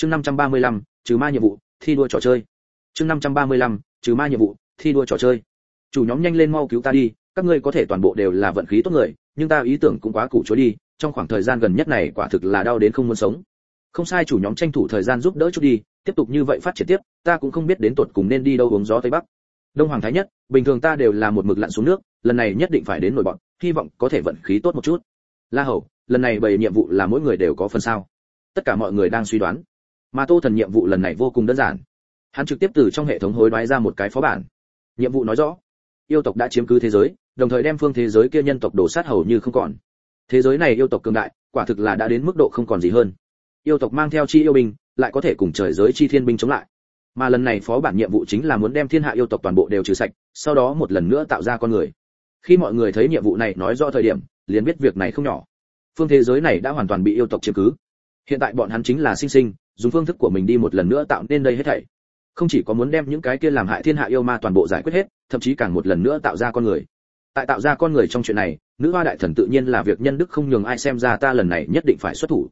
chương 535, trừ ma nhiệm vụ thi đua trò chơi. Chương 535, trừ ma nhiệm vụ thi đua trò chơi. Chủ nhóm nhanh lên mau cứu ta đi các ngươi có thể toàn bộ đều là vận khí tốt người nhưng ta ý tưởng cũng quá củ chối đi trong khoảng thời gian gần nhất này quả thực là đau đến không muốn sống. Không sai chủ nhóm tranh thủ thời gian giúp đỡ chút đi tiếp tục như vậy phát triển tiếp ta cũng không biết đến tuột cùng nên đi đâu uống gió tây bắc. Đông hoàng thái nhất bình thường ta đều là một mực lặn xuống nước lần này nhất định phải đến nổi bọn hy vọng có thể vận khí tốt một chút. La hầu lần này bày nhiệm vụ là mỗi người đều có phần sao. Tất cả mọi người đang suy đoán mà tô thần nhiệm vụ lần này vô cùng đơn giản. Hắn trực tiếp từ trong hệ thống hối đoái ra một cái phó bản. Nhiệm vụ nói rõ, yêu tộc đã chiếm cứ thế giới, đồng thời đem phương thế giới kia nhân tộc đổ sát hầu như không còn. Thế giới này yêu tộc cường đại, quả thực là đã đến mức độ không còn gì hơn. Yêu tộc mang theo chi yêu binh, lại có thể cùng trời giới chi thiên binh chống lại. Mà lần này phó bản nhiệm vụ chính là muốn đem thiên hạ yêu tộc toàn bộ đều trừ sạch, sau đó một lần nữa tạo ra con người. Khi mọi người thấy nhiệm vụ này nói rõ thời điểm, liền biết việc này không nhỏ. Phương thế giới này đã hoàn toàn bị yêu tộc chiếm cứ. Hiện tại bọn hắn chính là sinh sinh dùng phương thức của mình đi một lần nữa tạo nên đây hết thảy. Không chỉ có muốn đem những cái kia làm hại thiên hạ yêu ma toàn bộ giải quyết hết, thậm chí càng một lần nữa tạo ra con người. Tại tạo ra con người trong chuyện này, nữ hoa đại thần tự nhiên là việc nhân đức không nhường ai xem ra ta lần này nhất định phải xuất thủ.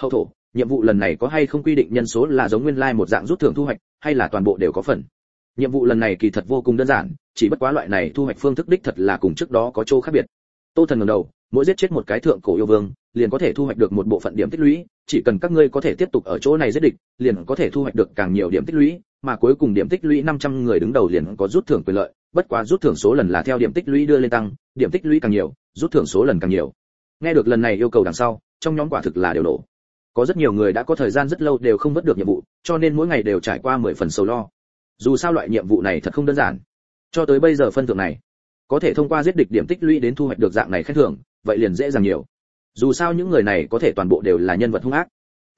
Hậu thổ, nhiệm vụ lần này có hay không quy định nhân số là giống nguyên lai like một dạng rút thưởng thu hoạch, hay là toàn bộ đều có phần? Nhiệm vụ lần này kỳ thật vô cùng đơn giản, chỉ bất quá loại này thu hoạch phương thức đích thật là cùng trước đó có chỗ khác biệt. Tô thần ngẩng đầu, mỗi giết chết một cái thượng cổ yêu vương liền có thể thu hoạch được một bộ phận điểm tích lũy, chỉ cần các ngươi có thể tiếp tục ở chỗ này giết địch, liền có thể thu hoạch được càng nhiều điểm tích lũy, mà cuối cùng điểm tích lũy 500 người đứng đầu liền có rút thưởng quyền lợi, bất quá rút thưởng số lần là theo điểm tích lũy đưa lên tăng, điểm tích lũy càng nhiều, rút thưởng số lần càng nhiều. Nghe được lần này yêu cầu đằng sau, trong nhóm quả thực là đều nổ. Có rất nhiều người đã có thời gian rất lâu đều không vớt được nhiệm vụ, cho nên mỗi ngày đều trải qua 10 phần sầu lo. Dù sao loại nhiệm vụ này thật không đơn giản. Cho tới bây giờ phân thưởng này, có thể thông qua giết địch điểm tích lũy đến thu hoạch được dạng này khen thưởng, vậy liền dễ dàng nhiều dù sao những người này có thể toàn bộ đều là nhân vật hung ác.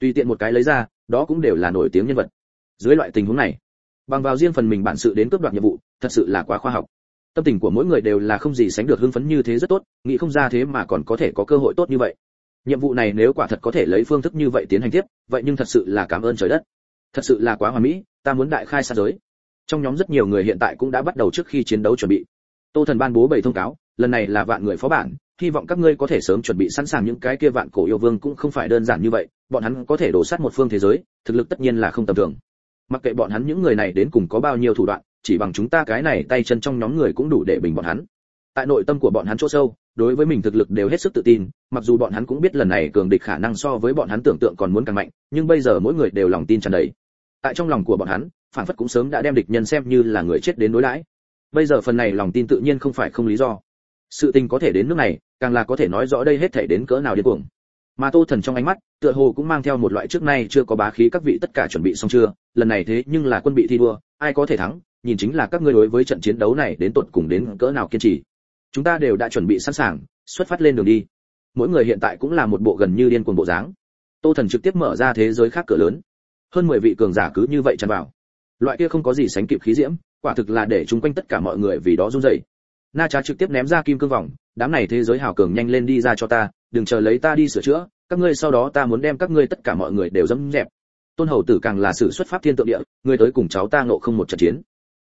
Tùy tiện một cái lấy ra, đó cũng đều là nổi tiếng nhân vật. Dưới loại tình huống này, bằng vào riêng phần mình bản sự đến cướp đoạt nhiệm vụ, thật sự là quá khoa học. Tâm tình của mỗi người đều là không gì sánh được hưng phấn như thế rất tốt, nghĩ không ra thế mà còn có thể có cơ hội tốt như vậy. Nhiệm vụ này nếu quả thật có thể lấy phương thức như vậy tiến hành tiếp, vậy nhưng thật sự là cảm ơn trời đất. Thật sự là quá hoàn mỹ, ta muốn đại khai xa giới. Trong nhóm rất nhiều người hiện tại cũng đã bắt đầu trước khi chiến đấu chuẩn bị. Tô thần ban bố bảy thông cáo, lần này là vạn người phó bản hy vọng các ngươi có thể sớm chuẩn bị sẵn sàng những cái kia vạn cổ yêu vương cũng không phải đơn giản như vậy, bọn hắn có thể đổ sát một phương thế giới, thực lực tất nhiên là không tầm thường. Mặc kệ bọn hắn những người này đến cùng có bao nhiêu thủ đoạn, chỉ bằng chúng ta cái này tay chân trong nhóm người cũng đủ để bình bọn hắn. Tại nội tâm của bọn hắn chỗ sâu, đối với mình thực lực đều hết sức tự tin, mặc dù bọn hắn cũng biết lần này cường địch khả năng so với bọn hắn tưởng tượng còn muốn càng mạnh, nhưng bây giờ mỗi người đều lòng tin tràn đầy. Tại trong lòng của bọn hắn, phản phất cũng sớm đã đem địch nhân xem như là người chết đến đối đãi. Bây giờ phần này lòng tin tự nhiên không phải không lý do. Sự tình có thể đến nước này càng là có thể nói rõ đây hết thể đến cỡ nào điên cuồng. Mà tô thần trong ánh mắt, tựa hồ cũng mang theo một loại trước nay chưa có bá khí các vị tất cả chuẩn bị xong chưa, lần này thế nhưng là quân bị thi đua, ai có thể thắng, nhìn chính là các ngươi đối với trận chiến đấu này đến tột cùng đến cỡ nào kiên trì. Chúng ta đều đã chuẩn bị sẵn sàng, xuất phát lên đường đi. Mỗi người hiện tại cũng là một bộ gần như điên cuồng bộ dáng. Tô thần trực tiếp mở ra thế giới khác cửa lớn. Hơn mười vị cường giả cứ như vậy tràn vào. Loại kia không có gì sánh kịp khí diễm, quả thực là để chúng quanh tất cả mọi người vì đó run rẩy. Na trá trực tiếp ném ra kim cương vòng đám này thế giới hào cường nhanh lên đi ra cho ta, đừng chờ lấy ta đi sửa chữa, các ngươi sau đó ta muốn đem các ngươi tất cả mọi người đều dẫm dẹp. Tôn hầu tử càng là sự xuất pháp thiên tượng địa ngươi tới cùng cháu ta ngộ không một trận chiến.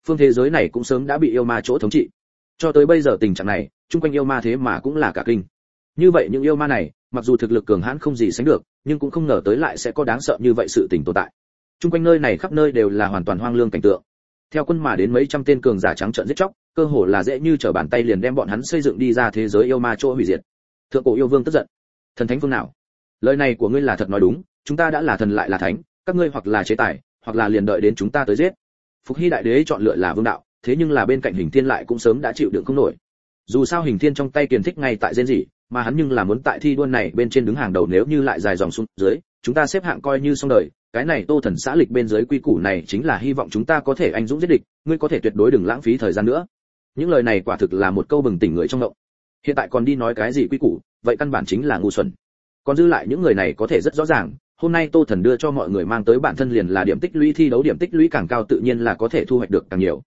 Phương thế giới này cũng sớm đã bị yêu ma chỗ thống trị. Cho tới bây giờ tình trạng này, chung quanh yêu ma thế mà cũng là cả kinh. Như vậy những yêu ma này, mặc dù thực lực cường hãn không gì sánh được, nhưng cũng không ngờ tới lại sẽ có đáng sợ như vậy sự tình tồn tại. Chung quanh nơi này khắp nơi đều là hoàn toàn hoang lương cảnh tượng theo quân mà đến mấy trăm tên cường giả trắng trợn giết chóc, cơ hồ là dễ như trở bàn tay liền đem bọn hắn xây dựng đi ra thế giới yêu ma chỗ hủy diệt. Thượng cổ yêu vương tức giận. Thần thánh phương nào? Lời này của ngươi là thật nói đúng, chúng ta đã là thần lại là thánh, các ngươi hoặc là chế tài, hoặc là liền đợi đến chúng ta tới giết. Phục hy đại đế chọn lựa là vương đạo, thế nhưng là bên cạnh hình thiên lại cũng sớm đã chịu đựng không nổi. Dù sao hình thiên trong tay kiền thích ngay tại dên gì mà hắn nhưng là muốn tại thi đua này bên trên đứng hàng đầu nếu như lại dài dòng xuống dưới, chúng ta xếp hạng coi như xong đời cái này tô thần xã lịch bên dưới quy củ này chính là hy vọng chúng ta có thể anh dũng giết địch, ngươi có thể tuyệt đối đừng lãng phí thời gian nữa. Những lời này quả thực là một câu bừng tỉnh người trong động hiện tại còn đi nói cái gì quy củ, vậy căn bản chính là ngu xuẩn. Còn dư lại những người này có thể rất rõ ràng, hôm nay tô thần đưa cho mọi người mang tới bản thân liền là điểm tích lũy thi đấu, điểm tích lũy càng cao tự nhiên là có thể thu hoạch được càng nhiều.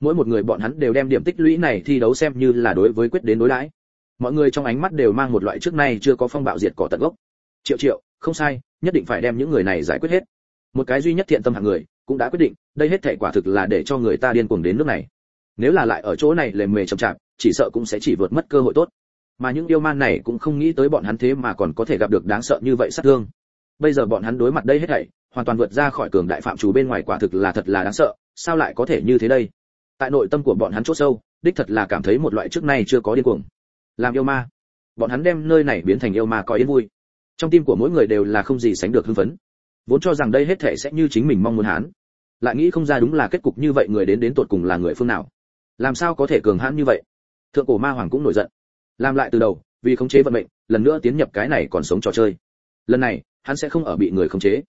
Mỗi một người bọn hắn đều đem điểm tích lũy này thi đấu xem như là đối với quyết đến đối đãi mọi người trong ánh mắt đều mang một loại trước nay chưa có phong bạo diệt cỏ tận gốc. Triệu triệu không sai, nhất định phải đem những người này giải quyết hết. Một cái duy nhất thiện tâm hạng người cũng đã quyết định, đây hết thể quả thực là để cho người ta điên cuồng đến nước này. Nếu là lại ở chỗ này lề mề chậm chạp, chỉ sợ cũng sẽ chỉ vượt mất cơ hội tốt. Mà những yêu man này cũng không nghĩ tới bọn hắn thế mà còn có thể gặp được đáng sợ như vậy sát thương. Bây giờ bọn hắn đối mặt đây hết thảy, hoàn toàn vượt ra khỏi cường đại phạm chủ bên ngoài quả thực là thật là đáng sợ, sao lại có thể như thế đây? Tại nội tâm của bọn hắn chỗ sâu, đích thật là cảm thấy một loại trước nay chưa có điên cuồng. Làm yêu ma, bọn hắn đem nơi này biến thành yêu ma coi yên vui trong tim của mỗi người đều là không gì sánh được hưng phấn. Vốn cho rằng đây hết thể sẽ như chính mình mong muốn hắn lại nghĩ không ra đúng là kết cục như vậy người đến đến tột cùng là người phương nào. Làm sao có thể cường hãn như vậy? Thượng cổ ma hoàng cũng nổi giận. Làm lại từ đầu vì khống chế vận mệnh lần nữa tiến nhập cái này còn sống trò chơi. Lần này hắn sẽ không ở bị người khống chế.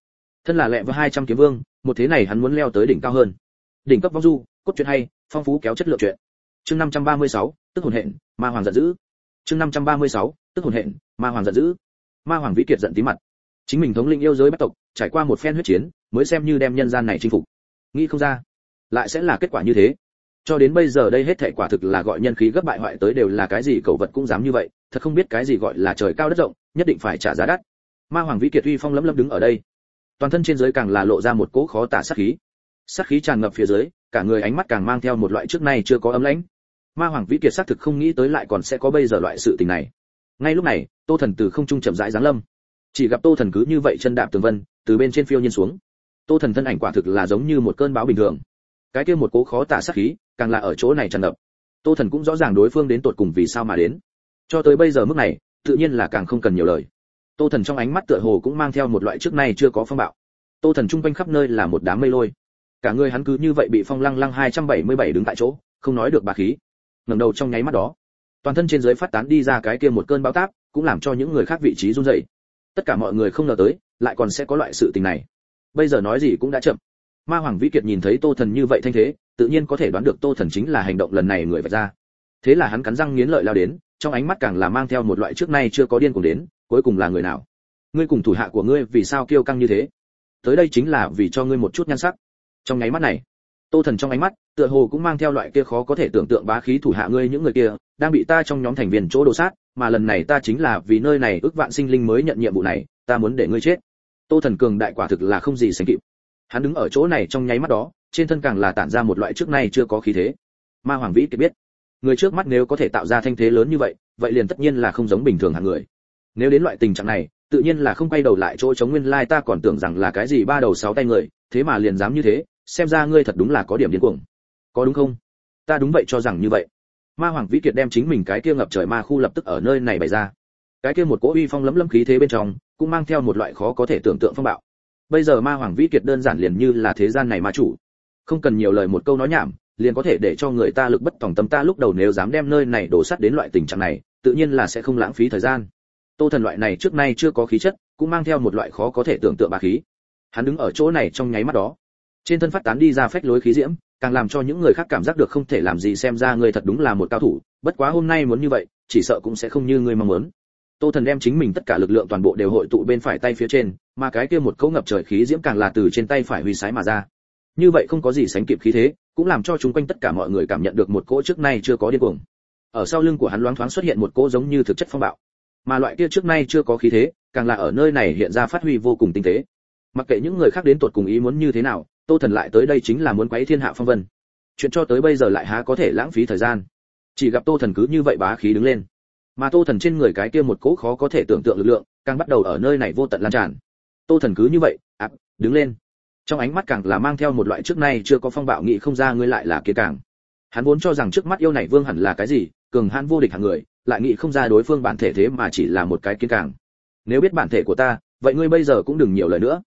Thân là lẹ với 200 kiếm vương một thế này hắn muốn leo tới đỉnh cao hơn. Đỉnh cấp vong du cốt truyện hay phong phú kéo chất lượng truyện. Chương 536, tức hồn hẹn ma hoàng giận dữ. Chương 536, tức hồn hẹn ma hoàng giận dữ ma hoàng vĩ kiệt giận tí mặt. Chính mình thống linh yêu giới bách tộc, trải qua một phen huyết chiến, mới xem như đem nhân gian này chinh phục. Nghĩ không ra, lại sẽ là kết quả như thế. Cho đến bây giờ đây hết thảy quả thực là gọi nhân khí gấp bại hoại tới đều là cái gì cầu vật cũng dám như vậy, thật không biết cái gì gọi là trời cao đất rộng, nhất định phải trả giá đắt. Ma hoàng vĩ kiệt uy phong lấm lấm đứng ở đây. Toàn thân trên dưới càng là lộ ra một cỗ khó tả sát khí. Sát khí tràn ngập phía dưới, cả người ánh mắt càng mang theo một loại trước nay chưa có ấm lãnh. Ma hoàng vĩ kiệt xác thực không nghĩ tới lại còn sẽ có bây giờ loại sự tình này ngay lúc này, tô thần từ không trung chậm rãi giáng lâm. Chỉ gặp tô thần cứ như vậy chân đạp tường vân, từ bên trên phiêu nhiên xuống. Tô thần thân ảnh quả thực là giống như một cơn bão bình thường. Cái kia một cố khó tả sát khí, càng là ở chỗ này tràn ngập. Tô thần cũng rõ ràng đối phương đến tột cùng vì sao mà đến. Cho tới bây giờ mức này, tự nhiên là càng không cần nhiều lời. Tô thần trong ánh mắt tựa hồ cũng mang theo một loại trước nay chưa có phong bạo. Tô thần trung quanh khắp nơi là một đám mây lôi. Cả người hắn cứ như vậy bị phong lăng lăng 277 đứng tại chỗ, không nói được bà khí. Ngẩng đầu trong nháy mắt đó toàn thân trên dưới phát tán đi ra cái kia một cơn bão táp, cũng làm cho những người khác vị trí run rẩy. Tất cả mọi người không ngờ tới, lại còn sẽ có loại sự tình này. Bây giờ nói gì cũng đã chậm. Ma hoàng vĩ kiệt nhìn thấy tô thần như vậy thanh thế, tự nhiên có thể đoán được tô thần chính là hành động lần này người vạch ra. Thế là hắn cắn răng nghiến lợi lao đến, trong ánh mắt càng là mang theo một loại trước nay chưa có điên cùng đến, cuối cùng là người nào? Ngươi cùng thủ hạ của ngươi vì sao kiêu căng như thế? Tới đây chính là vì cho ngươi một chút nhan sắc. Trong nháy mắt này, tô thần trong ánh mắt tựa hồ cũng mang theo loại kia khó có thể tưởng tượng bá khí thủ hạ ngươi những người kia, đang bị ta trong nhóm thành viên chỗ đồ sát, mà lần này ta chính là vì nơi này ước vạn sinh linh mới nhận nhiệm vụ này, ta muốn để ngươi chết. Tô thần cường đại quả thực là không gì sánh kịp. Hắn đứng ở chỗ này trong nháy mắt đó, trên thân càng là tản ra một loại trước nay chưa có khí thế. Ma hoàng vĩ kiệt biết, người trước mắt nếu có thể tạo ra thanh thế lớn như vậy vậy liền tất nhiên là không giống bình thường hạng người. Nếu đến loại tình trạng này, tự nhiên là không quay đầu lại chỗ chống nguyên lai ta còn tưởng rằng là cái gì ba đầu sáu tay người, thế mà liền dám như thế, xem ra ngươi thật đúng là có điểm điên cuồng có đúng không? Ta đúng vậy cho rằng như vậy. Ma hoàng vĩ kiệt đem chính mình cái kia ngập trời ma khu lập tức ở nơi này bày ra. Cái kia một cỗ uy phong lấm lấm khí thế bên trong, cũng mang theo một loại khó có thể tưởng tượng phong bạo. Bây giờ ma hoàng vĩ kiệt đơn giản liền như là thế gian này ma chủ. Không cần nhiều lời một câu nói nhảm, liền có thể để cho người ta lực bất tòng tâm ta lúc đầu nếu dám đem nơi này đổ sắt đến loại tình trạng này, tự nhiên là sẽ không lãng phí thời gian. Tô thần loại này trước nay chưa có khí chất, cũng mang theo một loại khó có thể tưởng tượng bà khí. Hắn đứng ở chỗ này trong nháy mắt đó. Trên thân phát tán đi ra phách lối khí diễm càng làm cho những người khác cảm giác được không thể làm gì xem ra ngươi thật đúng là một cao thủ, bất quá hôm nay muốn như vậy, chỉ sợ cũng sẽ không như ngươi mong muốn. Tô thần đem chính mình tất cả lực lượng toàn bộ đều hội tụ bên phải tay phía trên, mà cái kia một cấu ngập trời khí diễm càng là từ trên tay phải huy sái mà ra. Như vậy không có gì sánh kịp khí thế, cũng làm cho chúng quanh tất cả mọi người cảm nhận được một cỗ trước nay chưa có điên cuồng. Ở sau lưng của hắn loáng thoáng xuất hiện một cỗ giống như thực chất phong bạo. Mà loại kia trước nay chưa có khí thế, càng là ở nơi này hiện ra phát huy vô cùng tinh tế. Mặc kệ những người khác đến tuột cùng ý muốn như thế nào tô thần lại tới đây chính là muốn quấy thiên hạ phong vân. Chuyện cho tới bây giờ lại há có thể lãng phí thời gian. Chỉ gặp tô thần cứ như vậy bá khí đứng lên. Mà tô thần trên người cái kia một cỗ khó có thể tưởng tượng lực lượng, càng bắt đầu ở nơi này vô tận lan tràn. Tô thần cứ như vậy, áp, đứng lên. Trong ánh mắt càng là mang theo một loại trước nay chưa có phong bạo nghị không ra ngươi lại là kia càng. Hắn vốn cho rằng trước mắt yêu này vương hẳn là cái gì, cường hãn vô địch hàng người, lại nghĩ không ra đối phương bản thể thế mà chỉ là một cái kiến càng. Nếu biết bản thể của ta, vậy ngươi bây giờ cũng đừng nhiều lời nữa.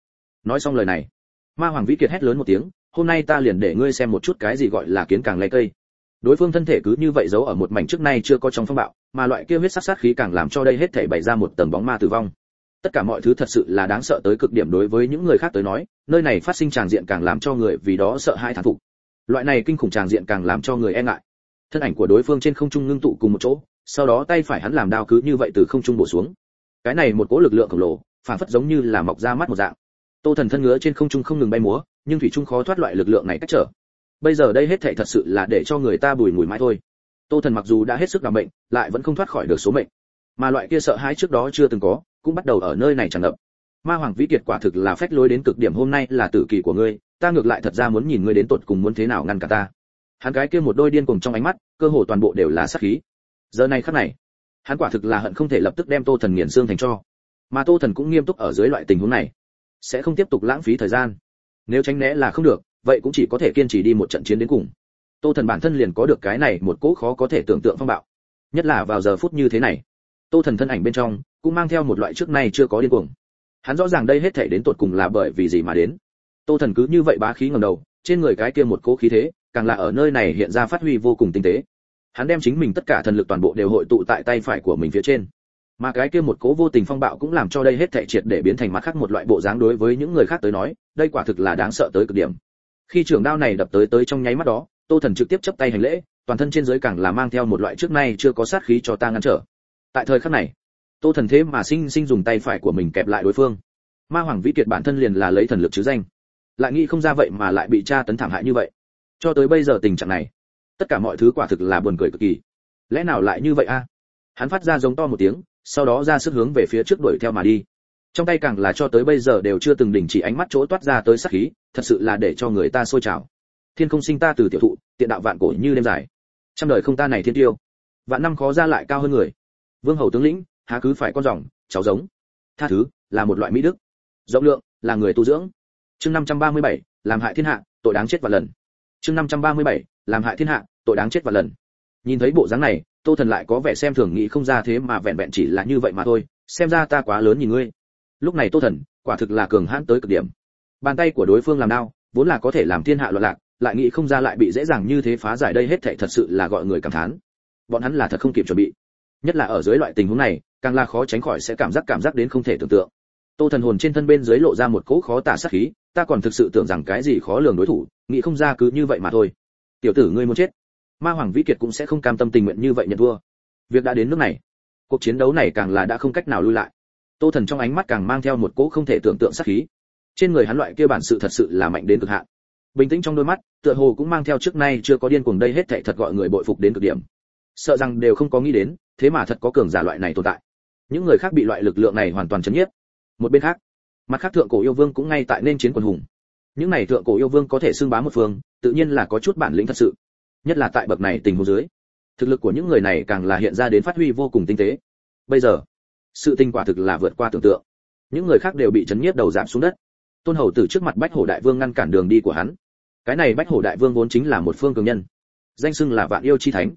Nói xong lời này ma hoàng vĩ kiệt hét lớn một tiếng, hôm nay ta liền để ngươi xem một chút cái gì gọi là kiến càng lay cây. Đối phương thân thể cứ như vậy giấu ở một mảnh trước nay chưa có trong phong bạo, mà loại kia huyết sát sát khí càng làm cho đây hết thể bày ra một tầng bóng ma tử vong. Tất cả mọi thứ thật sự là đáng sợ tới cực điểm đối với những người khác tới nói, nơi này phát sinh tràng diện càng làm cho người vì đó sợ hãi thán phục. Loại này kinh khủng tràng diện càng làm cho người e ngại. Thân ảnh của đối phương trên không trung ngưng tụ cùng một chỗ, sau đó tay phải hắn làm đao cứ như vậy từ không trung bổ xuống. Cái này một cỗ lực lượng khổng lồ, phản phất giống như là mọc ra mắt một dạng tô thần thân ngứa trên không trung không ngừng bay múa, nhưng thủy trung khó thoát loại lực lượng này cách trở. Bây giờ đây hết thảy thật sự là để cho người ta bùi mùi mãi thôi. Tô thần mặc dù đã hết sức đảm bệnh, lại vẫn không thoát khỏi được số mệnh. Mà loại kia sợ hãi trước đó chưa từng có, cũng bắt đầu ở nơi này tràn ngập. Ma hoàng vĩ kiệt quả thực là phách lối đến cực điểm hôm nay là tử kỳ của ngươi, ta ngược lại thật ra muốn nhìn ngươi đến tột cùng muốn thế nào ngăn cả ta. Hắn cái kia một đôi điên cùng trong ánh mắt, cơ hồ toàn bộ đều là sát khí. Giờ này khắc này, hắn quả thực là hận không thể lập tức đem tô thần nghiền xương thành cho. Mà tô thần cũng nghiêm túc ở dưới loại tình huống này sẽ không tiếp tục lãng phí thời gian. Nếu tránh né là không được, vậy cũng chỉ có thể kiên trì đi một trận chiến đến cùng. Tô thần bản thân liền có được cái này một cỗ khó có thể tưởng tượng phong bạo. Nhất là vào giờ phút như thế này, tô thần thân ảnh bên trong cũng mang theo một loại trước nay chưa có điên cuồng. Hắn rõ ràng đây hết thể đến tột cùng là bởi vì gì mà đến. Tô thần cứ như vậy bá khí ngầm đầu, trên người cái kia một cỗ khí thế, càng là ở nơi này hiện ra phát huy vô cùng tinh tế. Hắn đem chính mình tất cả thần lực toàn bộ đều hội tụ tại tay phải của mình phía trên mà cái kia một cố vô tình phong bạo cũng làm cho đây hết thảy triệt để biến thành mặt khác một loại bộ dáng đối với những người khác tới nói, đây quả thực là đáng sợ tới cực điểm. Khi trường đao này đập tới tới trong nháy mắt đó, tô thần trực tiếp chấp tay hành lễ, toàn thân trên dưới càng là mang theo một loại trước nay chưa có sát khí cho ta ngăn trở. Tại thời khắc này, tô thần thế mà sinh sinh dùng tay phải của mình kẹp lại đối phương. Ma hoàng vĩ kiệt bản thân liền là lấy thần lực chứ danh. Lại nghĩ không ra vậy mà lại bị tra tấn thảm hại như vậy. Cho tới bây giờ tình trạng này, tất cả mọi thứ quả thực là buồn cười cực kỳ. Lẽ nào lại như vậy a? Hắn phát ra giống to một tiếng sau đó ra sức hướng về phía trước đuổi theo mà đi. Trong tay càng là cho tới bây giờ đều chưa từng đình chỉ ánh mắt chỗ toát ra tới sát khí thật sự là để cho người ta sôi trào. Thiên không sinh ta từ tiểu thụ tiện đạo vạn cổ như đêm dài. Trăm đời không ta này thiên tiêu. Vạn năm khó ra lại cao hơn người. Vương hầu tướng lĩnh há cứ phải con rồng cháu giống. Tha thứ là một loại mỹ đức. Rộng lượng là người tu dưỡng. Chương 537, làm hại thiên hạ tội đáng chết và lần. Chương 537, làm hại thiên hạ tội đáng chết và lần. Nhìn thấy bộ dáng này tô thần lại có vẻ xem thường nghĩ không ra thế mà vẹn vẹn chỉ là như vậy mà thôi, xem ra ta quá lớn nhìn ngươi. Lúc này tô thần, quả thực là cường hãn tới cực điểm. Bàn tay của đối phương làm đau vốn là có thể làm thiên hạ loạn lạc, lại nghĩ không ra lại bị dễ dàng như thế phá giải đây hết thảy thật sự là gọi người cảm thán. Bọn hắn là thật không kịp chuẩn bị. Nhất là ở dưới loại tình huống này, càng là khó tránh khỏi sẽ cảm giác cảm giác đến không thể tưởng tượng. Tô thần hồn trên thân bên dưới lộ ra một cỗ khó tả sát khí, ta còn thực sự tưởng rằng cái gì khó lường đối thủ, nghĩ không ra cứ như vậy mà thôi. Tiểu tử ngươi muốn chết ma hoàng vĩ kiệt cũng sẽ không cam tâm tình nguyện như vậy nhận thua việc đã đến nước này, cuộc chiến đấu này càng là đã không cách nào lui lại. Tô thần trong ánh mắt càng mang theo một cỗ không thể tưởng tượng sát khí. Trên người hắn loại kia bản sự thật sự là mạnh đến cực hạn. Bình tĩnh trong đôi mắt, tựa hồ cũng mang theo trước nay chưa có điên cuồng đây hết thảy thật gọi người bội phục đến cực điểm. Sợ rằng đều không có nghĩ đến, thế mà thật có cường giả loại này tồn tại. Những người khác bị loại lực lượng này hoàn toàn chấn nhiếp. Một bên khác, mặt khác thượng cổ yêu vương cũng ngay tại nên chiến quần hùng. Những này thượng cổ yêu vương có thể xưng bá một phương, tự nhiên là có chút bản lĩnh thật sự nhất là tại bậc này tình huống dưới. Thực lực của những người này càng là hiện ra đến phát huy vô cùng tinh tế. Bây giờ, sự tinh quả thực là vượt qua tưởng tượng. Những người khác đều bị chấn nhiếp đầu giảm xuống đất. Tôn hầu từ trước mặt bách hổ đại vương ngăn cản đường đi của hắn. Cái này bách hổ đại vương vốn chính là một phương cường nhân, danh xưng là vạn yêu chi thánh.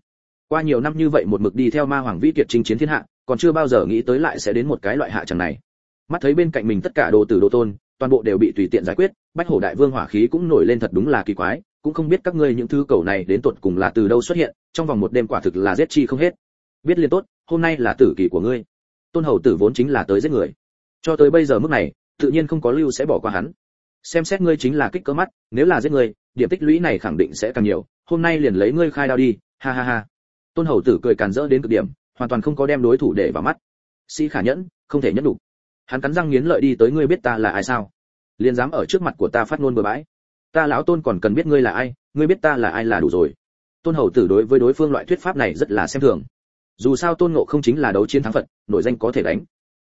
Qua nhiều năm như vậy một mực đi theo ma hoàng vĩ kiệt chinh chiến thiên hạ, còn chưa bao giờ nghĩ tới lại sẽ đến một cái loại hạ chẳng này. Mắt thấy bên cạnh mình tất cả đồ tử đồ tôn, toàn bộ đều bị tùy tiện giải quyết, bách hổ đại vương hỏa khí cũng nổi lên thật đúng là kỳ quái cũng không biết các ngươi những thứ cầu này đến tột cùng là từ đâu xuất hiện, trong vòng một đêm quả thực là giết chi không hết. Biết liền tốt, hôm nay là tử kỳ của ngươi. Tôn hầu tử vốn chính là tới giết người. Cho tới bây giờ mức này, tự nhiên không có lưu sẽ bỏ qua hắn. Xem xét ngươi chính là kích cỡ mắt, nếu là giết ngươi điểm tích lũy này khẳng định sẽ càng nhiều, hôm nay liền lấy ngươi khai đao đi, ha ha ha. Tôn hầu tử cười càn rỡ đến cực điểm, hoàn toàn không có đem đối thủ để vào mắt. Sĩ khả nhẫn, không thể nhẫn đủ hắn cắn răng nghiến lợi đi tới ngươi biết ta là ai sao? Liền dám ở trước mặt của ta phát ngôn bừa bãi ta lão tôn còn cần biết ngươi là ai, ngươi biết ta là ai là đủ rồi. Tôn hầu tử đối với đối phương loại thuyết pháp này rất là xem thường. Dù sao tôn ngộ không chính là đấu chiến thắng phật, nội danh có thể đánh.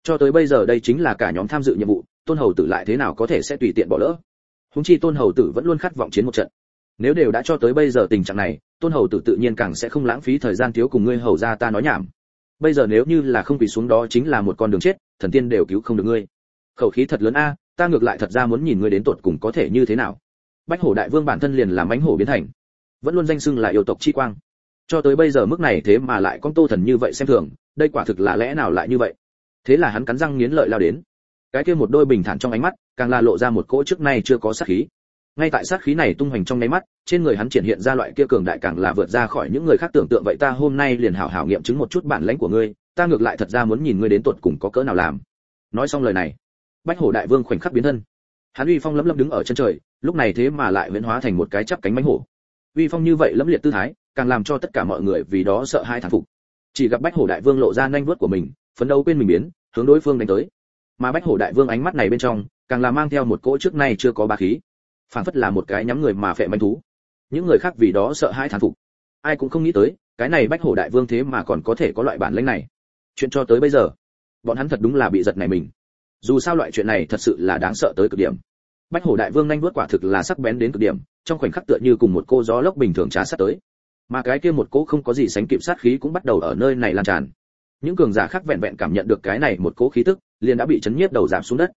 Cho tới bây giờ đây chính là cả nhóm tham dự nhiệm vụ, tôn hầu tử lại thế nào có thể sẽ tùy tiện bỏ lỡ. Húng chi tôn hầu tử vẫn luôn khát vọng chiến một trận. Nếu đều đã cho tới bây giờ tình trạng này, tôn hầu tử tự nhiên càng sẽ không lãng phí thời gian thiếu cùng ngươi hầu ra ta nói nhảm. Bây giờ nếu như là không quỳ xuống đó chính là một con đường chết, thần tiên đều cứu không được ngươi. Khẩu khí thật lớn a, ta ngược lại thật ra muốn nhìn ngươi đến tột cùng có thể như thế nào bách hổ đại vương bản thân liền làm mãnh hổ biến thành. Vẫn luôn danh xưng là yêu tộc chi quang. Cho tới bây giờ mức này thế mà lại con tô thần như vậy xem thường, đây quả thực là lẽ nào lại như vậy? Thế là hắn cắn răng nghiến lợi lao đến. Cái kia một đôi bình thản trong ánh mắt, càng là lộ ra một cỗ trước nay chưa có sát khí. Ngay tại sát khí này tung hoành trong nháy mắt, trên người hắn triển hiện ra loại kia cường đại càng là vượt ra khỏi những người khác tưởng tượng vậy ta hôm nay liền hảo hảo nghiệm chứng một chút bản lãnh của ngươi, ta ngược lại thật ra muốn nhìn ngươi đến tuột cùng có cỡ nào làm. Nói xong lời này, bách hổ đại vương khoảnh khắc biến thân hắn uy phong lấm lấm đứng ở chân trời, lúc này thế mà lại huyễn hóa thành một cái chắp cánh mánh hổ. Uy phong như vậy lẫm liệt tư thái, càng làm cho tất cả mọi người vì đó sợ hai thán phục. Chỉ gặp bách hổ đại vương lộ ra nhanh vuốt của mình, phấn đấu quên mình biến, hướng đối phương đánh tới. Mà bách hổ đại vương ánh mắt này bên trong, càng là mang theo một cỗ trước nay chưa có ba khí. Phản phất là một cái nhắm người mà phệ manh thú. Những người khác vì đó sợ hai thán phục. Ai cũng không nghĩ tới, cái này bách hổ đại vương thế mà còn có thể có loại bản lĩnh này. Chuyện cho tới bây giờ, bọn hắn thật đúng là bị giật này mình dù sao loại chuyện này thật sự là đáng sợ tới cực điểm. Bách hổ đại vương nhanh vuốt quả thực là sắc bén đến cực điểm, trong khoảnh khắc tựa như cùng một cô gió lốc bình thường trà sát tới. Mà cái kia một cỗ không có gì sánh kịp sát khí cũng bắt đầu ở nơi này lan tràn. Những cường giả khác vẹn vẹn cảm nhận được cái này một cỗ khí tức, liền đã bị chấn nhiếp đầu giảm xuống đất.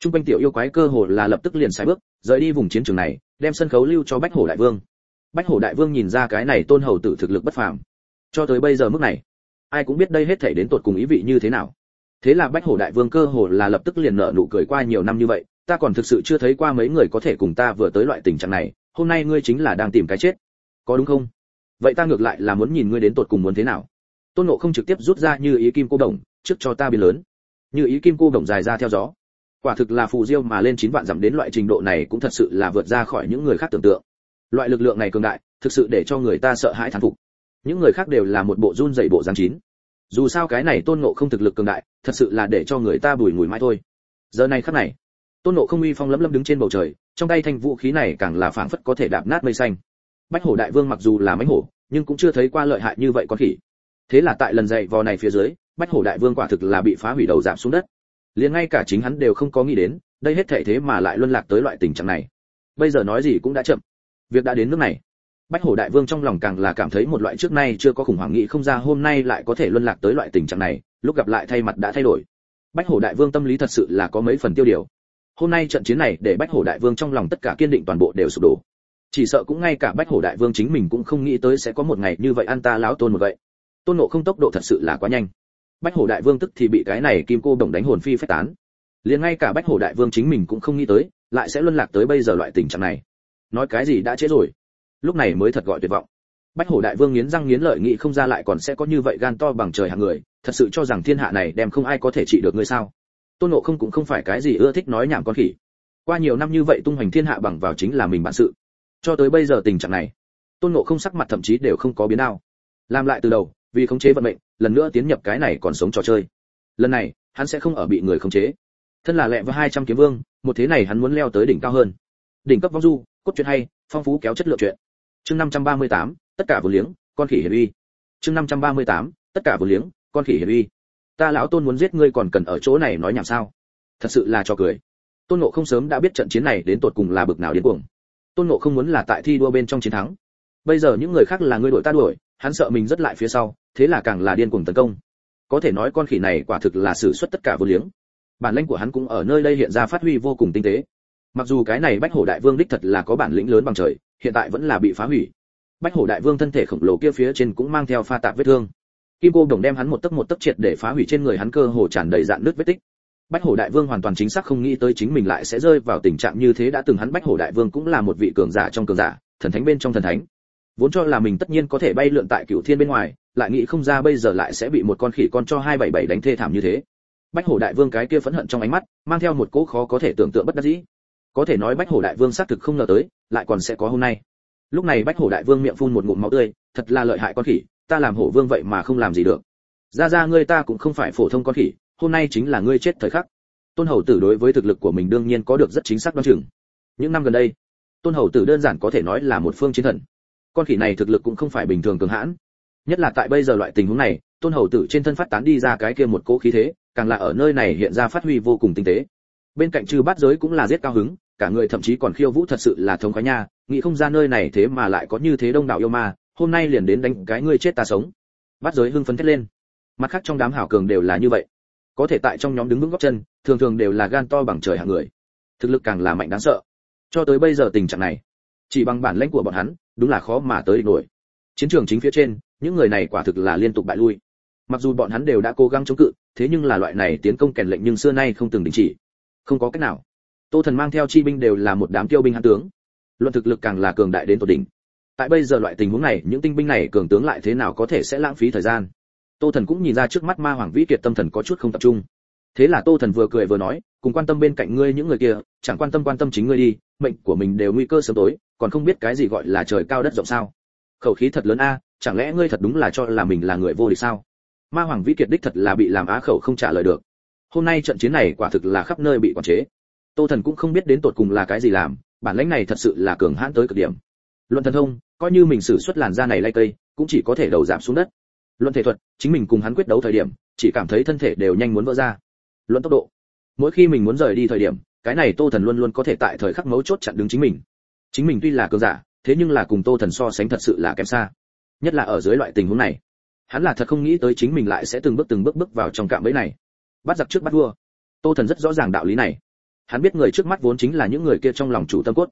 Trung quanh tiểu yêu quái cơ hồ là lập tức liền sai bước, rời đi vùng chiến trường này, đem sân khấu lưu cho bách hổ đại vương. Bách hổ đại vương nhìn ra cái này tôn hầu tử thực lực bất phàm. Cho tới bây giờ mức này, ai cũng biết đây hết thể đến tột cùng ý vị như thế nào thế là bách hổ đại vương cơ hồ là lập tức liền nở nụ cười qua nhiều năm như vậy, ta còn thực sự chưa thấy qua mấy người có thể cùng ta vừa tới loại tình trạng này, hôm nay ngươi chính là đang tìm cái chết. Có đúng không? Vậy ta ngược lại là muốn nhìn ngươi đến tột cùng muốn thế nào. Tôn nộ không trực tiếp rút ra như ý kim cô đồng, trước cho ta biến lớn. Như ý kim cô đồng dài ra theo gió. Quả thực là phù diêu mà lên chín vạn dặm đến loại trình độ này cũng thật sự là vượt ra khỏi những người khác tưởng tượng. Loại lực lượng này cường đại, thực sự để cho người ta sợ hãi thán phục. Những người khác đều là một bộ run dậy bộ giáng chín dù sao cái này tôn ngộ không thực lực cường đại, thật sự là để cho người ta bùi ngùi mãi thôi. Giờ này khắc này, tôn ngộ không uy phong lấm lấm đứng trên bầu trời, trong tay thanh vũ khí này càng là phảng phất có thể đạp nát mây xanh. Bách hổ đại vương mặc dù là mãnh hổ, nhưng cũng chưa thấy qua lợi hại như vậy con khỉ. Thế là tại lần dạy vò này phía dưới, bách hổ đại vương quả thực là bị phá hủy đầu giảm xuống đất. Liền ngay cả chính hắn đều không có nghĩ đến, đây hết thệ thế mà lại luân lạc tới loại tình trạng này. Bây giờ nói gì cũng đã chậm. Việc đã đến nước này bách hổ đại vương trong lòng càng là cảm thấy một loại trước nay chưa có khủng hoảng nghĩ không ra hôm nay lại có thể luân lạc tới loại tình trạng này, lúc gặp lại thay mặt đã thay đổi. Bách hổ đại vương tâm lý thật sự là có mấy phần tiêu điều. Hôm nay trận chiến này để bách hổ đại vương trong lòng tất cả kiên định toàn bộ đều sụp đổ. Chỉ sợ cũng ngay cả bách hổ đại vương chính mình cũng không nghĩ tới sẽ có một ngày như vậy ăn ta láo tôn một vậy. Tôn nộ không tốc độ thật sự là quá nhanh. Bách hổ đại vương tức thì bị cái này kim cô đồng đánh hồn phi phách tán. Liền ngay cả bách hổ đại vương chính mình cũng không nghĩ tới, lại sẽ luân lạc tới bây giờ loại tình trạng này. Nói cái gì đã chết rồi lúc này mới thật gọi tuyệt vọng. Bách hổ đại vương nghiến răng nghiến lợi nghĩ không ra lại còn sẽ có như vậy gan to bằng trời hạng người, thật sự cho rằng thiên hạ này đem không ai có thể trị được ngươi sao? Tôn ngộ không cũng không phải cái gì ưa thích nói nhảm con khỉ. Qua nhiều năm như vậy tung hoành thiên hạ bằng vào chính là mình bản sự. Cho tới bây giờ tình trạng này, tôn ngộ không sắc mặt thậm chí đều không có biến nào. Làm lại từ đầu, vì khống chế vận mệnh, lần nữa tiến nhập cái này còn sống trò chơi. Lần này, hắn sẽ không ở bị người khống chế. Thân là lẹ và hai trăm kiếm vương, một thế này hắn muốn leo tới đỉnh cao hơn. Đỉnh cấp vong du, cốt truyện hay, phong phú kéo chất lượng truyện chương năm trăm ba mươi tám, tất cả vô liếng, con khỉ hiển uy. Chương năm trăm ba mươi tám, tất cả vô liếng, con khỉ hiển uy. Ta lão tôn muốn giết ngươi còn cần ở chỗ này nói nhảm sao? Thật sự là cho cười. Tôn ngộ không sớm đã biết trận chiến này đến tột cùng là bực nào điên cuồng. Tôn ngộ không muốn là tại thi đua bên trong chiến thắng. Bây giờ những người khác là ngươi đuổi ta đuổi, hắn sợ mình rất lại phía sau, thế là càng là điên cuồng tấn công. Có thể nói con khỉ này quả thực là sử xuất tất cả vô liếng. Bản lĩnh của hắn cũng ở nơi đây hiện ra phát huy vô cùng tinh tế. Mặc dù cái này bách hổ đại vương đích thật là có bản lĩnh lớn bằng trời hiện tại vẫn là bị phá hủy. Bách hổ đại vương thân thể khổng lồ kia phía trên cũng mang theo pha tạp vết thương. Kim cô đồng đem hắn một tấc một tấc triệt để phá hủy trên người hắn cơ hồ tràn đầy dạn nước vết tích. Bách hổ đại vương hoàn toàn chính xác không nghĩ tới chính mình lại sẽ rơi vào tình trạng như thế đã từng hắn bách hổ đại vương cũng là một vị cường giả trong cường giả, thần thánh bên trong thần thánh. Vốn cho là mình tất nhiên có thể bay lượn tại cửu thiên bên ngoài, lại nghĩ không ra bây giờ lại sẽ bị một con khỉ con cho hai bảy bảy đánh thê thảm như thế. Bách hổ đại vương cái kia phẫn hận trong ánh mắt, mang theo một cỗ khó có thể tưởng tượng bất đắc dĩ. Có thể nói bách hổ đại vương xác thực không ngờ tới lại còn sẽ có hôm nay. Lúc này bách hổ đại vương miệng phun một ngụm máu tươi, thật là lợi hại con khỉ, ta làm hổ vương vậy mà không làm gì được. Ra ra ngươi ta cũng không phải phổ thông con khỉ, hôm nay chính là ngươi chết thời khắc. Tôn hầu tử đối với thực lực của mình đương nhiên có được rất chính xác đoan chừng. Những năm gần đây, tôn hầu tử đơn giản có thể nói là một phương chiến thần. Con khỉ này thực lực cũng không phải bình thường cường hãn. Nhất là tại bây giờ loại tình huống này, tôn hầu tử trên thân phát tán đi ra cái kia một cỗ khí thế, càng là ở nơi này hiện ra phát huy vô cùng tinh tế. Bên cạnh trừ bát giới cũng là giết cao hứng cả người thậm chí còn khiêu vũ thật sự là thống khoái nha, nghĩ không ra nơi này thế mà lại có như thế đông đảo yêu ma, hôm nay liền đến đánh cái ngươi chết ta sống. Bắt giới hưng phấn thét lên. Mặt khác trong đám hảo cường đều là như vậy. Có thể tại trong nhóm đứng vững góc chân, thường thường đều là gan to bằng trời hạng người. Thực lực càng là mạnh đáng sợ. Cho tới bây giờ tình trạng này, chỉ bằng bản lãnh của bọn hắn, đúng là khó mà tới địch nổi. Chiến trường chính phía trên, những người này quả thực là liên tục bại lui. Mặc dù bọn hắn đều đã cố gắng chống cự, thế nhưng là loại này tiến công kèn lệnh nhưng xưa nay không từng đình chỉ. Không có cách nào tô thần mang theo chi binh đều là một đám tiêu binh hãn tướng. Luận thực lực càng là cường đại đến tột đỉnh. Tại bây giờ loại tình huống này, những tinh binh này cường tướng lại thế nào có thể sẽ lãng phí thời gian? Tô thần cũng nhìn ra trước mắt ma hoàng vĩ kiệt tâm thần có chút không tập trung. Thế là tô thần vừa cười vừa nói, cùng quan tâm bên cạnh ngươi những người kia, chẳng quan tâm quan tâm chính ngươi đi, mệnh của mình đều nguy cơ sớm tối, còn không biết cái gì gọi là trời cao đất rộng sao? Khẩu khí thật lớn a, chẳng lẽ ngươi thật đúng là cho là mình là người vô địch sao? Ma hoàng vĩ kiệt đích thật là bị làm á khẩu không trả lời được. Hôm nay trận chiến này quả thực là khắp nơi bị quản chế tô thần cũng không biết đến tột cùng là cái gì làm, bản lãnh này thật sự là cường hãn tới cực điểm. Luận thần thông, coi như mình xử xuất làn da này lay cây, cũng chỉ có thể đầu giảm xuống đất. Luận thể thuật, chính mình cùng hắn quyết đấu thời điểm, chỉ cảm thấy thân thể đều nhanh muốn vỡ ra. Luận tốc độ, mỗi khi mình muốn rời đi thời điểm, cái này tô thần luôn luôn có thể tại thời khắc mấu chốt chặn đứng chính mình. Chính mình tuy là cường giả, thế nhưng là cùng tô thần so sánh thật sự là kém xa. Nhất là ở dưới loại tình huống này, hắn là thật không nghĩ tới chính mình lại sẽ từng bước từng bước bước vào trong cạm bẫy này. Bắt giặc trước bắt vua. Tô thần rất rõ ràng đạo lý này hắn biết người trước mắt vốn chính là những người kia trong lòng chủ tâm cốt.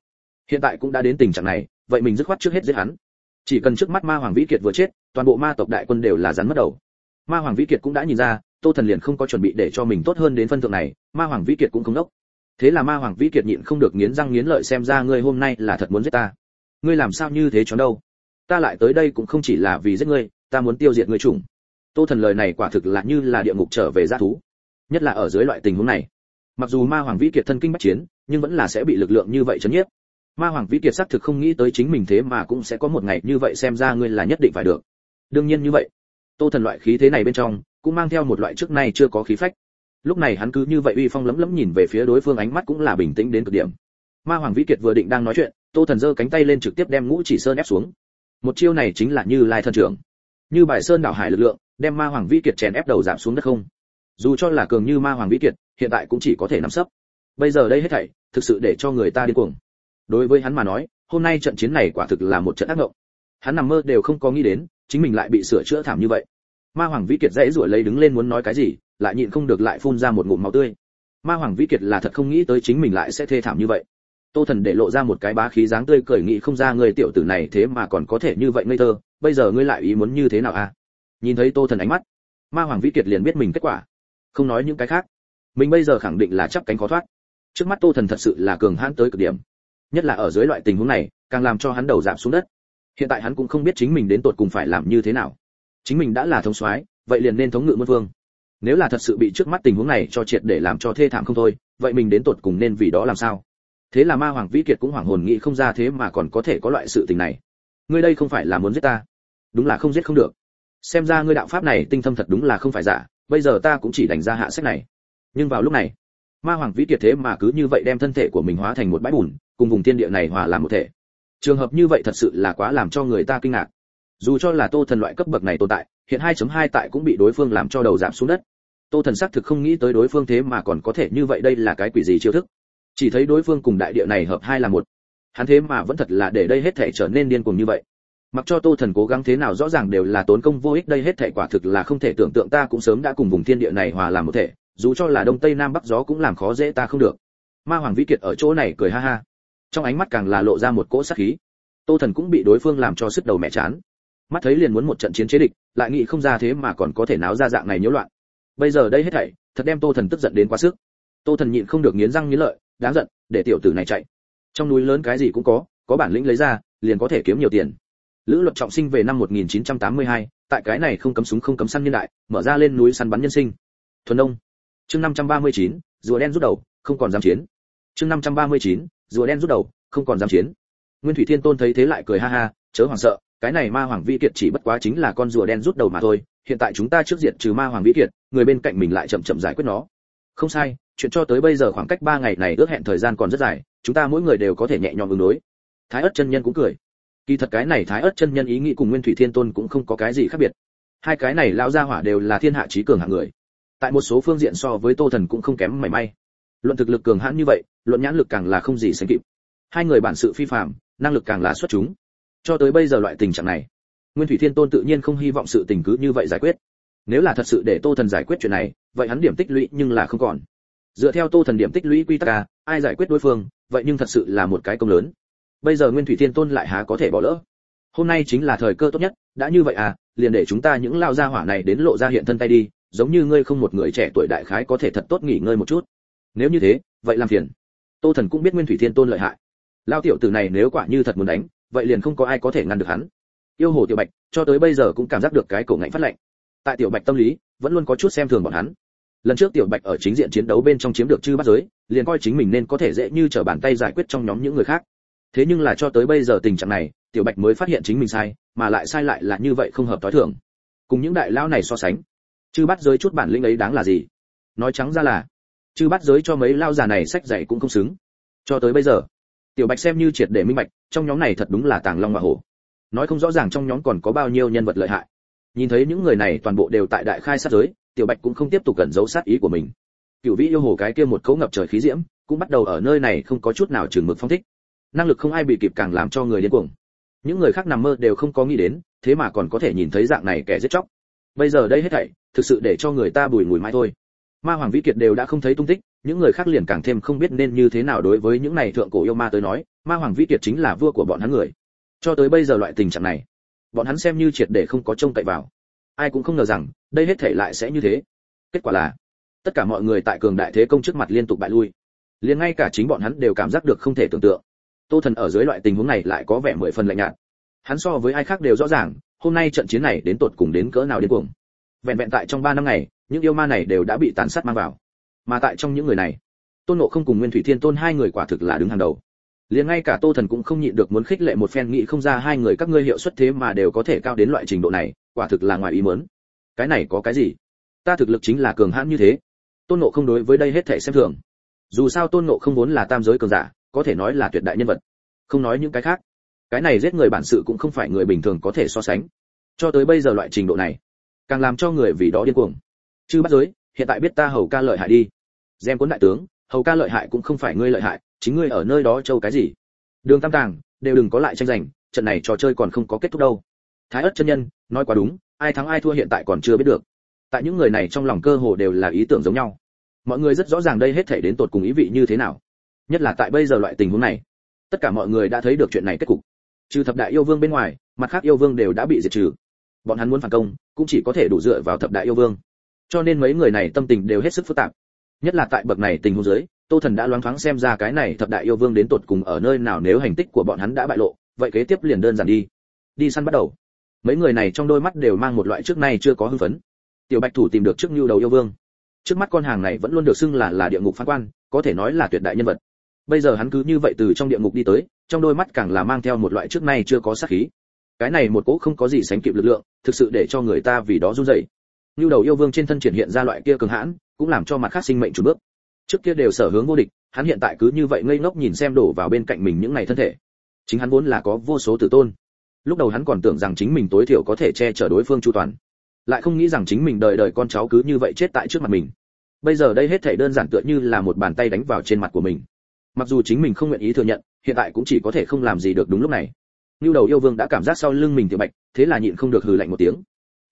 Hiện tại cũng đã đến tình trạng này, vậy mình dứt khoát trước hết giết hắn. Chỉ cần trước mắt ma hoàng vĩ kiệt vừa chết, toàn bộ ma tộc đại quân đều là rắn mất đầu. Ma hoàng vĩ kiệt cũng đã nhìn ra, tô thần liền không có chuẩn bị để cho mình tốt hơn đến phân thượng này, ma hoàng vĩ kiệt cũng không đốc. Thế là ma hoàng vĩ kiệt nhịn không được nghiến răng nghiến lợi xem ra ngươi hôm nay là thật muốn giết ta. Ngươi làm sao như thế cho đâu? Ta lại tới đây cũng không chỉ là vì giết ngươi, ta muốn tiêu diệt ngươi chủng. Tô thần lời này quả thực là như là địa ngục trở về g thú. Nhất là ở dưới loại tình huống này mặc dù ma hoàng vĩ kiệt thân kinh bách chiến, nhưng vẫn là sẽ bị lực lượng như vậy chấn nhiếp. Ma hoàng vĩ kiệt xác thực không nghĩ tới chính mình thế mà cũng sẽ có một ngày như vậy xem ra ngươi là nhất định phải được. Đương nhiên như vậy, tô thần loại khí thế này bên trong, cũng mang theo một loại trước nay chưa có khí phách. Lúc này hắn cứ như vậy uy phong lấm lấm nhìn về phía đối phương ánh mắt cũng là bình tĩnh đến cực điểm. Ma hoàng vĩ kiệt vừa định đang nói chuyện, tô thần giơ cánh tay lên trực tiếp đem ngũ chỉ sơn ép xuống. Một chiêu này chính là như lai thân trưởng. Như bài sơn đảo hải lực lượng, đem ma hoàng vĩ kiệt chèn ép đầu giảm xuống đất không? Dù cho là cường như ma hoàng vĩ kiệt, hiện tại cũng chỉ có thể nắm sấp. Bây giờ đây hết thảy, thực sự để cho người ta điên cuồng. Đối với hắn mà nói, hôm nay trận chiến này quả thực là một trận ác ngộng hắn nằm mơ đều không có nghĩ đến, chính mình lại bị sửa chữa thảm như vậy. Ma hoàng vĩ kiệt dãy ruổi lấy đứng lên muốn nói cái gì, lại nhịn không được lại phun ra một ngụm máu tươi. Ma hoàng vĩ kiệt là thật không nghĩ tới chính mình lại sẽ thê thảm như vậy. Tô thần để lộ ra một cái bá khí dáng tươi cười nghĩ không ra người tiểu tử này thế mà còn có thể như vậy ngây thơ, bây giờ ngươi lại ý muốn như thế nào a à? nhìn thấy tô thần ánh mắt, ma hoàng vĩ kiệt liền biết mình kết quả không nói những cái khác. Mình bây giờ khẳng định là chắp cánh khó thoát. Trước mắt tô thần thật sự là cường hãn tới cực điểm. Nhất là ở dưới loại tình huống này, càng làm cho hắn đầu giảm xuống đất. Hiện tại hắn cũng không biết chính mình đến tột cùng phải làm như thế nào. Chính mình đã là thống soái, vậy liền nên thống ngự muôn vương. Nếu là thật sự bị trước mắt tình huống này cho triệt để làm cho thê thảm không thôi, vậy mình đến tột cùng nên vì đó làm sao? Thế là ma hoàng vĩ kiệt cũng hoảng hồn nghĩ không ra thế mà còn có thể có loại sự tình này. Ngươi đây không phải là muốn giết ta. Đúng là không giết không được. Xem ra ngươi đạo pháp này tinh thâm thật đúng là không phải giả bây giờ ta cũng chỉ đánh ra hạ sách này. Nhưng vào lúc này, ma hoàng vĩ kiệt thế mà cứ như vậy đem thân thể của mình hóa thành một bãi bùn, cùng vùng thiên địa này hòa làm một thể. Trường hợp như vậy thật sự là quá làm cho người ta kinh ngạc. Dù cho là tô thần loại cấp bậc này tồn tại, hiện 2.2 tại cũng bị đối phương làm cho đầu giảm xuống đất. Tô thần xác thực không nghĩ tới đối phương thế mà còn có thể như vậy đây là cái quỷ gì chiêu thức. Chỉ thấy đối phương cùng đại địa này hợp hai là một. Hắn thế mà vẫn thật là để đây hết thể trở nên điên cuồng như vậy mặc cho tô thần cố gắng thế nào rõ ràng đều là tốn công vô ích, đây hết thể quả thực là không thể tưởng tượng ta cũng sớm đã cùng vùng thiên địa này hòa làm một thể, dù cho là đông tây nam bắc gió cũng làm khó dễ ta không được. Ma hoàng vĩ kiệt ở chỗ này cười ha ha, trong ánh mắt càng là lộ ra một cỗ sát khí. Tô thần cũng bị đối phương làm cho sức đầu mẹ chán. Mắt thấy liền muốn một trận chiến chế địch, lại nghĩ không ra thế mà còn có thể náo ra dạng này nhiễu loạn. Bây giờ đây hết thảy, thật đem tô thần tức giận đến quá sức. Tô thần nhịn không được nghiến răng nghiến lợi, đáng giận, để tiểu tử này chạy. Trong núi lớn cái gì cũng có có bản lĩnh lấy ra, liền có thể kiếm nhiều tiền lữ luật trọng sinh về năm 1982, tại cái này không cấm súng không cấm săn nhân đại mở ra lên núi săn bắn nhân sinh. Thuần đông chương 539, rùa đen rút đầu không còn dám chiến. Chương 539, rùa đen rút đầu không còn dám chiến. Nguyên thủy thiên tôn thấy thế lại cười ha ha chớ hoảng sợ cái này ma hoàng vi kiệt chỉ bất quá chính là con rùa đen rút đầu mà thôi hiện tại chúng ta trước diện trừ ma hoàng vi kiệt người bên cạnh mình lại chậm chậm giải quyết nó. Không sai chuyện cho tới bây giờ khoảng cách ba ngày này ước hẹn thời gian còn rất dài chúng ta mỗi người đều có thể nhẹ nhõm ứng đối. Thái ất chân nhân cũng cười kỳ thật cái này thái ất chân nhân ý nghĩ cùng nguyên thủy thiên tôn cũng không có cái gì khác biệt. Hai cái này lão gia hỏa đều là thiên hạ trí cường hạng người. Tại một số phương diện so với tô thần cũng không kém mảy may. Luận thực lực cường hãn như vậy, luận nhãn lực càng là không gì sánh kịp. Hai người bản sự phi phàm, năng lực càng là xuất chúng. Cho tới bây giờ loại tình trạng này, nguyên thủy thiên tôn tự nhiên không hy vọng sự tình cứ như vậy giải quyết. Nếu là thật sự để tô thần giải quyết chuyện này, vậy hắn điểm tích lũy nhưng là không còn. Dựa theo tô thần điểm tích lũy quy tắc à, ai giải quyết đối phương, vậy nhưng thật sự là một cái công lớn bây giờ nguyên thủy thiên tôn lại há có thể bỏ lỡ? Hôm nay chính là thời cơ tốt nhất, đã như vậy à liền để chúng ta những lao gia hỏa này đến lộ ra hiện thân tay đi, giống như ngươi không một người trẻ tuổi đại khái có thể thật tốt nghỉ ngơi một chút. Nếu như thế, vậy làm phiền. Tô thần cũng biết nguyên thủy thiên tôn lợi hại. Lao tiểu tử này nếu quả như thật muốn đánh, vậy liền không có ai có thể ngăn được hắn. Yêu hồ tiểu bạch, cho tới bây giờ cũng cảm giác được cái cổ ngạnh phát lạnh. Tại tiểu bạch tâm lý, vẫn luôn có chút xem thường bọn hắn. Lần trước tiểu bạch ở chính diện chiến đấu bên trong chiếm được chư bắt giới, liền coi chính mình nên có thể dễ như trở bàn tay giải quyết trong nhóm những người khác thế nhưng là cho tới bây giờ tình trạng này, tiểu bạch mới phát hiện chính mình sai, mà lại sai lại là như vậy không hợp tối thường. Cùng những đại lão này so sánh, chư bắt giới chút bản lĩnh ấy đáng là gì? Nói trắng ra là, chư bắt giới cho mấy lao già này sách dạy cũng không xứng. Cho tới bây giờ, tiểu bạch xem như triệt để minh bạch, trong nhóm này thật đúng là tàng long và hổ. Nói không rõ ràng trong nhóm còn có bao nhiêu nhân vật lợi hại. Nhìn thấy những người này toàn bộ đều tại đại khai sát giới, tiểu bạch cũng không tiếp tục cẩn giấu sát ý của mình. Cựu vĩ yêu hồ cái kia một cấu ngập trời khí diễm, cũng bắt đầu ở nơi này không có chút nào chừng mực phong thích năng lực không ai bị kịp càng làm cho người điên cuồng. Những người khác nằm mơ đều không có nghĩ đến, thế mà còn có thể nhìn thấy dạng này kẻ giết chóc. Bây giờ đây hết thảy, thực sự để cho người ta bùi ngùi mãi thôi. Ma hoàng vĩ kiệt đều đã không thấy tung tích, những người khác liền càng thêm không biết nên như thế nào đối với những này thượng cổ yêu ma tới nói, ma hoàng vĩ kiệt chính là vua của bọn hắn người. Cho tới bây giờ loại tình trạng này, bọn hắn xem như triệt để không có trông cậy vào. Ai cũng không ngờ rằng, đây hết thảy lại sẽ như thế. Kết quả là, tất cả mọi người tại cường đại thế công trước mặt liên tục bại lui. Liền ngay cả chính bọn hắn đều cảm giác được không thể tưởng tượng tô thần ở dưới loại tình huống này lại có vẻ mười phần lạnh nhạt. Hắn so với ai khác đều rõ ràng, hôm nay trận chiến này đến tột cùng đến cỡ nào đến cuồng. Vẹn vẹn tại trong ba năm ngày những yêu ma này đều đã bị tàn sát mang vào. Mà tại trong những người này, tôn nộ không cùng nguyên thủy thiên tôn hai người quả thực là đứng hàng đầu. Liền ngay cả tô thần cũng không nhịn được muốn khích lệ một phen nghĩ không ra hai người các ngươi hiệu suất thế mà đều có thể cao đến loại trình độ này, quả thực là ngoài ý muốn. Cái này có cái gì? Ta thực lực chính là cường hãn như thế. Tôn nộ không đối với đây hết thể xem thường. Dù sao tôn nộ không vốn là tam giới cường giả có thể nói là tuyệt đại nhân vật. Không nói những cái khác. Cái này giết người bản sự cũng không phải người bình thường có thể so sánh. Cho tới bây giờ loại trình độ này, càng làm cho người vì đó điên cuồng. Chư bắt giới, hiện tại biết ta hầu ca lợi hại đi. Xem cuốn đại tướng, hầu ca lợi hại cũng không phải ngươi lợi hại, chính ngươi ở nơi đó châu cái gì? Đường tam tàng, đều đừng có lại tranh giành, trận này trò chơi còn không có kết thúc đâu. Thái ất chân nhân, nói quá đúng, ai thắng ai thua hiện tại còn chưa biết được. Tại những người này trong lòng cơ hồ đều là ý tưởng giống nhau. Mọi người rất rõ ràng đây hết thể đến tột cùng ý vị như thế nào nhất là tại bây giờ loại tình huống này. Tất cả mọi người đã thấy được chuyện này kết cục. Trừ thập đại yêu vương bên ngoài, mặt khác yêu vương đều đã bị diệt trừ. Bọn hắn muốn phản công, cũng chỉ có thể đủ dựa vào thập đại yêu vương. Cho nên mấy người này tâm tình đều hết sức phức tạp. Nhất là tại bậc này tình huống dưới, tô thần đã loáng thoáng xem ra cái này thập đại yêu vương đến tột cùng ở nơi nào nếu hành tích của bọn hắn đã bại lộ, vậy kế tiếp liền đơn giản đi. Đi săn bắt đầu. Mấy người này trong đôi mắt đều mang một loại trước nay chưa có hưng phấn. Tiểu bạch thủ tìm được trước nhu đầu yêu vương. Trước mắt con hàng này vẫn luôn được xưng là là địa ngục phán quan, có thể nói là tuyệt đại nhân vật bây giờ hắn cứ như vậy từ trong địa ngục đi tới, trong đôi mắt càng là mang theo một loại trước nay chưa có sát khí. Cái này một cỗ không có gì sánh kịp lực lượng, thực sự để cho người ta vì đó run rẩy. Như đầu yêu vương trên thân triển hiện ra loại kia cường hãn, cũng làm cho mặt khác sinh mệnh chủ bước. Trước kia đều sở hướng vô địch, hắn hiện tại cứ như vậy ngây ngốc nhìn xem đổ vào bên cạnh mình những ngày thân thể. Chính hắn vốn là có vô số tử tôn. Lúc đầu hắn còn tưởng rằng chính mình tối thiểu có thể che chở đối phương chu toàn. Lại không nghĩ rằng chính mình đời đời con cháu cứ như vậy chết tại trước mặt mình. Bây giờ đây hết thảy đơn giản tựa như là một bàn tay đánh vào trên mặt của mình mặc dù chính mình không nguyện ý thừa nhận, hiện tại cũng chỉ có thể không làm gì được đúng lúc này. Như đầu yêu vương đã cảm giác sau lưng mình tiểu bạch, thế là nhịn không được hừ lạnh một tiếng.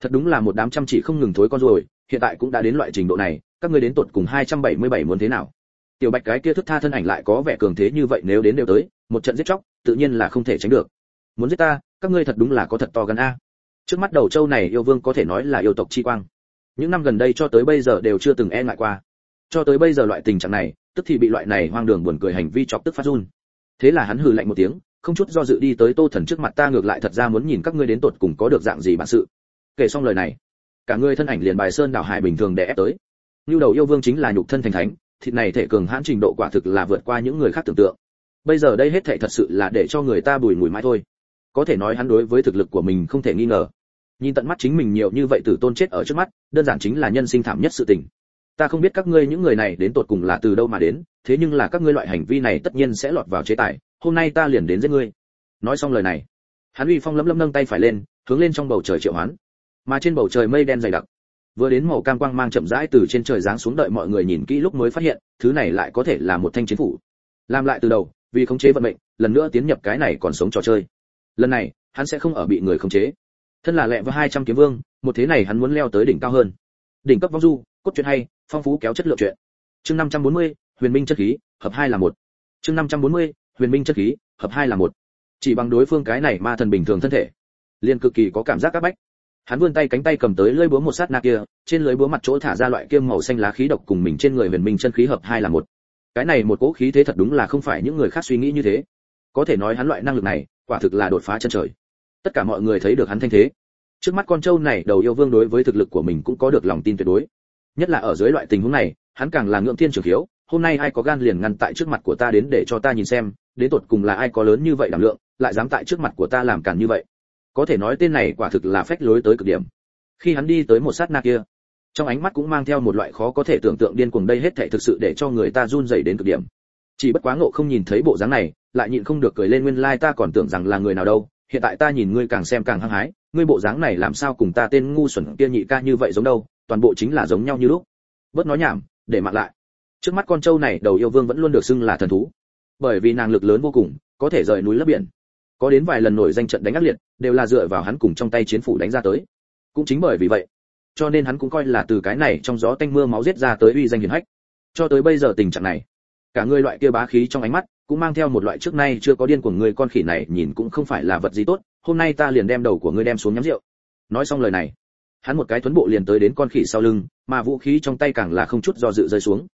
Thật đúng là một đám chăm chỉ không ngừng thối con rồi, hiện tại cũng đã đến loại trình độ này, các ngươi đến tột cùng 277 muốn thế nào? Tiểu bạch cái kia thức tha thân ảnh lại có vẻ cường thế như vậy nếu đến đều tới, một trận giết chóc, tự nhiên là không thể tránh được. Muốn giết ta, các ngươi thật đúng là có thật to gan a. Trước mắt đầu châu này yêu vương có thể nói là yêu tộc chi quang. Những năm gần đây cho tới bây giờ đều chưa từng e ngại qua cho tới bây giờ loại tình trạng này, tức thì bị loại này hoang đường buồn cười hành vi chọc tức phát run. Thế là hắn hừ lạnh một tiếng, không chút do dự đi tới tô thần trước mặt ta ngược lại thật ra muốn nhìn các ngươi đến tột cùng có được dạng gì bản sự. Kể xong lời này, cả người thân ảnh liền bài sơn đảo hải bình thường để ép tới. Như đầu yêu vương chính là nhục thân thành thánh, thịt này thể cường hãn trình độ quả thực là vượt qua những người khác tưởng tượng. Bây giờ đây hết thảy thật sự là để cho người ta bùi mùi mãi thôi. Có thể nói hắn đối với thực lực của mình không thể nghi ngờ. Nhìn tận mắt chính mình nhiều như vậy tử tôn chết ở trước mắt, đơn giản chính là nhân sinh thảm nhất sự tình ta không biết các ngươi những người này đến tột cùng là từ đâu mà đến, thế nhưng là các ngươi loại hành vi này tất nhiên sẽ lọt vào chế tài, hôm nay ta liền đến giết ngươi. Nói xong lời này, hắn uy phong lấm lấm nâng tay phải lên, hướng lên trong bầu trời triệu hoán. Mà trên bầu trời mây đen dày đặc, vừa đến màu cam quang mang chậm rãi từ trên trời giáng xuống đợi mọi người nhìn kỹ lúc mới phát hiện, thứ này lại có thể là một thanh chiến phủ. Làm lại từ đầu, vì khống chế vận mệnh, lần nữa tiến nhập cái này còn sống trò chơi. Lần này, hắn sẽ không ở bị người khống chế. Thân là lẹ với 200 kiếm vương, một thế này hắn muốn leo tới đỉnh cao hơn. Đỉnh cấp vong du cốt truyện hay phong phú kéo chất lượng truyện. Chương 540, huyền minh chất khí hợp hai là một. Chương 540, huyền minh chất khí hợp hai là một. Chỉ bằng đối phương cái này ma thần bình thường thân thể liền cực kỳ có cảm giác các bách. Hắn vươn tay cánh tay cầm tới lưỡi búa một sát na kia trên lưỡi búa mặt chỗ thả ra loại kiêm màu xanh lá khí độc cùng mình trên người huyền minh chân khí hợp hai là một. Cái này một cỗ khí thế thật đúng là không phải những người khác suy nghĩ như thế. Có thể nói hắn loại năng lực này quả thực là đột phá chân trời. Tất cả mọi người thấy được hắn thanh thế. Trước mắt con trâu này đầu yêu vương đối với thực lực của mình cũng có được lòng tin tuyệt đối nhất là ở dưới loại tình huống này, hắn càng là ngưỡng thiên trường hiếu hôm nay ai có gan liền ngăn tại trước mặt của ta đến để cho ta nhìn xem, đến tột cùng là ai có lớn như vậy đảm lượng, lại dám tại trước mặt của ta làm càn như vậy. Có thể nói tên này quả thực là phách lối tới cực điểm. Khi hắn đi tới một sát na kia, trong ánh mắt cũng mang theo một loại khó có thể tưởng tượng điên cuồng đây hết thảy thực sự để cho người ta run rẩy đến cực điểm. Chỉ bất quá ngộ không nhìn thấy bộ dáng này, lại nhịn không được cười lên nguyên lai like ta còn tưởng rằng là người nào đâu, hiện tại ta nhìn ngươi càng xem càng hăng hái, ngươi bộ dáng này làm sao cùng ta tên ngu xuẩn kia nhị ca như vậy giống đâu toàn bộ chính là giống nhau như lúc. Bớt nói nhảm, để mặc lại. Trước mắt con trâu này, đầu yêu vương vẫn luôn được xưng là thần thú. Bởi vì nàng lực lớn vô cùng, có thể rời núi lấp biển. Có đến vài lần nổi danh trận đánh ác liệt, đều là dựa vào hắn cùng trong tay chiến phủ đánh ra tới. Cũng chính bởi vì vậy, cho nên hắn cũng coi là từ cái này trong gió tanh mưa máu giết ra tới uy danh hiển hách. Cho tới bây giờ tình trạng này, cả người loại kia bá khí trong ánh mắt, cũng mang theo một loại trước nay chưa có điên của người con khỉ này nhìn cũng không phải là vật gì tốt. Hôm nay ta liền đem đầu của ngươi đem xuống nhắm rượu. Nói xong lời này hắn một cái tuấn bộ liền tới đến con khỉ sau lưng, mà vũ khí trong tay càng là không chút do dự rơi xuống.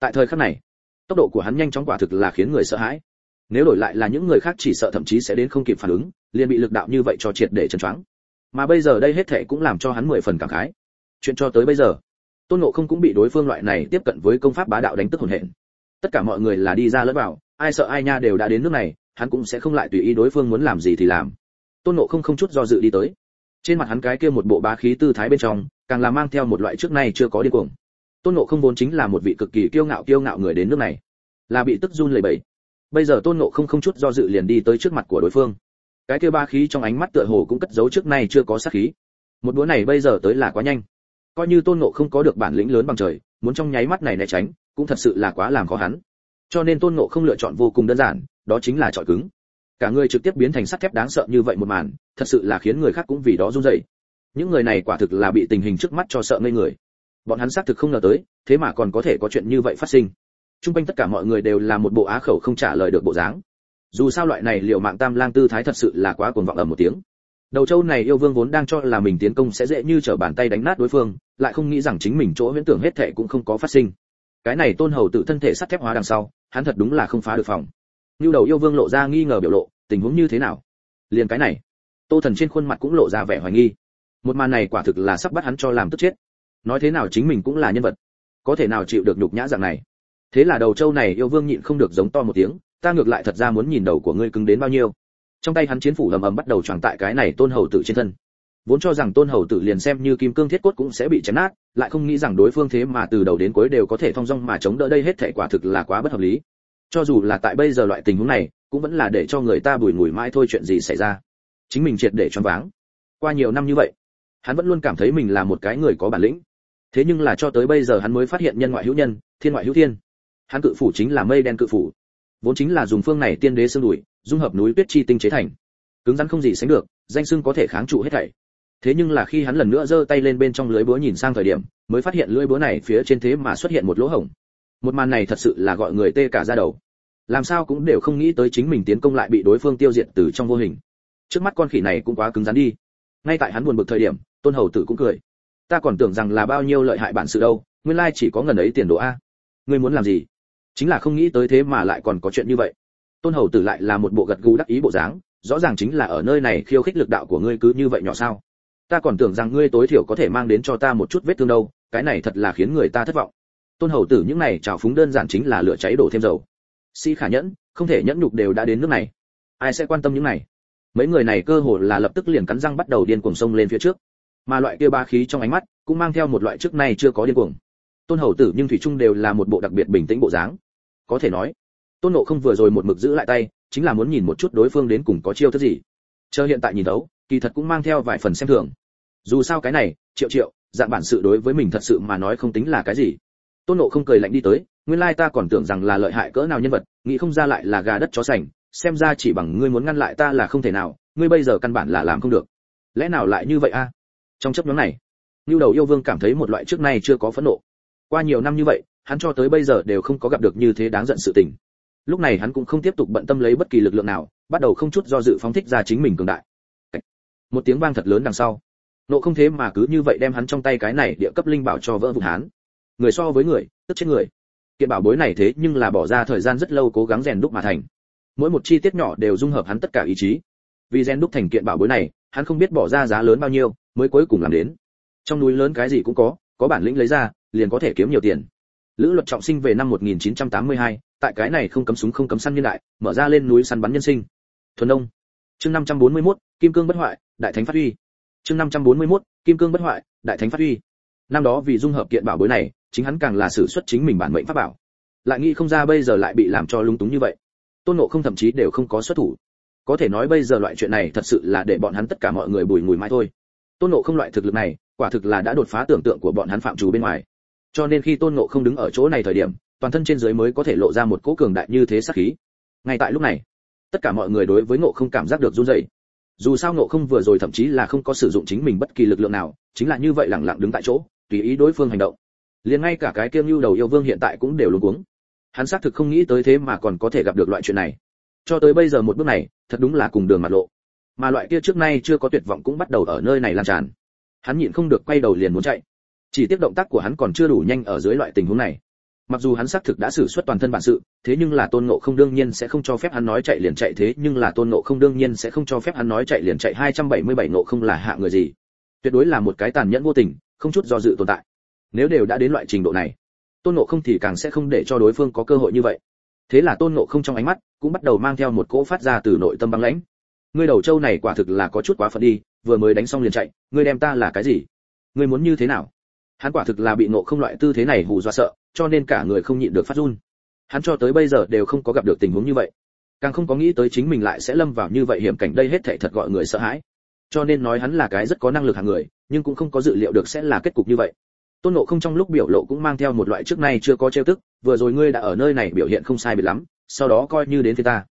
Tại thời khắc này, tốc độ của hắn nhanh chóng quả thực là khiến người sợ hãi. Nếu đổi lại là những người khác chỉ sợ thậm chí sẽ đến không kịp phản ứng, liền bị lực đạo như vậy cho triệt để chấn choáng. Mà bây giờ đây hết thệ cũng làm cho hắn mười phần cảm khái. Chuyện cho tới bây giờ, tôn ngộ không cũng bị đối phương loại này tiếp cận với công pháp bá đạo đánh tức hồn hển. Tất cả mọi người là đi ra lẫn vào, ai sợ ai nha đều đã đến nước này, hắn cũng sẽ không lại tùy ý đối phương muốn làm gì thì làm. Tôn ngộ không không chút do dự đi tới trên mặt hắn cái kia một bộ bá khí tư thái bên trong, càng là mang theo một loại trước nay chưa có điên cuồng. Tôn ngộ không vốn chính là một vị cực kỳ kiêu ngạo kiêu ngạo người đến nước này, là bị tức run lẩy bẩy. Bây giờ tôn ngộ không không chút do dự liền đi tới trước mặt của đối phương. Cái kia ba khí trong ánh mắt tựa hồ cũng cất giấu trước nay chưa có sát khí. Một đũa này bây giờ tới là quá nhanh. Coi như tôn ngộ không có được bản lĩnh lớn bằng trời, muốn trong nháy mắt này né tránh, cũng thật sự là quá làm khó hắn. Cho nên tôn ngộ không lựa chọn vô cùng đơn giản, đó chính là trọi cứng cả người trực tiếp biến thành sắt thép đáng sợ như vậy một màn, thật sự là khiến người khác cũng vì đó run rẩy. Những người này quả thực là bị tình hình trước mắt cho sợ ngây người. Bọn hắn xác thực không ngờ tới, thế mà còn có thể có chuyện như vậy phát sinh. Trung quanh tất cả mọi người đều là một bộ á khẩu không trả lời được bộ dáng. Dù sao loại này liệu mạng tam lang tư thái thật sự là quá cuồng vọng ầm một tiếng. Đầu châu này yêu vương vốn đang cho là mình tiến công sẽ dễ như trở bàn tay đánh nát đối phương, lại không nghĩ rằng chính mình chỗ huyễn tưởng hết thệ cũng không có phát sinh. Cái này tôn hầu tự thân thể sắt thép hóa đằng sau, hắn thật đúng là không phá được phòng. Như đầu yêu vương lộ ra nghi ngờ biểu lộ tình huống như thế nào? Liền cái này, tô thần trên khuôn mặt cũng lộ ra vẻ hoài nghi. Một màn này quả thực là sắp bắt hắn cho làm tức chết. Nói thế nào chính mình cũng là nhân vật, có thể nào chịu được nhục nhã dạng này? Thế là đầu trâu này yêu vương nhịn không được giống to một tiếng, ta ngược lại thật ra muốn nhìn đầu của ngươi cứng đến bao nhiêu. Trong tay hắn chiến phủ ầm ầm bắt đầu tròn tại cái này tôn hầu tử trên thân. Vốn cho rằng tôn hầu tử liền xem như kim cương thiết cốt cũng sẽ bị chém nát, lại không nghĩ rằng đối phương thế mà từ đầu đến cuối đều có thể thong dong mà chống đỡ đây hết thể quả thực là quá bất hợp lý. Cho dù là tại bây giờ loại tình huống này cũng vẫn là để cho người ta bùi ngùi mãi thôi chuyện gì xảy ra. Chính mình triệt để choáng váng. Qua nhiều năm như vậy, hắn vẫn luôn cảm thấy mình là một cái người có bản lĩnh. Thế nhưng là cho tới bây giờ hắn mới phát hiện nhân ngoại hữu nhân, thiên ngoại hữu thiên. Hắn cự phủ chính là mây đen cự phủ. Vốn chính là dùng phương này tiên đế xương đùi, dung hợp núi tuyết chi tinh chế thành. Cứng rắn không gì sánh được, danh xưng có thể kháng trụ hết thảy. Thế nhưng là khi hắn lần nữa giơ tay lên bên trong lưới búa nhìn sang thời điểm, mới phát hiện lưới búa này phía trên thế mà xuất hiện một lỗ hổng. Một màn này thật sự là gọi người tê cả ra đầu làm sao cũng đều không nghĩ tới chính mình tiến công lại bị đối phương tiêu diệt từ trong vô hình. Trước mắt con khỉ này cũng quá cứng rắn đi. Ngay tại hắn buồn bực thời điểm, tôn hầu tử cũng cười. Ta còn tưởng rằng là bao nhiêu lợi hại bản sự đâu, nguyên lai chỉ có ngần ấy tiền đồ a. Ngươi muốn làm gì? Chính là không nghĩ tới thế mà lại còn có chuyện như vậy. Tôn hầu tử lại là một bộ gật gù đắc ý bộ dáng, rõ ràng chính là ở nơi này khiêu khích lực đạo của ngươi cứ như vậy nhỏ sao? Ta còn tưởng rằng ngươi tối thiểu có thể mang đến cho ta một chút vết thương đâu, cái này thật là khiến người ta thất vọng. Tôn hầu tử những này trào phúng đơn giản chính là lửa cháy đổ thêm dầu sĩ khả nhẫn, không thể nhẫn nhục đều đã đến nước này. Ai sẽ quan tâm những này? Mấy người này cơ hồ là lập tức liền cắn răng bắt đầu điên cuồng sông lên phía trước. Mà loại kia ba khí trong ánh mắt cũng mang theo một loại trước nay chưa có điên cuồng. Tôn hầu tử nhưng thủy trung đều là một bộ đặc biệt bình tĩnh bộ dáng. Có thể nói, tôn nộ không vừa rồi một mực giữ lại tay, chính là muốn nhìn một chút đối phương đến cùng có chiêu thức gì. Chờ hiện tại nhìn đấu, kỳ thật cũng mang theo vài phần xem thường. Dù sao cái này, triệu triệu, dạng bản sự đối với mình thật sự mà nói không tính là cái gì. Tôn nộ không cười lạnh đi tới nguyên lai ta còn tưởng rằng là lợi hại cỡ nào nhân vật, nghĩ không ra lại là gà đất chó sành, xem ra chỉ bằng ngươi muốn ngăn lại ta là không thể nào, ngươi bây giờ căn bản là làm không được. Lẽ nào lại như vậy a? Trong chấp nhóm này lưu đầu yêu vương cảm thấy một loại trước nay chưa có phẫn nộ. Qua nhiều năm như vậy, hắn cho tới bây giờ đều không có gặp được như thế đáng giận sự tình. Lúc này hắn cũng không tiếp tục bận tâm lấy bất kỳ lực lượng nào, bắt đầu không chút do dự phóng thích ra chính mình cường đại. Một tiếng vang thật lớn đằng sau. Nộ không thế mà cứ như vậy đem hắn trong tay cái này địa cấp linh bảo cho vỡ vụn hắn. Người so với người, tức chết người kiện bảo bối này thế nhưng là bỏ ra thời gian rất lâu cố gắng rèn đúc mà thành. Mỗi một chi tiết nhỏ đều dung hợp hắn tất cả ý chí. Vì rèn đúc thành kiện bảo bối này hắn không biết bỏ ra giá lớn bao nhiêu mới cuối cùng làm đến. Trong núi lớn cái gì cũng có có bản lĩnh lấy ra liền có thể kiếm nhiều tiền. Lữ luật trọng sinh về năm 1982, tại cái này không cấm súng không cấm săn nhân đại mở ra lên núi săn bắn nhân sinh. Thuần đông chương 541, kim cương bất hoại đại thánh phát huy. Chương 541, kim cương bất hoại đại thánh phát huy. Năm đó vì dung hợp kiện bảo bối này chính hắn càng là sử xuất chính mình bản mệnh pháp bảo. Lại nghĩ không ra bây giờ lại bị làm cho lung túng như vậy. Tôn nộ không thậm chí đều không có xuất thủ. Có thể nói bây giờ loại chuyện này thật sự là để bọn hắn tất cả mọi người bùi ngùi mãi thôi. Tôn nộ không loại thực lực này, quả thực là đã đột phá tưởng tượng của bọn hắn phạm trù bên ngoài. Cho nên khi tôn nộ không đứng ở chỗ này thời điểm, toàn thân trên dưới mới có thể lộ ra một cỗ cường đại như thế sắc khí. Ngay tại lúc này, tất cả mọi người đối với ngộ không cảm giác được run rẩy. Dù sao ngộ không vừa rồi thậm chí là không có sử dụng chính mình bất kỳ lực lượng nào, chính là như vậy lẳng lặng đứng tại chỗ, tùy ý đối phương hành động liền ngay cả cái kiêm lưu đầu yêu vương hiện tại cũng đều luống cuống. Hắn xác thực không nghĩ tới thế mà còn có thể gặp được loại chuyện này. Cho tới bây giờ một bước này, thật đúng là cùng đường mặt lộ. Mà loại kia trước nay chưa có tuyệt vọng cũng bắt đầu ở nơi này lan tràn. Hắn nhịn không được quay đầu liền muốn chạy. Chỉ tiếc động tác của hắn còn chưa đủ nhanh ở dưới loại tình huống này. Mặc dù hắn xác thực đã xử suất toàn thân bản sự, thế nhưng là tôn ngộ không đương nhiên sẽ không cho phép hắn nói chạy liền chạy thế, nhưng là tôn ngộ không đương nhiên sẽ không cho phép hắn nói chạy liền chạy. 277 ngộ không là hạ người gì? Tuyệt đối là một cái tàn nhẫn vô tình, không chút do dự tồn tại nếu đều đã đến loại trình độ này, tôn ngộ không thì càng sẽ không để cho đối phương có cơ hội như vậy. Thế là tôn ngộ không trong ánh mắt cũng bắt đầu mang theo một cỗ phát ra từ nội tâm băng lãnh. Ngươi đầu trâu này quả thực là có chút quá phận đi, vừa mới đánh xong liền chạy, ngươi đem ta là cái gì? Ngươi muốn như thế nào? Hắn quả thực là bị nộ không loại tư thế này hù dọa sợ, cho nên cả người không nhịn được phát run. Hắn cho tới bây giờ đều không có gặp được tình huống như vậy. Càng không có nghĩ tới chính mình lại sẽ lâm vào như vậy hiểm cảnh đây hết thảy thật gọi người sợ hãi. Cho nên nói hắn là cái rất có năng lực hàng người, nhưng cũng không có dự liệu được sẽ là kết cục như vậy tôn nộ không trong lúc biểu lộ cũng mang theo một loại trước nay chưa có trêu tức, vừa rồi ngươi đã ở nơi này biểu hiện không sai biệt lắm, sau đó coi như đến phía ta.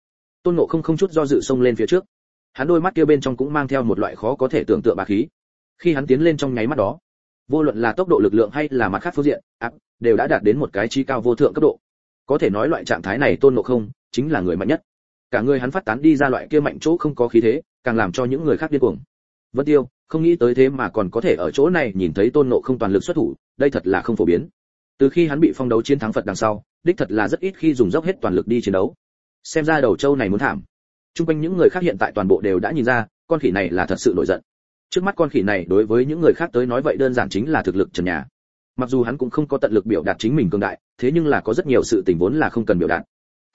Tôn nộ không không chút do dự xông lên phía trước. Hắn đôi mắt kia bên trong cũng mang theo một loại khó có thể tưởng tượng bá khí. Khi hắn tiến lên trong nháy mắt đó, vô luận là tốc độ lực lượng hay là mặt khác phương diện, áp đều đã đạt đến một cái trí cao vô thượng cấp độ. Có thể nói loại trạng thái này tôn Nộ không chính là người mạnh nhất. Cả người hắn phát tán đi ra loại kia mạnh chỗ không có khí thế, càng làm cho những người khác điên cuồng. Vân tiêu, không nghĩ tới thế mà còn có thể ở chỗ này nhìn thấy tôn Nộ không toàn lực xuất thủ đây thật là không phổ biến. Từ khi hắn bị phong đấu chiến thắng phật đằng sau, đích thật là rất ít khi dùng dốc hết toàn lực đi chiến đấu. Xem ra đầu châu này muốn thảm. Chung quanh những người khác hiện tại toàn bộ đều đã nhìn ra, con khỉ này là thật sự nổi giận. Trước mắt con khỉ này đối với những người khác tới nói vậy đơn giản chính là thực lực trần nhà. Mặc dù hắn cũng không có tận lực biểu đạt chính mình cường đại, thế nhưng là có rất nhiều sự tình vốn là không cần biểu đạt.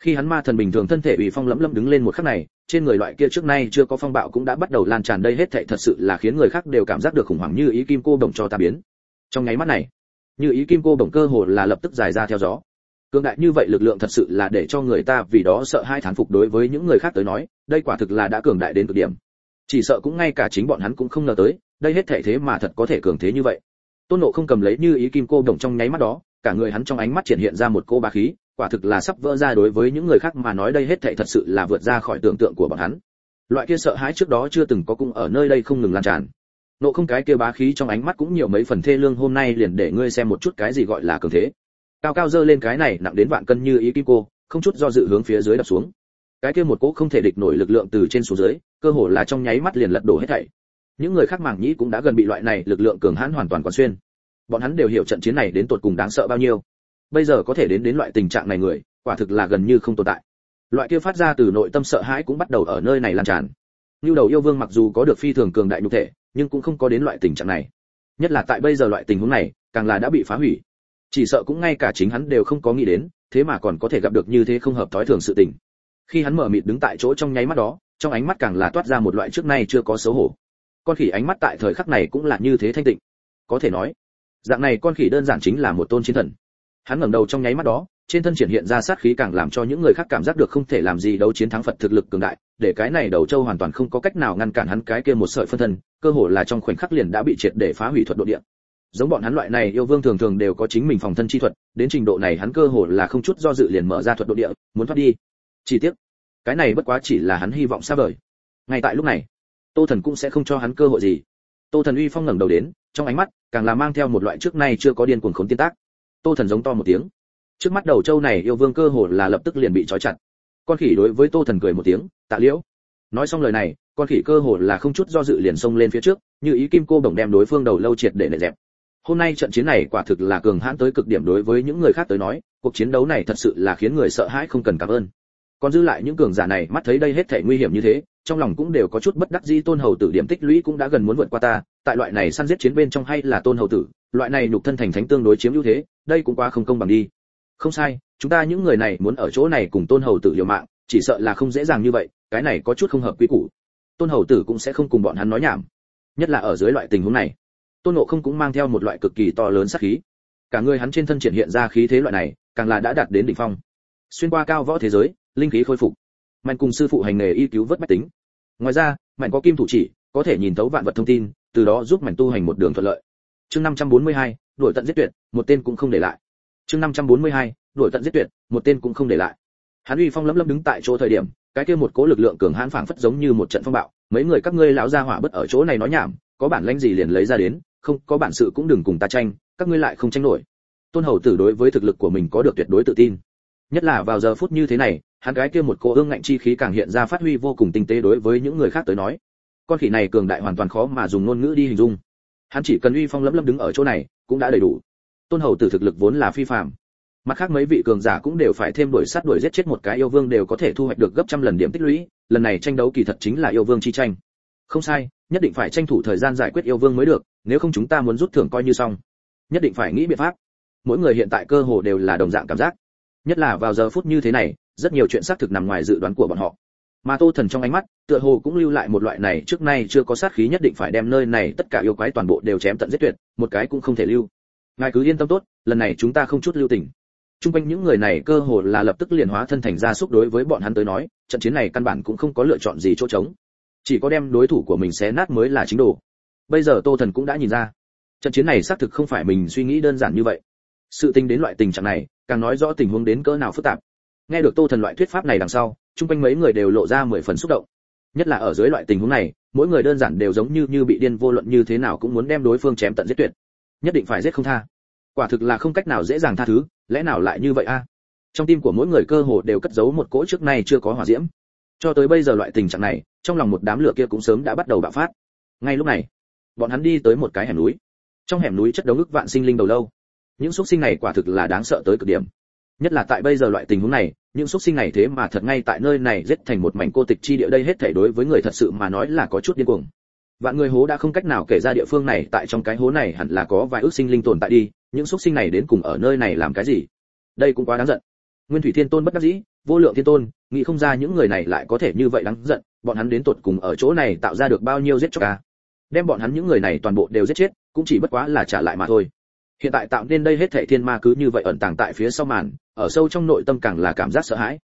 Khi hắn ma thần bình thường thân thể bị phong lẫm lẫm đứng lên một khắc này, trên người loại kia trước nay chưa có phong bạo cũng đã bắt đầu lan tràn đây hết thảy thật sự là khiến người khác đều cảm giác được khủng hoảng như ý kim cô đồng cho ta biến. Trong nháy mắt này như ý kim cô bổng cơ hồ là lập tức dài ra theo gió. Cường đại như vậy lực lượng thật sự là để cho người ta vì đó sợ hai thán phục đối với những người khác tới nói, đây quả thực là đã cường đại đến cực điểm. Chỉ sợ cũng ngay cả chính bọn hắn cũng không ngờ tới, đây hết thể thế mà thật có thể cường thế như vậy. Tôn nộ không cầm lấy như ý kim cô đồng trong nháy mắt đó, cả người hắn trong ánh mắt triển hiện ra một cô bá khí, quả thực là sắp vỡ ra đối với những người khác mà nói đây hết thảy thật sự là vượt ra khỏi tưởng tượng của bọn hắn. Loại kia sợ hãi trước đó chưa từng có cung ở nơi đây không ngừng lan tràn nộ không cái kia bá khí trong ánh mắt cũng nhiều mấy phần thê lương, hôm nay liền để ngươi xem một chút cái gì gọi là cường thế. Cao cao dơ lên cái này, nặng đến vạn cân như ý kim cô, không chút do dự hướng phía dưới đập xuống. Cái kia một cỗ không thể địch nổi lực lượng từ trên xuống dưới, cơ hồ là trong nháy mắt liền lật đổ hết thảy. Những người khác mảng nhĩ cũng đã gần bị loại này lực lượng cường hãn hoàn toàn quán xuyên. Bọn hắn đều hiểu trận chiến này đến tột cùng đáng sợ bao nhiêu. Bây giờ có thể đến đến loại tình trạng này người, quả thực là gần như không tồn tại. Loại kia phát ra từ nội tâm sợ hãi cũng bắt đầu ở nơi này lan tràn như đầu yêu vương mặc dù có được phi thường cường đại nhục thể, nhưng cũng không có đến loại tình trạng này. Nhất là tại bây giờ loại tình huống này, càng là đã bị phá hủy. Chỉ sợ cũng ngay cả chính hắn đều không có nghĩ đến, thế mà còn có thể gặp được như thế không hợp thói thường sự tình. Khi hắn mở mịt đứng tại chỗ trong nháy mắt đó, trong ánh mắt càng là toát ra một loại trước nay chưa có xấu hổ. Con khỉ ánh mắt tại thời khắc này cũng là như thế thanh tịnh. Có thể nói, dạng này con khỉ đơn giản chính là một tôn chiến thần. Hắn ngẩng đầu trong nháy mắt đó trên thân triển hiện ra sát khí càng làm cho những người khác cảm giác được không thể làm gì đấu chiến thắng phật thực lực cường đại, để cái này đầu châu hoàn toàn không có cách nào ngăn cản hắn cái kia một sợi phân thân, cơ hồ là trong khoảnh khắc liền đã bị triệt để phá hủy thuật độ địa. Giống bọn hắn loại này yêu vương thường thường đều có chính mình phòng thân chi thuật, đến trình độ này hắn cơ hồ là không chút do dự liền mở ra thuật độ địa, muốn thoát đi. Chi tiết cái này bất quá chỉ là hắn hy vọng xa vời. Ngay tại lúc này, tô thần cũng sẽ không cho hắn cơ hội gì. Tô thần uy phong ngẩng đầu đến, trong ánh mắt càng là mang theo một loại trước nay chưa có điên cuồng khốn tiên tác. Tô thần giống to một tiếng trước mắt đầu châu này yêu vương cơ hồ là lập tức liền bị trói chặt. Con khỉ đối với tô thần cười một tiếng, tạ liễu. Nói xong lời này, con khỉ cơ hồ là không chút do dự liền xông lên phía trước, như ý kim cô bổng đem đối phương đầu lâu triệt để nệ dẹp. Hôm nay trận chiến này quả thực là cường hãn tới cực điểm đối với những người khác tới nói, cuộc chiến đấu này thật sự là khiến người sợ hãi không cần cảm ơn. Còn dư lại những cường giả này, mắt thấy đây hết thể nguy hiểm như thế, trong lòng cũng đều có chút bất đắc dĩ, tôn hầu tử điểm tích lũy cũng đã gần muốn vượt qua ta, tại loại này săn giết chiến bên trong hay là tôn hầu tử, loại này nhục thân thành thánh tương đối chiếm ưu thế, đây cũng quá không công bằng đi không sai chúng ta những người này muốn ở chỗ này cùng tôn hầu tử liều mạng chỉ sợ là không dễ dàng như vậy cái này có chút không hợp quy củ. Tôn hầu tử cũng sẽ không cùng bọn hắn nói nhảm nhất là ở dưới loại tình huống này. Tôn ngộ không cũng mang theo một loại cực kỳ to lớn sát khí. Cả người hắn trên thân triển hiện ra khí thế loại này càng là đã đạt đến đỉnh phong. Xuyên qua cao võ thế giới linh khí khôi phục. Mạnh cùng sư phụ hành nghề y cứu vớt bách tính. Ngoài ra mạnh có kim thủ chỉ có thể nhìn thấu vạn vật thông tin từ đó giúp mạnh tu hành một đường thuận lợi. Chương 542, đuổi tận giết tuyệt một tên cũng không để lại chương 542, đuổi tận giết tuyệt một tên cũng không để lại. Hắn uy phong lấm lấm đứng tại chỗ thời điểm cái kia một cố lực lượng cường hãn phảng phất giống như một trận phong bạo mấy người các ngươi lão gia hỏa bất ở chỗ này nói nhảm có bản lãnh gì liền lấy ra đến không có bản sự cũng đừng cùng ta tranh các ngươi lại không tranh nổi. Tôn hầu tử đối với thực lực của mình có được tuyệt đối tự tin. Nhất là vào giờ phút như thế này hắn gái kia một cô ương ngạnh chi khí càng hiện ra phát huy vô cùng tinh tế đối với những người khác tới nói. Con khỉ này cường đại hoàn toàn khó mà dùng ngôn ngữ đi hình dung. Hắn chỉ cần uy phong lấm lấm đứng ở chỗ này cũng đã đầy đủ tôn hầu tử thực lực vốn là phi phàm. Mặt khác mấy vị cường giả cũng đều phải thêm đuổi sát đuổi giết chết một cái yêu vương đều có thể thu hoạch được gấp trăm lần điểm tích lũy, lần này tranh đấu kỳ thật chính là yêu vương chi tranh. Không sai, nhất định phải tranh thủ thời gian giải quyết yêu vương mới được, nếu không chúng ta muốn rút thưởng coi như xong. Nhất định phải nghĩ biện pháp. Mỗi người hiện tại cơ hồ đều là đồng dạng cảm giác. Nhất là vào giờ phút như thế này, rất nhiều chuyện xác thực nằm ngoài dự đoán của bọn họ. Mà tô thần trong ánh mắt, tựa hồ cũng lưu lại một loại này trước nay chưa có sát khí nhất định phải đem nơi này tất cả yêu quái toàn bộ đều chém tận giết tuyệt, một cái cũng không thể lưu ngài cứ yên tâm tốt lần này chúng ta không chút lưu tình Trung quanh những người này cơ hồ là lập tức liền hóa thân thành gia súc đối với bọn hắn tới nói, trận chiến này căn bản cũng không có lựa chọn gì chỗ trống. Chỉ có đem đối thủ của mình xé nát mới là chính đồ. Bây giờ Tô Thần cũng đã nhìn ra, trận chiến này xác thực không phải mình suy nghĩ đơn giản như vậy. Sự tình đến loại tình trạng này, càng nói rõ tình huống đến cỡ nào phức tạp. Nghe được Tô Thần loại thuyết pháp này đằng sau, trung quanh mấy người đều lộ ra mười phần xúc động. Nhất là ở dưới loại tình huống này, mỗi người đơn giản đều giống như như bị điên vô luận như thế nào cũng muốn đem đối phương chém tận giết tuyệt. Nhất định phải giết không tha. Quả thực là không cách nào dễ dàng tha thứ, lẽ nào lại như vậy a? Trong tim của mỗi người cơ hồ đều cất giấu một cỗ trước nay chưa có hỏa diễm. Cho tới bây giờ loại tình trạng này trong lòng một đám lửa kia cũng sớm đã bắt đầu bạo phát. Ngay lúc này bọn hắn đi tới một cái hẻm núi. Trong hẻm núi chất đống ức vạn sinh linh đầu lâu. Những xúc sinh này quả thực là đáng sợ tới cực điểm. Nhất là tại bây giờ loại tình huống này những xúc sinh này thế mà thật ngay tại nơi này giết thành một mảnh cô tịch chi địa đây hết thảy đối với người thật sự mà nói là có chút điên cuồng vạn người hố đã không cách nào kể ra địa phương này, tại trong cái hố này hẳn là có vài ước sinh linh tồn tại đi, những xuất sinh này đến cùng ở nơi này làm cái gì? Đây cũng quá đáng giận. Nguyên thủy thiên tôn bất đắc dĩ, vô lượng thiên tôn, nghĩ không ra những người này lại có thể như vậy đáng giận, bọn hắn đến tột cùng ở chỗ này tạo ra được bao nhiêu giết cho ca à? đem bọn hắn những người này toàn bộ đều giết chết, cũng chỉ bất quá là trả lại mà thôi. Hiện tại tạo nên đây hết thảy thiên ma cứ như vậy ẩn tàng tại phía sau màn, ở sâu trong nội tâm càng là cảm giác sợ hãi.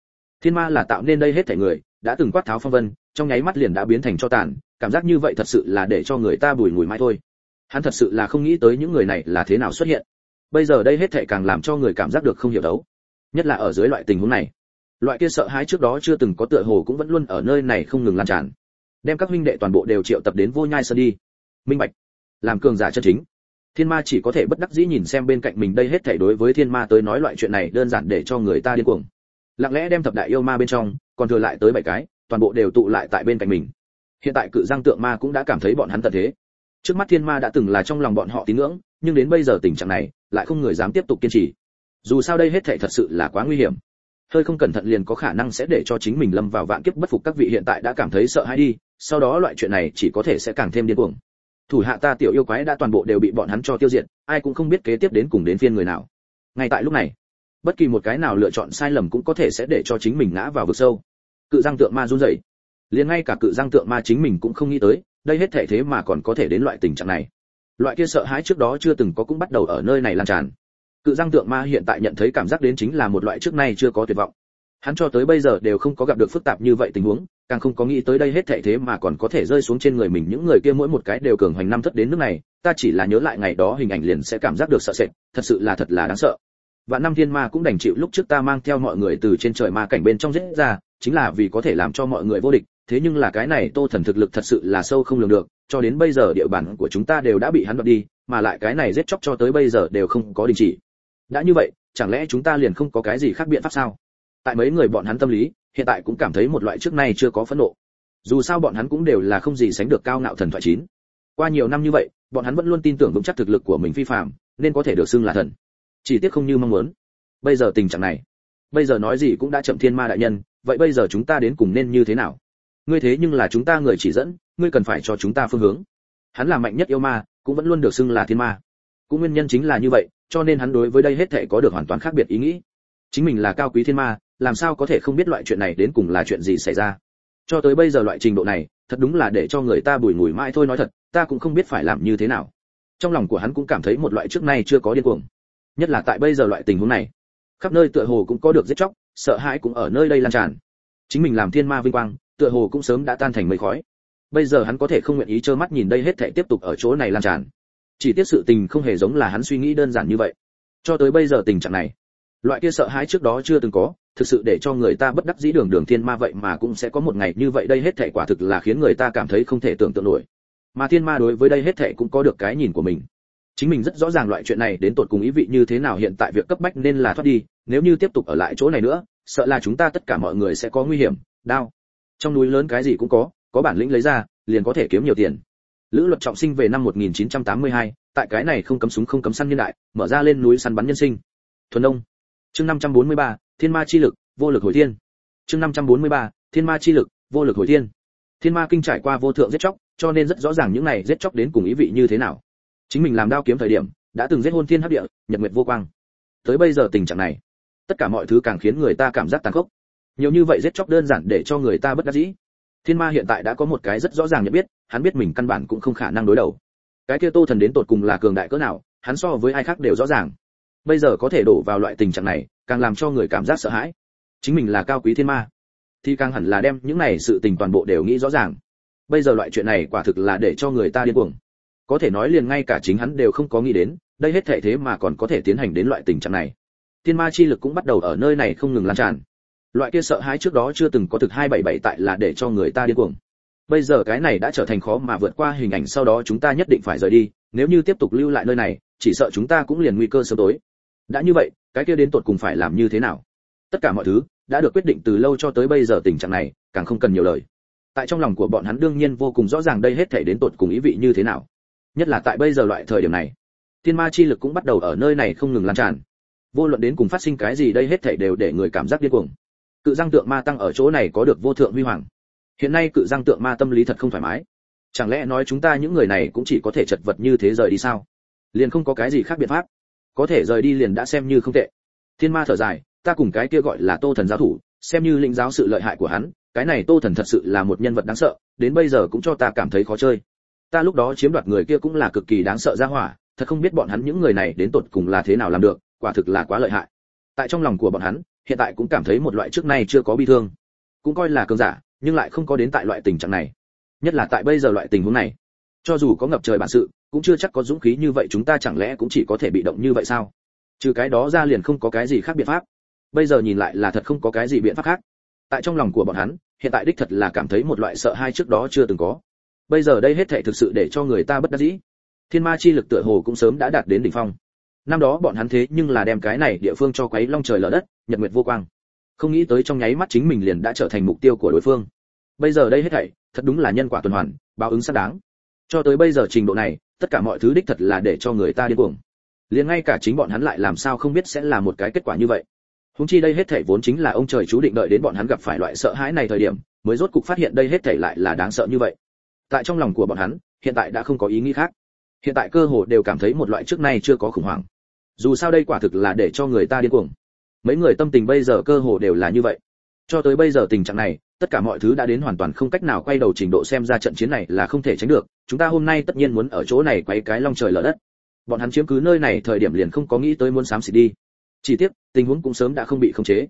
Thiên ma là tạo nên đây hết thảy người, đã từng quát tháo phong vân, trong nháy mắt liền đã biến thành cho tàn cảm giác như vậy thật sự là để cho người ta bùi ngùi mãi thôi. Hắn thật sự là không nghĩ tới những người này là thế nào xuất hiện. Bây giờ đây hết thảy càng làm cho người cảm giác được không hiểu đấu. Nhất là ở dưới loại tình huống này. Loại kia sợ hãi trước đó chưa từng có tựa hồ cũng vẫn luôn ở nơi này không ngừng lan tràn. Đem các huynh đệ toàn bộ đều triệu tập đến vô nhai sơn đi. Minh bạch. Làm cường giả chân chính. Thiên ma chỉ có thể bất đắc dĩ nhìn xem bên cạnh mình đây hết thảy đối với thiên ma tới nói loại chuyện này đơn giản để cho người ta điên cuồng. Lặng lẽ đem thập đại yêu ma bên trong, còn thừa lại tới bảy cái, toàn bộ đều tụ lại tại bên cạnh mình hiện tại cự giang tượng ma cũng đã cảm thấy bọn hắn tận thế. Trước mắt thiên ma đã từng là trong lòng bọn họ tín ngưỡng, nhưng đến bây giờ tình trạng này, lại không người dám tiếp tục kiên trì. Dù sao đây hết thảy thật sự là quá nguy hiểm. Hơi không cẩn thận liền có khả năng sẽ để cho chính mình lâm vào vạn kiếp bất phục các vị hiện tại đã cảm thấy sợ hãi đi, sau đó loại chuyện này chỉ có thể sẽ càng thêm điên cuồng. Thủ hạ ta tiểu yêu quái đã toàn bộ đều bị bọn hắn cho tiêu diệt, ai cũng không biết kế tiếp đến cùng đến phiên người nào. Ngay tại lúc này, bất kỳ một cái nào lựa chọn sai lầm cũng có thể sẽ để cho chính mình ngã vào vực sâu. Cự răng tượng ma run rẩy liền ngay cả cự giang tượng ma chính mình cũng không nghĩ tới, đây hết thể thế mà còn có thể đến loại tình trạng này. Loại kia sợ hãi trước đó chưa từng có cũng bắt đầu ở nơi này lan tràn. Cự giang tượng ma hiện tại nhận thấy cảm giác đến chính là một loại trước nay chưa có tuyệt vọng. Hắn cho tới bây giờ đều không có gặp được phức tạp như vậy tình huống, càng không có nghĩ tới đây hết thể thế mà còn có thể rơi xuống trên người mình những người kia mỗi một cái đều cường hoành năm thất đến nước này, ta chỉ là nhớ lại ngày đó hình ảnh liền sẽ cảm giác được sợ sệt, thật sự là thật là đáng sợ. Và năm thiên ma cũng đành chịu lúc trước ta mang theo mọi người từ trên trời ma cảnh bên trong giết ra, chính là vì có thể làm cho mọi người vô địch thế nhưng là cái này tô thần thực lực thật sự là sâu không lường được, cho đến bây giờ địa bàn của chúng ta đều đã bị hắn đoạt đi, mà lại cái này giết chóc cho tới bây giờ đều không có đình chỉ. Đã như vậy, chẳng lẽ chúng ta liền không có cái gì khác biện pháp sao? Tại mấy người bọn hắn tâm lý, hiện tại cũng cảm thấy một loại trước nay chưa có phẫn nộ. Dù sao bọn hắn cũng đều là không gì sánh được cao ngạo thần thoại chín. Qua nhiều năm như vậy, bọn hắn vẫn luôn tin tưởng vững chắc thực lực của mình phi phạm nên có thể được xưng là thần. Chỉ tiếc không như mong muốn. Bây giờ tình trạng này. Bây giờ nói gì cũng đã chậm thiên ma đại nhân, vậy bây giờ chúng ta đến cùng nên như thế nào? Ngươi thế nhưng là chúng ta người chỉ dẫn, ngươi cần phải cho chúng ta phương hướng. Hắn là mạnh nhất yêu ma, cũng vẫn luôn được xưng là thiên ma. Cũng nguyên nhân chính là như vậy, cho nên hắn đối với đây hết thảy có được hoàn toàn khác biệt ý nghĩ. Chính mình là cao quý thiên ma, làm sao có thể không biết loại chuyện này đến cùng là chuyện gì xảy ra? Cho tới bây giờ loại trình độ này, thật đúng là để cho người ta bùi ngùi mãi thôi nói thật, ta cũng không biết phải làm như thế nào. Trong lòng của hắn cũng cảm thấy một loại trước nay chưa có điên cuồng. Nhất là tại bây giờ loại tình huống này. Khắp nơi tựa hồ cũng có được giết chóc, sợ hãi cũng ở nơi đây lan tràn. Chính mình làm thiên ma vinh quang tựa hồ cũng sớm đã tan thành mây khói. Bây giờ hắn có thể không nguyện ý trơ mắt nhìn đây hết thảy tiếp tục ở chỗ này lan tràn. Chỉ tiếc sự tình không hề giống là hắn suy nghĩ đơn giản như vậy. Cho tới bây giờ tình trạng này, loại kia sợ hãi trước đó chưa từng có, thực sự để cho người ta bất đắc dĩ đường đường thiên ma vậy mà cũng sẽ có một ngày như vậy đây hết thảy quả thực là khiến người ta cảm thấy không thể tưởng tượng nổi. Mà thiên ma đối với đây hết thảy cũng có được cái nhìn của mình. Chính mình rất rõ ràng loại chuyện này đến tột cùng ý vị như thế nào hiện tại việc cấp bách nên là thoát đi, nếu như tiếp tục ở lại chỗ này nữa, sợ là chúng ta tất cả mọi người sẽ có nguy hiểm. Đau trong núi lớn cái gì cũng có có bản lĩnh lấy ra liền có thể kiếm nhiều tiền. Lữ luật trọng sinh về năm 1982, tại cái này không cấm súng không cấm săn nhân đại mở ra lên núi săn bắn nhân sinh. Thuần đông chương 543, thiên ma chi lực vô lực hồi thiên. Chương 543, thiên ma chi lực vô lực hồi thiên. Thiên ma kinh trải qua vô thượng giết chóc cho nên rất rõ ràng những này giết chóc đến cùng ý vị như thế nào. Chính mình làm đao kiếm thời điểm đã từng giết hôn thiên hấp địa nhật nguyệt vô quang. Tới bây giờ tình trạng này tất cả mọi thứ càng khiến người ta cảm giác tàn khốc nhiều như vậy giết chóc đơn giản để cho người ta bất đắc dĩ. Thiên ma hiện tại đã có một cái rất rõ ràng nhận biết, hắn biết mình căn bản cũng không khả năng đối đầu. Cái kia tô thần đến tột cùng là cường đại cỡ nào, hắn so với ai khác đều rõ ràng. Bây giờ có thể đổ vào loại tình trạng này, càng làm cho người cảm giác sợ hãi. Chính mình là cao quý thiên ma, thì càng hẳn là đem những này sự tình toàn bộ đều nghĩ rõ ràng. Bây giờ loại chuyện này quả thực là để cho người ta điên cuồng. Có thể nói liền ngay cả chính hắn đều không có nghĩ đến, đây hết thể thế mà còn có thể tiến hành đến loại tình trạng này. Thiên ma chi lực cũng bắt đầu ở nơi này không ngừng lan tràn loại kia sợ hãi trước đó chưa từng có thực hai bảy bảy tại là để cho người ta điên cuồng. Bây giờ cái này đã trở thành khó mà vượt qua hình ảnh, sau đó chúng ta nhất định phải rời đi, nếu như tiếp tục lưu lại nơi này, chỉ sợ chúng ta cũng liền nguy cơ sớm tối. Đã như vậy, cái kia đến tột cùng phải làm như thế nào? Tất cả mọi thứ đã được quyết định từ lâu cho tới bây giờ tình trạng này, càng không cần nhiều lời. Tại trong lòng của bọn hắn đương nhiên vô cùng rõ ràng đây hết thể đến tột cùng ý vị như thế nào. Nhất là tại bây giờ loại thời điểm này, thiên ma chi lực cũng bắt đầu ở nơi này không ngừng lan tràn. Vô luận đến cùng phát sinh cái gì đây hết thảy đều để người cảm giác điên cuồng cự răng tượng ma tăng ở chỗ này có được vô thượng huy hoàng. Hiện nay cự răng tượng ma tâm lý thật không thoải mái. Chẳng lẽ nói chúng ta những người này cũng chỉ có thể chật vật như thế rời đi sao? Liền không có cái gì khác biện pháp. Có thể rời đi liền đã xem như không tệ. Thiên ma thở dài, ta cùng cái kia gọi là tô thần giáo thủ, xem như lĩnh giáo sự lợi hại của hắn, cái này tô thần thật sự là một nhân vật đáng sợ, đến bây giờ cũng cho ta cảm thấy khó chơi. Ta lúc đó chiếm đoạt người kia cũng là cực kỳ đáng sợ ra hỏa, thật không biết bọn hắn những người này đến tột cùng là thế nào làm được, quả thực là quá lợi hại. Tại trong lòng của bọn hắn hiện tại cũng cảm thấy một loại trước nay chưa có bi thương. Cũng coi là cường giả, nhưng lại không có đến tại loại tình trạng này. Nhất là tại bây giờ loại tình huống này. Cho dù có ngập trời bản sự, cũng chưa chắc có dũng khí như vậy chúng ta chẳng lẽ cũng chỉ có thể bị động như vậy sao? Trừ cái đó ra liền không có cái gì khác biện pháp. Bây giờ nhìn lại là thật không có cái gì biện pháp khác. Tại trong lòng của bọn hắn, hiện tại đích thật là cảm thấy một loại sợ hai trước đó chưa từng có. Bây giờ đây hết thảy thực sự để cho người ta bất đắc dĩ. Thiên ma chi lực tựa hồ cũng sớm đã đạt đến đỉnh phong năm đó bọn hắn thế nhưng là đem cái này địa phương cho quấy long trời lở đất, nhật nguyệt vô quang. Không nghĩ tới trong nháy mắt chính mình liền đã trở thành mục tiêu của đối phương. Bây giờ đây hết thảy, thật đúng là nhân quả tuần hoàn, báo ứng xác đáng. Cho tới bây giờ trình độ này, tất cả mọi thứ đích thật là để cho người ta điên cuồng. Liền ngay cả chính bọn hắn lại làm sao không biết sẽ là một cái kết quả như vậy. Húng chi đây hết thảy vốn chính là ông trời chú định đợi đến bọn hắn gặp phải loại sợ hãi này thời điểm, mới rốt cục phát hiện đây hết thảy lại là đáng sợ như vậy. Tại trong lòng của bọn hắn, hiện tại đã không có ý nghĩ khác. Hiện tại cơ hồ đều cảm thấy một loại trước nay chưa có khủng hoảng dù sao đây quả thực là để cho người ta điên cuồng. Mấy người tâm tình bây giờ cơ hồ đều là như vậy. Cho tới bây giờ tình trạng này, tất cả mọi thứ đã đến hoàn toàn không cách nào quay đầu trình độ xem ra trận chiến này là không thể tránh được. Chúng ta hôm nay tất nhiên muốn ở chỗ này quay cái long trời lở đất. Bọn hắn chiếm cứ nơi này thời điểm liền không có nghĩ tới muốn xám xịt đi. Chỉ tiếc, tình huống cũng sớm đã không bị khống chế.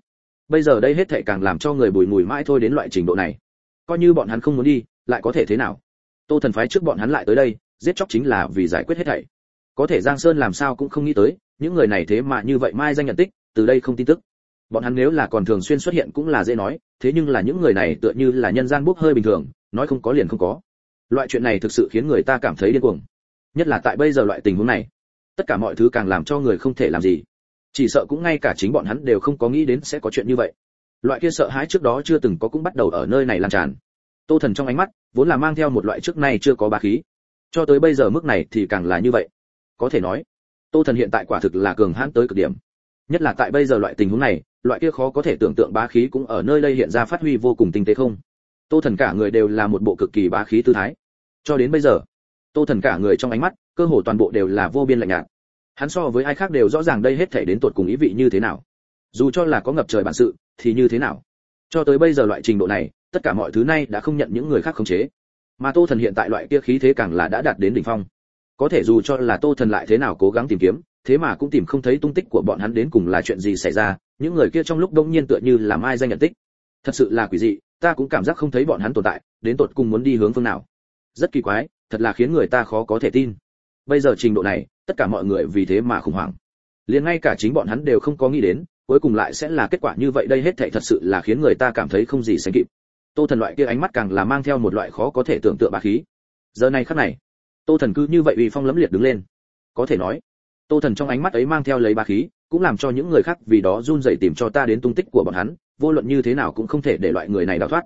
Bây giờ đây hết thệ càng làm cho người bùi mùi mãi thôi đến loại trình độ này. Coi như bọn hắn không muốn đi, lại có thể thế nào? Tô thần phái trước bọn hắn lại tới đây, giết chóc chính là vì giải quyết hết thảy có thể giang sơn làm sao cũng không nghĩ tới, những người này thế mà như vậy mai danh nhận tích, từ đây không tin tức. Bọn hắn nếu là còn thường xuyên xuất hiện cũng là dễ nói, thế nhưng là những người này tựa như là nhân gian bốc hơi bình thường, nói không có liền không có. Loại chuyện này thực sự khiến người ta cảm thấy điên cuồng. Nhất là tại bây giờ loại tình huống này. Tất cả mọi thứ càng làm cho người không thể làm gì. Chỉ sợ cũng ngay cả chính bọn hắn đều không có nghĩ đến sẽ có chuyện như vậy. Loại kia sợ hãi trước đó chưa từng có cũng bắt đầu ở nơi này lan tràn. Tô thần trong ánh mắt, vốn là mang theo một loại trước nay chưa có bá khí. Cho tới bây giờ mức này thì càng là như vậy có thể nói, tô thần hiện tại quả thực là cường hãn tới cực điểm. Nhất là tại bây giờ loại tình huống này, loại kia khó có thể tưởng tượng bá khí cũng ở nơi đây hiện ra phát huy vô cùng tinh tế không? Tô thần cả người đều là một bộ cực kỳ bá khí tư thái. Cho đến bây giờ, tô thần cả người trong ánh mắt, cơ hồ toàn bộ đều là vô biên lạnh nhạt. Hắn so với ai khác đều rõ ràng đây hết thể đến tột cùng ý vị như thế nào. Dù cho là có ngập trời bản sự, thì như thế nào? Cho tới bây giờ loại trình độ này, tất cả mọi thứ này đã không nhận những người khác khống chế. Mà tô thần hiện tại loại kia khí thế càng là đã đạt đến đỉnh phong có thể dù cho là tô thần lại thế nào cố gắng tìm kiếm, thế mà cũng tìm không thấy tung tích của bọn hắn đến cùng là chuyện gì xảy ra, những người kia trong lúc đông nhiên tựa như là mai danh nhận tích. Thật sự là quỷ dị, ta cũng cảm giác không thấy bọn hắn tồn tại, đến tột cùng muốn đi hướng phương nào. Rất kỳ quái, thật là khiến người ta khó có thể tin. Bây giờ trình độ này, tất cả mọi người vì thế mà khủng hoảng. Liền ngay cả chính bọn hắn đều không có nghĩ đến, cuối cùng lại sẽ là kết quả như vậy đây hết thảy thật sự là khiến người ta cảm thấy không gì sánh kịp. Tô thần loại kia ánh mắt càng là mang theo một loại khó có thể tưởng tượng bá khí. Giờ này khắc này tô thần cứ như vậy uy phong lẫm liệt đứng lên. Có thể nói, tô thần trong ánh mắt ấy mang theo lấy ba khí, cũng làm cho những người khác vì đó run rẩy tìm cho ta đến tung tích của bọn hắn, vô luận như thế nào cũng không thể để loại người này đào thoát.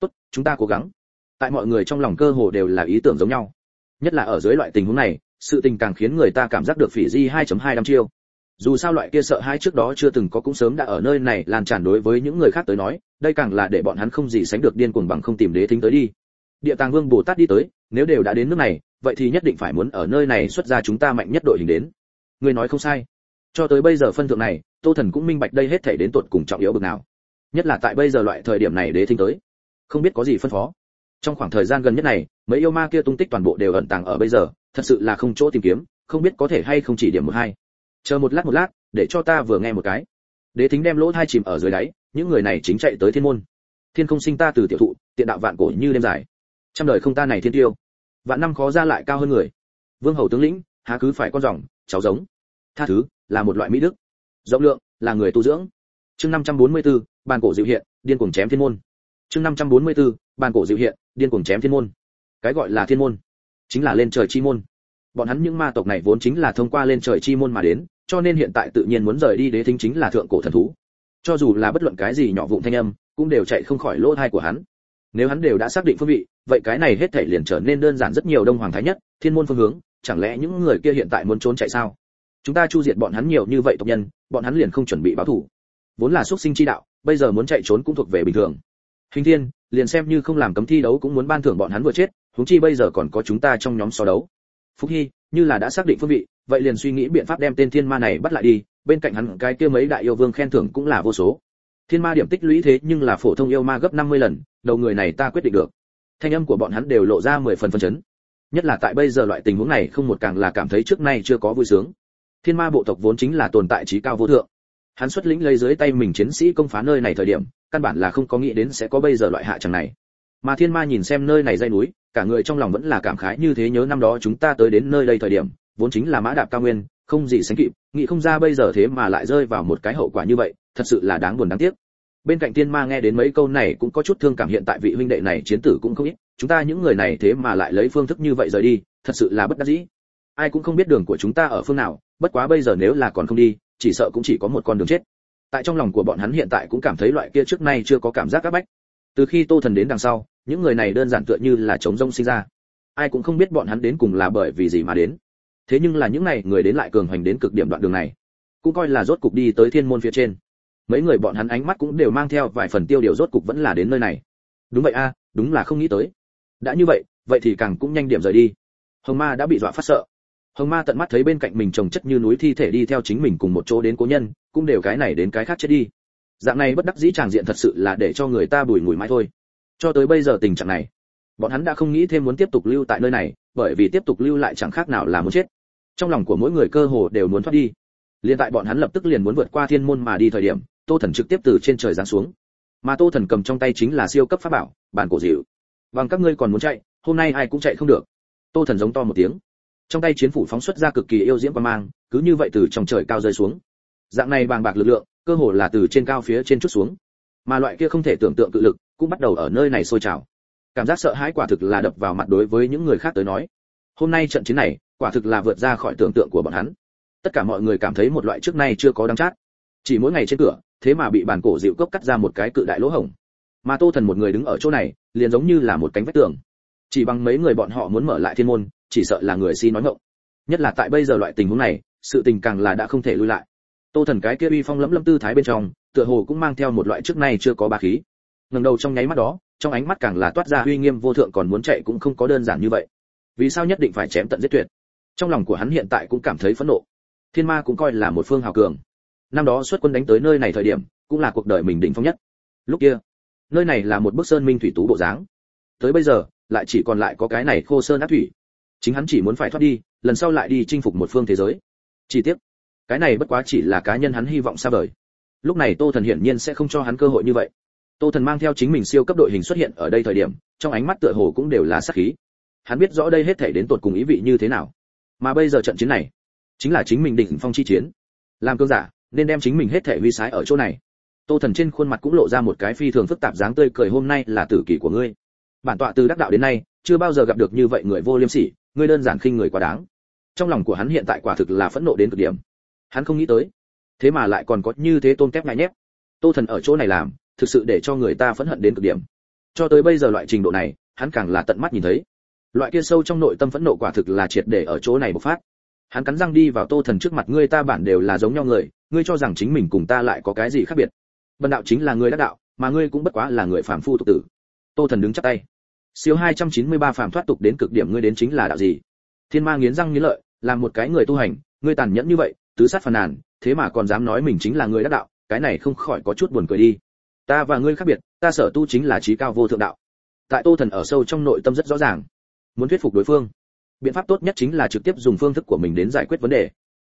Tốt, chúng ta cố gắng. Tại mọi người trong lòng cơ hồ đều là ý tưởng giống nhau. Nhất là ở dưới loại tình huống này, sự tình càng khiến người ta cảm giác được phỉ di 2.2 năm chiêu. Dù sao loại kia sợ hai trước đó chưa từng có cũng sớm đã ở nơi này lan tràn đối với những người khác tới nói, đây càng là để bọn hắn không gì sánh được điên cuồng bằng không tìm đế thính tới đi. Địa tàng vương bồ tát đi tới, nếu đều đã đến nước này vậy thì nhất định phải muốn ở nơi này xuất ra chúng ta mạnh nhất đội hình đến. Người nói không sai. Cho tới bây giờ phân thượng này, tô thần cũng minh bạch đây hết thể đến tột cùng trọng yếu bực nào. Nhất là tại bây giờ loại thời điểm này đế thính tới. Không biết có gì phân phó. Trong khoảng thời gian gần nhất này, mấy yêu ma kia tung tích toàn bộ đều ẩn tàng ở bây giờ, thật sự là không chỗ tìm kiếm, không biết có thể hay không chỉ điểm một hai. Chờ một lát một lát, để cho ta vừa nghe một cái. Đế thính đem lỗ thai chìm ở dưới đáy, những người này chính chạy tới thiên môn. Thiên không sinh ta từ tiểu thụ, tiện đạo vạn cổ như đêm dài. Trăm đời không ta này thiên tiêu vạn năm khó ra lại cao hơn người. Vương hầu tướng lĩnh há cứ phải con rồng cháu giống. Tha thứ là một loại mỹ đức. Rộng lượng là người tu dưỡng. Chương 544, bàn cổ dịu hiện điên cuồng chém thiên môn. Chương 544, bàn cổ dịu hiện điên cuồng chém thiên môn. Cái gọi là thiên môn chính là lên trời chi môn. Bọn hắn những ma tộc này vốn chính là thông qua lên trời chi môn mà đến cho nên hiện tại tự nhiên muốn rời đi đế thính chính là thượng cổ thần thú. Cho dù là bất luận cái gì nhỏ vụn thanh âm cũng đều chạy không khỏi lỗ thai của hắn nếu hắn đều đã xác định phương vị, vậy cái này hết thảy liền trở nên đơn giản rất nhiều đông hoàng thái nhất, thiên môn phương hướng, chẳng lẽ những người kia hiện tại muốn trốn chạy sao? Chúng ta chu diệt bọn hắn nhiều như vậy tộc nhân, bọn hắn liền không chuẩn bị báo thù. Vốn là xuất sinh chi đạo, bây giờ muốn chạy trốn cũng thuộc về bình thường. Hình thiên, liền xem như không làm cấm thi đấu cũng muốn ban thưởng bọn hắn vừa chết, huống chi bây giờ còn có chúng ta trong nhóm so đấu. Phúc hy, như là đã xác định phương vị, vậy liền suy nghĩ biện pháp đem tên thiên ma này bắt lại đi, bên cạnh hắn cái kia mấy đại yêu vương khen thưởng cũng là vô số thiên ma điểm tích lũy thế nhưng là phổ thông yêu ma gấp 50 lần, đầu người này ta quyết định được. Thanh âm của bọn hắn đều lộ ra 10 phần phân chấn. Nhất là tại bây giờ loại tình huống này, không một càng là cảm thấy trước nay chưa có vui sướng. Thiên ma bộ tộc vốn chính là tồn tại trí cao vô thượng. Hắn xuất lĩnh lấy dưới tay mình chiến sĩ công phá nơi này thời điểm, căn bản là không có nghĩ đến sẽ có bây giờ loại hạ chẳng này. Mà thiên ma nhìn xem nơi này dây núi, cả người trong lòng vẫn là cảm khái như thế nhớ năm đó chúng ta tới đến nơi đây thời điểm, vốn chính là mã đạp cao nguyên, không gì sánh kịp, nghĩ không ra bây giờ thế mà lại rơi vào một cái hậu quả như vậy thật sự là đáng buồn đáng tiếc. Bên cạnh tiên ma nghe đến mấy câu này cũng có chút thương cảm, hiện tại vị huynh đệ này chiến tử cũng không ít, chúng ta những người này thế mà lại lấy phương thức như vậy rời đi, thật sự là bất đắc dĩ. Ai cũng không biết đường của chúng ta ở phương nào, bất quá bây giờ nếu là còn không đi, chỉ sợ cũng chỉ có một con đường chết. Tại trong lòng của bọn hắn hiện tại cũng cảm thấy loại kia trước nay chưa có cảm giác các bách. Từ khi tô thần đến đằng sau, những người này đơn giản tựa như là chống rông sinh ra. Ai cũng không biết bọn hắn đến cùng là bởi vì gì mà đến. Thế nhưng là những này người đến lại cường hoành đến cực điểm đoạn đường này, cũng coi là rốt cục đi tới thiên môn phía trên mấy người bọn hắn ánh mắt cũng đều mang theo vài phần tiêu điều rốt cục vẫn là đến nơi này. Đúng vậy a, đúng là không nghĩ tới. Đã như vậy vậy thì càng cũng nhanh điểm rời đi. Hồng ma đã bị dọa phát sợ. Hồng ma tận mắt thấy bên cạnh mình trồng chất như núi thi thể đi theo chính mình cùng một chỗ đến cố nhân, cũng đều cái này đến cái khác chết đi. Dạng này bất đắc dĩ tràng diện thật sự là để cho người ta bùi ngùi mãi thôi. Cho tới bây giờ tình trạng này, bọn hắn đã không nghĩ thêm muốn tiếp tục lưu tại nơi này, bởi vì tiếp tục lưu lại chẳng khác nào là muốn chết. Trong lòng của mỗi người cơ hồ đều muốn thoát đi liền tại bọn hắn lập tức liền muốn vượt qua thiên môn mà đi thời điểm, tô thần trực tiếp từ trên trời giáng xuống. Mà tô thần cầm trong tay chính là siêu cấp pháp bảo, bản cổ dịu. Bằng các ngươi còn muốn chạy, hôm nay ai cũng chạy không được. Tô thần giống to một tiếng. Trong tay chiến phủ phóng xuất ra cực kỳ yêu diễm quan mang, cứ như vậy từ trong trời cao rơi xuống. Dạng này bàng bạc lực lượng, cơ hồ là từ trên cao phía trên chút xuống. Mà loại kia không thể tưởng tượng cự lực, cũng bắt đầu ở nơi này sôi trào. Cảm giác sợ hãi quả thực là đập vào mặt đối với những người khác tới nói. Hôm nay trận chiến này, quả thực là vượt ra khỏi tưởng tượng của bọn hắn tất cả mọi người cảm thấy một loại trước nay chưa có đáng chát. Chỉ mỗi ngày trên cửa, thế mà bị bàn cổ dịu cốc cắt ra một cái cự đại lỗ hổng. Mà tô thần một người đứng ở chỗ này, liền giống như là một cánh vách tường. Chỉ bằng mấy người bọn họ muốn mở lại thiên môn, chỉ sợ là người si nói ngọng. Nhất là tại bây giờ loại tình huống này, sự tình càng là đã không thể lui lại. Tô thần cái kia uy phong lẫm lâm tư thái bên trong, tựa hồ cũng mang theo một loại trước nay chưa có bá khí. Ngẩng đầu trong nháy mắt đó, trong ánh mắt càng là toát ra uy nghiêm vô thượng còn muốn chạy cũng không có đơn giản như vậy. Vì sao nhất định phải chém tận giết tuyệt? Trong lòng của hắn hiện tại cũng cảm thấy phẫn nộ thiên ma cũng coi là một phương hào cường. Năm đó xuất quân đánh tới nơi này thời điểm, cũng là cuộc đời mình đỉnh phong nhất. Lúc kia, nơi này là một bức sơn minh thủy tú bộ dáng. Tới bây giờ, lại chỉ còn lại có cái này khô sơn ác thủy. Chính hắn chỉ muốn phải thoát đi, lần sau lại đi chinh phục một phương thế giới. Chi tiết cái này bất quá chỉ là cá nhân hắn hy vọng xa vời. Lúc này tô thần hiển nhiên sẽ không cho hắn cơ hội như vậy. Tô thần mang theo chính mình siêu cấp đội hình xuất hiện ở đây thời điểm, trong ánh mắt tựa hồ cũng đều là sát khí. Hắn biết rõ đây hết thể đến tột cùng ý vị như thế nào. Mà bây giờ trận chiến này chính là chính mình đỉnh phong chi chiến. Làm cương giả, nên đem chính mình hết thể huy sái ở chỗ này. Tô thần trên khuôn mặt cũng lộ ra một cái phi thường phức tạp dáng tươi cười, hôm nay là tử kỷ của ngươi. Bản tọa từ đắc đạo đến nay, chưa bao giờ gặp được như vậy người vô liêm sỉ, ngươi đơn giản khinh người quá đáng. Trong lòng của hắn hiện tại quả thực là phẫn nộ đến cực điểm. Hắn không nghĩ tới, thế mà lại còn có như thế tôn kép ngại nhép. Tô thần ở chỗ này làm, thực sự để cho người ta phẫn hận đến cực điểm. Cho tới bây giờ loại trình độ này, hắn càng là tận mắt nhìn thấy. Loại kia sâu trong nội tâm phẫn nộ quả thực là triệt để ở chỗ này bộc phát hắn cắn răng đi vào tô thần trước mặt, ngươi ta bản đều là giống nhau người, ngươi cho rằng chính mình cùng ta lại có cái gì khác biệt? Bần đạo chính là người đắc đạo, mà ngươi cũng bất quá là người phàm phu tục tử. Tô thần đứng chắp tay. Siêu 293 phàm thoát tục đến cực điểm ngươi đến chính là đạo gì? Thiên ma nghiến răng nghiến lợi làm một cái người tu hành, ngươi tàn nhẫn như vậy, tứ sát phàn nàn, thế mà còn dám nói mình chính là người đắc đạo, cái này không khỏi có chút buồn cười đi. Ta và ngươi khác biệt, ta sở tu chính là trí cao vô thượng đạo. Tại tô thần ở sâu trong nội tâm rất rõ ràng, muốn thuyết phục đối phương biện pháp tốt nhất chính là trực tiếp dùng phương thức của mình đến giải quyết vấn đề.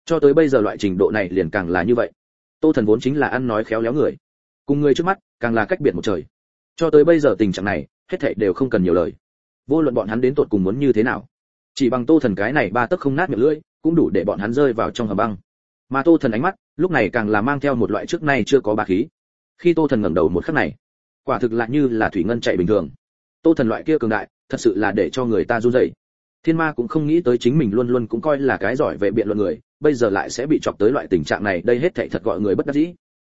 Cho tới bây giờ loại trình độ này liền càng là như vậy. Tô thần vốn chính là ăn nói khéo léo người. Cùng người trước mắt, càng là cách biệt một trời. Cho tới bây giờ tình trạng này, hết thảy đều không cần nhiều lời. Vô luận bọn hắn đến tột cùng muốn như thế nào. Chỉ bằng tô thần cái này ba tấc không nát miệng lưỡi, cũng đủ để bọn hắn rơi vào trong hầm băng. Mà tô thần ánh mắt, lúc này càng là mang theo một loại trước nay chưa có bá khí. Khi tô thần ngẩng đầu một khắc này, quả thực lại như là thủy ngân chạy bình thường. Tô thần loại kia cường đại, thật sự là để cho người ta run rẩy thiên ma cũng không nghĩ tới chính mình luôn luôn cũng coi là cái giỏi về biện luận người, bây giờ lại sẽ bị chọc tới loại tình trạng này, đây hết thảy thật gọi người bất đắc dĩ.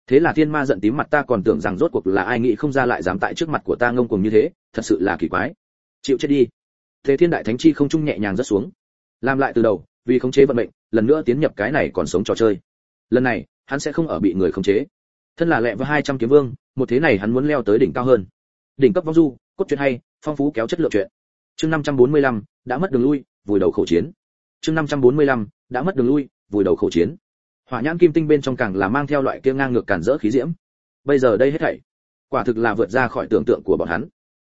Thế là thiên ma giận tím mặt ta còn tưởng rằng rốt cuộc là ai nghĩ không ra lại dám tại trước mặt của ta ngông cuồng như thế, thật sự là kỳ quái. Chịu chết đi. Thế thiên đại thánh chi không trung nhẹ nhàng rất xuống. Làm lại từ đầu, vì khống chế vận mệnh, lần nữa tiến nhập cái này còn sống trò chơi. Lần này, hắn sẽ không ở bị người khống chế. Thân là lẹ với 200 kiếm vương, một thế này hắn muốn leo tới đỉnh cao hơn. Đỉnh cấp vong du, cốt truyện hay, phong phú kéo chất lượng truyện chương 545, đã mất đường lui vùi đầu khẩu chiến. Chương 545, đã mất đường lui vùi đầu khẩu chiến. Hỏa nhãn kim tinh bên trong càng là mang theo loại kia ngang ngược cản rỡ khí diễm. Bây giờ đây hết thảy quả thực là vượt ra khỏi tưởng tượng của bọn hắn.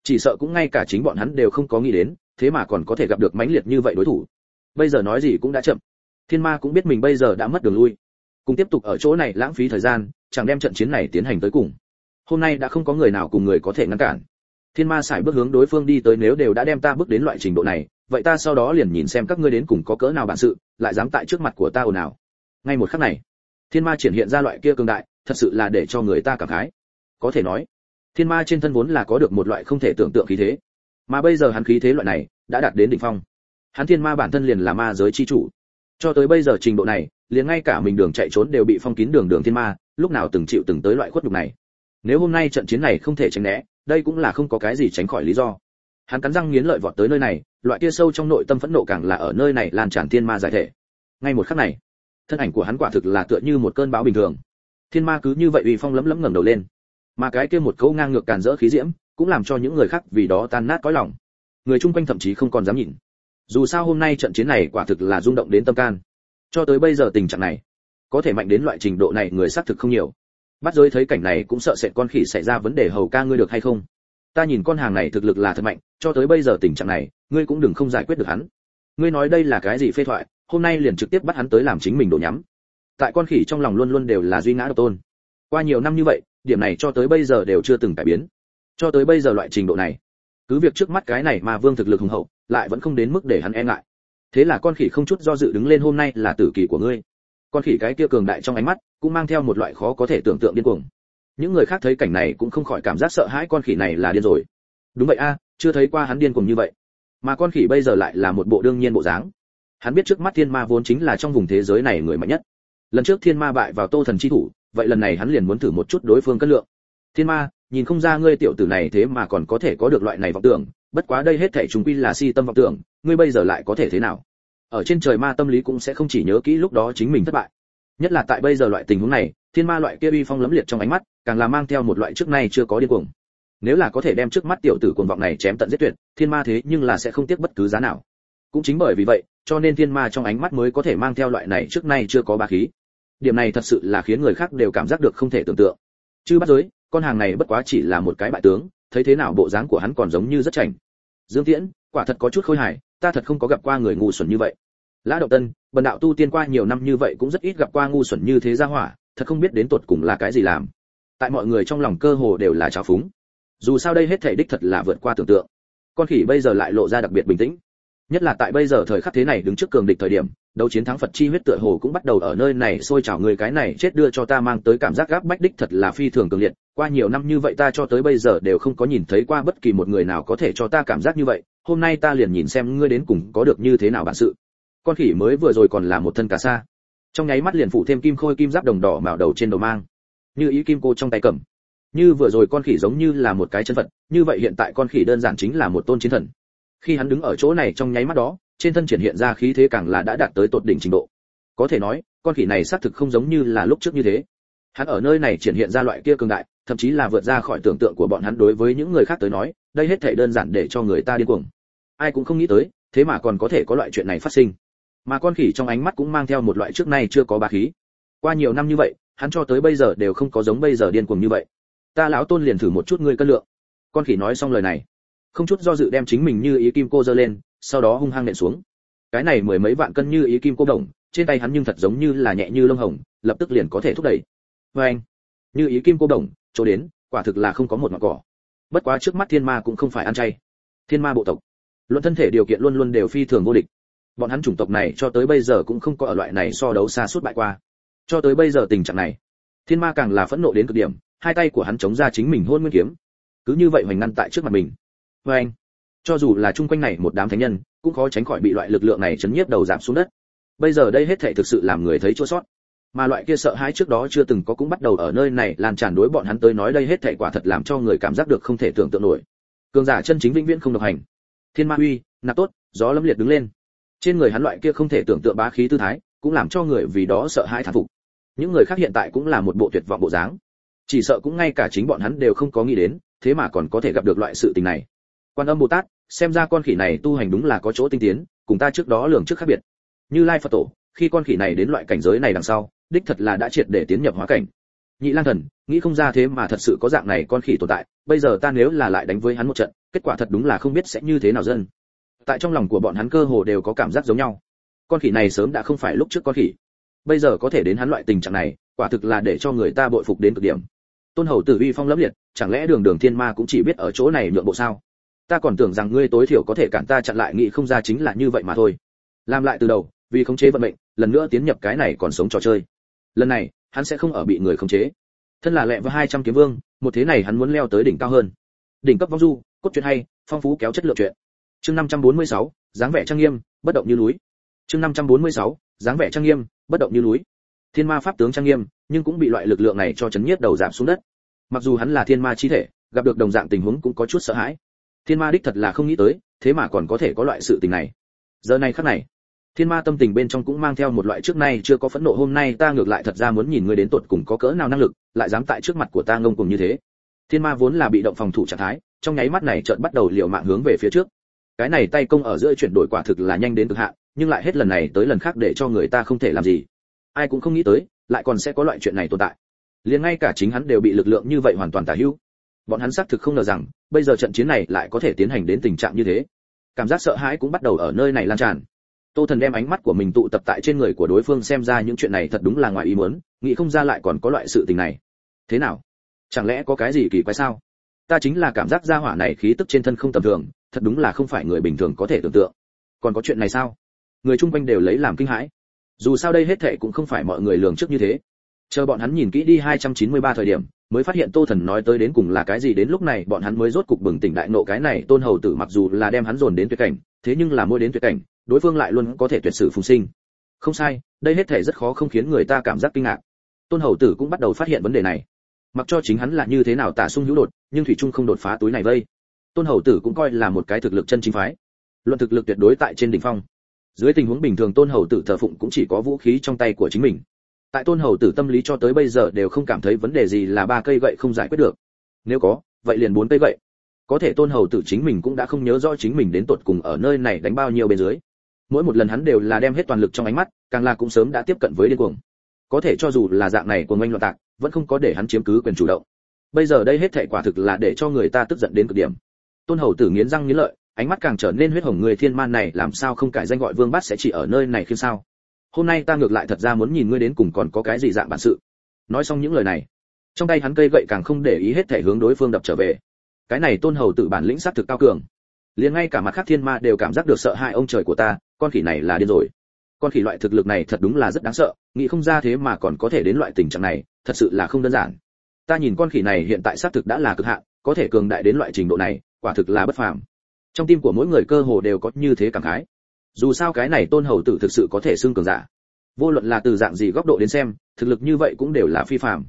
Chỉ sợ cũng ngay cả chính bọn hắn đều không có nghĩ đến thế mà còn có thể gặp được mãnh liệt như vậy đối thủ. Bây giờ nói gì cũng đã chậm. Thiên ma cũng biết mình bây giờ đã mất đường lui. Cùng tiếp tục ở chỗ này lãng phí thời gian chẳng đem trận chiến này tiến hành tới cùng. Hôm nay đã không có người nào cùng người có thể ngăn cản thiên ma sải bước hướng đối phương đi tới, nếu đều đã đem ta bước đến loại trình độ này, vậy ta sau đó liền nhìn xem các ngươi đến cùng có cỡ nào bản sự, lại dám tại trước mặt của ta ồn ào. Ngay một khắc này, thiên ma triển hiện ra loại kia cường đại, thật sự là để cho người ta cảm khái. Có thể nói, thiên ma trên thân vốn là có được một loại không thể tưởng tượng khí thế. Mà bây giờ hắn khí thế loại này, đã đạt đến đỉnh phong. Hắn thiên ma bản thân liền là ma giới chi chủ. Cho tới bây giờ trình độ này, liền ngay cả mình đường chạy trốn đều bị phong kín đường đường thiên ma, lúc nào từng chịu từng tới loại khuất nhục này. Nếu hôm nay trận chiến này không thể tránh né đây cũng là không có cái gì tránh khỏi lý do. Hắn cắn răng nghiến lợi vọt tới nơi này, loại kia sâu trong nội tâm phẫn nộ càng là ở nơi này lan tràn thiên ma giải thể. Ngay một khắc này, thân ảnh của hắn quả thực là tựa như một cơn bão bình thường. Thiên ma cứ như vậy uy phong lấm lấm ngẩng đầu lên. Mà cái kia một câu ngang ngược càn rỡ khí diễm, cũng làm cho những người khác vì đó tan nát cõi lòng. Người chung quanh thậm chí không còn dám nhìn. Dù sao hôm nay trận chiến này quả thực là rung động đến tâm can. Cho tới bây giờ tình trạng này, có thể mạnh đến loại trình độ này người xác thực không nhiều bắt giới thấy cảnh này cũng sợ sệt con khỉ xảy ra vấn đề hầu ca ngươi được hay không? Ta nhìn con hàng này thực lực là thật mạnh, cho tới bây giờ tình trạng này, ngươi cũng đừng không giải quyết được hắn. Ngươi nói đây là cái gì phê thoại, hôm nay liền trực tiếp bắt hắn tới làm chính mình đổ nhắm. Tại con khỉ trong lòng luôn luôn đều là duy ngã độc tôn. Qua nhiều năm như vậy, điểm này cho tới bây giờ đều chưa từng cải biến. Cho tới bây giờ loại trình độ này, cứ việc trước mắt cái này mà vương thực lực hùng hậu, lại vẫn không đến mức để hắn e ngại. Thế là con khỉ không chút do dự đứng lên hôm nay là tử kỳ của ngươi con khỉ cái kia cường đại trong ánh mắt cũng mang theo một loại khó có thể tưởng tượng điên cuồng. Những người khác thấy cảnh này cũng không khỏi cảm giác sợ hãi con khỉ này là điên rồi. Đúng vậy a, chưa thấy qua hắn điên cuồng như vậy. Mà con khỉ bây giờ lại là một bộ đương nhiên bộ dáng. Hắn biết trước mắt thiên ma vốn chính là trong vùng thế giới này người mạnh nhất. Lần trước thiên ma bại vào tô thần chi thủ, vậy lần này hắn liền muốn thử một chút đối phương cân lượng. Thiên ma, nhìn không ra ngươi tiểu tử này thế mà còn có thể có được loại này vọng tưởng, bất quá đây hết thảy chúng quy là si tâm vọng tưởng, ngươi bây giờ lại có thể thế nào? Ở trên trời ma tâm lý cũng sẽ không chỉ nhớ kỹ lúc đó chính mình thất bại. Nhất là tại bây giờ loại tình huống này, thiên ma loại kia uy phong lấm liệt trong ánh mắt, càng là mang theo một loại trước nay chưa có điên cuồng. Nếu là có thể đem trước mắt tiểu tử cuồng vọng này chém tận giết tuyệt, thiên ma thế nhưng là sẽ không tiếc bất cứ giá nào. Cũng chính bởi vì vậy, cho nên thiên ma trong ánh mắt mới có thể mang theo loại này trước nay chưa có ba khí. Điểm này thật sự là khiến người khác đều cảm giác được không thể tưởng tượng. Chứ bắt giới, con hàng này bất quá chỉ là một cái bại tướng, thấy thế nào bộ dáng của hắn còn giống như rất chảnh. Dương tiễn, quả thật có chút khôi hài ta thật không có gặp qua người ngu xuẩn như vậy. Lã động tân, bần đạo tu tiên qua nhiều năm như vậy cũng rất ít gặp qua ngu xuẩn như thế gia hỏa, thật không biết đến tột cùng là cái gì làm. Tại mọi người trong lòng cơ hồ đều là trào phúng. Dù sao đây hết thể đích thật là vượt qua tưởng tượng. Con khỉ bây giờ lại lộ ra đặc biệt bình tĩnh. Nhất là tại bây giờ thời khắc thế này đứng trước cường địch thời điểm, đấu chiến thắng phật chi huyết tựa hồ cũng bắt đầu ở nơi này sôi trào người cái này chết đưa cho ta mang tới cảm giác gáp bách đích thật là phi thường cường liệt. Qua nhiều năm như vậy ta cho tới bây giờ đều không có nhìn thấy qua bất kỳ một người nào có thể cho ta cảm giác như vậy hôm nay ta liền nhìn xem ngươi đến cùng có được như thế nào bản sự. Con khỉ mới vừa rồi còn là một thân cả sa. Trong nháy mắt liền phủ thêm kim khôi kim giáp đồng đỏ màu đầu trên đầu mang. Như ý kim cô trong tay cầm. Như vừa rồi con khỉ giống như là một cái chân phật, như vậy hiện tại con khỉ đơn giản chính là một tôn chiến thần. Khi hắn đứng ở chỗ này trong nháy mắt đó, trên thân triển hiện ra khí thế càng là đã đạt tới tột đỉnh trình độ. Có thể nói, con khỉ này xác thực không giống như là lúc trước như thế. Hắn ở nơi này triển hiện ra loại kia cường đại, thậm chí là vượt ra khỏi tưởng tượng của bọn hắn đối với những người khác tới nói, đây hết thảy đơn giản để cho người ta điên cuồng ai cũng không nghĩ tới, thế mà còn có thể có loại chuyện này phát sinh. Mà con khỉ trong ánh mắt cũng mang theo một loại trước nay chưa có bá khí. Qua nhiều năm như vậy, hắn cho tới bây giờ đều không có giống bây giờ điên cuồng như vậy. Ta lão tôn liền thử một chút ngươi cân lượng. Con khỉ nói xong lời này, không chút do dự đem chính mình như ý kim cô giơ lên, sau đó hung hăng nện xuống. Cái này mười mấy vạn cân như ý kim cô đồng, trên tay hắn nhưng thật giống như là nhẹ như lông hồng, lập tức liền có thể thúc đẩy. Vê anh, như ý kim cô đồng, chỗ đến, quả thực là không có một ngọn cỏ. Bất quá trước mắt thiên ma cũng không phải ăn chay. Thiên ma bộ tộc luận thân thể điều kiện luôn luôn đều phi thường vô địch. Bọn hắn chủng tộc này cho tới bây giờ cũng không có ở loại này so đấu xa suốt bại qua. Cho tới bây giờ tình trạng này, thiên ma càng là phẫn nộ đến cực điểm, hai tay của hắn chống ra chính mình hôn nguyên kiếm. Cứ như vậy hoành ngăn tại trước mặt mình. Vê anh, cho dù là chung quanh này một đám thánh nhân, cũng khó tránh khỏi bị loại lực lượng này chấn nhiếp đầu giảm xuống đất. Bây giờ đây hết thảy thực sự làm người thấy chua sót mà loại kia sợ hãi trước đó chưa từng có cũng bắt đầu ở nơi này lan tràn đối bọn hắn tới nói đây hết thảy quả thật làm cho người cảm giác được không thể tưởng tượng nổi. Cường giả chân chính vĩnh viễn không độc hành thiên ma uy, nạp tốt, gió lâm liệt đứng lên. Trên người hắn loại kia không thể tưởng tượng bá khí tư thái, cũng làm cho người vì đó sợ hãi thán phục. Những người khác hiện tại cũng là một bộ tuyệt vọng bộ dáng. Chỉ sợ cũng ngay cả chính bọn hắn đều không có nghĩ đến, thế mà còn có thể gặp được loại sự tình này. Quan âm bồ tát, xem ra con khỉ này tu hành đúng là có chỗ tinh tiến, cùng ta trước đó lường trước khác biệt. Như lai phật tổ, khi con khỉ này đến loại cảnh giới này đằng sau, đích thật là đã triệt để tiến nhập hóa cảnh. Nhị lang thần, nghĩ không ra thế mà thật sự có dạng này con khỉ tồn tại, bây giờ ta nếu là lại đánh với hắn một trận kết quả thật đúng là không biết sẽ như thế nào dân. Tại trong lòng của bọn hắn cơ hồ đều có cảm giác giống nhau. Con khỉ này sớm đã không phải lúc trước con khỉ. Bây giờ có thể đến hắn loại tình trạng này, quả thực là để cho người ta bội phục đến cực điểm. Tôn hầu tử uy phong lẫm liệt, chẳng lẽ đường đường thiên ma cũng chỉ biết ở chỗ này nhượng bộ sao? Ta còn tưởng rằng ngươi tối thiểu có thể cản ta chặn lại nghĩ không ra chính là như vậy mà thôi. Làm lại từ đầu, vì khống chế vận mệnh, lần nữa tiến nhập cái này còn sống trò chơi. Lần này, hắn sẽ không ở bị người khống chế. Thân là lẹ với hai trăm kiếm vương, một thế này hắn muốn leo tới đỉnh cao hơn. Đỉnh cấp vong du cốt truyện hay, phong phú kéo chất lượng truyện. Chương năm trăm bốn mươi sáu, dáng vẻ trang nghiêm, bất động như núi. Chương năm trăm bốn mươi sáu, dáng vẻ trang nghiêm, bất động như núi. Thiên ma pháp tướng trang nghiêm, nhưng cũng bị loại lực lượng này cho chấn nhiếp đầu giảm xuống đất. Mặc dù hắn là thiên ma chi thể, gặp được đồng dạng tình huống cũng có chút sợ hãi. Thiên ma đích thật là không nghĩ tới, thế mà còn có thể có loại sự tình này. Giờ này khắc này, thiên ma tâm tình bên trong cũng mang theo một loại trước nay chưa có phẫn nộ hôm nay ta ngược lại thật ra muốn nhìn ngươi đến tột cùng có cỡ nào năng lực, lại dám tại trước mặt của ta ngông cuồng như thế thiên ma vốn là bị động phòng thủ trạng thái, trong nháy mắt này chợt bắt đầu liều mạng hướng về phía trước. Cái này tay công ở giữa chuyển đổi quả thực là nhanh đến cực hạn, nhưng lại hết lần này tới lần khác để cho người ta không thể làm gì. Ai cũng không nghĩ tới, lại còn sẽ có loại chuyện này tồn tại. Liền ngay cả chính hắn đều bị lực lượng như vậy hoàn toàn tả hữu. Bọn hắn xác thực không ngờ rằng, bây giờ trận chiến này lại có thể tiến hành đến tình trạng như thế. Cảm giác sợ hãi cũng bắt đầu ở nơi này lan tràn. Tô thần đem ánh mắt của mình tụ tập tại trên người của đối phương xem ra những chuyện này thật đúng là ngoài ý muốn, nghĩ không ra lại còn có loại sự tình này. Thế nào? Chẳng lẽ có cái gì kỳ quái sao? Ta chính là cảm giác gia hỏa này khí tức trên thân không tầm thường, thật đúng là không phải người bình thường có thể tưởng tượng. Còn có chuyện này sao? Người chung quanh đều lấy làm kinh hãi. Dù sao đây hết thệ cũng không phải mọi người lường trước như thế. Chờ bọn hắn nhìn kỹ đi 293 thời điểm, mới phát hiện tô thần nói tới đến cùng là cái gì đến lúc này bọn hắn mới rốt cục bừng tỉnh đại nộ cái này tôn hầu tử mặc dù là đem hắn dồn đến tuyệt cảnh, thế nhưng là mỗi đến tuyệt cảnh, đối phương lại luôn có thể tuyệt sử phùng sinh. Không sai, đây hết thể rất khó không khiến người ta cảm giác kinh ngạc. Tôn hầu tử cũng bắt đầu phát hiện vấn đề này mặc cho chính hắn là như thế nào tả sung hữu đột, nhưng thủy trung không đột phá túi này vây. Tôn hầu tử cũng coi là một cái thực lực chân chính phái. Luận thực lực tuyệt đối tại trên đỉnh phong. Dưới tình huống bình thường tôn hầu tử thờ phụng cũng chỉ có vũ khí trong tay của chính mình. Tại tôn hầu tử tâm lý cho tới bây giờ đều không cảm thấy vấn đề gì là ba cây gậy không giải quyết được. Nếu có, vậy liền bốn cây gậy. Có thể tôn hầu tử chính mình cũng đã không nhớ rõ chính mình đến tột cùng ở nơi này đánh bao nhiêu bên dưới. Mỗi một lần hắn đều là đem hết toàn lực trong ánh mắt, càng là cũng sớm đã tiếp cận với điên cuồng. Có thể cho dù là dạng này của ngoanh loạn tạc vẫn không có để hắn chiếm cứ quyền chủ động. Bây giờ đây hết thệ quả thực là để cho người ta tức giận đến cực điểm. Tôn hầu tử nghiến răng nghiến lợi, ánh mắt càng trở nên huyết hồng người thiên man này làm sao không cải danh gọi vương bát sẽ chỉ ở nơi này khiêm sao? Hôm nay ta ngược lại thật ra muốn nhìn ngươi đến cùng còn có cái gì dạng bản sự. Nói xong những lời này, trong tay hắn cây gậy càng không để ý hết thể hướng đối phương đập trở về. Cái này tôn hầu tự bản lĩnh sát thực cao cường. Liền ngay cả mặt khác thiên ma đều cảm giác được sợ hãi ông trời của ta, con khỉ này là điên rồi. Con khỉ loại thực lực này thật đúng là rất đáng sợ, nghĩ không ra thế mà còn có thể đến loại tình trạng này thật sự là không đơn giản. Ta nhìn con khỉ này hiện tại xác thực đã là cực hạn, có thể cường đại đến loại trình độ này, quả thực là bất phàm. Trong tim của mỗi người cơ hồ đều có như thế cảm khái. Dù sao cái này tôn hầu tử thực sự có thể xưng cường giả. Vô luận là từ dạng gì góc độ đến xem, thực lực như vậy cũng đều là phi phàm.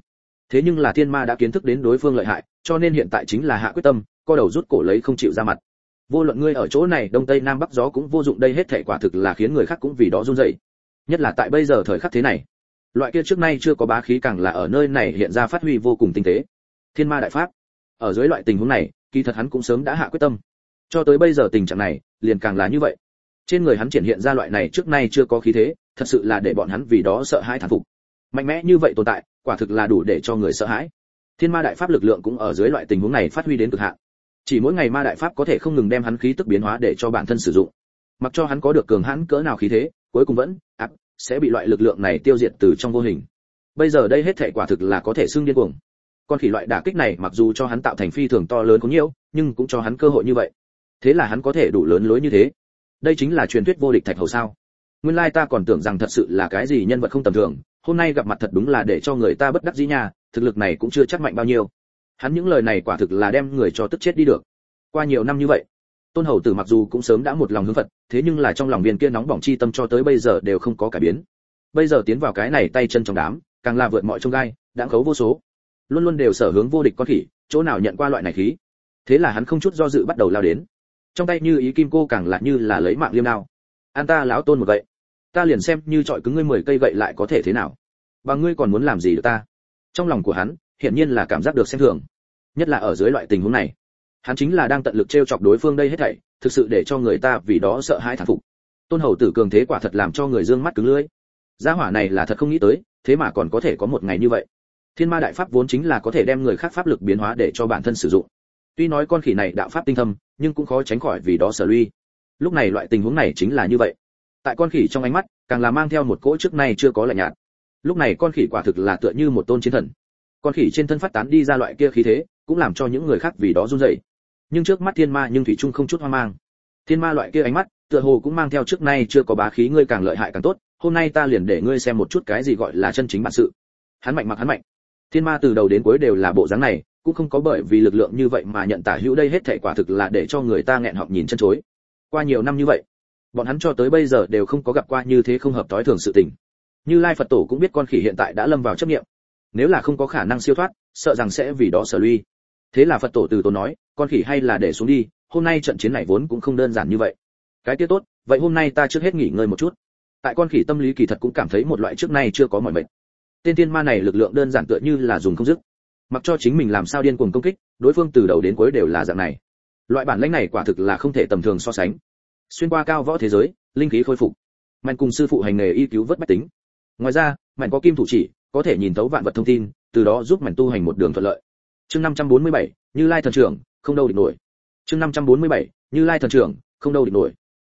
Thế nhưng là thiên ma đã kiến thức đến đối phương lợi hại, cho nên hiện tại chính là hạ quyết tâm, co đầu rút cổ lấy không chịu ra mặt. Vô luận ngươi ở chỗ này, đông tây nam bắc gió cũng vô dụng đây hết thảy quả thực là khiến người khác cũng vì đó run rẩy. Nhất là tại bây giờ thời khắc thế này loại kia trước nay chưa có bá khí càng là ở nơi này hiện ra phát huy vô cùng tinh tế. Thiên ma đại pháp. Ở dưới loại tình huống này, kỳ thật hắn cũng sớm đã hạ quyết tâm. Cho tới bây giờ tình trạng này, liền càng là như vậy. Trên người hắn triển hiện ra loại này trước nay chưa có khí thế, thật sự là để bọn hắn vì đó sợ hãi thán phục. Mạnh mẽ như vậy tồn tại, quả thực là đủ để cho người sợ hãi. Thiên ma đại pháp lực lượng cũng ở dưới loại tình huống này phát huy đến cực hạn. Chỉ mỗi ngày ma đại pháp có thể không ngừng đem hắn khí tức biến hóa để cho bản thân sử dụng. Mặc cho hắn có được cường hãn cỡ nào khí thế, cuối cùng vẫn áp sẽ bị loại lực lượng này tiêu diệt từ trong vô hình. Bây giờ đây hết thể quả thực là có thể xưng điên cuồng. Con khỉ loại đả kích này mặc dù cho hắn tạo thành phi thường to lớn có nhiều, nhưng cũng cho hắn cơ hội như vậy. Thế là hắn có thể đủ lớn lối như thế. Đây chính là truyền thuyết vô địch thạch hầu sao? Nguyên lai ta còn tưởng rằng thật sự là cái gì nhân vật không tầm thường, hôm nay gặp mặt thật đúng là để cho người ta bất đắc dĩ nha, thực lực này cũng chưa chắc mạnh bao nhiêu. Hắn những lời này quả thực là đem người cho tức chết đi được. Qua nhiều năm như vậy tôn hầu tử mặc dù cũng sớm đã một lòng hướng phật thế nhưng là trong lòng viên kia nóng bỏng chi tâm cho tới bây giờ đều không có cải biến. Bây giờ tiến vào cái này tay chân trong đám càng là vượt mọi trông gai đã khấu vô số. Luôn luôn đều sở hướng vô địch con khỉ chỗ nào nhận qua loại này khí. Thế là hắn không chút do dự bắt đầu lao đến. Trong tay như ý kim cô càng lại như là lấy mạng liêm đao. An ta lão tôn một vậy, ta liền xem như trọi cứng ngươi mười cây gậy lại có thể thế nào. Và ngươi còn muốn làm gì được ta? Trong lòng của hắn hiển nhiên là cảm giác được xem thường. Nhất là ở dưới loại tình huống này hắn chính là đang tận lực trêu chọc đối phương đây hết thảy, thực sự để cho người ta vì đó sợ hãi thán phục. Tôn hầu tử cường thế quả thật làm cho người dương mắt cứng lưỡi. Gia hỏa này là thật không nghĩ tới, thế mà còn có thể có một ngày như vậy. Thiên ma đại pháp vốn chính là có thể đem người khác pháp lực biến hóa để cho bản thân sử dụng. Tuy nói con khỉ này đạo pháp tinh thâm, nhưng cũng khó tránh khỏi vì đó sở lui. Lúc này loại tình huống này chính là như vậy. Tại con khỉ trong ánh mắt, càng là mang theo một cỗ trước nay chưa có lạnh nhạt. Lúc này con khỉ quả thực là tựa như một tôn chiến thần. Con khỉ trên thân phát tán đi ra loại kia khí thế, cũng làm cho những người khác vì đó run rẩy nhưng trước mắt thiên ma nhưng thủy trung không chút hoang mang. Thiên ma loại kia ánh mắt, tựa hồ cũng mang theo trước nay chưa có bá khí ngươi càng lợi hại càng tốt, hôm nay ta liền để ngươi xem một chút cái gì gọi là chân chính bản sự. Hắn mạnh mặc hắn mạnh. Thiên ma từ đầu đến cuối đều là bộ dáng này, cũng không có bởi vì lực lượng như vậy mà nhận tả hữu đây hết thảy quả thực là để cho người ta nghẹn họng nhìn chân chối. Qua nhiều năm như vậy, bọn hắn cho tới bây giờ đều không có gặp qua như thế không hợp thói thường sự tình. Như lai phật tổ cũng biết con khỉ hiện tại đã lâm vào chấp nghiệm nếu là không có khả năng siêu thoát, sợ rằng sẽ vì đó sở lui thế là phật tổ từ tổ nói, con khỉ hay là để xuống đi, hôm nay trận chiến này vốn cũng không đơn giản như vậy. Cái tiết tốt, vậy hôm nay ta trước hết nghỉ ngơi một chút. Tại con khỉ tâm lý kỳ thật cũng cảm thấy một loại trước nay chưa có mọi mệnh. Tên tiên ma này lực lượng đơn giản tựa như là dùng không dứt. Mặc cho chính mình làm sao điên cuồng công kích, đối phương từ đầu đến cuối đều là dạng này. Loại bản lĩnh này quả thực là không thể tầm thường so sánh. Xuyên qua cao võ thế giới, linh khí khôi phục. Mạnh cùng sư phụ hành nghề y cứu vớt bách tính. Ngoài ra, mạnh có kim thủ chỉ, có thể nhìn thấu vạn vật thông tin, từ đó giúp mạnh tu hành một đường thuận lợi chương 547, như lai thần trưởng không đâu địch nổi. Chương 547, như lai thần trưởng không đâu địch nổi.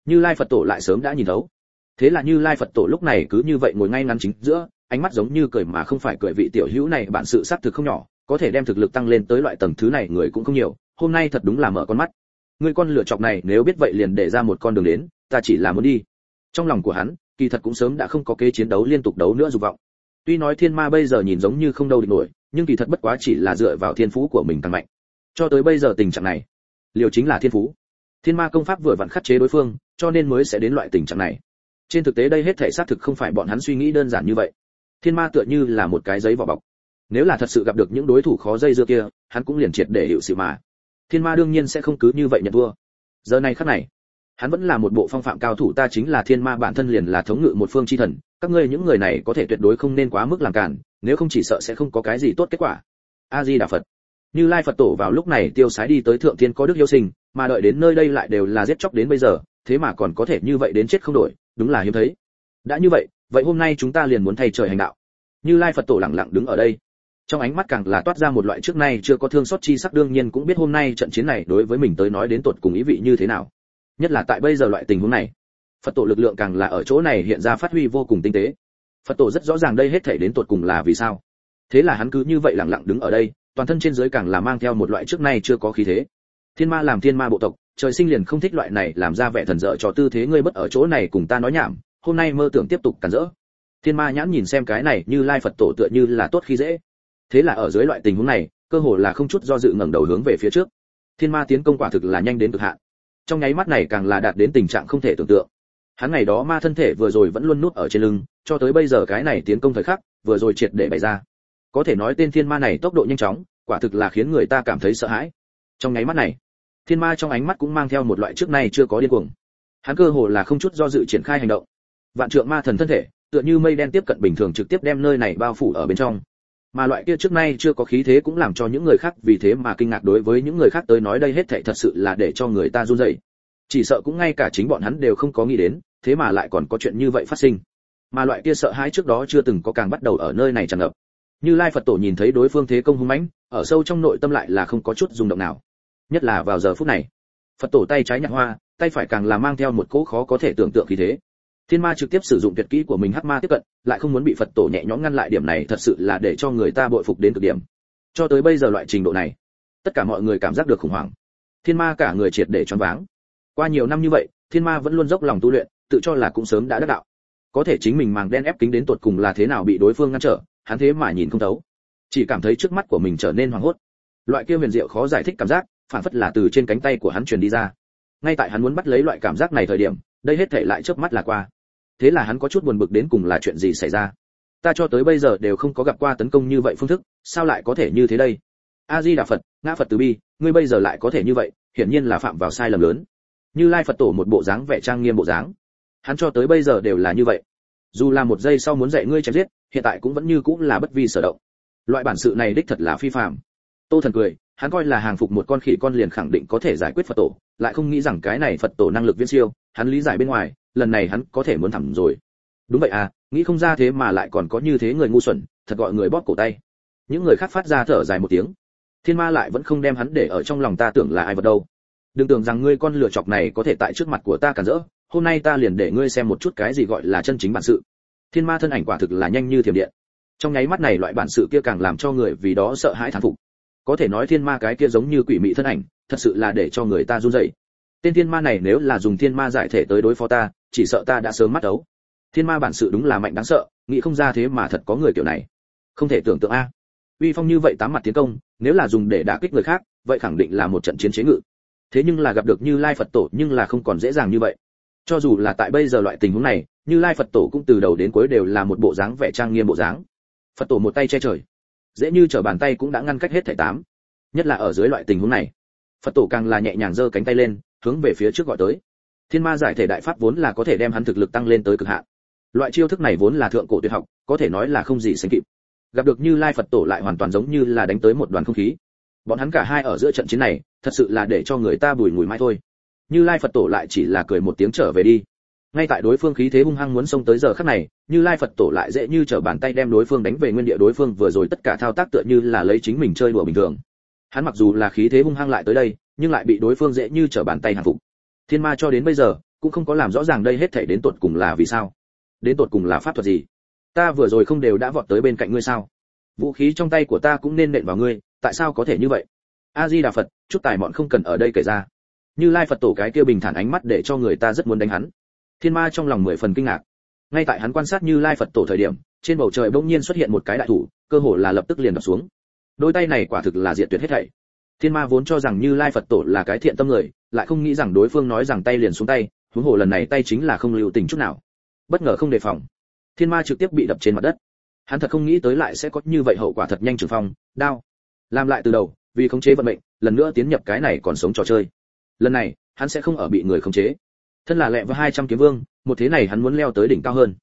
Như lai phật tổ lại sớm đã nhìn thấu. Thế là như lai phật tổ lúc này cứ như vậy ngồi ngay ngắn chính giữa ánh mắt giống như cười mà không phải cười vị tiểu hữu này bản sự xác thực không nhỏ có thể đem thực lực tăng lên tới loại tầng thứ này người cũng không nhiều hôm nay thật đúng là mở con mắt. Người con lựa chọc này nếu biết vậy liền để ra một con đường đến ta chỉ là muốn đi. Trong lòng của hắn kỳ thật cũng sớm đã không có kế chiến đấu liên tục đấu nữa dục vọng. Tuy nói thiên ma bây giờ nhìn giống như không đâu địch nổi nhưng kỳ thật bất quá chỉ là dựa vào thiên phú của mình tăng mạnh. Cho tới bây giờ tình trạng này, liều chính là thiên phú. Thiên ma công pháp vừa vặn khắc chế đối phương, cho nên mới sẽ đến loại tình trạng này. Trên thực tế đây hết thể xác thực không phải bọn hắn suy nghĩ đơn giản như vậy. Thiên ma tựa như là một cái giấy vỏ bọc. Nếu là thật sự gặp được những đối thủ khó dây dưa kia, hắn cũng liền triệt để hiệu sự mà. Thiên ma đương nhiên sẽ không cứ như vậy nhận thua. Giờ này khắc này hắn vẫn là một bộ phong phạm cao thủ, ta chính là thiên ma, bản thân liền là thống ngự một phương chi thần. Các ngươi những người này có thể tuyệt đối không nên quá mức làm cản nếu không chỉ sợ sẽ không có cái gì tốt kết quả. A di đà phật. Như lai phật tổ vào lúc này tiêu sái đi tới thượng thiên có đức yêu sinh, mà đợi đến nơi đây lại đều là giết chóc đến bây giờ, thế mà còn có thể như vậy đến chết không đổi, đúng là hiếm thấy. Đã như vậy vậy hôm nay chúng ta liền muốn thay trời hành đạo. Như lai phật tổ lặng lặng đứng ở đây. Trong ánh mắt càng là toát ra một loại trước nay chưa có thương xót chi sắc, đương nhiên cũng biết hôm nay trận chiến này đối với mình tới nói đến tột cùng ý vị như thế nào nhất là tại bây giờ loại tình huống này. Phật tổ lực lượng càng là ở chỗ này hiện ra phát huy vô cùng tinh tế. Phật tổ rất rõ ràng đây hết thể đến tột cùng là vì sao. Thế là hắn cứ như vậy lặng lặng đứng ở đây, toàn thân trên dưới càng là mang theo một loại trước nay chưa có khí thế. Thiên ma làm thiên ma bộ tộc, trời sinh liền không thích loại này làm ra vẻ thần dở cho tư thế ngươi bất ở chỗ này cùng ta nói nhảm, hôm nay mơ tưởng tiếp tục cản rỡ. Thiên ma nhãn nhìn xem cái này như lai phật tổ tựa như là tốt khi dễ. Thế là ở dưới loại tình huống này, cơ hồ là không chút do dự ngẩng đầu hướng về phía trước. Thiên ma tiến công quả thực là nhanh đến cực hạn trong nháy mắt này càng là đạt đến tình trạng không thể tưởng tượng. Hắn ngày đó ma thân thể vừa rồi vẫn luôn nút ở trên lưng, cho tới bây giờ cái này tiến công thời khắc, vừa rồi triệt để bày ra. Có thể nói tên thiên ma này tốc độ nhanh chóng, quả thực là khiến người ta cảm thấy sợ hãi. Trong nháy mắt này, thiên ma trong ánh mắt cũng mang theo một loại trước nay chưa có điên cuồng. Hắn cơ hồ là không chút do dự triển khai hành động. Vạn trượng ma thần thân thể, tựa như mây đen tiếp cận bình thường trực tiếp đem nơi này bao phủ ở bên trong mà loại kia trước nay chưa có khí thế cũng làm cho những người khác vì thế mà kinh ngạc đối với những người khác tới nói đây hết thảy thật sự là để cho người ta run rẩy. Chỉ sợ cũng ngay cả chính bọn hắn đều không có nghĩ đến, thế mà lại còn có chuyện như vậy phát sinh. Mà loại kia sợ hãi trước đó chưa từng có càng bắt đầu ở nơi này tràn ngập. Như lai phật tổ nhìn thấy đối phương thế công hung mãnh, ở sâu trong nội tâm lại là không có chút rung động nào. Nhất là vào giờ phút này, phật tổ tay trái nhặt hoa, tay phải càng là mang theo một cỗ khó có thể tưởng tượng khí thế thiên ma trực tiếp sử dụng tuyệt kỹ của mình hắc ma tiếp cận, lại không muốn bị phật tổ nhẹ nhõm ngăn lại điểm này thật sự là để cho người ta bội phục đến cực điểm. Cho tới bây giờ loại trình độ này, tất cả mọi người cảm giác được khủng hoảng. Thiên ma cả người triệt để choáng váng. Qua nhiều năm như vậy, thiên ma vẫn luôn dốc lòng tu luyện, tự cho là cũng sớm đã đắc đạo. Có thể chính mình màng đen ép kính đến tột cùng là thế nào bị đối phương ngăn trở, hắn thế mà nhìn không thấu. Chỉ cảm thấy trước mắt của mình trở nên hoảng hốt. Loại kia huyền diệu khó giải thích cảm giác, phản phất là từ trên cánh tay của hắn truyền đi ra. Ngay tại hắn muốn bắt lấy loại cảm giác này thời điểm, đây hết thể lại chớp mắt là qua thế là hắn có chút buồn bực đến cùng là chuyện gì xảy ra. Ta cho tới bây giờ đều không có gặp qua tấn công như vậy phương thức, sao lại có thể như thế đây? A di đà phật, ngã phật từ bi, ngươi bây giờ lại có thể như vậy, hiển nhiên là phạm vào sai lầm lớn. Như lai phật tổ một bộ dáng vẻ trang nghiêm bộ dáng. Hắn cho tới bây giờ đều là như vậy. Dù là một giây sau muốn dạy ngươi chém giết, hiện tại cũng vẫn như cũng là bất vi sở động. Loại bản sự này đích thật là phi phạm. tô thần cười, hắn coi là hàng phục một con khỉ con liền khẳng định có thể giải quyết phật tổ, lại không nghĩ rằng cái này phật tổ năng lực viễn siêu, hắn lý giải bên ngoài lần này hắn có thể muốn thẳng rồi. Đúng vậy à nghĩ không ra thế mà lại còn có như thế người ngu xuẩn, thật gọi người bóp cổ tay. Những người khác phát ra thở dài một tiếng. Thiên ma lại vẫn không đem hắn để ở trong lòng ta tưởng là ai vật đâu. Đừng tưởng rằng ngươi con lửa chọc này có thể tại trước mặt của ta cản rỡ, hôm nay ta liền để ngươi xem một chút cái gì gọi là chân chính bản sự. Thiên ma thân ảnh quả thực là nhanh như thiểm điện. Trong nháy mắt này loại bản sự kia càng làm cho người vì đó sợ hãi thán phục. Có thể nói thiên ma cái kia giống như quỷ mị thân ảnh, thật sự là để cho người ta run rẩy. Tên thiên ma này nếu là dùng thiên ma giải thể tới đối phó ta chỉ sợ ta đã sớm mắt đấu. Thiên ma bản sự đúng là mạnh đáng sợ, nghĩ không ra thế mà thật có người kiểu này. Không thể tưởng tượng a. Uy phong như vậy tám mặt tiến công, nếu là dùng để đả kích người khác, vậy khẳng định là một trận chiến chế ngự. Thế nhưng là gặp được như lai phật tổ nhưng là không còn dễ dàng như vậy. Cho dù là tại bây giờ loại tình huống này, như lai phật tổ cũng từ đầu đến cuối đều là một bộ dáng vẻ trang nghiêm bộ dáng. Phật tổ một tay che trời, dễ như trở bàn tay cũng đã ngăn cách hết thảy tám. Nhất là ở dưới loại tình huống này, phật tổ càng là nhẹ nhàng giơ cánh tay lên, hướng về phía trước gọi tới thiên ma giải thể đại pháp vốn là có thể đem hắn thực lực tăng lên tới cực hạn. Loại chiêu thức này vốn là thượng cổ tuyệt học, có thể nói là không gì sánh kịp. Gặp được như lai phật tổ lại hoàn toàn giống như là đánh tới một đoàn không khí. Bọn hắn cả hai ở giữa trận chiến này, thật sự là để cho người ta bùi ngùi mai thôi. Như lai phật tổ lại chỉ là cười một tiếng trở về đi. Ngay tại đối phương khí thế hung hăng muốn xông tới giờ khắc này, như lai phật tổ lại dễ như trở bàn tay đem đối phương đánh về nguyên địa đối phương vừa rồi tất cả thao tác tựa như là lấy chính mình chơi đùa bình thường. Hắn mặc dù là khí thế hung hăng lại tới đây, nhưng lại bị đối phương dễ như trở bàn tay hàng phục thiên ma cho đến bây giờ, cũng không có làm rõ ràng đây hết thảy đến tột cùng là vì sao. Đến tột cùng là pháp thuật gì? Ta vừa rồi không đều đã vọt tới bên cạnh ngươi sao? Vũ khí trong tay của ta cũng nên nện vào ngươi, tại sao có thể như vậy? A di đà phật, chút tài mọn không cần ở đây kể ra. Như lai phật tổ cái kia bình thản ánh mắt để cho người ta rất muốn đánh hắn. Thiên ma trong lòng mười phần kinh ngạc. Ngay tại hắn quan sát như lai phật tổ thời điểm, trên bầu trời bỗng nhiên xuất hiện một cái đại thủ, cơ hồ là lập tức liền đập xuống. Đôi tay này quả thực là diện tuyệt hết thảy. Thiên ma vốn cho rằng như lai phật tổ là cái thiện tâm người lại không nghĩ rằng đối phương nói rằng tay liền xuống tay huống hồ lần này tay chính là không lưu tình chút nào. Bất ngờ không đề phòng. Thiên ma trực tiếp bị đập trên mặt đất. Hắn thật không nghĩ tới lại sẽ có như vậy hậu quả thật nhanh trường phong đao. Làm lại từ đầu vì khống chế vận mệnh lần nữa tiến nhập cái này còn sống trò chơi. Lần này hắn sẽ không ở bị người khống chế. Thân là lẹ với 200 kiếm vương một thế này hắn muốn leo tới đỉnh cao hơn.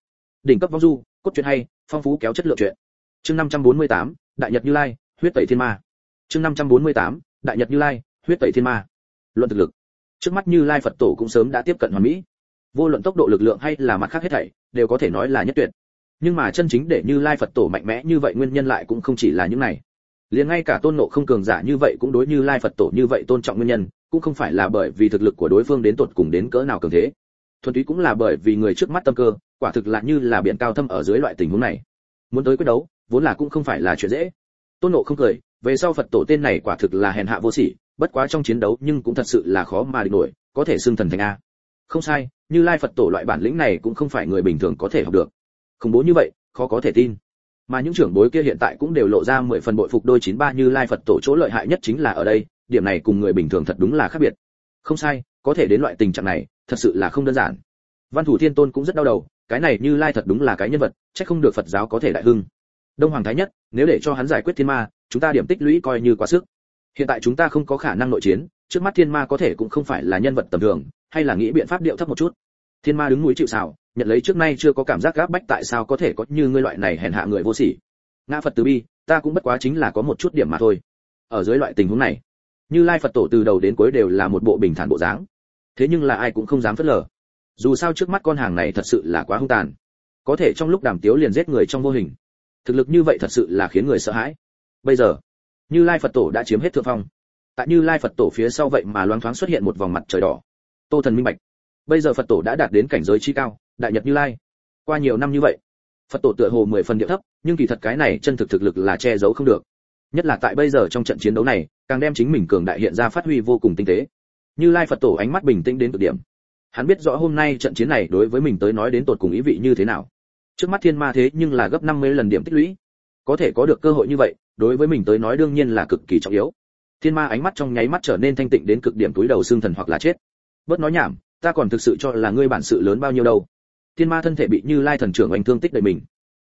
Đỉnh cấp vong du cốt truyện hay phong phú kéo chất lượng truyện. Chương 548, đại nhật như lai huyết tẩy thiên ma. Chương 548, đại nhật như lai huyết tẩy thiên ma. Luận thực lực trước mắt như lai phật tổ cũng sớm đã tiếp cận hoàn mỹ. Vô luận tốc độ lực lượng hay là mặt khác hết thảy, đều có thể nói là nhất tuyệt. Nhưng mà chân chính để như lai phật tổ mạnh mẽ như vậy nguyên nhân lại cũng không chỉ là những này. Liền ngay cả tôn nộ không cường giả như vậy cũng đối như lai phật tổ như vậy tôn trọng nguyên nhân, cũng không phải là bởi vì thực lực của đối phương đến tột cùng đến cỡ nào cường thế. Thuần túy cũng là bởi vì người trước mắt tâm cơ, quả thực là như là biển cao thâm ở dưới loại tình huống này. Muốn tới quyết đấu, vốn là cũng không phải là chuyện dễ. Tôn nộ không cười, về sau phật tổ tên này quả thực là hèn hạ vô sỉ bất quá trong chiến đấu nhưng cũng thật sự là khó mà địch nổi, có thể xưng thần thành a. Không sai, như lai phật tổ loại bản lĩnh này cũng không phải người bình thường có thể học được. Khủng bố như vậy, khó có thể tin. Mà những trưởng bối kia hiện tại cũng đều lộ ra mười phần bội phục đôi chín ba như lai phật tổ chỗ lợi hại nhất chính là ở đây, điểm này cùng người bình thường thật đúng là khác biệt. Không sai, có thể đến loại tình trạng này, thật sự là không đơn giản. Văn thủ thiên tôn cũng rất đau đầu, cái này như lai thật đúng là cái nhân vật, chắc không được phật giáo có thể đại hưng. Đông hoàng thái nhất, nếu để cho hắn giải quyết thiên ma, chúng ta điểm tích lũy coi như quá sức hiện tại chúng ta không có khả năng nội chiến, trước mắt thiên ma có thể cũng không phải là nhân vật tầm thường, hay là nghĩ biện pháp điệu thấp một chút. Thiên ma đứng núi chịu sào, nhận lấy trước nay chưa có cảm giác gáp bách tại sao có thể có như ngươi loại này hèn hạ người vô sỉ. Ngã phật từ bi, ta cũng bất quá chính là có một chút điểm mà thôi. Ở dưới loại tình huống này, như lai phật tổ từ đầu đến cuối đều là một bộ bình thản bộ dáng. Thế nhưng là ai cũng không dám phớt lờ. Dù sao trước mắt con hàng này thật sự là quá hung tàn. Có thể trong lúc đàm tiếu liền giết người trong vô hình. Thực lực như vậy thật sự là khiến người sợ hãi. Bây giờ như lai phật tổ đã chiếm hết thượng phong. Tại như lai phật tổ phía sau vậy mà loáng thoáng xuất hiện một vòng mặt trời đỏ. Tô thần minh bạch. Bây giờ phật tổ đã đạt đến cảnh giới chi cao, đại nhật như lai. Qua nhiều năm như vậy, phật tổ tựa hồ mười phần địa thấp, nhưng kỳ thật cái này chân thực thực lực là che giấu không được. Nhất là tại bây giờ trong trận chiến đấu này, càng đem chính mình cường đại hiện ra phát huy vô cùng tinh tế. Như lai phật tổ ánh mắt bình tĩnh đến cực điểm. Hắn biết rõ hôm nay trận chiến này đối với mình tới nói đến tột cùng ý vị như thế nào. Trước mắt thiên ma thế nhưng là gấp 50 lần điểm tích lũy. Có thể có được cơ hội như vậy đối với mình tới nói đương nhiên là cực kỳ trọng yếu. Thiên ma ánh mắt trong nháy mắt trở nên thanh tịnh đến cực điểm túi đầu xương thần hoặc là chết. Bớt nói nhảm, ta còn thực sự cho là ngươi bản sự lớn bao nhiêu đâu. Thiên ma thân thể bị như lai thần trưởng oanh thương tích đầy mình.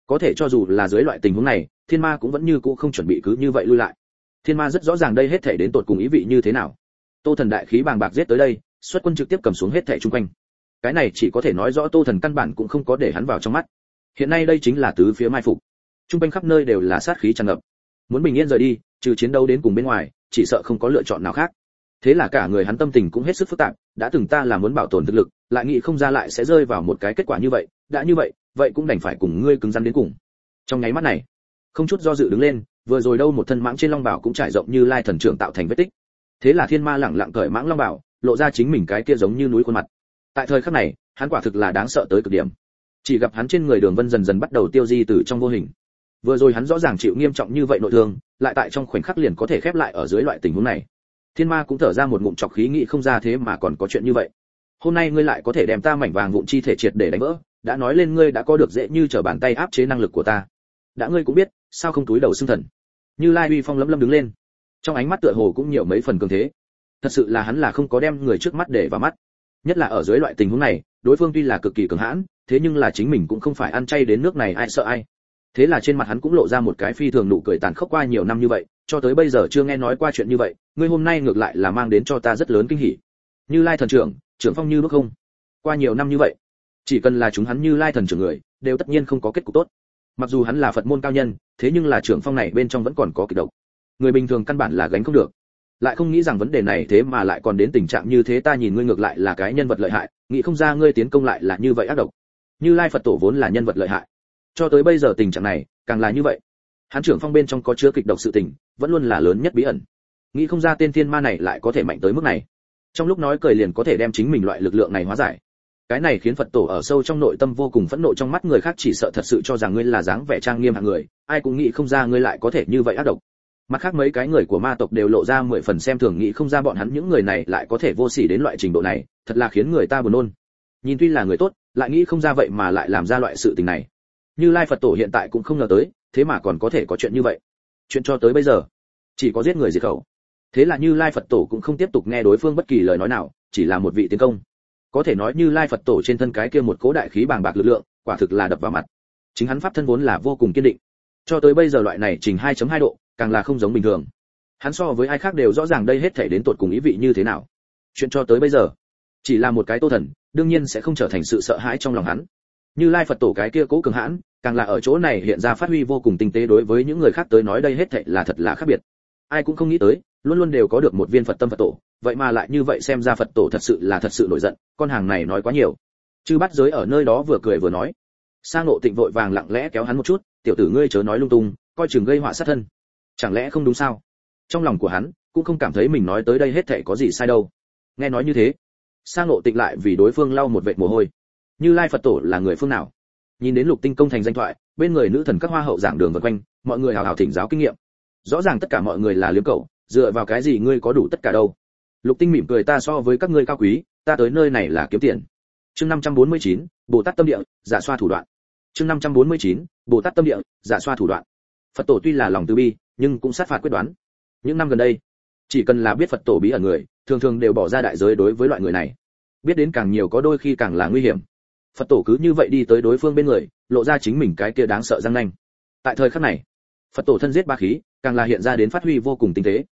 Có thể cho dù là dưới loại tình huống này, thiên ma cũng vẫn như cũ không chuẩn bị cứ như vậy lui lại. Thiên ma rất rõ ràng đây hết thể đến tột cùng ý vị như thế nào. Tô thần đại khí bàng bạc giết tới đây, xuất quân trực tiếp cầm xuống hết thể chung quanh. Cái này chỉ có thể nói rõ tô thần căn bản cũng không có để hắn vào trong mắt. Hiện nay đây chính là tứ phía mai phục. Trung quanh khắp nơi đều là sát khí tràn ngập muốn bình yên rời đi, trừ chiến đấu đến cùng bên ngoài, chỉ sợ không có lựa chọn nào khác. Thế là cả người hắn tâm tình cũng hết sức phức tạp, đã từng ta là muốn bảo tồn thực lực, lại nghĩ không ra lại sẽ rơi vào một cái kết quả như vậy, đã như vậy vậy cũng đành phải cùng ngươi cứng rắn đến cùng. Trong nháy mắt này, không chút do dự đứng lên, vừa rồi đâu một thân mãng trên long bảo cũng trải rộng như lai thần trưởng tạo thành vết tích. Thế là thiên ma lẳng lặng cởi mãng long bảo, lộ ra chính mình cái kia giống như núi khuôn mặt. Tại thời khắc này, hắn quả thực là đáng sợ tới cực điểm. Chỉ gặp hắn trên người đường vân dần dần bắt đầu tiêu di từ trong vô hình vừa rồi hắn rõ ràng chịu nghiêm trọng như vậy nội thương, lại tại trong khoảnh khắc liền có thể khép lại ở dưới loại tình huống này. Thiên ma cũng thở ra một ngụm trọc khí nghĩ không ra thế mà còn có chuyện như vậy. Hôm nay ngươi lại có thể đem ta mảnh vàng vụn chi thể triệt để đánh vỡ, đã nói lên ngươi đã có được dễ như trở bàn tay áp chế năng lực của ta. Đã ngươi cũng biết, sao không túi đầu xưng thần? Như lai uy phong lấm lấm đứng lên. Trong ánh mắt tựa hồ cũng nhiều mấy phần cường thế. Thật sự là hắn là không có đem người trước mắt để vào mắt. Nhất là ở dưới loại tình huống này, đối phương tuy là cực kỳ cường hãn, thế nhưng là chính mình cũng không phải ăn chay đến nước này ai sợ ai thế là trên mặt hắn cũng lộ ra một cái phi thường nụ cười tàn khốc qua nhiều năm như vậy, cho tới bây giờ chưa nghe nói qua chuyện như vậy, ngươi hôm nay ngược lại là mang đến cho ta rất lớn kinh hỉ. Như lai thần trưởng trưởng phong như bước không. Qua nhiều năm như vậy, chỉ cần là chúng hắn như lai thần trưởng người, đều tất nhiên không có kết cục tốt. Mặc dù hắn là phật môn cao nhân, thế nhưng là trưởng phong này bên trong vẫn còn có kịch độc. Người bình thường căn bản là gánh không được. Lại không nghĩ rằng vấn đề này thế mà lại còn đến tình trạng như thế ta nhìn ngươi ngược lại là cái nhân vật lợi hại, nghĩ không ra ngươi tiến công lại là như vậy ác độc. Như lai phật tổ vốn là nhân vật lợi hại cho tới bây giờ tình trạng này, càng là như vậy. Hắn trưởng phong bên trong có chứa kịch độc sự tình, vẫn luôn là lớn nhất bí ẩn. Nghĩ không ra tên thiên ma này lại có thể mạnh tới mức này. Trong lúc nói cười liền có thể đem chính mình loại lực lượng này hóa giải. Cái này khiến phật tổ ở sâu trong nội tâm vô cùng phẫn nộ trong mắt người khác chỉ sợ thật sự cho rằng ngươi là dáng vẻ trang nghiêm hạng người, ai cũng nghĩ không ra ngươi lại có thể như vậy ác độc. Mặt khác mấy cái người của ma tộc đều lộ ra mười phần xem thường, nghĩ không ra bọn hắn những người này lại có thể vô sỉ đến loại trình độ này, thật là khiến người ta buồn nôn. Nhìn tuy là người tốt, lại nghĩ không ra vậy mà lại làm ra loại sự tình này như lai phật tổ hiện tại cũng không ngờ tới, thế mà còn có thể có chuyện như vậy. Chuyện cho tới bây giờ, chỉ có giết người diệt khẩu. Thế là như lai phật tổ cũng không tiếp tục nghe đối phương bất kỳ lời nói nào, chỉ là một vị tiến công. Có thể nói như lai phật tổ trên thân cái kia một cố đại khí bàng bạc lực lượng, quả thực là đập vào mặt. Chính hắn pháp thân vốn là vô cùng kiên định. Cho tới bây giờ loại này trình 2.2 độ, càng là không giống bình thường. Hắn so với ai khác đều rõ ràng đây hết thể đến tột cùng ý vị như thế nào. Chuyện cho tới bây giờ, chỉ là một cái tô thần, đương nhiên sẽ không trở thành sự sợ hãi trong lòng hắn như lai phật tổ cái kia cố cường hãn, càng là ở chỗ này hiện ra phát huy vô cùng tinh tế đối với những người khác tới nói đây hết thảy là thật là khác biệt. Ai cũng không nghĩ tới, luôn luôn đều có được một viên phật tâm phật tổ, vậy mà lại như vậy xem ra phật tổ thật sự là thật sự nổi giận, con hàng này nói quá nhiều. Chư bắt giới ở nơi đó vừa cười vừa nói sang nộ tịnh vội vàng lặng lẽ kéo hắn một chút, tiểu tử ngươi chớ nói lung tung, coi chừng gây họa sát thân. Chẳng lẽ không đúng sao? Trong lòng của hắn, cũng không cảm thấy mình nói tới đây hết thảy có gì sai đâu. Nghe nói như thế sang nộ tịnh lại vì đối phương lau một vệt mồ hôi như lai phật tổ là người phương nào? Nhìn đến lục tinh công thành danh thoại bên người nữ thần các hoa hậu giảng đường vân quanh mọi người hào hào thỉnh giáo kinh nghiệm. Rõ ràng tất cả mọi người là liếm cậu dựa vào cái gì ngươi có đủ tất cả đâu? Lục tinh mỉm cười ta so với các ngươi cao quý ta tới nơi này là kiếm tiền. Chương 549, bồ tát tâm địa giả xoa thủ đoạn. Chương 549, bồ tát tâm địa giả xoa thủ đoạn. Phật tổ tuy là lòng từ bi nhưng cũng sát phạt quyết đoán. Những năm gần đây chỉ cần là biết phật tổ bí ẩn người thường thường đều bỏ ra đại giới đối với loại người này. Biết đến càng nhiều có đôi khi càng là nguy hiểm phật tổ cứ như vậy đi tới đối phương bên người, lộ ra chính mình cái kia đáng sợ răng nanh. Tại thời khắc này, phật tổ thân giết ba khí, càng là hiện ra đến phát huy vô cùng tinh tế.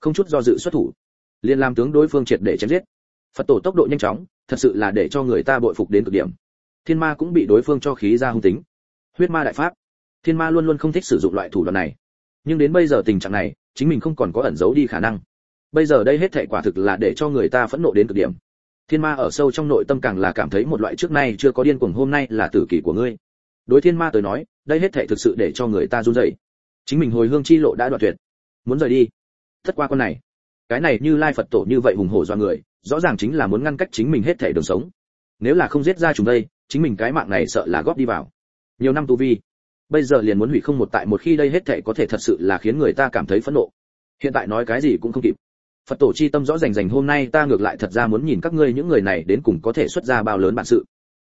Không chút do dự xuất thủ, liền làm tướng đối phương triệt để chém giết. Phật tổ tốc độ nhanh chóng, thật sự là để cho người ta bội phục đến cực điểm. Thiên ma cũng bị đối phương cho khí ra hung tính. Huyết ma đại pháp. Thiên ma luôn luôn không thích sử dụng loại thủ đoạn này. Nhưng đến bây giờ tình trạng này, chính mình không còn có ẩn giấu đi khả năng. Bây giờ đây hết thảy quả thực là để cho người ta phẫn nộ đến cực điểm thiên ma ở sâu trong nội tâm càng là cảm thấy một loại trước nay chưa có điên cuồng hôm nay là tử kỷ của ngươi. Đối thiên ma tới nói, đây hết thảy thực sự để cho người ta run rẩy. Chính mình hồi hương chi lộ đã đoạn tuyệt. Muốn rời đi. Thất qua con này. Cái này như lai phật tổ như vậy hùng hổ do người, rõ ràng chính là muốn ngăn cách chính mình hết thảy đường sống. Nếu là không giết ra chúng đây, chính mình cái mạng này sợ là góp đi vào. Nhiều năm tu vi. Bây giờ liền muốn hủy không một tại một khi đây hết thảy có thể thật sự là khiến người ta cảm thấy phẫn nộ. Hiện tại nói cái gì cũng không kịp phật tổ chi tâm rõ rành rành, hôm nay ta ngược lại thật ra muốn nhìn các ngươi những người này đến cùng có thể xuất ra bao lớn bản sự.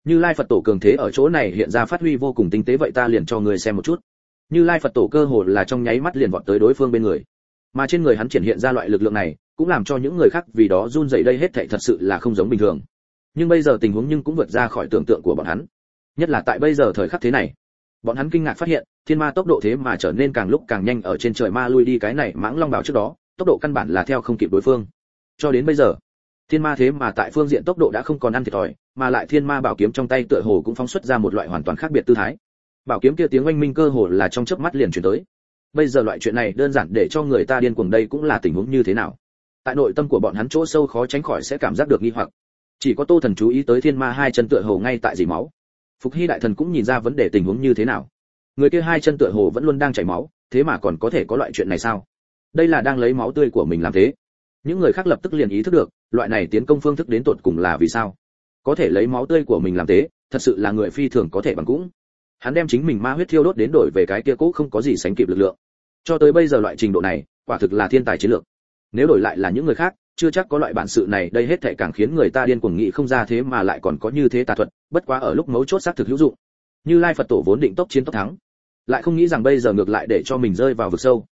Như lai phật tổ cường thế ở chỗ này hiện ra phát huy vô cùng tinh tế vậy ta liền cho ngươi xem một chút. Như lai phật tổ cơ hồ là trong nháy mắt liền vọt tới đối phương bên người. Mà trên người hắn triển hiện ra loại lực lượng này, cũng làm cho những người khác vì đó run rẩy đây hết thảy thật sự là không giống bình thường. Nhưng bây giờ tình huống nhưng cũng vượt ra khỏi tưởng tượng của bọn hắn. Nhất là tại bây giờ thời khắc thế này, bọn hắn kinh ngạc phát hiện, thiên ma tốc độ thế mà trở nên càng lúc càng nhanh ở trên trời ma lui đi cái này mãng long bảo trước đó tốc độ căn bản là theo không kịp đối phương. Cho đến bây giờ, thiên ma thế mà tại phương diện tốc độ đã không còn ăn thiệt thòi, mà lại thiên ma bảo kiếm trong tay tựa hồ cũng phóng xuất ra một loại hoàn toàn khác biệt tư thái. Bảo kiếm kia tiếng oanh minh cơ hồ là trong chớp mắt liền chuyển tới. Bây giờ loại chuyện này đơn giản để cho người ta điên cuồng đây cũng là tình huống như thế nào. Tại nội tâm của bọn hắn chỗ sâu khó tránh khỏi sẽ cảm giác được nghi hoặc. Chỉ có tô thần chú ý tới thiên ma hai chân tựa hồ ngay tại dỉ máu. Phục hy đại thần cũng nhìn ra vấn đề tình huống như thế nào. Người kia hai chân tựa hồ vẫn luôn đang chảy máu, thế mà còn có thể có loại chuyện này sao? Đây là đang lấy máu tươi của mình làm thế. Những người khác lập tức liền ý thức được, loại này tiến công phương thức đến tột cùng là vì sao? Có thể lấy máu tươi của mình làm thế, thật sự là người phi thường có thể bằng cũng. Hắn đem chính mình ma huyết thiêu đốt đến đổi về cái kia cũ không có gì sánh kịp lực lượng. Cho tới bây giờ loại trình độ này, quả thực là thiên tài chiến lược. Nếu đổi lại là những người khác, chưa chắc có loại bản sự này, đây hết thảy càng khiến người ta điên cuồng nghĩ không ra thế mà lại còn có như thế tà thuật, bất quá ở lúc mấu chốt xác thực hữu dụng. Như lai phật tổ vốn định tốc chiến tốc thắng, lại không nghĩ rằng bây giờ ngược lại để cho mình rơi vào vực sâu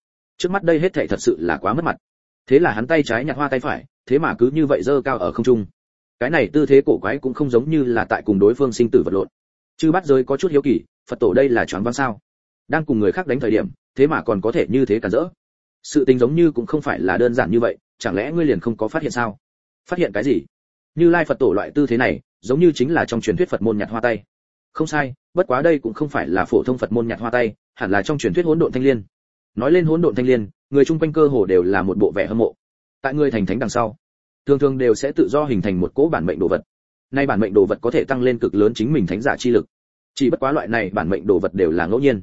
trước mắt đây hết thảy thật sự là quá mất mặt. Thế là hắn tay trái nhặt hoa tay phải, thế mà cứ như vậy dơ cao ở không trung. Cái này tư thế cổ quái cũng không giống như là tại cùng đối phương sinh tử vật lộn. Chư bắt giới có chút hiếu kỳ, phật tổ đây là choáng váng sao? Đang cùng người khác đánh thời điểm, thế mà còn có thể như thế cản rỡ. Sự tình giống như cũng không phải là đơn giản như vậy, chẳng lẽ ngươi liền không có phát hiện sao? Phát hiện cái gì? Như lai phật tổ loại tư thế này, giống như chính là trong truyền thuyết phật môn nhặt hoa tay. Không sai, bất quá đây cũng không phải là phổ thông phật môn nhặt hoa tay, hẳn là trong truyền thuyết hỗn độn thanh liên nói lên hỗn độn thanh liên, người chung quanh cơ hồ đều là một bộ vẻ hâm mộ. Tại người thành thánh đằng sau, thường thường đều sẽ tự do hình thành một cỗ bản mệnh đồ vật. Nay bản mệnh đồ vật có thể tăng lên cực lớn chính mình thánh giả chi lực. Chỉ bất quá loại này bản mệnh đồ vật đều là ngẫu nhiên.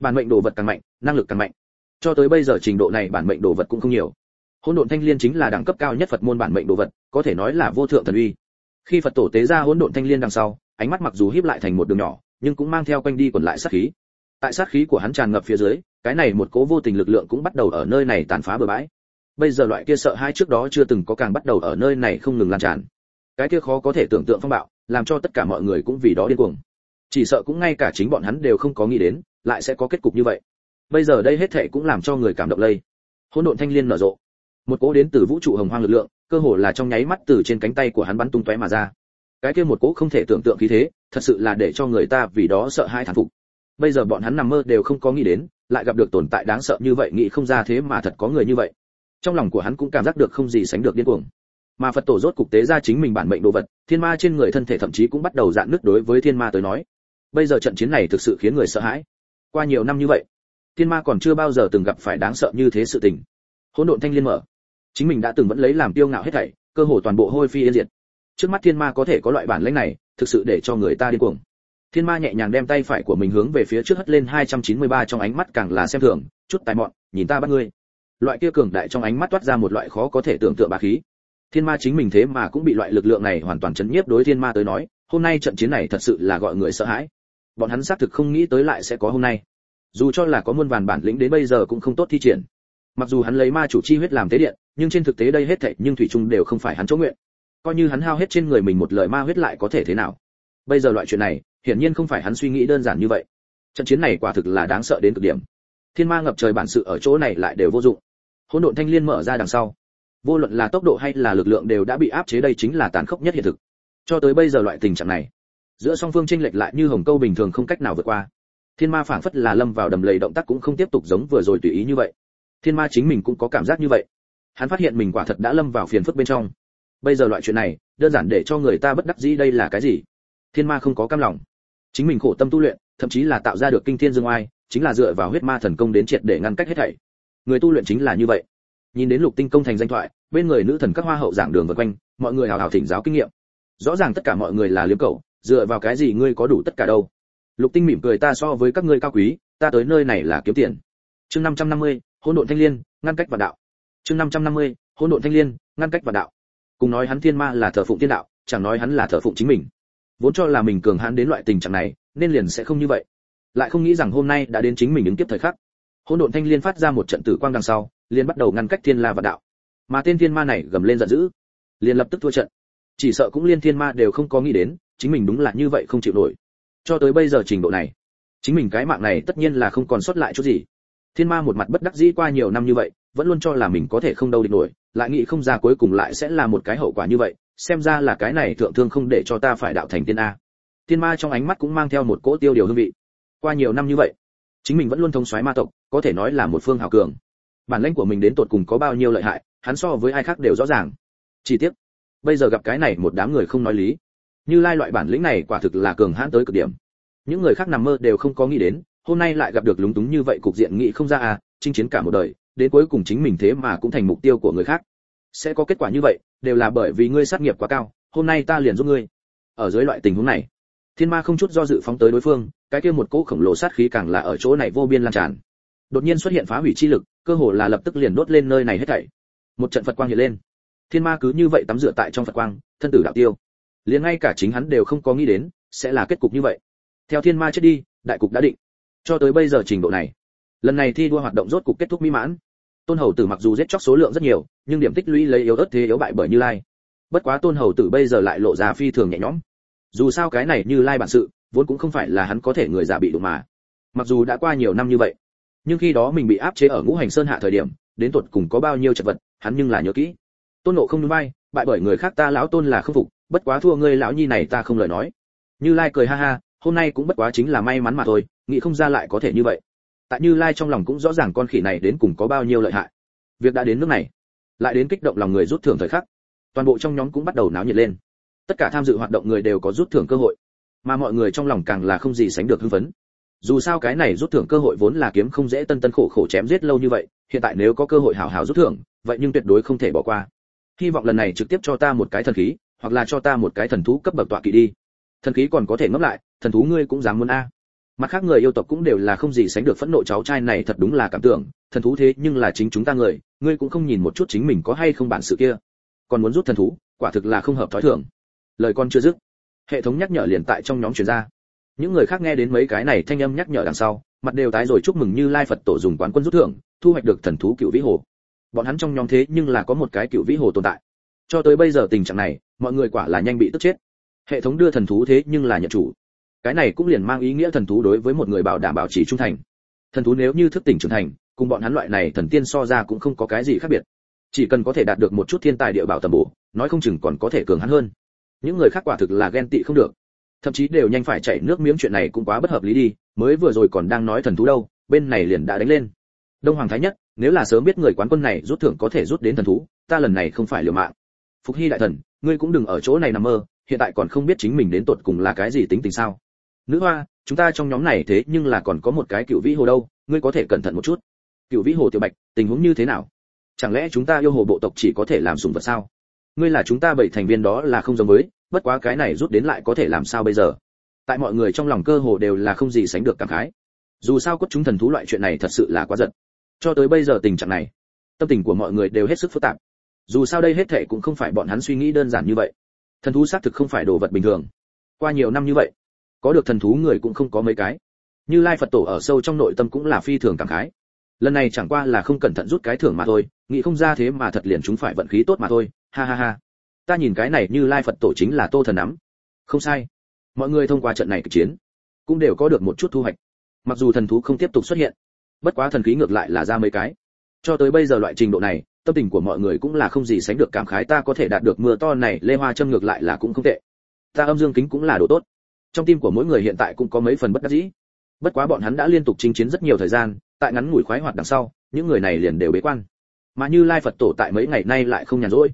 Bản mệnh đồ vật càng mạnh, năng lực càng mạnh. Cho tới bây giờ trình độ này bản mệnh đồ vật cũng không nhiều. Hỗn độn thanh liên chính là đẳng cấp cao nhất phật môn bản mệnh đồ vật, có thể nói là vô thượng thần uy. Khi phật tổ tế ra hỗn độn thanh liên đằng sau, ánh mắt mặc dù híp lại thành một đường nhỏ, nhưng cũng mang theo quanh đi còn lại sát khí tại sát khí của hắn tràn ngập phía dưới, cái này một cố vô tình lực lượng cũng bắt đầu ở nơi này tàn phá bừa bãi. Bây giờ loại kia sợ hai trước đó chưa từng có càng bắt đầu ở nơi này không ngừng lan tràn. Cái kia khó có thể tưởng tượng phong bạo, làm cho tất cả mọi người cũng vì đó điên cuồng. Chỉ sợ cũng ngay cả chính bọn hắn đều không có nghĩ đến, lại sẽ có kết cục như vậy. Bây giờ đây hết thệ cũng làm cho người cảm động lây. Hỗn độn thanh liên nở rộ. Một cỗ đến từ vũ trụ hồng hoang lực lượng, cơ hồ là trong nháy mắt từ trên cánh tay của hắn bắn tung tóe mà ra. Cái kia một cỗ không thể tưởng tượng khí thế, thật sự là để cho người ta vì đó sợ hai thán phục bây giờ bọn hắn nằm mơ đều không có nghĩ đến, lại gặp được tồn tại đáng sợ như vậy, nghĩ không ra thế mà thật có người như vậy. Trong lòng của hắn cũng cảm giác được không gì sánh được điên cuồng. Mà phật tổ rốt cục tế ra chính mình bản mệnh đồ vật, thiên ma trên người thân thể thậm chí cũng bắt đầu dạn nước đối với thiên ma tới nói. Bây giờ trận chiến này thực sự khiến người sợ hãi. Qua nhiều năm như vậy, thiên ma còn chưa bao giờ từng gặp phải đáng sợ như thế sự tình. Hỗn độn thanh liên mở. Chính mình đã từng vẫn lấy làm tiêu ngạo hết thảy, cơ hồ toàn bộ hôi phi yên diệt. Trước mắt thiên ma có thể có loại bản lĩnh này, thực sự để cho người ta điên cuồng thiên ma nhẹ nhàng đem tay phải của mình hướng về phía trước hất lên 293 trong ánh mắt càng là xem thường, chút tài mọn, nhìn ta bắt ngươi. Loại kia cường đại trong ánh mắt toát ra một loại khó có thể tưởng tượng bá khí. Thiên ma chính mình thế mà cũng bị loại lực lượng này hoàn toàn chấn nhiếp đối thiên ma tới nói, hôm nay trận chiến này thật sự là gọi người sợ hãi. Bọn hắn xác thực không nghĩ tới lại sẽ có hôm nay. Dù cho là có muôn vàn bản lĩnh đến bây giờ cũng không tốt thi triển. Mặc dù hắn lấy ma chủ chi huyết làm tế điện, nhưng trên thực tế đây hết thảy nhưng thủy chung đều không phải hắn chỗ nguyện. Coi như hắn hao hết trên người mình một lời ma huyết lại có thể thế nào? Bây giờ loại chuyện này hiển nhiên không phải hắn suy nghĩ đơn giản như vậy. Trận chiến này quả thực là đáng sợ đến cực điểm. Thiên ma ngập trời bản sự ở chỗ này lại đều vô dụng. Hỗn độn thanh liên mở ra đằng sau. Vô luận là tốc độ hay là lực lượng đều đã bị áp chế đây chính là tàn khốc nhất hiện thực. Cho tới bây giờ loại tình trạng này, giữa song phương tranh lệch lại như hồng câu bình thường không cách nào vượt qua. Thiên ma phảng phất là lâm vào đầm lầy động tác cũng không tiếp tục giống vừa rồi tùy ý như vậy. Thiên ma chính mình cũng có cảm giác như vậy. Hắn phát hiện mình quả thật đã lâm vào phiền phức bên trong. Bây giờ loại chuyện này, đơn giản để cho người ta bất đắc dĩ đây là cái gì? Thiên ma không có cam lòng. Chính mình khổ tâm tu luyện thậm chí là tạo ra được kinh thiên dương oai chính là dựa vào huyết ma thần công đến triệt để ngăn cách hết thảy. Người tu luyện chính là như vậy. Nhìn đến lục tinh công thành danh thoại bên người nữ thần các hoa hậu giảng đường vân quanh mọi người hào hào thỉnh giáo kinh nghiệm. Rõ ràng tất cả mọi người là liếm cầu dựa vào cái gì ngươi có đủ tất cả đâu? Lục tinh mỉm cười ta so với các ngươi cao quý ta tới nơi này là kiếm tiền. Chương 550, hỗn độn thanh liên ngăn cách và đạo. Chương 550, hỗn độn thanh liên ngăn cách và đạo. Cùng nói hắn thiên ma là thờ phụng thiên đạo chẳng nói hắn là thờ phụng chính mình vốn cho là mình cường hãn đến loại tình trạng này, nên liền sẽ không như vậy. Lại không nghĩ rằng hôm nay đã đến chính mình ứng kiếp thời khắc. Hỗn độn thanh liên phát ra một trận tử quang đằng sau, liền bắt đầu ngăn cách thiên la và đạo. Mà tên thiên ma này gầm lên giận dữ, liền lập tức thua trận. Chỉ sợ cũng liên thiên ma đều không có nghĩ đến, chính mình đúng là như vậy không chịu nổi. Cho tới bây giờ trình độ này, chính mình cái mạng này tất nhiên là không còn sót lại chút gì. Thiên ma một mặt bất đắc dĩ qua nhiều năm như vậy, vẫn luôn cho là mình có thể không đâu địch nổi, lại nghĩ không ra cuối cùng lại sẽ là một cái hậu quả như vậy xem ra là cái này thượng thương không để cho ta phải đạo thành tiên a. Tiên ma trong ánh mắt cũng mang theo một cỗ tiêu điều hương vị. Qua nhiều năm như vậy, chính mình vẫn luôn thông soái ma tộc, có thể nói là một phương hào cường. Bản lĩnh của mình đến tột cùng có bao nhiêu lợi hại, hắn so với ai khác đều rõ ràng. Chỉ tiếc, bây giờ gặp cái này một đám người không nói lý. Như lai loại bản lĩnh này quả thực là cường hãn tới cực điểm. Những người khác nằm mơ đều không có nghĩ đến, hôm nay lại gặp được lúng túng như vậy cục diện nghĩ không ra à chinh chiến cả một đời, đến cuối cùng chính mình thế mà cũng thành mục tiêu của người khác sẽ có kết quả như vậy, đều là bởi vì ngươi sát nghiệp quá cao, hôm nay ta liền giúp ngươi. Ở dưới loại tình huống này, thiên ma không chút do dự phóng tới đối phương, cái kia một cỗ khổng lồ sát khí càng là ở chỗ này vô biên lan tràn. Đột nhiên xuất hiện phá hủy chi lực, cơ hồ là lập tức liền đốt lên nơi này hết thảy. Một trận phật quang hiện lên. Thiên ma cứ như vậy tắm rửa tại trong phật quang, thân tử đạo tiêu. Liền ngay cả chính hắn đều không có nghĩ đến, sẽ là kết cục như vậy. Theo thiên ma chết đi, đại cục đã định. Cho tới bây giờ trình độ này, lần này thi đua hoạt động rốt cục kết thúc mỹ mãn tôn hầu tử mặc dù giết chóc số lượng rất nhiều, nhưng điểm tích lũy lấy yếu ớt thế yếu bại bởi như lai. Bất quá tôn hầu tử bây giờ lại lộ ra phi thường nhẹ nhõm. Dù sao cái này như lai bản sự, vốn cũng không phải là hắn có thể người giả bị đụng mà. Mặc dù đã qua nhiều năm như vậy, nhưng khi đó mình bị áp chế ở ngũ hành sơn hạ thời điểm, đến tột cùng có bao nhiêu chật vật, hắn nhưng là nhớ kỹ. Tôn nộ không núi bay bại bởi người khác ta lão tôn là không phục, bất quá thua ngươi lão nhi này ta không lời nói. Như lai cười ha ha, hôm nay cũng bất quá chính là may mắn mà thôi, nghĩ không ra lại có thể như vậy tại như lai trong lòng cũng rõ ràng con khỉ này đến cùng có bao nhiêu lợi hại. Việc đã đến nước này, lại đến kích động lòng người rút thưởng thời khắc, toàn bộ trong nhóm cũng bắt đầu náo nhiệt lên. Tất cả tham dự hoạt động người đều có rút thưởng cơ hội, mà mọi người trong lòng càng là không gì sánh được hưng phấn. Dù sao cái này rút thưởng cơ hội vốn là kiếm không dễ tân tân khổ khổ chém giết lâu như vậy, hiện tại nếu có cơ hội hào hào rút thưởng, vậy nhưng tuyệt đối không thể bỏ qua. Hy vọng lần này trực tiếp cho ta một cái thần khí, hoặc là cho ta một cái thần thú cấp bậc tọa kỵ đi. Thần khí còn có thể ngấp lại, thần thú ngươi cũng dám muốn a mặt khác người yêu tộc cũng đều là không gì sánh được phẫn nộ cháu trai này thật đúng là cảm tưởng, thần thú thế nhưng là chính chúng ta người, ngươi cũng không nhìn một chút chính mình có hay không bản sự kia. Còn muốn rút thần thú, quả thực là không hợp thói thường. Lời con chưa dứt, hệ thống nhắc nhở liền tại trong nhóm chuyên ra. Những người khác nghe đến mấy cái này thanh âm nhắc nhở đằng sau, mặt đều tái rồi chúc mừng như lai phật tổ dùng quán quân rút thưởng, thu hoạch được thần thú cựu vĩ hồ. Bọn hắn trong nhóm thế nhưng là có một cái cựu vĩ hồ tồn tại. Cho tới bây giờ tình trạng này, mọi người quả là nhanh bị tức chết. Hệ thống đưa thần thú thế nhưng là nhận chủ cái này cũng liền mang ý nghĩa thần thú đối với một người bảo đảm bảo trì trung thành. Thần thú nếu như thức tỉnh trưởng thành, cùng bọn hắn loại này thần tiên so ra cũng không có cái gì khác biệt. Chỉ cần có thể đạt được một chút thiên tài địa bảo tầm bổ, nói không chừng còn có thể cường hắn hơn. Những người khác quả thực là ghen tị không được. Thậm chí đều nhanh phải chảy nước miếng chuyện này cũng quá bất hợp lý đi, mới vừa rồi còn đang nói thần thú đâu, bên này liền đã đánh lên. Đông hoàng thái nhất, nếu là sớm biết người quán quân này rút thưởng có thể rút đến thần thú, ta lần này không phải liều mạng. Phục hy đại thần, ngươi cũng đừng ở chỗ này nằm mơ, hiện tại còn không biết chính mình đến tột cùng là cái gì tính tình sao nữ hoa, chúng ta trong nhóm này thế nhưng là còn có một cái cựu vĩ hồ đâu, ngươi có thể cẩn thận một chút. Cựu vĩ hồ tiểu bạch, tình huống như thế nào? Chẳng lẽ chúng ta yêu hồ bộ tộc chỉ có thể làm sùng vật sao? Ngươi là chúng ta bảy thành viên đó là không giống với, bất quá cái này rút đến lại có thể làm sao bây giờ? Tại mọi người trong lòng cơ hồ đều là không gì sánh được cảm khái. Dù sao cốt chúng thần thú loại chuyện này thật sự là quá giận cho tới bây giờ tình trạng này, tâm tình của mọi người đều hết sức phức tạp. Dù sao đây hết thệ cũng không phải bọn hắn suy nghĩ đơn giản như vậy. Thần thú xác thực không phải đồ vật bình thường. Qua nhiều năm như vậy có được thần thú người cũng không có mấy cái. Như lai phật tổ ở sâu trong nội tâm cũng là phi thường cảm khái. Lần này chẳng qua là không cẩn thận rút cái thưởng mà thôi, nghĩ không ra thế mà thật liền chúng phải vận khí tốt mà thôi. Ha ha ha. Ta nhìn cái này như lai phật tổ chính là tô thần nắm. Không sai. Mọi người thông qua trận này kịch chiến, cũng đều có được một chút thu hoạch. Mặc dù thần thú không tiếp tục xuất hiện, bất quá thần khí ngược lại là ra mấy cái. Cho tới bây giờ loại trình độ này, tâm tình của mọi người cũng là không gì sánh được cảm khái ta có thể đạt được mưa to này, lê hoa châm ngược lại là cũng không tệ. Ta âm dương kính cũng là đồ tốt trong tim của mỗi người hiện tại cũng có mấy phần bất đắc dĩ. Bất quá bọn hắn đã liên tục chinh chiến rất nhiều thời gian, tại ngắn ngủi khoái hoạt đằng sau, những người này liền đều bế quan. Mà như lai phật tổ tại mấy ngày nay lại không nhàn rỗi.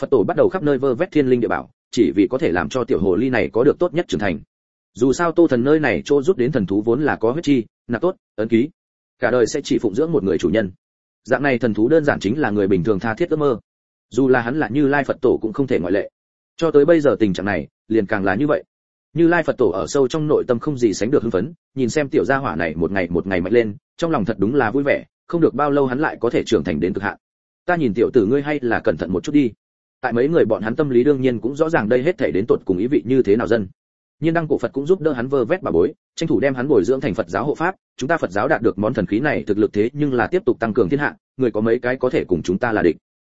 Phật tổ bắt đầu khắp nơi vơ vét thiên linh địa bảo, chỉ vì có thể làm cho tiểu hồ ly này có được tốt nhất trưởng thành. Dù sao tô thần nơi này chỗ rút đến thần thú vốn là có huyết chi, nạp tốt, ấn ký. Cả đời sẽ chỉ phụng dưỡng một người chủ nhân. Dạng này thần thú đơn giản chính là người bình thường tha thiết ước mơ. Dù là hắn là như lai phật tổ cũng không thể ngoại lệ. Cho tới bây giờ tình trạng này, liền càng là như vậy như lai phật tổ ở sâu trong nội tâm không gì sánh được hưng phấn, nhìn xem tiểu gia hỏa này một ngày một ngày mạnh lên, trong lòng thật đúng là vui vẻ, không được bao lâu hắn lại có thể trưởng thành đến cực hạn. Ta nhìn tiểu tử ngươi hay là cẩn thận một chút đi. Tại mấy người bọn hắn tâm lý đương nhiên cũng rõ ràng đây hết thể đến tột cùng ý vị như thế nào dân. Nhiên đăng cổ phật cũng giúp đỡ hắn vơ vét bà bối, tranh thủ đem hắn bồi dưỡng thành phật giáo hộ pháp. Chúng ta phật giáo đạt được món thần khí này, thực lực thế nhưng là tiếp tục tăng cường thiên hạ, người có mấy cái có thể cùng chúng ta là địch.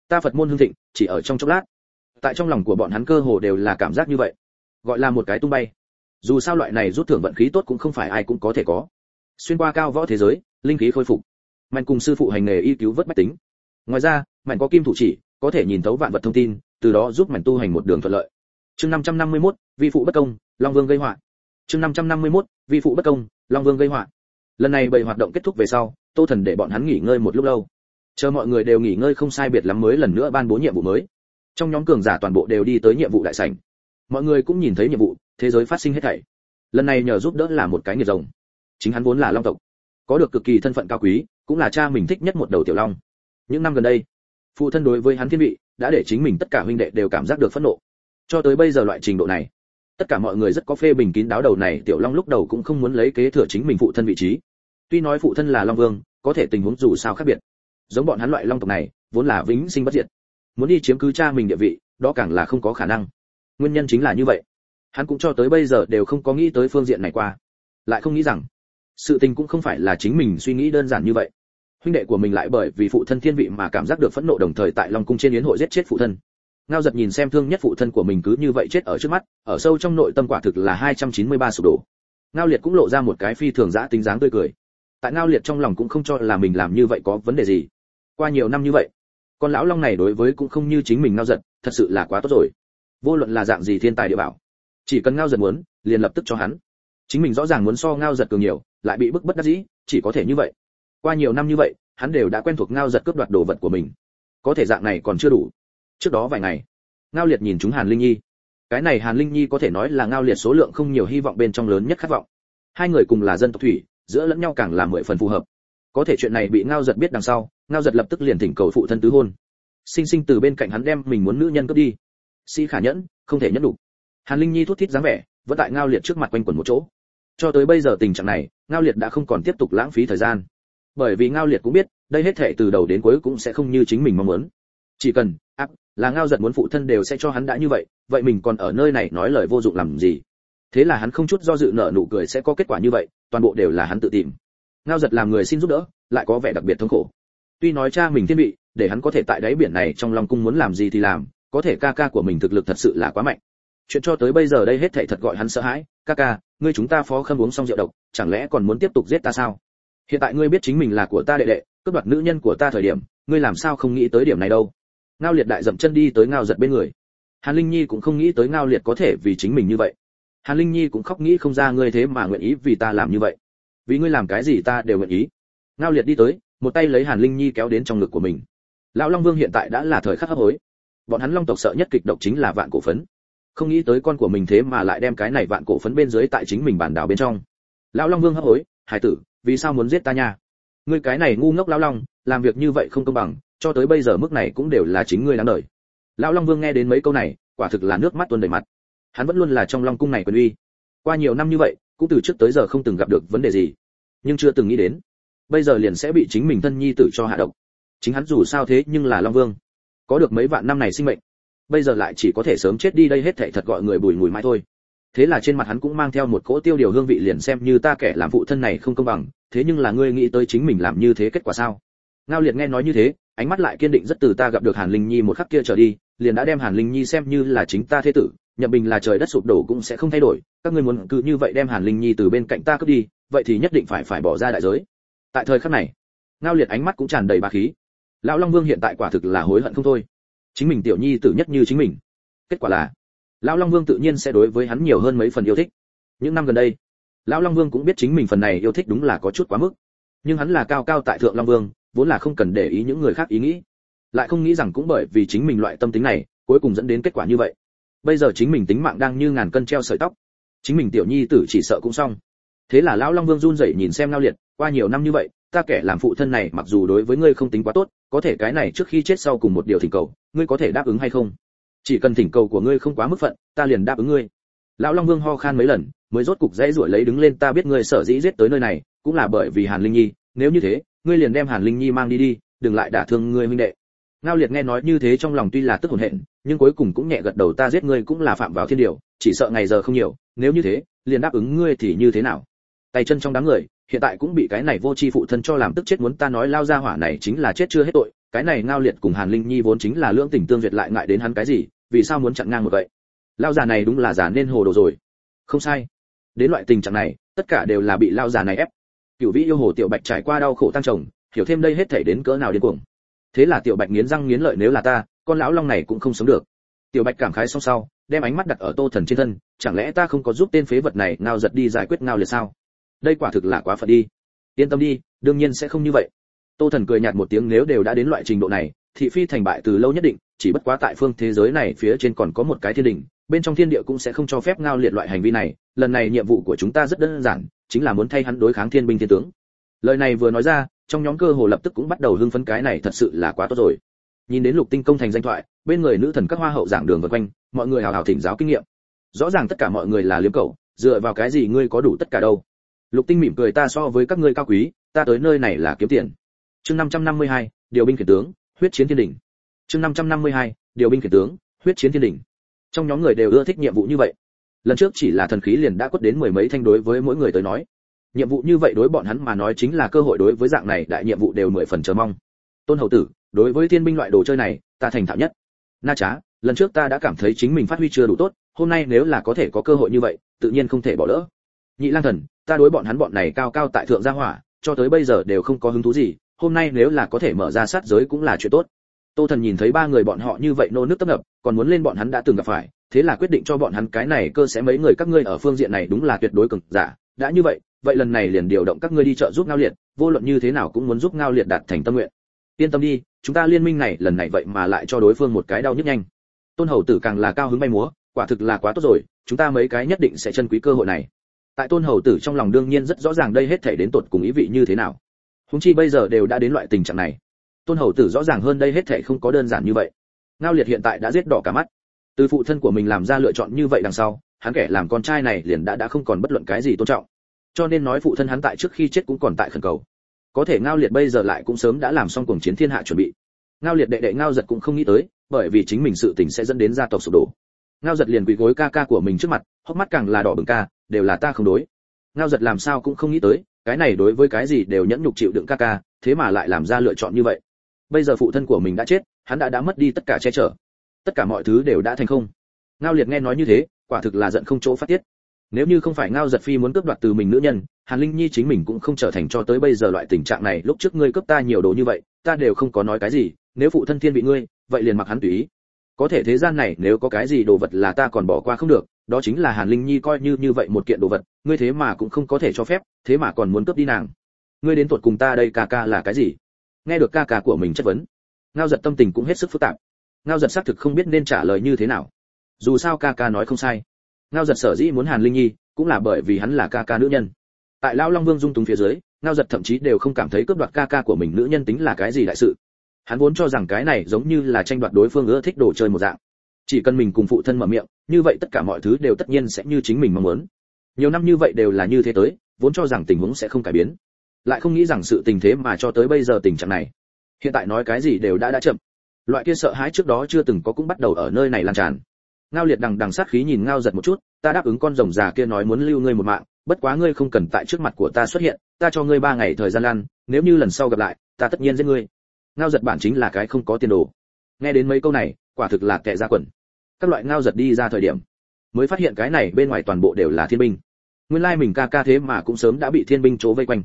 Ta phật môn hưng thịnh, chỉ ở trong chốc lát. Tại trong lòng của bọn hắn cơ hồ đều là cảm giác như vậy gọi là một cái tung bay. Dù sao loại này rút thưởng vận khí tốt cũng không phải ai cũng có thể có. Xuyên qua cao võ thế giới linh khí khôi phục. Mạnh cùng sư phụ hành nghề y cứu vớt bách tính. Ngoài ra mạnh có kim thủ chỉ có thể nhìn thấu vạn vật thông tin từ đó giúp mạnh tu hành một đường thuận lợi. Chương 551, vi phụ bất công long vương gây họa. Chương 551, vi phụ bất công long vương gây họa. Lần này bảy hoạt động kết thúc về sau tô thần để bọn hắn nghỉ ngơi một lúc lâu. Chờ mọi người đều nghỉ ngơi không sai biệt lắm mới lần nữa ban bố nhiệm vụ mới. Trong nhóm cường giả toàn bộ đều đi tới nhiệm vụ đại sảnh mọi người cũng nhìn thấy nhiệm vụ, thế giới phát sinh hết thảy. Lần này nhờ giúp đỡ là một cái nghiệt rồng. Chính hắn vốn là long tộc. Có được cực kỳ thân phận cao quý, cũng là cha mình thích nhất một đầu tiểu long. Những năm gần đây, phụ thân đối với hắn thiên vị, đã để chính mình tất cả huynh đệ đều cảm giác được phẫn nộ. Cho tới bây giờ loại trình độ này, tất cả mọi người rất có phê bình kín đáo đầu này tiểu long lúc đầu cũng không muốn lấy kế thừa chính mình phụ thân vị trí. Tuy nói phụ thân là long vương, có thể tình huống dù sao khác biệt. Giống bọn hắn loại long tộc này, vốn là vĩnh sinh bất diệt. Muốn đi chiếm cứ cha mình địa vị, đó càng là không có khả năng nguyên nhân chính là như vậy. Hắn cũng cho tới bây giờ đều không có nghĩ tới phương diện này qua. Lại không nghĩ rằng, sự tình cũng không phải là chính mình suy nghĩ đơn giản như vậy. Huynh đệ của mình lại bởi vì phụ thân thiên vị mà cảm giác được phẫn nộ đồng thời tại long cung trên yến hội giết chết phụ thân. Ngao giật nhìn xem thương nhất phụ thân của mình cứ như vậy chết ở trước mắt, ở sâu trong nội tâm quả thực là 293 sụp đổ. Ngao liệt cũng lộ ra một cái phi thường dã tính dáng tươi cười. Tại ngao liệt trong lòng cũng không cho là mình làm như vậy có vấn đề gì. Qua nhiều năm như vậy, con lão long này đối với cũng không như chính mình ngao giật, thật sự là quá tốt rồi vô luận là dạng gì thiên tài địa bảo, chỉ cần ngao giật muốn, liền lập tức cho hắn. Chính mình rõ ràng muốn so ngao giật cường nhiều, lại bị bức bất đắc dĩ, chỉ có thể như vậy. Qua nhiều năm như vậy, hắn đều đã quen thuộc ngao giật cướp đoạt đồ vật của mình. Có thể dạng này còn chưa đủ. Trước đó vài ngày, ngao liệt nhìn chúng hàn linh nhi. Cái này hàn linh nhi có thể nói là ngao liệt số lượng không nhiều hy vọng bên trong lớn nhất khát vọng. Hai người cùng là dân tộc thủy, giữa lẫn nhau càng là mười phần phù hợp. Có thể chuyện này bị ngao giật biết đằng sau, ngao giật lập tức liền thỉnh cầu phụ thân tứ hôn. Sinh sinh từ bên cạnh hắn đem mình muốn nữ nhân cướp đi sĩ khả nhẫn, không thể nhẫn đủ hàn linh nhi thút thít dáng vẻ, vẫn tại ngao liệt trước mặt quanh quẩn một chỗ. Cho tới bây giờ tình trạng này, ngao liệt đã không còn tiếp tục lãng phí thời gian. Bởi vì ngao liệt cũng biết, đây hết thể từ đầu đến cuối cũng sẽ không như chính mình mong muốn. Chỉ cần áp là ngao giật muốn phụ thân đều sẽ cho hắn đã như vậy vậy mình còn ở nơi này nói lời vô dụng làm gì? Thế là hắn không chút do dự nở nụ cười sẽ có kết quả như vậy, toàn bộ đều là hắn tự tìm. Ngao giật làm người xin giúp đỡ, lại có vẻ đặc biệt thống khổ. Tuy nói cha mình thiên vị, để hắn có thể tại đáy biển này trong lòng cung muốn làm gì thì làm có thể ca ca của mình thực lực thật sự là quá mạnh. Chuyện cho tới bây giờ đây hết thảy thật gọi hắn sợ hãi, ca ca, ngươi chúng ta phó khâm uống xong rượu độc, chẳng lẽ còn muốn tiếp tục giết ta sao? Hiện tại ngươi biết chính mình là của ta đệ đệ, cướp đoạt nữ nhân của ta thời điểm, ngươi làm sao không nghĩ tới điểm này đâu? Ngao liệt đại dậm chân đi tới ngao giật bên người. Hàn linh nhi cũng không nghĩ tới ngao liệt có thể vì chính mình như vậy. Hàn linh nhi cũng khóc nghĩ không ra ngươi thế mà nguyện ý vì ta làm như vậy. Vì ngươi làm cái gì ta đều nguyện ý. Ngao liệt đi tới, một tay lấy hàn linh nhi kéo đến trong ngực của mình. Lão long vương hiện tại đã là thời khắc hấp hối bọn hắn long tộc sợ nhất kịch độc chính là vạn cổ phấn. Không nghĩ tới con của mình thế mà lại đem cái này vạn cổ phấn bên dưới tại chính mình bản đảo bên trong. Lão long vương hấp hối, hải tử, vì sao muốn giết ta nha? Ngươi cái này ngu ngốc lão long, làm việc như vậy không công bằng, cho tới bây giờ mức này cũng đều là chính ngươi đáng đời. Lão long vương nghe đến mấy câu này, quả thực là nước mắt tuôn đầy mặt. Hắn vẫn luôn là trong long cung này quyền uy. Qua nhiều năm như vậy, cũng từ trước tới giờ không từng gặp được vấn đề gì. Nhưng chưa từng nghĩ đến, bây giờ liền sẽ bị chính mình thân nhi tử cho hạ độc. Chính hắn dù sao thế nhưng là long vương có được mấy vạn năm này sinh mệnh. Bây giờ lại chỉ có thể sớm chết đi đây hết thảy thật gọi người bùi ngùi mãi thôi. Thế là trên mặt hắn cũng mang theo một cỗ tiêu điều hương vị liền xem như ta kẻ làm phụ thân này không công bằng, thế nhưng là ngươi nghĩ tới chính mình làm như thế kết quả sao? Ngao liệt nghe nói như thế, ánh mắt lại kiên định rất từ ta gặp được hàn linh nhi một khắc kia trở đi, liền đã đem hàn linh nhi xem như là chính ta thế tử, nhậm bình là trời đất sụp đổ cũng sẽ không thay đổi, các ngươi muốn cứ như vậy đem hàn linh nhi từ bên cạnh ta cướp đi, vậy thì nhất định phải phải bỏ ra đại giới. Tại thời khắc này, ngao liệt ánh mắt cũng tràn đầy bá khí lão long vương hiện tại quả thực là hối hận không thôi. Chính mình tiểu nhi tử nhất như chính mình. Kết quả là, lão long vương tự nhiên sẽ đối với hắn nhiều hơn mấy phần yêu thích. Những năm gần đây, lão long vương cũng biết chính mình phần này yêu thích đúng là có chút quá mức. Nhưng hắn là cao cao tại thượng long vương, vốn là không cần để ý những người khác ý nghĩ. Lại không nghĩ rằng cũng bởi vì chính mình loại tâm tính này, cuối cùng dẫn đến kết quả như vậy. Bây giờ chính mình tính mạng đang như ngàn cân treo sợi tóc. Chính mình tiểu nhi tử chỉ sợ cũng xong. Thế là lão long vương run rẩy nhìn xem ngao liệt, qua nhiều năm như vậy ta kẻ làm phụ thân này mặc dù đối với ngươi không tính quá tốt, có thể cái này trước khi chết sau cùng một điều thỉnh cầu, ngươi có thể đáp ứng hay không? Chỉ cần thỉnh cầu của ngươi không quá mức phận, ta liền đáp ứng ngươi. Lão long vương ho khan mấy lần, mới rốt cục dãy ruổi lấy đứng lên, ta biết ngươi sở dĩ giết tới nơi này, cũng là bởi vì hàn linh nhi, nếu như thế, ngươi liền đem hàn linh nhi mang đi đi, đừng lại đả thương ngươi huynh đệ. Ngao liệt nghe nói như thế trong lòng tuy là tức hồn hện nhưng cuối cùng cũng nhẹ gật đầu, ta giết ngươi cũng là phạm vào thiên điều, chỉ sợ ngày giờ không nhiều, nếu như thế, liền đáp ứng ngươi thì như thế nào? Tay chân trong đám người hiện tại cũng bị cái này vô tri phụ thân cho làm tức chết muốn ta nói lao ra hỏa này chính là chết chưa hết tội, cái này ngao liệt cùng hàn linh nhi vốn chính là lưỡng tình tương duyệt lại ngại đến hắn cái gì, vì sao muốn chặn ngang một vậy? Lao già này đúng là giả nên hồ đồ rồi. Không sai. Đến loại tình trạng này, tất cả đều là bị lao già này ép. Cựu vĩ yêu hồ tiểu bạch trải qua đau khổ tăng chồng, hiểu thêm đây hết thể đến cỡ nào điên cuồng. Thế là tiểu bạch nghiến răng nghiến lợi nếu là ta, con lão long này cũng không sống được. Tiểu bạch cảm khái xong sau, đem ánh mắt đặt ở tô thần trên thân, chẳng lẽ ta không có giúp tên phế vật này nào giật đi giải quyết ngao liệt sao? Đây quả thực là quá phận đi. Yên tâm đi, đương nhiên sẽ không như vậy. Tô thần cười nhạt một tiếng nếu đều đã đến loại trình độ này, thị phi thành bại từ lâu nhất định, chỉ bất quá tại phương thế giới này phía trên còn có một cái thiên đình, bên trong thiên địa cũng sẽ không cho phép ngao liệt loại hành vi này, lần này nhiệm vụ của chúng ta rất đơn giản, chính là muốn thay hắn đối kháng thiên binh thiên tướng. Lời này vừa nói ra, trong nhóm cơ hồ lập tức cũng bắt đầu hưng phấn cái này thật sự là quá tốt rồi. Nhìn đến lục tinh công thành danh thoại, bên người nữ thần các hoa hậu giảng đường vân quanh, mọi người hào hào thỉnh giáo kinh nghiệm. Rõ ràng tất cả mọi người là liếm cầu dựa vào cái gì ngươi có đủ tất cả đâu? Lục tinh mỉm cười ta so với các ngươi cao quý ta tới nơi này là kiếm tiền. Chương 552, điều binh khiển tướng huyết chiến thiên đỉnh. Chương 552, điều binh khiển tướng huyết chiến thiên đỉnh. Trong nhóm người đều ưa thích nhiệm vụ như vậy. Lần trước chỉ là thần khí liền đã quất đến mười mấy thanh đối với mỗi người tới nói. Nhiệm vụ như vậy đối bọn hắn mà nói chính là cơ hội đối với dạng này đại nhiệm vụ đều mười phần chờ mong. Tôn hầu tử đối với thiên binh loại đồ chơi này ta thành thạo nhất. Na trá lần trước ta đã cảm thấy chính mình phát huy chưa đủ tốt hôm nay nếu là có thể có cơ hội như vậy tự nhiên không thể bỏ lỡ nhị lang thần, ta đối bọn hắn bọn này cao cao tại thượng gia hỏa, cho tới bây giờ đều không có hứng thú gì, hôm nay nếu là có thể mở ra sát giới cũng là chuyện tốt. Tô thần nhìn thấy ba người bọn họ như vậy nô nước tấp nập, còn muốn lên bọn hắn đã từng gặp phải, thế là quyết định cho bọn hắn cái này cơ sẽ mấy người các ngươi ở phương diện này đúng là tuyệt đối cực giả. Đã như vậy vậy lần này liền điều động các ngươi đi chợ giúp ngao liệt, vô luận như thế nào cũng muốn giúp ngao liệt đạt thành tâm nguyện. Yên tâm đi, chúng ta liên minh này lần này vậy mà lại cho đối phương một cái đau nhức nhanh. Tôn hầu tử càng là cao hứng bay múa, quả thực là quá tốt rồi, chúng ta mấy cái nhất định sẽ trân quý cơ hội này tại tôn hầu tử trong lòng đương nhiên rất rõ ràng đây hết thể đến tột cùng ý vị như thế nào. Húng chi bây giờ đều đã đến loại tình trạng này. Tôn hầu tử rõ ràng hơn đây hết thể không có đơn giản như vậy. Ngao liệt hiện tại đã giết đỏ cả mắt. Từ phụ thân của mình làm ra lựa chọn như vậy đằng sau, hắn kẻ làm con trai này liền đã đã không còn bất luận cái gì tôn trọng. Cho nên nói phụ thân hắn tại trước khi chết cũng còn tại khẩn cầu. Có thể ngao liệt bây giờ lại cũng sớm đã làm xong cuồng chiến thiên hạ chuẩn bị. Ngao liệt đệ đệ ngao giật cũng không nghĩ tới, bởi vì chính mình sự tình sẽ dẫn đến gia tộc sụp đổ. Ngao giật liền quỳ gối ca ca của mình trước mặt, hốc mắt càng là đỏ bừng ca đều là ta không đối. Ngao giật làm sao cũng không nghĩ tới, cái này đối với cái gì đều nhẫn nhục chịu đựng ca ca, thế mà lại làm ra lựa chọn như vậy. Bây giờ phụ thân của mình đã chết, hắn đã đã mất đi tất cả che chở. Tất cả mọi thứ đều đã thành không. Ngao liệt nghe nói như thế, quả thực là giận không chỗ phát tiết. Nếu như không phải ngao giật phi muốn cướp đoạt từ mình nữ nhân, hàn linh nhi chính mình cũng không trở thành cho tới bây giờ loại tình trạng này, lúc trước ngươi cướp ta nhiều đồ như vậy, ta đều không có nói cái gì, nếu phụ thân thiên bị ngươi, vậy liền mặc hắn tùy ý. Có thể thế gian này nếu có cái gì đồ vật là ta còn bỏ qua không được đó chính là hàn linh nhi coi như như vậy một kiện đồ vật, ngươi thế mà cũng không có thể cho phép, thế mà còn muốn cướp đi nàng. Ngươi đến tuột cùng ta đây ca ca là cái gì? Nghe được ca ca của mình chất vấn, ngao giật tâm tình cũng hết sức phức tạp. Ngao giật xác thực không biết nên trả lời như thế nào. Dù sao ca ca nói không sai. Ngao giật sở dĩ muốn hàn linh nhi, cũng là bởi vì hắn là ca ca nữ nhân. Tại lão long vương dung túng phía dưới, ngao giật thậm chí đều không cảm thấy cướp đoạt ca ca của mình nữ nhân tính là cái gì đại sự. Hắn vốn cho rằng cái này giống như là tranh đoạt đối phương ưa thích đồ chơi một dạng chỉ cần mình cùng phụ thân mở miệng, như vậy tất cả mọi thứ đều tất nhiên sẽ như chính mình mong muốn. Nhiều năm như vậy đều là như thế tới, vốn cho rằng tình huống sẽ không cải biến. Lại không nghĩ rằng sự tình thế mà cho tới bây giờ tình trạng này. Hiện tại nói cái gì đều đã đã chậm. Loại kia sợ hãi trước đó chưa từng có cũng bắt đầu ở nơi này lan tràn. Ngao liệt đằng đằng sát khí nhìn ngao giật một chút, ta đáp ứng con rồng già kia nói muốn lưu ngươi một mạng, bất quá ngươi không cần tại trước mặt của ta xuất hiện, ta cho ngươi ba ngày thời gian lan nếu như lần sau gặp lại, ta tất nhiên giết ngươi. Ngao giật bản chính là cái không có tiền đồ. Nghe đến mấy câu này quả thực là kẻ ra quần. Các loại ngao giật đi ra thời điểm, mới phát hiện cái này bên ngoài toàn bộ đều là thiên binh. Nguyên lai mình ca ca thế mà cũng sớm đã bị thiên binh trố vây quanh.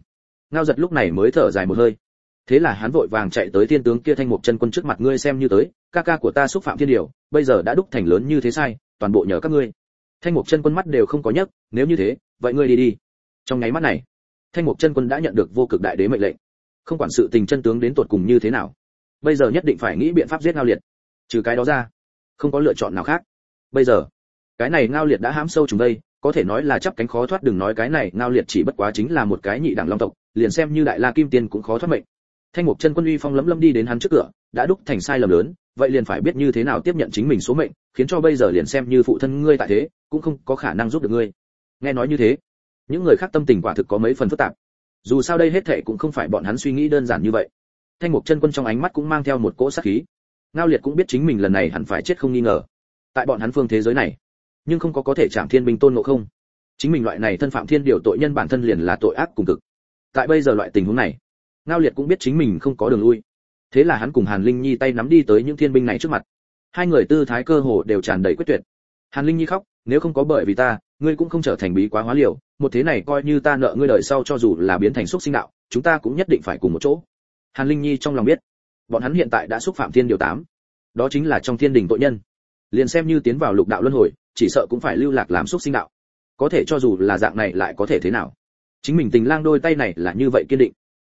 Ngao giật lúc này mới thở dài một hơi. Thế là hắn vội vàng chạy tới thiên tướng kia thanh mục chân quân trước mặt ngươi xem như tới, ca ca của ta xúc phạm thiên điều, bây giờ đã đúc thành lớn như thế sai, toàn bộ nhờ các ngươi. Thanh mục chân quân mắt đều không có nhấc, nếu như thế, vậy ngươi đi đi. Trong nháy mắt này, thanh mục chân quân đã nhận được vô cực đại đế mệnh lệnh. Không quản sự tình chân tướng đến tột cùng như thế nào, bây giờ nhất định phải nghĩ biện pháp giết ngao liệt trừ cái đó ra, không có lựa chọn nào khác. Bây giờ, cái này ngao liệt đã hãm sâu chúng đây, có thể nói là chắp cánh khó thoát, đừng nói cái này, ngao liệt chỉ bất quá chính là một cái nhị đẳng long tộc, liền xem như đại la kim tiên cũng khó thoát mệnh. Thanh mục chân quân uy phong lấm lấm đi đến hắn trước cửa, đã đúc thành sai lầm lớn, vậy liền phải biết như thế nào tiếp nhận chính mình số mệnh, khiến cho bây giờ liền xem như phụ thân ngươi tại thế, cũng không có khả năng giúp được ngươi. Nghe nói như thế, những người khác tâm tình quả thực có mấy phần phức tạp. Dù sao đây hết thệ cũng không phải bọn hắn suy nghĩ đơn giản như vậy. Thanh mục chân quân trong ánh mắt cũng mang theo một cỗ sát khí ngao liệt cũng biết chính mình lần này hẳn phải chết không nghi ngờ. Tại bọn hắn phương thế giới này, nhưng không có có thể chạm thiên binh tôn ngộ không. Chính mình loại này thân phạm thiên điều tội nhân bản thân liền là tội ác cùng cực. Tại bây giờ loại tình huống này, ngao liệt cũng biết chính mình không có đường lui. Thế là hắn cùng hàn linh nhi tay nắm đi tới những thiên binh này trước mặt. Hai người tư thái cơ hồ đều tràn đầy quyết tuyệt. Hàn linh nhi khóc, nếu không có bởi vì ta, ngươi cũng không trở thành bí quá hóa liều, một thế này coi như ta nợ ngươi đời sau cho dù là biến thành xúc sinh đạo, chúng ta cũng nhất định phải cùng một chỗ. Hàn linh nhi trong lòng biết bọn hắn hiện tại đã xúc phạm thiên điều tám. Đó chính là trong thiên đình tội nhân. Liền xem như tiến vào lục đạo luân hồi, chỉ sợ cũng phải lưu lạc làm xúc sinh đạo. Có thể cho dù là dạng này lại có thể thế nào? Chính mình tình lang đôi tay này là như vậy kiên định.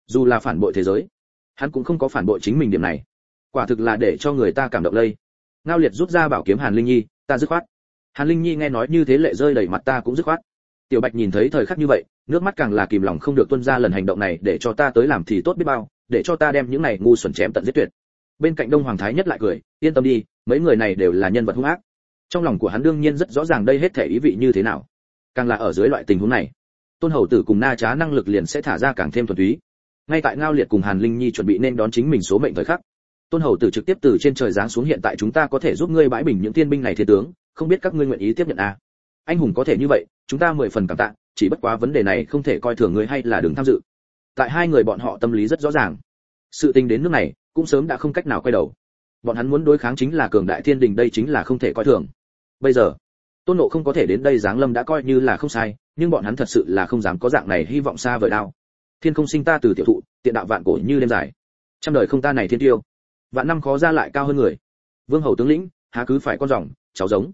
Dù là phản bội thế giới, hắn cũng không có phản bội chính mình điểm này. Quả thực là để cho người ta cảm động lây. Ngao liệt rút ra bảo kiếm hàn linh nhi, ta dứt khoát. Hàn linh nhi nghe nói như thế lệ rơi đầy mặt ta cũng dứt khoát tiểu bạch nhìn thấy thời khắc như vậy, nước mắt càng là kìm lòng không được tuân ra lần hành động này để cho ta tới làm thì tốt biết bao, để cho ta đem những này ngu xuẩn chém tận giết tuyệt. Bên cạnh đông hoàng thái nhất lại cười, yên tâm đi, mấy người này đều là nhân vật hung ác. Trong lòng của hắn đương nhiên rất rõ ràng đây hết thể ý vị như thế nào. Càng là ở dưới loại tình huống này, tôn hầu tử cùng na trá năng lực liền sẽ thả ra càng thêm thuần túy. Ngay tại ngao liệt cùng hàn linh nhi chuẩn bị nên đón chính mình số mệnh thời khắc, tôn hầu tử trực tiếp từ trên trời giáng xuống hiện tại chúng ta có thể giúp ngươi bãi bình những tiên binh này thiên tướng, không biết các ngươi nguyện ý tiếp nhận à anh hùng có thể như vậy, chúng ta mười phần cảm tạ, chỉ bất quá vấn đề này không thể coi thường người hay là đừng tham dự. Tại hai người bọn họ tâm lý rất rõ ràng. Sự tình đến nước này, cũng sớm đã không cách nào quay đầu. Bọn hắn muốn đối kháng chính là cường đại thiên đình đây chính là không thể coi thường. Bây giờ, tôn nộ không có thể đến đây giáng lâm đã coi như là không sai, nhưng bọn hắn thật sự là không dám có dạng này hy vọng xa vời đao thiên không sinh ta từ tiểu thụ, tiện đạo vạn cổ như đêm dài. Trăm đời không ta này thiên tiêu. Vạn năm khó ra lại cao hơn người. Vương hầu tướng lĩnh, há cứ phải con rồng, cháu giống.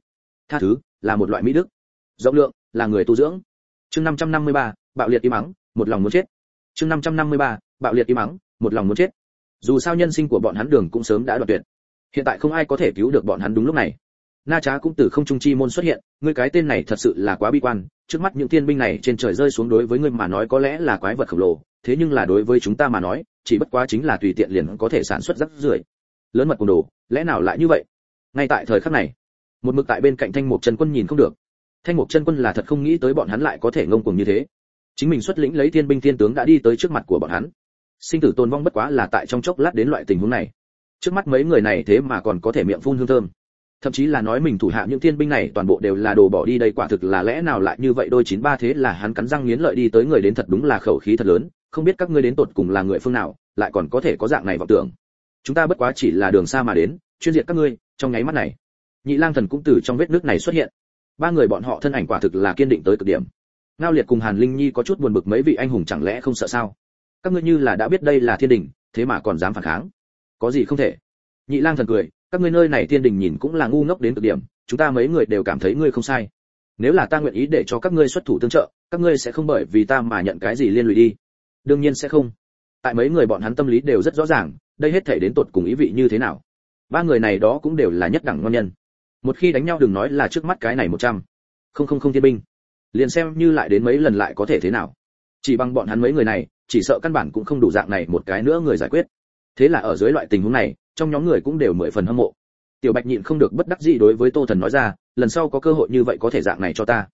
Tha thứ, là một loại mỹ đức rộng lượng là người tu dưỡng. Chương 553, bạo liệt im mắng một lòng muốn chết. Chương 553, bạo liệt im mắng một lòng muốn chết. Dù sao nhân sinh của bọn hắn đường cũng sớm đã đoạt tuyệt. Hiện tại không ai có thể cứu được bọn hắn đúng lúc này. Na trá cũng từ không trung chi môn xuất hiện ngươi cái tên này thật sự là quá bi quan trước mắt những thiên binh này trên trời rơi xuống đối với ngươi mà nói có lẽ là quái vật khổng lồ thế nhưng là đối với chúng ta mà nói chỉ bất quá chính là tùy tiện liền có thể sản xuất rắc rưởi. Lớn mật cùng đồ lẽ nào lại như vậy? Ngay tại thời khắc này một mực tại bên cạnh thanh mục Trần quân nhìn không được thanh mục chân quân là thật không nghĩ tới bọn hắn lại có thể ngông cuồng như thế. Chính mình xuất lĩnh lấy thiên binh thiên tướng đã đi tới trước mặt của bọn hắn. Sinh tử tồn vong bất quá là tại trong chốc lát đến loại tình huống này. Trước mắt mấy người này thế mà còn có thể miệng phun hương thơm. Thậm chí là nói mình thủ hạ những thiên binh này toàn bộ đều là đồ bỏ đi đây quả thực là lẽ nào lại như vậy đôi chín ba thế là hắn cắn răng nghiến lợi đi tới người đến thật đúng là khẩu khí thật lớn. Không biết các ngươi đến tột cùng là người phương nào, lại còn có thể có dạng này vọng tưởng. Chúng ta bất quá chỉ là đường xa mà đến, chuyên diệt các ngươi, trong nháy mắt này. Nhị lang thần cũng từ trong vết nước này xuất hiện ba người bọn họ thân ảnh quả thực là kiên định tới cực điểm. Ngao liệt cùng hàn linh nhi có chút buồn bực mấy vị anh hùng chẳng lẽ không sợ sao? Các ngươi như là đã biết đây là thiên đình, thế mà còn dám phản kháng. Có gì không thể? Nhị lang thần cười, các ngươi nơi này thiên đình nhìn cũng là ngu ngốc đến cực điểm, chúng ta mấy người đều cảm thấy ngươi không sai. Nếu là ta nguyện ý để cho các ngươi xuất thủ tương trợ, các ngươi sẽ không bởi vì ta mà nhận cái gì liên lụy đi. Đương nhiên sẽ không. Tại mấy người bọn hắn tâm lý đều rất rõ ràng, đây hết thể đến tột cùng ý vị như thế nào. Ba người này đó cũng đều là nhất đẳng ngon nhân một khi đánh nhau đừng nói là trước mắt cái này một trăm. Không không không, thiên binh. Liền xem như lại đến mấy lần lại có thể thế nào. Chỉ bằng bọn hắn mấy người này, chỉ sợ căn bản cũng không đủ dạng này một cái nữa người giải quyết. Thế là ở dưới loại tình huống này, trong nhóm người cũng đều mười phần hâm mộ. Tiểu bạch nhịn không được bất đắc dĩ đối với tô thần nói ra, lần sau có cơ hội như vậy có thể dạng này cho ta.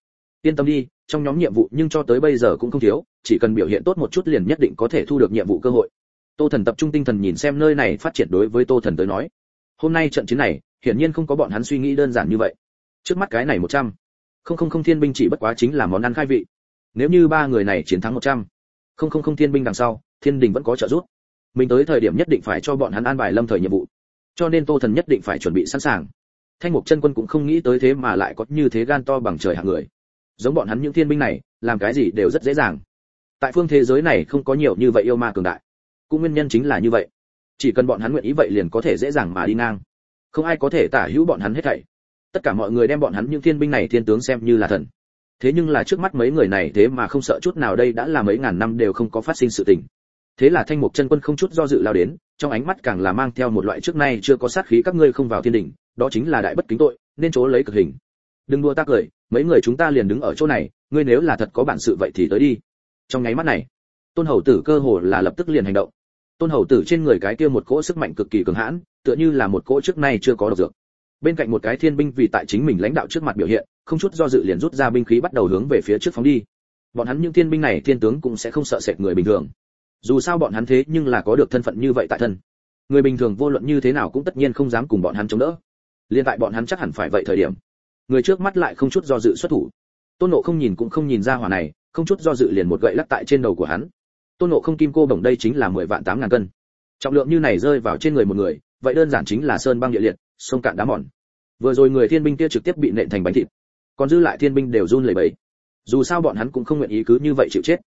Yên tâm đi, trong nhóm nhiệm vụ nhưng cho tới bây giờ cũng không thiếu, chỉ cần biểu hiện tốt một chút liền nhất định có thể thu được nhiệm vụ cơ hội. Tô thần tập trung tinh thần nhìn xem nơi này phát triển đối với tô thần tới nói. Hôm nay trận chiến này hiển nhiên không có bọn hắn suy nghĩ đơn giản như vậy. Trước mắt cái này một trăm không không không thiên binh chỉ bất quá chính là món ăn khai vị. Nếu như ba người này chiến thắng 100, không không không thiên binh đằng sau thiên đình vẫn có trợ giúp. Mình tới thời điểm nhất định phải cho bọn hắn an bài lâm thời nhiệm vụ. Cho nên tô thần nhất định phải chuẩn bị sẵn sàng. Thanh mục chân quân cũng không nghĩ tới thế mà lại có như thế gan to bằng trời hạng người. Giống bọn hắn những thiên binh này làm cái gì đều rất dễ dàng. Tại phương thế giới này không có nhiều như vậy yêu ma cường đại. Cũng nguyên nhân chính là như vậy. Chỉ cần bọn hắn nguyện ý vậy liền có thể dễ dàng mà đi ngang không ai có thể tả hữu bọn hắn hết thảy. Tất cả mọi người đem bọn hắn những thiên binh này thiên tướng xem như là thần. Thế nhưng là trước mắt mấy người này thế mà không sợ chút nào đây đã là mấy ngàn năm đều không có phát sinh sự tình. Thế là thanh mục chân quân không chút do dự lao đến, trong ánh mắt càng là mang theo một loại trước nay chưa có sát khí các ngươi không vào thiên đỉnh đó chính là đại bất kính tội, nên chỗ lấy cực hình. Đừng đua ta cười, mấy người chúng ta liền đứng ở chỗ này, ngươi nếu là thật có bản sự vậy thì tới đi. Trong nháy mắt này, tôn hầu tử cơ hồ là lập tức liền hành động. Tôn hầu tử trên người cái kia một cỗ sức mạnh cực kỳ cường hãn tựa như là một cỗ trước nay chưa có độc dược. Bên cạnh một cái thiên binh vì tại chính mình lãnh đạo trước mặt biểu hiện, không chút do dự liền rút ra binh khí bắt đầu hướng về phía trước phóng đi. Bọn hắn những thiên binh này, thiên tướng cũng sẽ không sợ sệt người bình thường. Dù sao bọn hắn thế nhưng là có được thân phận như vậy tại thân. Người bình thường vô luận như thế nào cũng tất nhiên không dám cùng bọn hắn chống đỡ. Liên tại bọn hắn chắc hẳn phải vậy thời điểm, người trước mắt lại không chút do dự xuất thủ. Tôn nộ không nhìn cũng không nhìn ra hỏa này, không chút do dự liền một gậy lắc tại trên đầu của hắn. Tôn nộ không kim cô bổng đây chính là mười vạn tám ngàn cân. Trọng lượng như này rơi vào trên người một người vậy đơn giản chính là sơn băng địa liệt, sông cạn đá mòn. Vừa rồi người thiên binh kia trực tiếp bị nện thành bánh thịt, còn dư lại thiên binh đều run lẩy bẩy. Dù sao bọn hắn cũng không nguyện ý cứ như vậy chịu chết.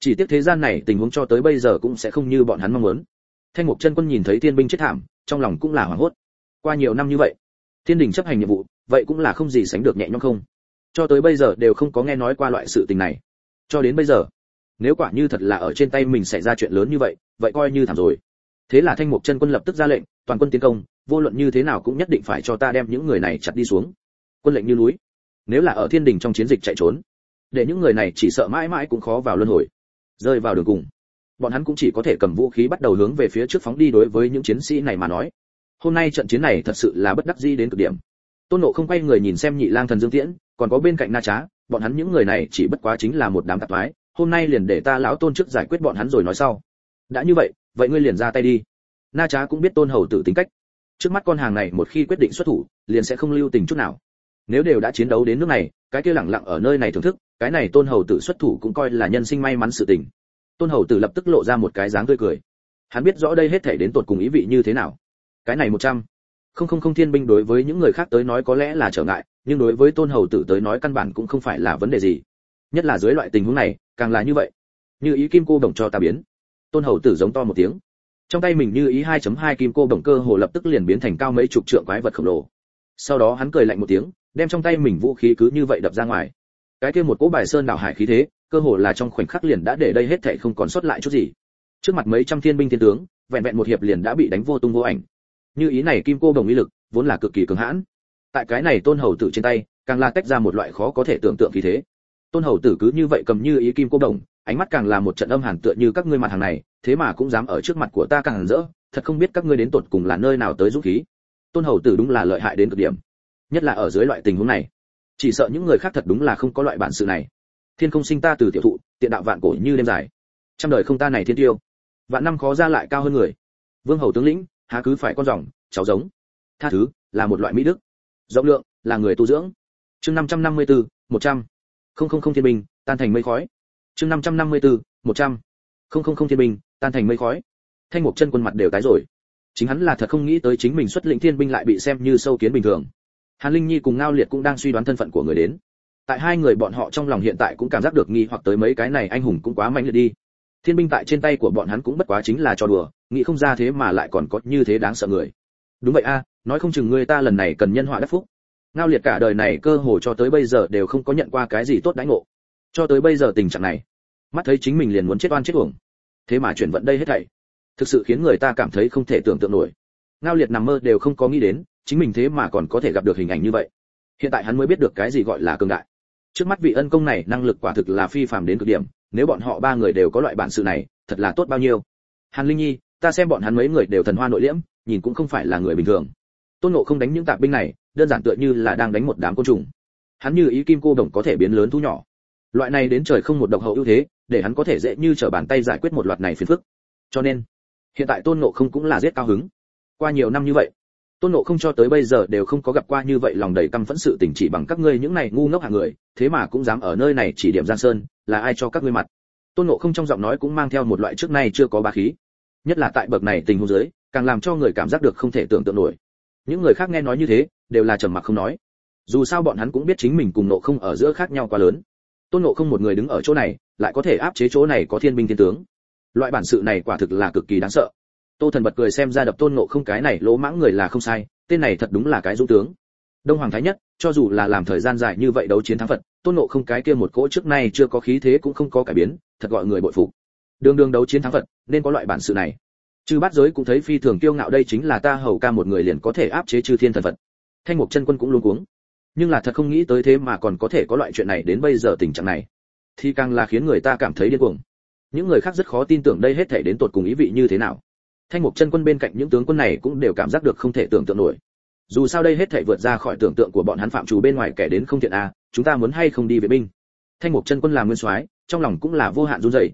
Chỉ tiếc thế gian này tình huống cho tới bây giờ cũng sẽ không như bọn hắn mong muốn. Thanh mục chân quân nhìn thấy thiên binh chết thảm, trong lòng cũng là hoảng hốt. Qua nhiều năm như vậy, thiên đình chấp hành nhiệm vụ, vậy cũng là không gì sánh được nhẹ nhõm không. Cho tới bây giờ đều không có nghe nói qua loại sự tình này. Cho đến bây giờ, nếu quả như thật là ở trên tay mình xảy ra chuyện lớn như vậy vậy coi như thảm rồi. Thế là thanh mục chân quân lập tức ra lệnh toàn quân tiến công, vô luận như thế nào cũng nhất định phải cho ta đem những người này chặt đi xuống. Quân lệnh như núi, nếu là ở thiên đình trong chiến dịch chạy trốn, để những người này chỉ sợ mãi mãi cũng khó vào luân hồi, rơi vào đường cùng. Bọn hắn cũng chỉ có thể cầm vũ khí bắt đầu hướng về phía trước phóng đi đối với những chiến sĩ này mà nói. Hôm nay trận chiến này thật sự là bất đắc dĩ đến cực điểm. Tôn nộ không quay người nhìn xem nhị lang thần dương tiễn, còn có bên cạnh na trá, bọn hắn những người này chỉ bất quá chính là một đám tạp thoái, hôm nay liền để ta lão tôn trước giải quyết bọn hắn rồi nói sau. Đã như vậy vậy ngươi liền ra tay đi na trá cũng biết tôn hầu tử tính cách. Trước mắt con hàng này một khi quyết định xuất thủ, liền sẽ không lưu tình chút nào. Nếu đều đã chiến đấu đến nước này, cái kia lẳng lặng ở nơi này thưởng thức, cái này tôn hầu tử xuất thủ cũng coi là nhân sinh may mắn sự tình. Tôn hầu tử lập tức lộ ra một cái dáng tươi cười. Hắn biết rõ đây hết thể đến tột cùng ý vị như thế nào. Cái này một trăm. Không không không thiên binh đối với những người khác tới nói có lẽ là trở ngại, nhưng đối với tôn hầu tử tới nói căn bản cũng không phải là vấn đề gì. Nhất là dưới loại tình huống này, càng là như vậy. Như ý kim cô đồng cho ta biến. Tôn hầu tử giống to một tiếng trong tay mình như ý 2.2 kim cô đồng cơ hồ lập tức liền biến thành cao mấy chục trượng quái vật khổng lồ. Sau đó hắn cười lạnh một tiếng, đem trong tay mình vũ khí cứ như vậy đập ra ngoài. Cái kia một cỗ bài sơn đảo hải khí thế, cơ hồ là trong khoảnh khắc liền đã để đây hết thảy không còn sót lại chút gì. Trước mặt mấy trăm thiên binh thiên tướng, vẹn vẹn một hiệp liền đã bị đánh vô tung vô ảnh. Như ý này kim cô đồng ý lực, vốn là cực kỳ cường hãn. Tại cái này tôn hầu tử trên tay, càng là tách ra một loại khó có thể tưởng tượng khí thế. Tôn hầu tử cứ như vậy cầm như ý kim cô đồng ánh mắt càng là một trận âm hàn tựa như các ngươi mặt hàng này thế mà cũng dám ở trước mặt của ta càng rỡ thật không biết các ngươi đến tột cùng là nơi nào tới dũng khí. Tôn hầu tử đúng là lợi hại đến cực điểm nhất là ở dưới loại tình huống này. Chỉ sợ những người khác thật đúng là không có loại bản sự này. Thiên không sinh ta từ tiểu thụ tiện đạo vạn cổ như đêm dài. Trăm đời không ta này thiên tiêu. Vạn năm khó ra lại cao hơn người. Vương hầu tướng lĩnh há cứ phải con rồng cháu giống. Tha thứ là một loại mỹ đức. Rộng lượng là người tu dưỡng. Chương 554, 100. không không không thiên binh tan thành mây khói. Chương 554, 100. không không không thiên binh tan thành mây khói. Thanh mục chân quân mặt đều tái rồi. Chính hắn là thật không nghĩ tới chính mình xuất lĩnh thiên binh lại bị xem như sâu kiến bình thường. Hàn linh nhi cùng ngao liệt cũng đang suy đoán thân phận của người đến. Tại hai người bọn họ trong lòng hiện tại cũng cảm giác được nghi hoặc tới mấy cái này anh hùng cũng quá mạnh liệt đi. Thiên binh tại trên tay của bọn hắn cũng bất quá chính là trò đùa, nghĩ không ra thế mà lại còn có như thế đáng sợ người. Đúng vậy a, nói không chừng người ta lần này cần nhân họa đắc phúc. Ngao liệt cả đời này cơ hồ cho tới bây giờ đều không có nhận qua cái gì tốt đãi ngộ. Cho tới bây giờ tình trạng này, mắt thấy chính mình liền muốn chết oan chết uổng thế mà chuyển vận đây hết thảy. Thực sự khiến người ta cảm thấy không thể tưởng tượng nổi. Ngao liệt nằm mơ đều không có nghĩ đến, chính mình thế mà còn có thể gặp được hình ảnh như vậy. Hiện tại hắn mới biết được cái gì gọi là cường đại. Trước mắt vị ân công này năng lực quả thực là phi phàm đến cực điểm, nếu bọn họ ba người đều có loại bản sự này, thật là tốt bao nhiêu. Hàn linh nhi, ta xem bọn hắn mấy người đều thần hoa nội liễm, nhìn cũng không phải là người bình thường. Tôn nộ không đánh những tạp binh này, đơn giản tựa như là đang đánh một đám côn trùng. Hắn như ý kim cô đồng có thể biến lớn thu nhỏ. Loại này đến trời không một độc hậu ưu thế để hắn có thể dễ như trở bàn tay giải quyết một loạt này phiền phức. Cho nên, hiện tại tôn ngộ không cũng là giết cao hứng. Qua nhiều năm như vậy, tôn ngộ không cho tới bây giờ đều không có gặp qua như vậy lòng đầy căm phẫn sự tình chỉ bằng các ngươi những này ngu ngốc hạng người, thế mà cũng dám ở nơi này chỉ điểm giang sơn, là ai cho các ngươi mặt? Tôn ngộ không trong giọng nói cũng mang theo một loại trước nay chưa có bá khí. Nhất là tại bậc này tình huống dưới, càng làm cho người cảm giác được không thể tưởng tượng nổi. Những người khác nghe nói như thế, đều là trầm mặc không nói. Dù sao bọn hắn cũng biết chính mình cùng nộ không ở giữa khác nhau quá lớn tôn ngộ không một người đứng ở chỗ này, lại có thể áp chế chỗ này có thiên binh thiên tướng. Loại bản sự này quả thực là cực kỳ đáng sợ. Tô thần bật cười xem ra đập tôn ngộ không cái này lỗ mãng người là không sai, tên này thật đúng là cái dũng tướng. Đông hoàng thái nhất, cho dù là làm thời gian dài như vậy đấu chiến thắng phật, tôn ngộ không cái kia một cỗ trước nay chưa có khí thế cũng không có cải biến, thật gọi người bội phục. Đường đường đấu chiến thắng phật, nên có loại bản sự này. Chư bát giới cũng thấy phi thường kiêu ngạo, đây chính là ta hầu ca một người liền có thể áp chế chư thiên thần phật. Thanh mục chân quân cũng luôn cuống nhưng là thật không nghĩ tới thế mà còn có thể có loại chuyện này đến bây giờ tình trạng này. Thì càng là khiến người ta cảm thấy điên cuồng. Những người khác rất khó tin tưởng đây hết thể đến tột cùng ý vị như thế nào. Thanh mục chân quân bên cạnh những tướng quân này cũng đều cảm giác được không thể tưởng tượng nổi. Dù sao đây hết thể vượt ra khỏi tưởng tượng của bọn hắn phạm chủ bên ngoài kẻ đến không thiện a, chúng ta muốn hay không đi vệ binh? Thanh mục chân quân làm nguyên soái, trong lòng cũng là vô hạn run rẩy.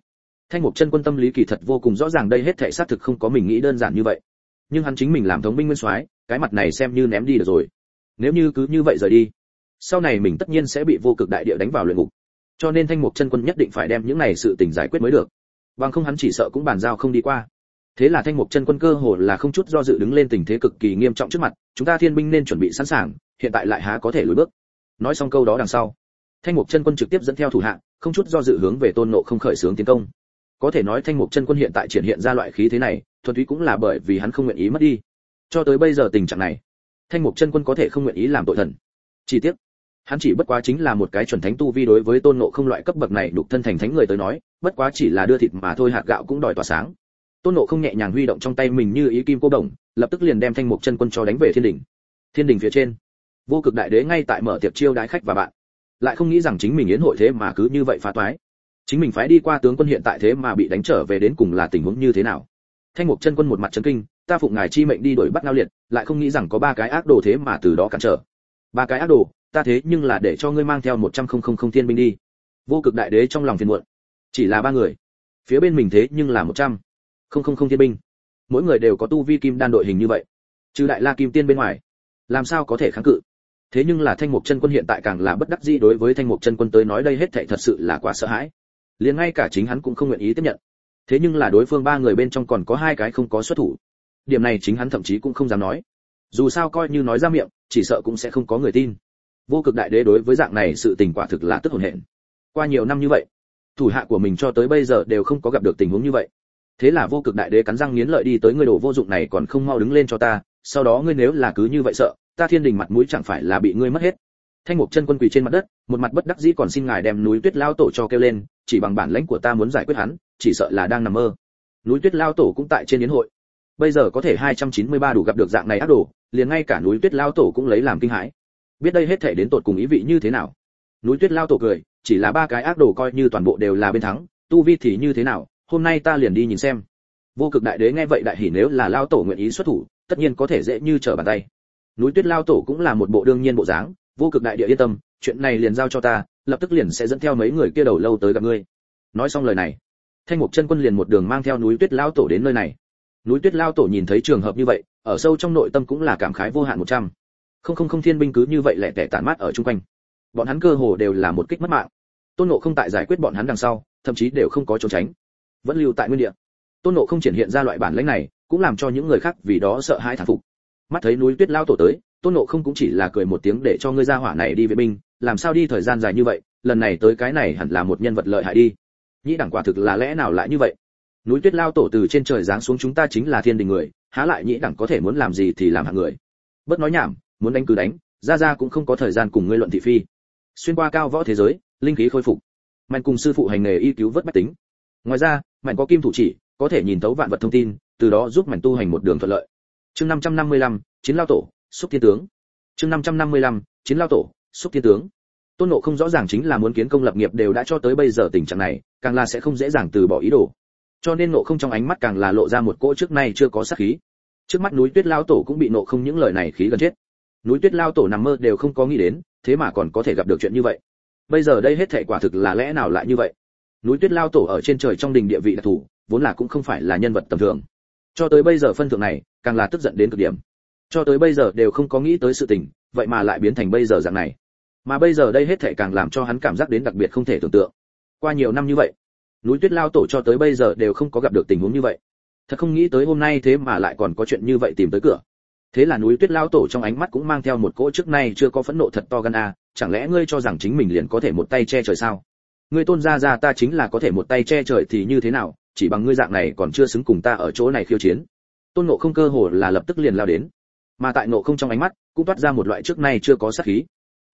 Thanh mục chân quân tâm lý kỳ thật vô cùng rõ ràng đây hết thể xác thực không có mình nghĩ đơn giản như vậy. Nhưng hắn chính mình làm thống binh nguyên soái, cái mặt này xem như ném đi được rồi nếu như cứ như vậy rời đi, sau này mình tất nhiên sẽ bị vô cực đại địa đánh vào luyện ngục. Cho nên thanh mục chân quân nhất định phải đem những này sự tình giải quyết mới được. Bằng không hắn chỉ sợ cũng bàn giao không đi qua. Thế là thanh mục chân quân cơ hồ là không chút do dự đứng lên tình thế cực kỳ nghiêm trọng trước mặt, chúng ta thiên binh nên chuẩn bị sẵn sàng, hiện tại lại há có thể lùi bước. Nói xong câu đó đằng sau, thanh mục chân quân trực tiếp dẫn theo thủ hạ, không chút do dự hướng về tôn nộ không khởi xướng tiến công. Có thể nói thanh mục chân quân hiện tại triển hiện ra loại khí thế này, thuần túy cũng là bởi vì hắn không nguyện ý mất đi. Cho tới bây giờ tình trạng này thanh mục chân quân có thể không nguyện ý làm tội thần. Chi tiết hắn chỉ bất quá chính là một cái chuẩn thánh tu vi đối với tôn nộ không loại cấp bậc này đục thân thành thánh người tới nói, bất quá chỉ là đưa thịt mà thôi hạt gạo cũng đòi tỏa sáng. Tôn nộ không nhẹ nhàng huy động trong tay mình như ý kim cô đồng, lập tức liền đem thanh mục chân quân cho đánh về thiên đỉnh. Thiên đỉnh phía trên, vô cực đại đế ngay tại mở tiệc chiêu đái khách và bạn. Lại không nghĩ rằng chính mình yến hội thế mà cứ như vậy phá toái. Chính mình phải đi qua tướng quân hiện tại thế mà bị đánh trở về đến cùng là tình huống như thế nào? Thanh mục chân quân một mặt chấn kinh, ta phụng ngài chi mệnh đi đuổi bắt ngao liệt, lại không nghĩ rằng có ba cái ác đồ thế mà từ đó cản trở. Ba cái ác đồ? Ta thế nhưng là để cho ngươi mang theo một trăm không không không thiên binh đi. Vô cực đại đế trong lòng phiền muộn. Chỉ là ba người, phía bên mình thế nhưng là một trăm không không không thiên binh. Mỗi người đều có tu vi kim đan đội hình như vậy, trừ đại la kim tiên bên ngoài, làm sao có thể kháng cự? Thế nhưng là thanh mục chân quân hiện tại càng là bất đắc dĩ đối với thanh mục chân quân tới nói đây hết thảy thật sự là quá sợ hãi. Liền ngay cả chính hắn cũng không nguyện ý tiếp nhận thế nhưng là đối phương ba người bên trong còn có hai cái không có xuất thủ. Điểm này chính hắn thậm chí cũng không dám nói. Dù sao coi như nói ra miệng, chỉ sợ cũng sẽ không có người tin. Vô cực đại đế đối với dạng này sự tình quả thực là tức hồn hển. Qua nhiều năm như vậy, thủ hạ của mình cho tới bây giờ đều không có gặp được tình huống như vậy. Thế là vô cực đại đế cắn răng nghiến lợi đi tới người đồ vô dụng này còn không mau đứng lên cho ta, sau đó ngươi nếu là cứ như vậy sợ, ta thiên đình mặt mũi chẳng phải là bị ngươi mất hết. Thanh mục chân quân quỳ trên mặt đất, một mặt bất đắc dĩ còn xin ngài đem núi tuyết lao tổ cho kêu lên, chỉ bằng bản lãnh của ta muốn giải quyết hắn chỉ sợ là đang nằm mơ. Núi tuyết lao tổ cũng tại trên yến hội. Bây giờ có thể 293 đủ gặp được dạng này ác đồ, liền ngay cả núi tuyết lao tổ cũng lấy làm kinh hãi. Biết đây hết thể đến tột cùng ý vị như thế nào? Núi tuyết lao tổ cười, chỉ là ba cái ác đồ coi như toàn bộ đều là bên thắng, tu vi thì như thế nào, hôm nay ta liền đi nhìn xem. Vô cực đại đế nghe vậy đại hỉ nếu là lao tổ nguyện ý xuất thủ, tất nhiên có thể dễ như trở bàn tay. Núi tuyết lao tổ cũng là một bộ đương nhiên bộ dáng, vô cực đại địa yên tâm, chuyện này liền giao cho ta, lập tức liền sẽ dẫn theo mấy người kia đầu lâu tới gặp ngươi. Nói xong lời này thanh mục chân quân liền một đường mang theo núi tuyết lao tổ đến nơi này. Núi tuyết lao tổ nhìn thấy trường hợp như vậy, ở sâu trong nội tâm cũng là cảm khái vô hạn một trăm. Không không không thiên binh cứ như vậy lẻ tẻ tản mát ở chung quanh. Bọn hắn cơ hồ đều là một kích mất mạng. Tôn nộ không tại giải quyết bọn hắn đằng sau, thậm chí đều không có trốn tránh. Vẫn lưu tại nguyên địa. Tôn nộ không triển hiện ra loại bản lĩnh này, cũng làm cho những người khác vì đó sợ hãi thán phục. Mắt thấy núi tuyết lao tổ tới, tôn nộ không cũng chỉ là cười một tiếng để cho ngươi ra hỏa này đi vệ binh, làm sao đi thời gian dài như vậy, lần này tới cái này hẳn là một nhân vật lợi hại đi nhĩ đẳng quả thực là lẽ nào lại như vậy? Núi tuyết lao tổ từ trên trời giáng xuống chúng ta chính là thiên đình người há lại nhĩ đẳng có thể muốn làm gì thì làm hạng người? Bớt nói nhảm muốn đánh cứ đánh ra ra cũng không có thời gian cùng ngươi luận thị phi. Xuyên qua cao võ thế giới linh khí khôi phục. Mạnh cùng sư phụ hành nghề y cứu vớt bách tính. Ngoài ra mạnh có kim thủ chỉ có thể nhìn thấu vạn vật thông tin từ đó giúp mạnh tu hành một đường thuận lợi. Chương 555, chiến lao tổ xúc thiên tướng. Chương 555, chiến lao tổ xúc thiên tướng tôn nộ không rõ ràng chính là muốn kiến công lập nghiệp đều đã cho tới bây giờ tình trạng này, càng là sẽ không dễ dàng từ bỏ ý đồ. Cho nên nộ không trong ánh mắt càng là lộ ra một cỗ trước nay chưa có sát khí. Trước mắt núi tuyết lao tổ cũng bị nộ không những lời này khí gần chết. Núi tuyết lao tổ nằm mơ đều không có nghĩ đến, thế mà còn có thể gặp được chuyện như vậy. Bây giờ đây hết thảy quả thực là lẽ nào lại như vậy? Núi tuyết lao tổ ở trên trời trong đình địa vị đặc thù, vốn là cũng không phải là nhân vật tầm thường. Cho tới bây giờ phân thượng này, càng là tức giận đến cực điểm. Cho tới bây giờ đều không có nghĩ tới sự tình, vậy mà lại biến thành bây giờ dạng này mà bây giờ đây hết thảy càng làm cho hắn cảm giác đến đặc biệt không thể tưởng tượng. Qua nhiều năm như vậy, núi tuyết lao tổ cho tới bây giờ đều không có gặp được tình huống như vậy. Thật không nghĩ tới hôm nay thế mà lại còn có chuyện như vậy tìm tới cửa. Thế là núi tuyết lao tổ trong ánh mắt cũng mang theo một cỗ trước nay chưa có phẫn nộ thật to gan a, chẳng lẽ ngươi cho rằng chính mình liền có thể một tay che trời sao? Ngươi tôn gia gia ta chính là có thể một tay che trời thì như thế nào, chỉ bằng ngươi dạng này còn chưa xứng cùng ta ở chỗ này khiêu chiến. Tôn nộ không cơ hồ là lập tức liền lao đến. Mà tại nộ không trong ánh mắt, cũng toát ra một loại trước nay chưa có sát khí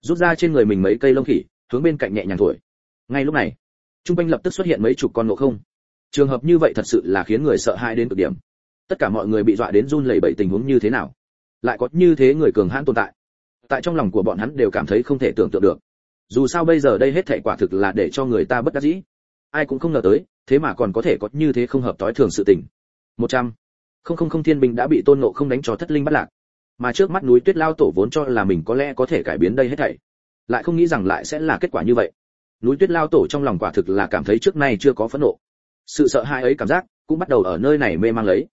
rút ra trên người mình mấy cây lông khỉ, hướng bên cạnh nhẹ nhàng thổi. Ngay lúc này, trung quanh lập tức xuất hiện mấy chục con nộ không. Trường hợp như vậy thật sự là khiến người sợ hãi đến cực điểm. Tất cả mọi người bị dọa đến run lẩy bẩy tình huống như thế nào? Lại có như thế người cường hãn tồn tại? Tại trong lòng của bọn hắn đều cảm thấy không thể tưởng tượng được. Dù sao bây giờ đây hết thảy quả thực là để cho người ta bất đắc dĩ. Ai cũng không ngờ tới, thế mà còn có thể có như thế không hợp tối thường sự tình. Một trăm. Không không không thiên binh đã bị tôn nộ không đánh cho thất linh bắt lạc mà trước mắt núi tuyết lao tổ vốn cho là mình có lẽ có thể cải biến đây hết thảy, lại không nghĩ rằng lại sẽ là kết quả như vậy. Núi tuyết lao tổ trong lòng quả thực là cảm thấy trước nay chưa có phẫn nộ. Sự sợ hãi ấy cảm giác cũng bắt đầu ở nơi này mê mang lấy.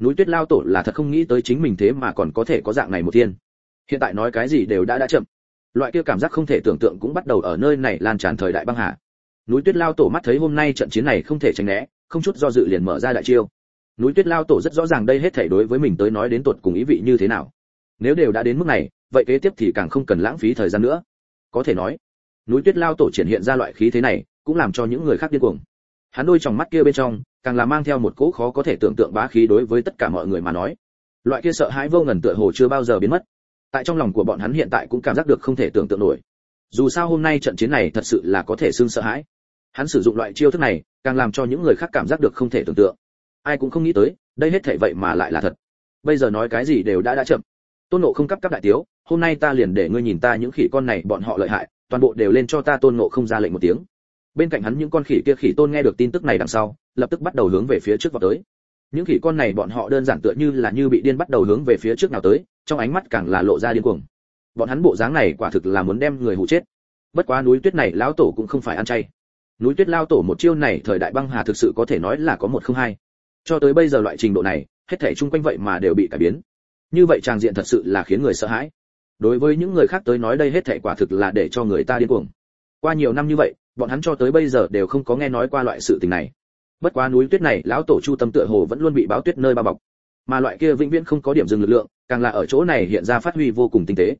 Núi tuyết lao tổ là thật không nghĩ tới chính mình thế mà còn có thể có dạng này một thiên. Hiện tại nói cái gì đều đã đã chậm. Loại kia cảm giác không thể tưởng tượng cũng bắt đầu ở nơi này lan tràn thời đại băng hà. Núi tuyết lao tổ mắt thấy hôm nay trận chiến này không thể tránh né, không chút do dự liền mở ra đại chiêu. Núi tuyết lao tổ rất rõ ràng đây hết thảy đối với mình tới nói đến tột cùng ý vị như thế nào nếu đều đã đến mức này, vậy kế tiếp thì càng không cần lãng phí thời gian nữa. Có thể nói, núi tuyết lao tổ triển hiện ra loại khí thế này, cũng làm cho những người khác điên cuồng. Hắn đôi tròng mắt kia bên trong, càng là mang theo một cỗ khó có thể tưởng tượng bá khí đối với tất cả mọi người mà nói. Loại kia sợ hãi vô ngần tựa hồ chưa bao giờ biến mất. Tại trong lòng của bọn hắn hiện tại cũng cảm giác được không thể tưởng tượng nổi. Dù sao hôm nay trận chiến này thật sự là có thể xương sợ hãi. Hắn sử dụng loại chiêu thức này, càng làm cho những người khác cảm giác được không thể tưởng tượng. Ai cũng không nghĩ tới, đây hết thể vậy mà lại là thật. Bây giờ nói cái gì đều đã đã chậm tôn nộ không cấp cấp đại tiếu, hôm nay ta liền để ngươi nhìn ta những khỉ con này, bọn họ lợi hại, toàn bộ đều lên cho ta. Tôn nộ không ra lệnh một tiếng. Bên cạnh hắn những con khỉ kia khỉ tôn nghe được tin tức này đằng sau, lập tức bắt đầu hướng về phía trước vào tới. Những khỉ con này bọn họ đơn giản tựa như là như bị điên bắt đầu hướng về phía trước nào tới, trong ánh mắt càng là lộ ra điên cuồng. Bọn hắn bộ dáng này quả thực là muốn đem người hụ chết. Bất quá núi tuyết này lão tổ cũng không phải ăn chay. Núi tuyết lao tổ một chiêu này thời đại băng hà thực sự có thể nói là có một không hai. Cho tới bây giờ loại trình độ này, hết thảy chung quanh vậy mà đều bị cải biến như vậy tràng diện thật sự là khiến người sợ hãi. Đối với những người khác tới nói đây hết thảy quả thực là để cho người ta điên cuồng. Qua nhiều năm như vậy, bọn hắn cho tới bây giờ đều không có nghe nói qua loại sự tình này. Bất quá núi tuyết này, lão tổ chu tâm tựa hồ vẫn luôn bị báo tuyết nơi bao bọc. Mà loại kia vĩnh viễn không có điểm dừng lực lượng, càng là ở chỗ này hiện ra phát huy vô cùng tinh tế.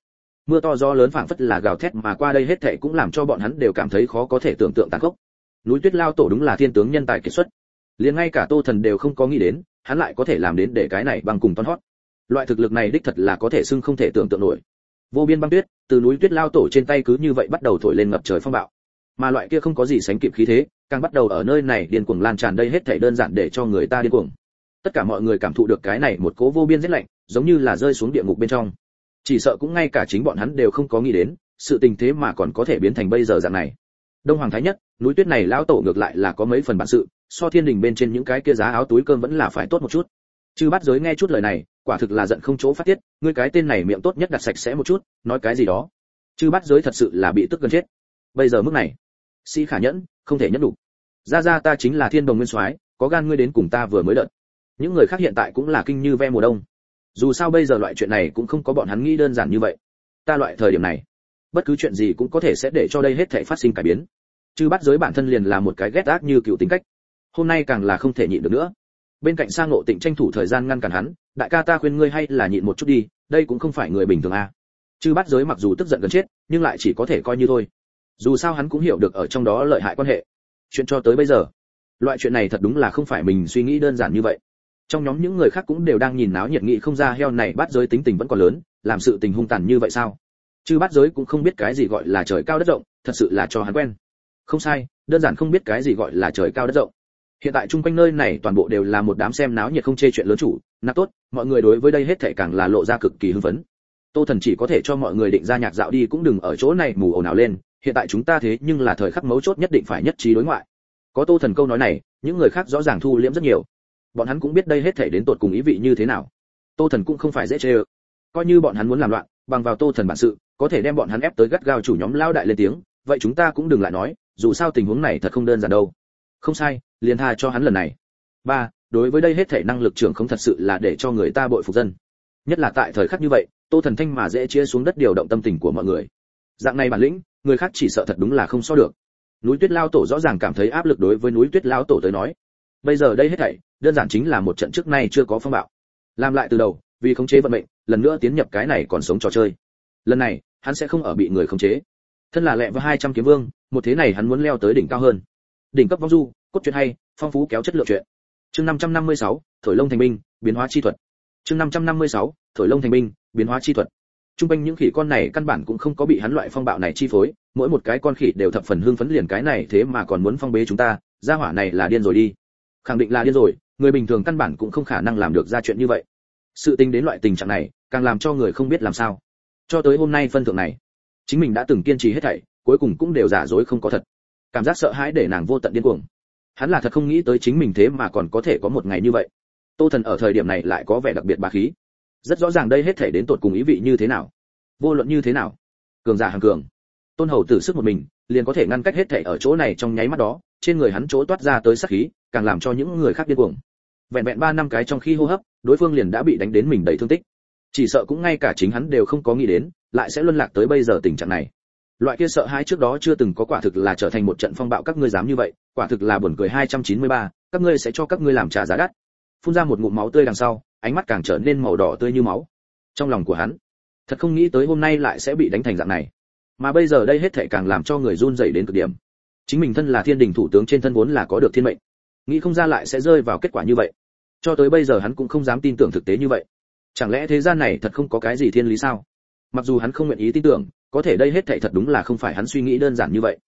Mưa to gió lớn phảng phất là gào thét mà qua đây hết thảy cũng làm cho bọn hắn đều cảm thấy khó có thể tưởng tượng tàn khốc. Núi tuyết lao tổ đúng là thiên tướng nhân tài kiệt xuất. Liền ngay cả tô thần đều không có nghĩ đến, hắn lại có thể làm đến để cái này bằng cùng toan hót loại thực lực này đích thật là có thể xưng không thể tưởng tượng nổi. Vô biên băng tuyết, từ núi tuyết lao tổ trên tay cứ như vậy bắt đầu thổi lên ngập trời phong bạo. Mà loại kia không có gì sánh kịp khí thế, càng bắt đầu ở nơi này điên cuồng lan tràn đây hết thảy đơn giản để cho người ta điên cuồng. Tất cả mọi người cảm thụ được cái này một cố vô biên rét lạnh, giống như là rơi xuống địa ngục bên trong. Chỉ sợ cũng ngay cả chính bọn hắn đều không có nghĩ đến, sự tình thế mà còn có thể biến thành bây giờ dạng này. Đông hoàng thái nhất, núi tuyết này lão tổ ngược lại là có mấy phần bản sự, so thiên đình bên trên những cái kia giá áo túi cơm vẫn là phải tốt một chút chư bắt giới nghe chút lời này, quả thực là giận không chỗ phát tiết, ngươi cái tên này miệng tốt nhất đặt sạch sẽ một chút, nói cái gì đó. Chư bắt giới thật sự là bị tức gần chết. Bây giờ mức này, sĩ khả nhẫn, không thể nhẫn đủ. Ra ra ta chính là thiên đồng nguyên soái, có gan ngươi đến cùng ta vừa mới đợt. Những người khác hiện tại cũng là kinh như ve mùa đông. Dù sao bây giờ loại chuyện này cũng không có bọn hắn nghĩ đơn giản như vậy. Ta loại thời điểm này, bất cứ chuyện gì cũng có thể sẽ để cho đây hết thể phát sinh cải biến. Chứ bắt giới bản thân liền là một cái ghét ác như cựu tính cách. Hôm nay càng là không thể nhịn được nữa bên cạnh sang ngộ tịnh tranh thủ thời gian ngăn cản hắn, đại ca ta khuyên ngươi hay là nhịn một chút đi, đây cũng không phải người bình thường a à. chư bắt giới mặc dù tức giận gần chết, nhưng lại chỉ có thể coi như thôi. Dù sao hắn cũng hiểu được ở trong đó lợi hại quan hệ. Chuyện cho tới bây giờ, loại chuyện này thật đúng là không phải mình suy nghĩ đơn giản như vậy. Trong nhóm những người khác cũng đều đang nhìn náo nhiệt nghị không ra heo này bắt giới tính tình vẫn còn lớn, làm sự tình hung tàn như vậy sao? Chứ bắt giới cũng không biết cái gì gọi là trời cao đất rộng, thật sự là cho hắn quen. Không sai, đơn giản không biết cái gì gọi là trời cao đất rộng hiện tại chung quanh nơi này toàn bộ đều là một đám xem náo nhiệt không chê chuyện lớn chủ. Nạp tốt, mọi người đối với đây hết thảy càng là lộ ra cực kỳ hưng phấn. Tô thần chỉ có thể cho mọi người định ra nhạc dạo đi cũng đừng ở chỗ này mù ồn ào lên. Hiện tại chúng ta thế nhưng là thời khắc mấu chốt nhất định phải nhất trí đối ngoại. Có tô thần câu nói này, những người khác rõ ràng thu liễm rất nhiều. Bọn hắn cũng biết đây hết thảy đến tột cùng ý vị như thế nào. Tô thần cũng không phải dễ chê ơ. Coi như bọn hắn muốn làm loạn, bằng vào tô thần bản sự, có thể đem bọn hắn ép tới gắt gao chủ nhóm lao đại lên tiếng. Vậy chúng ta cũng đừng lại nói, dù sao tình huống này thật không đơn giản đâu không sai, liền tha cho hắn lần này. Ba, đối với đây hết thể năng lực trưởng không thật sự là để cho người ta bội phục dân. Nhất là tại thời khắc như vậy, tô thần thanh mà dễ chia xuống đất điều động tâm tình của mọi người. Dạng này bản lĩnh, người khác chỉ sợ thật đúng là không so được. Núi tuyết lao tổ rõ ràng cảm thấy áp lực đối với núi tuyết lao tổ tới nói. Bây giờ đây hết thảy, đơn giản chính là một trận trước nay chưa có phong bạo. Làm lại từ đầu, vì khống chế vận mệnh, lần nữa tiến nhập cái này còn sống trò chơi. Lần này, hắn sẽ không ở bị người khống chế. Thân là lẹ với 200 kiếm vương, một thế này hắn muốn leo tới đỉnh cao hơn đỉnh cấp vong du cốt truyện hay phong phú kéo chất lượng truyện. Chương 556, thổi lông thành binh biến hóa chi thuật. Chương 556, thổi lông thành binh biến hóa chi thuật. Trung quanh những khỉ con này căn bản cũng không có bị hắn loại phong bạo này chi phối mỗi một cái con khỉ đều thập phần hưng phấn liền cái này thế mà còn muốn phong bế chúng ta gia hỏa này là điên rồi đi. Khẳng định là điên rồi người bình thường căn bản cũng không khả năng làm được ra chuyện như vậy. Sự tính đến loại tình trạng này càng làm cho người không biết làm sao. Cho tới hôm nay phân thượng này chính mình đã từng kiên trì hết thảy cuối cùng cũng đều giả dối không có thật cảm giác sợ hãi để nàng vô tận điên cuồng. Hắn là thật không nghĩ tới chính mình thế mà còn có thể có một ngày như vậy. Tô thần ở thời điểm này lại có vẻ đặc biệt bà khí. Rất rõ ràng đây hết thể đến tột cùng ý vị như thế nào. Vô luận như thế nào, cường giả hàng cường. Tôn hầu tử sức một mình, liền có thể ngăn cách hết thể ở chỗ này trong nháy mắt đó, trên người hắn chỗ toát ra tới sát khí, càng làm cho những người khác điên cuồng. Vẹn vẹn ba năm cái trong khi hô hấp, đối phương liền đã bị đánh đến mình đầy thương tích. Chỉ sợ cũng ngay cả chính hắn đều không có nghĩ đến, lại sẽ luân lạc tới bây giờ tình trạng này loại kia sợ hãi trước đó chưa từng có quả thực là trở thành một trận phong bạo các ngươi dám như vậy quả thực là buồn cười 293, các ngươi sẽ cho các ngươi làm trả giá đắt. Phun ra một ngụm máu tươi đằng sau ánh mắt càng trở nên màu đỏ tươi như máu. Trong lòng của hắn thật không nghĩ tới hôm nay lại sẽ bị đánh thành dạng này. Mà bây giờ đây hết thảy càng làm cho người run rẩy đến cực điểm. Chính mình thân là thiên đình thủ tướng trên thân vốn là có được thiên mệnh. Nghĩ không ra lại sẽ rơi vào kết quả như vậy. Cho tới bây giờ hắn cũng không dám tin tưởng thực tế như vậy. Chẳng lẽ thế gian này thật không có cái gì thiên lý sao? Mặc dù hắn không nguyện ý tin tưởng có thể đây hết thảy thật đúng là không phải hắn suy nghĩ đơn giản như vậy.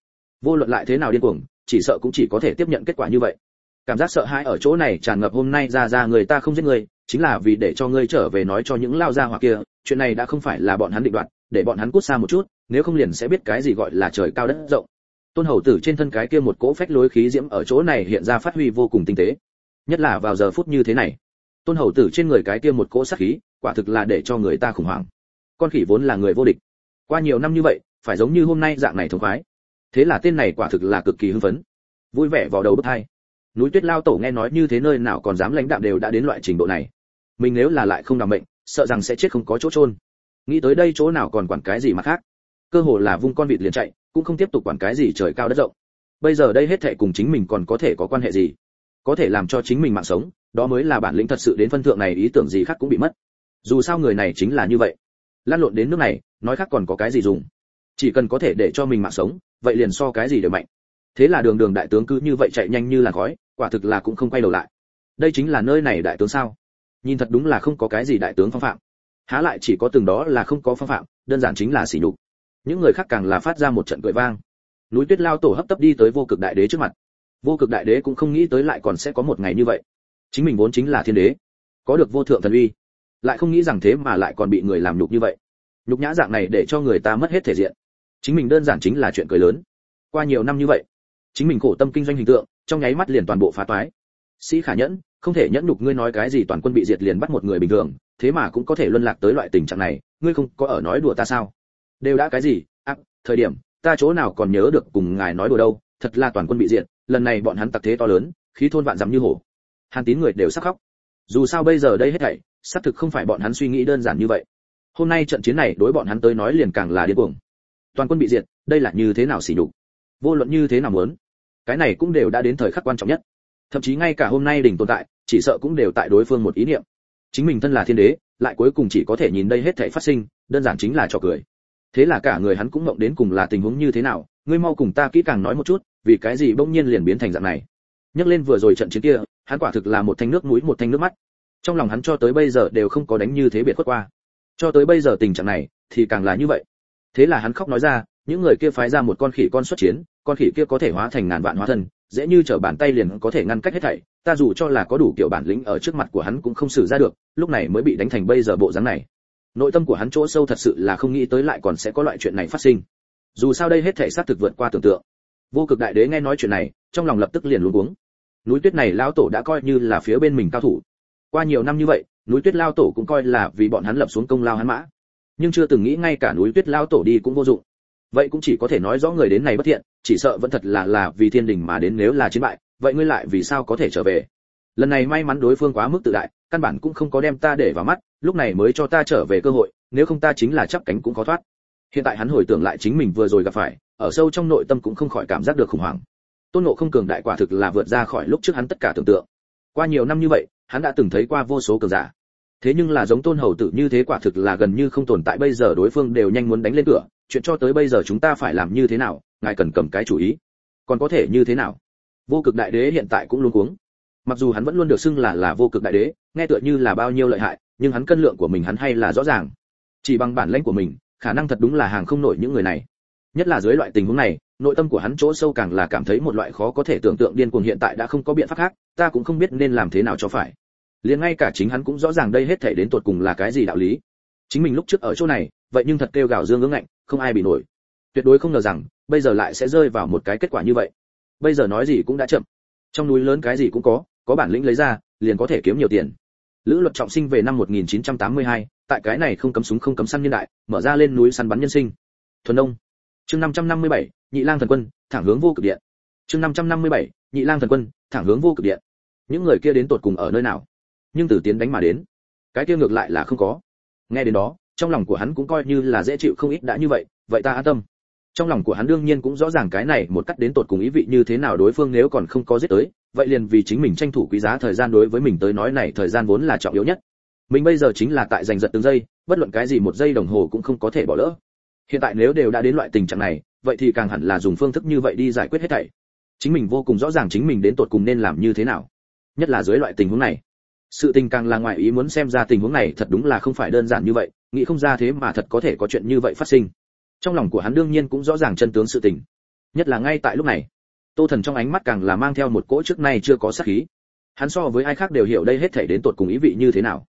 Vô luận lại thế nào điên cuồng, chỉ sợ cũng chỉ có thể tiếp nhận kết quả như vậy. Cảm giác sợ hãi ở chỗ này tràn ngập hôm nay ra ra người ta không giết người, chính là vì để cho ngươi trở về nói cho những lao gia hỏa kia, chuyện này đã không phải là bọn hắn định đoạt, để bọn hắn cút xa một chút, nếu không liền sẽ biết cái gì gọi là trời cao đất rộng. Tôn hầu tử trên thân cái kia một cỗ phách lối khí diễm ở chỗ này hiện ra phát huy vô cùng tinh tế. Nhất là vào giờ phút như thế này, tôn hầu tử trên người cái kia một cỗ sát khí, quả thực là để cho người ta khủng hoảng. Con khỉ vốn là người vô địch qua nhiều năm như vậy phải giống như hôm nay dạng này thống khoái. Thế là tên này quả thực là cực kỳ hưng phấn. Vui vẻ vào đầu bức hai. Núi tuyết lao tổ nghe nói như thế nơi nào còn dám lãnh đạm đều đã đến loại trình độ này. Mình nếu là lại không đảm bệnh, sợ rằng sẽ chết không có chỗ trôn nghĩ tới đây chỗ nào còn quản cái gì mà khác. Cơ hồ là vung con vịt liền chạy cũng không tiếp tục quản cái gì trời cao đất rộng. Bây giờ đây hết thệ cùng chính mình còn có thể có quan hệ gì? Có thể làm cho chính mình mạng sống đó mới là bản lĩnh thật sự đến phân thượng này ý tưởng gì khác cũng bị mất. Dù sao người này chính là như vậy. Lan lộn đến nước này nói khác còn có cái gì dùng? Chỉ cần có thể để cho mình mạng sống, vậy liền so cái gì đều mạnh. Thế là đường đường đại tướng cứ như vậy chạy nhanh như là khói, quả thực là cũng không quay đầu lại. Đây chính là nơi này đại tướng sao? Nhìn thật đúng là không có cái gì đại tướng phong phạm. Há lại chỉ có từng đó là không có phong phạm, đơn giản chính là sỉ nhục. Những người khác càng là phát ra một trận cười vang. Núi tuyết lao tổ hấp tấp đi tới vô cực đại đế trước mặt. Vô cực đại đế cũng không nghĩ tới lại còn sẽ có một ngày như vậy. Chính mình vốn chính là thiên đế, có được vô thượng thần uy, lại không nghĩ rằng thế mà lại còn bị người làm nhục như vậy nhục nhã dạng này để cho người ta mất hết thể diện. Chính mình đơn giản chính là chuyện cười lớn. Qua nhiều năm như vậy chính mình khổ tâm kinh doanh hình tượng trong nháy mắt liền toàn bộ phá toái. Sĩ khả nhẫn không thể nhẫn nhục ngươi nói cái gì toàn quân bị diệt liền bắt một người bình thường thế mà cũng có thể luân lạc tới loại tình trạng này ngươi không có ở nói đùa ta sao? Đều đã cái gì? Ác à, thời điểm ta chỗ nào còn nhớ được cùng ngài nói đùa đâu thật là toàn quân bị diệt lần này bọn hắn tặc thế to lớn khí thôn vạn dặm như hổ. Hàn tín người đều sắc khóc. Dù sao bây giờ đây hết thảy xác thực không phải bọn hắn suy nghĩ đơn giản như vậy hôm nay trận chiến này đối bọn hắn tới nói liền càng là điên cuồng. Toàn quân bị diệt, đây là như thế nào xỉ nhục? Vô luận như thế nào muốn, cái này cũng đều đã đến thời khắc quan trọng nhất. Thậm chí ngay cả hôm nay đỉnh tồn tại, chỉ sợ cũng đều tại đối phương một ý niệm. Chính mình thân là thiên đế, lại cuối cùng chỉ có thể nhìn đây hết thảy phát sinh, đơn giản chính là trò cười. Thế là cả người hắn cũng mộng đến cùng là tình huống như thế nào, ngươi mau cùng ta kỹ càng nói một chút, vì cái gì bỗng nhiên liền biến thành dạng này. Nhắc lên vừa rồi trận chiến kia, hắn quả thực là một thanh nước mũi, một thanh nước mắt. Trong lòng hắn cho tới bây giờ đều không có đánh như thế biệt khuất qua cho tới bây giờ tình trạng này, thì càng là như vậy. Thế là hắn khóc nói ra, những người kia phái ra một con khỉ con xuất chiến, con khỉ kia có thể hóa thành ngàn vạn hóa thân, dễ như trở bàn tay liền có thể ngăn cách hết thảy, ta dù cho là có đủ kiểu bản lĩnh ở trước mặt của hắn cũng không xử ra được, lúc này mới bị đánh thành bây giờ bộ dáng này. Nội tâm của hắn chỗ sâu thật sự là không nghĩ tới lại còn sẽ có loại chuyện này phát sinh. Dù sao đây hết thảy xác thực vượt qua tưởng tượng. Vô cực đại đế nghe nói chuyện này, trong lòng lập tức liền luống cuống. Núi tuyết này lão tổ đã coi như là phía bên mình cao thủ. Qua nhiều năm như vậy núi tuyết lao tổ cũng coi là vì bọn hắn lập xuống công lao hắn mã. Nhưng chưa từng nghĩ ngay cả núi tuyết lao tổ đi cũng vô dụng. Vậy cũng chỉ có thể nói rõ người đến này bất thiện, chỉ sợ vẫn thật là là vì thiên đình mà đến nếu là chiến bại, vậy ngươi lại vì sao có thể trở về? Lần này may mắn đối phương quá mức tự đại, căn bản cũng không có đem ta để vào mắt, lúc này mới cho ta trở về cơ hội, nếu không ta chính là chắp cánh cũng khó thoát. Hiện tại hắn hồi tưởng lại chính mình vừa rồi gặp phải, ở sâu trong nội tâm cũng không khỏi cảm giác được khủng hoảng. Tôn ngộ không cường đại quả thực là vượt ra khỏi lúc trước hắn tất cả tưởng tượng. Qua nhiều năm như vậy hắn đã từng thấy qua vô số cường giả. Thế nhưng là giống tôn hầu tử như thế quả thực là gần như không tồn tại, bây giờ đối phương đều nhanh muốn đánh lên cửa, chuyện cho tới bây giờ chúng ta phải làm như thế nào, ngài cần cầm cái chủ ý. Còn có thể như thế nào? Vô cực đại đế hiện tại cũng luôn cuống. Mặc dù hắn vẫn luôn được xưng là là vô cực đại đế, nghe tựa như là bao nhiêu lợi hại, nhưng hắn cân lượng của mình hắn hay là rõ ràng. Chỉ bằng bản lĩnh của mình, khả năng thật đúng là hàng không nổi những người này. Nhất là dưới loại tình huống này, nội tâm của hắn chỗ sâu càng là cảm thấy một loại khó có thể tưởng tượng điên cuồng hiện tại đã không có biện pháp khác, ta cũng không biết nên làm thế nào cho phải liền ngay cả chính hắn cũng rõ ràng đây hết thể đến tột cùng là cái gì đạo lý. Chính mình lúc trước ở chỗ này vậy nhưng thật kêu gào dương ngưỡng ngạnh không ai bị nổi. Tuyệt đối không ngờ rằng bây giờ lại sẽ rơi vào một cái kết quả như vậy. Bây giờ nói gì cũng đã chậm. Trong núi lớn cái gì cũng có có bản lĩnh lấy ra liền có thể kiếm nhiều tiền. Lữ luật trọng sinh về năm 1982, tại cái này không cấm súng không cấm săn nhân đại mở ra lên núi săn bắn nhân sinh. Thuần đông chương 557, nhị lang thần quân thẳng hướng vô cực điện. Chương 557, nhị lang thần quân thẳng hướng vô cực điện. Những người kia đến tột cùng ở nơi nào? Nhưng từ tiến đánh mà đến. Cái kia ngược lại là không có. Nghe đến đó, trong lòng của hắn cũng coi như là dễ chịu không ít đã như vậy vậy ta an tâm. Trong lòng của hắn đương nhiên cũng rõ ràng cái này một cách đến tột cùng ý vị như thế nào đối phương nếu còn không có giết tới, vậy liền vì chính mình tranh thủ quý giá thời gian đối với mình tới nói này thời gian vốn là trọng yếu nhất. Mình bây giờ chính là tại giành giật từng giây, bất luận cái gì một giây đồng hồ cũng không có thể bỏ lỡ. Hiện tại nếu đều đã đến loại tình trạng này, vậy thì càng hẳn là dùng phương thức như vậy đi giải quyết hết thảy. Chính mình vô cùng rõ ràng chính mình đến tột cùng nên làm như thế nào, nhất là dưới loại tình huống này sự tình càng là ngoại ý muốn xem ra tình huống này thật đúng là không phải đơn giản như vậy, nghĩ không ra thế mà thật có thể có chuyện như vậy phát sinh. Trong lòng của hắn đương nhiên cũng rõ ràng chân tướng sự tình. Nhất là ngay tại lúc này, tô thần trong ánh mắt càng là mang theo một cỗ trước nay chưa có sát khí. Hắn so với ai khác đều hiểu đây hết thể đến tột cùng ý vị như thế nào.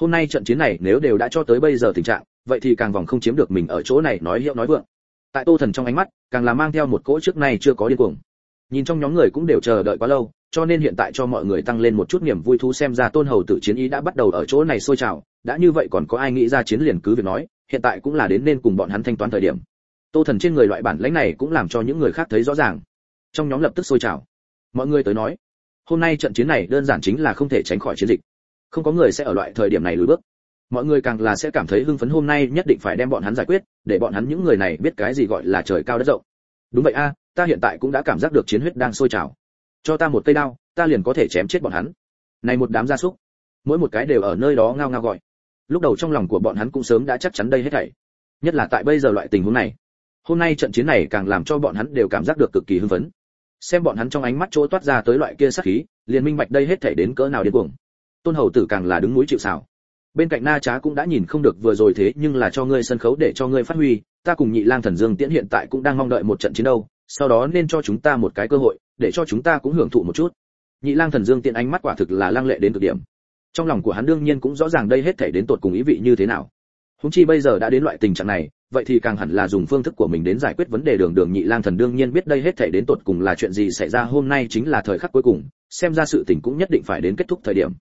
Hôm nay trận chiến này nếu đều đã cho tới bây giờ tình trạng, vậy thì càng vòng không chiếm được mình ở chỗ này nói hiệu nói vượng. Tại tô thần trong ánh mắt, càng là mang theo một cỗ trước nay chưa có điên cuồng. Nhìn trong nhóm người cũng đều chờ đợi quá lâu cho nên hiện tại cho mọi người tăng lên một chút niềm vui thú xem ra tôn hầu tử chiến ý đã bắt đầu ở chỗ này sôi trào, đã như vậy còn có ai nghĩ ra chiến liền cứ việc nói, hiện tại cũng là đến nên cùng bọn hắn thanh toán thời điểm. Tô thần trên người loại bản lãnh này cũng làm cho những người khác thấy rõ ràng. Trong nhóm lập tức sôi trào. Mọi người tới nói, hôm nay trận chiến này đơn giản chính là không thể tránh khỏi chiến dịch. Không có người sẽ ở loại thời điểm này lùi bước. Mọi người càng là sẽ cảm thấy hưng phấn hôm nay nhất định phải đem bọn hắn giải quyết, để bọn hắn những người này biết cái gì gọi là trời cao đất rộng. Đúng vậy a, ta hiện tại cũng đã cảm giác được chiến huyết đang sôi trào cho ta một cây đao, ta liền có thể chém chết bọn hắn. Này một đám gia súc, mỗi một cái đều ở nơi đó ngao ngao gọi. Lúc đầu trong lòng của bọn hắn cũng sớm đã chắc chắn đây hết thảy. Nhất là tại bây giờ loại tình huống này, hôm nay trận chiến này càng làm cho bọn hắn đều cảm giác được cực kỳ hưng phấn. Xem bọn hắn trong ánh mắt chỗ toát ra tới loại kia sát khí, liền minh bạch đây hết thảy đến cỡ nào điên cuồng. Tôn hầu tử càng là đứng núi chịu sào. Bên cạnh na trá cũng đã nhìn không được vừa rồi thế, nhưng là cho ngươi sân khấu để cho ngươi phát huy, ta cùng nhị lang thần dương tiễn hiện tại cũng đang mong đợi một trận chiến đâu, sau đó nên cho chúng ta một cái cơ hội để cho chúng ta cũng hưởng thụ một chút. Nhị lang thần dương tiện ánh mắt quả thực là lang lệ đến cực điểm. Trong lòng của hắn đương nhiên cũng rõ ràng đây hết thảy đến tột cùng ý vị như thế nào. Húng chi bây giờ đã đến loại tình trạng này, vậy thì càng hẳn là dùng phương thức của mình đến giải quyết vấn đề đường đường nhị lang thần đương nhiên biết đây hết thảy đến tột cùng là chuyện gì xảy ra hôm nay chính là thời khắc cuối cùng, xem ra sự tình cũng nhất định phải đến kết thúc thời điểm.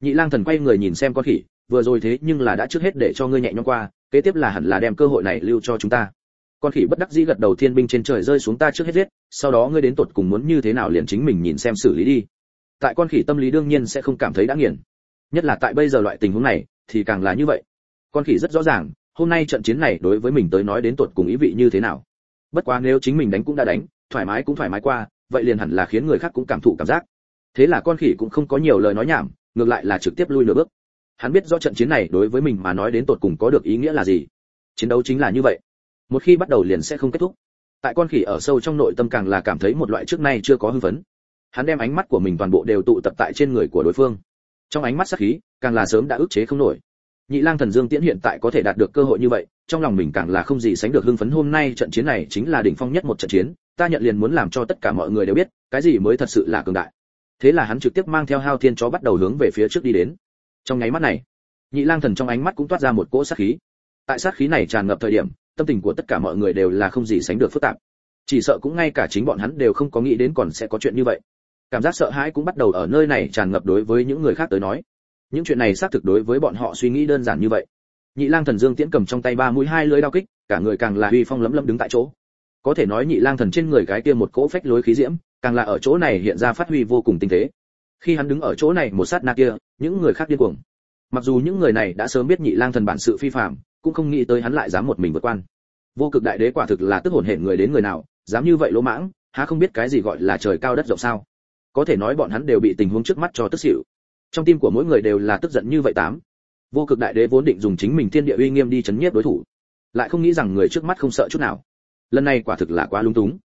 Nhị lang thần quay người nhìn xem con khỉ, vừa rồi thế nhưng là đã trước hết để cho ngươi nhẹ nhõm qua, kế tiếp là hẳn là đem cơ hội này lưu cho chúng ta con khỉ bất đắc dĩ gật đầu, thiên binh trên trời rơi xuống ta trước hết giết, sau đó ngươi đến tột cùng muốn như thế nào liền chính mình nhìn xem xử lý đi. Tại con khỉ tâm lý đương nhiên sẽ không cảm thấy đã nghiền. Nhất là tại bây giờ loại tình huống này, thì càng là như vậy. Con khỉ rất rõ ràng, hôm nay trận chiến này đối với mình tới nói đến tột cùng ý vị như thế nào. Bất quá nếu chính mình đánh cũng đã đánh, thoải mái cũng thoải mái qua, vậy liền hẳn là khiến người khác cũng cảm thụ cảm giác. Thế là con khỉ cũng không có nhiều lời nói nhảm, ngược lại là trực tiếp lui nửa bước. Hắn biết rõ trận chiến này đối với mình mà nói đến tột cùng có được ý nghĩa là gì. Chiến đấu chính là như vậy một khi bắt đầu liền sẽ không kết thúc. Tại con khỉ ở sâu trong nội tâm càng là cảm thấy một loại trước nay chưa có hưng phấn. Hắn đem ánh mắt của mình toàn bộ đều tụ tập tại trên người của đối phương. Trong ánh mắt sắc khí, càng là sớm đã ức chế không nổi. Nhị lang thần dương tiễn hiện tại có thể đạt được cơ hội như vậy, trong lòng mình càng là không gì sánh được hưng phấn. Hôm nay trận chiến này chính là đỉnh phong nhất một trận chiến, ta nhận liền muốn làm cho tất cả mọi người đều biết, cái gì mới thật sự là cường đại. Thế là hắn trực tiếp mang theo hao thiên chó bắt đầu hướng về phía trước đi đến. Trong nháy mắt này, nhị lang thần trong ánh mắt cũng toát ra một cỗ sát khí. Tại sát khí này tràn ngập thời điểm tâm tình của tất cả mọi người đều là không gì sánh được phức tạp. Chỉ sợ cũng ngay cả chính bọn hắn đều không có nghĩ đến còn sẽ có chuyện như vậy. Cảm giác sợ hãi cũng bắt đầu ở nơi này tràn ngập đối với những người khác tới nói. Những chuyện này xác thực đối với bọn họ suy nghĩ đơn giản như vậy. Nhị lang thần dương tiễn cầm trong tay ba mũi hai lưỡi đao kích, cả người càng là uy phong lấm lấm đứng tại chỗ. Có thể nói nhị lang thần trên người cái kia một cỗ phách lối khí diễm, càng là ở chỗ này hiện ra phát huy vô cùng tinh tế. Khi hắn đứng ở chỗ này một sát na kia, những người khác điên cuồng. Mặc dù những người này đã sớm biết nhị lang thần bản sự phi phạm cũng không nghĩ tới hắn lại dám một mình vượt quan. Vô cực đại đế quả thực là tức hồn hển người đến người nào, dám như vậy lỗ mãng, há không biết cái gì gọi là trời cao đất rộng sao? Có thể nói bọn hắn đều bị tình huống trước mắt cho tức xỉu. Trong tim của mỗi người đều là tức giận như vậy tám. Vô cực đại đế vốn định dùng chính mình thiên địa uy nghiêm đi chấn nhiếp đối thủ, lại không nghĩ rằng người trước mắt không sợ chút nào. Lần này quả thực là quá lung túng.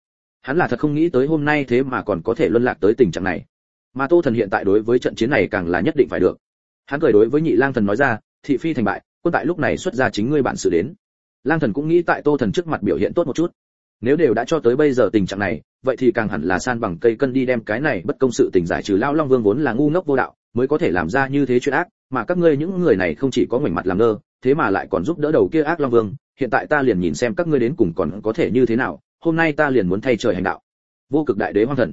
Hắn là thật không nghĩ tới hôm nay thế mà còn có thể luân lạc tới tình trạng này. Mà tô thần hiện tại đối với trận chiến này càng là nhất định phải được. Hắn cười đối với nhị lang thần nói ra, thị phi thành bại quân tại lúc này xuất ra chính ngươi bản sự đến. Lang thần cũng nghĩ tại tô thần trước mặt biểu hiện tốt một chút. Nếu đều đã cho tới bây giờ tình trạng này, vậy thì càng hẳn là san bằng cây cân đi đem cái này bất công sự tình giải trừ. Lao long vương vốn là ngu ngốc vô đạo, mới có thể làm ra như thế chuyện ác, mà các ngươi những người này không chỉ có ngoảnh mặt làm ngơ, thế mà lại còn giúp đỡ đầu kia ác long vương. Hiện tại ta liền nhìn xem các ngươi đến cùng còn có thể như thế nào, hôm nay ta liền muốn thay trời hành đạo. Vô cực đại đế hoang thần,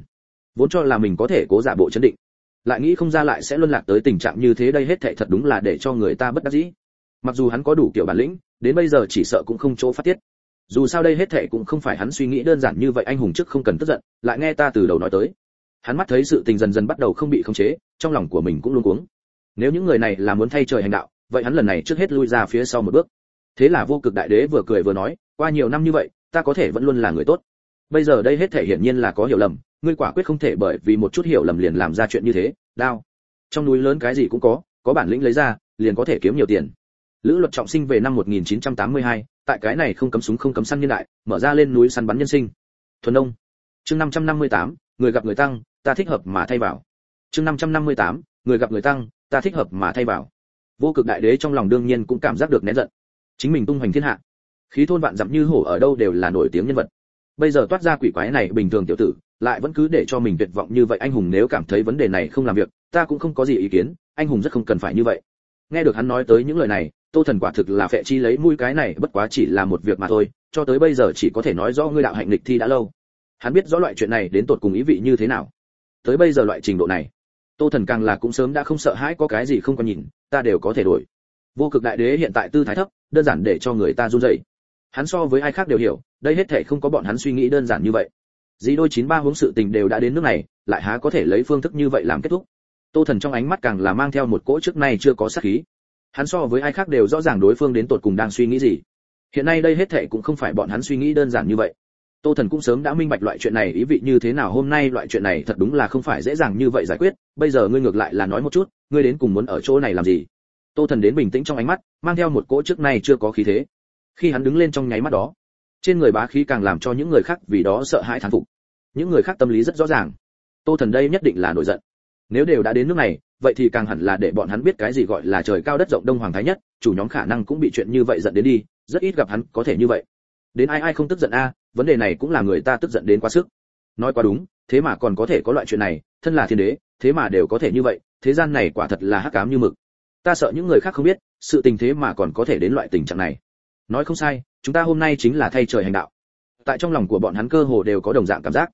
vốn cho là mình có thể cố giả bộ chấn định, lại nghĩ không ra lại sẽ luân lạc tới tình trạng như thế, đây hết thảy thật đúng là để cho người ta bất đắc dĩ mặc dù hắn có đủ kiểu bản lĩnh, đến bây giờ chỉ sợ cũng không chỗ phát tiết. Dù sao đây hết thệ cũng không phải hắn suy nghĩ đơn giản như vậy, anh hùng trước không cần tức giận, lại nghe ta từ đầu nói tới. Hắn mắt thấy sự tình dần dần bắt đầu không bị khống chế, trong lòng của mình cũng luống cuống. Nếu những người này là muốn thay trời hành đạo, vậy hắn lần này trước hết lui ra phía sau một bước. Thế là vô cực đại đế vừa cười vừa nói, qua nhiều năm như vậy, ta có thể vẫn luôn là người tốt. Bây giờ đây hết thể hiển nhiên là có hiểu lầm, ngươi quả quyết không thể bởi vì một chút hiểu lầm liền làm ra chuyện như thế, đao. Trong núi lớn cái gì cũng có có bản lĩnh lấy ra, liền có thể kiếm nhiều tiền lữ luật trọng sinh về năm 1982, tại cái này không cấm súng không cấm săn nhân đại mở ra lên núi săn bắn nhân sinh. Thuần đông chương 558, người gặp người tăng ta thích hợp mà thay vào. Chương 558, người gặp người tăng ta thích hợp mà thay vào. Vô cực đại đế trong lòng đương nhiên cũng cảm giác được nén giận. Chính mình tung hoành thiên hạ. Khí thôn vạn dặm như hổ ở đâu đều là nổi tiếng nhân vật. Bây giờ toát ra quỷ quái này bình thường tiểu tử lại vẫn cứ để cho mình tuyệt vọng như vậy anh hùng nếu cảm thấy vấn đề này không làm việc ta cũng không có gì ý kiến anh hùng rất không cần phải như vậy nghe được hắn nói tới những lời này, tô thần quả thực là phệ chi lấy mũi cái này, bất quá chỉ là một việc mà thôi, cho tới bây giờ chỉ có thể nói rõ ngươi đạo hạnh lịch thi đã lâu. Hắn biết rõ loại chuyện này đến tột cùng ý vị như thế nào. Tới bây giờ loại trình độ này, tô thần càng là cũng sớm đã không sợ hãi có cái gì không có nhìn, ta đều có thể đổi. Vô cực đại đế hiện tại tư thái thấp, đơn giản để cho người ta run rẩy. Hắn so với ai khác đều hiểu, đây hết thể không có bọn hắn suy nghĩ đơn giản như vậy. Dĩ đôi chín ba hướng sự tình đều đã đến nước này, lại há có thể lấy phương thức như vậy làm kết thúc tô thần trong ánh mắt càng là mang theo một cỗ trước nay chưa có sát khí. Hắn so với ai khác đều rõ ràng đối phương đến tột cùng đang suy nghĩ gì. Hiện nay đây hết thệ cũng không phải bọn hắn suy nghĩ đơn giản như vậy. Tô thần cũng sớm đã minh bạch loại chuyện này, ý vị như thế nào hôm nay loại chuyện này thật đúng là không phải dễ dàng như vậy giải quyết. Bây giờ ngươi ngược lại là nói một chút, ngươi đến cùng muốn ở chỗ này làm gì? Tô thần đến bình tĩnh trong ánh mắt, mang theo một cỗ trước nay chưa có khí thế. Khi hắn đứng lên trong nháy mắt đó, trên người bá khí càng làm cho những người khác vì đó sợ hãi thán phục. Những người khác tâm lý rất rõ ràng. Tô thần đây nhất định là nổi giận nếu đều đã đến nước này, vậy thì càng hẳn là để bọn hắn biết cái gì gọi là trời cao đất rộng đông hoàng thái nhất, chủ nhóm khả năng cũng bị chuyện như vậy giận đến đi, rất ít gặp hắn có thể như vậy. Đến ai ai không tức giận a, vấn đề này cũng là người ta tức giận đến quá sức. Nói quá đúng, thế mà còn có thể có loại chuyện này, thân là thiên đế, thế mà đều có thể như vậy, thế gian này quả thật là hắc ám như mực. Ta sợ những người khác không biết, sự tình thế mà còn có thể đến loại tình trạng này. Nói không sai, chúng ta hôm nay chính là thay trời hành đạo. Tại trong lòng của bọn hắn cơ hồ đều có đồng dạng cảm giác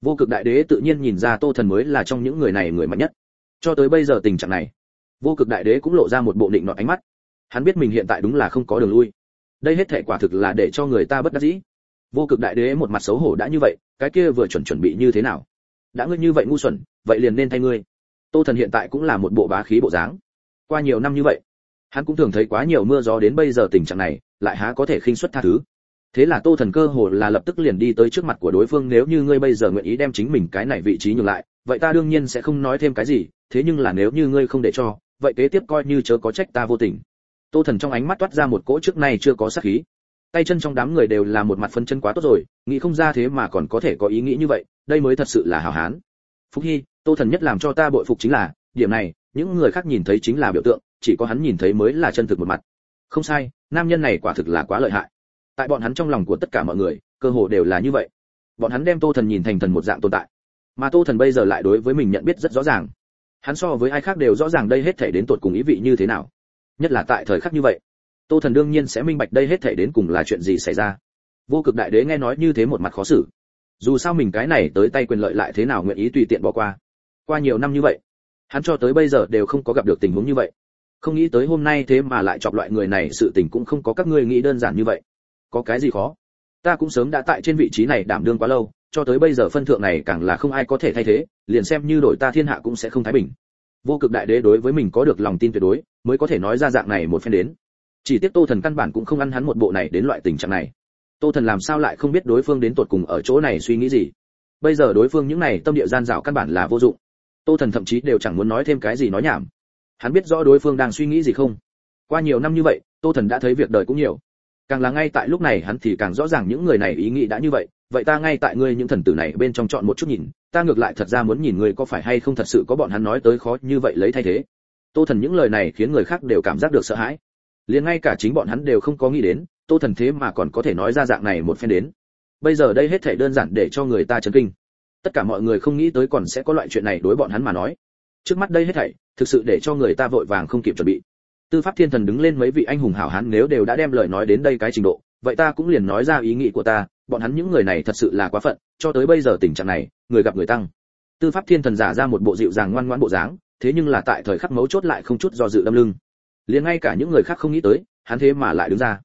vô cực đại đế tự nhiên nhìn ra tô thần mới là trong những người này người mạnh nhất. Cho tới bây giờ tình trạng này, vô cực đại đế cũng lộ ra một bộ định nọ ánh mắt. Hắn biết mình hiện tại đúng là không có đường lui. Đây hết thể quả thực là để cho người ta bất đắc dĩ. Vô cực đại đế một mặt xấu hổ đã như vậy, cái kia vừa chuẩn chuẩn bị như thế nào? Đã ngươi như vậy ngu xuẩn, vậy liền nên thay ngươi. Tô thần hiện tại cũng là một bộ bá khí bộ dáng. Qua nhiều năm như vậy, hắn cũng thường thấy quá nhiều mưa gió đến bây giờ tình trạng này, lại há có thể khinh suất tha thứ thế là tô thần cơ hồ là lập tức liền đi tới trước mặt của đối phương, nếu như ngươi bây giờ nguyện ý đem chính mình cái này vị trí nhường lại, vậy ta đương nhiên sẽ không nói thêm cái gì, thế nhưng là nếu như ngươi không để cho, vậy kế tiếp coi như chớ có trách ta vô tình. Tô thần trong ánh mắt toát ra một cỗ trước nay chưa có sát khí. Tay chân trong đám người đều là một mặt phân chân quá tốt rồi, nghĩ không ra thế mà còn có thể có ý nghĩ như vậy, đây mới thật sự là hào hán. Phúc hy, tô thần nhất làm cho ta bội phục chính là, điểm này, những người khác nhìn thấy chính là biểu tượng, chỉ có hắn nhìn thấy mới là chân thực một mặt. Không sai, nam nhân này quả thực là quá lợi hại tại bọn hắn trong lòng của tất cả mọi người, cơ hồ đều là như vậy. Bọn hắn đem tô thần nhìn thành thần một dạng tồn tại. Mà tô thần bây giờ lại đối với mình nhận biết rất rõ ràng. Hắn so với ai khác đều rõ ràng đây hết thể đến tột cùng ý vị như thế nào. Nhất là tại thời khắc như vậy, tô thần đương nhiên sẽ minh bạch đây hết thể đến cùng là chuyện gì xảy ra. Vô cực đại đế nghe nói như thế một mặt khó xử. Dù sao mình cái này tới tay quyền lợi lại thế nào nguyện ý tùy tiện bỏ qua. Qua nhiều năm như vậy, hắn cho tới bây giờ đều không có gặp được tình huống như vậy. Không nghĩ tới hôm nay thế mà lại chọc loại người này, sự tình cũng không có các ngươi nghĩ đơn giản như vậy có cái gì khó? Ta cũng sớm đã tại trên vị trí này đảm đương quá lâu, cho tới bây giờ phân thượng này càng là không ai có thể thay thế, liền xem như đổi ta thiên hạ cũng sẽ không thái bình. Vô cực đại đế đối với mình có được lòng tin tuyệt đối, mới có thể nói ra dạng này một phen đến. Chỉ tiếc tô thần căn bản cũng không ăn hắn một bộ này đến loại tình trạng này. Tô thần làm sao lại không biết đối phương đến tột cùng ở chỗ này suy nghĩ gì? Bây giờ đối phương những này tâm địa gian dạo căn bản là vô dụng. Tô thần thậm chí đều chẳng muốn nói thêm cái gì nói nhảm. Hắn biết rõ đối phương đang suy nghĩ gì không? Qua nhiều năm như vậy, tô thần đã thấy việc đời cũng nhiều càng là ngay tại lúc này hắn thì càng rõ ràng những người này ý nghĩ đã như vậy. Vậy ta ngay tại ngươi những thần tử này bên trong chọn một chút nhìn. Ta ngược lại thật ra muốn nhìn ngươi có phải hay không thật sự có bọn hắn nói tới khó như vậy lấy thay thế. Tô thần những lời này khiến người khác đều cảm giác được sợ hãi. Liền ngay cả chính bọn hắn đều không có nghĩ đến, tô thần thế mà còn có thể nói ra dạng này một phen đến. Bây giờ đây hết thảy đơn giản để cho người ta chấn kinh. Tất cả mọi người không nghĩ tới còn sẽ có loại chuyện này đối bọn hắn mà nói. Trước mắt đây hết thảy, thực sự để cho người ta vội vàng không kịp chuẩn bị tư pháp thiên thần đứng lên mấy vị anh hùng hảo hán nếu đều đã đem lời nói đến đây cái trình độ, vậy ta cũng liền nói ra ý nghĩ của ta, bọn hắn những người này thật sự là quá phận, cho tới bây giờ tình trạng này, người gặp người tăng. Tư pháp thiên thần giả ra một bộ dịu dàng ngoan ngoãn bộ dáng, thế nhưng là tại thời khắc mấu chốt lại không chút do dự đâm lưng. Liền ngay cả những người khác không nghĩ tới, hắn thế mà lại đứng ra.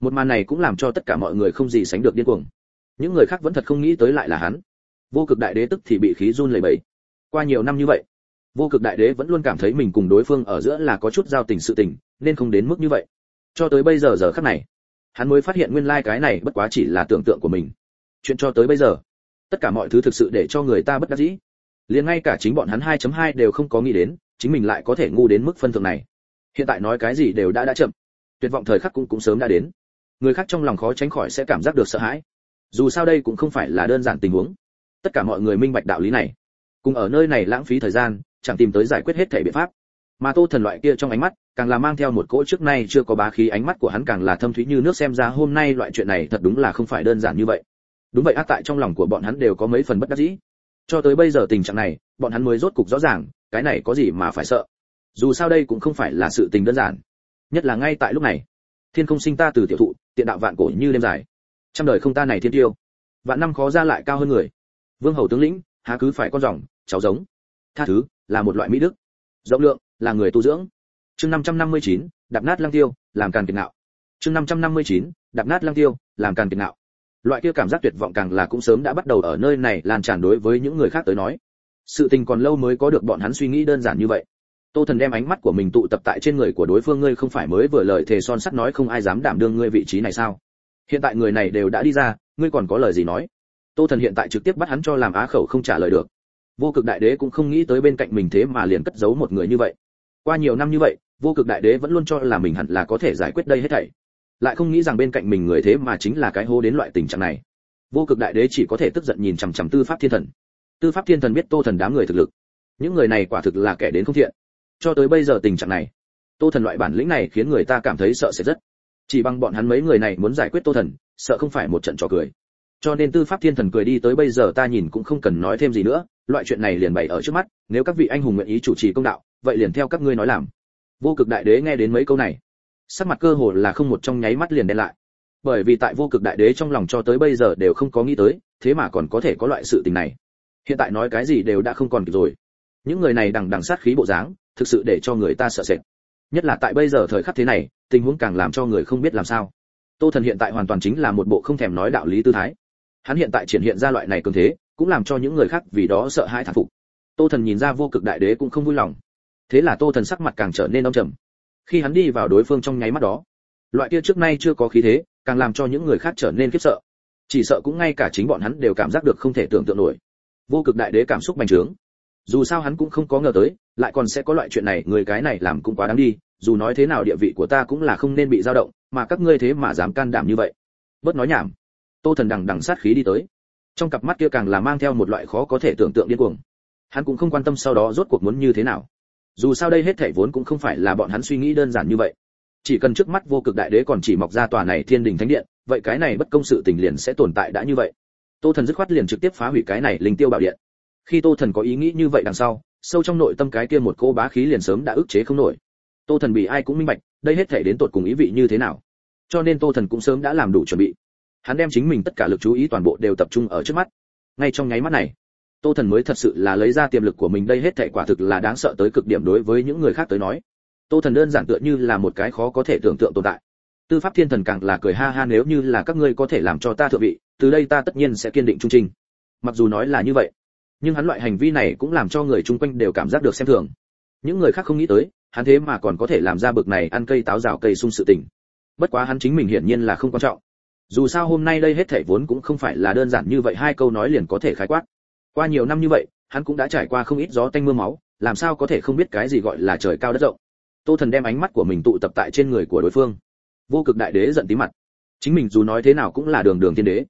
Một màn này cũng làm cho tất cả mọi người không gì sánh được điên cuồng. Những người khác vẫn thật không nghĩ tới lại là hắn. Vô cực đại đế tức thì bị khí run lẩy bẩy. Qua nhiều năm như vậy vô cực đại đế vẫn luôn cảm thấy mình cùng đối phương ở giữa là có chút giao tình sự tình, nên không đến mức như vậy. Cho tới bây giờ giờ khắc này, hắn mới phát hiện nguyên lai cái này bất quá chỉ là tưởng tượng của mình. Chuyện cho tới bây giờ, tất cả mọi thứ thực sự để cho người ta bất đắc dĩ. Liền ngay cả chính bọn hắn 2.2 đều không có nghĩ đến, chính mình lại có thể ngu đến mức phân thượng này. Hiện tại nói cái gì đều đã đã chậm, tuyệt vọng thời khắc cũng cũng sớm đã đến. Người khác trong lòng khó tránh khỏi sẽ cảm giác được sợ hãi. Dù sao đây cũng không phải là đơn giản tình huống. Tất cả mọi người minh bạch đạo lý này. Cùng ở nơi này lãng phí thời gian chẳng tìm tới giải quyết hết thể biện pháp. Mà tô thần loại kia trong ánh mắt, càng là mang theo một cỗ trước nay chưa có bá khí ánh mắt của hắn càng là thâm thúy như nước xem ra hôm nay loại chuyện này thật đúng là không phải đơn giản như vậy. Đúng vậy ác tại trong lòng của bọn hắn đều có mấy phần bất đắc dĩ. Cho tới bây giờ tình trạng này, bọn hắn mới rốt cục rõ ràng, cái này có gì mà phải sợ. Dù sao đây cũng không phải là sự tình đơn giản. Nhất là ngay tại lúc này. Thiên không sinh ta từ tiểu thụ, tiện đạo vạn cổ như đêm dài. Trăm đời không ta này thiên tiêu. Vạn năm khó ra lại cao hơn người. Vương hầu tướng lĩnh, há cứ phải con rồng, cháu giống tha thứ là một loại mỹ đức. Rộng lượng là người tu dưỡng. Chương 559, đạp nát lăng tiêu làm càn kiệt nạo chương 559, đạp nát lăng tiêu làm càn kiệt nạo loại kia cảm giác tuyệt vọng càng là cũng sớm đã bắt đầu ở nơi này lan tràn đối với những người khác tới nói. Sự tình còn lâu mới có được bọn hắn suy nghĩ đơn giản như vậy. Tô thần đem ánh mắt của mình tụ tập tại trên người của đối phương ngươi không phải mới vừa lời thề son sắt nói không ai dám đảm đương ngươi vị trí này sao? Hiện tại người này đều đã đi ra ngươi còn có lời gì nói? Tô thần hiện tại trực tiếp bắt hắn cho làm á khẩu không trả lời được vô cực đại đế cũng không nghĩ tới bên cạnh mình thế mà liền cất giấu một người như vậy. Qua nhiều năm như vậy, vô cực đại đế vẫn luôn cho là mình hẳn là có thể giải quyết đây hết thảy. Lại không nghĩ rằng bên cạnh mình người thế mà chính là cái hô đến loại tình trạng này. Vô cực đại đế chỉ có thể tức giận nhìn chằm chằm tư pháp thiên thần. Tư pháp thiên thần biết tô thần đám người thực lực. Những người này quả thực là kẻ đến không thiện. Cho tới bây giờ tình trạng này, tô thần loại bản lĩnh này khiến người ta cảm thấy sợ sẽ rất. Chỉ bằng bọn hắn mấy người này muốn giải quyết tô thần, sợ không phải một trận trò cười cho nên tư pháp thiên thần cười đi tới bây giờ ta nhìn cũng không cần nói thêm gì nữa, loại chuyện này liền bày ở trước mắt, nếu các vị anh hùng nguyện ý chủ trì công đạo, vậy liền theo các ngươi nói làm. Vô cực đại đế nghe đến mấy câu này, sắc mặt cơ hồ là không một trong nháy mắt liền đen lại. Bởi vì tại vô cực đại đế trong lòng cho tới bây giờ đều không có nghĩ tới, thế mà còn có thể có loại sự tình này. Hiện tại nói cái gì đều đã không còn kịp rồi. Những người này đằng đằng sát khí bộ dáng, thực sự để cho người ta sợ sệt. Nhất là tại bây giờ thời khắc thế này, tình huống càng làm cho người không biết làm sao. Tô thần hiện tại hoàn toàn chính là một bộ không thèm nói đạo lý tư thái hắn hiện tại triển hiện ra loại này cường thế, cũng làm cho những người khác vì đó sợ hãi thán phục. Tô thần nhìn ra vô cực đại đế cũng không vui lòng. Thế là tô thần sắc mặt càng trở nên âm trầm. Khi hắn đi vào đối phương trong nháy mắt đó, loại kia trước nay chưa có khí thế, càng làm cho những người khác trở nên khiếp sợ. Chỉ sợ cũng ngay cả chính bọn hắn đều cảm giác được không thể tưởng tượng nổi. Vô cực đại đế cảm xúc bành trướng. Dù sao hắn cũng không có ngờ tới, lại còn sẽ có loại chuyện này, người cái này làm cũng quá đáng đi, dù nói thế nào địa vị của ta cũng là không nên bị dao động, mà các ngươi thế mà dám can đảm như vậy. Bớt nói nhảm tô thần đằng đằng sát khí đi tới. Trong cặp mắt kia càng là mang theo một loại khó có thể tưởng tượng điên cuồng. Hắn cũng không quan tâm sau đó rốt cuộc muốn như thế nào. Dù sao đây hết thảy vốn cũng không phải là bọn hắn suy nghĩ đơn giản như vậy. Chỉ cần trước mắt vô cực đại đế còn chỉ mọc ra tòa này thiên đình thánh điện, vậy cái này bất công sự tình liền sẽ tồn tại đã như vậy. Tô thần dứt khoát liền trực tiếp phá hủy cái này linh tiêu bảo điện. Khi tô thần có ý nghĩ như vậy đằng sau, sâu trong nội tâm cái kia một cô bá khí liền sớm đã ức chế không nổi. Tô thần bị ai cũng minh bạch, đây hết thể đến tột cùng ý vị như thế nào. Cho nên tô thần cũng sớm đã làm đủ chuẩn bị hắn đem chính mình tất cả lực chú ý toàn bộ đều tập trung ở trước mắt. Ngay trong nháy mắt này, tô thần mới thật sự là lấy ra tiềm lực của mình đây hết thệ quả thực là đáng sợ tới cực điểm đối với những người khác tới nói. Tô thần đơn giản tựa như là một cái khó có thể tưởng tượng tồn tại. Tư pháp thiên thần càng là cười ha ha nếu như là các ngươi có thể làm cho ta thượng vị, từ đây ta tất nhiên sẽ kiên định trung trình. Mặc dù nói là như vậy, nhưng hắn loại hành vi này cũng làm cho người chung quanh đều cảm giác được xem thường. Những người khác không nghĩ tới, hắn thế mà còn có thể làm ra bực này ăn cây táo rào cây sung sự tình. Bất quá hắn chính mình hiển nhiên là không quan trọng dù sao hôm nay đây hết thảy vốn cũng không phải là đơn giản như vậy, hai câu nói liền có thể khái quát. Qua nhiều năm như vậy, hắn cũng đã trải qua không ít gió tanh mưa máu, làm sao có thể không biết cái gì gọi là trời cao đất rộng. Tô thần đem ánh mắt của mình tụ tập tại trên người của đối phương. Vô cực đại đế giận tí mặt. Chính mình dù nói thế nào cũng là đường đường thiên đế.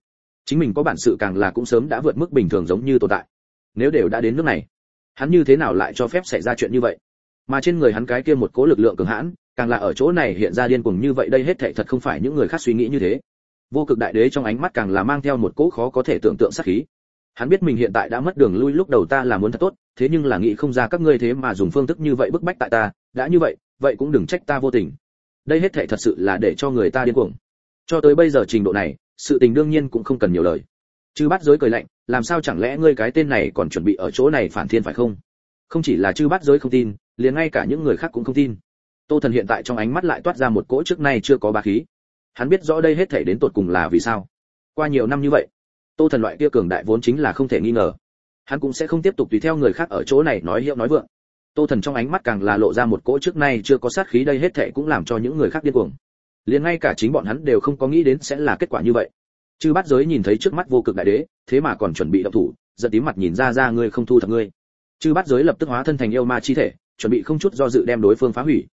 Chính mình có bản sự càng là cũng sớm đã vượt mức bình thường giống như tồn tại. Nếu đều đã đến nước này, hắn như thế nào lại cho phép xảy ra chuyện như vậy? Mà trên người hắn cái kia một cố lực lượng cường hãn, càng là ở chỗ này hiện ra điên cuồng như vậy, đây hết thảy thật không phải những người khác suy nghĩ như thế vô cực đại đế trong ánh mắt càng là mang theo một cỗ khó có thể tưởng tượng sát khí. Hắn biết mình hiện tại đã mất đường lui lúc đầu ta là muốn thật tốt, thế nhưng là nghĩ không ra các ngươi thế mà dùng phương thức như vậy bức bách tại ta, đã như vậy vậy cũng đừng trách ta vô tình. Đây hết thảy thật sự là để cho người ta điên cuồng. Cho tới bây giờ trình độ này, sự tình đương nhiên cũng không cần nhiều lời. Chư Bát giới cười lạnh, làm sao chẳng lẽ ngươi cái tên này còn chuẩn bị ở chỗ này phản thiên phải không? Không chỉ là chư Bát giới không tin, liền ngay cả những người khác cũng không tin. Tô thần hiện tại trong ánh mắt lại toát ra một cỗ trước nay chưa có bá khí hắn biết rõ đây hết thảy đến tột cùng là vì sao. Qua nhiều năm như vậy, tô thần loại kia cường đại vốn chính là không thể nghi ngờ. Hắn cũng sẽ không tiếp tục tùy theo người khác ở chỗ này nói hiệu nói vượng. Tô thần trong ánh mắt càng là lộ ra một cỗ trước nay chưa có sát khí đây hết thảy cũng làm cho những người khác điên cuồng. Liền ngay cả chính bọn hắn đều không có nghĩ đến sẽ là kết quả như vậy. Chư bát giới nhìn thấy trước mắt vô cực đại đế, thế mà còn chuẩn bị động thủ, giận tím mặt nhìn ra ra ngươi không thu thập ngươi. Chư bát giới lập tức hóa thân thành yêu ma chi thể, chuẩn bị không chút do dự đem đối phương phá hủy.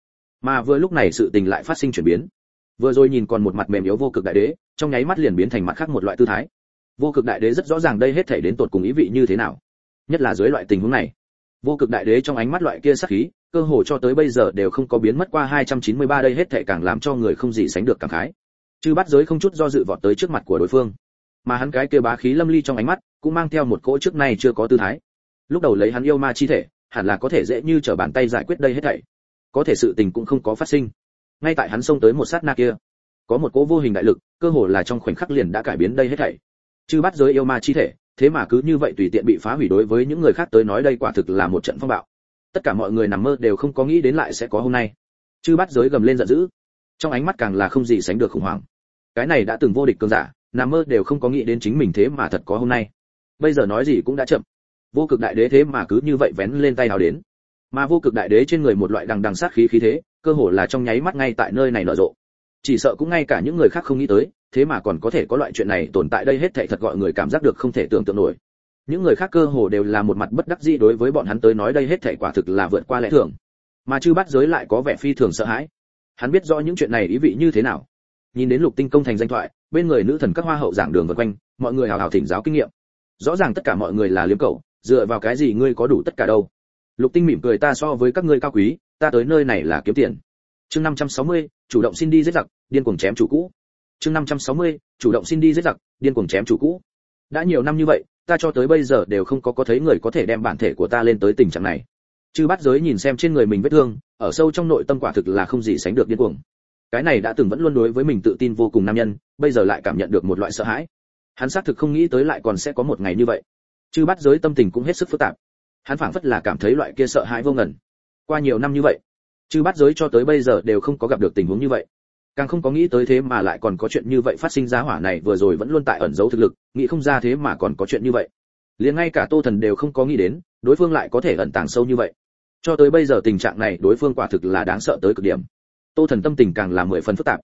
Mà vừa lúc này sự tình lại phát sinh chuyển biến vừa rồi nhìn còn một mặt mềm yếu vô cực đại đế, trong nháy mắt liền biến thành mặt khác một loại tư thái. Vô cực đại đế rất rõ ràng đây hết thể đến tột cùng ý vị như thế nào. Nhất là dưới loại tình huống này, vô cực đại đế trong ánh mắt loại kia sắc khí, cơ hồ cho tới bây giờ đều không có biến mất qua 293 đây hết thể càng làm cho người không gì sánh được cảm khái. Chư bắt giới không chút do dự vọt tới trước mặt của đối phương. Mà hắn cái kia bá khí lâm ly trong ánh mắt, cũng mang theo một cỗ trước nay chưa có tư thái. Lúc đầu lấy hắn yêu ma chi thể, hẳn là có thể dễ như trở bàn tay giải quyết đây hết thảy. Có thể sự tình cũng không có phát sinh ngay tại hắn xông tới một sát na kia. Có một cỗ vô hình đại lực, cơ hồ là trong khoảnh khắc liền đã cải biến đây hết thảy. Chư bắt giới yêu ma chi thể, thế mà cứ như vậy tùy tiện bị phá hủy đối với những người khác tới nói đây quả thực là một trận phong bạo. Tất cả mọi người nằm mơ đều không có nghĩ đến lại sẽ có hôm nay. Chư bắt giới gầm lên giận dữ. Trong ánh mắt càng là không gì sánh được khủng hoảng. Cái này đã từng vô địch cường giả, nằm mơ đều không có nghĩ đến chính mình thế mà thật có hôm nay. Bây giờ nói gì cũng đã chậm. Vô cực đại đế thế mà cứ như vậy vén lên tay nào đến. Mà vô cực đại đế trên người một loại đằng đằng sát khí khí thế cơ hồ là trong nháy mắt ngay tại nơi này nở rộ. Chỉ sợ cũng ngay cả những người khác không nghĩ tới, thế mà còn có thể có loại chuyện này tồn tại đây hết thảy thật gọi người cảm giác được không thể tưởng tượng nổi. Những người khác cơ hồ đều là một mặt bất đắc dĩ đối với bọn hắn tới nói đây hết thảy quả thực là vượt qua lẽ thường. Mà chư bắt giới lại có vẻ phi thường sợ hãi. Hắn biết rõ những chuyện này ý vị như thế nào. Nhìn đến lục tinh công thành danh thoại, bên người nữ thần các hoa hậu giảng đường vân quanh, mọi người hào hào thỉnh giáo kinh nghiệm. Rõ ràng tất cả mọi người là liếm cầu dựa vào cái gì ngươi có đủ tất cả đâu? Lục tinh mỉm cười ta so với các ngươi cao quý ta tới nơi này là kiếm tiền. Chương 560, chủ động xin đi giết giặc điên cuồng chém chủ cũ. Chương 560, chủ động xin đi giết giặc điên cuồng chém chủ cũ. Đã nhiều năm như vậy ta cho tới bây giờ đều không có có thấy người có thể đem bản thể của ta lên tới tình trạng này. Chư bắt giới nhìn xem trên người mình vết thương ở sâu trong nội tâm quả thực là không gì sánh được điên cuồng. Cái này đã từng vẫn luôn đối với mình tự tin vô cùng nam nhân bây giờ lại cảm nhận được một loại sợ hãi. Hắn xác thực không nghĩ tới lại còn sẽ có một ngày như vậy. Chư bắt giới tâm tình cũng hết sức phức tạp. Hắn phảng phất là cảm thấy loại kia sợ hãi vô ngần qua nhiều năm như vậy chứ bắt giới cho tới bây giờ đều không có gặp được tình huống như vậy. Càng không có nghĩ tới thế mà lại còn có chuyện như vậy phát sinh giá hỏa này vừa rồi vẫn luôn tại ẩn giấu thực lực, nghĩ không ra thế mà còn có chuyện như vậy. Liền ngay cả tô thần đều không có nghĩ đến, đối phương lại có thể ẩn tàng sâu như vậy. Cho tới bây giờ tình trạng này đối phương quả thực là đáng sợ tới cực điểm. Tô thần tâm tình càng là mười phần phức tạp.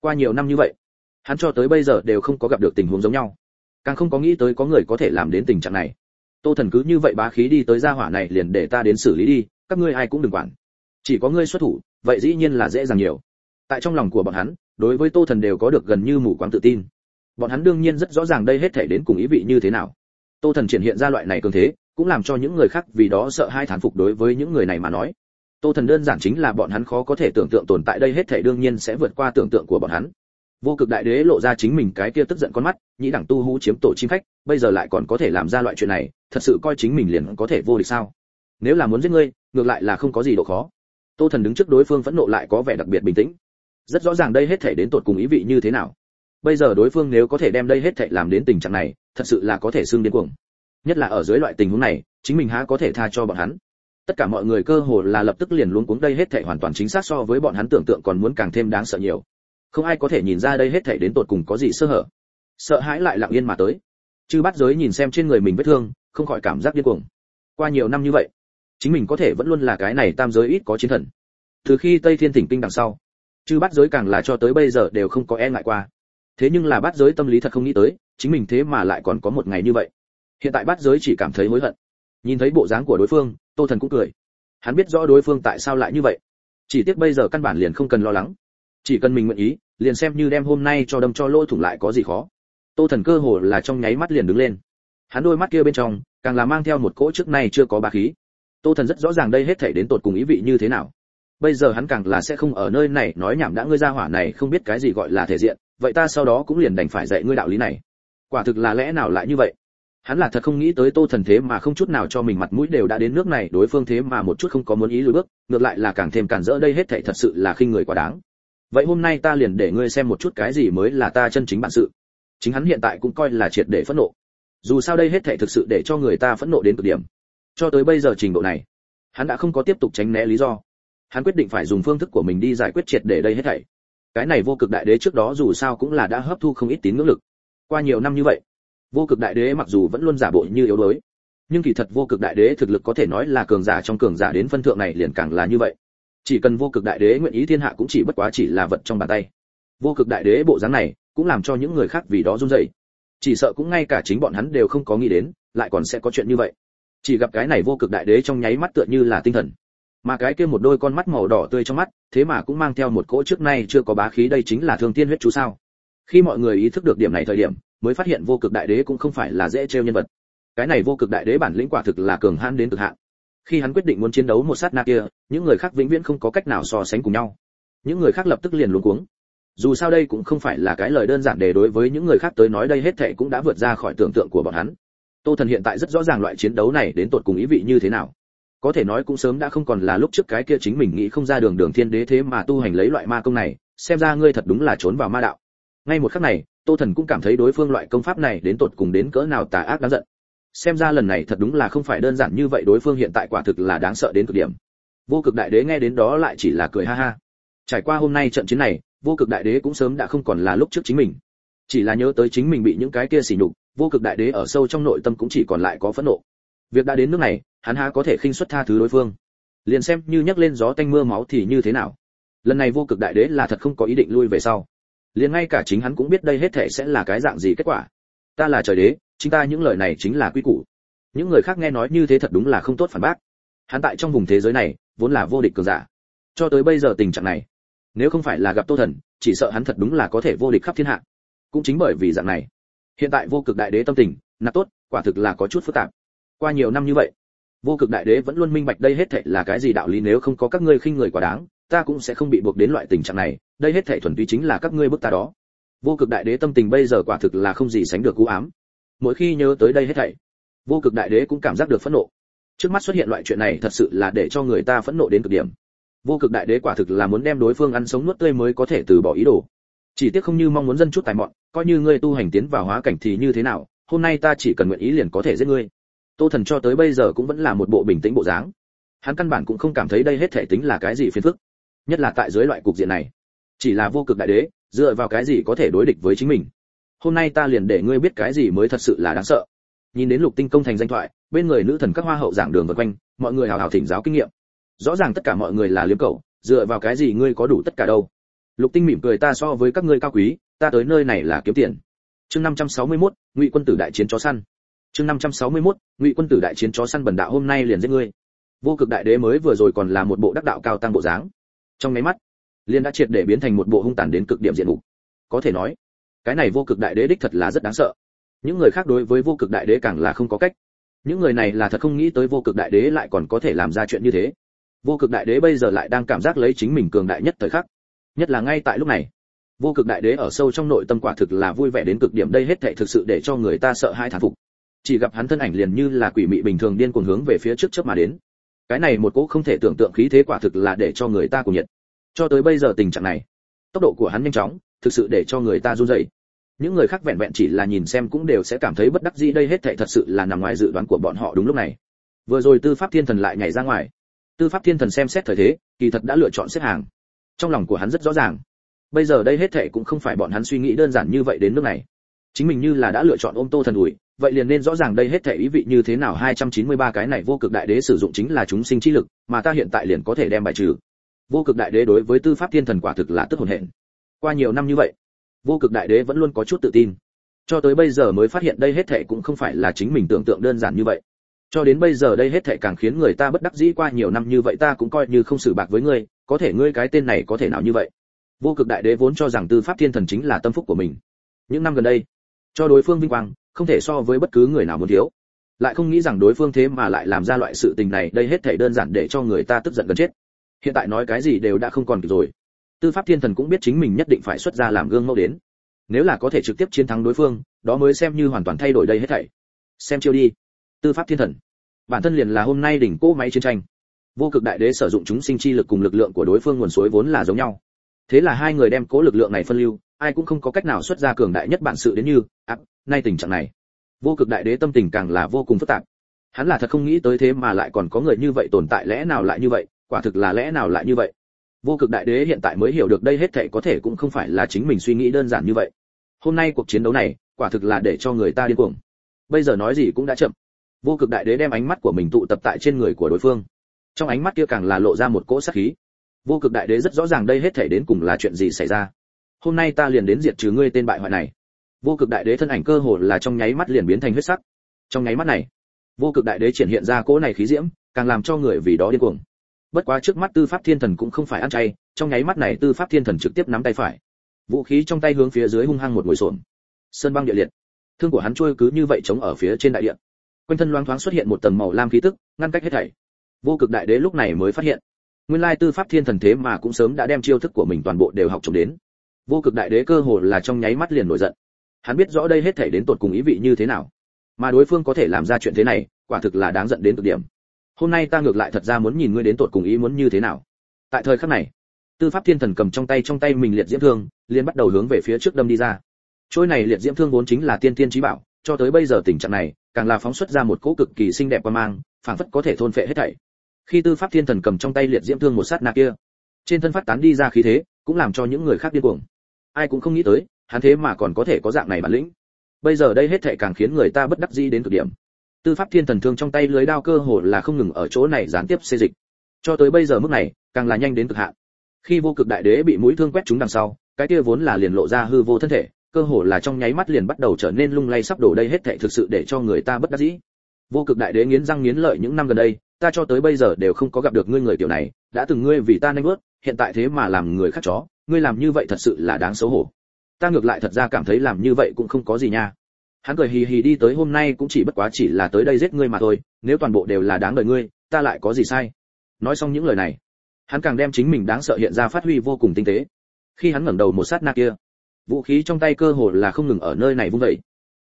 Qua nhiều năm như vậy, hắn cho tới bây giờ đều không có gặp được tình huống giống nhau. Càng không có nghĩ tới có người có thể làm đến tình trạng này. Tô thần cứ như vậy bá khí đi tới gia hỏa này liền để ta đến xử lý đi các ngươi ai cũng đừng quản. Chỉ có ngươi xuất thủ, vậy dĩ nhiên là dễ dàng nhiều. Tại trong lòng của bọn hắn, đối với tô thần đều có được gần như mù quáng tự tin. Bọn hắn đương nhiên rất rõ ràng đây hết thể đến cùng ý vị như thế nào. Tô thần triển hiện ra loại này cường thế, cũng làm cho những người khác vì đó sợ hai thán phục đối với những người này mà nói. Tô thần đơn giản chính là bọn hắn khó có thể tưởng tượng tồn tại đây hết thể đương nhiên sẽ vượt qua tưởng tượng của bọn hắn. Vô cực đại đế lộ ra chính mình cái kia tức giận con mắt, nhĩ đẳng tu hú chiếm tổ chim khách bây giờ lại còn có thể làm ra loại chuyện này, thật sự coi chính mình liền có thể vô địch sao? Nếu là muốn giết ngươi ngược lại là không có gì độ khó. Tô thần đứng trước đối phương phẫn nộ lại có vẻ đặc biệt bình tĩnh. Rất rõ ràng đây hết thể đến tột cùng ý vị như thế nào. Bây giờ đối phương nếu có thể đem đây hết thể làm đến tình trạng này, thật sự là có thể xưng điên cuồng. Nhất là ở dưới loại tình huống này, chính mình há có thể tha cho bọn hắn. Tất cả mọi người cơ hồ là lập tức liền luống cuống đây hết thể hoàn toàn chính xác so với bọn hắn tưởng tượng còn muốn càng thêm đáng sợ nhiều. Không ai có thể nhìn ra đây hết thể đến tột cùng có gì sơ hở. Sợ hãi lại lặng yên mà tới. Chư bắt giới nhìn xem trên người mình vết thương, không khỏi cảm giác điên cuồng. Qua nhiều năm như vậy chính mình có thể vẫn luôn là cái này tam giới ít có chiến thần. Từ khi tây thiên thỉnh kinh đằng sau, chư bắt giới càng là cho tới bây giờ đều không có e ngại qua. Thế nhưng là bát giới tâm lý thật không nghĩ tới, chính mình thế mà lại còn có một ngày như vậy. Hiện tại bát giới chỉ cảm thấy hối hận. Nhìn thấy bộ dáng của đối phương, tô thần cũng cười. Hắn biết rõ đối phương tại sao lại như vậy. Chỉ tiếc bây giờ căn bản liền không cần lo lắng. Chỉ cần mình nguyện ý, liền xem như đem hôm nay cho đâm cho lỗ thủng lại có gì khó. Tô thần cơ hồ là trong nháy mắt liền đứng lên. Hắn đôi mắt kia bên trong, càng là mang theo một cỗ trước nay chưa có bá khí tô thần rất rõ ràng đây hết thảy đến tột cùng ý vị như thế nào. Bây giờ hắn càng là sẽ không ở nơi này nói nhảm đã ngươi ra hỏa này không biết cái gì gọi là thể diện, vậy ta sau đó cũng liền đành phải dạy ngươi đạo lý này. Quả thực là lẽ nào lại như vậy? Hắn là thật không nghĩ tới tô thần thế mà không chút nào cho mình mặt mũi đều đã đến nước này, đối phương thế mà một chút không có muốn ý lùi bước, ngược lại là càng thêm cản rỡ đây hết thảy thật sự là khinh người quá đáng. Vậy hôm nay ta liền để ngươi xem một chút cái gì mới là ta chân chính bản sự. Chính hắn hiện tại cũng coi là triệt để phẫn nộ. Dù sao đây hết thảy thực sự để cho người ta phẫn nộ đến cực điểm cho tới bây giờ trình độ này, hắn đã không có tiếp tục tránh né lý do. Hắn quyết định phải dùng phương thức của mình đi giải quyết triệt để đây hết thảy. Cái này vô cực đại đế trước đó dù sao cũng là đã hấp thu không ít tín ngưỡng lực. Qua nhiều năm như vậy, vô cực đại đế mặc dù vẫn luôn giả bộ như yếu đuối, nhưng kỳ thật vô cực đại đế thực lực có thể nói là cường giả trong cường giả đến phân thượng này liền càng là như vậy. Chỉ cần vô cực đại đế nguyện ý thiên hạ cũng chỉ bất quá chỉ là vật trong bàn tay. Vô cực đại đế bộ dáng này cũng làm cho những người khác vì đó run rẩy. Chỉ sợ cũng ngay cả chính bọn hắn đều không có nghĩ đến, lại còn sẽ có chuyện như vậy chỉ gặp cái này vô cực đại đế trong nháy mắt tựa như là tinh thần. Mà cái kia một đôi con mắt màu đỏ tươi trong mắt, thế mà cũng mang theo một cỗ trước nay chưa có bá khí đây chính là thương tiên huyết chú sao. Khi mọi người ý thức được điểm này thời điểm, mới phát hiện vô cực đại đế cũng không phải là dễ trêu nhân vật. Cái này vô cực đại đế bản lĩnh quả thực là cường hãn đến cực hạn. Khi hắn quyết định muốn chiến đấu một sát na kia, những người khác vĩnh viễn không có cách nào so sánh cùng nhau. Những người khác lập tức liền luống cuống. Dù sao đây cũng không phải là cái lời đơn giản để đối với những người khác tới nói đây hết thệ cũng đã vượt ra khỏi tưởng tượng của bọn hắn tô thần hiện tại rất rõ ràng loại chiến đấu này đến tột cùng ý vị như thế nào. Có thể nói cũng sớm đã không còn là lúc trước cái kia chính mình nghĩ không ra đường đường thiên đế thế mà tu hành lấy loại ma công này, xem ra ngươi thật đúng là trốn vào ma đạo. Ngay một khắc này, tô thần cũng cảm thấy đối phương loại công pháp này đến tột cùng đến cỡ nào tà ác đáng giận. Xem ra lần này thật đúng là không phải đơn giản như vậy đối phương hiện tại quả thực là đáng sợ đến cực điểm. Vô cực đại đế nghe đến đó lại chỉ là cười ha ha. Trải qua hôm nay trận chiến này, vô cực đại đế cũng sớm đã không còn là lúc trước chính mình. Chỉ là nhớ tới chính mình bị những cái kia xỉ nhục vô cực đại đế ở sâu trong nội tâm cũng chỉ còn lại có phẫn nộ. Việc đã đến nước này, hắn há có thể khinh suất tha thứ đối phương. Liền xem như nhắc lên gió tanh mưa máu thì như thế nào? Lần này vô cực đại đế là thật không có ý định lui về sau. Liền ngay cả chính hắn cũng biết đây hết thể sẽ là cái dạng gì kết quả. Ta là trời đế, chính ta những lời này chính là quy củ. Những người khác nghe nói như thế thật đúng là không tốt phản bác. Hắn tại trong vùng thế giới này, vốn là vô địch cường giả. Cho tới bây giờ tình trạng này, nếu không phải là gặp tô thần, chỉ sợ hắn thật đúng là có thể vô địch khắp thiên hạ. Cũng chính bởi vì dạng này hiện tại vô cực đại đế tâm tình, nạp tốt, quả thực là có chút phức tạp. Qua nhiều năm như vậy, vô cực đại đế vẫn luôn minh bạch đây hết thảy là cái gì đạo lý nếu không có các ngươi khinh người quá đáng, ta cũng sẽ không bị buộc đến loại tình trạng này, đây hết thảy thuần túy chính là các ngươi bức ta đó. Vô cực đại đế tâm tình bây giờ quả thực là không gì sánh được cú ám. Mỗi khi nhớ tới đây hết thảy, vô cực đại đế cũng cảm giác được phẫn nộ. Trước mắt xuất hiện loại chuyện này thật sự là để cho người ta phẫn nộ đến cực điểm. Vô cực đại đế quả thực là muốn đem đối phương ăn sống nuốt tươi mới có thể từ bỏ ý đồ chỉ tiếc không như mong muốn dân chút tài mọn, coi như ngươi tu hành tiến vào hóa cảnh thì như thế nào, hôm nay ta chỉ cần nguyện ý liền có thể giết ngươi. Tô thần cho tới bây giờ cũng vẫn là một bộ bình tĩnh bộ dáng. Hắn căn bản cũng không cảm thấy đây hết thể tính là cái gì phiền phức, nhất là tại dưới loại cục diện này. Chỉ là vô cực đại đế, dựa vào cái gì có thể đối địch với chính mình? Hôm nay ta liền để ngươi biết cái gì mới thật sự là đáng sợ. Nhìn đến lục tinh công thành danh thoại, bên người nữ thần các hoa hậu giảng đường vân quanh, mọi người hào hào thỉnh giáo kinh nghiệm. Rõ ràng tất cả mọi người là liếm cầu dựa vào cái gì ngươi có đủ tất cả đâu? Lục tinh mỉm cười ta so với các ngươi cao quý ta tới nơi này là kiếm tiền. Chương 561, ngụy quân tử đại chiến chó săn. Chương 561, ngụy quân tử đại chiến chó săn bần đạo hôm nay liền giết ngươi. Vô cực đại đế mới vừa rồi còn là một bộ đắc đạo cao tăng bộ dáng. Trong mấy mắt liền đã triệt để biến thành một bộ hung tàn đến cực điểm diện mục. Có thể nói cái này vô cực đại đế đích thật là rất đáng sợ. Những người khác đối với vô cực đại đế càng là không có cách. Những người này là thật không nghĩ tới vô cực đại đế lại còn có thể làm ra chuyện như thế. Vô cực đại đế bây giờ lại đang cảm giác lấy chính mình cường đại nhất thời khắc nhất là ngay tại lúc này. Vô cực đại đế ở sâu trong nội tâm quả thực là vui vẻ đến cực điểm, đây hết thảy thực sự để cho người ta sợ hai thán phục. Chỉ gặp hắn thân ảnh liền như là quỷ mị bình thường điên cuồng hướng về phía trước chớp mà đến. Cái này một cỗ không thể tưởng tượng khí thế quả thực là để cho người ta cuồng nhiệt. Cho tới bây giờ tình trạng này, tốc độ của hắn nhanh chóng, thực sự để cho người ta run rẩy. Những người khác vẹn vẹn chỉ là nhìn xem cũng đều sẽ cảm thấy bất đắc dĩ, đây hết thảy thật sự là nằm ngoài dự đoán của bọn họ đúng lúc này. Vừa rồi tư pháp thiên thần lại nhảy ra ngoài. Tư pháp thiên thần xem xét thời thế, kỳ thật đã lựa chọn xếp hàng trong lòng của hắn rất rõ ràng. Bây giờ đây hết thảy cũng không phải bọn hắn suy nghĩ đơn giản như vậy đến nước này. Chính mình như là đã lựa chọn ôm tô thần ủi vậy liền nên rõ ràng đây hết thảy ý vị như thế nào. 293 cái này vô cực đại đế sử dụng chính là chúng sinh chi lực, mà ta hiện tại liền có thể đem bài trừ. Vô cực đại đế đối với tư pháp thiên thần quả thực là tức hồn hện qua nhiều năm như vậy, vô cực đại đế vẫn luôn có chút tự tin. Cho tới bây giờ mới phát hiện đây hết thệ cũng không phải là chính mình tưởng tượng đơn giản như vậy. Cho đến bây giờ đây hết thệ càng khiến người ta bất đắc dĩ qua nhiều năm như vậy, ta cũng coi như không xử bạc với ngươi có thể ngươi cái tên này có thể nào như vậy? Vô cực đại đế vốn cho rằng tư pháp thiên thần chính là tâm phúc của mình. Những năm gần đây, cho đối phương vinh quang, không thể so với bất cứ người nào muốn thiếu. Lại không nghĩ rằng đối phương thế mà lại làm ra loại sự tình này, đây hết thảy đơn giản để cho người ta tức giận gần chết. Hiện tại nói cái gì đều đã không còn kịp rồi. Tư pháp thiên thần cũng biết chính mình nhất định phải xuất ra làm gương mẫu đến. Nếu là có thể trực tiếp chiến thắng đối phương, đó mới xem như hoàn toàn thay đổi đây hết thảy. Xem chiêu đi. Tư pháp thiên thần. Bản thân liền là hôm nay đỉnh cỗ máy chiến tranh vô cực đại đế sử dụng chúng sinh chi lực cùng lực lượng của đối phương nguồn suối vốn là giống nhau. Thế là hai người đem cố lực lượng này phân lưu, ai cũng không có cách nào xuất ra cường đại nhất bản sự đến như áp nay tình trạng này. Vô cực đại đế tâm tình càng là vô cùng phức tạp. Hắn là thật không nghĩ tới thế mà lại còn có người như vậy tồn tại lẽ nào lại như vậy, quả thực là lẽ nào lại như vậy. Vô cực đại đế hiện tại mới hiểu được đây hết thảy có thể cũng không phải là chính mình suy nghĩ đơn giản như vậy. Hôm nay cuộc chiến đấu này, quả thực là để cho người ta điên cuồng. Bây giờ nói gì cũng đã chậm. Vô cực đại đế đem ánh mắt của mình tụ tập tại trên người của đối phương trong ánh mắt kia càng là lộ ra một cỗ sát khí. Vô cực đại đế rất rõ ràng đây hết thảy đến cùng là chuyện gì xảy ra. Hôm nay ta liền đến diệt trừ ngươi tên bại hoại này. Vô cực đại đế thân ảnh cơ hồ là trong nháy mắt liền biến thành huyết sắc. Trong nháy mắt này, vô cực đại đế triển hiện ra cỗ này khí diễm, càng làm cho người vì đó điên cuồng. Bất quá trước mắt tư pháp thiên thần cũng không phải ăn chay, trong nháy mắt này tư pháp thiên thần trực tiếp nắm tay phải. Vũ khí trong tay hướng phía dưới hung hăng một ngồi xổm. Sơn băng địa liệt. Thương của hắn trôi cứ như vậy chống ở phía trên đại địa. Quanh thân loáng thoáng xuất hiện một tầng màu lam khí tức, ngăn cách hết thảy vô cực đại đế lúc này mới phát hiện. Nguyên lai tư pháp thiên thần thế mà cũng sớm đã đem chiêu thức của mình toàn bộ đều học trộm đến. Vô cực đại đế cơ hồ là trong nháy mắt liền nổi giận. Hắn biết rõ đây hết thảy đến tột cùng ý vị như thế nào. Mà đối phương có thể làm ra chuyện thế này, quả thực là đáng giận đến cực điểm. Hôm nay ta ngược lại thật ra muốn nhìn ngươi đến tột cùng ý muốn như thế nào. Tại thời khắc này, tư pháp thiên thần cầm trong tay trong tay mình liệt diễm thương, liền bắt đầu hướng về phía trước đâm đi ra. Trôi này liệt diễm thương vốn chính là tiên tiên trí bảo, cho tới bây giờ tình trạng này, càng là phóng xuất ra một cỗ cực kỳ xinh đẹp qua mang, phảng phất có thể thôn phệ hết thảy khi tư pháp thiên thần cầm trong tay liệt diễm thương một sát na kia, trên thân phát tán đi ra khí thế, cũng làm cho những người khác điên cuồng. Ai cũng không nghĩ tới, hắn thế mà còn có thể có dạng này bản lĩnh. Bây giờ đây hết thảy càng khiến người ta bất đắc dĩ đến cực điểm. Tư pháp thiên thần thương trong tay lưới đao cơ hồ là không ngừng ở chỗ này gián tiếp xê dịch. Cho tới bây giờ mức này, càng là nhanh đến cực hạn. Khi vô cực đại đế bị mũi thương quét trúng đằng sau, cái kia vốn là liền lộ ra hư vô thân thể, cơ hồ là trong nháy mắt liền bắt đầu trở nên lung lay sắp đổ đây hết thảy thực sự để cho người ta bất đắc dĩ. Vô cực đại đế nghiến răng nghiến lợi những năm gần đây ta cho tới bây giờ đều không có gặp được ngươi người kiểu này, đã từng ngươi vì ta nanh bước hiện tại thế mà làm người khác chó, ngươi làm như vậy thật sự là đáng xấu hổ. Ta ngược lại thật ra cảm thấy làm như vậy cũng không có gì nha. Hắn cười hì hì đi tới hôm nay cũng chỉ bất quá chỉ là tới đây giết ngươi mà thôi, nếu toàn bộ đều là đáng đời ngươi, ta lại có gì sai? Nói xong những lời này, hắn càng đem chính mình đáng sợ hiện ra phát huy vô cùng tinh tế. Khi hắn ngẩng đầu một sát na kia, vũ khí trong tay cơ hồ là không ngừng ở nơi này vung dậy.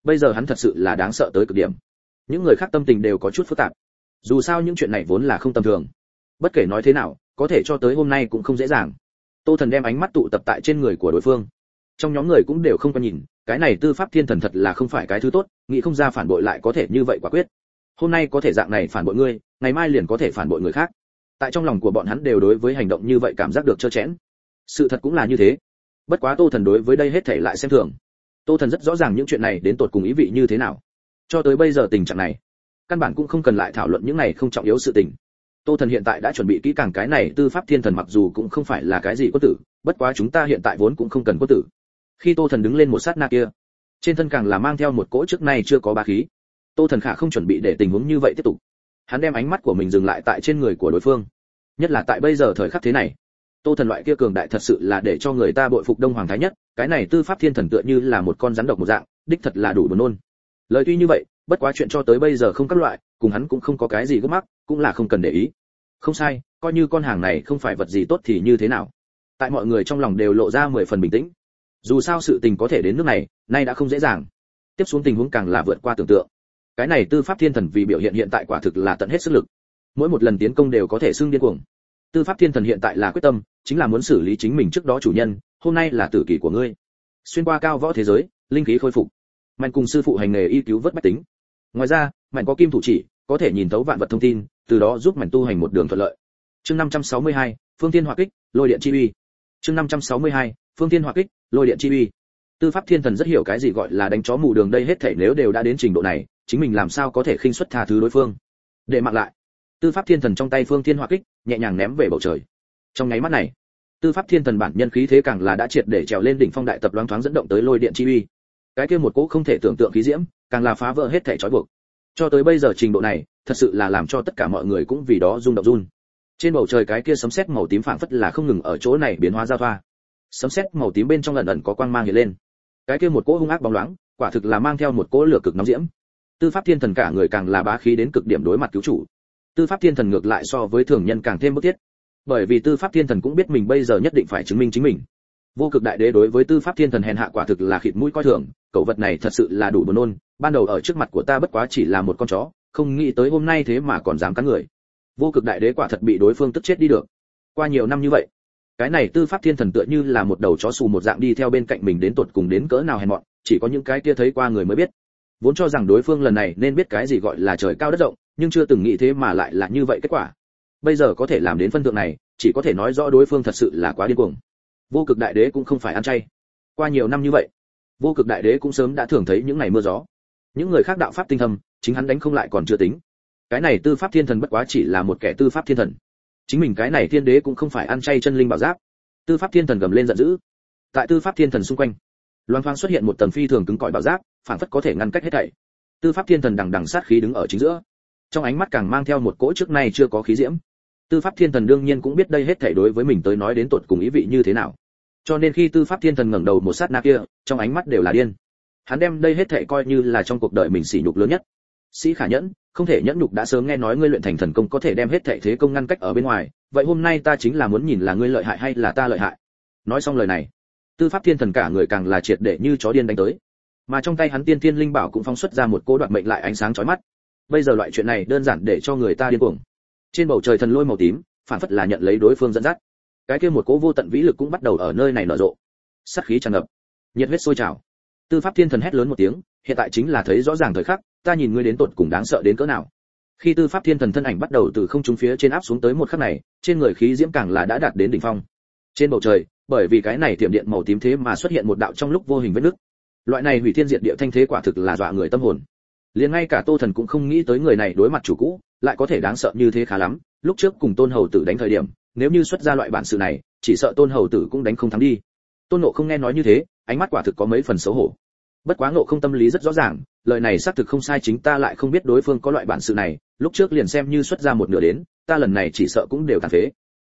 Bây giờ hắn thật sự là đáng sợ tới cực điểm. Những người khác tâm tình đều có chút phức tạp dù sao những chuyện này vốn là không tầm thường. Bất kể nói thế nào, có thể cho tới hôm nay cũng không dễ dàng. Tô thần đem ánh mắt tụ tập tại trên người của đối phương. Trong nhóm người cũng đều không có nhìn, cái này tư pháp thiên thần thật là không phải cái thứ tốt, nghĩ không ra phản bội lại có thể như vậy quả quyết. Hôm nay có thể dạng này phản bội ngươi, ngày mai liền có thể phản bội người khác. Tại trong lòng của bọn hắn đều đối với hành động như vậy cảm giác được trơ chẽn. Sự thật cũng là như thế. Bất quá tô thần đối với đây hết thể lại xem thường. Tô thần rất rõ ràng những chuyện này đến tột cùng ý vị như thế nào. Cho tới bây giờ tình trạng này căn bản cũng không cần lại thảo luận những này không trọng yếu sự tình. Tô thần hiện tại đã chuẩn bị kỹ càng cái này, tư pháp thiên thần mặc dù cũng không phải là cái gì quân tử, bất quá chúng ta hiện tại vốn cũng không cần quân tử. Khi tô thần đứng lên một sát na kia, trên thân càng là mang theo một cỗ trước nay chưa có bá khí. Tô thần khả không chuẩn bị để tình huống như vậy tiếp tục. Hắn đem ánh mắt của mình dừng lại tại trên người của đối phương. Nhất là tại bây giờ thời khắc thế này, tô thần loại kia cường đại thật sự là để cho người ta bội phục đông hoàng thái nhất. Cái này tư pháp thiên thần tựa như là một con rắn độc một dạng, đích thật là đủ buồn nôn. Lời tuy như vậy bất quá chuyện cho tới bây giờ không các loại, cùng hắn cũng không có cái gì gấp mắc, cũng là không cần để ý. Không sai, coi như con hàng này không phải vật gì tốt thì như thế nào? Tại mọi người trong lòng đều lộ ra mười phần bình tĩnh. Dù sao sự tình có thể đến nước này, nay đã không dễ dàng. Tiếp xuống tình huống càng là vượt qua tưởng tượng. Cái này tư pháp thiên thần vì biểu hiện hiện tại quả thực là tận hết sức lực. Mỗi một lần tiến công đều có thể xưng điên cuồng. Tư pháp thiên thần hiện tại là quyết tâm, chính là muốn xử lý chính mình trước đó chủ nhân, hôm nay là tử kỳ của ngươi. Xuyên qua cao võ thế giới, linh khí khôi phục. Mạnh cùng sư phụ hành nghề y cứu vớt bách tính ngoài ra mạnh có kim thủ chỉ có thể nhìn thấu vạn vật thông tin từ đó giúp mạnh tu hành một đường thuận lợi. Chương 562, phương thiên hỏa kích lôi điện chi uy. Chương 562, phương thiên hỏa kích lôi điện chi uy. Tư pháp thiên thần rất hiểu cái gì gọi là đánh chó mù đường đây hết thảy nếu đều đã đến trình độ này chính mình làm sao có thể khinh suất tha thứ đối phương. Để mặc lại. Tư pháp thiên thần trong tay phương thiên hỏa kích nhẹ nhàng ném về bầu trời. Trong nháy mắt này tư pháp thiên thần bản nhân khí thế càng là đã triệt để trèo lên đỉnh phong đại tập loáng thoáng dẫn động tới lôi điện chi uy. Cái kia một cỗ không thể tưởng tượng khí diễm càng là phá vỡ hết thể trói buộc. Cho tới bây giờ trình độ này, thật sự là làm cho tất cả mọi người cũng vì đó rung động run. Trên bầu trời cái kia sấm sét màu tím phảng phất là không ngừng ở chỗ này biến hóa giao thoa. Sấm sét màu tím bên trong ẩn ẩn có quang mang hiện lên. Cái kia một cỗ hung ác bóng loáng, quả thực là mang theo một cỗ lửa cực nóng diễm. Tư pháp thiên thần cả người càng là bá khí đến cực điểm đối mặt cứu chủ. Tư pháp thiên thần ngược lại so với thường nhân càng thêm bức thiết. Bởi vì tư pháp thiên thần cũng biết mình bây giờ nhất định phải chứng minh chính mình vô cực đại đế đối với tư pháp thiên thần hèn hạ quả thực là khịt mũi coi thường cậu vật này thật sự là đủ buồn nôn, ban đầu ở trước mặt của ta bất quá chỉ là một con chó, không nghĩ tới hôm nay thế mà còn dám cắn người. Vô cực đại đế quả thật bị đối phương tức chết đi được. Qua nhiều năm như vậy, cái này tư pháp thiên thần tựa như là một đầu chó xù một dạng đi theo bên cạnh mình đến tột cùng đến cỡ nào hèn mọn, chỉ có những cái kia thấy qua người mới biết. Vốn cho rằng đối phương lần này nên biết cái gì gọi là trời cao đất rộng, nhưng chưa từng nghĩ thế mà lại là như vậy kết quả. Bây giờ có thể làm đến phân thượng này, chỉ có thể nói rõ đối phương thật sự là quá điên cuồng vô cực đại đế cũng không phải ăn chay. Qua nhiều năm như vậy, vô cực đại đế cũng sớm đã thường thấy những ngày mưa gió. Những người khác đạo pháp tinh thâm, chính hắn đánh không lại còn chưa tính. Cái này tư pháp thiên thần bất quá chỉ là một kẻ tư pháp thiên thần. Chính mình cái này thiên đế cũng không phải ăn chay chân linh bảo giáp. Tư pháp thiên thần gầm lên giận dữ. Tại tư pháp thiên thần xung quanh loan thoáng xuất hiện một tầng phi thường cứng cỏi bảo giáp, phản phất có thể ngăn cách hết thảy. Tư pháp thiên thần đằng đằng sát khí đứng ở chính giữa. Trong ánh mắt càng mang theo một cỗ trước nay chưa có khí diễm. Tư pháp thiên thần đương nhiên cũng biết đây hết thảy đối với mình tới nói đến tột cùng ý vị như thế nào cho nên khi tư pháp thiên thần ngẩng đầu một sát na kia, trong ánh mắt đều là điên. Hắn đem đây hết thảy coi như là trong cuộc đời mình sỉ nhục lớn nhất. Sĩ khả nhẫn, không thể nhẫn nhục đã sớm nghe nói ngươi luyện thành thần công có thể đem hết thảy thế công ngăn cách ở bên ngoài, vậy hôm nay ta chính là muốn nhìn là ngươi lợi hại hay là ta lợi hại? Nói xong lời này, tư pháp thiên thần cả người càng là triệt để như chó điên đánh tới. Mà trong tay hắn tiên thiên linh bảo cũng phóng xuất ra một cỗ đoạn mệnh lại ánh sáng chói mắt. Bây giờ loại chuyện này đơn giản để cho người ta điên cuồng. Trên bầu trời thần lôi màu tím, phản phất là nhận lấy đối phương dẫn dắt cái kia một cỗ vô tận vĩ lực cũng bắt đầu ở nơi này nở rộ. Sát khí tràn ngập. Nhiệt huyết sôi trào. Tư pháp thiên thần hét lớn một tiếng, hiện tại chính là thấy rõ ràng thời khắc, ta nhìn ngươi đến tột cùng đáng sợ đến cỡ nào. Khi tư pháp thiên thần thân ảnh bắt đầu từ không trung phía trên áp xuống tới một khắc này, trên người khí diễm càng là đã đạt đến đỉnh phong. Trên bầu trời, bởi vì cái này tiệm điện màu tím thế mà xuất hiện một đạo trong lúc vô hình vết nứt. Loại này hủy thiên diệt địa thanh thế quả thực là dọa người tâm hồn. Liền ngay cả tô thần cũng không nghĩ tới người này đối mặt chủ cũ, lại có thể đáng sợ như thế khá lắm. Lúc trước cùng tôn hầu tử đánh thời điểm nếu như xuất ra loại bản sự này, chỉ sợ tôn hầu tử cũng đánh không thắng đi. Tôn nộ không nghe nói như thế, ánh mắt quả thực có mấy phần xấu hổ. Bất quá ngộ không tâm lý rất rõ ràng, lời này xác thực không sai chính ta lại không biết đối phương có loại bản sự này, lúc trước liền xem như xuất ra một nửa đến, ta lần này chỉ sợ cũng đều tàn phế.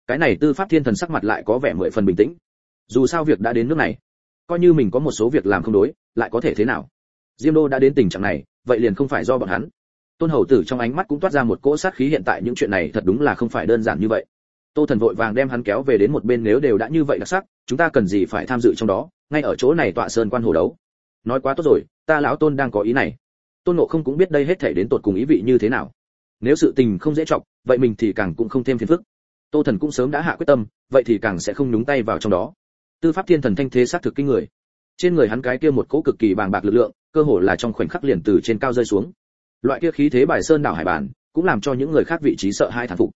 Cái này tư pháp thiên thần sắc mặt lại có vẻ mười phần bình tĩnh. Dù sao việc đã đến nước này, coi như mình có một số việc làm không đối, lại có thể thế nào? Diêm đô đã đến tình trạng này, vậy liền không phải do bọn hắn. Tôn hầu tử trong ánh mắt cũng toát ra một cỗ sát khí hiện tại, những chuyện này thật đúng là không phải đơn giản như vậy tô thần vội vàng đem hắn kéo về đến một bên nếu đều đã như vậy đặc sắc chúng ta cần gì phải tham dự trong đó ngay ở chỗ này tọa sơn quan hồ đấu. Nói quá tốt rồi ta lão tôn đang có ý này. Tôn ngộ không cũng biết đây hết thể đến tột cùng ý vị như thế nào. Nếu sự tình không dễ trọng, vậy mình thì càng cũng không thêm phiền phức. Tô thần cũng sớm đã hạ quyết tâm vậy thì càng sẽ không nhúng tay vào trong đó. Tư pháp thiên thần thanh thế sát thực kinh người. Trên người hắn cái kia một cỗ cực kỳ bàng bạc lực lượng cơ hồ là trong khoảnh khắc liền từ trên cao rơi xuống. Loại kia khí thế bài sơn đảo hải bản cũng làm cho những người khác vị trí sợ hai thản phục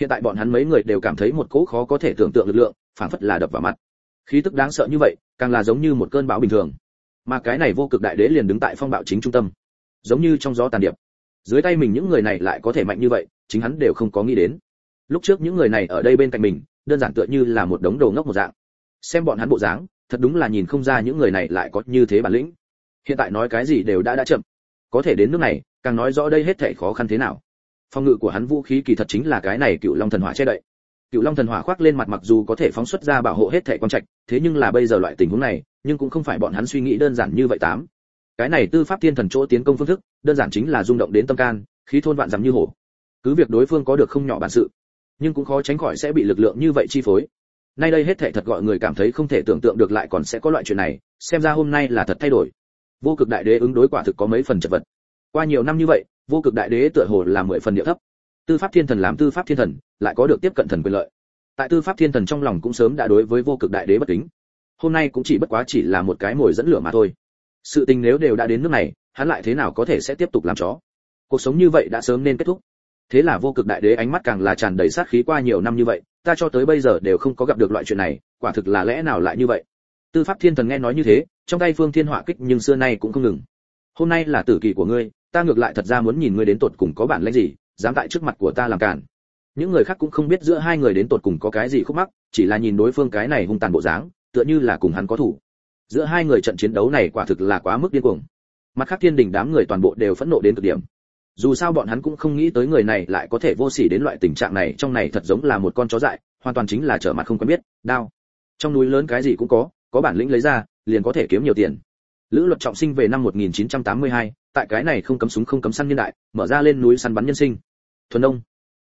hiện tại bọn hắn mấy người đều cảm thấy một cỗ khó có thể tưởng tượng lực lượng, phảng phất là đập vào mặt. Khí tức đáng sợ như vậy, càng là giống như một cơn bão bình thường. Mà cái này vô cực đại đế liền đứng tại phong bạo chính trung tâm. Giống như trong gió tàn điệp. Dưới tay mình những người này lại có thể mạnh như vậy, chính hắn đều không có nghĩ đến. Lúc trước những người này ở đây bên cạnh mình, đơn giản tựa như là một đống đồ ngốc một dạng. Xem bọn hắn bộ dáng, thật đúng là nhìn không ra những người này lại có như thế bản lĩnh. Hiện tại nói cái gì đều đã đã chậm. Có thể đến nước này, càng nói rõ đây hết thảy khó khăn thế nào phong ngự của hắn vũ khí kỳ thật chính là cái này cựu long thần hỏa che đậy. Cựu long thần hỏa khoác lên mặt mặc dù có thể phóng xuất ra bảo hộ hết thể quan trạch, thế nhưng là bây giờ loại tình huống này, nhưng cũng không phải bọn hắn suy nghĩ đơn giản như vậy tám. Cái này tư pháp thiên thần chỗ tiến công phương thức, đơn giản chính là rung động đến tâm can, khí thôn vạn dằm như hổ. Cứ việc đối phương có được không nhỏ bản sự, nhưng cũng khó tránh khỏi sẽ bị lực lượng như vậy chi phối. Nay đây hết thảy thật gọi người cảm thấy không thể tưởng tượng được lại còn sẽ có loại chuyện này, xem ra hôm nay là thật thay đổi. Vô cực đại đế ứng đối quả thực có mấy phần chật vật. Qua nhiều năm như vậy vô cực đại đế tựa hồ là mười phần địa thấp. Tư pháp thiên thần làm tư pháp thiên thần, lại có được tiếp cận thần quyền lợi. Tại tư pháp thiên thần trong lòng cũng sớm đã đối với vô cực đại đế bất kính. Hôm nay cũng chỉ bất quá chỉ là một cái mồi dẫn lửa mà thôi. Sự tình nếu đều đã đến nước này, hắn lại thế nào có thể sẽ tiếp tục làm chó? Cuộc sống như vậy đã sớm nên kết thúc. Thế là vô cực đại đế ánh mắt càng là tràn đầy sát khí qua nhiều năm như vậy, ta cho tới bây giờ đều không có gặp được loại chuyện này, quả thực là lẽ nào lại như vậy? Tư pháp thiên thần nghe nói như thế, trong tay phương thiên họa kích nhưng xưa nay cũng không ngừng. Hôm nay là tử kỳ của ngươi ta ngược lại thật ra muốn nhìn ngươi đến tột cùng có bản lĩnh gì dám tại trước mặt của ta làm cản những người khác cũng không biết giữa hai người đến tột cùng có cái gì khúc mắc chỉ là nhìn đối phương cái này hung tàn bộ dáng tựa như là cùng hắn có thủ. Giữa hai người trận chiến đấu này quả thực là quá mức điên cuồng. Mặt khác thiên đình đám người toàn bộ đều phẫn nộ đến cực điểm. Dù sao bọn hắn cũng không nghĩ tới người này lại có thể vô sỉ đến loại tình trạng này trong này thật giống là một con chó dại hoàn toàn chính là trở mặt không quen biết đao. Trong núi lớn cái gì cũng có có bản lĩnh lấy ra liền có thể kiếm nhiều tiền. Lữ luật trọng sinh về năm 1982, tại cái này không cấm súng không cấm săn nhân đại mở ra lên núi săn bắn nhân sinh. Thuần đông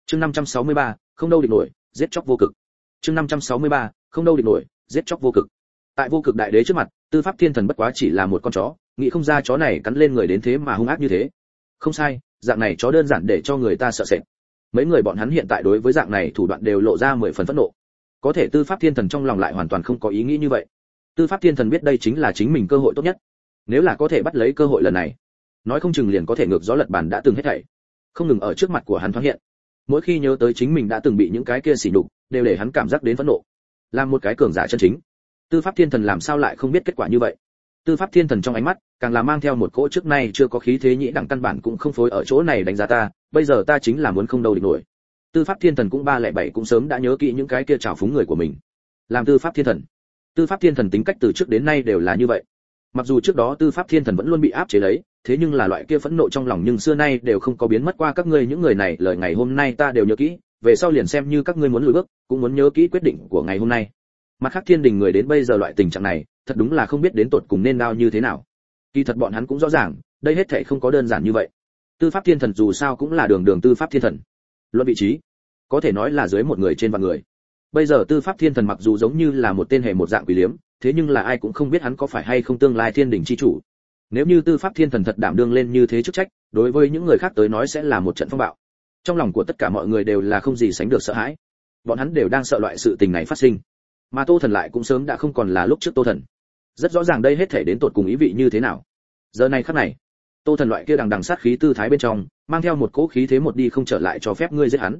chương 563, không đâu địch nổi giết chóc vô cực. Chương 563, không đâu địch nổi giết chóc vô cực. Tại vô cực đại đế trước mặt tư pháp thiên thần bất quá chỉ là một con chó nghĩ không ra chó này cắn lên người đến thế mà hung ác như thế. Không sai dạng này chó đơn giản để cho người ta sợ sệt. Mấy người bọn hắn hiện tại đối với dạng này thủ đoạn đều lộ ra mười phần phẫn nộ. Có thể tư pháp thiên thần trong lòng lại hoàn toàn không có ý nghĩ như vậy. Tư pháp thiên thần biết đây chính là chính mình cơ hội tốt nhất. Nếu là có thể bắt lấy cơ hội lần này nói không chừng liền có thể ngược gió lật bàn đã từng hết thảy. Không ngừng ở trước mặt của hắn thoáng hiện. Mỗi khi nhớ tới chính mình đã từng bị những cái kia xỉ nhục, đều để hắn cảm giác đến phẫn nộ. Làm một cái cường giả chân chính. Tư pháp thiên thần làm sao lại không biết kết quả như vậy? Tư pháp thiên thần trong ánh mắt, càng là mang theo một cỗ trước nay chưa có khí thế nhĩ đẳng căn bản cũng không phối ở chỗ này đánh giá ta, bây giờ ta chính là muốn không đâu địch nổi. Tư pháp thiên thần cũng ba lẻ bảy cũng sớm đã nhớ kỹ những cái kia trào phúng người của mình. Làm tư pháp thiên thần. Tư pháp thiên thần tính cách từ trước đến nay đều là như vậy. Mặc dù trước đó tư pháp thiên thần vẫn luôn bị áp chế lấy thế nhưng là loại kia phẫn nộ trong lòng nhưng xưa nay đều không có biến mất qua các ngươi, những người này, lời ngày hôm nay ta đều nhớ kỹ, về sau liền xem như các ngươi muốn lùi bước, cũng muốn nhớ kỹ quyết định của ngày hôm nay. Mặt khác thiên đình người đến bây giờ loại tình trạng này, thật đúng là không biết đến tột cùng nên đao như thế nào. Kỳ thật bọn hắn cũng rõ ràng, đây hết thảy không có đơn giản như vậy. Tư pháp thiên thần dù sao cũng là đường đường tư pháp thiên thần. Luận vị trí, có thể nói là dưới một người trên vạn người. Bây giờ tư pháp thiên thần mặc dù giống như là một tên hề một dạng quỷ liếm, thế nhưng là ai cũng không biết hắn có phải hay không tương lai thiên đình chi chủ nếu như tư pháp thiên thần thật đảm đương lên như thế chức trách, đối với những người khác tới nói sẽ là một trận phong bạo. Trong lòng của tất cả mọi người đều là không gì sánh được sợ hãi. Bọn hắn đều đang sợ loại sự tình này phát sinh. Mà tô thần lại cũng sớm đã không còn là lúc trước tô thần. Rất rõ ràng đây hết thể đến tột cùng ý vị như thế nào. Giờ này khắc này, tô thần loại kia đằng đằng sát khí tư thái bên trong, mang theo một cỗ khí thế một đi không trở lại cho phép ngươi giết hắn.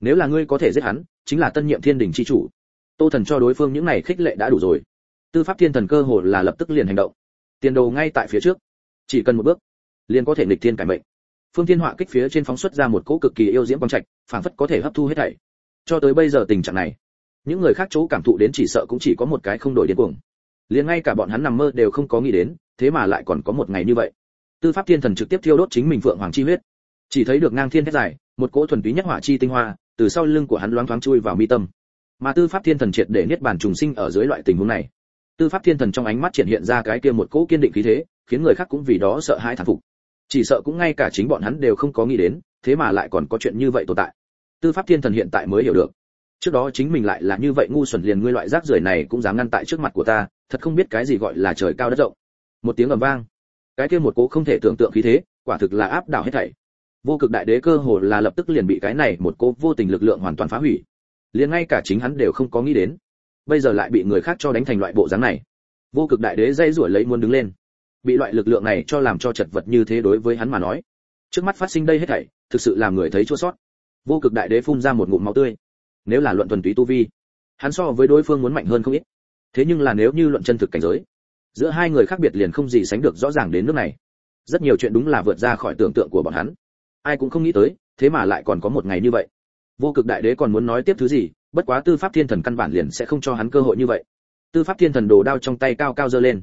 Nếu là ngươi có thể giết hắn, chính là tân nhiệm thiên đình chi chủ. Tô thần cho đối phương những này khích lệ đã đủ rồi. Tư pháp thiên thần cơ hồ là lập tức liền hành động tiền đồ ngay tại phía trước. Chỉ cần một bước, liền có thể nghịch thiên cải mệnh. Phương thiên họa kích phía trên phóng xuất ra một cỗ cực kỳ yêu diễm quang trạch, phảng phất có thể hấp thu hết thảy. Cho tới bây giờ tình trạng này, những người khác chỗ cảm thụ đến chỉ sợ cũng chỉ có một cái không đổi điên cuồng. Liền ngay cả bọn hắn nằm mơ đều không có nghĩ đến, thế mà lại còn có một ngày như vậy. Tư pháp thiên thần trực tiếp thiêu đốt chính mình phượng hoàng chi huyết. Chỉ thấy được ngang thiên hết dài, một cỗ thuần túy nhất hỏa chi tinh hoa, từ sau lưng của hắn loáng thoáng chui vào mi tâm. Mà tư pháp thiên thần triệt để niết bàn trùng sinh ở dưới loại tình huống này tư pháp thiên thần trong ánh mắt triển hiện ra cái kia một cỗ kiên định khí thế, khiến người khác cũng vì đó sợ hãi thán phục. Chỉ sợ cũng ngay cả chính bọn hắn đều không có nghĩ đến, thế mà lại còn có chuyện như vậy tồn tại. Tư pháp thiên thần hiện tại mới hiểu được. Trước đó chính mình lại là như vậy ngu xuẩn liền ngươi loại rác rưởi này cũng dám ngăn tại trước mặt của ta, thật không biết cái gì gọi là trời cao đất rộng. Một tiếng ầm vang. Cái kia một cố không thể tưởng tượng khí thế, quả thực là áp đảo hết thảy. Vô cực đại đế cơ hồ là lập tức liền bị cái này một cố vô tình lực lượng hoàn toàn phá hủy. Liền ngay cả chính hắn đều không có nghĩ đến bây giờ lại bị người khác cho đánh thành loại bộ dáng này. Vô cực đại đế dây rủi lấy muốn đứng lên. Bị loại lực lượng này cho làm cho chật vật như thế đối với hắn mà nói. Trước mắt phát sinh đây hết thảy, thực sự làm người thấy chua sót vô cực đại đế phun ra một ngụm máu tươi. Nếu là luận thuần túy tu vi, hắn so với đối phương muốn mạnh hơn không ít. Thế nhưng là nếu như luận chân thực cảnh giới, giữa hai người khác biệt liền không gì sánh được rõ ràng đến nước này. Rất nhiều chuyện đúng là vượt ra khỏi tưởng tượng của bọn hắn. Ai cũng không nghĩ tới, thế mà lại còn có một ngày như vậy. Vô cực đại đế còn muốn nói tiếp thứ gì bất quá tư pháp thiên thần căn bản liền sẽ không cho hắn cơ hội như vậy. Tư pháp thiên thần đồ đao trong tay cao cao giơ lên.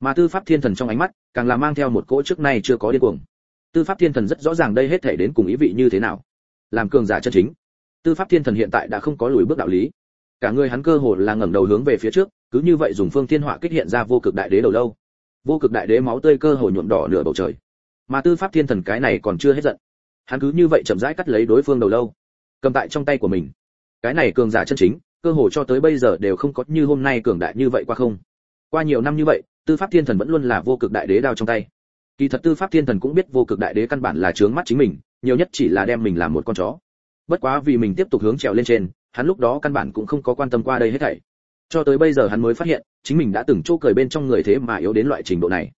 Mà tư pháp thiên thần trong ánh mắt, càng là mang theo một cỗ trước nay chưa có điên cuồng. Tư pháp thiên thần rất rõ ràng đây hết thể đến cùng ý vị như thế nào. Làm cường giả chân chính. Tư pháp thiên thần hiện tại đã không có lùi bước đạo lý. Cả người hắn cơ hồ là ngẩng đầu hướng về phía trước, cứ như vậy dùng phương thiên họa kích hiện ra vô cực đại đế đầu lâu. Vô cực đại đế máu tươi cơ hồ nhuộm đỏ nửa bầu trời. Mà tư pháp thiên thần cái này còn chưa hết giận. Hắn cứ như vậy chậm rãi cắt lấy đối phương đầu lâu, cầm tại trong tay của mình cái này cường giả chân chính, cơ hồ cho tới bây giờ đều không có như hôm nay cường đại như vậy qua không. Qua nhiều năm như vậy, tư pháp thiên thần vẫn luôn là vô cực đại đế đao trong tay. Kỳ thật tư pháp thiên thần cũng biết vô cực đại đế căn bản là trướng mắt chính mình, nhiều nhất chỉ là đem mình làm một con chó. Bất quá vì mình tiếp tục hướng trèo lên trên, hắn lúc đó căn bản cũng không có quan tâm qua đây hết thảy. Cho tới bây giờ hắn mới phát hiện, chính mình đã từng chỗ cười bên trong người thế mà yếu đến loại trình độ này.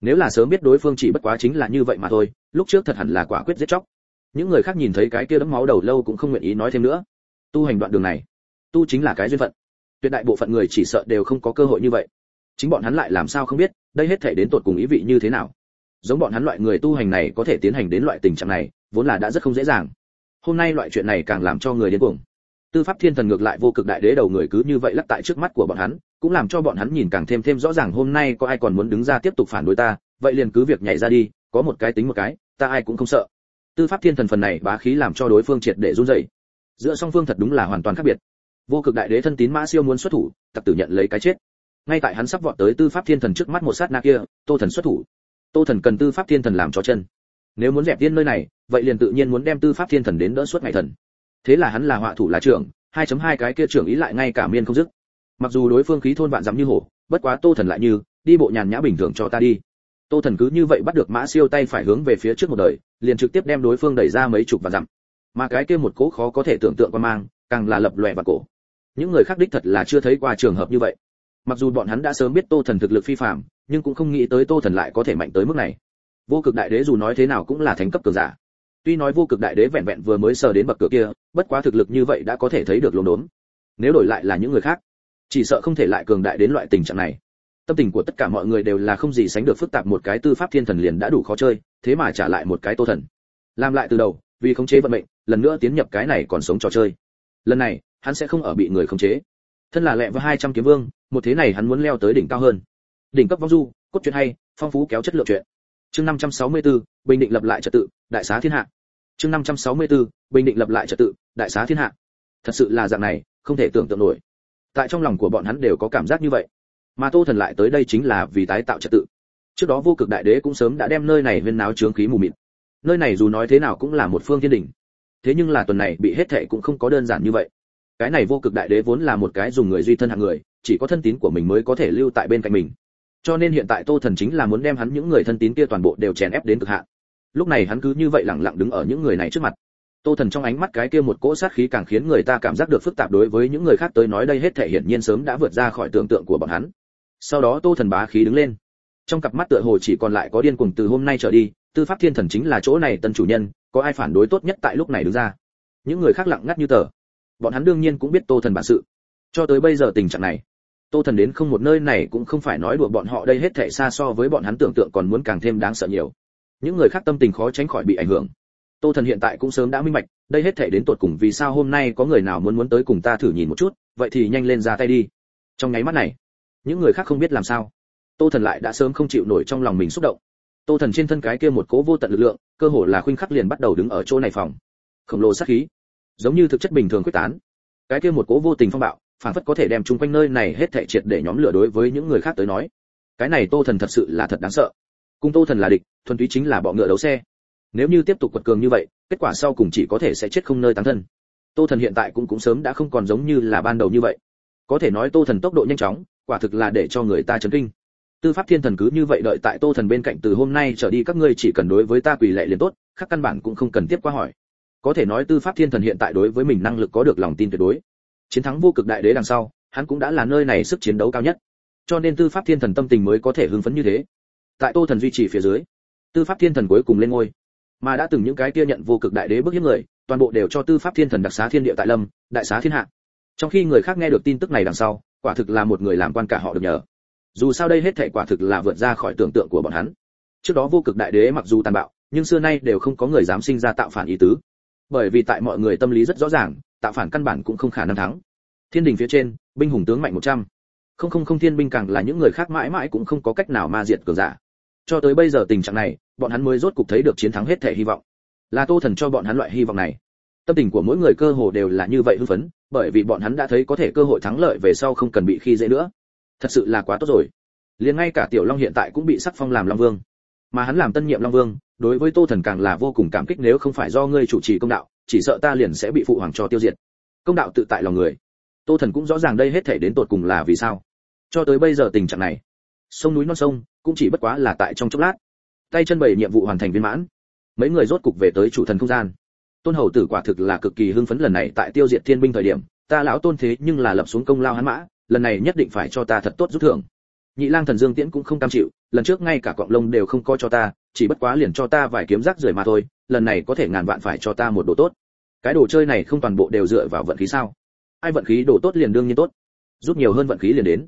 Nếu là sớm biết đối phương chỉ bất quá chính là như vậy mà thôi, lúc trước thật hẳn là quả quyết giết chóc. Những người khác nhìn thấy cái kia đấm máu đầu lâu cũng không nguyện ý nói thêm nữa tu hành đoạn đường này, tu chính là cái duyên phận. Tuyệt đại bộ phận người chỉ sợ đều không có cơ hội như vậy. Chính bọn hắn lại làm sao không biết, đây hết thể đến tột cùng ý vị như thế nào. Giống bọn hắn loại người tu hành này có thể tiến hành đến loại tình trạng này, vốn là đã rất không dễ dàng. Hôm nay loại chuyện này càng làm cho người điên cuồng. Tư pháp thiên thần ngược lại vô cực đại đế đầu người cứ như vậy lắc tại trước mắt của bọn hắn, cũng làm cho bọn hắn nhìn càng thêm thêm rõ ràng hôm nay có ai còn muốn đứng ra tiếp tục phản đối ta, vậy liền cứ việc nhảy ra đi, có một cái tính một cái, ta ai cũng không sợ. Tư pháp thiên thần phần này bá khí làm cho đối phương triệt để run rẩy giữa song phương thật đúng là hoàn toàn khác biệt. Vô cực đại đế thân tín mã siêu muốn xuất thủ, tặc tử nhận lấy cái chết. Ngay tại hắn sắp vọt tới tư pháp thiên thần trước mắt một sát na kia, tô thần xuất thủ. Tô thần cần tư pháp thiên thần làm cho chân. Nếu muốn dẹp tiên nơi này, vậy liền tự nhiên muốn đem tư pháp thiên thần đến đỡ suốt ngày thần. Thế là hắn là họa thủ là trưởng 2.2 cái kia trưởng ý lại ngay cả miên không dứt. Mặc dù đối phương khí thôn vạn dặm như hổ, bất quá tô thần lại như, đi bộ nhàn nhã bình thường cho ta đi. Tô thần cứ như vậy bắt được mã siêu tay phải hướng về phía trước một đời, liền trực tiếp đem đối phương đẩy ra mấy chục vạn dặm mà cái kia một cố khó có thể tưởng tượng qua mang, càng là lập lòe và cổ. Những người khác đích thật là chưa thấy qua trường hợp như vậy. Mặc dù bọn hắn đã sớm biết tô thần thực lực phi phàm, nhưng cũng không nghĩ tới tô thần lại có thể mạnh tới mức này. Vô cực đại đế dù nói thế nào cũng là thánh cấp cường giả. Tuy nói vô cực đại đế vẹn vẹn vừa mới sờ đến bậc cửa kia, bất quá thực lực như vậy đã có thể thấy được lồn đốn. Nếu đổi lại là những người khác, chỉ sợ không thể lại cường đại đến loại tình trạng này. Tâm tình của tất cả mọi người đều là không gì sánh được phức tạp, một cái tư pháp thiên thần liền đã đủ khó chơi, thế mà trả lại một cái tô thần. Làm lại từ đầu, vì khống chế vận mệnh lần nữa tiến nhập cái này còn sống trò chơi. Lần này hắn sẽ không ở bị người khống chế. Thân là lẹ với hai trăm kiếm vương một thế này hắn muốn leo tới đỉnh cao hơn. Đỉnh cấp vong du cốt truyện hay phong phú kéo chất lượng truyện. Chương 564, bình định lập lại trật tự đại xá thiên hạ. Chương 564, bình định lập lại trật tự đại xá thiên hạ. Thật sự là dạng này không thể tưởng tượng nổi. Tại trong lòng của bọn hắn đều có cảm giác như vậy. Mà tô thần lại tới đây chính là vì tái tạo trật tự. Trước đó vô cực đại đế cũng sớm đã đem nơi này viên náo chướng khí mù mịt. Nơi này dù nói thế nào cũng là một phương thiên đỉnh thế nhưng là tuần này bị hết thệ cũng không có đơn giản như vậy. Cái này vô cực đại đế vốn là một cái dùng người duy thân hạng người, chỉ có thân tín của mình mới có thể lưu tại bên cạnh mình. Cho nên hiện tại tô thần chính là muốn đem hắn những người thân tín kia toàn bộ đều chèn ép đến cực hạn. Lúc này hắn cứ như vậy lẳng lặng đứng ở những người này trước mặt. Tô thần trong ánh mắt cái kia một cỗ sát khí càng khiến người ta cảm giác được phức tạp đối với những người khác tới nói đây hết thể hiển nhiên sớm đã vượt ra khỏi tưởng tượng của bọn hắn. Sau đó tô thần bá khí đứng lên. Trong cặp mắt tựa hồ chỉ còn lại có điên cuồng từ hôm nay trở đi, tư pháp thiên thần chính là chỗ này tân chủ nhân có ai phản đối tốt nhất tại lúc này đứng ra? Những người khác lặng ngắt như tờ. Bọn hắn đương nhiên cũng biết tô thần bản sự. Cho tới bây giờ tình trạng này, tô thần đến không một nơi này cũng không phải nói đùa bọn họ đây hết thảy xa so với bọn hắn tưởng tượng còn muốn càng thêm đáng sợ nhiều. Những người khác tâm tình khó tránh khỏi bị ảnh hưởng. Tô thần hiện tại cũng sớm đã minh bạch, đây hết thảy đến tột cùng vì sao hôm nay có người nào muốn muốn tới cùng ta thử nhìn một chút, vậy thì nhanh lên ra tay đi. Trong nháy mắt này, những người khác không biết làm sao. Tô thần lại đã sớm không chịu nổi trong lòng mình xúc động tô thần trên thân cái kia một cố vô tận lực lượng, cơ hồ là khuynh khắc liền bắt đầu đứng ở chỗ này phòng. Khổng lồ sát khí, giống như thực chất bình thường quyết tán. Cái kia một cố vô tình phong bạo, phản phất có thể đem chung quanh nơi này hết thảy triệt để nhóm lửa đối với những người khác tới nói. Cái này tô thần thật sự là thật đáng sợ. Cùng tô thần là địch, thuần túy chính là bọ ngựa đấu xe. Nếu như tiếp tục quật cường như vậy, kết quả sau cùng chỉ có thể sẽ chết không nơi tán thân. Tô thần hiện tại cũng cũng sớm đã không còn giống như là ban đầu như vậy. Có thể nói tô thần tốc độ nhanh chóng, quả thực là để cho người ta chấn kinh tư pháp thiên thần cứ như vậy đợi tại tô thần bên cạnh từ hôm nay trở đi các ngươi chỉ cần đối với ta quỳ lệ liền tốt, khác căn bản cũng không cần tiếp qua hỏi. Có thể nói tư pháp thiên thần hiện tại đối với mình năng lực có được lòng tin tuyệt đối. Chiến thắng vô cực đại đế đằng sau, hắn cũng đã là nơi này sức chiến đấu cao nhất. Cho nên tư pháp thiên thần tâm tình mới có thể hưng phấn như thế. Tại tô thần duy trì phía dưới, tư pháp thiên thần cuối cùng lên ngôi. Mà đã từng những cái kia nhận vô cực đại đế bức hiếp người, toàn bộ đều cho tư pháp thiên thần đặc xá thiên địa tại lâm, đại xá thiên hạ. Trong khi người khác nghe được tin tức này đằng sau, quả thực là một người làm quan cả họ được nhờ dù sao đây hết thảy quả thực là vượt ra khỏi tưởng tượng của bọn hắn. Trước đó vô cực đại đế mặc dù tàn bạo, nhưng xưa nay đều không có người dám sinh ra tạo phản ý tứ. Bởi vì tại mọi người tâm lý rất rõ ràng, tạo phản căn bản cũng không khả năng thắng. Thiên đình phía trên, binh hùng tướng mạnh một trăm. Không không không, thiên binh càng là những người khác mãi mãi cũng không có cách nào ma diệt cường giả. Cho tới bây giờ tình trạng này, bọn hắn mới rốt cục thấy được chiến thắng hết thể hy vọng. Là tô thần cho bọn hắn loại hy vọng này. Tâm tình của mỗi người cơ hồ đều là như vậy hưng phấn, bởi vì bọn hắn đã thấy có thể cơ hội thắng lợi về sau không cần bị khi dễ nữa thật sự là quá tốt rồi. Liền ngay cả tiểu long hiện tại cũng bị sắc phong làm long vương. Mà hắn làm tân nhiệm long vương, đối với tô thần càng là vô cùng cảm kích nếu không phải do ngươi chủ trì công đạo, chỉ sợ ta liền sẽ bị phụ hoàng cho tiêu diệt. Công đạo tự tại lòng người. Tô thần cũng rõ ràng đây hết thể đến tột cùng là vì sao. Cho tới bây giờ tình trạng này, sông núi non sông cũng chỉ bất quá là tại trong chốc lát. Tay chân bảy nhiệm vụ hoàn thành viên mãn. Mấy người rốt cục về tới chủ thần không gian. Tôn hầu tử quả thực là cực kỳ hưng phấn lần này tại tiêu diệt thiên binh thời điểm, ta lão tôn thế nhưng là lập xuống công lao hắn mã lần này nhất định phải cho ta thật tốt rút thưởng. Nhị lang thần dương tiễn cũng không cam chịu, lần trước ngay cả cọng lông đều không coi cho ta, chỉ bất quá liền cho ta vài kiếm rác rưởi mà thôi, lần này có thể ngàn vạn phải cho ta một đồ tốt. Cái đồ chơi này không toàn bộ đều dựa vào vận khí sao? Ai vận khí đồ tốt liền đương nhiên tốt, rút nhiều hơn vận khí liền đến.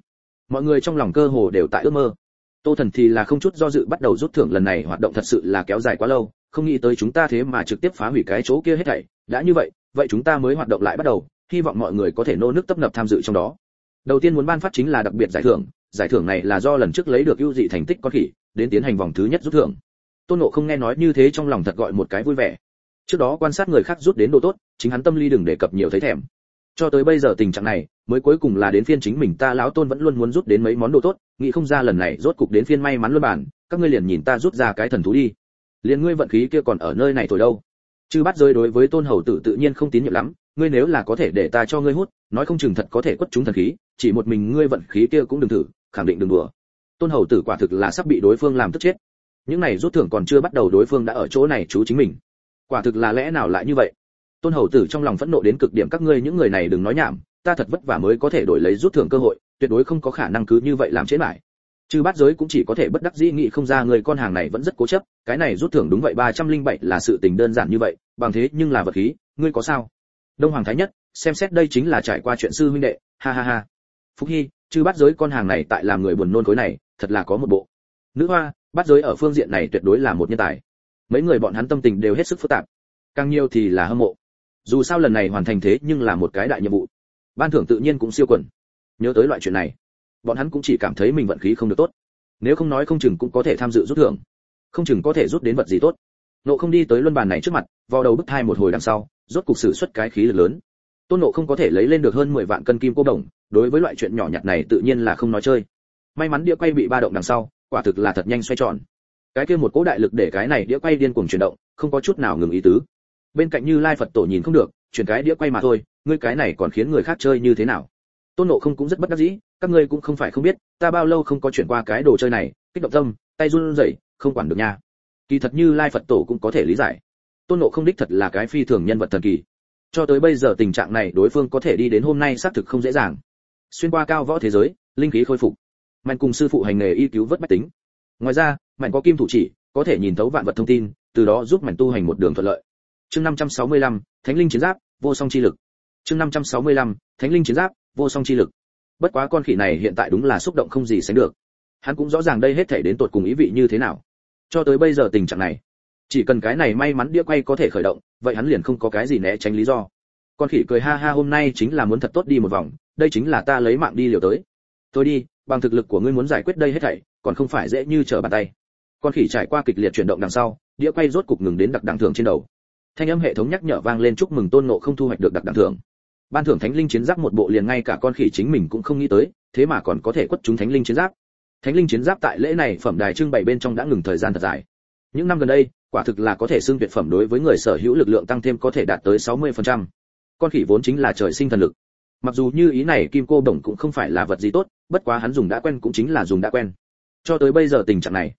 Mọi người trong lòng cơ hồ đều tại ước mơ. Tô thần thì là không chút do dự bắt đầu rút thưởng lần này, hoạt động thật sự là kéo dài quá lâu, không nghĩ tới chúng ta thế mà trực tiếp phá hủy cái chỗ kia hết thảy. Đã như vậy vậy chúng ta mới hoạt động lại bắt đầu, hy vọng mọi người có thể nô nước tấp nập tham dự trong đó đầu tiên muốn ban phát chính là đặc biệt giải thưởng giải thưởng này là do lần trước lấy được ưu dị thành tích con khỉ, đến tiến hành vòng thứ nhất rút thưởng. Tôn nộ không nghe nói như thế trong lòng thật gọi một cái vui vẻ. Trước đó quan sát người khác rút đến độ tốt, chính hắn tâm lý đừng đề cập nhiều thấy thèm. Cho tới bây giờ tình trạng này, mới cuối cùng là đến phiên chính mình, ta lão tôn vẫn luôn muốn rút đến mấy món đồ tốt, nghĩ không ra lần này rốt cục đến phiên may mắn luôn bản, các ngươi liền nhìn ta rút ra cái thần thú đi. Liền ngươi vận khí kia còn ở nơi này thổi đâu. Chứ bắt rơi đối với tôn hầu tử tự nhiên không tín nhiệm lắm, ngươi nếu là có thể để ta cho ngươi hút nói không chừng thật có thể quất chúng thần khí, chỉ một mình ngươi vận khí kia cũng đừng thử, khẳng định đừng đùa. Tôn hầu tử quả thực là sắp bị đối phương làm tức chết. Những này rút thưởng còn chưa bắt đầu đối phương đã ở chỗ này chú chính mình. Quả thực là lẽ nào lại như vậy? Tôn hầu tử trong lòng phẫn nộ đến cực điểm, các ngươi những người này đừng nói nhảm, ta thật vất vả mới có thể đổi lấy rút thưởng cơ hội, tuyệt đối không có khả năng cứ như vậy làm chết lại chư bát giới cũng chỉ có thể bất đắc dĩ nghĩ không ra người con hàng này vẫn rất cố chấp, cái này rút thưởng đúng vậy, ba trăm linh bảy là sự tình đơn giản như vậy, bằng thế nhưng là vật khí, ngươi có sao? Đông hoàng thái nhất, xem xét đây chính là trải qua chuyện sư huynh đệ, ha ha ha. Phúc hy chứ bắt giới con hàng này tại làm người buồn nôn khối này, thật là có một bộ. Nữ hoa bắt giới ở phương diện này tuyệt đối là một nhân tài. Mấy người bọn hắn tâm tình đều hết sức phức tạp. Càng nhiều thì là hâm mộ. Dù sao lần này hoàn thành thế nhưng là một cái đại nhiệm vụ. Ban thưởng tự nhiên cũng siêu quần. Nhớ tới loại chuyện này, bọn hắn cũng chỉ cảm thấy mình vận khí không được tốt. Nếu không nói không chừng cũng có thể tham dự rút thưởng. Không chừng có thể rút đến vật gì tốt nộ không đi tới luân bàn này trước mặt vào đầu bức thai một hồi đằng sau, rốt cục sử xuất cái khí lực lớn. Tôn nộ không có thể lấy lên được hơn 10 vạn cân kim cô đồng, đối với loại chuyện nhỏ nhặt này tự nhiên là không nói chơi. May mắn đĩa quay bị ba động đằng sau, quả thực là thật nhanh xoay tròn. Cái kia một cỗ đại lực để cái này đĩa quay điên cuồng chuyển động, không có chút nào ngừng ý tứ. Bên cạnh như lai phật tổ nhìn không được, chuyển cái đĩa quay mà thôi, ngươi cái này còn khiến người khác chơi như thế nào? Tôn nộ không cũng rất bất đắc dĩ, các ngươi cũng không phải không biết, ta bao lâu không có chuyển qua cái đồ chơi này, kích động tâm, tay run rẩy, không quản được nha kỳ thật như lai phật tổ cũng có thể lý giải. Tôn nộ không đích thật là cái phi thường nhân vật thần kỳ. Cho tới bây giờ tình trạng này đối phương có thể đi đến hôm nay xác thực không dễ dàng. Xuyên qua cao võ thế giới linh khí khôi phục. Mạnh cùng sư phụ hành nghề y cứu vớt bách tính. Ngoài ra mạnh có kim thủ chỉ có thể nhìn thấu vạn vật thông tin từ đó giúp mạnh tu hành một đường thuận lợi. Chương 565, thánh linh chiến giáp vô song chi lực. Chương 565, thánh linh chiến giáp vô song chi lực. Bất quá con khỉ này hiện tại đúng là xúc động không gì sánh được. Hắn cũng rõ ràng đây hết thể đến tột cùng ý vị như thế nào cho tới bây giờ tình trạng này. Chỉ cần cái này may mắn đĩa quay có thể khởi động, vậy hắn liền không có cái gì né tránh lý do. Con khỉ cười ha ha hôm nay chính là muốn thật tốt đi một vòng, đây chính là ta lấy mạng đi liều tới. Tôi đi, bằng thực lực của ngươi muốn giải quyết đây hết thảy, còn không phải dễ như trở bàn tay. Con khỉ trải qua kịch liệt chuyển động đằng sau, đĩa quay rốt cục ngừng đến đặc đẳng thưởng trên đầu. Thanh âm hệ thống nhắc nhở vang lên chúc mừng tôn ngộ không thu hoạch được đặc đẳng thưởng. Ban thưởng thánh linh chiến giáp một bộ liền ngay cả con khỉ chính mình cũng không nghĩ tới, thế mà còn có thể quất chúng thánh linh chiến giáp thánh linh chiến giáp tại lễ này phẩm đài trưng bày bên trong đã ngừng thời gian thật dài. Những năm gần đây, quả thực là có thể xưng tuyệt phẩm đối với người sở hữu lực lượng tăng thêm có thể đạt tới 60%. con khỉ vốn chính là trời sinh thần lực. Mặc dù như ý này kim cô đồng cũng không phải là vật gì tốt, bất quá hắn dùng đã quen cũng chính là dùng đã quen. Cho tới bây giờ tình trạng này,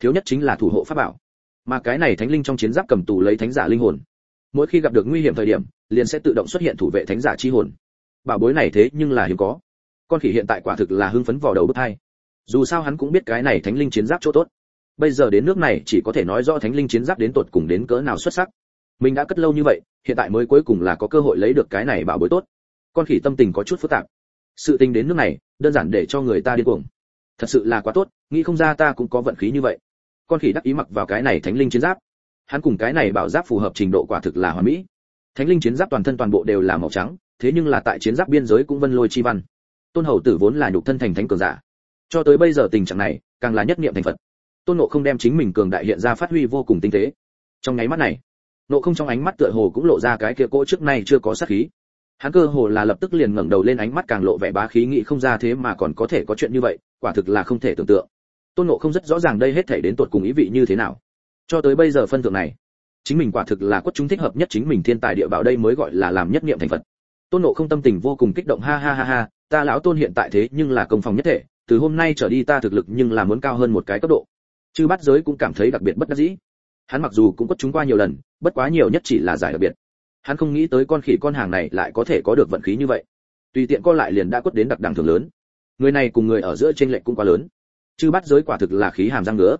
thiếu nhất chính là thủ hộ pháp bảo. Mà cái này thánh linh trong chiến giáp cầm tù lấy thánh giả linh hồn. Mỗi khi gặp được nguy hiểm thời điểm, liền sẽ tự động xuất hiện thủ vệ thánh giả chi hồn. Bảo bối này thế nhưng là hiếm có. Con khỉ hiện tại quả thực là hưng phấn vào đầu bức hai dù sao hắn cũng biết cái này thánh linh chiến giáp chỗ tốt. Bây giờ đến nước này, chỉ có thể nói rõ thánh linh chiến giáp đến tột cùng đến cỡ nào xuất sắc. Mình đã cất lâu như vậy, hiện tại mới cuối cùng là có cơ hội lấy được cái này bảo bối tốt. Con khỉ tâm tình có chút phức tạp. Sự tình đến nước này, đơn giản để cho người ta điên cuồng. Thật sự là quá tốt, nghĩ không ra ta cũng có vận khí như vậy. Con khỉ đắc ý mặc vào cái này thánh linh chiến giáp. Hắn cùng cái này bảo giáp phù hợp trình độ quả thực là hoàn mỹ. Thánh linh chiến giáp toàn thân toàn bộ đều là màu trắng, thế nhưng là tại chiến giáp biên giới cũng vân lôi chi văn. Tôn hầu tử vốn là nhục thân thành thánh cường giả cho tới bây giờ tình trạng này, càng là nhất niệm thành phật. Tôn nộ không đem chính mình cường đại hiện ra phát huy vô cùng tinh tế. Trong nháy mắt này nộ không trong ánh mắt tựa hồ cũng lộ ra cái kia cỗ trước nay chưa có sát khí. Hắn cơ hồ là lập tức liền ngẩng đầu lên ánh mắt càng lộ vẻ bá khí nghĩ không ra thế mà còn có thể có chuyện như vậy, quả thực là không thể tưởng tượng. Tôn nộ không rất rõ ràng đây hết thể đến tột cùng ý vị như thế nào. Cho tới bây giờ phân thượng này, chính mình quả thực là quất chúng thích hợp nhất chính mình thiên tài địa bảo đây mới gọi là làm nhất niệm thành phật. Tôn nộ không tâm tình vô cùng kích động, ha ha ha ha, ta lão tôn hiện tại thế nhưng là công phòng nhất thể từ hôm nay trở đi ta thực lực nhưng là muốn cao hơn một cái cấp độ. Chư bắt giới cũng cảm thấy đặc biệt bất đắc dĩ. Hắn mặc dù cũng quất chúng qua nhiều lần, bất quá nhiều nhất chỉ là giải đặc biệt. Hắn không nghĩ tới con khỉ con hàng này lại có thể có được vận khí như vậy. Tùy tiện co lại liền đã quất đến đặc đẳng thường lớn. Người này cùng người ở giữa trên lệnh cũng quá lớn. Chư bắt giới quả thực là khí hàm răng ngứa.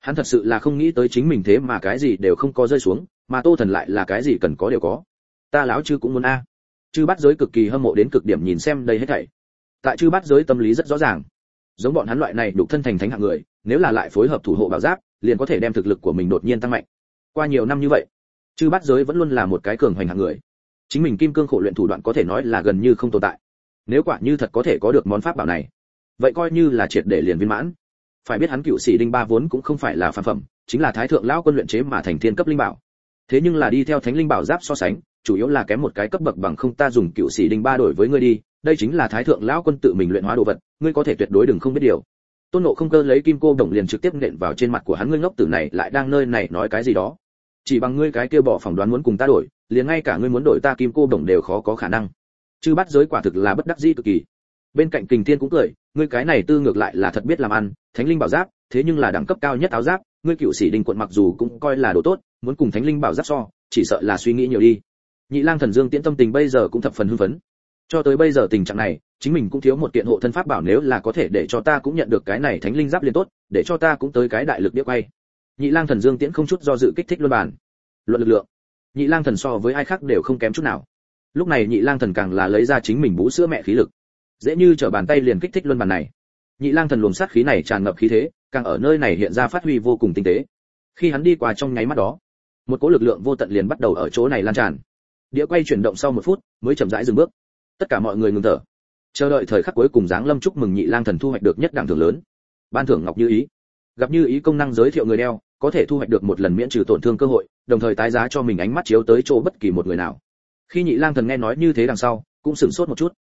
Hắn thật sự là không nghĩ tới chính mình thế mà cái gì đều không có rơi xuống, mà tô thần lại là cái gì cần có đều có. Ta lão chư cũng muốn a. Chư bắt giới cực kỳ hâm mộ đến cực điểm nhìn xem đây hết thảy. Tại chư bắt giới tâm lý rất rõ ràng giống bọn hắn loại này đục thân thành thánh hạng người, nếu là lại phối hợp thủ hộ bảo giáp, liền có thể đem thực lực của mình đột nhiên tăng mạnh. Qua nhiều năm như vậy, chư bát giới vẫn luôn là một cái cường hoành hạng người. Chính mình kim cương khổ luyện thủ đoạn có thể nói là gần như không tồn tại. Nếu quả như thật có thể có được món pháp bảo này, vậy coi như là triệt để liền viên mãn. Phải biết hắn cựu sĩ đinh ba vốn cũng không phải là phàm phẩm, chính là thái thượng lão quân luyện chế mà thành thiên cấp linh bảo. Thế nhưng là đi theo thánh linh bảo giáp so sánh, chủ yếu là kém một cái cấp bậc bằng không ta dùng cựu sĩ đinh ba đổi với ngươi đi đây chính là thái thượng lão quân tự mình luyện hóa đồ vật, ngươi có thể tuyệt đối đừng không biết điều. Tôn nộ không cơ lấy kim cô đồng liền trực tiếp nện vào trên mặt của hắn, ngươi ngốc tử này lại đang nơi này nói cái gì đó. Chỉ bằng ngươi cái kia bỏ phỏng đoán muốn cùng ta đổi, liền ngay cả ngươi muốn đổi ta kim cô đồng đều khó có khả năng. Chứ bắt giới quả thực là bất đắc dĩ cực kỳ. Bên cạnh kình thiên cũng cười, ngươi cái này tư ngược lại là thật biết làm ăn, thánh linh bảo giáp, thế nhưng là đẳng cấp cao nhất áo giáp, ngươi cựu sĩ đình quận mặc dù cũng coi là đồ tốt, muốn cùng thánh linh bảo giáp so, chỉ sợ là suy nghĩ nhiều đi. Nhị lang thần dương tiễn tâm tình bây giờ cũng thập phần hưng phấn cho tới bây giờ tình trạng này, chính mình cũng thiếu một kiện hộ thân pháp bảo nếu là có thể để cho ta cũng nhận được cái này thánh linh giáp liền tốt, để cho ta cũng tới cái đại lực đĩa quay. Nhị lang thần dương tiễn không chút do dự kích thích luân bản luận lực lượng, nhị lang thần so với ai khác đều không kém chút nào. Lúc này nhị lang thần càng là lấy ra chính mình bú sữa mẹ khí lực, dễ như trở bàn tay liền kích thích luân bản này. Nhị lang thần luồng sát khí này tràn ngập khí thế, càng ở nơi này hiện ra phát huy vô cùng tinh tế. Khi hắn đi qua trong nháy mắt đó, một cỗ lực lượng vô tận liền bắt đầu ở chỗ này lan tràn. Đĩa quay chuyển động sau một phút, mới chậm rãi dừng bước tất cả mọi người ngừng thở. Chờ đợi thời khắc cuối cùng giáng lâm chúc mừng nhị lang thần thu hoạch được nhất đẳng thưởng lớn. Ban thưởng ngọc như ý. Gặp như ý công năng giới thiệu người đeo, có thể thu hoạch được một lần miễn trừ tổn thương cơ hội, đồng thời tái giá cho mình ánh mắt chiếu tới chỗ bất kỳ một người nào. Khi nhị lang thần nghe nói như thế đằng sau, cũng sửng sốt một chút.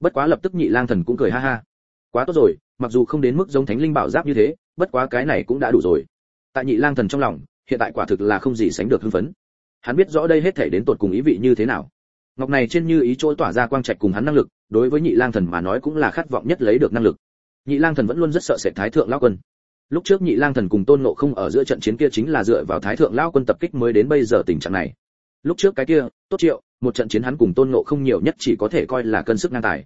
Bất quá lập tức nhị lang thần cũng cười ha ha. Quá tốt rồi, mặc dù không đến mức giống thánh linh bảo giáp như thế, bất quá cái này cũng đã đủ rồi. Tại nhị lang thần trong lòng, hiện tại quả thực là không gì sánh được hưng phấn. Hắn biết rõ đây hết thể đến tột cùng ý vị như thế nào ngọc này trên như ý chỗ tỏa ra quang trạch cùng hắn năng lực, đối với nhị lang thần mà nói cũng là khát vọng nhất lấy được năng lực. Nhị lang thần vẫn luôn rất sợ sệt thái thượng lão quân. Lúc trước nhị lang thần cùng tôn ngộ không ở giữa trận chiến kia chính là dựa vào thái thượng lão quân tập kích mới đến bây giờ tình trạng này. Lúc trước cái kia, tốt triệu, một trận chiến hắn cùng tôn ngộ không nhiều nhất chỉ có thể coi là cân sức ngang tài.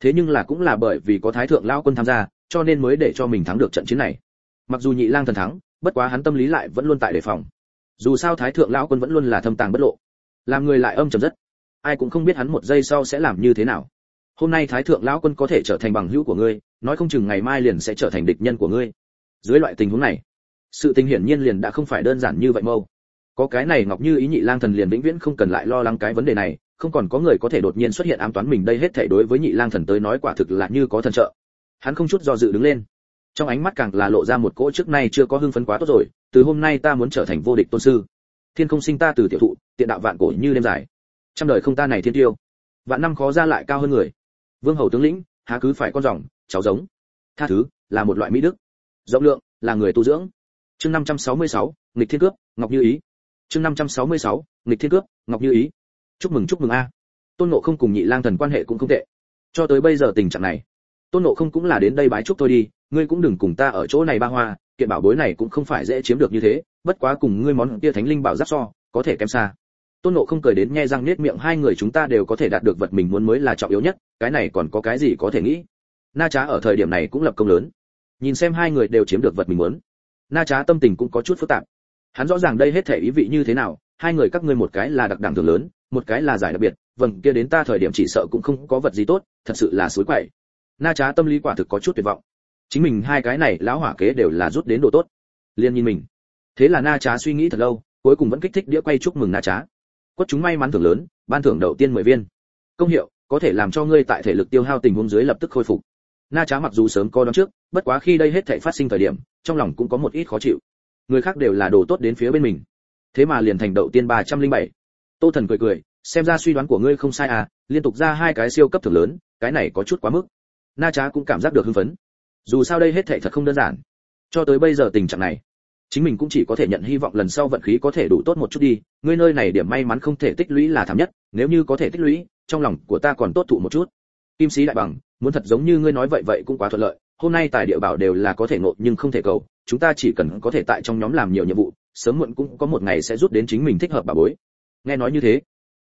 Thế nhưng là cũng là bởi vì có thái thượng lão quân tham gia, cho nên mới để cho mình thắng được trận chiến này. Mặc dù nhị lang thần thắng, bất quá hắn tâm lý lại vẫn luôn tại đề phòng. Dù sao thái thượng lão quân vẫn luôn là thâm tàng bất lộ. Làm người lại âm trầm rất ai cũng không biết hắn một giây sau sẽ làm như thế nào. Hôm nay thái thượng lão quân có thể trở thành bằng hữu của ngươi, nói không chừng ngày mai liền sẽ trở thành địch nhân của ngươi. Dưới loại tình huống này, sự tình hiển nhiên liền đã không phải đơn giản như vậy mâu. Có cái này ngọc như ý nhị lang thần liền vĩnh viễn không cần lại lo lắng cái vấn đề này, không còn có người có thể đột nhiên xuất hiện ám toán mình đây hết thể đối với nhị lang thần tới nói quả thực là như có thần trợ. Hắn không chút do dự đứng lên. Trong ánh mắt càng là lộ ra một cỗ trước nay chưa có hưng phấn quá tốt rồi, từ hôm nay ta muốn trở thành vô địch tôn sư. Thiên không sinh ta từ tiểu thụ, tiện đạo vạn cổ như đêm dài trăm đời không ta này thiên tiêu. Vạn năm khó ra lại cao hơn người. Vương hầu tướng lĩnh há cứ phải con rồng cháu giống. Tha thứ là một loại mỹ đức. Rộng lượng là người tu dưỡng. Chương 566, nghịch thiên cước, ngọc như ý. Chương 566, nghịch thiên cước, ngọc như ý. Chúc mừng chúc mừng a. Tôn ngộ không cùng nhị lang thần quan hệ cũng không tệ. Cho tới bây giờ tình trạng này tôn ngộ không cũng là đến đây bái chúc tôi đi ngươi cũng đừng cùng ta ở chỗ này ba hoa kiện bảo bối này cũng không phải dễ chiếm được như thế bất quá cùng ngươi món kia thánh linh bảo giáp so có thể kém xa tôn nộ không cười đến nghe răng nết miệng, hai người chúng ta đều có thể đạt được vật mình muốn mới là trọng yếu nhất, cái này còn có cái gì có thể nghĩ? Na trá ở thời điểm này cũng lập công lớn. Nhìn xem hai người đều chiếm được vật mình muốn. Na trá tâm tình cũng có chút phức tạp. Hắn rõ ràng đây hết thể ý vị như thế nào, hai người các ngươi một cái là đặc đẳng thường lớn, một cái là giải đặc biệt vâng kia đến ta thời điểm chỉ sợ cũng không có vật gì tốt, thật sự là suối quậy. Na trá tâm lý quả thực có chút tuyệt vọng. Chính mình hai cái này lão hỏa kế đều là rút đến độ tốt. Liên nhìn mình. Thế là na trá suy nghĩ thật lâu, cuối cùng vẫn kích thích đĩa quay chúc mừng na trá quất chúng may mắn thưởng lớn, ban thưởng đầu tiên mười viên. Công hiệu, có thể làm cho ngươi tại thể lực tiêu hao tình huống dưới lập tức khôi phục. Na trá mặc dù sớm có đón trước, bất quá khi đây hết thể phát sinh thời điểm, trong lòng cũng có một ít khó chịu. Người khác đều là đồ tốt đến phía bên mình. Thế mà liền thành đầu tiên ba trăm linh bảy. Tô thần cười cười, xem ra suy đoán của ngươi không sai à liên tục ra hai cái siêu cấp thưởng lớn, cái này có chút quá mức. Na trá cũng cảm giác được hưng phấn. Dù sao đây hết thảy thật không đơn giản. Cho tới bây giờ tình trạng này chính mình cũng chỉ có thể nhận hy vọng lần sau vận khí có thể đủ tốt một chút đi. Ngươi nơi này điểm may mắn không thể tích lũy là thảm nhất, nếu như có thể tích lũy, trong lòng của ta còn tốt thụ một chút. Kim sĩ đại bằng, muốn thật giống như ngươi nói vậy vậy cũng quá thuận lợi. Hôm nay tài địa bảo đều là có thể ngộ nhưng không thể cầu. Chúng ta chỉ cần có thể tại trong nhóm làm nhiều nhiệm vụ, sớm muộn cũng có một ngày sẽ rút đến chính mình thích hợp bà bối. Nghe nói như thế,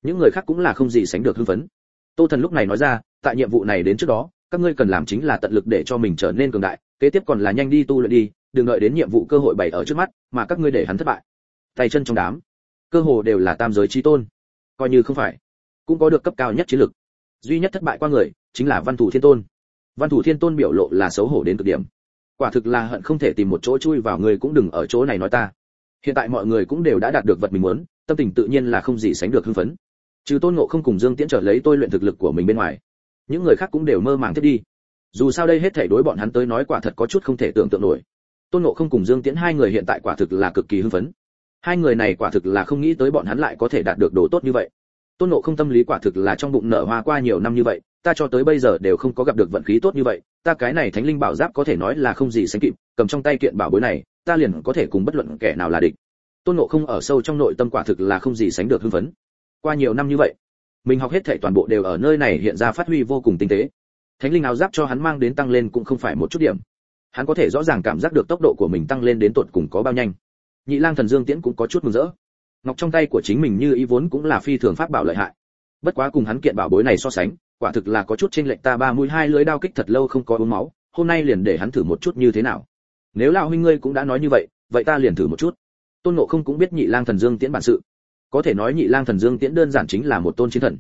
những người khác cũng là không gì sánh được hưng phấn. Tô thần lúc này nói ra, tại nhiệm vụ này đến trước đó, các ngươi cần làm chính là tận lực để cho mình trở nên cường đại, kế tiếp còn là nhanh đi tu luyện đi đừng đợi đến nhiệm vụ cơ hội bày ở trước mắt, mà các ngươi để hắn thất bại. Tay chân trong đám, cơ hồ đều là tam giới trí tôn. Coi như không phải, cũng có được cấp cao nhất chiến lực. Duy nhất thất bại qua người, chính là văn thủ thiên tôn. Văn thủ thiên tôn biểu lộ là xấu hổ đến cực điểm. Quả thực là hận không thể tìm một chỗ chui vào người cũng đừng ở chỗ này nói ta. Hiện tại mọi người cũng đều đã đạt được vật mình muốn, tâm tình tự nhiên là không gì sánh được hưng phấn. Trừ tôn ngộ không cùng dương tiễn trở lấy tôi luyện thực lực của mình bên ngoài, những người khác cũng đều mơ màng thiết đi. Dù sao đây hết thể đối bọn hắn tới nói quả thật có chút không thể tưởng tượng nổi tôn ngộ không cùng dương tiễn hai người hiện tại quả thực là cực kỳ hưng phấn. Hai người này quả thực là không nghĩ tới bọn hắn lại có thể đạt được đồ tốt như vậy. Tôn ngộ không tâm lý quả thực là trong bụng nở hoa qua nhiều năm như vậy, ta cho tới bây giờ đều không có gặp được vận khí tốt như vậy, ta cái này thánh linh bảo giáp có thể nói là không gì sánh kịp, cầm trong tay kiện bảo bối này, ta liền có thể cùng bất luận kẻ nào là địch. Tôn ngộ không ở sâu trong nội tâm quả thực là không gì sánh được hưng phấn. Qua nhiều năm như vậy, mình học hết thể toàn bộ đều ở nơi này hiện ra phát huy vô cùng tinh tế. Thánh linh áo giáp cho hắn mang đến tăng lên cũng không phải một chút điểm hắn có thể rõ ràng cảm giác được tốc độ của mình tăng lên đến tột cùng có bao nhanh. Nhị lang thần dương tiễn cũng có chút mừng rỡ. Ngọc trong tay của chính mình như ý vốn cũng là phi thường pháp bảo lợi hại. Bất quá cùng hắn kiện bảo bối này so sánh, quả thực là có chút trên lệch ta ba mũi hai lưỡi đao kích thật lâu không có uống máu, hôm nay liền để hắn thử một chút như thế nào. Nếu lão huynh ngươi cũng đã nói như vậy vậy ta liền thử một chút. Tôn ngộ không cũng biết nhị lang thần dương tiễn bản sự. Có thể nói nhị lang thần dương tiễn đơn giản chính là một tôn chiến thần.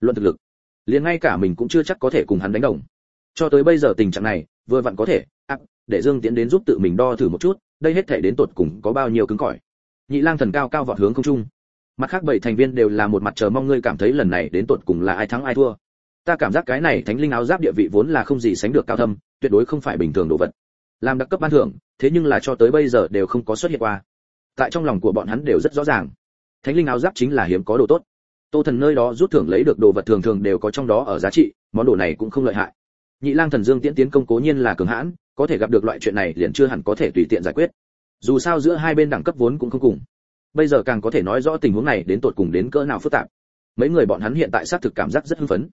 Luận thực lực, liền ngay cả mình cũng chưa chắc có thể cùng hắn đánh đồng. Cho tới bây giờ tình trạng này, vừa vặn có thể áp để dương tiễn đến giúp tự mình đo thử một chút, đây hết thể đến tột cùng có bao nhiêu cứng cỏi. Nhị lang thần cao cao vọt hướng không trung. Mặt khác bảy thành viên đều là một mặt chờ mong ngươi cảm thấy lần này đến tột cùng là ai thắng ai thua. Ta cảm giác cái này thánh linh áo giáp địa vị vốn là không gì sánh được cao thâm, tuyệt đối không phải bình thường đồ vật. Làm đặc cấp ban thưởng, thế nhưng là cho tới bây giờ đều không có xuất hiện qua. Tại trong lòng của bọn hắn đều rất rõ ràng. Thánh linh áo giáp chính là hiếm có đồ tốt. Tô thần nơi đó rút thưởng lấy được đồ vật thường thường đều có trong đó ở giá trị, món đồ này cũng không lợi hại nhị lang thần dương tiễn tiến công cố nhiên là cường hãn, có thể gặp được loại chuyện này liền chưa hẳn có thể tùy tiện giải quyết. Dù sao giữa hai bên đẳng cấp vốn cũng không cùng. Bây giờ càng có thể nói rõ tình huống này đến tột cùng đến cỡ nào phức tạp. Mấy người bọn hắn hiện tại xác thực cảm giác rất hưng phấn.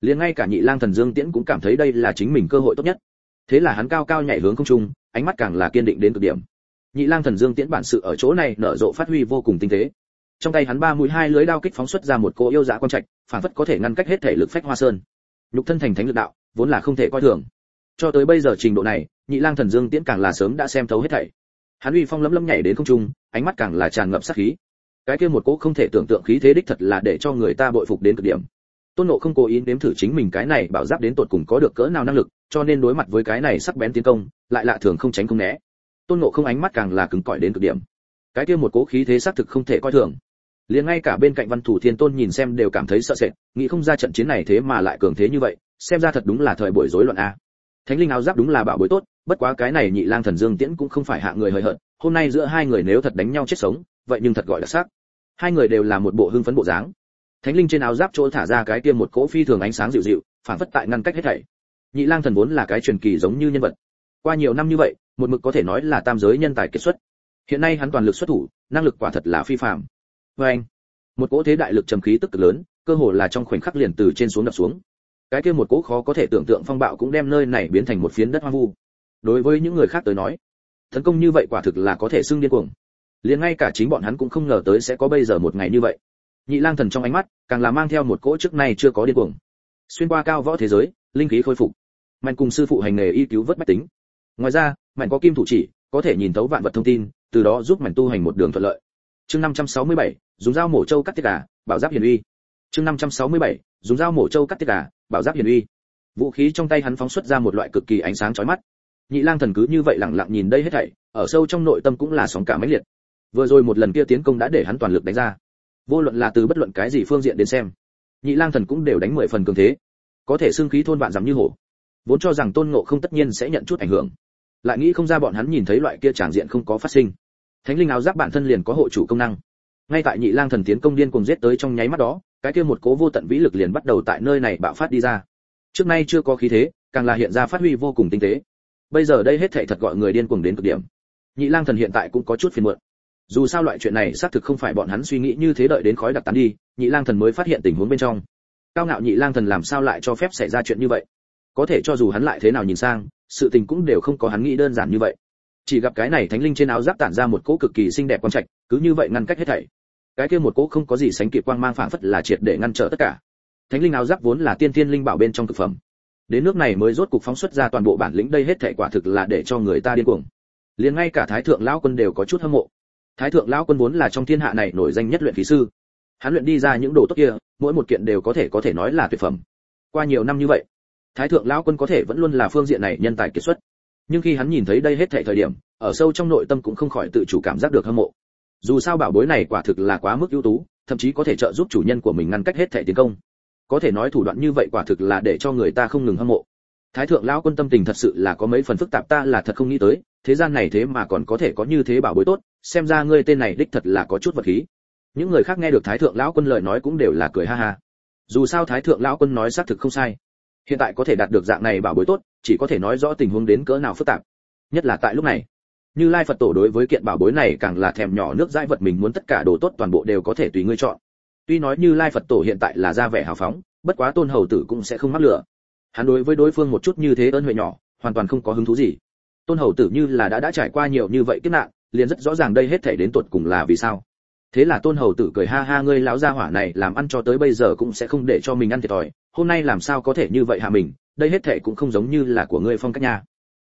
Liền ngay cả nhị lang thần dương tiễn cũng cảm thấy đây là chính mình cơ hội tốt nhất. Thế là hắn cao cao nhảy hướng không trung, ánh mắt càng là kiên định đến cực điểm. Nhị lang thần dương tiễn bản sự ở chỗ này nở rộ phát huy vô cùng tinh tế. Trong tay hắn ba mũi hai lưới đao kích phóng xuất ra một cỗ yêu dã quan trạch, phản phất có thể ngăn cách hết thể lực phách hoa sơn nhục thân thành thánh lực đạo, vốn là không thể coi thường. Cho tới bây giờ trình độ này, nhị lang thần dương tiễn càng là sớm đã xem thấu hết thảy. Hắn uy phong lấm lấm nhảy đến không trung, ánh mắt càng là tràn ngập sát khí. Cái kia một cỗ không thể tưởng tượng khí thế đích thật là để cho người ta bội phục đến cực điểm. Tôn nộ không cố ý nếm thử chính mình cái này bảo giáp đến tột cùng có được cỡ nào năng lực, cho nên đối mặt với cái này sắc bén tiến công, lại lạ thường không tránh không né. Tôn nộ không ánh mắt càng là cứng cỏi đến cực điểm. Cái kia một cỗ khí thế xác thực không thể coi thường liền ngay cả bên cạnh văn thủ thiên tôn nhìn xem đều cảm thấy sợ sệt, nghĩ không ra trận chiến này thế mà lại cường thế như vậy, xem ra thật đúng là thời buổi rối loạn a. Thánh linh áo giáp đúng là bảo bối tốt, bất quá cái này nhị lang thần dương tiễn cũng không phải hạ người hời hợt, hôm nay giữa hai người nếu thật đánh nhau chết sống, vậy nhưng thật gọi là xác. Hai người đều là một bộ hưng phấn bộ dáng. Thánh linh trên áo giáp chỗ thả ra cái kia một cỗ phi thường ánh sáng dịu dịu, phản phất tại ngăn cách hết thảy. Nhị lang thần vốn là cái truyền kỳ giống như nhân vật. Qua nhiều năm như vậy, một mực có thể nói là tam giới nhân tài kết xuất. Hiện nay hắn toàn lực xuất thủ, năng lực quả thật là phi phàm anh, một cỗ thế đại lực trầm khí tức cực lớn, cơ hồ là trong khoảnh khắc liền từ trên xuống đập xuống. Cái kia một cỗ khó có thể tưởng tượng phong bạo cũng đem nơi này biến thành một phiến đất hoang vu. Đối với những người khác tới nói, tấn công như vậy quả thực là có thể xưng điên cuồng. Liền ngay cả chính bọn hắn cũng không ngờ tới sẽ có bây giờ một ngày như vậy. Nhị lang thần trong ánh mắt, càng là mang theo một cỗ trước nay chưa có điên cuồng. Xuyên qua cao võ thế giới, linh khí khôi phục. Mạnh cùng sư phụ hành nghề y cứu vớt bách tính. Ngoài ra, mạnh có kim thủ chỉ, có thể nhìn thấu vạn vật thông tin, từ đó giúp mạnh tu hành một đường thuận lợi chương 567, dùng dao mổ châu cắt tiết gà bảo giáp hiền uy. Chương 567, dùng dao mổ châu cắt tiết gà bảo giáp hiền uy. Vũ khí trong tay hắn phóng xuất ra một loại cực kỳ ánh sáng chói mắt. Nhị lang thần cứ như vậy lặng lặng nhìn đây hết thảy ở sâu trong nội tâm cũng là sóng cả mấy liệt. Vừa rồi một lần kia tiến công đã để hắn toàn lực đánh ra. Vô luận là từ bất luận cái gì phương diện đến xem nhị lang thần cũng đều đánh mười phần cường thế. Có thể xương khí thôn vạn dám như hổ. Vốn cho rằng tôn ngộ không tất nhiên sẽ nhận chút ảnh hưởng. Lại nghĩ không ra bọn hắn nhìn thấy loại kia tràng diện không có phát sinh thánh linh áo giáp bản thân liền có hộ chủ công năng. Ngay tại nhị lang thần tiến công điên cùng giết tới trong nháy mắt đó, cái kia một cố vô tận vĩ lực liền bắt đầu tại nơi này bạo phát đi ra. Trước nay chưa có khí thế, càng là hiện ra phát huy vô cùng tinh tế. Bây giờ đây hết thảy thật gọi người điên cuồng đến cực điểm. Nhị lang thần hiện tại cũng có chút phiền muộn. Dù sao loại chuyện này xác thực không phải bọn hắn suy nghĩ như thế đợi đến khói đặc tán đi, nhị lang thần mới phát hiện tình huống bên trong. Cao ngạo nhị lang thần làm sao lại cho phép xảy ra chuyện như vậy? Có thể cho dù hắn lại thế nào nhìn sang, sự tình cũng đều không có hắn nghĩ đơn giản như vậy chỉ gặp cái này thánh linh trên áo giáp tản ra một cỗ cực kỳ xinh đẹp quang trạch, cứ như vậy ngăn cách hết thảy. Cái kia một cỗ không có gì sánh kịp quang mang phảng phất là triệt để ngăn trở tất cả. Thánh linh áo giáp vốn là tiên thiên linh bảo bên trong thực phẩm. Đến nước này mới rốt cục phóng xuất ra toàn bộ bản lĩnh đây hết thảy quả thực là để cho người ta điên cuồng. Liền ngay cả thái thượng lão quân đều có chút hâm mộ. Thái thượng lão quân vốn là trong thiên hạ này nổi danh nhất luyện khí sư. Hắn luyện đi ra những đồ tốt kia, mỗi một kiện đều có thể có thể nói là tuyệt phẩm. Qua nhiều năm như vậy, thái thượng lão quân có thể vẫn luôn là phương diện này nhân tài kiệt xuất nhưng khi hắn nhìn thấy đây hết thảy thời điểm, ở sâu trong nội tâm cũng không khỏi tự chủ cảm giác được hâm mộ. Dù sao bảo bối này quả thực là quá mức ưu tú, thậm chí có thể trợ giúp chủ nhân của mình ngăn cách hết thảy tiến công. Có thể nói thủ đoạn như vậy quả thực là để cho người ta không ngừng hâm mộ. Thái thượng lão quân tâm tình thật sự là có mấy phần phức tạp, ta là thật không nghĩ tới, thế gian này thế mà còn có thể có như thế bảo bối tốt, xem ra ngươi tên này đích thật là có chút vật khí. Những người khác nghe được thái thượng lão quân lời nói cũng đều là cười ha ha. Dù sao thái thượng lão quân nói xác thực không sai hiện tại có thể đạt được dạng này bảo bối tốt, chỉ có thể nói rõ tình huống đến cỡ nào phức tạp. Nhất là tại lúc này, như lai phật tổ đối với kiện bảo bối này càng là thèm nhỏ nước dãi vật mình muốn tất cả đồ tốt toàn bộ đều có thể tùy ngươi chọn. Tuy nói như lai phật tổ hiện tại là ra vẻ hào phóng, bất quá tôn hầu tử cũng sẽ không mắc lửa hắn đối với đối phương một chút như thế ơn huệ nhỏ, hoàn toàn không có hứng thú gì. Tôn hầu tử như là đã đã trải qua nhiều như vậy kiếp nạn, liền rất rõ ràng đây hết thể đến tuột cùng là vì sao thế là tôn hầu tử cười ha ha, ngươi lão gia hỏa này làm ăn cho tới bây giờ cũng sẽ không để cho mình ăn thiệt thòi, hôm nay làm sao có thể như vậy hạ mình, đây hết thệ cũng không giống như là của ngươi phong cách nha.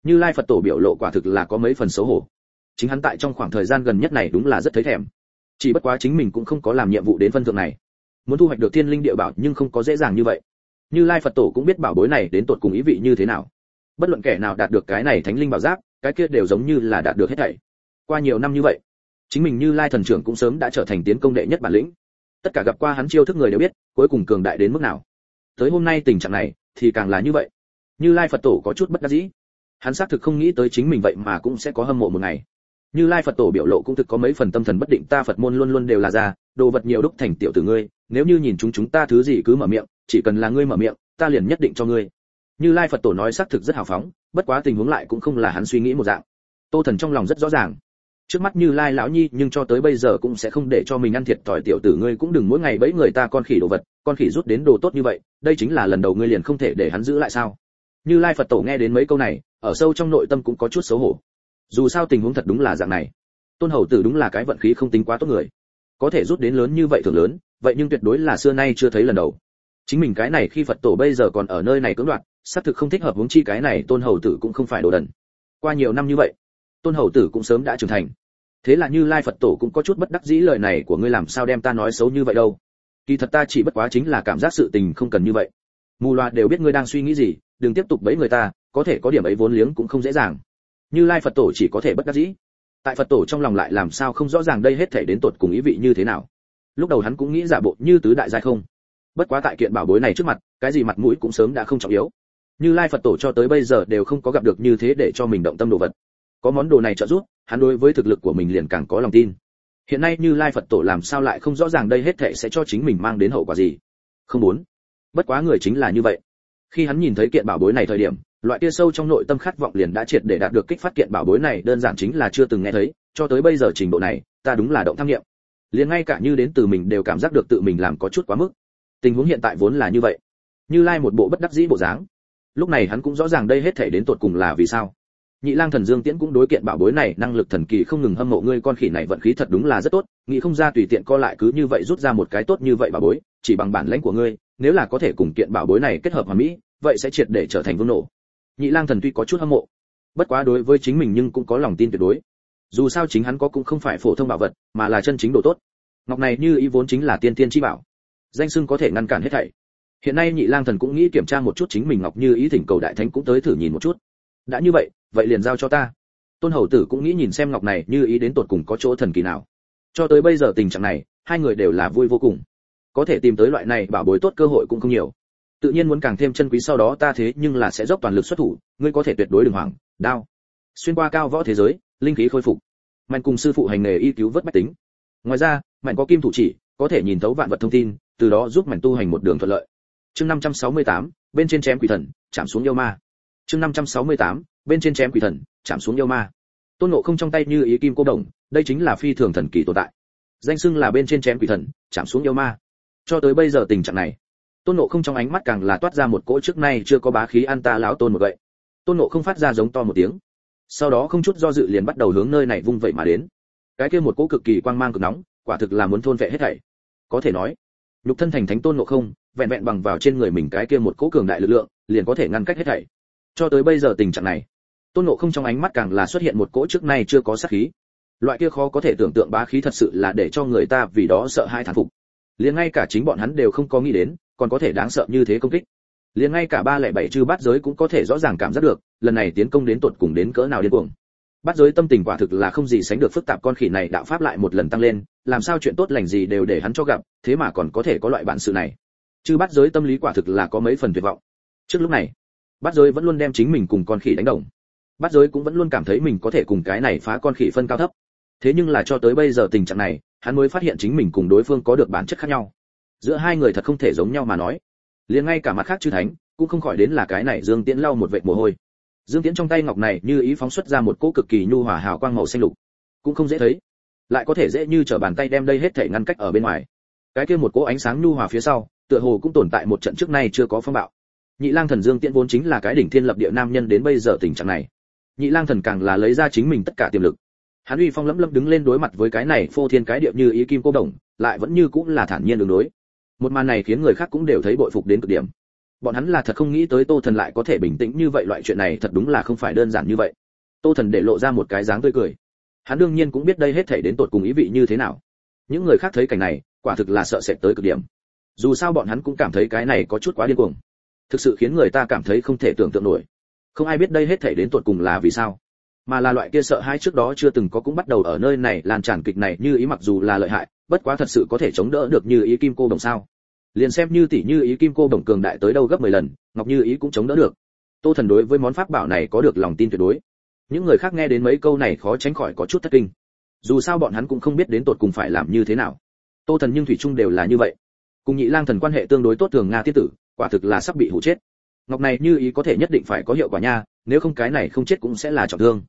Như lai phật tổ biểu lộ quả thực là có mấy phần xấu hổ. Chính hắn tại trong khoảng thời gian gần nhất này đúng là rất thấy thèm. Chỉ bất quá chính mình cũng không có làm nhiệm vụ đến phân thượng này. Muốn thu hoạch được thiên linh địa bảo nhưng không có dễ dàng như vậy. Như lai phật tổ cũng biết bảo bối này đến tột cùng ý vị như thế nào. Bất luận kẻ nào đạt được cái này thánh linh bảo giáp, cái kia đều giống như là đạt được hết thảy. Qua nhiều năm như vậy chính mình như lai thần trưởng cũng sớm đã trở thành tiến công đệ nhất bản lĩnh. Tất cả gặp qua hắn chiêu thức người đều biết, cuối cùng cường đại đến mức nào. Tới hôm nay tình trạng này, thì càng là như vậy. Như lai phật tổ có chút bất đắc dĩ. Hắn xác thực không nghĩ tới chính mình vậy mà cũng sẽ có hâm mộ một ngày. Như lai phật tổ biểu lộ cũng thực có mấy phần tâm thần bất định, ta phật môn luôn luôn đều là ra đồ vật nhiều đúc thành tiểu tử ngươi, nếu như nhìn chúng chúng ta thứ gì cứ mở miệng, chỉ cần là ngươi mở miệng, ta liền nhất định cho ngươi. Như lai phật tổ nói xác thực rất hào phóng, bất quá tình huống lại cũng không là hắn suy nghĩ một dạng. Tô thần trong lòng rất rõ ràng trước mắt như lai lão nhi, nhưng cho tới bây giờ cũng sẽ không để cho mình ăn thiệt thòi tiểu tử ngươi cũng đừng mỗi ngày bẫy người ta con khỉ đồ vật, con khỉ rút đến đồ tốt như vậy, đây chính là lần đầu ngươi liền không thể để hắn giữ lại sao? Như lai phật tổ nghe đến mấy câu này, ở sâu trong nội tâm cũng có chút xấu hổ. Dù sao tình huống thật đúng là dạng này. Tôn hầu tử đúng là cái vận khí không tính quá tốt người. Có thể rút đến lớn như vậy thường lớn, vậy nhưng tuyệt đối là xưa nay chưa thấy lần đầu. Chính mình cái này khi phật tổ bây giờ còn ở nơi này cưỡng đoạt, xác thực không thích hợp huống chi cái này tôn hầu tử cũng không phải đồ đần. Qua nhiều năm như vậy, tôn hầu tử cũng sớm đã trưởng thành thế là như lai phật tổ cũng có chút bất đắc dĩ lời này của ngươi làm sao đem ta nói xấu như vậy đâu. Kỳ thật ta chỉ bất quá chính là cảm giác sự tình không cần như vậy. Mù loà đều biết ngươi đang suy nghĩ gì, đừng tiếp tục bẫy người ta, có thể có điểm ấy vốn liếng cũng không dễ dàng. Như lai phật tổ chỉ có thể bất đắc dĩ. Tại phật tổ trong lòng lại làm sao không rõ ràng đây hết thể đến tột cùng ý vị như thế nào. Lúc đầu hắn cũng nghĩ giả bộ như tứ đại giai không. Bất quá tại kiện bảo bối này trước mặt, cái gì mặt mũi cũng sớm đã không trọng yếu. Như lai phật tổ cho tới bây giờ đều không có gặp được như thế để cho mình động tâm đồ vật. Có món đồ này trợ giúp hắn đối với thực lực của mình liền càng có lòng tin. Hiện nay như lai phật tổ làm sao lại không rõ ràng đây hết thệ sẽ cho chính mình mang đến hậu quả gì? Không muốn. Bất quá người chính là như vậy. Khi hắn nhìn thấy kiện bảo bối này thời điểm, loại kia sâu trong nội tâm khát vọng liền đã triệt để đạt được kích phát kiện bảo bối này, đơn giản chính là chưa từng nghe thấy, cho tới bây giờ trình độ này, ta đúng là động tham nghiệm liền ngay cả như đến từ mình đều cảm giác được tự mình làm có chút quá mức. Tình huống hiện tại vốn là như vậy. Như lai một bộ bất đắc dĩ bộ dáng. Lúc này hắn cũng rõ ràng đây hết thể đến tột cùng là vì sao nhị lang thần dương tiễn cũng đối kiện bảo bối này, năng lực thần kỳ không ngừng hâm mộ ngươi, con khỉ này vận khí thật đúng là rất tốt, nghĩ không ra tùy tiện co lại cứ như vậy rút ra một cái tốt như vậy bảo bối, chỉ bằng bản lãnh của ngươi, nếu là có thể cùng kiện bảo bối này kết hợp hòa mỹ, vậy sẽ triệt để trở thành vương nổ. Nhị lang thần tuy có chút hâm mộ, bất quá đối với chính mình nhưng cũng có lòng tin tuyệt đối. Dù sao chính hắn có cũng không phải phổ thông bảo vật, mà là chân chính đồ tốt. Ngọc này như ý vốn chính là tiên tiên chi bảo. Danh xưng có thể ngăn cản hết thảy. Hiện nay nhị lang thần cũng nghĩ kiểm tra một chút chính mình ngọc như ý thỉnh cầu đại thánh cũng tới thử nhìn một chút. Đã như vậy vậy liền giao cho ta. Tôn hầu tử cũng nghĩ nhìn xem ngọc này như ý đến tột cùng có chỗ thần kỳ nào. Cho tới bây giờ tình trạng này hai người đều là vui vô cùng. Có thể tìm tới loại này bảo bối tốt cơ hội cũng không nhiều. Tự nhiên muốn càng thêm chân quý sau đó ta thế nhưng là sẽ dốc toàn lực xuất thủ ngươi có thể tuyệt đối đừng hoảng đao xuyên qua cao võ thế giới linh khí khôi phục. Mạnh cùng sư phụ hành nghề y cứu vớt bách tính. Ngoài ra mạnh có kim thủ chỉ có thể nhìn thấu vạn vật thông tin từ đó giúp mạnh tu hành một đường thuận lợi. Chương 568, bên trên chém quỷ thần chạm xuống yêu ma. Chương 568, bên trên chém quỷ thần, chạm xuống yêu ma. Tôn ngộ không trong tay như ý kim cô đồng, đây chính là phi thường thần kỳ tồn tại. Danh xưng là bên trên chém quỷ thần, chạm xuống yêu ma. Cho tới bây giờ tình trạng này, tôn ngộ không trong ánh mắt càng là toát ra một cỗ trước nay chưa có bá khí an ta lão tôn một vậy tôn ngộ không phát ra giống to một tiếng. Sau đó không chút do dự liền bắt đầu hướng nơi này vung vậy mà đến. Cái kia một cỗ cực kỳ quang mang cực nóng, quả thực là muốn thôn vệ hết thảy. Có thể nói, nhục thân thành thánh tôn ngộ không, vẹn vẹn bằng vào trên người mình cái kia một cỗ cường đại lực lượng, liền có thể ngăn cách hết thảy. Cho tới bây giờ tình trạng này tôn ngộ không trong ánh mắt càng là xuất hiện một cỗ trước nay chưa có sát khí. Loại kia khó có thể tưởng tượng bá khí thật sự là để cho người ta vì đó sợ hai thán phục. Liền ngay cả chính bọn hắn đều không có nghĩ đến, còn có thể đáng sợ như thế công kích. Liền ngay cả ba lẻ bảy chư bát giới cũng có thể rõ ràng cảm giác được, lần này tiến công đến tột cùng đến cỡ nào điên cuồng. Bát giới tâm tình quả thực là không gì sánh được phức tạp, con khỉ này đạo pháp lại một lần tăng lên, làm sao chuyện tốt lành gì đều để hắn cho gặp, thế mà còn có thể có loại bản sự này. Chư bát giới tâm lý quả thực là có mấy phần tuyệt vọng. Trước lúc này, bát giới vẫn luôn đem chính mình cùng con khỉ đánh đồng bắt giới cũng vẫn luôn cảm thấy mình có thể cùng cái này phá con khỉ phân cao thấp. Thế nhưng là cho tới bây giờ tình trạng này, hắn mới phát hiện chính mình cùng đối phương có được bản chất khác nhau. Giữa hai người thật không thể giống nhau mà nói. Liền ngay cả mặt khác chư thánh, cũng không khỏi đến là cái này dương tiễn lau một vệt mồ hôi. Dương tiễn trong tay ngọc này như ý phóng xuất ra một cỗ cực kỳ nhu hòa hào quang màu xanh lục. Cũng không dễ thấy. Lại có thể dễ như trở bàn tay đem đây hết thể ngăn cách ở bên ngoài. Cái kia một cỗ ánh sáng nhu hòa phía sau, tựa hồ cũng tồn tại một trận trước nay chưa có phong bạo. Nhị lang thần dương tiễn vốn chính là cái đỉnh thiên lập địa nam nhân đến bây giờ tình trạng này nhị lang thần càng là lấy ra chính mình tất cả tiềm lực. Hắn uy phong lẫm lẫm đứng lên đối mặt với cái này phô thiên cái điệu như ý kim cô đồng, lại vẫn như cũng là thản nhiên đường đối. Một màn này khiến người khác cũng đều thấy bội phục đến cực điểm. Bọn hắn là thật không nghĩ tới tô thần lại có thể bình tĩnh như vậy, loại chuyện này thật đúng là không phải đơn giản như vậy. Tô thần để lộ ra một cái dáng tươi cười. Hắn đương nhiên cũng biết đây hết thể đến tột cùng ý vị như thế nào. Những người khác thấy cảnh này, quả thực là sợ sệt tới cực điểm. Dù sao bọn hắn cũng cảm thấy cái này có chút quá điên cuồng. Thực sự khiến người ta cảm thấy không thể tưởng tượng nổi không ai biết đây hết thể đến tuột cùng là vì sao. Mà là loại kia sợ hãi trước đó chưa từng có cũng bắt đầu ở nơi này lan tràn kịch này như ý mặc dù là lợi hại, bất quá thật sự có thể chống đỡ được như ý kim cô đồng sao? Liền xem như tỷ như ý kim cô đồng cường đại tới đâu gấp 10 lần, ngọc như ý cũng chống đỡ được. Tô thần đối với món pháp bảo này có được lòng tin tuyệt đối. Những người khác nghe đến mấy câu này khó tránh khỏi có chút thất kinh. Dù sao bọn hắn cũng không biết đến tột cùng phải làm như thế nào. Tô thần nhưng thủy chung đều là như vậy. Cùng nhị lang thần quan hệ tương đối tốt thường nga tiết tử, quả thực là sắp bị hủ chết ngọc này như ý có thể nhất định phải có hiệu quả nha nếu không cái này không chết cũng sẽ là trọng thương.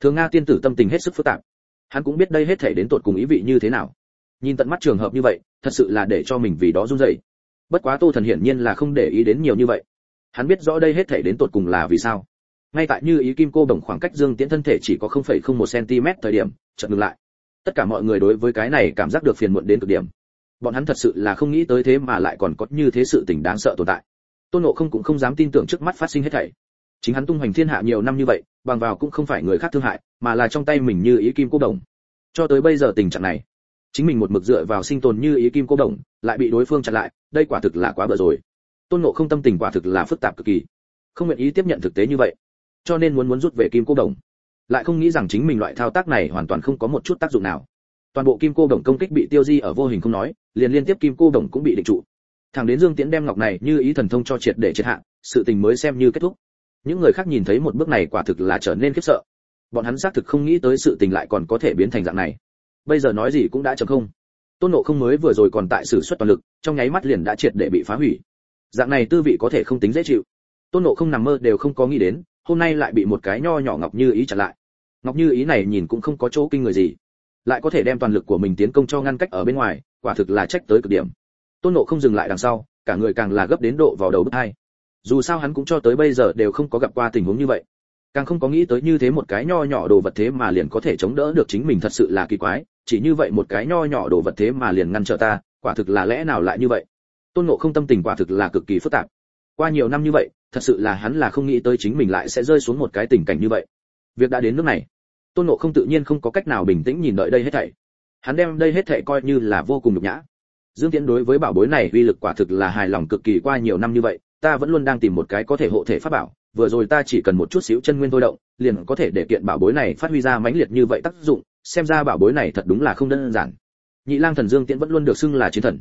Thường nga tiên tử tâm tình hết sức phức tạp. Hắn cũng biết đây hết thể đến tột cùng ý vị như thế nào. Nhìn tận mắt trường hợp như vậy thật sự là để cho mình vì đó run rẩy. Bất quá tô thần hiển nhiên là không để ý đến nhiều như vậy. Hắn biết rõ đây hết thể đến tột cùng là vì sao. Ngay tại như ý kim cô đồng khoảng cách dương tiễn thân thể chỉ có 0,01 cm thời điểm chợt ngừng lại. Tất cả mọi người đối với cái này cảm giác được phiền muộn đến cực điểm. Bọn hắn thật sự là không nghĩ tới thế mà lại còn có như thế sự tình đáng sợ tồn tại tôn nộ không cũng không dám tin tưởng trước mắt phát sinh hết thảy. Chính hắn tung hoành thiên hạ nhiều năm như vậy, bằng vào cũng không phải người khác thương hại, mà là trong tay mình như ý kim cô đồng. Cho tới bây giờ tình trạng này, chính mình một mực dựa vào sinh tồn như ý kim cô đồng, lại bị đối phương chặn lại, đây quả thực là quá bỡ rồi. Tôn nộ không tâm tình quả thực là phức tạp cực kỳ. Không nguyện ý tiếp nhận thực tế như vậy, cho nên muốn muốn rút về kim cô đồng. Lại không nghĩ rằng chính mình loại thao tác này hoàn toàn không có một chút tác dụng nào. Toàn bộ kim cô đồng công kích bị tiêu di ở vô hình không nói, liền liên tiếp kim cô đồng cũng bị định trụ thằng đến dương tiễn đem ngọc này như ý thần thông cho triệt để triệt hạ, sự tình mới xem như kết thúc. Những người khác nhìn thấy một bước này quả thực là trở nên khiếp sợ. Bọn hắn xác thực không nghĩ tới sự tình lại còn có thể biến thành dạng này. Bây giờ nói gì cũng đã chấm không. Tôn nộ không mới vừa rồi còn tại sử xuất toàn lực, trong nháy mắt liền đã triệt để bị phá hủy. Dạng này tư vị có thể không tính dễ chịu. Tôn nộ không nằm mơ đều không có nghĩ đến, hôm nay lại bị một cái nho nhỏ ngọc như ý chặn lại. Ngọc như ý này nhìn cũng không có chỗ kinh người gì. Lại có thể đem toàn lực của mình tiến công cho ngăn cách ở bên ngoài, quả thực là trách tới cực điểm tôn nộ không dừng lại đằng sau, cả người càng là gấp đến độ vào đầu bước hai. Dù sao hắn cũng cho tới bây giờ đều không có gặp qua tình huống như vậy. Càng không có nghĩ tới như thế một cái nho nhỏ đồ vật thế mà liền có thể chống đỡ được chính mình thật sự là kỳ quái, chỉ như vậy một cái nho nhỏ đồ vật thế mà liền ngăn trở ta, quả thực là lẽ nào lại như vậy? Tôn ngộ không tâm tình quả thực là cực kỳ phức tạp. Qua nhiều năm như vậy, thật sự là hắn là không nghĩ tới chính mình lại sẽ rơi xuống một cái tình cảnh như vậy. Việc đã đến nước này, tôn ngộ không tự nhiên không có cách nào bình tĩnh nhìn đợi đây hết thảy. Hắn đem đây hết thảy coi như là vô cùng nhục nhã dương tiễn đối với bảo bối này uy lực quả thực là hài lòng cực kỳ qua nhiều năm như vậy, ta vẫn luôn đang tìm một cái có thể hộ thể pháp bảo, vừa rồi ta chỉ cần một chút xíu chân nguyên thôi động, liền có thể để kiện bảo bối này phát huy ra mãnh liệt như vậy tác dụng, xem ra bảo bối này thật đúng là không đơn giản. Nhị lang thần dương tiễn vẫn luôn được xưng là chiến thần.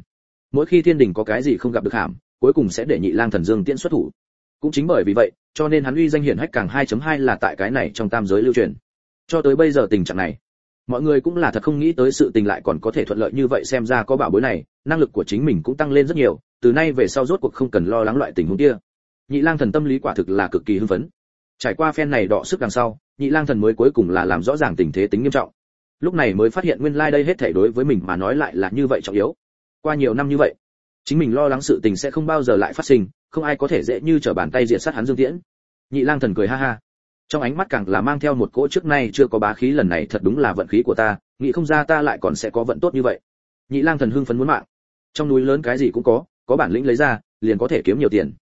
Mỗi khi thiên đình có cái gì không gặp được hàm, cuối cùng sẽ để nhị lang thần dương tiễn xuất thủ. Cũng chính bởi vì vậy, cho nên hắn uy danh hiển hách càng 2.2 là tại cái này trong tam giới lưu truyền. Cho tới bây giờ tình trạng này mọi người cũng là thật không nghĩ tới sự tình lại còn có thể thuận lợi như vậy xem ra có bảo bối này, năng lực của chính mình cũng tăng lên rất nhiều, từ nay về sau rốt cuộc không cần lo lắng loại tình huống kia. Nhị lang thần tâm lý quả thực là cực kỳ hưng phấn. Trải qua phen này đọ sức đằng sau, nhị lang thần mới cuối cùng là làm rõ ràng tình thế tính nghiêm trọng. Lúc này mới phát hiện nguyên lai like đây hết thảy đối với mình mà nói lại là như vậy trọng yếu. Qua nhiều năm như vậy, chính mình lo lắng sự tình sẽ không bao giờ lại phát sinh, không ai có thể dễ như trở bàn tay diệt sát hắn dương tiễn. Nhị lang thần cười ha ha trong ánh mắt càng là mang theo một cỗ trước nay chưa có bá khí lần này thật đúng là vận khí của ta nghĩ không ra ta lại còn sẽ có vận tốt như vậy. Nhị lang thần hưng phấn muốn mạng. Trong núi lớn cái gì cũng có có bản lĩnh lấy ra liền có thể kiếm nhiều tiền.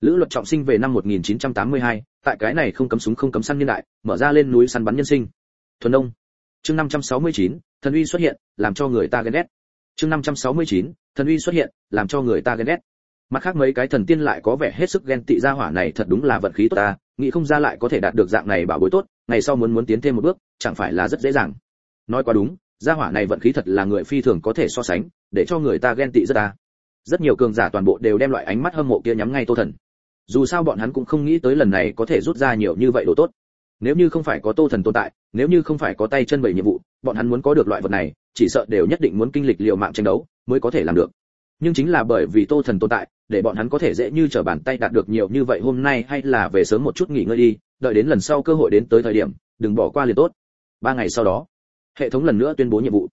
Lữ luật trọng sinh về năm 1982, tại cái này không cấm súng không cấm săn nhân đại mở ra lên núi săn bắn nhân sinh. Thuần đông chương 569, thần uy xuất hiện làm cho người ta ghen ghét. Chương 569, thần uy xuất hiện làm cho người ta ghen ghét. Mặt khác mấy cái thần tiên lại có vẻ hết sức ghen tị ra hỏa này thật đúng là vận khí tốt ta nghĩ không ra lại có thể đạt được dạng này bảo bối tốt, ngày sau muốn muốn tiến thêm một bước, chẳng phải là rất dễ dàng. Nói quá đúng, gia hỏa này vận khí thật là người phi thường có thể so sánh, để cho người ta ghen tị rất ta rất nhiều cường giả toàn bộ đều đem loại ánh mắt hâm mộ kia nhắm ngay tô thần. Dù sao bọn hắn cũng không nghĩ tới lần này có thể rút ra nhiều như vậy đồ tốt. Nếu như không phải có tô thần tồn tại, nếu như không phải có tay chân bảy nhiệm vụ, bọn hắn muốn có được loại vật này, chỉ sợ đều nhất định muốn kinh lịch liều mạng tranh đấu mới có thể làm được. Nhưng chính là bởi vì tô thần tồn tại để bọn hắn có thể dễ như trở bàn tay đạt được nhiều như vậy hôm nay hay là về sớm một chút nghỉ ngơi đi, đợi đến lần sau cơ hội đến tới thời điểm, đừng bỏ qua liền tốt. Ba ngày sau đó, hệ thống lần nữa tuyên bố nhiệm vụ.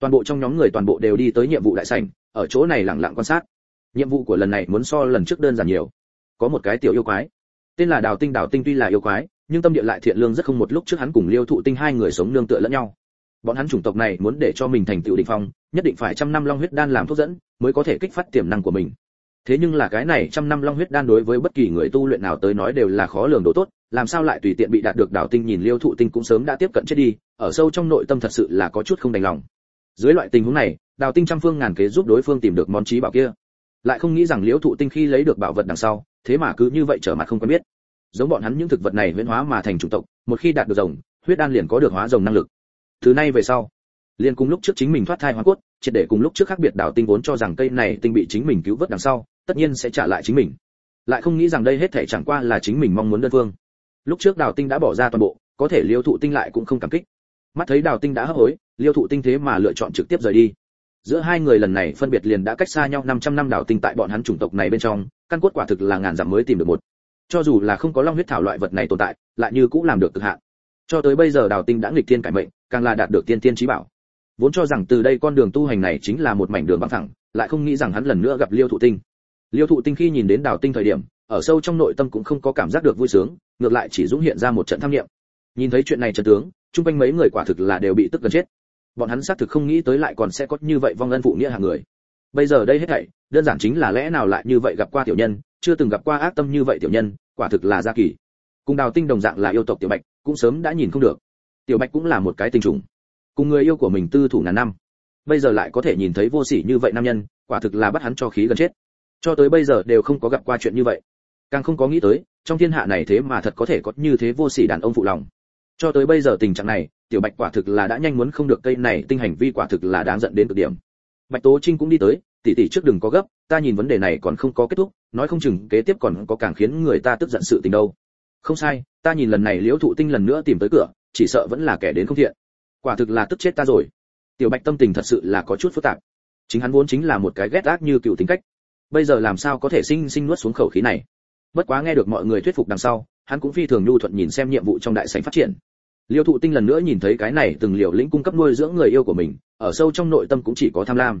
Toàn bộ trong nhóm người toàn bộ đều đi tới nhiệm vụ đại sảnh, ở chỗ này lặng lặng quan sát. Nhiệm vụ của lần này muốn so lần trước đơn giản nhiều. Có một cái tiểu yêu quái. Tên là đào tinh đào tinh tuy là yêu quái, nhưng tâm địa lại thiện lương rất không một lúc trước hắn cùng liêu thụ tinh hai người sống nương tựa lẫn nhau. Bọn hắn chủng tộc này muốn để cho mình thành tựu đỉnh phong, nhất định phải trăm năm long huyết đan làm thuốc dẫn, mới có thể kích phát tiềm năng của mình thế nhưng là cái này trăm năm long huyết đan đối với bất kỳ người tu luyện nào tới nói đều là khó lường đồ tốt, làm sao lại tùy tiện bị đạt được đảo tinh nhìn liêu thụ tinh cũng sớm đã tiếp cận chết đi, ở sâu trong nội tâm thật sự là có chút không đành lòng. Dưới loại tình huống này đào tinh trăm phương ngàn kế giúp đối phương tìm được món trí bảo kia. Lại không nghĩ rằng liễu thụ tinh khi lấy được bảo vật đằng sau, thế mà cứ như vậy trở mặt không quen biết. Giống bọn hắn những thực vật này huyễn hóa mà thành chủng tộc, một khi đạt được rồng, huyết đan liền có được hóa rồng năng lực. Từ nay về sau, liền cùng lúc trước chính mình thoát thai hóa cốt, triệt để cùng lúc trước khác biệt đảo tinh vốn cho rằng cây này tinh bị chính mình cứu vớt đằng sau tất nhiên sẽ trả lại chính mình. Lại không nghĩ rằng đây hết thể chẳng qua là chính mình mong muốn đơn phương. Lúc trước đào tinh đã bỏ ra toàn bộ, có thể liêu thụ tinh lại cũng không cảm kích. Mắt thấy đào tinh đã hấp hối, liêu thụ tinh thế mà lựa chọn trực tiếp rời đi. Giữa hai người lần này phân biệt liền đã cách xa nhau 500 năm đào tinh tại bọn hắn chủng tộc này bên trong, căn cốt quả thực là ngàn dặm mới tìm được một. Cho dù là không có long huyết thảo loại vật này tồn tại, lại như cũng làm được cực hạn. Cho tới bây giờ đào tinh đã nghịch thiên cải mệnh, càng là đạt được tiên tiên trí bảo. Vốn cho rằng từ đây con đường tu hành này chính là một mảnh đường bằng thẳng, lại không nghĩ rằng hắn lần nữa gặp liêu thụ tinh liêu thụ tinh khi nhìn đến đào tinh thời điểm, ở sâu trong nội tâm cũng không có cảm giác được vui sướng, ngược lại chỉ dũng hiện ra một trận tham nghiệm nhìn thấy chuyện này trận tướng, chung quanh mấy người quả thực là đều bị tức gần chết. Bọn hắn xác thực không nghĩ tới lại còn sẽ có như vậy vong ân phụ nghĩa hàng người. Bây giờ đây hết thảy, đơn giản chính là lẽ nào lại như vậy gặp qua tiểu nhân, chưa từng gặp qua ác tâm như vậy tiểu nhân, quả thực là gia kỳ. Cùng đào tinh đồng dạng là yêu tộc tiểu bạch, cũng sớm đã nhìn không được. Tiểu bạch cũng là một cái tình trùng. Cùng người yêu của mình tư thủ ngàn năm. Bây giờ lại có thể nhìn thấy vô sỉ như vậy nam nhân, quả thực là bắt hắn cho khí gần chết cho tới bây giờ đều không có gặp qua chuyện như vậy. Càng không có nghĩ tới, trong thiên hạ này thế mà thật có thể có như thế vô sỉ đàn ông phụ lòng. Cho tới bây giờ tình trạng này, tiểu bạch quả thực là đã nhanh muốn không được cây này, tinh hành vi quả thực là đáng giận đến cực điểm. Bạch tố trinh cũng đi tới, tỷ tỷ trước đừng có gấp, ta nhìn vấn đề này còn không có kết thúc, nói không chừng kế tiếp còn có càng khiến người ta tức giận sự tình đâu. Không sai, ta nhìn lần này liễu thụ tinh lần nữa tìm tới cửa, chỉ sợ vẫn là kẻ đến không thiện. Quả thực là tức chết ta rồi. Tiểu bạch tâm tình thật sự là có chút phức tạp. Chính hắn vốn chính là một cái ghét ác như cựu tính cách bây giờ làm sao có thể sinh sinh nuốt xuống khẩu khí này? Bất quá nghe được mọi người thuyết phục đằng sau, hắn cũng phi thường nhu thuận nhìn xem nhiệm vụ trong đại sảnh phát triển. Liêu thụ tinh lần nữa nhìn thấy cái này từng liều lĩnh cung cấp nuôi dưỡng người yêu của mình, ở sâu trong nội tâm cũng chỉ có tham lam.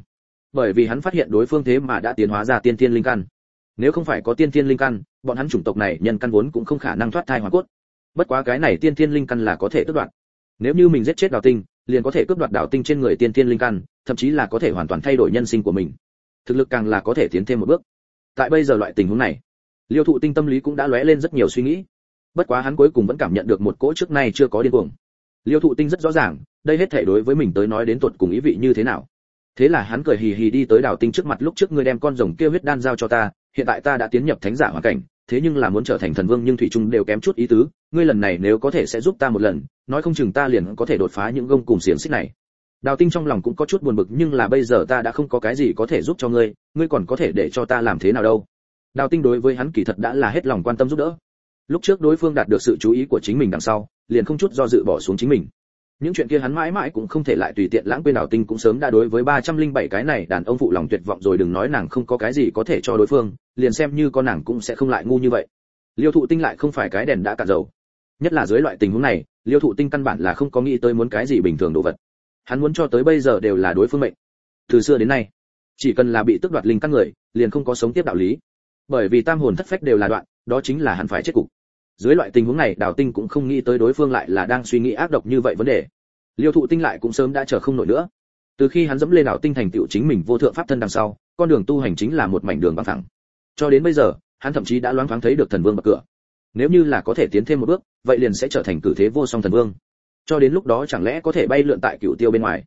Bởi vì hắn phát hiện đối phương thế mà đã tiến hóa ra tiên tiên linh căn. Nếu không phải có tiên tiên linh căn, bọn hắn chủng tộc này nhân căn vốn cũng không khả năng thoát thai hóa cốt. Bất quá cái này tiên tiên linh căn là có thể tước đoạt. Nếu như mình giết chết đào tinh, liền có thể cướp đoạt đào tinh trên người tiên tiên linh căn, thậm chí là có thể hoàn toàn thay đổi nhân sinh của mình thực lực càng là có thể tiến thêm một bước. Tại bây giờ loại tình huống này, liêu thụ tinh tâm lý cũng đã lóe lên rất nhiều suy nghĩ. Bất quá hắn cuối cùng vẫn cảm nhận được một cỗ trước nay chưa có điên cuồng. Liêu thụ tinh rất rõ ràng, đây hết thể đối với mình tới nói đến tuột cùng ý vị như thế nào. Thế là hắn cười hì hì đi tới đào tinh trước mặt lúc trước ngươi đem con rồng kia huyết đan giao cho ta, hiện tại ta đã tiến nhập thánh giả hoàn cảnh, thế nhưng là muốn trở thành thần vương nhưng thủy trung đều kém chút ý tứ, ngươi lần này nếu có thể sẽ giúp ta một lần, nói không chừng ta liền có thể đột phá những gông cùng xiềng xích này đào tinh trong lòng cũng có chút buồn bực, nhưng là bây giờ ta đã không có cái gì có thể giúp cho ngươi ngươi còn có thể để cho ta làm thế nào đâu? Đào tinh đối với hắn kỳ thật đã là hết lòng quan tâm giúp đỡ. Lúc trước đối phương đạt được sự chú ý của chính mình đằng sau, liền không chút do dự bỏ xuống chính mình. Những chuyện kia hắn mãi mãi cũng không thể lại tùy tiện lãng quên. Đào tinh cũng sớm đã đối với 307 cái này đàn ông phụ lòng tuyệt vọng rồi, đừng nói nàng không có cái gì có thể cho đối phương, liền xem như con nàng cũng sẽ không lại ngu như vậy. Liêu thụ tinh lại không phải cái đèn đã cạn dầu. Nhất là dưới loại tình huống này, liêu thụ tinh căn bản là không có nghĩ tới muốn cái gì bình thường đồ vật hắn muốn cho tới bây giờ đều là đối phương mệnh. Từ xưa đến nay, chỉ cần là bị tước đoạt linh căn người, liền không có sống tiếp đạo lý. Bởi vì tam hồn thất phách đều là đoạn, đó chính là hắn phải chết cục. Dưới loại tình huống này, đào tinh cũng không nghĩ tới đối phương lại là đang suy nghĩ ác độc như vậy vấn đề. Liêu thụ tinh lại cũng sớm đã chờ không nổi nữa. Từ khi hắn dẫm lên đảo tinh thành tựu chính mình vô thượng pháp thân đằng sau, con đường tu hành chính là một mảnh đường băng thẳng cho đến bây giờ, hắn thậm chí đã loáng thoáng thấy được thần vương bậc cửa. Nếu như là có thể tiến thêm một bước, vậy liền sẽ trở thành cử thế vô song thần vương cho đến lúc đó chẳng lẽ có thể bay lượn tại cựu tiêu bên ngoài.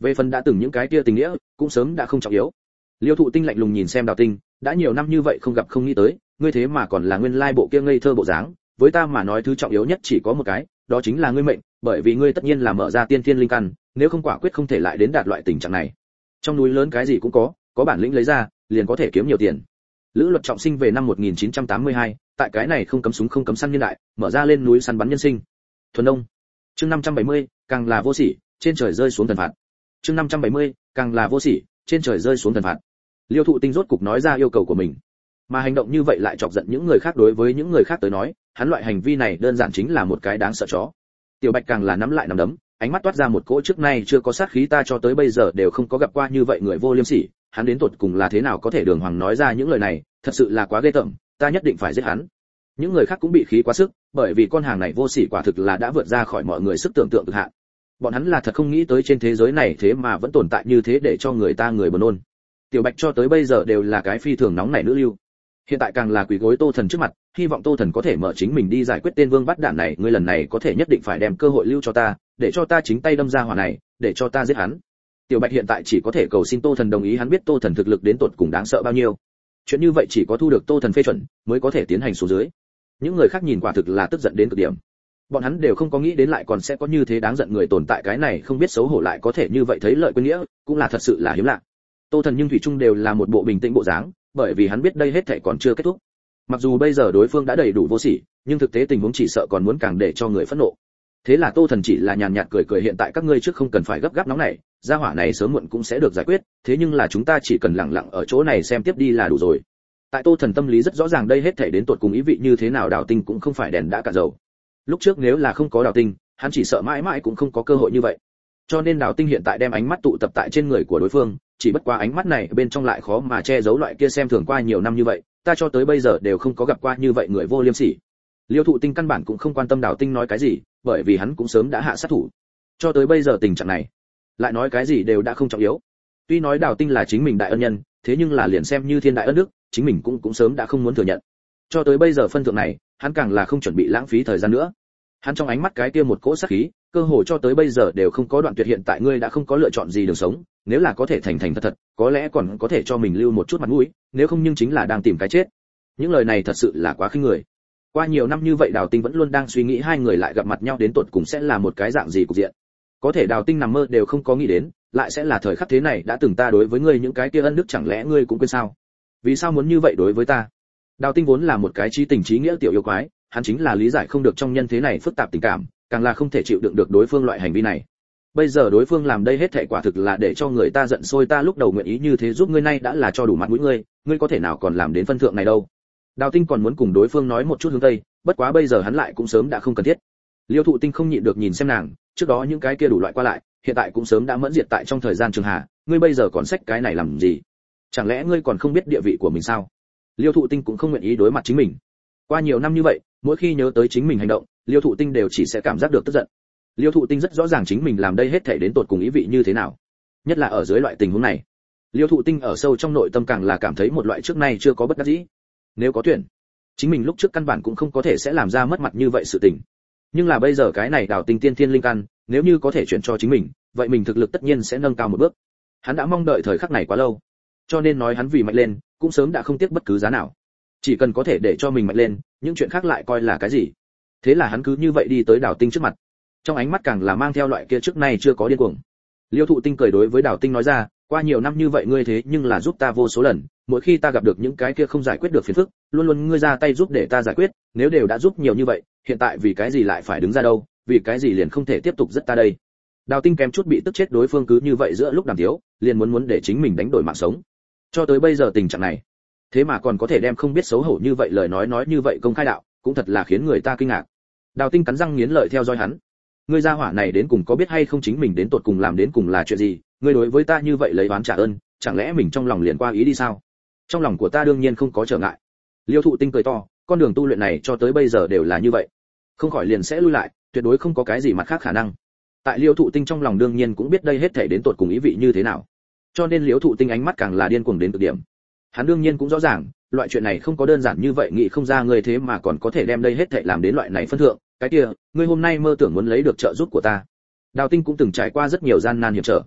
Về phần đã từng những cái kia tình nghĩa cũng sớm đã không trọng yếu. Liêu thụ tinh lạnh lùng nhìn xem đào tinh đã nhiều năm như vậy không gặp không nghĩ tới ngươi thế mà còn là nguyên lai bộ kia ngây thơ bộ dáng với ta mà nói thứ trọng yếu nhất chỉ có một cái đó chính là ngươi mệnh bởi vì ngươi tất nhiên là mở ra tiên thiên linh căn nếu không quả quyết không thể lại đến đạt loại tình trạng này. Trong núi lớn cái gì cũng có có bản lĩnh lấy ra liền có thể kiếm nhiều tiền. Lữ luật trọng sinh về năm 1982, tại cái này không cấm súng không cấm săn nhân đại mở ra lên núi săn bắn nhân sinh. Thuần đông chương 570, càng là vô sỉ trên trời rơi xuống thần phạt. Chương 570, càng là vô sỉ trên trời rơi xuống thần phạt. Liêu thụ tinh rốt cục nói ra yêu cầu của mình. Mà hành động như vậy lại chọc giận những người khác đối với những người khác tới nói hắn loại hành vi này đơn giản chính là một cái đáng sợ chó. Tiểu bạch càng là nắm lại nắm đấm ánh mắt toát ra một cỗ trước nay chưa có sát khí ta cho tới bây giờ đều không có gặp qua như vậy người vô liêm sỉ. Hắn đến tột cùng là thế nào có thể đường hoàng nói ra những lời này thật sự là quá ghê tởm ta nhất định phải giết hắn những người khác cũng bị khí quá sức, bởi vì con hàng này vô sỉ quả thực là đã vượt ra khỏi mọi người sức tưởng tượng cực hạn. Bọn hắn là thật không nghĩ tới trên thế giới này thế mà vẫn tồn tại như thế để cho người ta người buồn nôn. Tiểu bạch cho tới bây giờ đều là cái phi thường nóng nảy nữ lưu. Hiện tại càng là quỳ gối tô thần trước mặt, hy vọng tô thần có thể mở chính mình đi giải quyết tên vương bắt đạn này, ngươi lần này có thể nhất định phải đem cơ hội lưu cho ta, để cho ta chính tay đâm ra hỏa này, để cho ta giết hắn. Tiểu bạch hiện tại chỉ có thể cầu xin tô thần đồng ý hắn biết tô thần thực lực đến tột cùng đáng sợ bao nhiêu. Chuyện như vậy chỉ có thu được tô thần phê chuẩn, mới có thể tiến hành xuống dưới những người khác nhìn quả thực là tức giận đến cực điểm. Bọn hắn đều không có nghĩ đến lại còn sẽ có như thế đáng giận người tồn tại cái này, không biết xấu hổ lại có thể như vậy thấy lợi quên nghĩa, cũng là thật sự là hiếm lạ. Tô thần nhưng thủy trung đều là một bộ bình tĩnh bộ dáng, bởi vì hắn biết đây hết thể còn chưa kết thúc. Mặc dù bây giờ đối phương đã đầy đủ vô sỉ, nhưng thực tế tình huống chỉ sợ còn muốn càng để cho người phẫn nộ. Thế là tô thần chỉ là nhàn nhạt cười cười, hiện tại các ngươi trước không cần phải gấp gáp nóng này, gia hỏa này sớm muộn cũng sẽ được giải quyết, thế nhưng là chúng ta chỉ cần lặng lặng ở chỗ này xem tiếp đi là đủ rồi tại tô thần tâm lý rất rõ ràng đây hết thể đến tột cùng ý vị như thế nào, đào tinh cũng không phải đèn đã cả dầu. Lúc trước nếu là không có đào tinh, hắn chỉ sợ mãi mãi cũng không có cơ hội như vậy. Cho nên đào tinh hiện tại đem ánh mắt tụ tập tại trên người của đối phương, chỉ bất quá ánh mắt này bên trong lại khó mà che giấu loại kia xem thường qua nhiều năm như vậy, ta cho tới bây giờ đều không có gặp qua như vậy người vô liêm sỉ. Liêu thụ tinh căn bản cũng không quan tâm đào tinh nói cái gì, bởi vì hắn cũng sớm đã hạ sát thủ. Cho tới bây giờ tình trạng này, lại nói cái gì đều đã không trọng yếu. Tuy nói đào tinh là chính mình đại ân nhân, thế nhưng là liền xem như thiên đại ân đức chính mình cũng cũng sớm đã không muốn thừa nhận. Cho tới bây giờ phân thượng này, hắn càng là không chuẩn bị lãng phí thời gian nữa. Hắn trong ánh mắt cái kia một cỗ sát khí, cơ hội cho tới bây giờ đều không có đoạn tuyệt hiện tại ngươi đã không có lựa chọn gì đường sống, nếu là có thể thành thành thật thật, có lẽ còn có thể cho mình lưu một chút mặt mũi, nếu không nhưng chính là đang tìm cái chết. Những lời này thật sự là quá khinh người. Qua nhiều năm như vậy đào tinh vẫn luôn đang suy nghĩ hai người lại gặp mặt nhau đến tột cùng sẽ là một cái dạng gì cục diện. Có thể đào tinh nằm mơ đều không có nghĩ đến, lại sẽ là thời khắc thế này đã từng ta đối với ngươi những cái kia ân đức chẳng lẽ ngươi cũng quên sao? Vì sao muốn như vậy đối với ta? Đào tinh vốn là một cái trí tình trí nghĩa tiểu yêu quái, hắn chính là lý giải không được trong nhân thế này phức tạp tình cảm, càng là không thể chịu đựng được đối phương loại hành vi này. Bây giờ đối phương làm đây hết thảy quả thực là để cho người ta giận sôi, ta lúc đầu nguyện ý như thế giúp ngươi nay đã là cho đủ mặt mũi ngươi ngươi có thể nào còn làm đến phân thượng này đâu? Đào tinh còn muốn cùng đối phương nói một chút hướng tây, bất quá bây giờ hắn lại cũng sớm đã không cần thiết. Liêu thụ tinh không nhịn được nhìn xem nàng, trước đó những cái kia đủ loại qua lại, hiện tại cũng sớm đã mẫn diệt tại trong thời gian trường hạ, ngươi bây giờ còn sách cái này làm gì? Chẳng lẽ ngươi còn không biết địa vị của mình sao? Liêu thụ tinh cũng không nguyện ý đối mặt chính mình. Qua nhiều năm như vậy, mỗi khi nhớ tới chính mình hành động, liêu thụ tinh đều chỉ sẽ cảm giác được tức giận. Liêu thụ tinh rất rõ ràng chính mình làm đây hết thể đến tột cùng ý vị như thế nào. Nhất là ở dưới loại tình huống này, liêu thụ tinh ở sâu trong nội tâm càng là cảm thấy một loại trước nay chưa có bất đắc dĩ. Nếu có tuyển, chính mình lúc trước căn bản cũng không có thể sẽ làm ra mất mặt như vậy sự tình. Nhưng là bây giờ cái này đào tinh tiên thiên linh căn, nếu như có thể chuyển cho chính mình, vậy mình thực lực tất nhiên sẽ nâng cao một bước. Hắn đã mong đợi thời khắc này quá lâu cho nên nói hắn vì mạnh lên, cũng sớm đã không tiếc bất cứ giá nào. Chỉ cần có thể để cho mình mạnh lên, những chuyện khác lại coi là cái gì? Thế là hắn cứ như vậy đi tới đào tinh trước mặt. Trong ánh mắt càng là mang theo loại kia trước nay chưa có điên cuồng. Liêu thụ tinh cười đối với đào tinh nói ra, qua nhiều năm như vậy ngươi thế nhưng là giúp ta vô số lần, mỗi khi ta gặp được những cái kia không giải quyết được phiền phức, luôn luôn ngươi ra tay giúp để ta giải quyết, nếu đều đã giúp nhiều như vậy, hiện tại vì cái gì lại phải đứng ra đâu, vì cái gì liền không thể tiếp tục rất ta đây? Đào tinh kém chút bị tức chết đối phương cứ như vậy giữa lúc đàm thiếu liền muốn muốn để chính mình đánh đổi mạng sống cho tới bây giờ tình trạng này. Thế mà còn có thể đem không biết xấu hổ như vậy lời nói nói như vậy công khai đạo, cũng thật là khiến người ta kinh ngạc. Đào tinh cắn răng nghiến lợi theo dõi hắn. Ngươi gia hỏa này đến cùng có biết hay không chính mình đến tột cùng làm đến cùng là chuyện gì, ngươi đối với ta như vậy lấy oán trả ơn, chẳng lẽ mình trong lòng liền qua ý đi sao? Trong lòng của ta đương nhiên không có trở ngại. Liêu thụ tinh cười to, con đường tu luyện này cho tới bây giờ đều là như vậy. Không khỏi liền sẽ lui lại, tuyệt đối không có cái gì mặt khác khả năng. Tại liêu thụ tinh trong lòng đương nhiên cũng biết đây hết thể đến tột cùng ý vị như thế nào cho nên liễu thụ tinh ánh mắt càng là điên cuồng đến cực điểm. Hắn đương nhiên cũng rõ ràng, loại chuyện này không có đơn giản như vậy, nghĩ không ra ngươi thế mà còn có thể đem đây hết thảy làm đến loại này phân thượng. Cái kia, ngươi hôm nay mơ tưởng muốn lấy được trợ giúp của ta. Đào tinh cũng từng trải qua rất nhiều gian nan hiểm trở.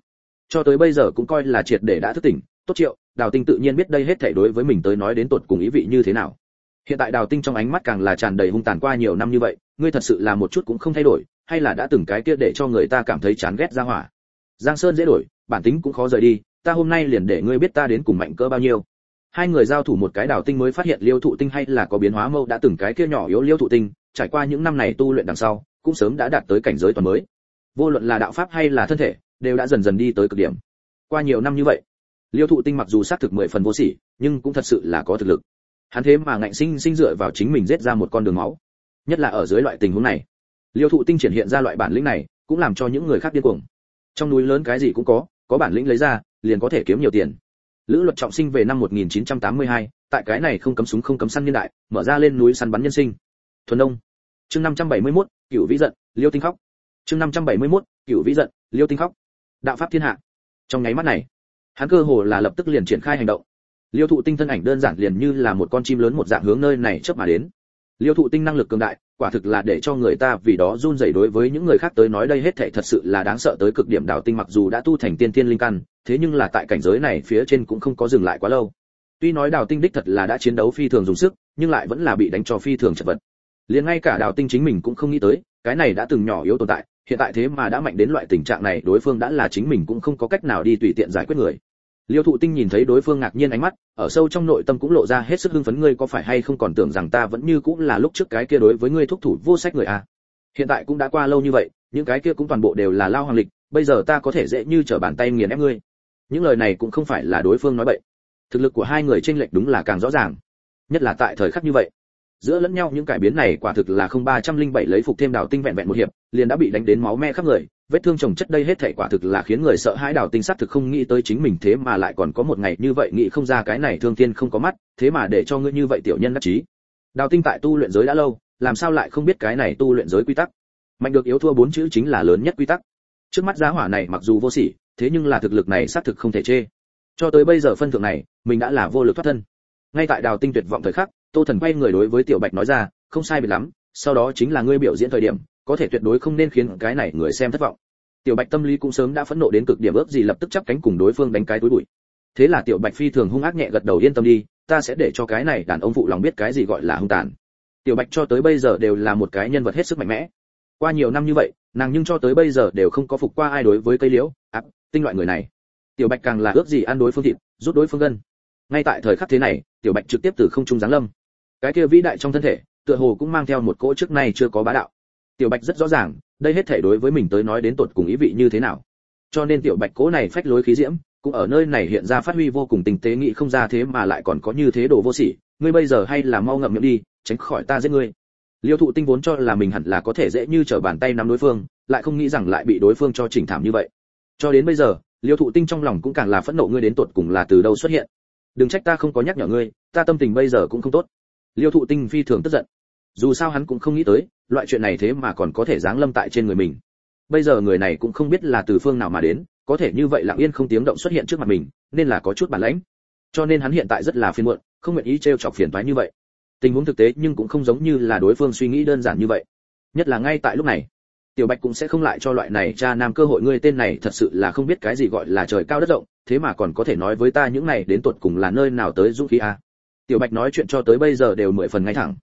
Cho tới bây giờ cũng coi là triệt để đã thức tỉnh. Tốt triệu, đào tinh tự nhiên biết đây hết thảy đối với mình tới nói đến tột cùng ý vị như thế nào. Hiện tại đào tinh trong ánh mắt càng là tràn đầy hung tàn qua nhiều năm như vậy, ngươi thật sự là một chút cũng không thay đổi, hay là đã từng cái kia để cho người ta cảm thấy chán ghét ra hỏa. Giang sơn dễ đổi, bản tính cũng khó rời đi ta hôm nay liền để ngươi biết ta đến cùng mạnh cỡ bao nhiêu. Hai người giao thủ một cái đào tinh mới phát hiện liêu thụ tinh hay là có biến hóa mâu đã từng cái kia nhỏ yếu liêu thụ tinh, trải qua những năm này tu luyện đằng sau, cũng sớm đã đạt tới cảnh giới toàn mới. Vô luận là đạo pháp hay là thân thể, đều đã dần dần đi tới cực điểm. Qua nhiều năm như vậy, liêu thụ tinh mặc dù xác thực mười phần vô sỉ, nhưng cũng thật sự là có thực lực. Hắn thế mà ngạnh sinh sinh dựa vào chính mình giết ra một con đường máu. Nhất là ở dưới loại tình huống này, liêu thụ tinh triển hiện ra loại bản lĩnh này, cũng làm cho những người khác điên cuồng. Trong núi lớn cái gì cũng có có bản lĩnh lấy ra liền có thể kiếm nhiều tiền. Lữ luật trọng sinh về năm 1982, tại cái này không cấm súng không cấm săn niên đại mở ra lên núi săn bắn nhân sinh. Thuần đông chương 571, cửu vĩ giận liêu tinh khóc. Chương 571, cửu vĩ giận liêu tinh khóc. Đạo pháp thiên hạ. Trong nháy mắt này hắn cơ hồ là lập tức liền triển khai hành động. Liêu thụ tinh thân ảnh đơn giản liền như là một con chim lớn một dạng hướng nơi này chớp mà đến. Liêu thụ tinh năng lực cường đại quả thực là để cho người ta vì đó run rẩy đối với những người khác tới nói đây hết thảy thật sự là đáng sợ tới cực điểm đạo tinh mặc dù đã tu thành tiên tiên linh căn, thế nhưng là tại cảnh giới này phía trên cũng không có dừng lại quá lâu. Tuy nói đào tinh đích thật là đã chiến đấu phi thường dùng sức, nhưng lại vẫn là bị đánh cho phi thường chật vật. Liền ngay cả đào tinh chính mình cũng không nghĩ tới, cái này đã từng nhỏ yếu tồn tại, hiện tại thế mà đã mạnh đến loại tình trạng này, đối phương đã là chính mình cũng không có cách nào đi tùy tiện giải quyết người liêu thụ tinh nhìn thấy đối phương ngạc nhiên ánh mắt, ở sâu trong nội tâm cũng lộ ra hết sức hưng phấn, ngươi có phải hay không còn tưởng rằng ta vẫn như cũng là lúc trước cái kia đối với ngươi thúc thủ vô sách người à? Hiện tại cũng đã qua lâu như vậy, những cái kia cũng toàn bộ đều là lao hoàng lịch, bây giờ ta có thể dễ như trở bàn tay nghiền ép ngươi. Những lời này cũng không phải là đối phương nói bậy. Thực lực của hai người chênh lệch đúng là càng rõ ràng. Nhất là tại thời khắc như vậy, giữa lẫn nhau những cải biến này quả thực là không ba trăm linh bảy lấy phục thêm đào tinh vẹn vẹn một hiệp, liền đã bị đánh đến máu me khắp người vết thương chồng chất đây hết thảy quả thực là khiến người sợ hãi đào tinh sát thực không nghĩ tới chính mình thế mà lại còn có một ngày như vậy nghĩ không ra cái này thương thiên không có mắt, thế mà để cho ngươi như vậy tiểu nhân đắc chí. Đào tinh tại tu luyện giới đã lâu, làm sao lại không biết cái này tu luyện giới quy tắc? Mạnh được yếu thua bốn chữ chính là lớn nhất quy tắc. Trước mắt giá hỏa này mặc dù vô sỉ, thế nhưng là thực lực này xác thực không thể chê. Cho tới bây giờ phân thượng này, mình đã là vô lực thoát thân. Ngay tại đào tinh tuyệt vọng thời khắc, tô thần quay người đối với tiểu bạch nói ra, không sai biệt lắm, sau đó chính là ngươi biểu diễn thời điểm có thể tuyệt đối không nên khiến cái này người xem thất vọng. Tiểu bạch tâm lý cũng sớm đã phẫn nộ đến cực điểm, ước gì lập tức chắp cánh cùng đối phương đánh cái túi bụi. Thế là tiểu bạch phi thường hung ác nhẹ gật đầu, yên tâm đi, ta sẽ để cho cái này đàn ông phụ lòng biết cái gì gọi là hung tàn. Tiểu bạch cho tới bây giờ đều là một cái nhân vật hết sức mạnh mẽ. Qua nhiều năm như vậy, nàng nhưng cho tới bây giờ đều không có phục qua ai đối với cây liễu áp tinh loại người này. Tiểu bạch càng là ước gì ăn đối phương thịt, rút đối phương gân. Ngay tại thời khắc thế này, tiểu bạch trực tiếp từ không trung giáng lâm. Cái kia vĩ đại trong thân thể, tựa hồ cũng mang theo một cỗ trước nay chưa có bá đạo tiểu bạch rất rõ ràng, đây hết thể đối với mình tới nói đến tột cùng ý vị như thế nào. Cho nên tiểu bạch cố này phách lối khí diễm, cũng ở nơi này hiện ra phát huy vô cùng tình tế nghĩ không ra thế mà lại còn có như thế đồ vô sỉ. Ngươi bây giờ hay là mau ngậm miệng đi, tránh khỏi ta giết ngươi. Liêu thụ tinh vốn cho là mình hẳn là có thể dễ như trở bàn tay nắm đối phương, lại không nghĩ rằng lại bị đối phương cho chỉnh thảm như vậy. Cho đến bây giờ, liêu thụ tinh trong lòng cũng càng là phẫn nộ ngươi đến tột cùng là từ đâu xuất hiện. Đừng trách ta không có nhắc nhở ngươi, ta tâm tình bây giờ cũng không tốt. Liêu thụ tinh phi thường tức giận dù sao hắn cũng không nghĩ tới, loại chuyện này thế mà còn có thể giáng lâm tại trên người mình. Bây giờ người này cũng không biết là từ phương nào mà đến, có thể như vậy lặng yên không tiếng động xuất hiện trước mặt mình, nên là có chút bản lãnh. Cho nên hắn hiện tại rất là phiền muộn, không nguyện ý trêu chọc phiền toái như vậy. Tình huống thực tế nhưng cũng không giống như là đối phương suy nghĩ đơn giản như vậy. Nhất là ngay tại lúc này, tiểu bạch cũng sẽ không lại cho loại này cha nam cơ hội, ngươi tên này thật sự là không biết cái gì gọi là trời cao đất rộng, thế mà còn có thể nói với ta những này đến tuột cùng là nơi nào tới dũng khí a. Tiểu bạch nói chuyện cho tới bây giờ đều mười phần ngay thẳng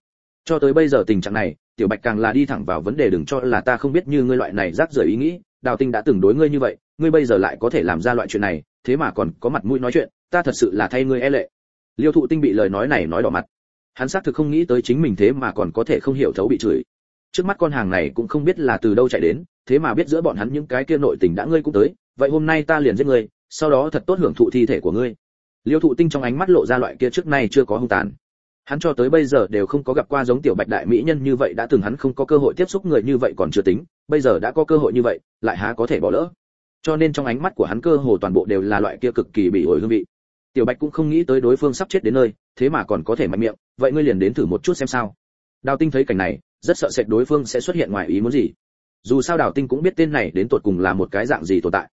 cho tới bây giờ tình trạng này, tiểu bạch càng là đi thẳng vào vấn đề đừng cho là ta không biết như ngươi loại này rác rưởi ý nghĩ, đào tinh đã từng đối ngươi như vậy, ngươi bây giờ lại có thể làm ra loại chuyện này, thế mà còn có mặt mũi nói chuyện, ta thật sự là thay ngươi e lệ. Liêu thụ tinh bị lời nói này nói đỏ mặt. Hắn xác thực không nghĩ tới chính mình thế mà còn có thể không hiểu thấu bị chửi. Trước mắt con hàng này cũng không biết là từ đâu chạy đến, thế mà biết giữa bọn hắn những cái kia nội tình đã ngươi cũng tới, vậy hôm nay ta liền giết ngươi, sau đó thật tốt hưởng thụ thi thể của ngươi. Liêu thụ tinh trong ánh mắt lộ ra loại kia trước nay chưa có hung tàn hắn cho tới bây giờ đều không có gặp qua giống tiểu bạch đại mỹ nhân như vậy đã từng hắn không có cơ hội tiếp xúc người như vậy còn chưa tính, bây giờ đã có cơ hội như vậy, lại há có thể bỏ lỡ. Cho nên trong ánh mắt của hắn cơ hồ toàn bộ đều là loại kia cực kỳ bị ổi hương vị. Tiểu bạch cũng không nghĩ tới đối phương sắp chết đến nơi, thế mà còn có thể mạnh miệng, vậy ngươi liền đến thử một chút xem sao. Đào tinh thấy cảnh này, rất sợ sệt đối phương sẽ xuất hiện ngoài ý muốn gì. Dù sao đào tinh cũng biết tên này đến tột cùng là một cái dạng gì tồn tại.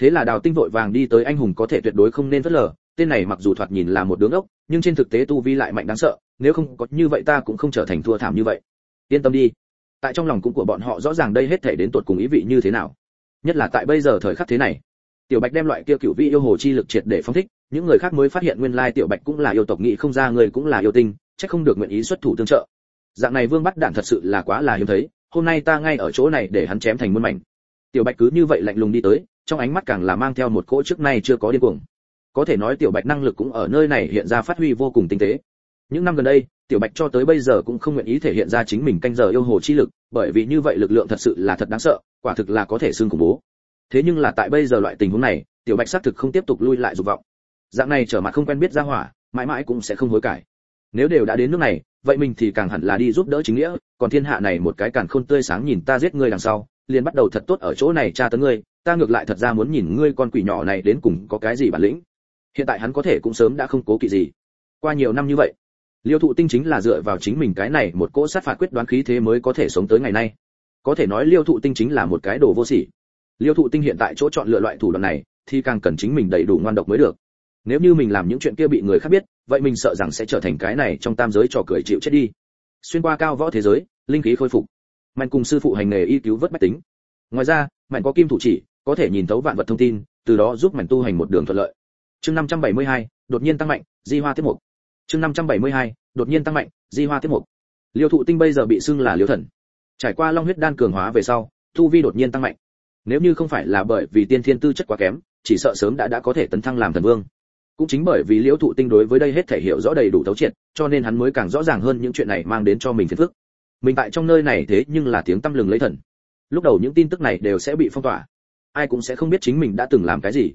Thế là đào tinh vội vàng đi tới anh hùng có thể tuyệt đối không nên phớt lờ tên này mặc dù thoạt nhìn là một đứa ngốc, nhưng trên thực tế tu vi lại mạnh đáng sợ nếu không có như vậy ta cũng không trở thành thua thảm như vậy. Yên tâm đi. Tại trong lòng cũng của bọn họ rõ ràng đây hết thể đến tột cùng ý vị như thế nào. Nhất là tại bây giờ thời khắc thế này tiểu bạch đem loại kia cựu vị yêu hồ chi lực triệt để phong thích những người khác mới phát hiện nguyên lai tiểu bạch cũng là yêu tộc nghị không ra người cũng là yêu tinh chắc không được nguyện ý xuất thủ tương trợ. Dạng này vương bắt đạn thật sự là quá là hiếm thấy hôm nay ta ngay ở chỗ này để hắn chém thành muôn mảnh. Tiểu bạch cứ như vậy lạnh lùng đi tới trong ánh mắt càng là mang theo một cỗ trước nay chưa có điên cuồng có thể nói tiểu bạch năng lực cũng ở nơi này hiện ra phát huy vô cùng tinh tế. Những năm gần đây, tiểu bạch cho tới bây giờ cũng không nguyện ý thể hiện ra chính mình canh giờ yêu hồ chi lực, bởi vì như vậy lực lượng thật sự là thật đáng sợ, quả thực là có thể xương khủng bố. Thế nhưng là tại bây giờ loại tình huống này, tiểu bạch xác thực không tiếp tục lui lại dục vọng. Dạng này trở mặt không quen biết ra hỏa, mãi mãi cũng sẽ không hối cải. Nếu đều đã đến nước này, vậy mình thì càng hẳn là đi giúp đỡ chính nghĩa, còn thiên hạ này một cái càn khôn tươi sáng nhìn ta giết ngươi đằng sau, liền bắt đầu thật tốt ở chỗ này tra tấn ngươi, ta ngược lại thật ra muốn nhìn ngươi con quỷ nhỏ này đến cùng có cái gì bản lĩnh hiện tại hắn có thể cũng sớm đã không cố kỵ gì. Qua nhiều năm như vậy, liêu thụ tinh chính là dựa vào chính mình cái này một cỗ sát phạt quyết đoán khí thế mới có thể sống tới ngày nay. Có thể nói liêu thụ tinh chính là một cái đồ vô sỉ. Liêu thụ tinh hiện tại chỗ chọn lựa loại thủ đoạn này, thì càng cần chính mình đầy đủ ngoan độc mới được. Nếu như mình làm những chuyện kia bị người khác biết, vậy mình sợ rằng sẽ trở thành cái này trong tam giới trò cười chịu chết đi. Xuyên qua cao võ thế giới, linh khí khôi phục. Mạnh cùng sư phụ hành nghề y cứu vớt bách tính. Ngoài ra, mạnh có kim thủ chỉ, có thể nhìn thấu vạn vật thông tin, từ đó giúp mạnh tu hành một đường thuận lợi chương 572, đột nhiên tăng mạnh di hoa tiếp mục. Chương 572, đột nhiên tăng mạnh di hoa tiếp mục. Liêu thụ tinh bây giờ bị xưng là liêu thần. Trải qua long huyết đan cường hóa về sau tu vi đột nhiên tăng mạnh. Nếu như không phải là bởi vì tiên thiên tư chất quá kém chỉ sợ sớm đã đã có thể tấn thăng làm thần vương. Cũng chính bởi vì liễu thụ tinh đối với đây hết thể hiểu rõ đầy đủ thấu triệt cho nên hắn mới càng rõ ràng hơn những chuyện này mang đến cho mình phiền phức. Mình tại trong nơi này thế nhưng là tiếng tâm lừng lấy thần. Lúc đầu những tin tức này đều sẽ bị phong tỏa. Ai cũng sẽ không biết chính mình đã từng làm cái gì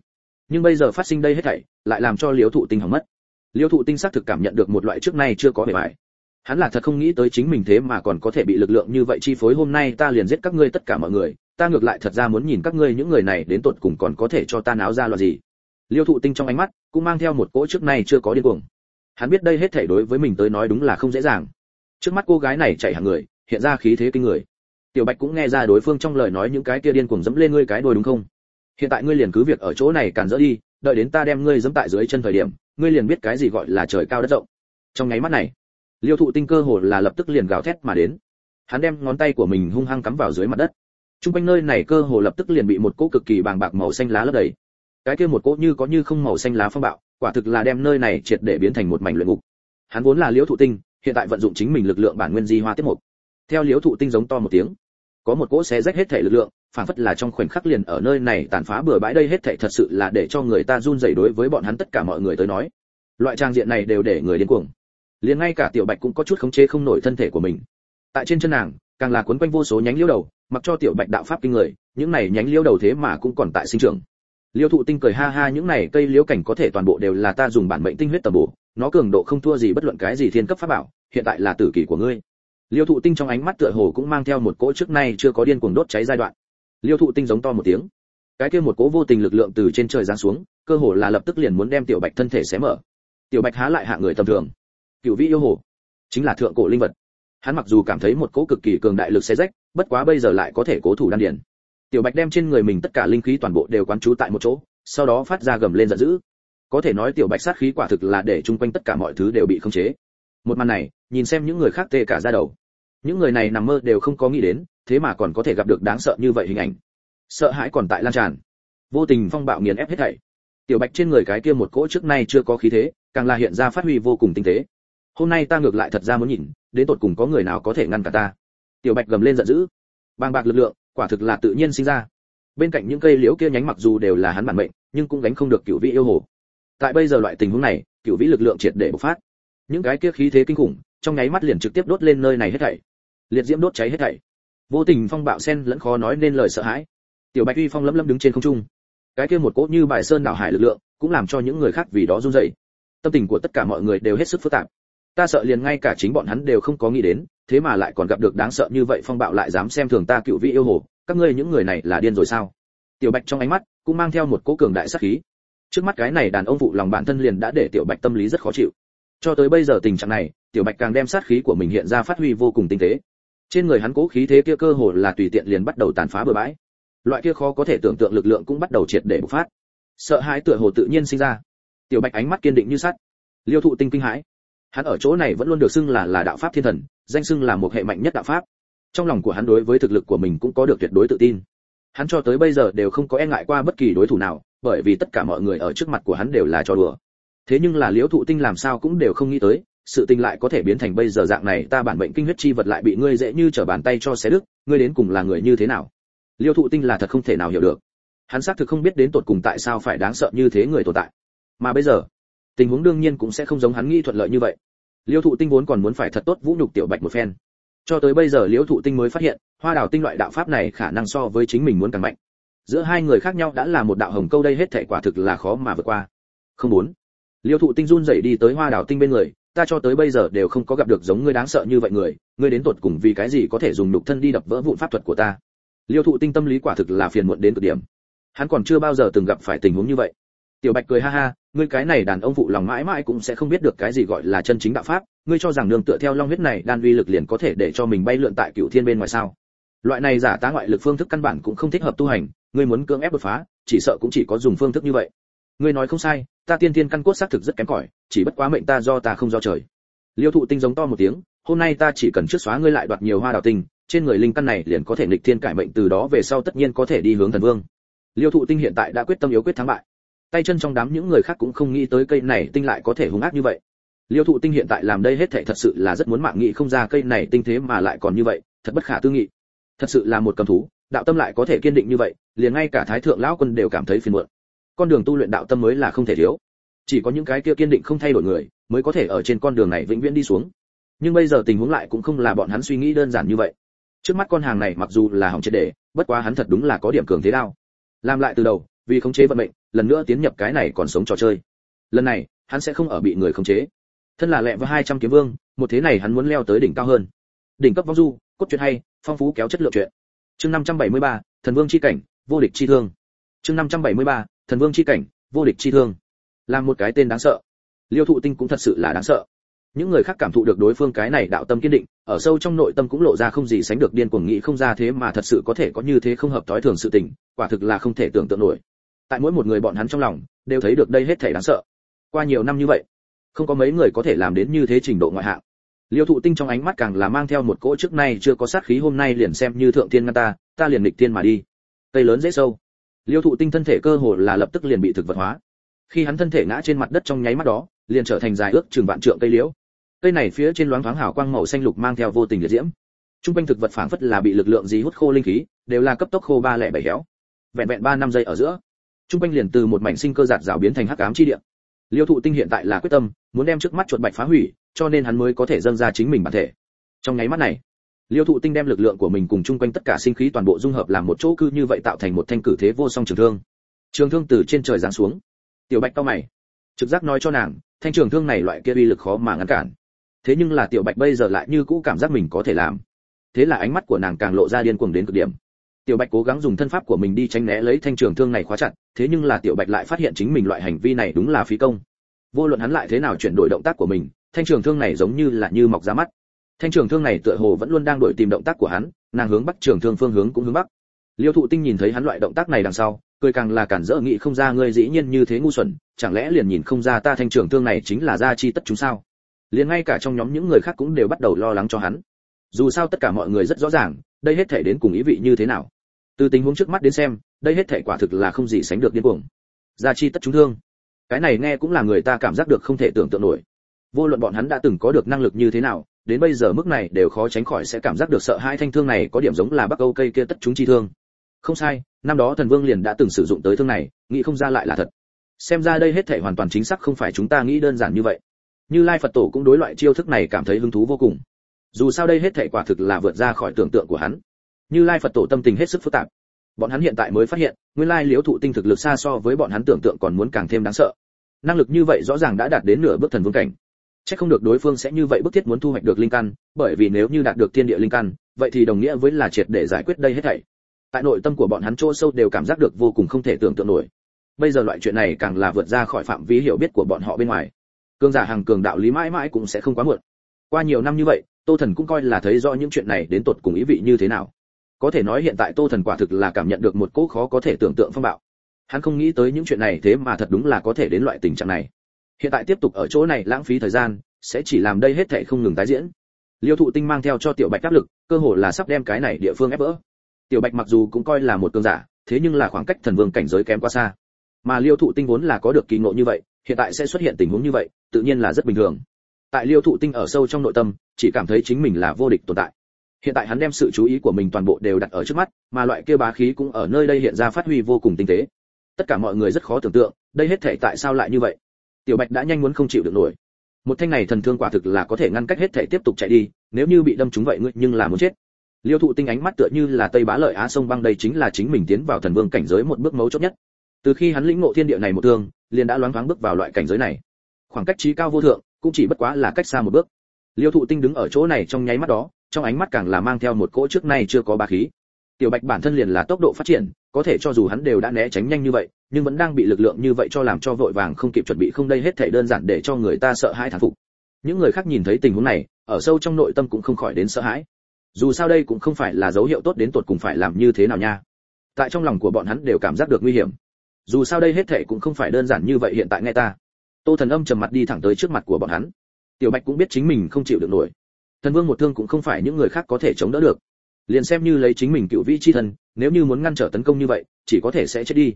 nhưng bây giờ phát sinh đây hết thảy, lại làm cho liễu thụ tinh hỏng mất. Liễu thụ tinh xác thực cảm nhận được một loại trước nay chưa có bề bài hắn là thật không nghĩ tới chính mình thế mà còn có thể bị lực lượng như vậy chi phối, hôm nay ta liền giết các ngươi tất cả mọi người, ta ngược lại thật ra muốn nhìn các ngươi những người này đến tột cùng còn có thể cho ta náo ra loại gì. Liêu thụ tinh trong ánh mắt cũng mang theo một cỗ trước nay chưa có điên cuồng. Hắn biết đây hết thảy đối với mình tới nói đúng là không dễ dàng. Trước mắt cô gái này chạy hàng người, hiện ra khí thế kinh người. Tiểu bạch cũng nghe ra đối phương trong lời nói những cái kia điên cuồng dẫm lên ngươi cái đôi đúng không? Hiện tại ngươi liền cứ việc ở chỗ này càn dỡ đi, đợi đến ta đem ngươi dẫm tại dưới chân thời điểm, ngươi liền biết cái gì gọi là trời cao đất rộng. Trong nháy mắt này, liêu thụ tinh cơ hồ là lập tức liền gào thét mà đến. Hắn đem ngón tay của mình hung hăng cắm vào dưới mặt đất. Trung quanh nơi này cơ hồ lập tức liền bị một cỗ cực kỳ bàng bạc màu xanh lá lấp đầy. Cái kia một cỗ như có như không màu xanh lá phong bạo, quả thực là đem nơi này triệt để biến thành một mảnh luyện ngục. Hắn vốn là liễu thụ tinh, hiện tại vận dụng chính mình lực lượng bản nguyên di hoa tiết mục. Theo liễu thụ tinh giống to một tiếng có một cỗ xé rách hết thể lực lượng phản phất là trong khoảnh khắc liền ở nơi này tàn phá bừa bãi đây hết thể thật sự là để cho người ta run rẩy đối với bọn hắn tất cả mọi người tới nói. Loại trang diện này đều để người điên cuồng. Liền ngay cả tiểu bạch cũng có chút khống chế không nổi thân thể của mình. Tại trên chân nàng, càng là cuốn quanh vô số nhánh liễu đầu, mặc cho tiểu bạch đạo pháp kinh người, những này nhánh liễu đầu thế mà cũng còn tại sinh trưởng. Liêu thụ tinh cười ha ha, những này cây liễu cảnh có thể toàn bộ đều là ta dùng bản mệnh tinh huyết tầm bổ, nó cường độ không thua gì bất luận cái gì thiên cấp pháp bảo, hiện tại là tử kỳ của ngươi liêu thụ tinh trong ánh mắt tựa hồ cũng mang theo một cỗ trước nay chưa có điên cuồng đốt cháy giai đoạn. Liêu thụ tinh giống to một tiếng. Cái kia một cỗ vô tình lực lượng từ trên trời giáng xuống, cơ hồ là lập tức liền muốn đem tiểu bạch thân thể xé mở. Tiểu bạch há lại hạ người tầm thường. Cửu vĩ yêu hồ, chính là thượng cổ linh vật. Hắn mặc dù cảm thấy một cỗ cực kỳ cường đại lực xé rách, bất quá bây giờ lại có thể cố thủ đan điển tiểu bạch đem trên người mình tất cả linh khí toàn bộ đều quán trú tại một chỗ, sau đó phát ra gầm lên giận dữ. Có thể nói tiểu bạch sát khí quả thực là để chung quanh tất cả mọi thứ đều bị khống chế. Một màn này, nhìn xem những người khác tê cả ra đầu những người này nằm mơ đều không có nghĩ đến, thế mà còn có thể gặp được đáng sợ như vậy hình ảnh. Sợ hãi còn tại lan tràn. Vô tình phong bạo nghiền ép hết thảy. Tiểu bạch trên người cái kia một cỗ trước nay chưa có khí thế, càng là hiện ra phát huy vô cùng tinh tế. Hôm nay ta ngược lại thật ra muốn nhìn, đến tột cùng có người nào có thể ngăn cả ta. Tiểu bạch gầm lên giận dữ. Bàng bạc lực lượng, quả thực là tự nhiên sinh ra. Bên cạnh những cây liễu kia nhánh mặc dù đều là hắn bản mệnh, nhưng cũng gánh không được cửu vị yêu hồ. Tại bây giờ loại tình huống này, cửu vĩ lực lượng triệt để bộc phát. Những cái kia khí thế kinh khủng, trong nháy mắt liền trực tiếp đốt lên nơi này hết thảy liệt diễm đốt cháy hết thảy. Vô tình phong bạo sen lẫn khó nói nên lời sợ hãi. Tiểu bạch uy phong lấm lấm đứng trên không trung. Cái kia một cỗ như bài sơn đảo hải lực lượng, cũng làm cho những người khác vì đó run rẩy. Tâm tình của tất cả mọi người đều hết sức phức tạp. Ta sợ liền ngay cả chính bọn hắn đều không có nghĩ đến, thế mà lại còn gặp được đáng sợ như vậy phong bạo lại dám xem thường ta cựu vị yêu hồ, các ngươi những người này là điên rồi sao? Tiểu bạch trong ánh mắt cũng mang theo một cỗ cường đại sát khí. Trước mắt cái này đàn ông phụ lòng bản thân liền đã để tiểu bạch tâm lý rất khó chịu. Cho tới bây giờ tình trạng này, tiểu bạch càng đem sát khí của mình hiện ra phát huy vô cùng tinh tế trên người hắn cố khí thế kia cơ hồ là tùy tiện liền bắt đầu tàn phá bừa bãi. Loại kia khó có thể tưởng tượng lực lượng cũng bắt đầu triệt để bộc phát. Sợ hãi tựa hồ tự nhiên sinh ra. Tiểu bạch ánh mắt kiên định như sắt. Liêu thụ tinh kinh hãi. Hắn ở chỗ này vẫn luôn được xưng là là đạo pháp thiên thần, danh xưng là một hệ mạnh nhất đạo pháp. Trong lòng của hắn đối với thực lực của mình cũng có được tuyệt đối tự tin. Hắn cho tới bây giờ đều không có e ngại qua bất kỳ đối thủ nào, bởi vì tất cả mọi người ở trước mặt của hắn đều là trò đùa. Thế nhưng là liễu thụ tinh làm sao cũng đều không nghĩ tới sự tình lại có thể biến thành bây giờ dạng này, ta bản mệnh kinh huyết chi vật lại bị ngươi dễ như trở bàn tay cho xé đứt, ngươi đến cùng là người như thế nào? Liêu thụ tinh là thật không thể nào hiểu được. Hắn xác thực không biết đến tột cùng tại sao phải đáng sợ như thế người tồn tại. Mà bây giờ, tình huống đương nhiên cũng sẽ không giống hắn nghĩ thuận lợi như vậy. Liêu thụ tinh vốn còn muốn phải thật tốt vũ nhục tiểu bạch một phen. Cho tới bây giờ liêu thụ tinh mới phát hiện, hoa đào tinh loại đạo pháp này khả năng so với chính mình muốn càng mạnh. Giữa hai người khác nhau đã là một đạo hồng câu đây hết thể quả thực là khó mà vượt qua. Không muốn. Liêu thụ tinh run rẩy đi tới hoa đào tinh bên người ta cho tới bây giờ đều không có gặp được giống ngươi đáng sợ như vậy người, ngươi đến tột cùng vì cái gì có thể dùng nhục thân đi đập vỡ vụn pháp thuật của ta? Liêu thụ tinh tâm lý quả thực là phiền muộn đến cực điểm. Hắn còn chưa bao giờ từng gặp phải tình huống như vậy. Tiểu bạch cười ha ha, ngươi cái này đàn ông phụ lòng mãi mãi cũng sẽ không biết được cái gì gọi là chân chính đạo pháp, ngươi cho rằng nương tựa theo long huyết này đan uy lực liền có thể để cho mình bay lượn tại cựu thiên bên ngoài sao? Loại này giả tá ngoại lực phương thức căn bản cũng không thích hợp tu hành, ngươi muốn cưỡng ép đột phá, chỉ sợ cũng chỉ có dùng phương thức như vậy ngươi nói không sai, ta tiên thiên căn cốt xác thực rất kém cỏi, chỉ bất quá mệnh ta do ta không do trời. Liêu thụ tinh giống to một tiếng, hôm nay ta chỉ cần trước xóa ngươi lại đoạt nhiều hoa đào tinh, trên người linh căn này liền có thể nghịch thiên cải mệnh từ đó về sau tất nhiên có thể đi hướng thần vương. Liêu thụ tinh hiện tại đã quyết tâm yếu quyết thắng bại. Tay chân trong đám những người khác cũng không nghĩ tới cây này tinh lại có thể hung ác như vậy. Liêu thụ tinh hiện tại làm đây hết thảy thật sự là rất muốn mạng nghị không ra cây này tinh thế mà lại còn như vậy, thật bất khả tư nghị. Thật sự là một cầm thú, đạo tâm lại có thể kiên định như vậy, liền ngay cả thái thượng lão quân đều cảm thấy phiền muộn con đường tu luyện đạo tâm mới là không thể thiếu. Chỉ có những cái kia kiên định không thay đổi người mới có thể ở trên con đường này vĩnh viễn đi xuống. Nhưng bây giờ tình huống lại cũng không là bọn hắn suy nghĩ đơn giản như vậy. Trước mắt con hàng này mặc dù là hỏng triệt để bất quá hắn thật đúng là có điểm cường thế đao. Làm lại từ đầu vì khống chế vận mệnh lần nữa tiến nhập cái này còn sống trò chơi. Lần này hắn sẽ không ở bị người khống chế. Thân là lẹ với hai trăm kiếm vương một thế này hắn muốn leo tới đỉnh cao hơn. Đỉnh cấp vong du cốt truyện hay phong phú kéo chất lượng truyện. Chương 573, thần vương chi cảnh vô địch chi thương. Chương 573, thần vương chi cảnh, vô địch chi thương. Là một cái tên đáng sợ. Liêu thụ tinh cũng thật sự là đáng sợ. Những người khác cảm thụ được đối phương cái này đạo tâm kiên định, ở sâu trong nội tâm cũng lộ ra không gì sánh được điên cuồng nghĩ không ra thế mà thật sự có thể có như thế không hợp thói thường sự tình, quả thực là không thể tưởng tượng nổi. Tại mỗi một người bọn hắn trong lòng, đều thấy được đây hết thể đáng sợ. Qua nhiều năm như vậy, không có mấy người có thể làm đến như thế trình độ ngoại hạng. Liêu thụ tinh trong ánh mắt càng là mang theo một cỗ trước nay chưa có sát khí hôm nay liền xem như thượng thiên ngăn ta ta liền nghịch tiên mà đi. Tây lớn dễ sâu liêu thụ tinh thân thể cơ hồ là lập tức liền bị thực vật hóa. Khi hắn thân thể ngã trên mặt đất trong nháy mắt đó, liền trở thành dài ước chừng vạn trượng cây liễu. Cây này phía trên loáng thoáng hào quang màu xanh lục mang theo vô tình liệt diễm. Trung quanh thực vật phảng phất là bị lực lượng gì hút khô linh khí, đều là cấp tốc khô ba lẻ bảy héo. Vẹn vẹn ba năm giây ở giữa, trung quanh liền từ một mảnh sinh cơ giạt rào biến thành hắc ám chi địa. Liêu thụ tinh hiện tại là quyết tâm, muốn đem trước mắt chuột bạch phá hủy, cho nên hắn mới có thể dâng ra chính mình bản thể. Trong nháy mắt này liêu thụ tinh đem lực lượng của mình cùng chung quanh tất cả sinh khí toàn bộ dung hợp làm một chỗ cư như vậy tạo thành một thanh cử thế vô song trường thương. Trường thương từ trên trời giáng xuống. Tiểu bạch cao mày. Trực giác nói cho nàng, thanh trường thương này loại kia uy lực khó mà ngăn cản. Thế nhưng là tiểu bạch bây giờ lại như cũ cảm giác mình có thể làm. Thế là ánh mắt của nàng càng lộ ra điên cuồng đến cực điểm. Tiểu bạch cố gắng dùng thân pháp của mình đi tránh né lấy thanh trường thương này khóa chặt, thế nhưng là tiểu bạch lại phát hiện chính mình loại hành vi này đúng là phí công. Vô luận hắn lại thế nào chuyển đổi động tác của mình, thanh trường thương này giống như là như mọc ra mắt thanh trường thương này tựa hồ vẫn luôn đang đuổi tìm động tác của hắn, nàng hướng bắc trường thương phương hướng cũng hướng bắc. Liêu thụ tinh nhìn thấy hắn loại động tác này đằng sau, cười càng là cản dỡ nghĩ không ra ngươi dĩ nhiên như thế ngu xuẩn, chẳng lẽ liền nhìn không ra ta thanh trường thương này chính là gia chi tất chúng sao? Liền ngay cả trong nhóm những người khác cũng đều bắt đầu lo lắng cho hắn. Dù sao tất cả mọi người rất rõ ràng, đây hết thể đến cùng ý vị như thế nào? Từ tình huống trước mắt đến xem, đây hết thể quả thực là không gì sánh được điên cuồng. Gia chi tất chúng thương. Cái này nghe cũng là người ta cảm giác được không thể tưởng tượng nổi. Vô luận bọn hắn đã từng có được năng lực như thế nào đến bây giờ mức này đều khó tránh khỏi sẽ cảm giác được sợ hai thanh thương này có điểm giống là bắc âu cây kia tất chúng chi thương. Không sai, năm đó thần vương liền đã từng sử dụng tới thương này, nghĩ không ra lại là thật. Xem ra đây hết thể hoàn toàn chính xác không phải chúng ta nghĩ đơn giản như vậy. Như lai phật tổ cũng đối loại chiêu thức này cảm thấy hứng thú vô cùng. Dù sao đây hết thể quả thực là vượt ra khỏi tưởng tượng của hắn. Như lai phật tổ tâm tình hết sức phức tạp. Bọn hắn hiện tại mới phát hiện, nguyên lai liễu thụ tinh thực lực xa so với bọn hắn tưởng tượng còn muốn càng thêm đáng sợ. Năng lực như vậy rõ ràng đã đạt đến nửa bước thần vương cảnh chắc không được đối phương sẽ như vậy bức thiết muốn thu hoạch được linh căn, bởi vì nếu như đạt được thiên địa linh căn, vậy thì đồng nghĩa với là triệt để giải quyết đây hết thảy. Tại nội tâm của bọn hắn chỗ sâu đều cảm giác được vô cùng không thể tưởng tượng nổi. Bây giờ loại chuyện này càng là vượt ra khỏi phạm vi hiểu biết của bọn họ bên ngoài. Cường giả hàng cường đạo lý mãi mãi cũng sẽ không quá muộn. Qua nhiều năm như vậy, tô thần cũng coi là thấy rõ những chuyện này đến tột cùng ý vị như thế nào. Có thể nói hiện tại tô thần quả thực là cảm nhận được một cỗ khó có thể tưởng tượng phong bạo. Hắn không nghĩ tới những chuyện này thế mà thật đúng là có thể đến loại tình trạng này hiện tại tiếp tục ở chỗ này lãng phí thời gian, sẽ chỉ làm đây hết thảy không ngừng tái diễn. Liêu thụ tinh mang theo cho tiểu bạch áp lực, cơ hồ là sắp đem cái này địa phương ép vỡ. Tiểu bạch mặc dù cũng coi là một cường giả, thế nhưng là khoảng cách thần vương cảnh giới kém quá xa. Mà liêu thụ tinh vốn là có được kỳ ngộ như vậy, hiện tại sẽ xuất hiện tình huống như vậy, tự nhiên là rất bình thường. Tại liêu thụ tinh ở sâu trong nội tâm, chỉ cảm thấy chính mình là vô địch tồn tại. Hiện tại hắn đem sự chú ý của mình toàn bộ đều đặt ở trước mắt, mà loại kia bá khí cũng ở nơi đây hiện ra phát huy vô cùng tinh tế. Tất cả mọi người rất khó tưởng tượng, đây hết thể tại sao lại như vậy tiểu bạch đã nhanh muốn không chịu được nổi. Một thanh này thần thương quả thực là có thể ngăn cách hết thể tiếp tục chạy đi, nếu như bị đâm trúng vậy ngươi nhưng là muốn chết. Liêu thụ tinh ánh mắt tựa như là tây bá lợi á sông băng đây chính là chính mình tiến vào thần vương cảnh giới một bước mấu chốt nhất. Từ khi hắn lĩnh ngộ thiên địa này một thương, liền đã loáng thoáng bước vào loại cảnh giới này. Khoảng cách trí cao vô thượng, cũng chỉ bất quá là cách xa một bước. Liêu thụ tinh đứng ở chỗ này trong nháy mắt đó, trong ánh mắt càng là mang theo một cỗ trước nay chưa có ba khí. Tiểu bạch bản thân liền là tốc độ phát triển có thể cho dù hắn đều đã né tránh nhanh như vậy, nhưng vẫn đang bị lực lượng như vậy cho làm cho vội vàng không kịp chuẩn bị không đây hết thảy đơn giản để cho người ta sợ hãi thán phục. Những người khác nhìn thấy tình huống này, ở sâu trong nội tâm cũng không khỏi đến sợ hãi. Dù sao đây cũng không phải là dấu hiệu tốt đến tột cùng phải làm như thế nào nha. Tại trong lòng của bọn hắn đều cảm giác được nguy hiểm. Dù sao đây hết thảy cũng không phải đơn giản như vậy hiện tại nghe ta. Tô thần âm trầm mặt đi thẳng tới trước mặt của bọn hắn. Tiểu bạch cũng biết chính mình không chịu được nổi. Thần vương một thương cũng không phải những người khác có thể chống đỡ được. Liền xem như lấy chính mình cựu vĩ chi thần nếu như muốn ngăn trở tấn công như vậy, chỉ có thể sẽ chết đi.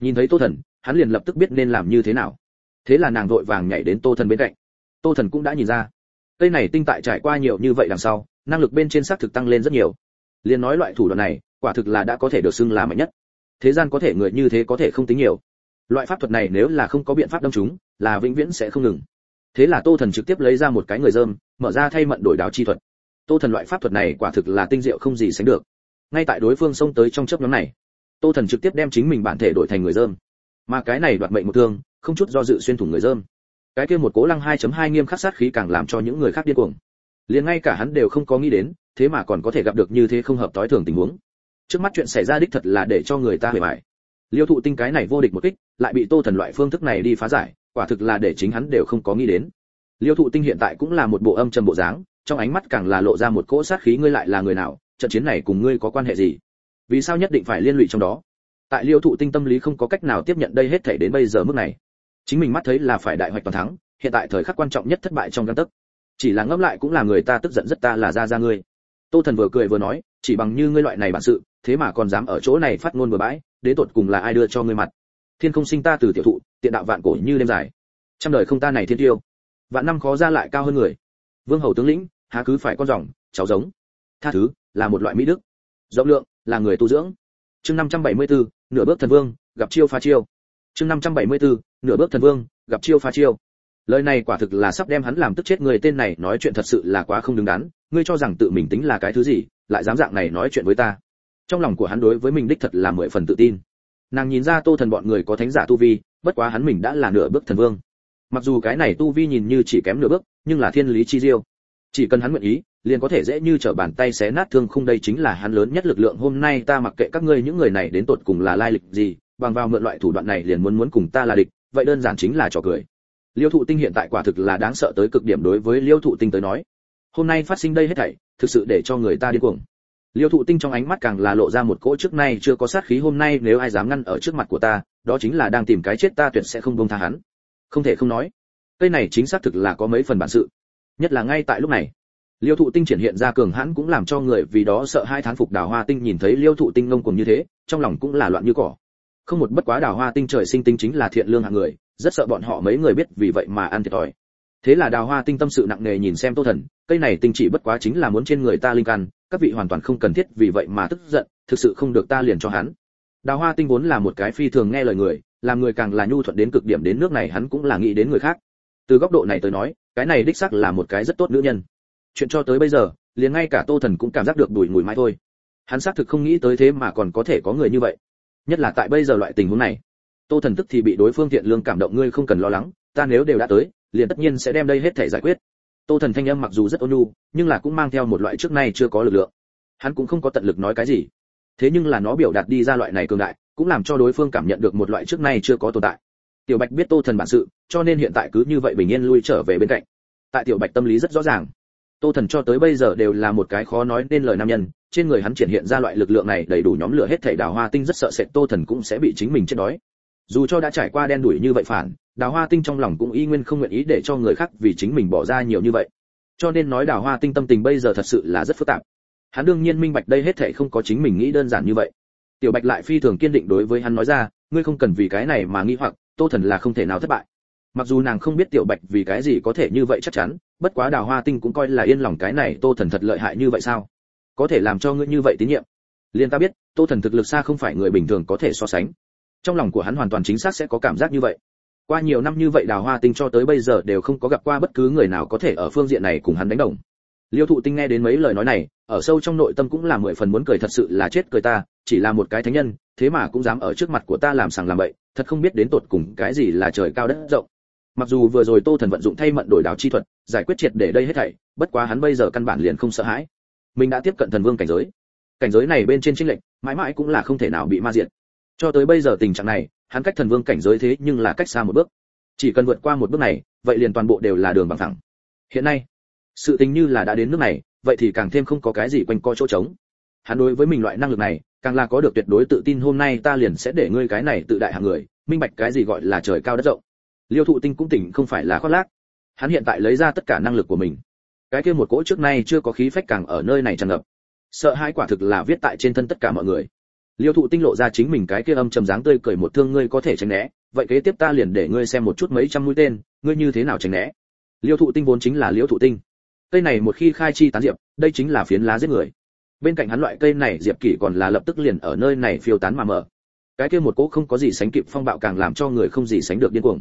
Nhìn thấy tô thần, hắn liền lập tức biết nên làm như thế nào. Thế là nàng vội vàng nhảy đến tô thần bên cạnh. Tô thần cũng đã nhìn ra, cây này tinh tại trải qua nhiều như vậy đằng sau, năng lực bên trên xác thực tăng lên rất nhiều. Liền nói loại thủ đoạn này, quả thực là đã có thể được xưng là mạnh nhất. Thế gian có thể người như thế có thể không tính nhiều. Loại pháp thuật này nếu là không có biện pháp đâm chúng, là vĩnh viễn sẽ không ngừng. Thế là tô thần trực tiếp lấy ra một cái người dơm, mở ra thay mận đổi đáo chi thuật. Tô thần loại pháp thuật này quả thực là tinh diệu không gì sánh được ngay tại đối phương xông tới trong chớp nhóm này, tô thần trực tiếp đem chính mình bản thể đổi thành người dơm. Mà cái này đoạt mệnh một thương, không chút do dự xuyên thủng người dơm. Cái kia một cố lăng 2.2 nghiêm khắc sát khí càng làm cho những người khác điên cuồng. Liền ngay cả hắn đều không có nghĩ đến, thế mà còn có thể gặp được như thế không hợp tối thường tình huống. Trước mắt chuyện xảy ra đích thật là để cho người ta hề bại. Liêu thụ tinh cái này vô địch một kích, lại bị tô thần loại phương thức này đi phá giải, quả thực là để chính hắn đều không có nghĩ đến. Liêu thụ tinh hiện tại cũng là một bộ âm trầm bộ dáng, trong ánh mắt càng là lộ ra một cỗ sát khí ngươi lại là người nào? Trận chiến này cùng ngươi có quan hệ gì? Vì sao nhất định phải liên lụy trong đó? Tại liêu thụ tinh tâm lý không có cách nào tiếp nhận đây hết thể đến bây giờ mức này. Chính mình mắt thấy là phải đại hoạch toàn thắng, hiện tại thời khắc quan trọng nhất thất bại trong gan tức chỉ là ngẫm lại cũng là người ta tức giận rất ta là ra ra ngươi. Tô thần vừa cười vừa nói, chỉ bằng như ngươi loại này bản sự, thế mà còn dám ở chỗ này phát ngôn bừa bãi, đến tột cùng là ai đưa cho ngươi mặt? Thiên không sinh ta từ tiểu thụ, tiện đạo vạn cổ như đêm dài. Trăm đời không ta này thiên tiêu. Vạn năm khó ra lại cao hơn người. Vương hầu tướng lĩnh, há cứ phải con rồng, cháu giống tha thứ là một loại mỹ đức. Rộng lượng là người tu dưỡng. Chương 574, nửa bước thần vương gặp chiêu phá chiêu. Chương 574, nửa bước thần vương gặp chiêu phá chiêu. Lời này quả thực là sắp đem hắn làm tức chết người tên này nói chuyện thật sự là quá không đứng đắn. Ngươi cho rằng tự mình tính là cái thứ gì lại dám dạng này nói chuyện với ta. Trong lòng của hắn đối với mình đích thật là mười phần tự tin. Nàng nhìn ra tô thần bọn người có thánh giả tu vi bất quá hắn mình đã là nửa bước thần vương. Mặc dù cái này tu vi nhìn như chỉ kém nửa bước nhưng là thiên lý chi diêu. Chỉ cần hắn nguyện ý liền có thể dễ như trở bàn tay xé nát thương khung đây chính là hắn lớn nhất lực lượng. Hôm nay ta mặc kệ các ngươi những người này đến tột cùng là lai lịch gì, bằng vào mượn loại thủ đoạn này liền muốn muốn cùng ta là địch, vậy đơn giản chính là trò cười. Liêu thụ tinh hiện tại quả thực là đáng sợ tới cực điểm đối với liêu thụ tinh tới nói. Hôm nay phát sinh đây hết thảy, thực sự để cho người ta điên cuồng. Liêu thụ tinh trong ánh mắt càng là lộ ra một cỗ trước nay chưa có sát khí. Hôm nay nếu ai dám ngăn ở trước mặt của ta, đó chính là đang tìm cái chết ta tuyệt sẽ không buông tha hắn. Không thể không nói, cây này chính xác thực là có mấy phần bản sự, nhất là ngay tại lúc này liêu thụ tinh triển hiện ra cường hãn cũng làm cho người vì đó sợ hai thán phục đào hoa tinh nhìn thấy liêu thụ tinh ngông cuồng như thế, trong lòng cũng là loạn như cỏ. Không một bất quá đào hoa tinh trời sinh tinh chính là thiện lương hạng người, rất sợ bọn họ mấy người biết vì vậy mà ăn thiệt thòi. Thế là đào hoa tinh tâm sự nặng nề nhìn xem tô thần, cây này tinh chỉ bất quá chính là muốn trên người ta linh căn, các vị hoàn toàn không cần thiết vì vậy mà tức giận, thực sự không được ta liền cho hắn. Đào hoa tinh vốn là một cái phi thường nghe lời người, làm người càng là nhu thuận đến cực điểm đến nước này hắn cũng là nghĩ đến người khác. Từ góc độ này tới nói, cái này đích xác là một cái rất tốt nữ nhân chuyện cho tới bây giờ, liền ngay cả tô thần cũng cảm giác được đùi ngùi mãi thôi. Hắn xác thực không nghĩ tới thế mà còn có thể có người như vậy. Nhất là tại bây giờ loại tình huống này. Tô thần tức thì bị đối phương thiện lương cảm động, ngươi không cần lo lắng, ta nếu đều đã tới, liền tất nhiên sẽ đem đây hết thể giải quyết. Tô thần thanh âm mặc dù rất ôn nhu, nhưng là cũng mang theo một loại trước nay chưa có lực lượng. Hắn cũng không có tận lực nói cái gì. Thế nhưng là nó biểu đạt đi ra loại này cường đại, cũng làm cho đối phương cảm nhận được một loại trước nay chưa có tồn tại. Tiểu bạch biết tô thần bản sự, cho nên hiện tại cứ như vậy bình yên lui trở về bên cạnh. Tại tiểu bạch tâm lý rất rõ ràng tô thần cho tới bây giờ đều là một cái khó nói nên lời nam nhân, trên người hắn triển hiện ra loại lực lượng này đầy đủ nhóm lửa hết thảy đào hoa tinh rất sợ sệt tô thần cũng sẽ bị chính mình chết đói. Dù cho đã trải qua đen đủi như vậy phản, đào hoa tinh trong lòng cũng y nguyên không nguyện ý để cho người khác vì chính mình bỏ ra nhiều như vậy. Cho nên nói đào hoa tinh tâm tình bây giờ thật sự là rất phức tạp. Hắn đương nhiên minh bạch đây hết thảy không có chính mình nghĩ đơn giản như vậy. Tiểu bạch lại phi thường kiên định đối với hắn nói ra, ngươi không cần vì cái này mà nghi hoặc, tô thần là không thể nào thất bại mặc dù nàng không biết tiểu bạch vì cái gì có thể như vậy chắc chắn, bất quá đào hoa tinh cũng coi là yên lòng cái này tô thần thật lợi hại như vậy sao? Có thể làm cho ngươi như vậy tín nhiệm. Liên ta biết, tô thần thực lực xa không phải người bình thường có thể so sánh. Trong lòng của hắn hoàn toàn chính xác sẽ có cảm giác như vậy. Qua nhiều năm như vậy đào hoa tinh cho tới bây giờ đều không có gặp qua bất cứ người nào có thể ở phương diện này cùng hắn đánh đồng. Liêu thụ tinh nghe đến mấy lời nói này, ở sâu trong nội tâm cũng là mười phần muốn cười thật sự là chết cười ta, chỉ là một cái thánh nhân, thế mà cũng dám ở trước mặt của ta làm sàng làm bậy, thật không biết đến tột cùng cái gì là trời cao đất rộng mặc dù vừa rồi tô thần vận dụng thay mận đổi đảo chi thuật, giải quyết triệt để đây hết thảy, bất quá hắn bây giờ căn bản liền không sợ hãi. Mình đã tiếp cận thần vương cảnh giới. Cảnh giới này bên trên trinh lệnh mãi mãi cũng là không thể nào bị ma diệt. Cho tới bây giờ tình trạng này, hắn cách thần vương cảnh giới thế nhưng là cách xa một bước. Chỉ cần vượt qua một bước này, vậy liền toàn bộ đều là đường bằng thẳng. Hiện nay, sự tình như là đã đến nước này, vậy thì càng thêm không có cái gì quanh co chỗ trống. Hắn đối với mình loại năng lực này, càng là có được tuyệt đối tự tin hôm nay ta liền sẽ để ngươi cái này tự đại hạng người, minh bạch cái gì gọi là trời cao đất rộng liêu thụ tinh cũng tỉnh không phải là khoác lác. Hắn hiện tại lấy ra tất cả năng lực của mình. Cái kia một cỗ trước nay chưa có khí phách càng ở nơi này tràn ngập. Sợ hãi quả thực là viết tại trên thân tất cả mọi người. Liêu thụ tinh lộ ra chính mình cái kia âm trầm dáng tươi cười một thương, ngươi có thể tránh né, vậy kế tiếp ta liền để ngươi xem một chút mấy trăm mũi tên, ngươi như thế nào tránh né? Liêu thụ tinh vốn chính là liêu thụ tinh. Cây này một khi khai chi tán diệp, đây chính là phiến lá giết người. Bên cạnh hắn loại cây này, diệp kỷ còn là lập tức liền ở nơi này phiêu tán mà mở. Cái kia một cỗ không có gì sánh kịp phong bạo càng làm cho người không gì sánh được điên cuồng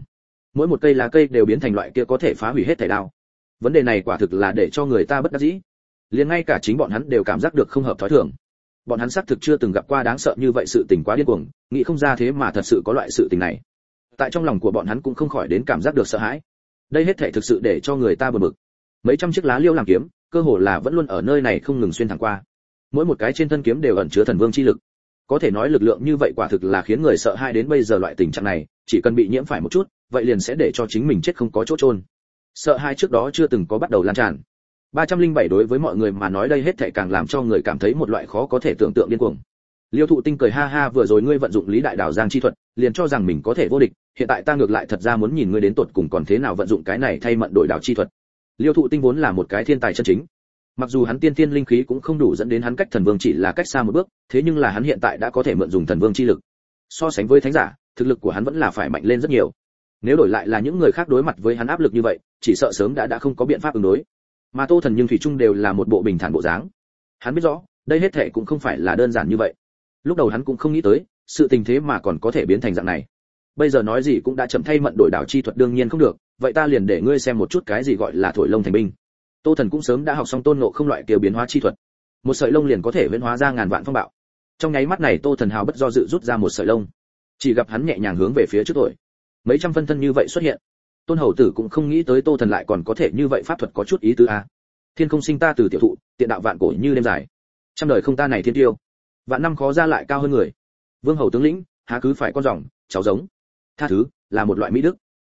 mỗi một cây lá cây đều biến thành loại kia có thể phá hủy hết thảy đao. Vấn đề này quả thực là để cho người ta bất đắc dĩ. Liền ngay cả chính bọn hắn đều cảm giác được không hợp thói thường. Bọn hắn xác thực chưa từng gặp qua đáng sợ như vậy sự tình quá điên cuồng, nghĩ không ra thế mà thật sự có loại sự tình này. Tại trong lòng của bọn hắn cũng không khỏi đến cảm giác được sợ hãi. Đây hết thể thực sự để cho người ta buồn bực. Mấy trăm chiếc lá liêu làm kiếm, cơ hồ là vẫn luôn ở nơi này không ngừng xuyên thẳng qua. Mỗi một cái trên thân kiếm đều ẩn chứa thần vương chi lực. Có thể nói lực lượng như vậy quả thực là khiến người sợ hãi đến bây giờ loại tình trạng này, chỉ cần bị nhiễm phải một chút vậy liền sẽ để cho chính mình chết không có chỗ trôn sợ hãi trước đó chưa từng có bắt đầu lan tràn 307 đối với mọi người mà nói đây hết thảy càng làm cho người cảm thấy một loại khó có thể tưởng tượng điên cuồng. Liêu Thụ Tinh cười ha ha vừa rồi ngươi vận dụng Lý Đại Đảo Giang chi thuật, liền cho rằng mình có thể vô địch, hiện tại ta ngược lại thật ra muốn nhìn ngươi đến tuột cùng còn thế nào vận dụng cái này thay mận đổi đảo chi thuật. Liêu Thụ Tinh vốn là một cái thiên tài chân chính. Mặc dù hắn tiên tiên linh khí cũng không đủ dẫn đến hắn cách thần vương chỉ là cách xa một bước, thế nhưng là hắn hiện tại đã có thể mượn dùng thần vương chi lực. So sánh với thánh giả, thực lực của hắn vẫn là phải mạnh lên rất nhiều. Nếu đổi lại là những người khác đối mặt với hắn áp lực như vậy, chỉ sợ sớm đã đã không có biện pháp ứng đối. Mà tô thần nhưng thủy trung đều là một bộ bình thản bộ dáng. Hắn biết rõ đây hết thệ cũng không phải là đơn giản như vậy. Lúc đầu hắn cũng không nghĩ tới sự tình thế mà còn có thể biến thành dạng này. Bây giờ nói gì cũng đã chậm thay mận đổi đảo chi thuật đương nhiên không được vậy ta liền để ngươi xem một chút cái gì gọi là thổi lông thành binh. Tô thần cũng sớm đã học xong tôn ngộ không loại kiểu biến hóa chi thuật. Một sợi lông liền có thể biến hóa ra ngàn vạn phong bạo. Trong nháy mắt này tô thần hào bất do dự rút ra một sợi lông. Chỉ gặp hắn nhẹ nhàng hướng về phía trước tuổi mấy trăm phân thân như vậy xuất hiện. Tôn hầu tử cũng không nghĩ tới tô thần lại còn có thể như vậy pháp thuật có chút ý tứ a. Thiên không sinh ta từ tiểu thụ tiện đạo vạn cổ như đêm dài. Trăm đời không ta này thiên tiêu. Vạn năm khó ra lại cao hơn người. Vương hầu tướng lĩnh há cứ phải con rồng cháu giống. Tha thứ là một loại mỹ đức.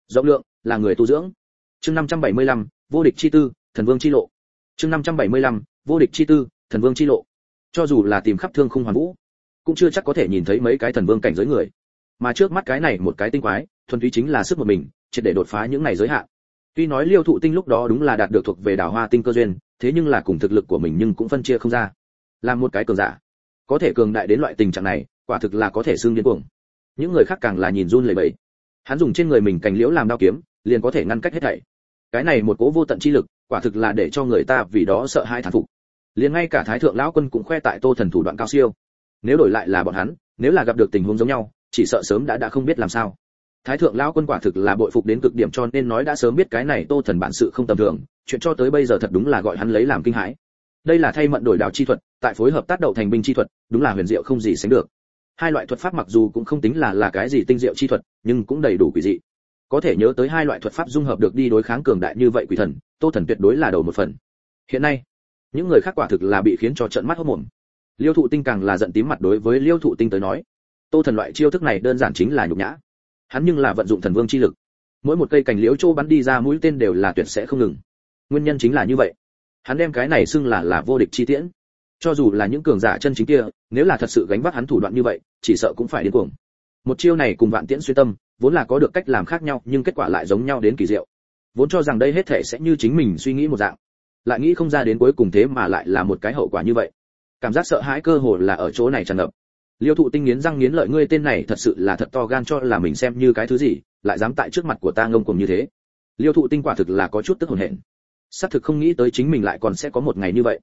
Rộng lượng là người tu dưỡng. Chương 575, vô địch chi tư thần vương chi lộ. Chương 575, vô địch chi tư thần vương chi lộ. Cho dù là tìm khắp thương khung hoàn vũ cũng chưa chắc có thể nhìn thấy mấy cái thần vương cảnh giới người. Mà trước mắt cái này một cái tinh quái thuần túy chính là sức một mình, triệt để đột phá những này giới hạn. Tuy nói liêu thụ tinh lúc đó đúng là đạt được thuộc về đào hoa tinh cơ duyên, thế nhưng là cùng thực lực của mình nhưng cũng phân chia không ra. Làm một cái cường giả. Có thể cường đại đến loại tình trạng này, quả thực là có thể xương điên cuồng. Những người khác càng là nhìn run lẩy bẩy. Hắn dùng trên người mình cành liễu làm đao kiếm, liền có thể ngăn cách hết thảy. Cái này một cố vô tận chi lực, quả thực là để cho người ta vì đó sợ hai thán phục. Liền ngay cả thái thượng lão quân cũng khoe tại tô thần thủ đoạn cao siêu. Nếu đổi lại là bọn hắn, nếu là gặp được tình huống giống nhau, chỉ sợ sớm đã đã không biết làm sao thái thượng lão quân quả thực là bội phục đến cực điểm cho nên nói đã sớm biết cái này tô thần bản sự không tầm thường, chuyện cho tới bây giờ thật đúng là gọi hắn lấy làm kinh hãi. Đây là thay mận đổi đào chi thuật, tại phối hợp tác đậu thành binh chi thuật, đúng là huyền diệu không gì sánh được. Hai loại thuật pháp mặc dù cũng không tính là là cái gì tinh diệu chi thuật, nhưng cũng đầy đủ quỷ dị. Có thể nhớ tới hai loại thuật pháp dung hợp được đi đối kháng cường đại như vậy quỷ thần, tô thần tuyệt đối là đầu một phần. Hiện nay, những người khác quả thực là bị khiến cho trận mắt hốt mồm. Liêu thụ tinh càng là giận tím mặt đối với liêu thụ tinh tới nói, tô thần loại chiêu thức này đơn giản chính là nhục nhã hắn nhưng là vận dụng thần vương chi lực. Mỗi một cây cành liễu châu bắn đi ra mũi tên đều là tuyệt sẽ không ngừng. Nguyên nhân chính là như vậy. Hắn đem cái này xưng là là vô địch chi tiễn. Cho dù là những cường giả chân chính kia, nếu là thật sự gánh vác hắn thủ đoạn như vậy, chỉ sợ cũng phải điên cuồng. Một chiêu này cùng vạn tiễn suy tâm, vốn là có được cách làm khác nhau, nhưng kết quả lại giống nhau đến kỳ diệu. Vốn cho rằng đây hết thể sẽ như chính mình suy nghĩ một dạng, lại nghĩ không ra đến cuối cùng thế mà lại là một cái hậu quả như vậy. Cảm giác sợ hãi cơ hồ là ở chỗ này tràn ngập liêu thụ tinh nghiến răng nghiến lợi, ngươi tên này thật sự là thật to gan cho là mình xem như cái thứ gì, lại dám tại trước mặt của ta ngông cuồng như thế. Liêu thụ tinh quả thực là có chút tức hồn hển. Xác thực không nghĩ tới chính mình lại còn sẽ có một ngày như vậy.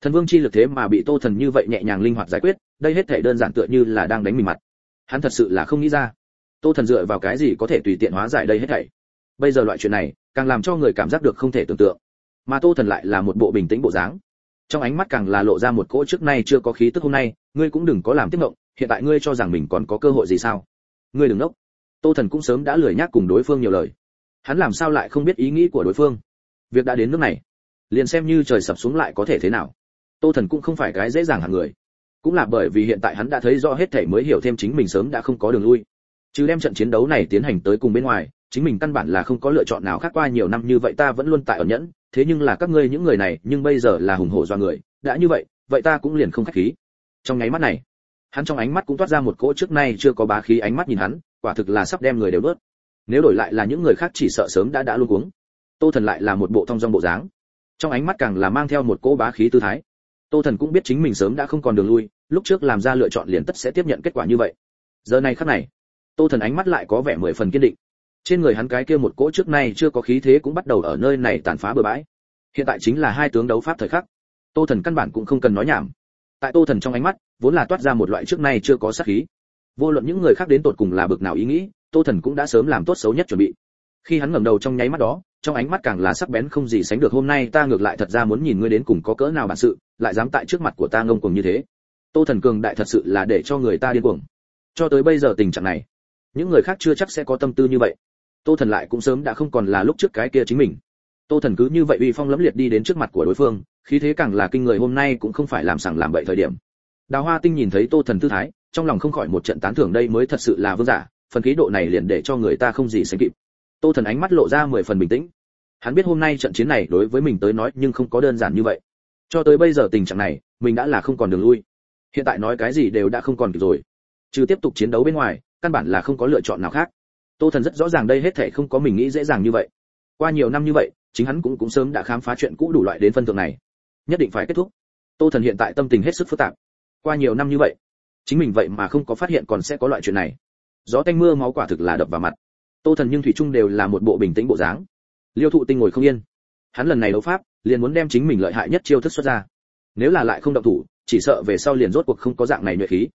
Thần vương chi lực thế mà bị tô thần như vậy nhẹ nhàng linh hoạt giải quyết, đây hết thể đơn giản tựa như là đang đánh mình mặt. Hắn thật sự là không nghĩ ra. Tô thần dựa vào cái gì có thể tùy tiện hóa giải đây hết thảy? Bây giờ loại chuyện này, càng làm cho người cảm giác được không thể tưởng tượng. Mà tô thần lại là một bộ bình tĩnh bộ dáng trong ánh mắt càng là lộ ra một cỗ trước nay chưa có khí tức hôm nay, ngươi cũng đừng có làm tiếp mộng, hiện tại ngươi cho rằng mình còn có cơ hội gì sao? Ngươi đừng nốc. Tô thần cũng sớm đã lười nhác cùng đối phương nhiều lời. Hắn làm sao lại không biết ý nghĩ của đối phương? Việc đã đến nước này, liền xem như trời sập xuống lại có thể thế nào. Tô thần cũng không phải cái dễ dàng hạng người. Cũng là bởi vì hiện tại hắn đã thấy rõ hết thể mới hiểu thêm chính mình sớm đã không có đường lui. Chứ đem trận chiến đấu này tiến hành tới cùng bên ngoài chính mình căn bản là không có lựa chọn nào khác qua nhiều năm như vậy ta vẫn luôn tại ẩn nhẫn, thế nhưng là các ngươi những người này, nhưng bây giờ là hùng hổ do người, đã như vậy vậy ta cũng liền không khách khí. Trong nháy mắt này, hắn trong ánh mắt cũng toát ra một cỗ trước nay chưa có bá khí ánh mắt nhìn hắn, quả thực là sắp đem người đều bớt nếu đổi lại là những người khác chỉ sợ sớm đã đã luôn uống tô thần lại là một bộ thong dong bộ dáng. Trong ánh mắt càng là mang theo một cỗ bá khí tư thái. Tô thần cũng biết chính mình sớm đã không còn đường lui, lúc trước làm ra lựa chọn liền tất sẽ tiếp nhận kết quả như vậy. Giờ này khắc này, tô thần ánh mắt lại có vẻ mười phần kiên định trên người hắn cái kia một cỗ trước nay chưa có khí thế cũng bắt đầu ở nơi này tàn phá bừa bãi. Hiện tại chính là hai tướng đấu pháp thời khắc. Tô thần căn bản cũng không cần nói nhảm. Tại tô thần trong ánh mắt, vốn là toát ra một loại trước nay chưa có sát khí. Vô luận những người khác đến tột cùng là bực nào ý nghĩ, tô thần cũng đã sớm làm tốt xấu nhất chuẩn bị. Khi hắn ngẩng đầu trong nháy mắt đó, trong ánh mắt càng là sắc bén không gì sánh được hôm nay ta ngược lại thật ra muốn nhìn ngươi đến cùng có cỡ nào bản sự, lại dám tại trước mặt của ta ngông cuồng như thế. Tô thần cường đại thật sự là để cho người ta điên cuồng. Cho tới bây giờ tình trạng này, những người khác chưa chắc sẽ có tâm tư như vậy tô thần lại cũng sớm đã không còn là lúc trước cái kia chính mình. Tô thần cứ như vậy uy phong lẫm liệt đi đến trước mặt của đối phương, khí thế càng là kinh người hôm nay cũng không phải làm sằng làm bậy thời điểm. Đào hoa tinh nhìn thấy tô thần tư thái, trong lòng không khỏi một trận tán thưởng đây mới thật sự là vương giả, phần khí độ này liền để cho người ta không gì sánh kịp. Tô thần ánh mắt lộ ra mười phần bình tĩnh. Hắn biết hôm nay trận chiến này đối với mình tới nói nhưng không có đơn giản như vậy. Cho tới bây giờ tình trạng này, mình đã là không còn đường lui. Hiện tại nói cái gì đều đã không còn kịp rồi. Trừ tiếp tục chiến đấu bên ngoài, căn bản là không có lựa chọn nào khác tô thần rất rõ ràng đây hết thể không có mình nghĩ dễ dàng như vậy. Qua nhiều năm như vậy, chính hắn cũng cũng sớm đã khám phá chuyện cũ đủ loại đến phân thượng này. Nhất định phải kết thúc. Tô thần hiện tại tâm tình hết sức phức tạp. Qua nhiều năm như vậy, chính mình vậy mà không có phát hiện còn sẽ có loại chuyện này. Gió tanh mưa máu quả thực là đập vào mặt. Tô thần nhưng thủy trung đều là một bộ bình tĩnh bộ dáng. Liêu thụ tinh ngồi không yên. Hắn lần này đấu pháp, liền muốn đem chính mình lợi hại nhất chiêu thức xuất ra. Nếu là lại không động thủ, chỉ sợ về sau liền rốt cuộc không có dạng này nhuệ khí.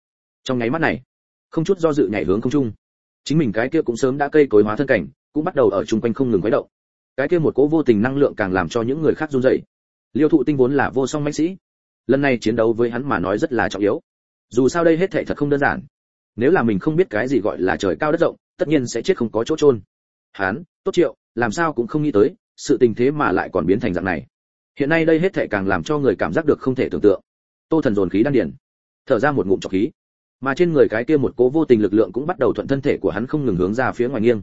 Trong nháy mắt này, không chút do dự nhảy hướng không trung chính mình cái kia cũng sớm đã cây cối hóa thân cảnh, cũng bắt đầu ở chung quanh không ngừng quấy động. Cái kia một cố vô tình năng lượng càng làm cho những người khác run rẩy. Liêu thụ tinh vốn là vô song mãnh sĩ. Lần này chiến đấu với hắn mà nói rất là trọng yếu. Dù sao đây hết thảy thật không đơn giản. Nếu là mình không biết cái gì gọi là trời cao đất rộng, tất nhiên sẽ chết không có chỗ trôn hắn, tốt triệu, làm sao cũng không nghĩ tới, sự tình thế mà lại còn biến thành dạng này. Hiện nay đây hết thảy càng làm cho người cảm giác được không thể tưởng tượng. Tô thần dồn khí đan điền. Thở ra một ngụm trọc khí mà trên người cái kia một cố vô tình lực lượng cũng bắt đầu thuận thân thể của hắn không ngừng hướng ra phía ngoài nghiêng.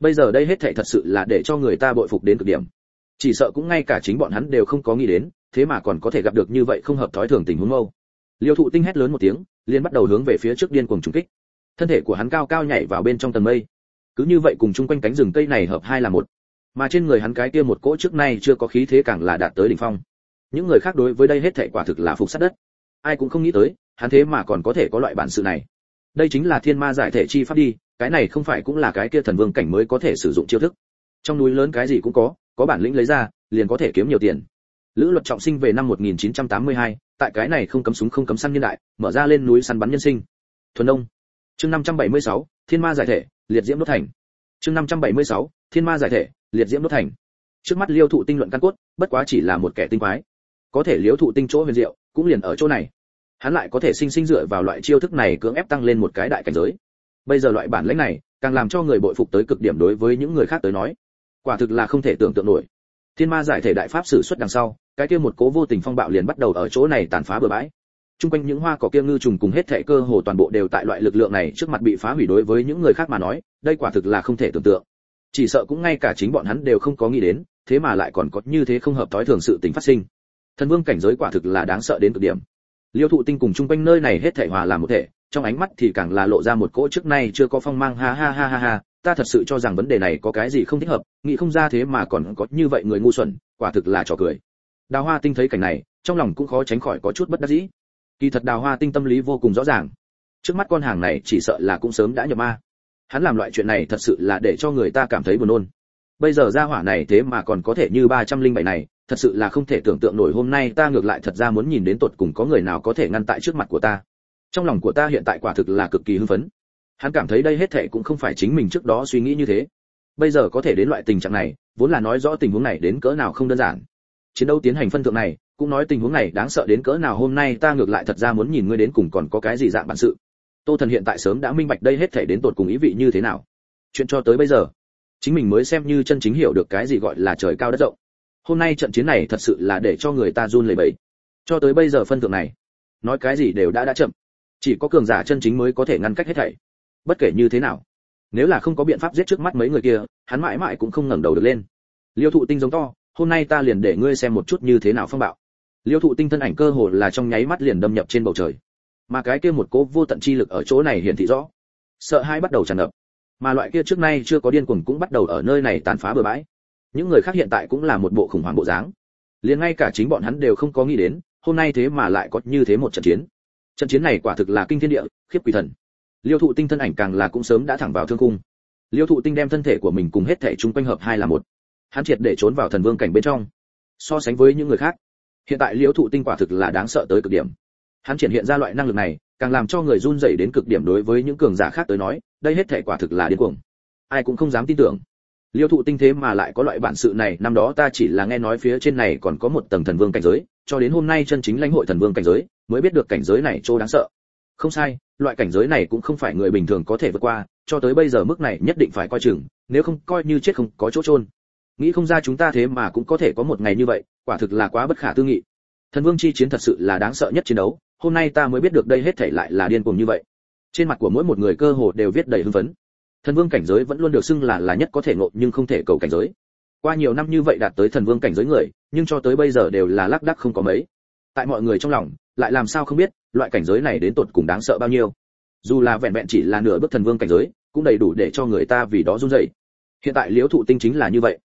Bây giờ đây hết thảy thật sự là để cho người ta bội phục đến cực điểm. Chỉ sợ cũng ngay cả chính bọn hắn đều không có nghĩ đến, thế mà còn có thể gặp được như vậy không hợp thói thường tình huống mâu. Liêu thụ tinh hét lớn một tiếng, liền bắt đầu hướng về phía trước điên cuồng trùng kích. Thân thể của hắn cao cao nhảy vào bên trong tầng mây. Cứ như vậy cùng chung quanh cánh rừng cây này hợp hai là một. Mà trên người hắn cái kia một cỗ trước nay chưa có khí thế càng là đạt tới đỉnh phong. Những người khác đối với đây hết thảy quả thực là phục sát đất. Ai cũng không nghĩ tới hắn thế mà còn có thể có loại bản sự này. Đây chính là thiên ma giải thể chi pháp đi cái này không phải cũng là cái kia thần vương cảnh mới có thể sử dụng chiêu thức. Trong núi lớn cái gì cũng có có bản lĩnh lấy ra liền có thể kiếm nhiều tiền. Lữ luật trọng sinh về năm 1982, tại cái này không cấm súng không cấm săn nhân đại mở ra lên núi săn bắn nhân sinh. Thuần đông chương 576, thiên ma giải thể liệt diễm đốt thành. Chương 576, thiên ma giải thể liệt diễm đốt thành. Trước mắt liêu thụ tinh luận căn cốt bất quá chỉ là một kẻ tinh quái. Có thể liêu thụ tinh chỗ huyền diệu cũng liền ở chỗ này hắn lại có thể sinh sinh dựa vào loại chiêu thức này cưỡng ép tăng lên một cái đại cảnh giới bây giờ loại bản lĩnh này càng làm cho người bội phục tới cực điểm đối với những người khác tới nói quả thực là không thể tưởng tượng nổi thiên ma giải thể đại pháp sử xuất đằng sau cái kia một cố vô tình phong bạo liền bắt đầu ở chỗ này tàn phá bừa bãi Trung quanh những hoa cỏ kia ngư trùng cùng hết thảy cơ hồ toàn bộ đều tại loại lực lượng này trước mặt bị phá hủy đối với những người khác mà nói, đây quả thực là không thể tưởng tượng. Chỉ sợ cũng ngay cả chính bọn hắn đều không có nghĩ đến, thế mà lại còn có như thế không hợp tối thường sự tình phát sinh. Thần vương cảnh giới quả thực là đáng sợ đến cực điểm. Liêu thụ tinh cùng chung quanh nơi này hết thảy hòa làm một thể, trong ánh mắt thì càng là lộ ra một cỗ trước nay chưa có phong mang ha ha ha ha ha, ta thật sự cho rằng vấn đề này có cái gì không thích hợp, nghĩ không ra thế mà còn có như vậy người ngu xuẩn, quả thực là trò cười. Đào Hoa Tinh thấy cảnh này, trong lòng cũng khó tránh khỏi có chút bất đắc dĩ. Kỳ thật đào hoa tinh tâm lý vô cùng rõ ràng. Trước mắt con hàng này chỉ sợ là cũng sớm đã nhập ma. Hắn làm loại chuyện này thật sự là để cho người ta cảm thấy buồn nôn. Bây giờ ra hỏa này thế mà còn có thể như 307 này thật sự là không thể tưởng tượng nổi hôm nay ta ngược lại thật ra muốn nhìn đến tột cùng có người nào có thể ngăn tại trước mặt của ta. Trong lòng của ta hiện tại quả thực là cực kỳ hưng phấn. Hắn cảm thấy đây hết thệ cũng không phải chính mình trước đó suy nghĩ như thế. Bây giờ có thể đến loại tình trạng này, vốn là nói rõ tình huống này đến cỡ nào không đơn giản. Chiến đấu tiến hành phân thượng này, cũng nói tình huống này đáng sợ đến cỡ nào hôm nay ta ngược lại thật ra muốn nhìn ngươi đến cùng còn có cái gì dạng bản sự. Tô thần hiện tại sớm đã minh bạch đây hết thể đến tột cùng ý vị như thế nào. Chuyện cho tới bây giờ, chính mình mới xem như chân chính hiểu được cái gì gọi là trời cao đất rộng hôm nay trận chiến này thật sự là để cho người ta run lẩy bẩy. Cho tới bây giờ phân thượng này, nói cái gì đều đã đã chậm. Chỉ có cường giả chân chính mới có thể ngăn cách hết thảy. Bất kể như thế nào, nếu là không có biện pháp giết trước mắt mấy người kia, hắn mãi mãi cũng không ngẩng đầu được lên. Liêu thụ tinh giống to, hôm nay ta liền để ngươi xem một chút như thế nào phong bạo. Liêu thụ tinh thân ảnh cơ hồ là trong nháy mắt liền đâm nhập trên bầu trời. Mà cái kia một cố vô tận chi lực ở chỗ này hiển thị rõ. Sợ hai bắt đầu tràn ngập. Mà loại kia trước nay chưa có điên cuồng cũng bắt đầu ở nơi này tàn phá bừa bãi những người khác hiện tại cũng là một bộ khủng hoảng bộ dáng. Liền ngay cả chính bọn hắn đều không có nghĩ đến, hôm nay thế mà lại có như thế một trận chiến. Trận chiến này quả thực là kinh thiên địa, khiếp quỷ thần. Liêu thụ tinh thân ảnh càng là cũng sớm đã thẳng vào thương cung liêu thụ tinh đem thân thể của mình cùng hết thể chung quanh hợp hai là một. Hắn triệt để trốn vào thần vương cảnh bên trong. So sánh với những người khác, hiện tại liêu thụ tinh quả thực là đáng sợ tới cực điểm. Hắn triển hiện ra loại năng lực này, càng làm cho người run rẩy đến cực điểm đối với những cường giả khác tới nói, đây hết thể quả thực là điên cuồng. Ai cũng không dám tin tưởng liêu thụ tinh thế mà lại có loại bản sự này, năm đó ta chỉ là nghe nói phía trên này còn có một tầng thần vương cảnh giới, cho đến hôm nay chân chính lãnh hội thần vương cảnh giới, mới biết được cảnh giới này chỗ đáng sợ. Không sai, loại cảnh giới này cũng không phải người bình thường có thể vượt qua, cho tới bây giờ mức này nhất định phải coi chừng, nếu không coi như chết không có chỗ trôn nghĩ không ra chúng ta thế mà cũng có thể có một ngày như vậy, quả thực là quá bất khả tư nghị. Thần vương chi chiến thật sự là đáng sợ nhất chiến đấu, hôm nay ta mới biết được đây hết thảy lại là điên cuồng như vậy. Trên mặt của mỗi một người cơ hồ đều viết đầy hưng phấn thần vương cảnh giới vẫn luôn được xưng là là nhất có thể ngộ nhưng không thể cầu cảnh giới. Qua nhiều năm như vậy đạt tới thần vương cảnh giới người, nhưng cho tới bây giờ đều là lác đác không có mấy. Tại mọi người trong lòng, lại làm sao không biết, loại cảnh giới này đến tột cùng đáng sợ bao nhiêu. Dù là vẹn vẹn chỉ là nửa bước thần vương cảnh giới, cũng đầy đủ để cho người ta vì đó run rẩy. Hiện tại liễu thụ tinh chính là như vậy.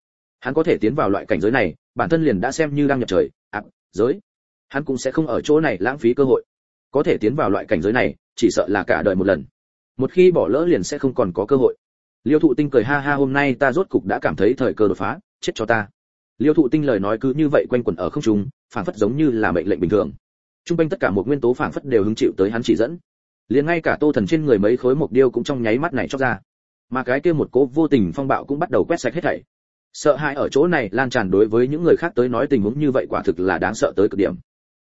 Hắn có thể tiến vào loại cảnh giới này, bản thân liền đã xem như đang nhập trời ạp giới. Hắn cũng sẽ không ở chỗ này lãng phí cơ hội. Có thể tiến vào loại cảnh giới này, chỉ sợ là cả đời một lần một khi bỏ lỡ liền sẽ không còn có cơ hội. Liêu thụ tinh cười ha ha, hôm nay ta rốt cục đã cảm thấy thời cơ đột phá, chết cho ta. Liêu thụ tinh lời nói cứ như vậy quanh quẩn ở không trung, phảng phất giống như là mệnh lệnh bình thường. Trung quanh tất cả một nguyên tố phảng phất đều hứng chịu tới hắn chỉ dẫn. Liền ngay cả tô thần trên người mấy khối mộc điêu cũng trong nháy mắt này chóc ra. Mà cái kia một cố vô tình phong bạo cũng bắt đầu quét sạch hết thảy. Sợ hãi ở chỗ này lan tràn đối với những người khác tới nói tình huống như vậy quả thực là đáng sợ tới cực điểm.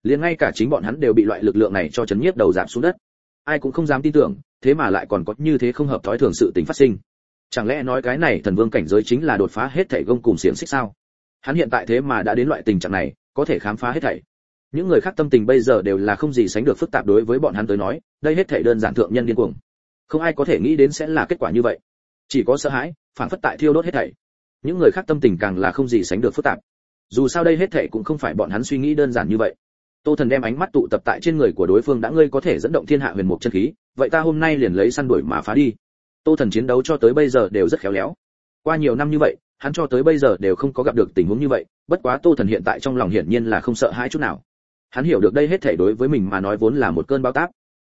Liền ngay cả chính bọn hắn đều bị loại lực lượng này cho chấn nhiếp đầu giảm xuống đất ai cũng không dám tin tưởng, thế mà lại còn có như thế không hợp thói thường sự tình phát sinh. Chẳng lẽ nói cái này thần vương cảnh giới chính là đột phá hết thảy gông cùng xiềng xích sao? Hắn hiện tại thế mà đã đến loại tình trạng này, có thể khám phá hết thảy. Những người khác tâm tình bây giờ đều là không gì sánh được phức tạp đối với bọn hắn tới nói, đây hết thảy đơn giản thượng nhân điên cuồng. Không ai có thể nghĩ đến sẽ là kết quả như vậy. Chỉ có sợ hãi phản phất tại thiêu đốt hết thảy. Những người khác tâm tình càng là không gì sánh được phức tạp. Dù sao đây hết thảy cũng không phải bọn hắn suy nghĩ đơn giản như vậy tô thần đem ánh mắt tụ tập tại trên người của đối phương đã ngươi có thể dẫn động thiên hạ huyền mục chân khí, vậy ta hôm nay liền lấy săn đuổi mà phá đi. Tô thần chiến đấu cho tới bây giờ đều rất khéo léo. Qua nhiều năm như vậy, hắn cho tới bây giờ đều không có gặp được tình huống như vậy, bất quá tô thần hiện tại trong lòng hiển nhiên là không sợ hãi chút nào. Hắn hiểu được đây hết thể đối với mình mà nói vốn là một cơn bão táp.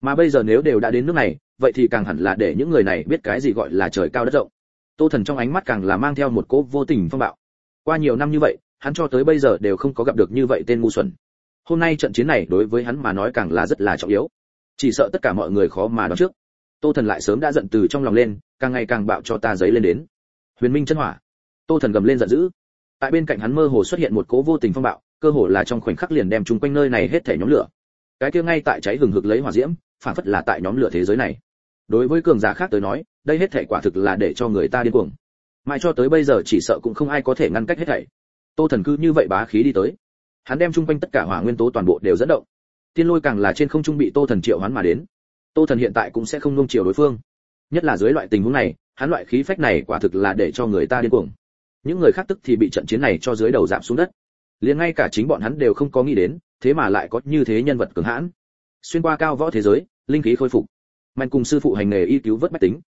Mà bây giờ nếu đều đã đến nước này, vậy thì càng hẳn là để những người này biết cái gì gọi là trời cao đất rộng. Tô thần trong ánh mắt càng là mang theo một cố vô tình phong bạo. Qua nhiều năm như vậy, hắn cho tới bây giờ đều không có gặp được như vậy tên ngu xuẩn hôm nay trận chiến này đối với hắn mà nói càng là rất là trọng yếu. Chỉ sợ tất cả mọi người khó mà đoán trước. Tô thần lại sớm đã giận từ trong lòng lên, càng ngày càng bạo cho ta giấy lên đến. Huyền minh chân hỏa. Tô thần gầm lên giận dữ. Tại bên cạnh hắn mơ hồ xuất hiện một cố vô tình phong bạo, cơ hồ là trong khoảnh khắc liền đem chung quanh nơi này hết thể nhóm lửa. Cái kia ngay tại cháy hừng hực lấy hỏa diễm, phản phất là tại nhóm lửa thế giới này. Đối với cường giả khác tới nói, đây hết thể quả thực là để cho người ta điên cuồng. Mãi cho tới bây giờ chỉ sợ cũng không ai có thể ngăn cách hết thảy. Tô thần cứ như vậy bá khí đi tới hắn đem chung quanh tất cả hỏa nguyên tố toàn bộ đều dẫn động. Tiên lôi càng là trên không trung bị tô thần triệu hoán mà đến. Tô thần hiện tại cũng sẽ không nung chiều đối phương. Nhất là dưới loại tình huống này hắn loại khí phách này quả thực là để cho người ta điên cuồng. Những người khác tức thì bị trận chiến này cho dưới đầu giảm xuống đất. Liền ngay cả chính bọn hắn đều không có nghĩ đến thế mà lại có như thế nhân vật cường hãn. Xuyên qua cao võ thế giới linh khí khôi phục. Mạnh cùng sư phụ hành nghề y cứu vớt bách tính.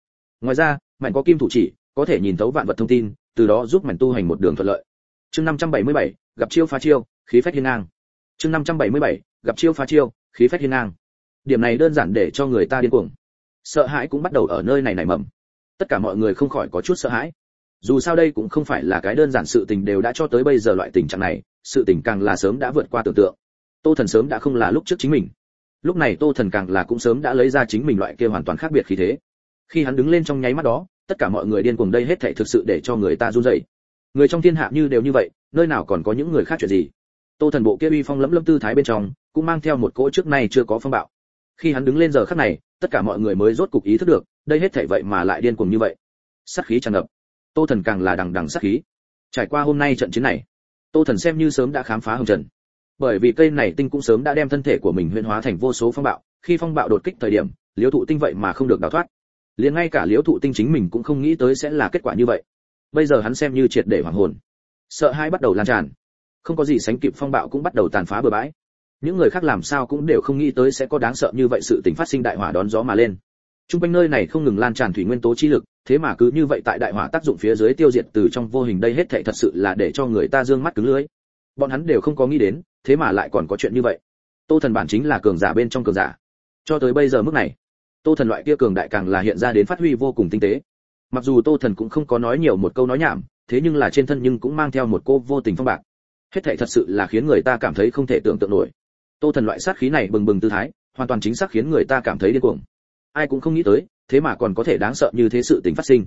Ngoài ra mạnh có kim thủ chỉ có thể nhìn thấu vạn vật thông tin từ đó giúp mạnh tu hành một đường thuận lợi. Chương 577, gặp chiêu phá chiêu khí phách hiên ngang. Chương 577, gặp chiêu phá chiêu khí phách hiên ngang. Điểm này đơn giản để cho người ta điên cuồng. Sợ hãi cũng bắt đầu ở nơi này nảy mầm. Tất cả mọi người không khỏi có chút sợ hãi. Dù sao đây cũng không phải là cái đơn giản sự tình đều đã cho tới bây giờ loại tình trạng này sự tình càng là sớm đã vượt qua tưởng tượng. Tô thần sớm đã không là lúc trước chính mình. Lúc này tô thần càng là cũng sớm đã lấy ra chính mình loại kia hoàn toàn khác biệt khí thế. Khi hắn đứng lên trong nháy mắt đó tất cả mọi người điên cuồng đây hết thảy thực sự để cho người ta run rẩy. Người trong thiên hạ như đều như vậy nơi nào còn có những người khác chuyện gì? Tô thần bộ kia uy phong lẫm lẫm tư thái bên trong, cũng mang theo một cỗ trước nay chưa có phong bạo. Khi hắn đứng lên giờ khắc này, tất cả mọi người mới rốt cục ý thức được, đây hết thảy vậy mà lại điên cuồng như vậy. Sát khí tràn ngập. Tô thần càng là đằng đằng sát khí. Trải qua hôm nay trận chiến này, tô thần xem như sớm đã khám phá hồng trần bởi vì cây này tinh cũng sớm đã đem thân thể của mình huyễn hóa thành vô số phong bạo, khi phong bạo đột kích thời điểm, liễu thụ tinh vậy mà không được đào thoát. Liền ngay cả liễu thụ tinh chính mình cũng không nghĩ tới sẽ là kết quả như vậy. Bây giờ hắn xem như triệt để hoàng hồn. Sợ hãi bắt đầu lan tràn không có gì sánh kịp phong bạo cũng bắt đầu tàn phá bừa bãi những người khác làm sao cũng đều không nghĩ tới sẽ có đáng sợ như vậy sự tình phát sinh đại hỏa đón gió mà lên Trung quanh nơi này không ngừng lan tràn thủy nguyên tố chi lực, thế mà cứ như vậy tại đại hỏa tác dụng phía dưới tiêu diệt từ trong vô hình đây hết thảy thật sự là để cho người ta dương mắt cứng lưới. Bọn hắn đều không có nghĩ đến, thế mà lại còn có chuyện như vậy. Tô Thần bản chính là cường giả bên trong cường giả. Cho tới bây giờ mức này, Tô Thần loại kia cường đại càng là hiện ra đến phát huy vô cùng tinh tế. Mặc dù Tô Thần cũng không có nói nhiều một câu nói nhảm, thế nhưng là trên thân nhưng cũng mang theo một cô vô tình phong bạc. Hết thảy thật sự là khiến người ta cảm thấy không thể tưởng tượng nổi. Tô Thần loại sát khí này bừng bừng tư thái, hoàn toàn chính xác khiến người ta cảm thấy điên cuồng. Ai cũng không nghĩ tới thế mà còn có thể đáng sợ như thế sự tình phát sinh.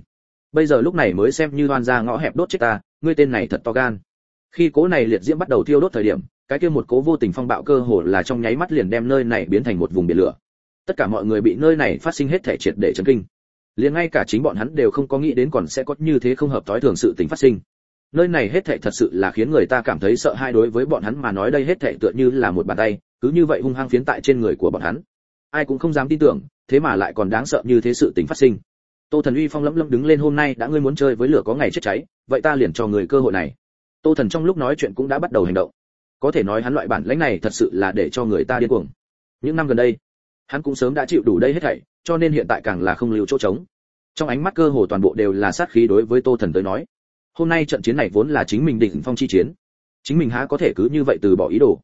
Bây giờ lúc này mới xem như đoan ra ngõ hẹp đốt chết ta ngươi tên này thật to gan. Khi cố này liệt diễm bắt đầu thiêu đốt thời điểm cái kia một cố vô tình phong bạo cơ hồ là trong nháy mắt liền đem nơi này biến thành một vùng biển lửa. Tất cả mọi người bị nơi này phát sinh hết thể triệt để chấn kinh. Liền ngay cả chính bọn hắn đều không có nghĩ đến còn sẽ có như thế không hợp thói thường sự tình phát sinh nơi này hết thảy thật sự là khiến người ta cảm thấy sợ hãi đối với bọn hắn mà nói đây hết thảy tựa như là một bàn tay, cứ như vậy hung hăng phiến tại trên người của bọn hắn. Ai cũng không dám tin tưởng, thế mà lại còn đáng sợ như thế sự tình phát sinh. Tô thần uy phong lẫm lẫm đứng lên hôm nay, đã ngươi muốn chơi với lửa có ngày chết cháy, vậy ta liền cho người cơ hội này. Tô thần trong lúc nói chuyện cũng đã bắt đầu hành động. Có thể nói hắn loại bản lãnh này thật sự là để cho người ta điên cuồng. Những năm gần đây, hắn cũng sớm đã chịu đủ đây hết thảy, cho nên hiện tại càng là không lưu chỗ trống. Trong ánh mắt cơ hồ toàn bộ đều là sát khí đối với tô thần tới nói hôm nay trận chiến này vốn là chính mình định phong chi chiến. Chính mình há có thể cứ như vậy từ bỏ ý đồ.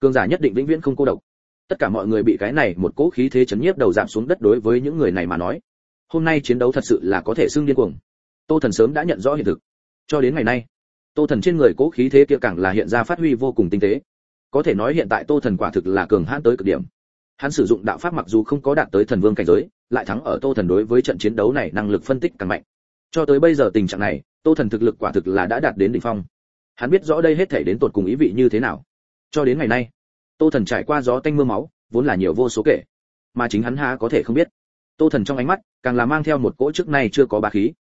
Cường giả nhất định vĩnh viễn không cô độc. Tất cả mọi người bị cái này một cỗ khí thế chấn nhiếp đầu giảm xuống đất đối với những người này mà nói. Hôm nay chiến đấu thật sự là có thể xưng điên cuồng. Tô thần sớm đã nhận rõ hiện thực. Cho đến ngày nay, tô thần trên người cỗ khí thế kia càng là hiện ra phát huy vô cùng tinh tế. Có thể nói hiện tại tô thần quả thực là cường hãn tới cực điểm. Hắn sử dụng đạo pháp mặc dù không có đạt tới thần vương cảnh giới, lại thắng ở tô thần đối với trận chiến đấu này năng lực phân tích càng mạnh. Cho tới bây giờ tình trạng này tô thần thực lực quả thực là đã đạt đến đỉnh phong. Hắn biết rõ đây hết thể đến tột cùng ý vị như thế nào. Cho đến ngày nay, tô thần trải qua gió tanh mưa máu, vốn là nhiều vô số kể, mà chính hắn há có thể không biết. Tô thần trong ánh mắt, càng là mang theo một cỗ trước nay chưa có bá khí.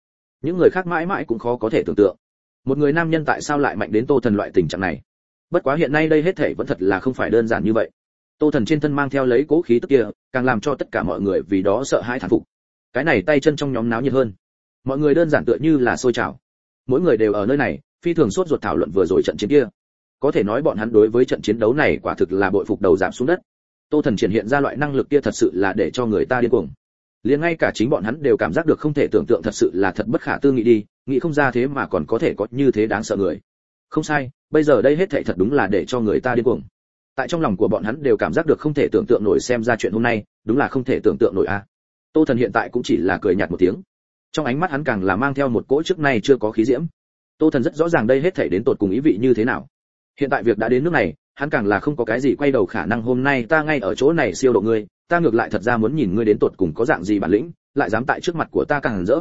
Những người khác mãi mãi cũng khó có thể tưởng tượng. Một người nam nhân tại sao lại mạnh đến tô thần loại tình trạng này? Bất quá hiện nay đây hết thể vẫn thật là không phải đơn giản như vậy. Tô thần trên thân mang theo lấy cố khí tức kia, càng làm cho tất cả mọi người vì đó sợ hãi thản phục. Cái này tay chân trong nhóm náo nhiệt hơn. Mọi người đơn giản tựa như là sôi trào mỗi người đều ở nơi này, phi thường sốt ruột thảo luận vừa rồi trận chiến kia. Có thể nói bọn hắn đối với trận chiến đấu này quả thực là bội phục đầu giảm xuống đất. Tô thần triển hiện ra loại năng lực kia thật sự là để cho người ta điên cuồng. Liền ngay cả chính bọn hắn đều cảm giác được không thể tưởng tượng thật sự là thật bất khả tư nghị đi, nghĩ không ra thế mà còn có thể có như thế đáng sợ người. Không sai, bây giờ đây hết thảy thật đúng là để cho người ta điên cuồng. Tại trong lòng của bọn hắn đều cảm giác được không thể tưởng tượng nổi xem ra chuyện hôm nay, đúng là không thể tưởng tượng nổi a. Tô thần hiện tại cũng chỉ là cười nhạt một tiếng trong ánh mắt hắn càng là mang theo một cỗ trước nay chưa có khí diễm. Tô thần rất rõ ràng đây hết thảy đến tột cùng ý vị như thế nào. Hiện tại việc đã đến nước này, hắn càng là không có cái gì quay đầu khả năng hôm nay ta ngay ở chỗ này siêu độ ngươi, ta ngược lại thật ra muốn nhìn ngươi đến tột cùng có dạng gì bản lĩnh, lại dám tại trước mặt của ta càng rỡ.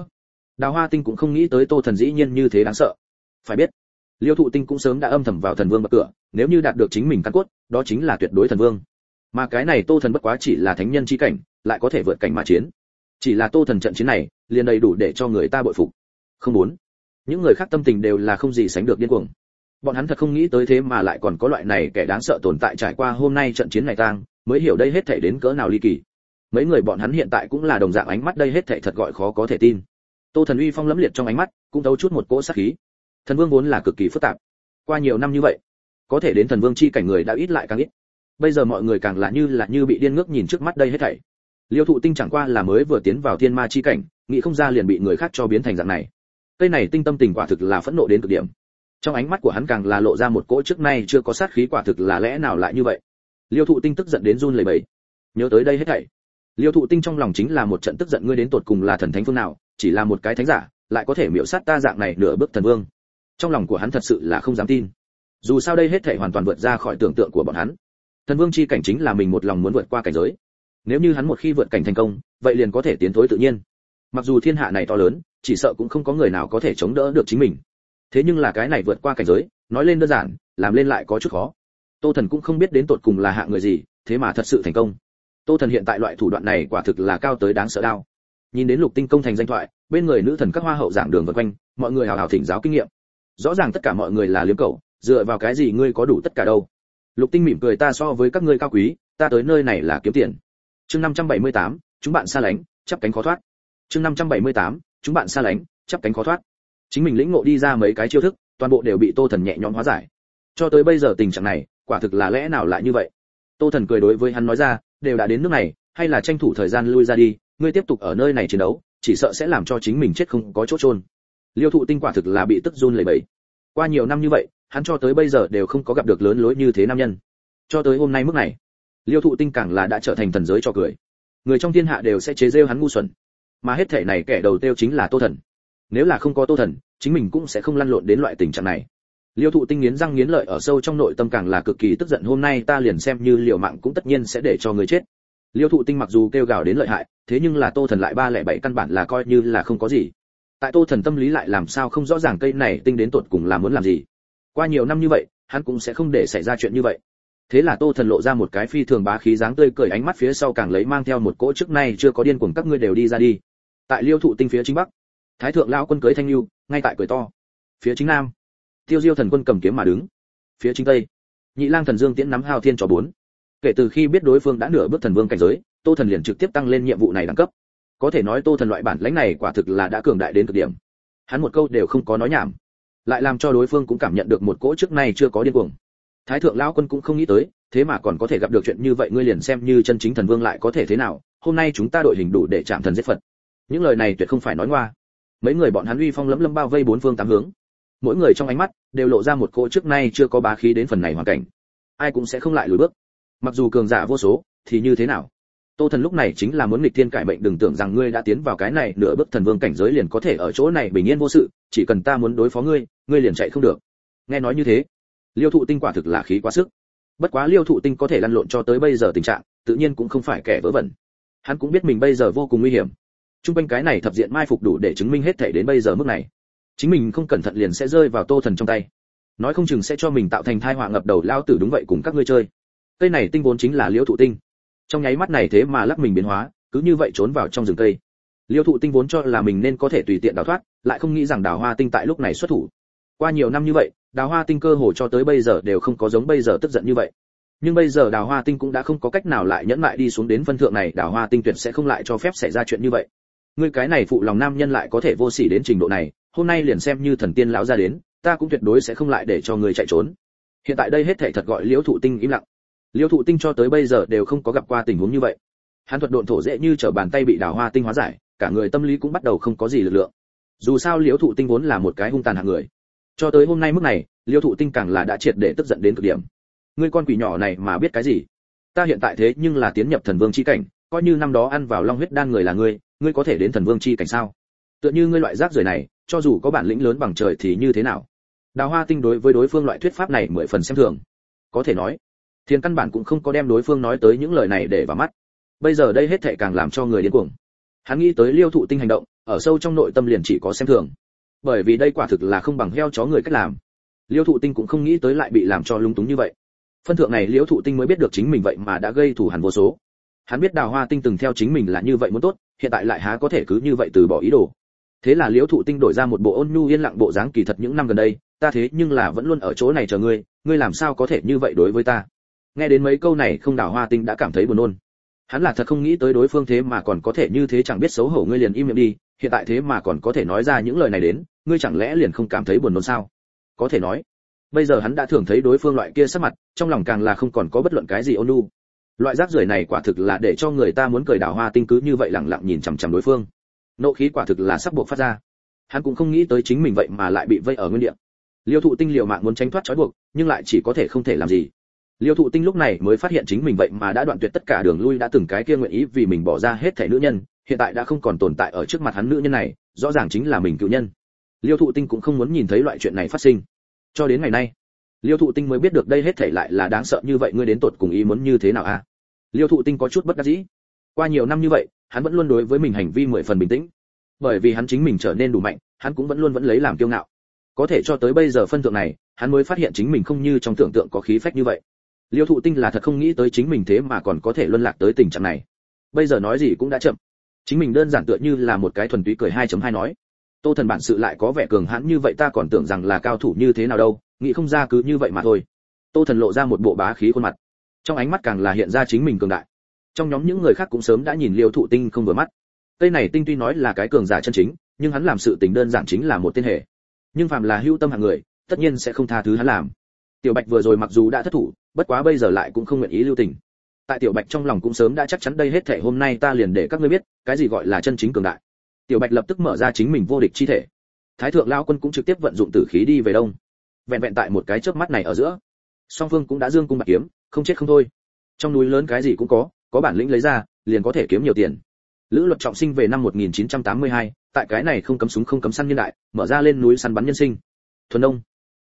Đào hoa tinh cũng không nghĩ tới tô thần dĩ nhiên như thế đáng sợ. Phải biết, liêu thụ tinh cũng sớm đã âm thầm vào thần vương bậc cửa, nếu như đạt được chính mình căn cốt, đó chính là tuyệt đối thần vương. Mà cái này tô thần bất quá chỉ là thánh nhân chi cảnh, lại có thể vượt cảnh mà chiến. Chỉ là tô thần trận chiến này liền đầy đủ để cho người ta bội phục. Không muốn. Những người khác tâm tình đều là không gì sánh được điên cuồng. Bọn hắn thật không nghĩ tới thế mà lại còn có loại này kẻ đáng sợ tồn tại trải qua hôm nay trận chiến này tang, mới hiểu đây hết thảy đến cỡ nào ly kỳ. Mấy người bọn hắn hiện tại cũng là đồng dạng ánh mắt đây hết thảy thật gọi khó có thể tin. Tô thần uy phong lẫm liệt trong ánh mắt, cũng thấu chút một cỗ sát khí. Thần vương vốn là cực kỳ phức tạp. Qua nhiều năm như vậy, có thể đến thần vương chi cảnh người đã ít lại càng ít. Bây giờ mọi người càng là như là như bị điên ngước nhìn trước mắt đây hết thảy. Liêu thụ tinh chẳng qua là mới vừa tiến vào thiên ma chi cảnh nghĩ không ra liền bị người khác cho biến thành dạng này. Cây này tinh tâm tình quả thực là phẫn nộ đến cực điểm. Trong ánh mắt của hắn càng là lộ ra một cỗ trước nay chưa có sát khí quả thực là lẽ nào lại như vậy. Liêu thụ tinh tức giận đến run lẩy bẩy. Nhớ tới đây hết thảy. Liêu thụ tinh trong lòng chính là một trận tức giận ngươi đến tột cùng là thần thánh phương nào, chỉ là một cái thánh giả, lại có thể miễu sát ta dạng này nửa bước thần vương. Trong lòng của hắn thật sự là không dám tin. Dù sao đây hết thảy hoàn toàn vượt ra khỏi tưởng tượng của bọn hắn. Thần vương chi cảnh chính là mình một lòng muốn vượt qua cảnh giới. Nếu như hắn một khi vượt cảnh thành công, vậy liền có thể tiến thối tự nhiên mặc dù thiên hạ này to lớn chỉ sợ cũng không có người nào có thể chống đỡ được chính mình. Thế nhưng là cái này vượt qua cảnh giới nói lên đơn giản làm lên lại có chút khó. Tô thần cũng không biết đến tột cùng là hạ người gì thế mà thật sự thành công. Tô thần hiện tại loại thủ đoạn này quả thực là cao tới đáng sợ đau. Nhìn đến lục tinh công thành danh thoại bên người nữ thần các hoa hậu giảng đường vân quanh mọi người hào hào thỉnh giáo kinh nghiệm. Rõ ràng tất cả mọi người là liếm cầu dựa vào cái gì ngươi có đủ tất cả đâu? Lục tinh mỉm cười ta so với các ngươi cao quý ta tới nơi này là kiếm tiền. Chương 578, chúng bạn xa lánh chắp cánh khó thoát chương 578, chúng bạn xa lánh chắp cánh khó thoát. Chính mình lĩnh ngộ đi ra mấy cái chiêu thức toàn bộ đều bị tô thần nhẹ nhõm hóa giải. Cho tới bây giờ tình trạng này quả thực là lẽ nào lại như vậy? Tô thần cười đối với hắn nói ra đều đã đến nước này hay là tranh thủ thời gian lui ra đi ngươi tiếp tục ở nơi này chiến đấu chỉ sợ sẽ làm cho chính mình chết không có chỗ trôn liêu thụ tinh quả thực là bị tức run lẩy bẩy. Qua nhiều năm như vậy hắn cho tới bây giờ đều không có gặp được lớn lối như thế nam nhân. Cho tới hôm nay mức này liêu thụ tinh càng là đã trở thành thần giới cho cười. Người trong thiên hạ đều sẽ chế giễu hắn ngu xuẩn mà hết thể này kẻ đầu tiêu chính là tô thần. Nếu là không có tô thần, chính mình cũng sẽ không lăn lộn đến loại tình trạng này. Liêu thụ tinh nghiến răng nghiến lợi ở sâu trong nội tâm càng là cực kỳ tức giận, hôm nay ta liền xem như liều mạng cũng tất nhiên sẽ để cho người chết. Liêu thụ tinh mặc dù kêu gào đến lợi hại, thế nhưng là tô thần lại ba lẻ bảy căn bản là coi như là không có gì. Tại tô thần tâm lý lại làm sao không rõ ràng cây này tinh đến tột cùng là muốn làm gì. Qua nhiều năm như vậy, hắn cũng sẽ không để xảy ra chuyện như vậy. Thế là tô thần lộ ra một cái phi thường bá khí dáng tươi cười, ánh mắt phía sau càng lấy mang theo một cỗ trước nay chưa có điên cuồng các ngươi đều đi ra đi tại liêu thụ tinh phía chính bắc thái thượng lão quân cưới thanh lưu ngay tại cười to phía chính nam tiêu diêu thần quân cầm kiếm mà đứng phía chính tây nhị lang thần dương tiễn nắm hao thiên cho bốn kể từ khi biết đối phương đã nửa bước thần vương cảnh giới tô thần liền trực tiếp tăng lên nhiệm vụ này đẳng cấp có thể nói tô thần loại bản lãnh này quả thực là đã cường đại đến cực điểm hắn một câu đều không có nói nhảm lại làm cho đối phương cũng cảm nhận được một cỗ trước nay chưa có điên cuồng thái thượng lão quân cũng không nghĩ tới thế mà còn có thể gặp được chuyện như vậy ngươi liền xem như chân chính thần vương lại có thể thế nào hôm nay chúng ta đội hình đủ để chạm thần giết phật những lời này tuyệt không phải nói ngoa. Mấy người bọn hắn uy phong lẫm lâm bao vây bốn phương tám hướng. Mỗi người trong ánh mắt đều lộ ra một cỗ trước nay chưa có bá khí đến phần này hoàn cảnh. Ai cũng sẽ không lại lùi bước. Mặc dù cường giả vô số, thì như thế nào? Tô thần lúc này chính là muốn nghịch thiên cải mệnh đừng tưởng rằng ngươi đã tiến vào cái này, nửa bước thần vương cảnh giới liền có thể ở chỗ này bình yên vô sự, chỉ cần ta muốn đối phó ngươi ngươi liền chạy không được. Nghe nói như thế, liêu thụ tinh quả thực là khí quá sức. Bất quá liêu thụ tinh có thể lăn lộn cho tới bây giờ tình trạng, tự nhiên cũng không phải kẻ vớ vẩn. Hắn cũng biết mình bây giờ vô cùng nguy hiểm trung quanh cái này thập diện mai phục đủ để chứng minh hết thảy đến bây giờ mức này. Chính mình không cẩn thận liền sẽ rơi vào tô thần trong tay. Nói không chừng sẽ cho mình tạo thành thai họa ngập đầu lao tử đúng vậy cùng các ngươi chơi. Cây này tinh vốn chính là liễu thụ tinh. Trong nháy mắt này thế mà lắc mình biến hóa, cứ như vậy trốn vào trong rừng cây. Liễu thụ tinh vốn cho là mình nên có thể tùy tiện đào thoát, lại không nghĩ rằng đào hoa tinh tại lúc này xuất thủ. Qua nhiều năm như vậy, đào hoa tinh cơ hồ cho tới bây giờ đều không có giống bây giờ tức giận như vậy. Nhưng bây giờ đào hoa tinh cũng đã không có cách nào lại nhẫn lại đi xuống đến phân thượng này, đào hoa tinh tuyệt sẽ không lại cho phép xảy ra chuyện như vậy ngươi cái này phụ lòng nam nhân lại có thể vô sỉ đến trình độ này, hôm nay liền xem như thần tiên lão ra đến, ta cũng tuyệt đối sẽ không lại để cho ngươi chạy trốn. Hiện tại đây hết thảy thật gọi liễu thụ tinh im lặng. Liễu thụ tinh cho tới bây giờ đều không có gặp qua tình huống như vậy. Hắn thuật độn thổ dễ như trở bàn tay bị đào hoa tinh hóa giải, cả người tâm lý cũng bắt đầu không có gì lực lượng. Dù sao liễu thụ tinh vốn là một cái hung tàn hạng người. Cho tới hôm nay mức này, liễu thụ tinh càng là đã triệt để tức giận đến cực điểm. Ngươi con quỷ nhỏ này mà biết cái gì? Ta hiện tại thế nhưng là tiến nhập thần vương chi cảnh, coi như năm đó ăn vào long huyết đan người là ngươi ngươi có thể đến thần vương chi cảnh sao? Tựa như ngươi loại rác rưởi này, cho dù có bản lĩnh lớn bằng trời thì như thế nào? Đào hoa tinh đối với đối phương loại thuyết pháp này mười phần xem thường. Có thể nói thiên căn bản cũng không có đem đối phương nói tới những lời này để vào mắt. Bây giờ đây hết thệ càng làm cho người điên cuồng. Hắn nghĩ tới liêu thụ tinh hành động, ở sâu trong nội tâm liền chỉ có xem thường. Bởi vì đây quả thực là không bằng heo chó người cách làm. Liêu thụ tinh cũng không nghĩ tới lại bị làm cho lung túng như vậy. Phân thượng này liêu thụ tinh mới biết được chính mình vậy mà đã gây thù hằn vô số hắn biết đào hoa tinh từng theo chính mình là như vậy muốn tốt, hiện tại lại há có thể cứ như vậy từ bỏ ý đồ. Thế là liễu thụ tinh đổi ra một bộ ôn nhu yên lặng bộ dáng kỳ thật những năm gần đây, ta thế nhưng là vẫn luôn ở chỗ này chờ ngươi ngươi làm sao có thể như vậy đối với ta? Nghe đến mấy câu này, không đào hoa tinh đã cảm thấy buồn nôn. Hắn là thật không nghĩ tới đối phương thế mà còn có thể như thế chẳng biết xấu hổ ngươi liền im miệng đi, hiện tại thế mà còn có thể nói ra những lời này đến, ngươi chẳng lẽ liền không cảm thấy buồn nôn sao? Có thể nói, bây giờ hắn đã thường thấy đối phương loại kia sắc mặt, trong lòng càng là không còn có bất luận cái gì ôn nhu loại rác rưởi này quả thực là để cho người ta muốn cười đào hoa tinh cứ như vậy lẳng lặng nhìn chằm chằm đối phương. Nộ khí quả thực là sắp buộc phát ra. Hắn cũng không nghĩ tới chính mình vậy mà lại bị vây ở nguyên địa. Liêu thụ tinh liều mạng muốn tránh thoát trói buộc, nhưng lại chỉ có thể không thể làm gì. Liêu thụ tinh lúc này mới phát hiện chính mình vậy mà đã đoạn tuyệt tất cả đường lui đã từng cái kia nguyện ý vì mình bỏ ra hết thể nữ nhân, hiện tại đã không còn tồn tại ở trước mặt hắn nữ nhân này, rõ ràng chính là mình cựu nhân. Liêu thụ tinh cũng không muốn nhìn thấy loại chuyện này phát sinh. Cho đến ngày nay liêu thụ tinh mới biết được đây hết thể lại là đáng sợ như vậy, ngươi đến tột cùng ý muốn như thế nào a à? liêu thụ tinh có chút bất đắc dĩ. Qua nhiều năm như vậy, hắn vẫn luôn đối với mình hành vi mười phần bình tĩnh. Bởi vì hắn chính mình trở nên đủ mạnh, hắn cũng vẫn luôn vẫn lấy làm kiêu ngạo. Có thể cho tới bây giờ phân thượng này, hắn mới phát hiện chính mình không như trong tưởng tượng có khí phách như vậy. Liêu thụ tinh là thật không nghĩ tới chính mình thế mà còn có thể luân lạc tới tình trạng này. Bây giờ nói gì cũng đã chậm. Chính mình đơn giản tựa như là một cái thuần túy cười 2.2 nói. Tô thần bản sự lại có vẻ cường hãn như vậy, ta còn tưởng rằng là cao thủ như thế nào đâu nghĩ không ra cứ như vậy mà thôi. Tô thần lộ ra một bộ bá khí khuôn mặt. Trong ánh mắt càng là hiện ra chính mình cường đại. Trong nhóm những người khác cũng sớm đã nhìn liêu thụ tinh không vừa mắt. Tây này tinh tuy nói là cái cường giả chân chính, nhưng hắn làm sự tình đơn giản chính là một tên hệ nhưng phàm là hưu tâm hạng người, tất nhiên sẽ không tha thứ hắn làm. Tiểu bạch vừa rồi mặc dù đã thất thủ, bất quá bây giờ lại cũng không nguyện ý lưu tình. Tại tiểu bạch trong lòng cũng sớm đã chắc chắn đây hết thể hôm nay ta liền để các ngươi biết, cái gì gọi là chân chính cường đại. Tiểu bạch lập tức mở ra chính mình vô địch chi thể. Thái thượng lao quân cũng trực tiếp vận dụng tử khí đi về đông vẹn vẹn tại một cái chớp mắt này ở giữa. Song phương cũng đã dương cung bạc kiếm không chết không thôi. Trong núi lớn cái gì cũng có có bản lĩnh lấy ra liền có thể kiếm nhiều tiền. Lữ luật trọng sinh về năm 1982, tại cái này không cấm súng không cấm săn nhân đại mở ra lên núi săn bắn nhân sinh. Thuần đông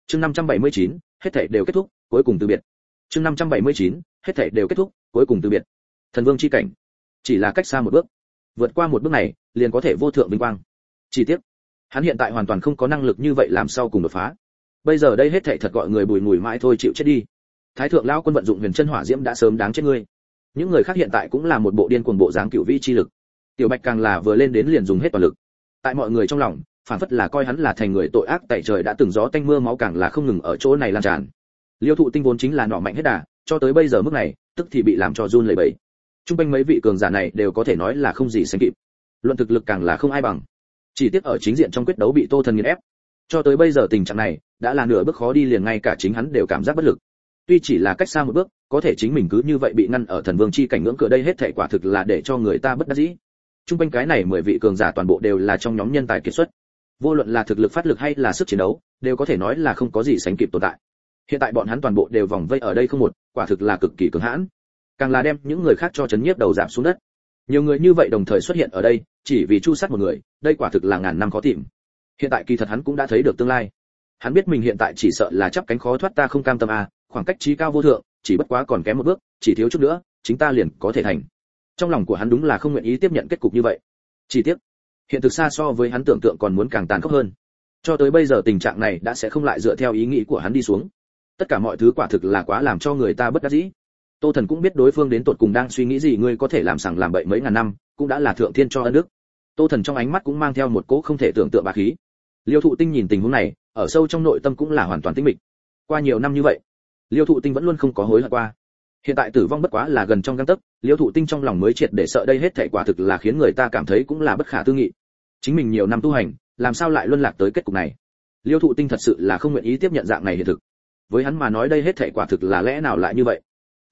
chương 579, hết thảy đều kết thúc cuối cùng từ biệt. Chương 579, hết thảy đều kết thúc cuối cùng từ biệt. Thần vương chi cảnh. Chỉ là cách xa một bước. Vượt qua một bước này liền có thể vô thượng vinh quang. Chi tiết. Hắn hiện tại hoàn toàn không có năng lực như vậy làm sao cùng đột phá bây giờ đây hết thảy thật gọi người bùi ngùi mãi thôi chịu chết đi. Thái thượng lão quân vận dụng huyền chân hỏa diễm đã sớm đáng chết ngươi. Những người khác hiện tại cũng là một bộ điên cuồng bộ dáng cựu vi chi lực. Tiểu bạch càng là vừa lên đến liền dùng hết toàn lực. Tại mọi người trong lòng, phản phất là coi hắn là thành người tội ác tại trời đã từng gió tanh mưa máu càng là không ngừng ở chỗ này lan tràn. Liêu thụ tinh vốn chính là nọ mạnh hết đà, cho tới bây giờ mức này, tức thì bị làm cho run lẩy bẩy. Trung quanh mấy vị cường giả này đều có thể nói là không gì sánh kịp. Luận thực lực càng là không ai bằng. Chỉ tiếc ở chính diện trong quyết đấu bị tô thần nghiền ép cho tới bây giờ tình trạng này, đã là nửa bước khó đi liền ngay cả chính hắn đều cảm giác bất lực. Tuy chỉ là cách xa một bước, có thể chính mình cứ như vậy bị ngăn ở thần vương chi cảnh ngưỡng cửa đây hết thảy quả thực là để cho người ta bất đắc dĩ. Trung quanh cái này mười vị cường giả toàn bộ đều là trong nhóm nhân tài kiệt xuất. Vô luận là thực lực phát lực hay là sức chiến đấu, đều có thể nói là không có gì sánh kịp tồn tại. Hiện tại bọn hắn toàn bộ đều vòng vây ở đây không một, quả thực là cực kỳ cứng hãn. Càng là đem những người khác cho chấn nhiếp đầu giảm xuống đất. Nhiều người như vậy đồng thời xuất hiện ở đây, chỉ vì chu sát một người, đây quả thực là ngàn năm khó tìm hiện tại kỳ thật hắn cũng đã thấy được tương lai. Hắn biết mình hiện tại chỉ sợ là chắp cánh khó thoát ta không cam tâm à khoảng cách trí cao vô thượng, chỉ bất quá còn kém một bước, chỉ thiếu chút nữa, chính ta liền có thể thành. Trong lòng của hắn đúng là không nguyện ý tiếp nhận kết cục như vậy. Chỉ tiếc, hiện thực xa so với hắn tưởng tượng còn muốn càng tàn khốc hơn. Cho tới bây giờ tình trạng này đã sẽ không lại dựa theo ý nghĩ của hắn đi xuống. Tất cả mọi thứ quả thực là quá làm cho người ta bất đắc dĩ. Tô thần cũng biết đối phương đến tột cùng đang suy nghĩ gì, ngươi có thể làm sằng làm bậy mấy ngàn năm, cũng đã là thượng thiên cho ân đức. Tô thần trong ánh mắt cũng mang theo một cỗ không thể tưởng tượng bá khí liêu thụ tinh nhìn tình huống này, ở sâu trong nội tâm cũng là hoàn toàn tĩnh mịch. Qua nhiều năm như vậy, liêu thụ tinh vẫn luôn không có hối hận qua. Hiện tại tử vong bất quá là gần trong gang tấc, liêu thụ tinh trong lòng mới triệt để sợ đây hết thảy quả thực là khiến người ta cảm thấy cũng là bất khả tư nghị. Chính mình nhiều năm tu hành, làm sao lại luân lạc tới kết cục này? Liêu thụ tinh thật sự là không nguyện ý tiếp nhận dạng này hiện thực. Với hắn mà nói đây hết thảy quả thực là lẽ nào lại như vậy?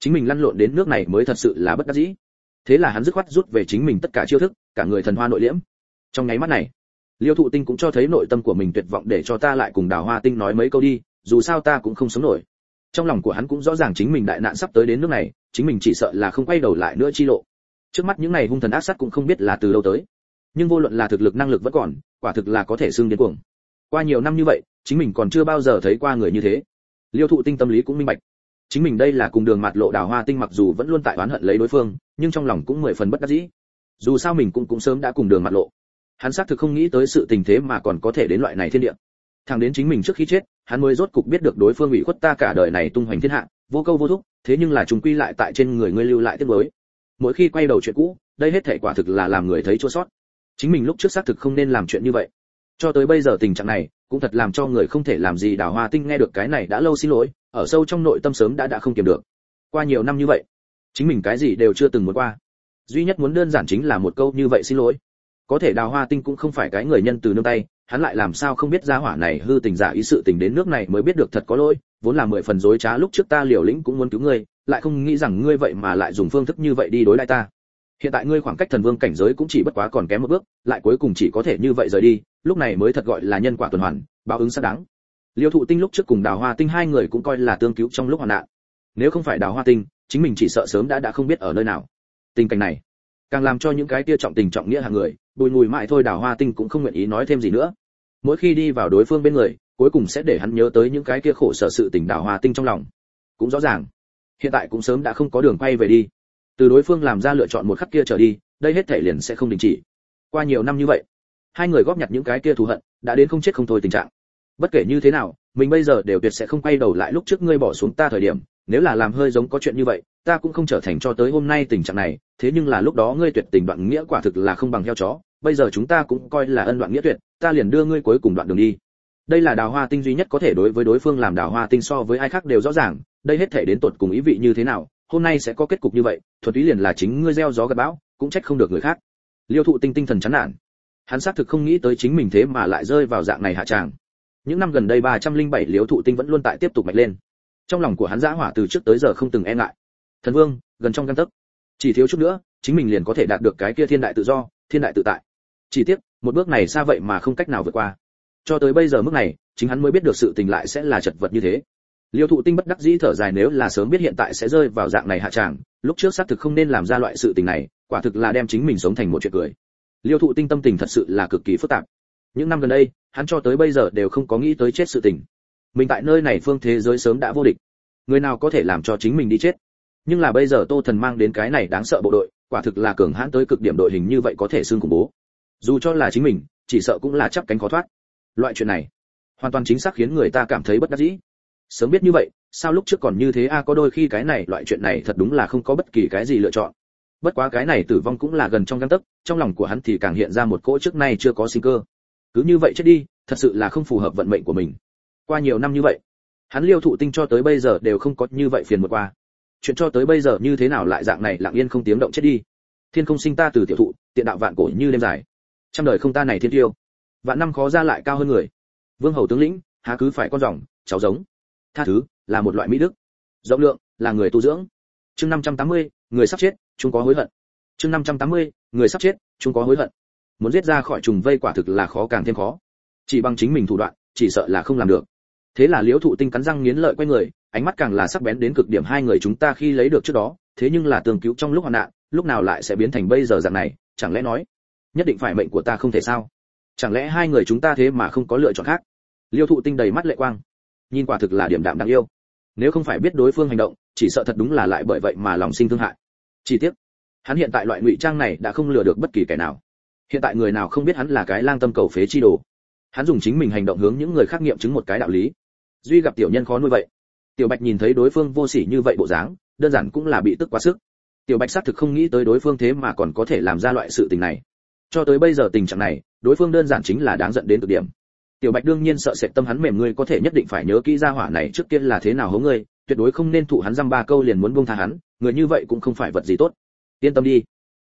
Chính mình lăn lộn đến nước này mới thật sự là bất đắc dĩ. Thế là hắn dứt khoát rút về chính mình tất cả chiêu thức, cả người thần hoa nội liễm. Trong nháy mắt này liêu thụ tinh cũng cho thấy nội tâm của mình tuyệt vọng để cho ta lại cùng đào hoa tinh nói mấy câu đi, dù sao ta cũng không sống nổi. Trong lòng của hắn cũng rõ ràng chính mình đại nạn sắp tới đến nước này, chính mình chỉ sợ là không quay đầu lại nữa chi lộ. Trước mắt những này hung thần ác sát cũng không biết là từ đâu tới. Nhưng vô luận là thực lực năng lực vẫn còn, quả thực là có thể xưng đến cuồng. Qua nhiều năm như vậy, chính mình còn chưa bao giờ thấy qua người như thế. Liêu thụ tinh tâm lý cũng minh bạch. Chính mình đây là cùng đường mặt lộ đào hoa tinh mặc dù vẫn luôn tại oán hận lấy đối phương, nhưng trong lòng cũng mười phần bất đắc dĩ. Dù sao mình cũng cũng sớm đã cùng đường mặt lộ hắn xác thực không nghĩ tới sự tình thế mà còn có thể đến loại này thiên địa. Thằng đến chính mình trước khi chết, hắn mới rốt cục biết được đối phương ủy khuất ta cả đời này tung hoành thiên hạ, vô câu vô thúc, thế nhưng là chúng quy lại tại trên người ngươi lưu lại tiếc mới mỗi khi quay đầu chuyện cũ, đây hết thể quả thực là làm người thấy chua sót. Chính mình lúc trước xác thực không nên làm chuyện như vậy. Cho tới bây giờ tình trạng này, cũng thật làm cho người không thể làm gì đào hoa tinh nghe được cái này đã lâu xin lỗi, ở sâu trong nội tâm sớm đã đã không kiềm được. Qua nhiều năm như vậy, chính mình cái gì đều chưa từng muốn qua. Duy nhất muốn đơn giản chính là một câu như vậy xin lỗi có thể đào hoa tinh cũng không phải cái người nhân từ nương tay, hắn lại làm sao không biết gia hỏa này hư tình giả ý sự tình đến nước này mới biết được thật có lỗi, vốn là mười phần dối trá lúc trước ta liều lĩnh cũng muốn cứu ngươi, lại không nghĩ rằng ngươi vậy mà lại dùng phương thức như vậy đi đối lại ta. Hiện tại ngươi khoảng cách thần vương cảnh giới cũng chỉ bất quá còn kém một bước, lại cuối cùng chỉ có thể như vậy rời đi, lúc này mới thật gọi là nhân quả tuần hoàn, báo ứng xác đáng. Liêu thụ tinh lúc trước cùng đào hoa tinh hai người cũng coi là tương cứu trong lúc hoạn nạn. Nếu không phải đào hoa tinh, chính mình chỉ sợ sớm đã đã không biết ở nơi nào. Tình cảnh này càng làm cho những cái kia trọng tình trọng nghĩa hàng người, bùi ngùi mãi thôi đào hoa tinh cũng không nguyện ý nói thêm gì nữa. Mỗi khi đi vào đối phương bên người, cuối cùng sẽ để hắn nhớ tới những cái kia khổ sở sự tình đào hoa tinh trong lòng. Cũng rõ ràng, hiện tại cũng sớm đã không có đường quay về đi. Từ đối phương làm ra lựa chọn một khắc kia trở đi, đây hết thể liền sẽ không đình chỉ. Qua nhiều năm như vậy, hai người góp nhặt những cái kia thù hận, đã đến không chết không thôi tình trạng. Bất kể như thế nào, mình bây giờ đều tuyệt sẽ không quay đầu lại lúc trước ngươi bỏ xuống ta thời điểm, nếu là làm hơi giống có chuyện như vậy ta cũng không trở thành cho tới hôm nay tình trạng này, thế nhưng là lúc đó ngươi tuyệt tình đoạn nghĩa quả thực là không bằng heo chó, bây giờ chúng ta cũng coi là ân đoạn nghĩa tuyệt, ta liền đưa ngươi cuối cùng đoạn đường đi. Đây là đào hoa tinh duy nhất có thể đối với đối phương làm đào hoa tinh so với ai khác đều rõ ràng, đây hết thể đến tột cùng ý vị như thế nào, hôm nay sẽ có kết cục như vậy, thuật ý liền là chính ngươi gieo gió gặt bão, cũng trách không được người khác. Liêu thụ tinh tinh thần chán nản. Hắn xác thực không nghĩ tới chính mình thế mà lại rơi vào dạng này hạ tràng những năm gần đây 307 liêu thụ tinh vẫn luôn tại tiếp tục mạnh lên. Trong lòng của hắn giã hỏa từ trước tới giờ không từng e ngại thần vương, gần trong căn tấc. Chỉ thiếu chút nữa, chính mình liền có thể đạt được cái kia thiên đại tự do, thiên đại tự tại. Chỉ tiếc, một bước này xa vậy mà không cách nào vượt qua. Cho tới bây giờ mức này, chính hắn mới biết được sự tình lại sẽ là chật vật như thế. Liêu thụ tinh bất đắc dĩ thở dài nếu là sớm biết hiện tại sẽ rơi vào dạng này hạ tràng lúc trước xác thực không nên làm ra loại sự tình này, quả thực là đem chính mình sống thành một chuyện cười. Liêu thụ tinh tâm tình thật sự là cực kỳ phức tạp. Những năm gần đây, hắn cho tới bây giờ đều không có nghĩ tới chết sự tình. Mình tại nơi này phương thế giới sớm đã vô địch. Người nào có thể làm cho chính mình đi chết? Nhưng là bây giờ tô thần mang đến cái này đáng sợ bộ đội, quả thực là cường hãn tới cực điểm đội hình như vậy có thể xương khủng bố. Dù cho là chính mình, chỉ sợ cũng là chắp cánh khó thoát. Loại chuyện này, hoàn toàn chính xác khiến người ta cảm thấy bất đắc dĩ. Sớm biết như vậy, sao lúc trước còn như thế a, có đôi khi cái này, loại chuyện này thật đúng là không có bất kỳ cái gì lựa chọn. Bất quá cái này tử vong cũng là gần trong gan tấc, trong lòng của hắn thì càng hiện ra một cỗ trước nay chưa có sinh cơ. Cứ như vậy chết đi, thật sự là không phù hợp vận mệnh của mình. Qua nhiều năm như vậy, hắn liêu thụ tinh cho tới bây giờ đều không có như vậy phiền một qua chuyện cho tới bây giờ như thế nào lại dạng này lặng yên không tiếng động chết đi. Thiên không sinh ta từ tiểu thụ tiện đạo vạn cổ như đêm dài. Trăm đời không ta này thiên tiêu. Vạn năm khó ra lại cao hơn người. Vương hầu tướng lĩnh há cứ phải con rồng cháu giống. Tha thứ là một loại mỹ đức. Rộng lượng là người tu dưỡng. Chương 580, người sắp chết chúng có hối hận. Chương 580, người sắp chết chúng có hối hận. Muốn giết ra khỏi trùng vây quả thực là khó càng thêm khó. Chỉ bằng chính mình thủ đoạn chỉ sợ là không làm được. Thế là liễu thụ tinh cắn răng nghiến lợi quay người ánh mắt càng là sắc bén đến cực điểm hai người chúng ta khi lấy được trước đó, thế nhưng là tương cứu trong lúc hoạn nạn, lúc nào lại sẽ biến thành bây giờ dạng này, chẳng lẽ nói, nhất định phải mệnh của ta không thể sao? Chẳng lẽ hai người chúng ta thế mà không có lựa chọn khác? Liêu thụ tinh đầy mắt lệ quang. Nhìn quả thực là điểm đạm đáng yêu. Nếu không phải biết đối phương hành động, chỉ sợ thật đúng là lại bởi vậy mà lòng sinh thương hại. Chi tiết hắn hiện tại loại ngụy trang này đã không lừa được bất kỳ kẻ nào. Hiện tại người nào không biết hắn là cái lang tâm cầu phế chi đồ. Hắn dùng chính mình hành động hướng những người khác nghiệm chứng một cái đạo lý. Duy gặp tiểu nhân khó nuôi vậy tiểu bạch nhìn thấy đối phương vô sỉ như vậy bộ dáng, đơn giản cũng là bị tức quá sức. Tiểu bạch xác thực không nghĩ tới đối phương thế mà còn có thể làm ra loại sự tình này. Cho tới bây giờ tình trạng này, đối phương đơn giản chính là đáng giận đến cực điểm. Tiểu bạch đương nhiên sợ sệt tâm hắn mềm ngươi có thể nhất định phải nhớ kỹ ra hỏa này trước kia là thế nào hố ngươi, tuyệt đối không nên thụ hắn dăm ba câu liền muốn buông tha hắn, người như vậy cũng không phải vật gì tốt. Yên tâm đi.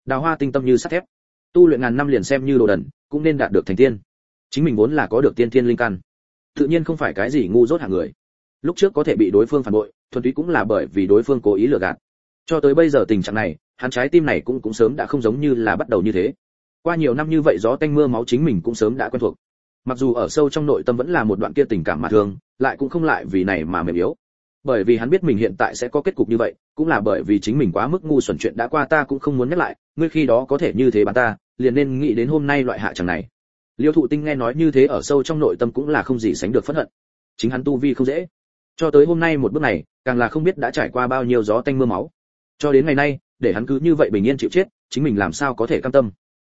Đào hoa tinh tâm như sắt thép. Tu luyện ngàn năm liền xem như đồ đần, cũng nên đạt được thành tiên. Chính mình vốn là có được tiên thiên linh căn. Tự nhiên không phải cái gì ngu dốt hạng người lúc trước có thể bị đối phương phản bội, thuần túy cũng là bởi vì đối phương cố ý lừa gạt. Cho tới bây giờ tình trạng này, hắn trái tim này cũng cũng sớm đã không giống như là bắt đầu như thế. Qua nhiều năm như vậy gió tanh mưa máu chính mình cũng sớm đã quen thuộc. Mặc dù ở sâu trong nội tâm vẫn là một đoạn kia tình cảm mà thương, lại cũng không lại vì này mà mềm yếu. Bởi vì hắn biết mình hiện tại sẽ có kết cục như vậy, cũng là bởi vì chính mình quá mức ngu xuẩn chuyện đã qua ta cũng không muốn nhắc lại, ngươi khi đó có thể như thế bán ta, liền nên nghĩ đến hôm nay loại hạ chẳng này. Liêu thụ tinh nghe nói như thế ở sâu trong nội tâm cũng là không gì sánh được phẫn hận. Chính hắn tu vi không dễ cho tới hôm nay một bước này, càng là không biết đã trải qua bao nhiêu gió tanh mưa máu. Cho đến ngày nay, để hắn cứ như vậy bình yên chịu chết, chính mình làm sao có thể cam tâm?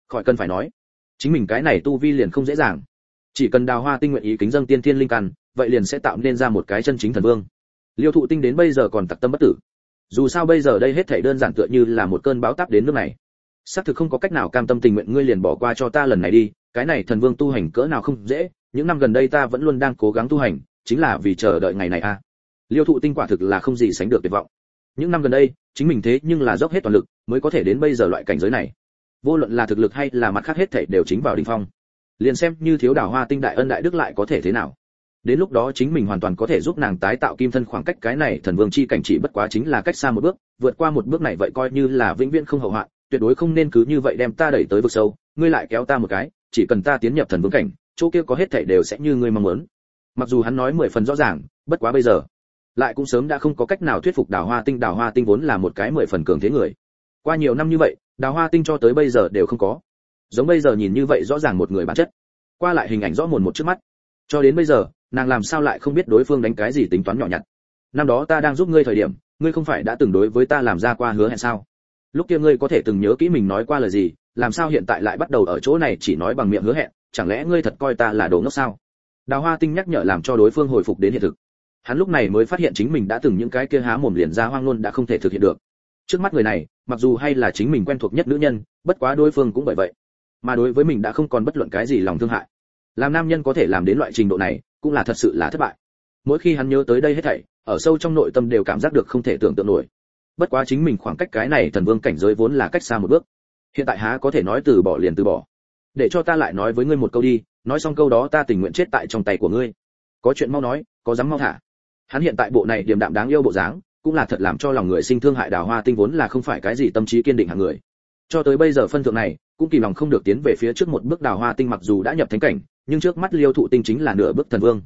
Khỏi cần phải nói, chính mình cái này tu vi liền không dễ dàng. Chỉ cần đào hoa tinh nguyện ý kính dâng tiên thiên linh căn, vậy liền sẽ tạo nên ra một cái chân chính thần vương. Liêu thụ tinh đến bây giờ còn tặc tâm bất tử. Dù sao bây giờ đây hết thảy đơn giản tựa như là một cơn bão táp đến nước này. Xác thực không có cách nào cam tâm tình nguyện ngươi liền bỏ qua cho ta lần này đi, cái này thần vương tu hành cỡ nào không dễ, những năm gần đây ta vẫn luôn đang cố gắng tu hành chính là vì chờ đợi ngày này a liêu thụ tinh quả thực là không gì sánh được tuyệt vọng. Những năm gần đây, chính mình thế nhưng là dốc hết toàn lực mới có thể đến bây giờ loại cảnh giới này. Vô luận là thực lực hay là mặt khác hết thảy đều chính vào đỉnh phong. Liền xem như thiếu đảo hoa tinh đại ân đại đức lại có thể thế nào. Đến lúc đó chính mình hoàn toàn có thể giúp nàng tái tạo kim thân khoảng cách cái này thần vương chi cảnh chỉ bất quá chính là cách xa một bước, vượt qua một bước này vậy coi như là vĩnh viễn không hậu hoạn, tuyệt đối không nên cứ như vậy đem ta đẩy tới vực sâu, ngươi lại kéo ta một cái, chỉ cần ta tiến nhập thần vương cảnh, chỗ kia có hết thảy đều sẽ như ngươi mong muốn mặc dù hắn nói mười phần rõ ràng, bất quá bây giờ, lại cũng sớm đã không có cách nào thuyết phục đào hoa tinh. Đào hoa tinh vốn là một cái mười phần cường thế người. Qua nhiều năm như vậy, đào hoa tinh cho tới bây giờ đều không có. Giống bây giờ nhìn như vậy rõ ràng một người bản chất. Qua lại hình ảnh rõ mồn một trước mắt. Cho đến bây giờ, nàng làm sao lại không biết đối phương đánh cái gì tính toán nhỏ nhặt. Năm đó ta đang giúp ngươi thời điểm, ngươi không phải đã từng đối với ta làm ra qua hứa hẹn sao? Lúc kia ngươi có thể từng nhớ kỹ mình nói qua lời gì, làm sao hiện tại lại bắt đầu ở chỗ này chỉ nói bằng miệng hứa hẹn, chẳng lẽ ngươi thật coi ta là đồ ngốc sao? Đào hoa tinh nhắc nhở làm cho đối phương hồi phục đến hiện thực. Hắn lúc này mới phát hiện chính mình đã từng những cái kia há mồm liền ra hoang luôn đã không thể thực hiện được. Trước mắt người này, mặc dù hay là chính mình quen thuộc nhất nữ nhân, bất quá đối phương cũng bởi vậy. Mà đối với mình đã không còn bất luận cái gì lòng thương hại. Làm nam nhân có thể làm đến loại trình độ này, cũng là thật sự là thất bại. Mỗi khi hắn nhớ tới đây hết thảy, ở sâu trong nội tâm đều cảm giác được không thể tưởng tượng nổi. Bất quá chính mình khoảng cách cái này thần vương cảnh giới vốn là cách xa một bước. Hiện tại há có thể nói từ bỏ liền từ bỏ. Để cho ta lại nói với ngươi một câu đi nói xong câu đó ta tình nguyện chết tại trong tay của ngươi. Có chuyện mau nói, có dám mau thả. Hắn hiện tại bộ này điềm đạm đáng yêu bộ dáng, cũng là thật làm cho lòng người sinh thương hại đào hoa tinh vốn là không phải cái gì tâm trí kiên định hạng người. Cho tới bây giờ phân thượng này, cũng kỳ lòng không được tiến về phía trước một bước đào hoa tinh mặc dù đã nhập thánh cảnh, nhưng trước mắt liêu thụ tinh chính là nửa bước thần vương.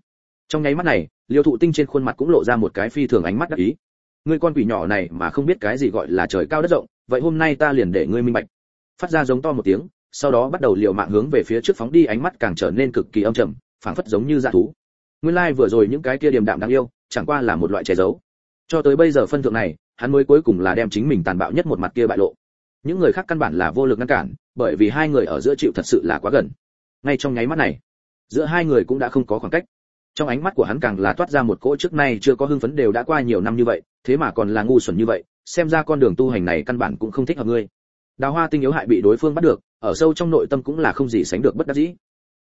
Trong nháy mắt này, liêu thụ tinh trên khuôn mặt cũng lộ ra một cái phi thường ánh mắt đắc ý. Ngươi con quỷ nhỏ này mà không biết cái gì gọi là trời cao đất rộng, vậy hôm nay ta liền để ngươi minh bạch. Phát ra giống to một tiếng sau đó bắt đầu liều mạng hướng về phía trước phóng đi, ánh mắt càng trở nên cực kỳ âm trầm, phảng phất giống như dạ thú. Nguyên lai like vừa rồi những cái kia điềm đạm đáng yêu, chẳng qua là một loại che giấu. Cho tới bây giờ phân thượng này, hắn mới cuối cùng là đem chính mình tàn bạo nhất một mặt kia bại lộ. Những người khác căn bản là vô lực ngăn cản, bởi vì hai người ở giữa chịu thật sự là quá gần. Ngay trong nháy mắt này, giữa hai người cũng đã không có khoảng cách. Trong ánh mắt của hắn càng là toát ra một cỗ trước nay chưa có hưng phấn đều đã qua nhiều năm như vậy, thế mà còn là ngu xuẩn như vậy, xem ra con đường tu hành này căn bản cũng không thích hợp ngươi. Đào hoa tinh yếu hại bị đối phương bắt được ở sâu trong nội tâm cũng là không gì sánh được bất đắc dĩ.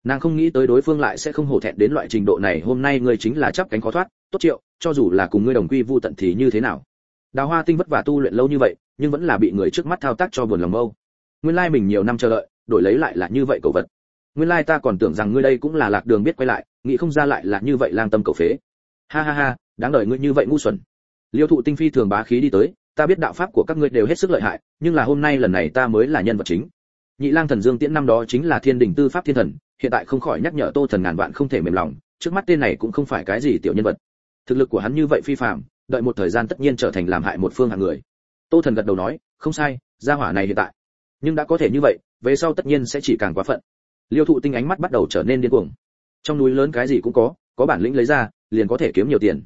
Nàng không nghĩ tới đối phương lại sẽ không hổ thẹn đến loại trình độ này, hôm nay ngươi chính là chắp cánh khó thoát, tốt triệu, cho dù là cùng ngươi đồng quy vu tận thì như thế nào? Đào hoa tinh vất vả tu luyện lâu như vậy, nhưng vẫn là bị người trước mắt thao tác cho buồn lòng mâu. Nguyên lai mình nhiều năm chờ đợi, đổi lấy lại là như vậy cầu vật. Nguyên lai ta còn tưởng rằng ngươi đây cũng là lạc đường biết quay lại, nghĩ không ra lại là như vậy lang tâm cầu phế. Ha ha ha, đáng đời ngươi như vậy ngu xuẩn. Liêu thụ tinh phi thường bá khí đi tới, ta biết đạo pháp của các ngươi đều hết sức lợi hại, nhưng là hôm nay lần này ta mới là nhân vật chính nhị lang thần dương tiễn năm đó chính là thiên đình tư pháp thiên thần hiện tại không khỏi nhắc nhở tô thần ngàn vạn không thể mềm lòng trước mắt tên này cũng không phải cái gì tiểu nhân vật. Thực lực của hắn như vậy phi phàm đợi một thời gian tất nhiên trở thành làm hại một phương hạng người. Tô thần gật đầu nói không sai gia hỏa này hiện tại nhưng đã có thể như vậy về sau tất nhiên sẽ chỉ càng quá phận. Liêu thụ tinh ánh mắt bắt đầu trở nên điên cuồng. Trong núi lớn cái gì cũng có có bản lĩnh lấy ra liền có thể kiếm nhiều tiền.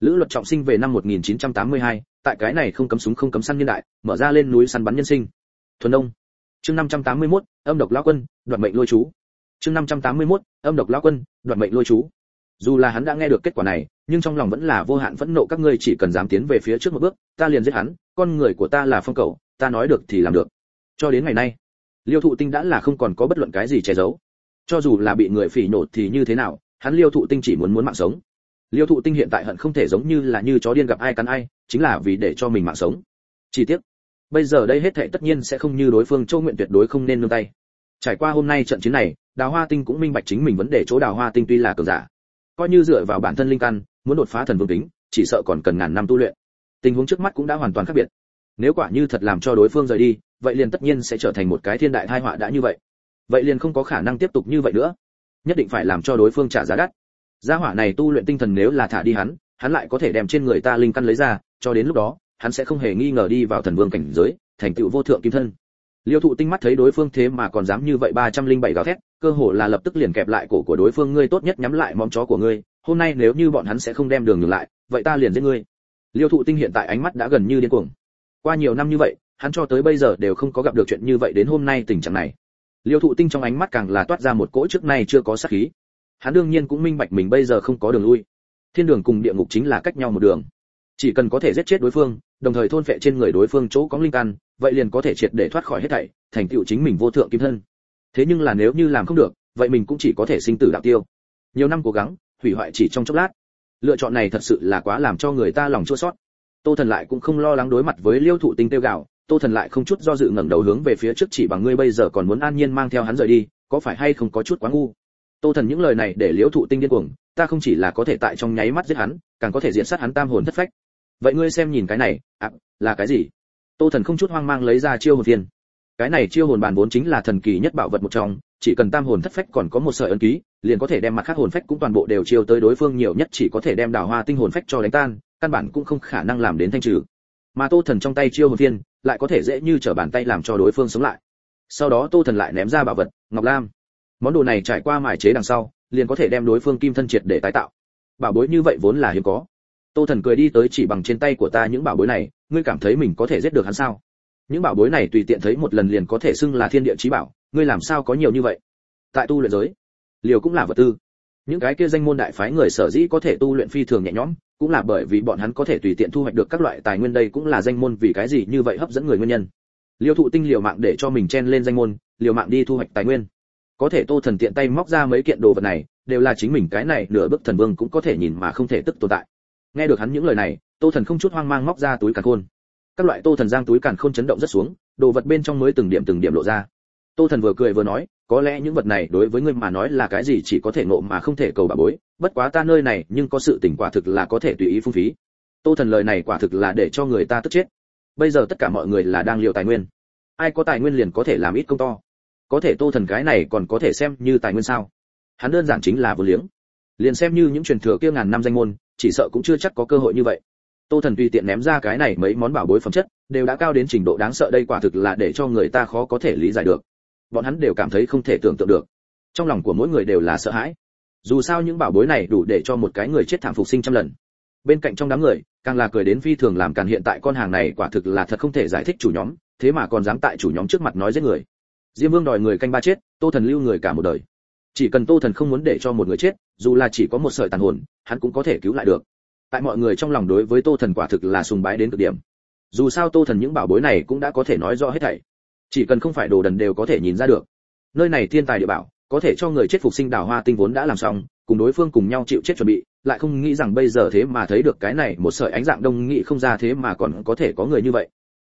Lữ luật trọng sinh về năm 1982, tại cái này không cấm súng không cấm săn nhân đại mở ra lên núi săn bắn nhân sinh. Thuần đông chương 581, âm độc lão quân đoạt mệnh lôi chú. Chương 581, âm độc lão quân đoạt mệnh lôi chú. Dù là hắn đã nghe được kết quả này nhưng trong lòng vẫn là vô hạn phẫn nộ các ngươi chỉ cần dám tiến về phía trước một bước ta liền giết hắn con người của ta là phong cầu ta nói được thì làm được. Cho đến ngày nay liêu thụ tinh đã là không còn có bất luận cái gì che giấu. Cho dù là bị người phỉ nổ thì như thế nào hắn liêu thụ tinh chỉ muốn muốn mạng sống. Liêu thụ tinh hiện tại hận không thể giống như là như chó điên gặp ai cắn ai chính là vì để cho mình mạng sống. Chi tiết bây giờ đây hết thảy tất nhiên sẽ không như đối phương châu nguyện tuyệt đối không nên nương tay. Trải qua hôm nay trận chiến này, đào hoa tinh cũng minh bạch chính mình vấn đề chỗ đào hoa tinh tuy là cường giả, coi như dựa vào bản thân linh căn, muốn đột phá thần vương tính, chỉ sợ còn cần ngàn năm tu luyện. Tình huống trước mắt cũng đã hoàn toàn khác biệt. Nếu quả như thật làm cho đối phương rời đi, vậy liền tất nhiên sẽ trở thành một cái thiên đại tai họa đã như vậy. Vậy liền không có khả năng tiếp tục như vậy nữa. Nhất định phải làm cho đối phương trả giá đắt. Gia hỏa này tu luyện tinh thần nếu là thả đi hắn hắn lại có thể đem trên người ta linh căn lấy ra, cho đến lúc đó hắn sẽ không hề nghi ngờ đi vào thần vương cảnh giới, thành tựu vô thượng kim thân. Liêu thụ tinh mắt thấy đối phương thế mà còn dám như vậy ba trăm linh bảy gào thét, cơ hồ là lập tức liền kẹp lại cổ của đối phương, ngươi tốt nhất nhắm lại móng chó của ngươi, hôm nay nếu như bọn hắn sẽ không đem đường ngược lại, vậy ta liền giết ngươi. Liêu thụ tinh hiện tại ánh mắt đã gần như điên cuồng. Qua nhiều năm như vậy, hắn cho tới bây giờ đều không có gặp được chuyện như vậy đến hôm nay tình trạng này. Liêu thụ tinh trong ánh mắt càng là toát ra một cỗ trước nay chưa có sát khí. Hắn đương nhiên cũng minh bạch mình bây giờ không có đường lui. Thiên đường cùng địa ngục chính là cách nhau một đường chỉ cần có thể giết chết đối phương, đồng thời thôn phệ trên người đối phương chỗ có linh căn, vậy liền có thể triệt để thoát khỏi hết thảy, thành tựu chính mình vô thượng kim thân. Thế nhưng là nếu như làm không được, vậy mình cũng chỉ có thể sinh tử đạo tiêu. Nhiều năm cố gắng, hủy hoại chỉ trong chốc lát. Lựa chọn này thật sự là quá làm cho người ta lòng chua xót. Tô thần lại cũng không lo lắng đối mặt với liêu thụ tinh tiêu gạo, tô thần lại không chút do dự ngẩng đầu hướng về phía trước chỉ bằng ngươi bây giờ còn muốn an nhiên mang theo hắn rời đi, có phải hay không có chút quá ngu? Tô thần những lời này để liễu thụ tinh điên cuồng, ta không chỉ là có thể tại trong nháy mắt giết hắn, càng có thể diện sát hắn tam hồn thất phách vậy ngươi xem nhìn cái này à là cái gì? Tô thần không chút hoang mang lấy ra chiêu hồn viên cái này chiêu hồn bản vốn chính là thần kỳ nhất bảo vật một trong, chỉ cần tam hồn thất phách còn có một sợi ấn ký, liền có thể đem mặt khác hồn phách cũng toàn bộ đều chiêu tới đối phương nhiều nhất chỉ có thể đem đào hoa tinh hồn phách cho đánh tan, căn bản cũng không khả năng làm đến thanh trừ. Mà tô thần trong tay chiêu hồn phiên, lại có thể dễ như trở bàn tay làm cho đối phương sống lại. Sau đó tô thần lại ném ra bảo vật, ngọc lam. Món đồ này trải qua mài chế đằng sau, liền có thể đem đối phương kim thân triệt để tái tạo. Bảo bối như vậy vốn là hiếm có tô thần cười đi tới chỉ bằng trên tay của ta những bảo bối này, ngươi cảm thấy mình có thể giết được hắn sao? Những bảo bối này tùy tiện thấy một lần liền có thể xưng là thiên địa chí bảo, ngươi làm sao có nhiều như vậy? Tại tu luyện giới, liều cũng là vật tư. Những cái kia danh môn đại phái người sở dĩ có thể tu luyện phi thường nhẹ nhõm, cũng là bởi vì bọn hắn có thể tùy tiện thu hoạch được các loại tài nguyên đây cũng là danh môn vì cái gì như vậy hấp dẫn người nguyên nhân. Liêu thụ tinh liều mạng để cho mình chen lên danh môn, liều mạng đi thu hoạch tài nguyên. Có thể tô thần tiện tay móc ra mấy kiện đồ vật này, đều là chính mình cái này nửa bức thần vương cũng có thể nhìn mà không thể tức tồn tại nghe được hắn những lời này, tô thần không chút hoang mang móc ra túi càn khôn. Các loại tô thần giang túi càn khôn chấn động rất xuống, đồ vật bên trong mới từng điểm từng điểm lộ ra. Tô thần vừa cười vừa nói, có lẽ những vật này đối với ngươi mà nói là cái gì chỉ có thể ngộ mà không thể cầu bà bối, bất quá ta nơi này nhưng có sự tỉnh quả thực là có thể tùy ý phung phí. Tô thần lời này quả thực là để cho người ta tức chết. Bây giờ tất cả mọi người là đang liều tài nguyên. Ai có tài nguyên liền có thể làm ít công to. Có thể tô thần cái này còn có thể xem như tài nguyên sao? Hắn đơn giản chính là vô liếng. Liền xem như những truyền thừa kia ngàn năm danh môn chỉ sợ cũng chưa chắc có cơ hội như vậy. Tô thần tùy tiện ném ra cái này mấy món bảo bối phẩm chất, đều đã cao đến trình độ đáng sợ đây quả thực là để cho người ta khó có thể lý giải được. Bọn hắn đều cảm thấy không thể tưởng tượng được. Trong lòng của mỗi người đều là sợ hãi. Dù sao những bảo bối này đủ để cho một cái người chết thảm phục sinh trăm lần. Bên cạnh trong đám người, càng là cười đến phi thường làm càng hiện tại con hàng này quả thực là thật không thể giải thích chủ nhóm, thế mà còn dám tại chủ nhóm trước mặt nói giết người. Diêm vương đòi người canh ba chết, tô thần lưu người cả một đời. Chỉ cần tô thần không muốn để cho một người chết, dù là chỉ có một sợi tàn hồn hắn cũng có thể cứu lại được. Tại mọi người trong lòng đối với tô thần quả thực là sùng bái đến cực điểm. Dù sao tô thần những bảo bối này cũng đã có thể nói rõ hết thảy. Chỉ cần không phải đồ đần đều có thể nhìn ra được. Nơi này thiên tài địa bảo, có thể cho người chết phục sinh đào hoa tinh vốn đã làm xong, cùng đối phương cùng nhau chịu chết chuẩn bị, lại không nghĩ rằng bây giờ thế mà thấy được cái này một sợi ánh dạng đông nghị không ra thế mà còn có thể có người như vậy.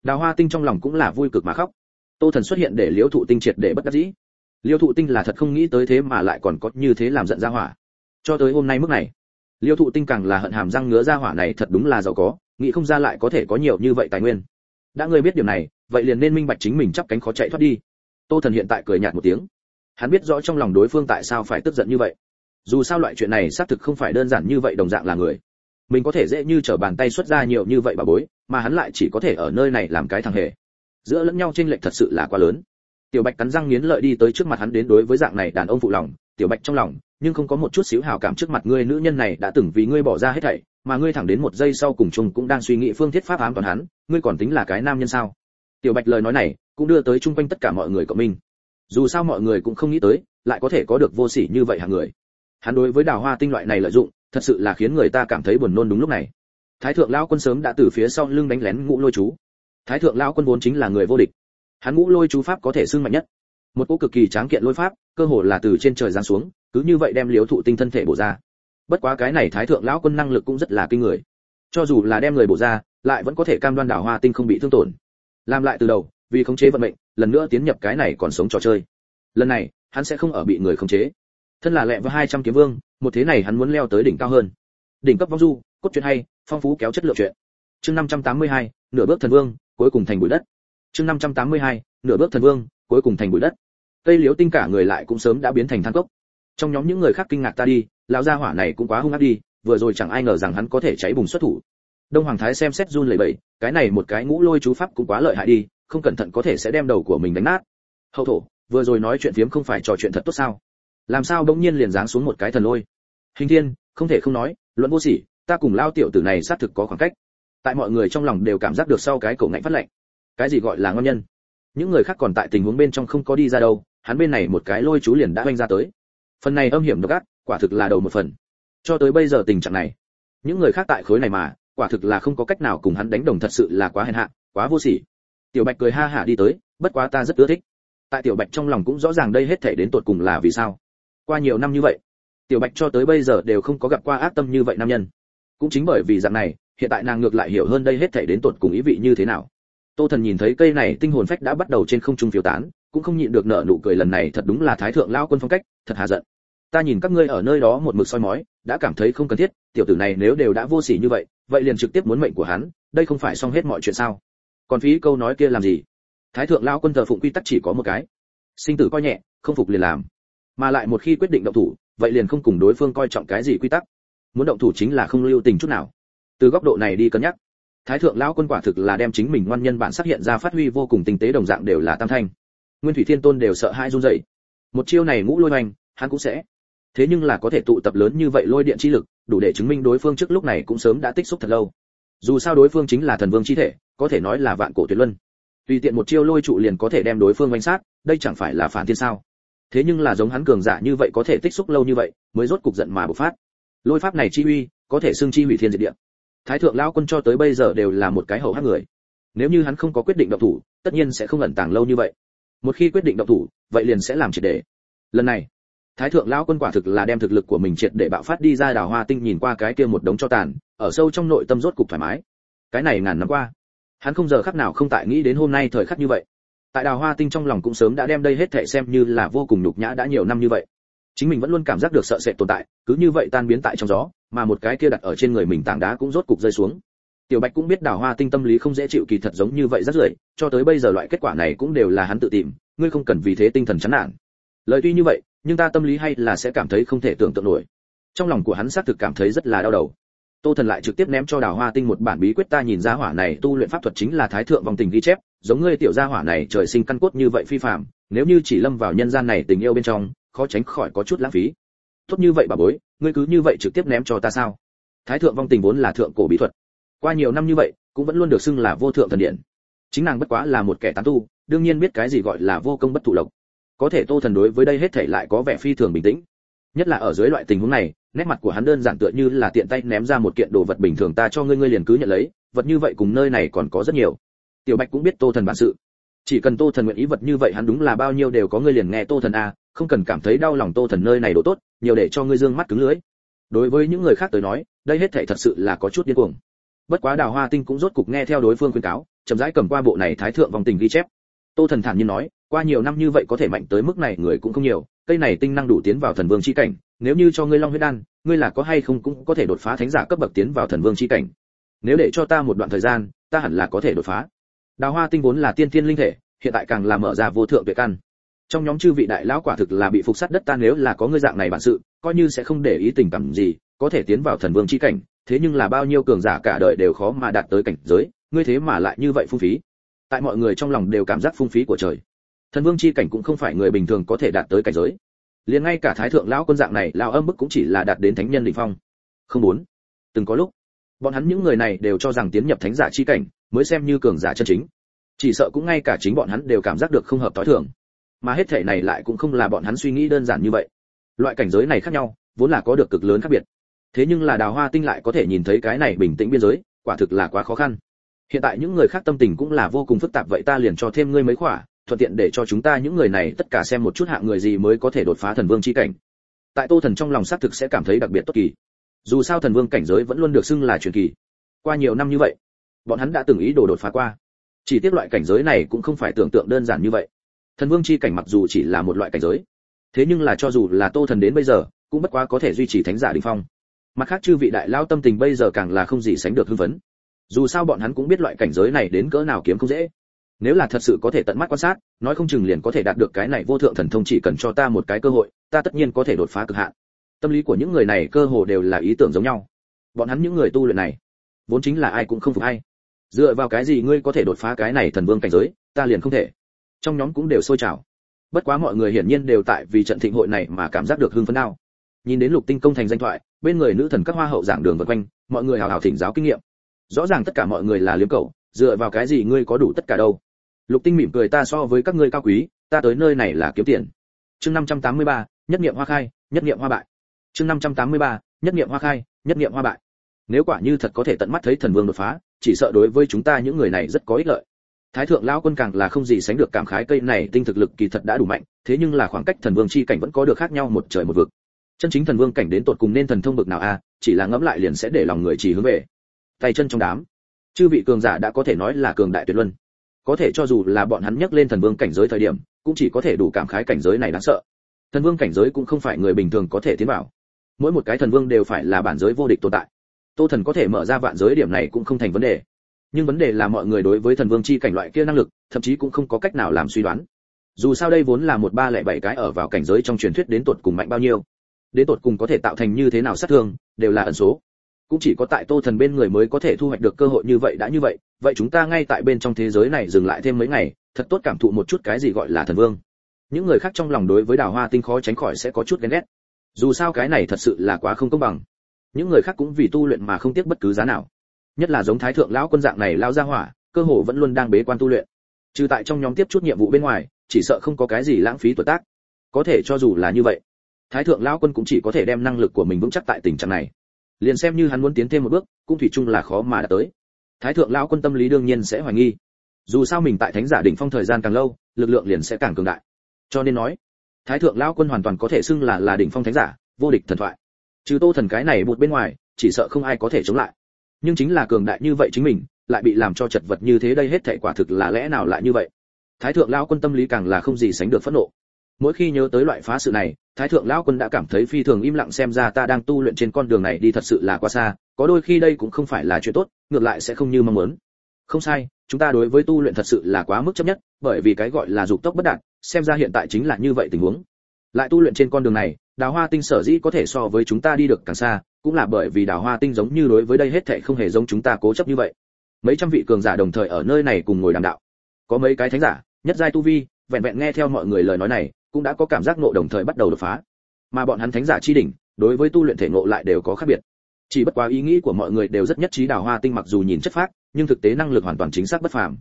Đào hoa tinh trong lòng cũng là vui cực mà khóc. Tô thần xuất hiện để liễu thụ tinh triệt để bất đắc dĩ. Liễu thụ tinh là thật không nghĩ tới thế mà lại còn có như thế làm giận ra hỏa. Cho tới hôm nay mức này Liêu thụ tinh càng là hận hàm răng ngứa ra hỏa này thật đúng là giàu có, nghĩ không ra lại có thể có nhiều như vậy tài nguyên. Đã ngươi biết điều này, vậy liền nên minh bạch chính mình chắp cánh khó chạy thoát đi. Tô thần hiện tại cười nhạt một tiếng. Hắn biết rõ trong lòng đối phương tại sao phải tức giận như vậy. Dù sao loại chuyện này xác thực không phải đơn giản như vậy đồng dạng là người. Mình có thể dễ như trở bàn tay xuất ra nhiều như vậy bà bối, mà hắn lại chỉ có thể ở nơi này làm cái thằng hề. Giữa lẫn nhau chênh lệch thật sự là quá lớn. Tiểu bạch cắn răng nghiến lợi đi tới trước mặt hắn đến đối với dạng này đàn ông phụ lòng, tiểu bạch trong lòng nhưng không có một chút xíu hào cảm trước mặt ngươi, nữ nhân này đã từng vì ngươi bỏ ra hết thảy, mà ngươi thẳng đến một giây sau cùng chung cũng đang suy nghĩ phương thiết pháp ám toàn hắn, ngươi còn tính là cái nam nhân sao? Tiểu bạch lời nói này cũng đưa tới chung quanh tất cả mọi người của mình. dù sao mọi người cũng không nghĩ tới, lại có thể có được vô sỉ như vậy hàng người? Hắn đối với đào hoa tinh loại này lợi dụng, thật sự là khiến người ta cảm thấy buồn nôn đúng lúc này. Thái thượng lão quân sớm đã từ phía sau lưng đánh lén ngũ lôi chú. Thái thượng lão quân vốn chính là người vô địch. Hắn ngũ lôi chú pháp có thể xưng mạnh nhất một cỗ cực kỳ tráng kiện lôi pháp cơ hồ là từ trên trời giáng xuống cứ như vậy đem liếu thụ tinh thân thể bổ ra. Bất quá cái này thái thượng lão quân năng lực cũng rất là kinh người. Cho dù là đem người bổ ra lại vẫn có thể cam đoan đảo hoa tinh không bị thương tổn. Làm lại từ đầu vì khống chế vận mệnh lần nữa tiến nhập cái này còn sống trò chơi. Lần này hắn sẽ không ở bị người khống chế. Thân là lẹ với 200 kiếm vương một thế này hắn muốn leo tới đỉnh cao hơn. Đỉnh cấp vong du cốt truyện hay phong phú kéo chất lượng truyện. Chương 582, nửa bước thần vương cuối cùng thành bụi đất. Chương 582, nửa bước thần vương cuối cùng thành bụi đất. Cây liếu tinh cả người lại cũng sớm đã biến thành than cốc. Trong nhóm những người khác kinh ngạc ta đi, lão gia hỏa này cũng quá hung ác đi, vừa rồi chẳng ai ngờ rằng hắn có thể cháy bùng xuất thủ. Đông hoàng thái xem xét run lẩy bẩy, cái này một cái ngũ lôi chú pháp cũng quá lợi hại đi, không cẩn thận có thể sẽ đem đầu của mình đánh nát. Hậu thổ, vừa rồi nói chuyện phiếm không phải trò chuyện thật tốt sao? Làm sao bỗng nhiên liền giáng xuống một cái thần lôi? Hình thiên, không thể không nói, luận vô sỉ, ta cùng lao tiểu tử này xác thực có khoảng cách. Tại mọi người trong lòng đều cảm giác được sau cái cổ ngạnh phát lệnh cái gì gọi là ngon nhân? Những người khác còn tại tình huống bên trong không có đi ra đâu, hắn bên này một cái lôi chú liền đã oanh ra tới. Phần này âm hiểm độc ác, quả thực là đầu một phần. Cho tới bây giờ tình trạng này, những người khác tại khối này mà, quả thực là không có cách nào cùng hắn đánh đồng thật sự là quá hèn hạ, quá vô sỉ. Tiểu bạch cười ha hả đi tới, bất quá ta rất ưa thích. Tại tiểu bạch trong lòng cũng rõ ràng đây hết thể đến tột cùng là vì sao. Qua nhiều năm như vậy, tiểu bạch cho tới bây giờ đều không có gặp qua ác tâm như vậy nam nhân. Cũng chính bởi vì dạng này, hiện tại nàng ngược lại hiểu hơn đây hết thể đến tột cùng ý vị như thế nào tô thần nhìn thấy cây này tinh hồn phách đã bắt đầu trên không trung phiêu tán, cũng không nhịn được nở nụ cười lần này thật đúng là thái thượng lao quân phong cách, thật hà giận. Ta nhìn các ngươi ở nơi đó một mực soi mói, đã cảm thấy không cần thiết, tiểu tử này nếu đều đã vô sỉ như vậy vậy liền trực tiếp muốn mệnh của hắn, đây không phải xong hết mọi chuyện sao? Còn phí câu nói kia làm gì? Thái thượng lao quân thờ phụng quy tắc chỉ có một cái. Sinh tử coi nhẹ, không phục liền làm. Mà lại một khi quyết định động thủ, vậy liền không cùng đối phương coi trọng cái gì quy tắc. Muốn động thủ chính là không lưu tình chút nào. Từ góc độ này đi cân nhắc thái thượng lão quân quả thực là đem chính mình ngoan nhân bản sắc hiện ra phát huy vô cùng tinh tế đồng dạng đều là tam thanh. Nguyên thủy thiên tôn đều sợ hai run rẩy. Một chiêu này ngũ lôi hoành, hắn cũng sẽ. Thế nhưng là có thể tụ tập lớn như vậy lôi điện chi lực, đủ để chứng minh đối phương trước lúc này cũng sớm đã tích xúc thật lâu. Dù sao đối phương chính là thần vương chi thể, có thể nói là vạn cổ tuyệt luân. Tùy tiện một chiêu lôi trụ liền có thể đem đối phương đánh sát, đây chẳng phải là phản thiên sao? Thế nhưng là giống hắn cường giả như vậy có thể tích xúc lâu như vậy, mới rốt cục giận mà bộc phát. Lôi pháp này chi uy, có thể xưng chi hủy thiên diệt địa thái thượng lão quân cho tới bây giờ đều là một cái hậu hắc người. Nếu như hắn không có quyết định động thủ, tất nhiên sẽ không ẩn tàng lâu như vậy. Một khi quyết định động thủ, vậy liền sẽ làm triệt để. Lần này, thái thượng lão quân quả thực là đem thực lực của mình triệt để bạo phát đi ra đào hoa tinh nhìn qua cái kia một đống cho tàn, ở sâu trong nội tâm rốt cục thoải mái. Cái này ngàn năm qua, hắn không giờ khắc nào không tại nghĩ đến hôm nay thời khắc như vậy. Tại đào hoa tinh trong lòng cũng sớm đã đem đây hết thệ xem như là vô cùng nhục nhã đã nhiều năm như vậy chính mình vẫn luôn cảm giác được sợ sệt tồn tại, cứ như vậy tan biến tại trong gió, mà một cái kia đặt ở trên người mình tảng đá cũng rốt cục rơi xuống. Tiểu bạch cũng biết đào hoa tinh tâm lý không dễ chịu kỳ thật giống như vậy rất rưởi, cho tới bây giờ loại kết quả này cũng đều là hắn tự tìm, ngươi không cần vì thế tinh thần chán nản. Lời tuy như vậy, nhưng ta tâm lý hay là sẽ cảm thấy không thể tưởng tượng nổi. Trong lòng của hắn xác thực cảm thấy rất là đau đầu. Tô thần lại trực tiếp ném cho đào hoa tinh một bản bí quyết ta nhìn ra hỏa này tu luyện pháp thuật chính là thái thượng vòng tình ghi chép, giống ngươi tiểu gia hỏa này trời sinh căn cốt như vậy phi phạm nếu như chỉ lâm vào nhân gian này tình yêu bên trong khó tránh khỏi có chút lãng phí. Tốt như vậy bà bối, ngươi cứ như vậy trực tiếp ném cho ta sao? Thái thượng vong tình vốn là thượng cổ bí thuật. Qua nhiều năm như vậy, cũng vẫn luôn được xưng là vô thượng thần điện. Chính nàng bất quá là một kẻ tán tu, đương nhiên biết cái gì gọi là vô công bất thụ lộc. Có thể tô thần đối với đây hết thể lại có vẻ phi thường bình tĩnh. Nhất là ở dưới loại tình huống này, nét mặt của hắn đơn giản tựa như là tiện tay ném ra một kiện đồ vật bình thường ta cho ngươi ngươi liền cứ nhận lấy, vật như vậy cùng nơi này còn có rất nhiều. Tiểu bạch cũng biết tô thần bản sự. Chỉ cần tô thần nguyện ý vật như vậy hắn đúng là bao nhiêu đều có, ngươi liền nghe tô thần a không cần cảm thấy đau lòng tô thần nơi này độ tốt, nhiều để cho ngươi dương mắt cứng lưới đối với những người khác tới nói, đây hết thảy thật sự là có chút điên cuồng. Bất quá đào hoa tinh cũng rốt cục nghe theo đối phương khuyên cáo, chậm rãi cầm qua bộ này thái thượng vòng tình ghi chép. Tô thần thản nhiên nói, qua nhiều năm như vậy có thể mạnh tới mức này người cũng không nhiều, cây này tinh năng đủ tiến vào thần vương chi cảnh, nếu như cho ngươi long huyết đan, ngươi là có hay không cũng có thể đột phá thánh giả cấp bậc tiến vào thần vương chi cảnh. Nếu để cho ta một đoạn thời gian, ta hẳn là có thể đột phá. Đào hoa tinh vốn là tiên tiên linh thể, hiện tại càng là mở ra vô thượng tuệ căn trong nhóm chư vị đại lão quả thực là bị phục sát đất ta nếu là có ngươi dạng này bản sự, coi như sẽ không để ý tình cảm gì, có thể tiến vào thần vương chi cảnh, thế nhưng là bao nhiêu cường giả cả đời đều khó mà đạt tới cảnh giới, ngươi thế mà lại như vậy phung phí. Tại mọi người trong lòng đều cảm giác phung phí của trời. Thần vương chi cảnh cũng không phải người bình thường có thể đạt tới cảnh giới. Liền ngay cả thái thượng lão quân dạng này, lão âm bức cũng chỉ là đạt đến thánh nhân đỉnh phong. Không muốn. Từng có lúc, bọn hắn những người này đều cho rằng tiến nhập thánh giả chi cảnh mới xem như cường giả chân chính. Chỉ sợ cũng ngay cả chính bọn hắn đều cảm giác được không hợp tối thường mà hết thể này lại cũng không là bọn hắn suy nghĩ đơn giản như vậy. Loại cảnh giới này khác nhau, vốn là có được cực lớn khác biệt. Thế nhưng là đào hoa tinh lại có thể nhìn thấy cái này bình tĩnh biên giới, quả thực là quá khó khăn. Hiện tại những người khác tâm tình cũng là vô cùng phức tạp, vậy ta liền cho thêm ngươi mấy khỏa, thuận tiện để cho chúng ta những người này tất cả xem một chút hạng người gì mới có thể đột phá thần vương chi cảnh. Tại tô thần trong lòng xác thực sẽ cảm thấy đặc biệt tốt kỳ. Dù sao thần vương cảnh giới vẫn luôn được xưng là truyền kỳ. Qua nhiều năm như vậy, bọn hắn đã từng ý đồ đột phá qua. Chỉ tiếc loại cảnh giới này cũng không phải tưởng tượng đơn giản như vậy thần vương chi cảnh mặc dù chỉ là một loại cảnh giới, thế nhưng là cho dù là tô thần đến bây giờ, cũng bất quá có thể duy trì thánh giả đỉnh phong. Mặt khác chư vị đại lao tâm tình bây giờ càng là không gì sánh được hưng phấn. Dù sao bọn hắn cũng biết loại cảnh giới này đến cỡ nào kiếm không dễ. Nếu là thật sự có thể tận mắt quan sát, nói không chừng liền có thể đạt được cái này vô thượng thần thông chỉ cần cho ta một cái cơ hội, ta tất nhiên có thể đột phá cực hạn. Tâm lý của những người này cơ hồ đều là ý tưởng giống nhau. Bọn hắn những người tu luyện này, vốn chính là ai cũng không phục ai. dựa vào cái gì ngươi có thể đột phá cái này thần vương cảnh giới, ta liền không thể trong nhóm cũng đều sôi trào. Bất quá mọi người hiển nhiên đều tại vì trận thịnh hội này mà cảm giác được hưng phấn nào nhìn đến lục tinh công thành danh thoại bên người nữ thần các hoa hậu giảng đường vần quanh mọi người hào hào thỉnh giáo kinh nghiệm. Rõ ràng tất cả mọi người là liếm cầu dựa vào cái gì ngươi có đủ tất cả đâu? Lục tinh mỉm cười ta so với các ngươi cao quý ta tới nơi này là kiếm tiền. Chương 583, nhất niệm hoa khai nhất niệm hoa bại. Chương 583, nhất niệm hoa khai nhất niệm hoa bại. Nếu quả như thật có thể tận mắt thấy thần vương đột phá chỉ sợ đối với chúng ta những người này rất có ích lợi thái thượng lão quân càng là không gì sánh được cảm khái cây này tinh thực lực kỳ thật đã đủ mạnh, thế nhưng là khoảng cách thần vương chi cảnh vẫn có được khác nhau một trời một vực. Chân chính thần vương cảnh đến tột cùng nên thần thông bực nào a, chỉ là ngẫm lại liền sẽ để lòng người chỉ hướng về. Tay chân trong đám, chư vị cường giả đã có thể nói là cường đại tuyệt luân. Có thể cho dù là bọn hắn nhắc lên thần vương cảnh giới thời điểm, cũng chỉ có thể đủ cảm khái cảnh giới này đáng sợ. Thần vương cảnh giới cũng không phải người bình thường có thể tiến vào. Mỗi một cái thần vương đều phải là bản giới vô địch tồn tại. Tô thần có thể mở ra vạn giới điểm này cũng không thành vấn đề nhưng vấn đề là mọi người đối với thần vương chi cảnh loại kia năng lực, thậm chí cũng không có cách nào làm suy đoán. Dù sao đây vốn là một ba lẻ bảy cái ở vào cảnh giới trong truyền thuyết đến tột cùng mạnh bao nhiêu. Đến tột cùng có thể tạo thành như thế nào sát thương, đều là ẩn số. Cũng chỉ có tại tô thần bên người mới có thể thu hoạch được cơ hội như vậy đã như vậy vậy chúng ta ngay tại bên trong thế giới này dừng lại thêm mấy ngày, thật tốt cảm thụ một chút cái gì gọi là thần vương. Những người khác trong lòng đối với đào hoa tinh khó tránh khỏi sẽ có chút ghen ghét. Dù sao cái này thật sự là quá không công bằng. Những người khác cũng vì tu luyện mà không tiếc bất cứ giá nào nhất là giống thái thượng lão quân dạng này lao ra hỏa, cơ hồ vẫn luôn đang bế quan tu luyện. Trừ tại trong nhóm tiếp chút nhiệm vụ bên ngoài, chỉ sợ không có cái gì lãng phí tuổi tác. Có thể cho dù là như vậy, thái thượng lão quân cũng chỉ có thể đem năng lực của mình vững chắc tại tình trạng này. Liền xem như hắn muốn tiến thêm một bước, cũng thủy chung là khó mà đạt tới. Thái thượng lão quân tâm lý đương nhiên sẽ hoài nghi. Dù sao mình tại thánh giả đỉnh phong thời gian càng lâu, lực lượng liền sẽ càng cường đại. Cho nên nói, thái thượng lão quân hoàn toàn có thể xưng là là đỉnh phong thánh giả, vô địch thần thoại. Trừ tô thần cái này một bên ngoài, chỉ sợ không ai có thể chống lại nhưng chính là cường đại như vậy chính mình, lại bị làm cho chật vật như thế đây hết thảy quả thực là lẽ nào lại như vậy? Thái thượng lão quân tâm lý càng là không gì sánh được phẫn nộ. Mỗi khi nhớ tới loại phá sự này, thái thượng lão quân đã cảm thấy phi thường im lặng xem ra ta đang tu luyện trên con đường này đi thật sự là quá xa, có đôi khi đây cũng không phải là chuyện tốt, ngược lại sẽ không như mong muốn. Không sai, chúng ta đối với tu luyện thật sự là quá mức chấp nhất, bởi vì cái gọi là dục tốc bất đạt, xem ra hiện tại chính là như vậy tình huống. Lại tu luyện trên con đường này, đào hoa tinh sở dĩ có thể so với chúng ta đi được càng xa cũng là bởi vì đào hoa tinh giống như đối với đây hết thảy không hề giống chúng ta cố chấp như vậy. Mấy trăm vị cường giả đồng thời ở nơi này cùng ngồi đàm đạo. Có mấy cái thánh giả, nhất giai tu vi, vẹn vẹn nghe theo mọi người lời nói này, cũng đã có cảm giác nộ đồng thời bắt đầu đột phá. Mà bọn hắn thánh giả chi đỉnh, đối với tu luyện thể ngộ lại đều có khác biệt. Chỉ bất quá ý nghĩ của mọi người đều rất nhất trí đào hoa tinh mặc dù nhìn chất phác, nhưng thực tế năng lực hoàn toàn chính xác bất phàm.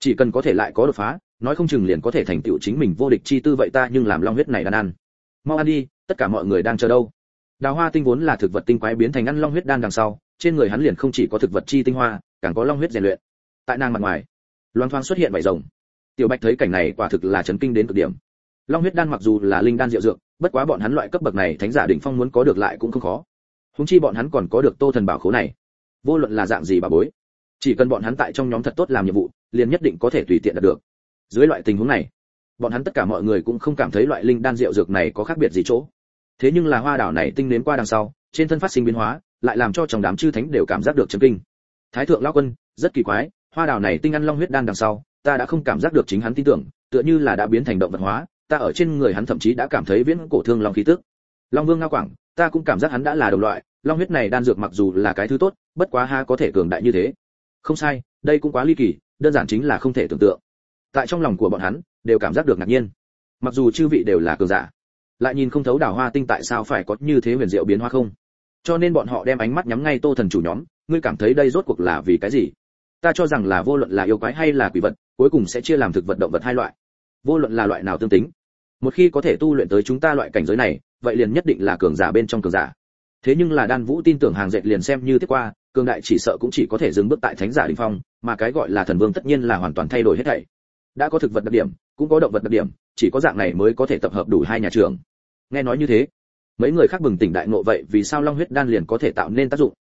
Chỉ cần có thể lại có đột phá, nói không chừng liền có thể thành tựu chính mình vô địch chi tư vậy ta nhưng làm long huyết này đan ăn. Mau ăn đi, tất cả mọi người đang chờ đâu? Đào hoa tinh vốn là thực vật tinh quái biến thành ăn long huyết đan đằng sau, trên người hắn liền không chỉ có thực vật chi tinh hoa, càng có long huyết rèn luyện. Tại nàng mặt ngoài loan thoang xuất hiện vảy rồng. Tiểu bạch thấy cảnh này quả thực là chấn kinh đến cực điểm. Long huyết đan mặc dù là linh đan diệu dược, bất quá bọn hắn loại cấp bậc này thánh giả đỉnh phong muốn có được lại cũng không khó. Húng chi bọn hắn còn có được tô thần bảo khố này. Vô luận là dạng gì bà bối, chỉ cần bọn hắn tại trong nhóm thật tốt làm nhiệm vụ, liền nhất định có thể tùy tiện đạt được. Dưới loại tình huống này, bọn hắn tất cả mọi người cũng không cảm thấy loại linh đan rượu dược này có khác biệt gì chỗ thế nhưng là hoa đảo này tinh đến qua đằng sau, trên thân phát sinh biến hóa, lại làm cho trong đám chư thánh đều cảm giác được chấn kinh. Thái thượng lão quân, rất kỳ quái, hoa đảo này tinh ăn long huyết đan đằng sau, ta đã không cảm giác được chính hắn tin tưởng, tựa như là đã biến thành động vật hóa, ta ở trên người hắn thậm chí đã cảm thấy viễn cổ thương long khí tức. Long vương ngao quảng, ta cũng cảm giác hắn đã là đồng loại, long huyết này đan dược mặc dù là cái thứ tốt, bất quá ha có thể cường đại như thế. Không sai, đây cũng quá ly kỳ, đơn giản chính là không thể tưởng tượng. Tại trong lòng của bọn hắn, đều cảm giác được ngạc nhiên. Mặc dù chư vị đều là cường giả lại nhìn không thấu đào hoa tinh tại sao phải có như thế huyền diệu biến hóa không? Cho nên bọn họ đem ánh mắt nhắm ngay tô thần chủ nhóm, ngươi cảm thấy đây rốt cuộc là vì cái gì? Ta cho rằng là vô luận là yêu quái hay là quỷ vật, cuối cùng sẽ chia làm thực vật, động vật hai loại. Vô luận là loại nào tương tính, một khi có thể tu luyện tới chúng ta loại cảnh giới này, vậy liền nhất định là cường giả bên trong cường giả. Thế nhưng là đan vũ tin tưởng hàng dệt liền xem như tiếp qua, cường đại chỉ sợ cũng chỉ có thể dừng bước tại thánh giả đỉnh phong, mà cái gọi là thần vương tất nhiên là hoàn toàn thay đổi hết thảy. Đã có thực vật đặc điểm, cũng có động vật đặc điểm, chỉ có dạng này mới có thể tập hợp đủ hai nhà trường nghe nói như thế, mấy người khác bừng tỉnh đại ngộ vậy vì sao long huyết đan liền có thể tạo nên tác dụng?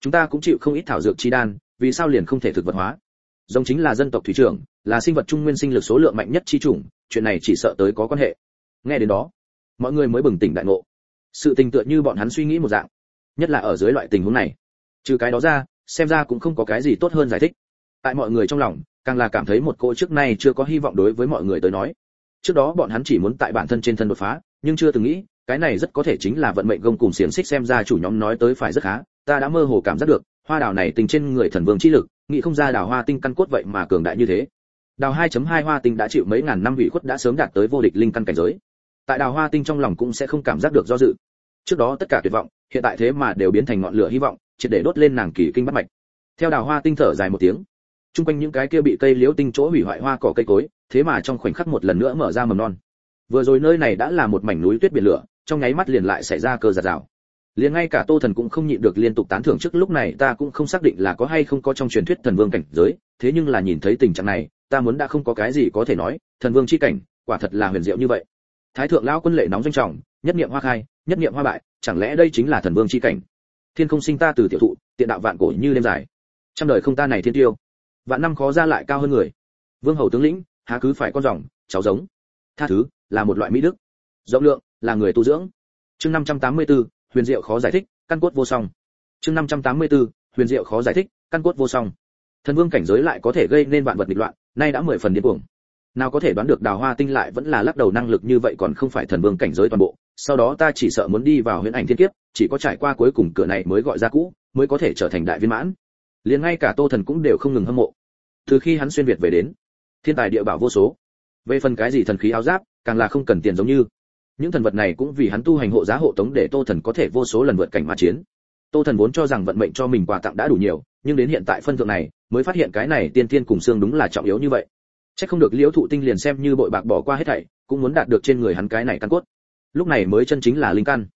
Chúng ta cũng chịu không ít thảo dược chi đan, vì sao liền không thể thực vật hóa? Giống chính là dân tộc thủy trưởng, là sinh vật trung nguyên sinh lực số lượng mạnh nhất chi chủng, chuyện này chỉ sợ tới có quan hệ. Nghe đến đó, mọi người mới bừng tỉnh đại ngộ. Sự tình tựa như bọn hắn suy nghĩ một dạng, nhất là ở dưới loại tình huống này. Trừ cái đó ra, xem ra cũng không có cái gì tốt hơn giải thích. Tại mọi người trong lòng, càng là cảm thấy một cô trước nay chưa có hy vọng đối với mọi người tới nói. Trước đó bọn hắn chỉ muốn tại bản thân trên thân đột phá nhưng chưa từng nghĩ, cái này rất có thể chính là vận mệnh gông cùng xiềng xích xem ra chủ nhóm nói tới phải rất khá, ta đã mơ hồ cảm giác được, hoa đào này tình trên người thần vương chi lực, nghĩ không ra đào hoa tinh căn cốt vậy mà cường đại như thế. Đào 2.2 hoa tinh đã chịu mấy ngàn năm vị khuất đã sớm đạt tới vô địch linh căn cảnh giới. Tại đào hoa tinh trong lòng cũng sẽ không cảm giác được do dự. Trước đó tất cả tuyệt vọng, hiện tại thế mà đều biến thành ngọn lửa hy vọng chỉ để đốt lên nàng kỳ kinh bắt mạch. Theo đào hoa tinh thở dài một tiếng, chung quanh những cái kia bị cây liễu tinh chỗ hủy hoại hoa cỏ cây cối, thế mà trong khoảnh khắc một lần nữa mở ra mầm non vừa rồi nơi này đã là một mảnh núi tuyết biển lửa, trong nháy mắt liền lại xảy ra cơ giạt rào. Liền ngay cả tô thần cũng không nhịn được liên tục tán thưởng trước lúc này, ta cũng không xác định là có hay không có trong truyền thuyết thần vương cảnh giới, thế nhưng là nhìn thấy tình trạng này, ta muốn đã không có cái gì có thể nói, thần vương chi cảnh, quả thật là huyền diệu như vậy. Thái thượng lão quân lệ nóng doanh trọng, nhất niệm hoa khai, nhất niệm hoa bại, chẳng lẽ đây chính là thần vương chi cảnh? Thiên không sinh ta từ tiểu thụ, tiện đạo vạn cổ như đêm dài. Trăm đời không ta này thiên tiêu. Vạn năm khó ra lại cao hơn người. Vương hầu tướng lĩnh, há cứ phải con rồng, cháu giống. Tha thứ là một loại mỹ đức. Rộng lượng là người tu dưỡng. Chương 584, huyền diệu khó giải thích căn cốt vô song. Chương 584, huyền diệu khó giải thích căn cốt vô song. Thần vương cảnh giới lại có thể gây nên vạn vật nghịch loạn nay đã mười phần điên cuồng. Nào có thể đoán được đào hoa tinh lại vẫn là lắc đầu năng lực như vậy còn không phải thần vương cảnh giới toàn bộ. Sau đó ta chỉ sợ muốn đi vào huyễn ảnh thiên kiếp chỉ có trải qua cuối cùng cửa này mới gọi ra cũ mới có thể trở thành đại viên mãn. Liền ngay cả tô thần cũng đều không ngừng hâm mộ. Từ khi hắn xuyên việt về đến thiên tài địa bảo vô số về phần cái gì thần khí áo giáp, càng là không cần tiền giống như. Những thần vật này cũng vì hắn tu hành hộ giá hộ tống để tô thần có thể vô số lần vượt cảnh mà chiến. Tô thần vốn cho rằng vận mệnh cho mình quà tặng đã đủ nhiều, nhưng đến hiện tại phân thượng này, mới phát hiện cái này tiên tiên cùng xương đúng là trọng yếu như vậy. Chắc không được liễu thụ tinh liền xem như bội bạc bỏ qua hết thảy, cũng muốn đạt được trên người hắn cái này căn cốt. Lúc này mới chân chính là linh căn.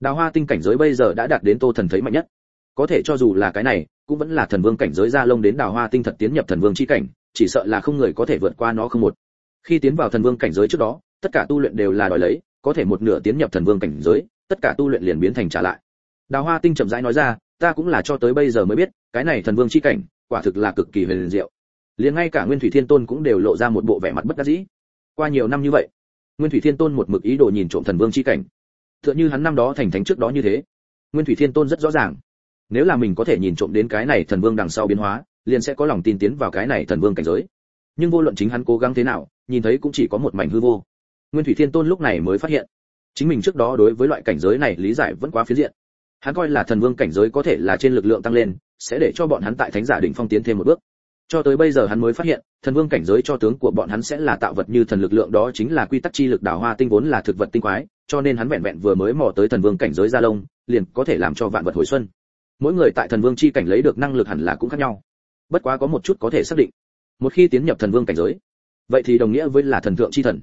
Đào hoa tinh cảnh giới bây giờ đã đạt đến tô thần thấy mạnh nhất. Có thể cho dù là cái này, cũng vẫn là thần vương cảnh giới ra lông đến đào hoa tinh thật tiến nhập thần vương chi cảnh, chỉ sợ là không người có thể vượt qua nó không một khi tiến vào thần vương cảnh giới trước đó, tất cả tu luyện đều là đòi lấy, có thể một nửa tiến nhập thần vương cảnh giới, tất cả tu luyện liền biến thành trả lại. Đào hoa tinh chậm rãi nói ra, ta cũng là cho tới bây giờ mới biết, cái này thần vương chi cảnh, quả thực là cực kỳ huyền diệu. Liền ngay cả nguyên thủy thiên tôn cũng đều lộ ra một bộ vẻ mặt bất đắc dĩ. Qua nhiều năm như vậy, nguyên thủy thiên tôn một mực ý đồ nhìn trộm thần vương chi cảnh. Tựa như hắn năm đó thành thánh trước đó như thế. Nguyên thủy thiên tôn rất rõ ràng, nếu là mình có thể nhìn trộm đến cái này thần vương đằng sau biến hóa, liền sẽ có lòng tin tiến vào cái này thần vương cảnh giới nhưng vô luận chính hắn cố gắng thế nào, nhìn thấy cũng chỉ có một mảnh hư vô. Nguyên thủy thiên tôn lúc này mới phát hiện, chính mình trước đó đối với loại cảnh giới này lý giải vẫn quá phiến diện. Hắn coi là thần vương cảnh giới có thể là trên lực lượng tăng lên, sẽ để cho bọn hắn tại thánh giả đỉnh phong tiến thêm một bước. Cho tới bây giờ hắn mới phát hiện, thần vương cảnh giới cho tướng của bọn hắn sẽ là tạo vật như thần lực lượng đó chính là quy tắc chi lực đào hoa tinh vốn là thực vật tinh quái, cho nên hắn vẹn vẹn vừa mới mò tới thần vương cảnh giới gia lông, liền có thể làm cho vạn vật hồi xuân. Mỗi người tại thần vương chi cảnh lấy được năng lực hẳn là cũng khác nhau. Bất quá có một chút có thể xác định một khi tiến nhập thần vương cảnh giới, vậy thì đồng nghĩa với là thần thượng chi thần.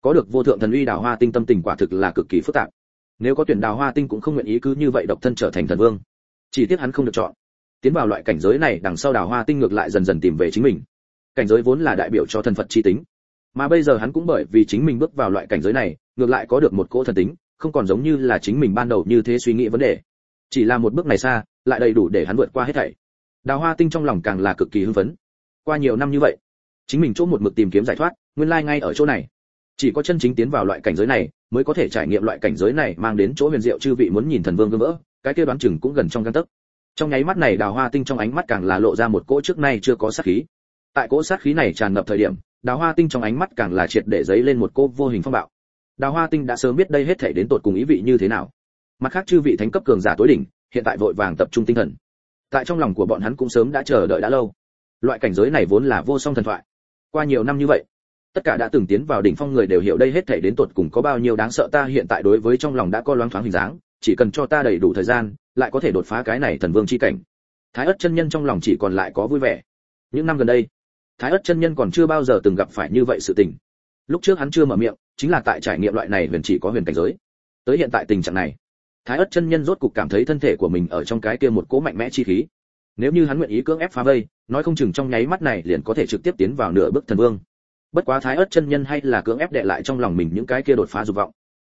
Có được vô thượng thần uy đào hoa tinh tâm tình quả thực là cực kỳ phức tạp. Nếu có tuyển đào hoa tinh cũng không nguyện ý cứ như vậy độc thân trở thành thần vương. Chỉ tiếc hắn không được chọn. Tiến vào loại cảnh giới này, đằng sau đào hoa tinh ngược lại dần dần tìm về chính mình. Cảnh giới vốn là đại biểu cho thần phật chi tính. Mà bây giờ hắn cũng bởi vì chính mình bước vào loại cảnh giới này, ngược lại có được một cỗ thần tính, không còn giống như là chính mình ban đầu như thế suy nghĩ vấn đề. Chỉ là một bước này xa, lại đầy đủ để hắn vượt qua hết thảy. Đào hoa tinh trong lòng càng là cực kỳ hưng phấn qua nhiều năm như vậy. Chính mình chỗ một mực tìm kiếm giải thoát, nguyên lai ngay ở chỗ này. Chỉ có chân chính tiến vào loại cảnh giới này, mới có thể trải nghiệm loại cảnh giới này mang đến chỗ huyền diệu chư vị muốn nhìn thần vương gương vỡ, cái kia đoán chừng cũng gần trong căn tấc. Trong nháy mắt này đào hoa tinh trong ánh mắt càng là lộ ra một cỗ trước nay chưa có sát khí. Tại cỗ sát khí này tràn ngập thời điểm, đào hoa tinh trong ánh mắt càng là triệt để giấy lên một cỗ vô hình phong bạo. Đào hoa tinh đã sớm biết đây hết thể đến tột cùng ý vị như thế nào. Mặt khác chư vị thánh cấp cường giả tối đỉnh, hiện tại vội vàng tập trung tinh thần. Tại trong lòng của bọn hắn cũng sớm đã chờ đợi đã lâu loại cảnh giới này vốn là vô song thần thoại. Qua nhiều năm như vậy, tất cả đã từng tiến vào đỉnh phong người đều hiểu đây hết thể đến tuột cùng có bao nhiêu đáng sợ ta hiện tại đối với trong lòng đã có loáng thoáng hình dáng, chỉ cần cho ta đầy đủ thời gian, lại có thể đột phá cái này thần vương chi cảnh. Thái ất chân nhân trong lòng chỉ còn lại có vui vẻ. Những năm gần đây, thái ất chân nhân còn chưa bao giờ từng gặp phải như vậy sự tình. Lúc trước hắn chưa mở miệng, chính là tại trải nghiệm loại này huyền chỉ có huyền cảnh giới. Tới hiện tại tình trạng này, thái ất chân nhân rốt cục cảm thấy thân thể của mình ở trong cái kia một cỗ mạnh mẽ chi khí nếu như hắn nguyện ý cưỡng ép phá vây, nói không chừng trong nháy mắt này liền có thể trực tiếp tiến vào nửa bước thần vương. Bất quá thái ớt chân nhân hay là cưỡng ép đệ lại trong lòng mình những cái kia đột phá dục vọng.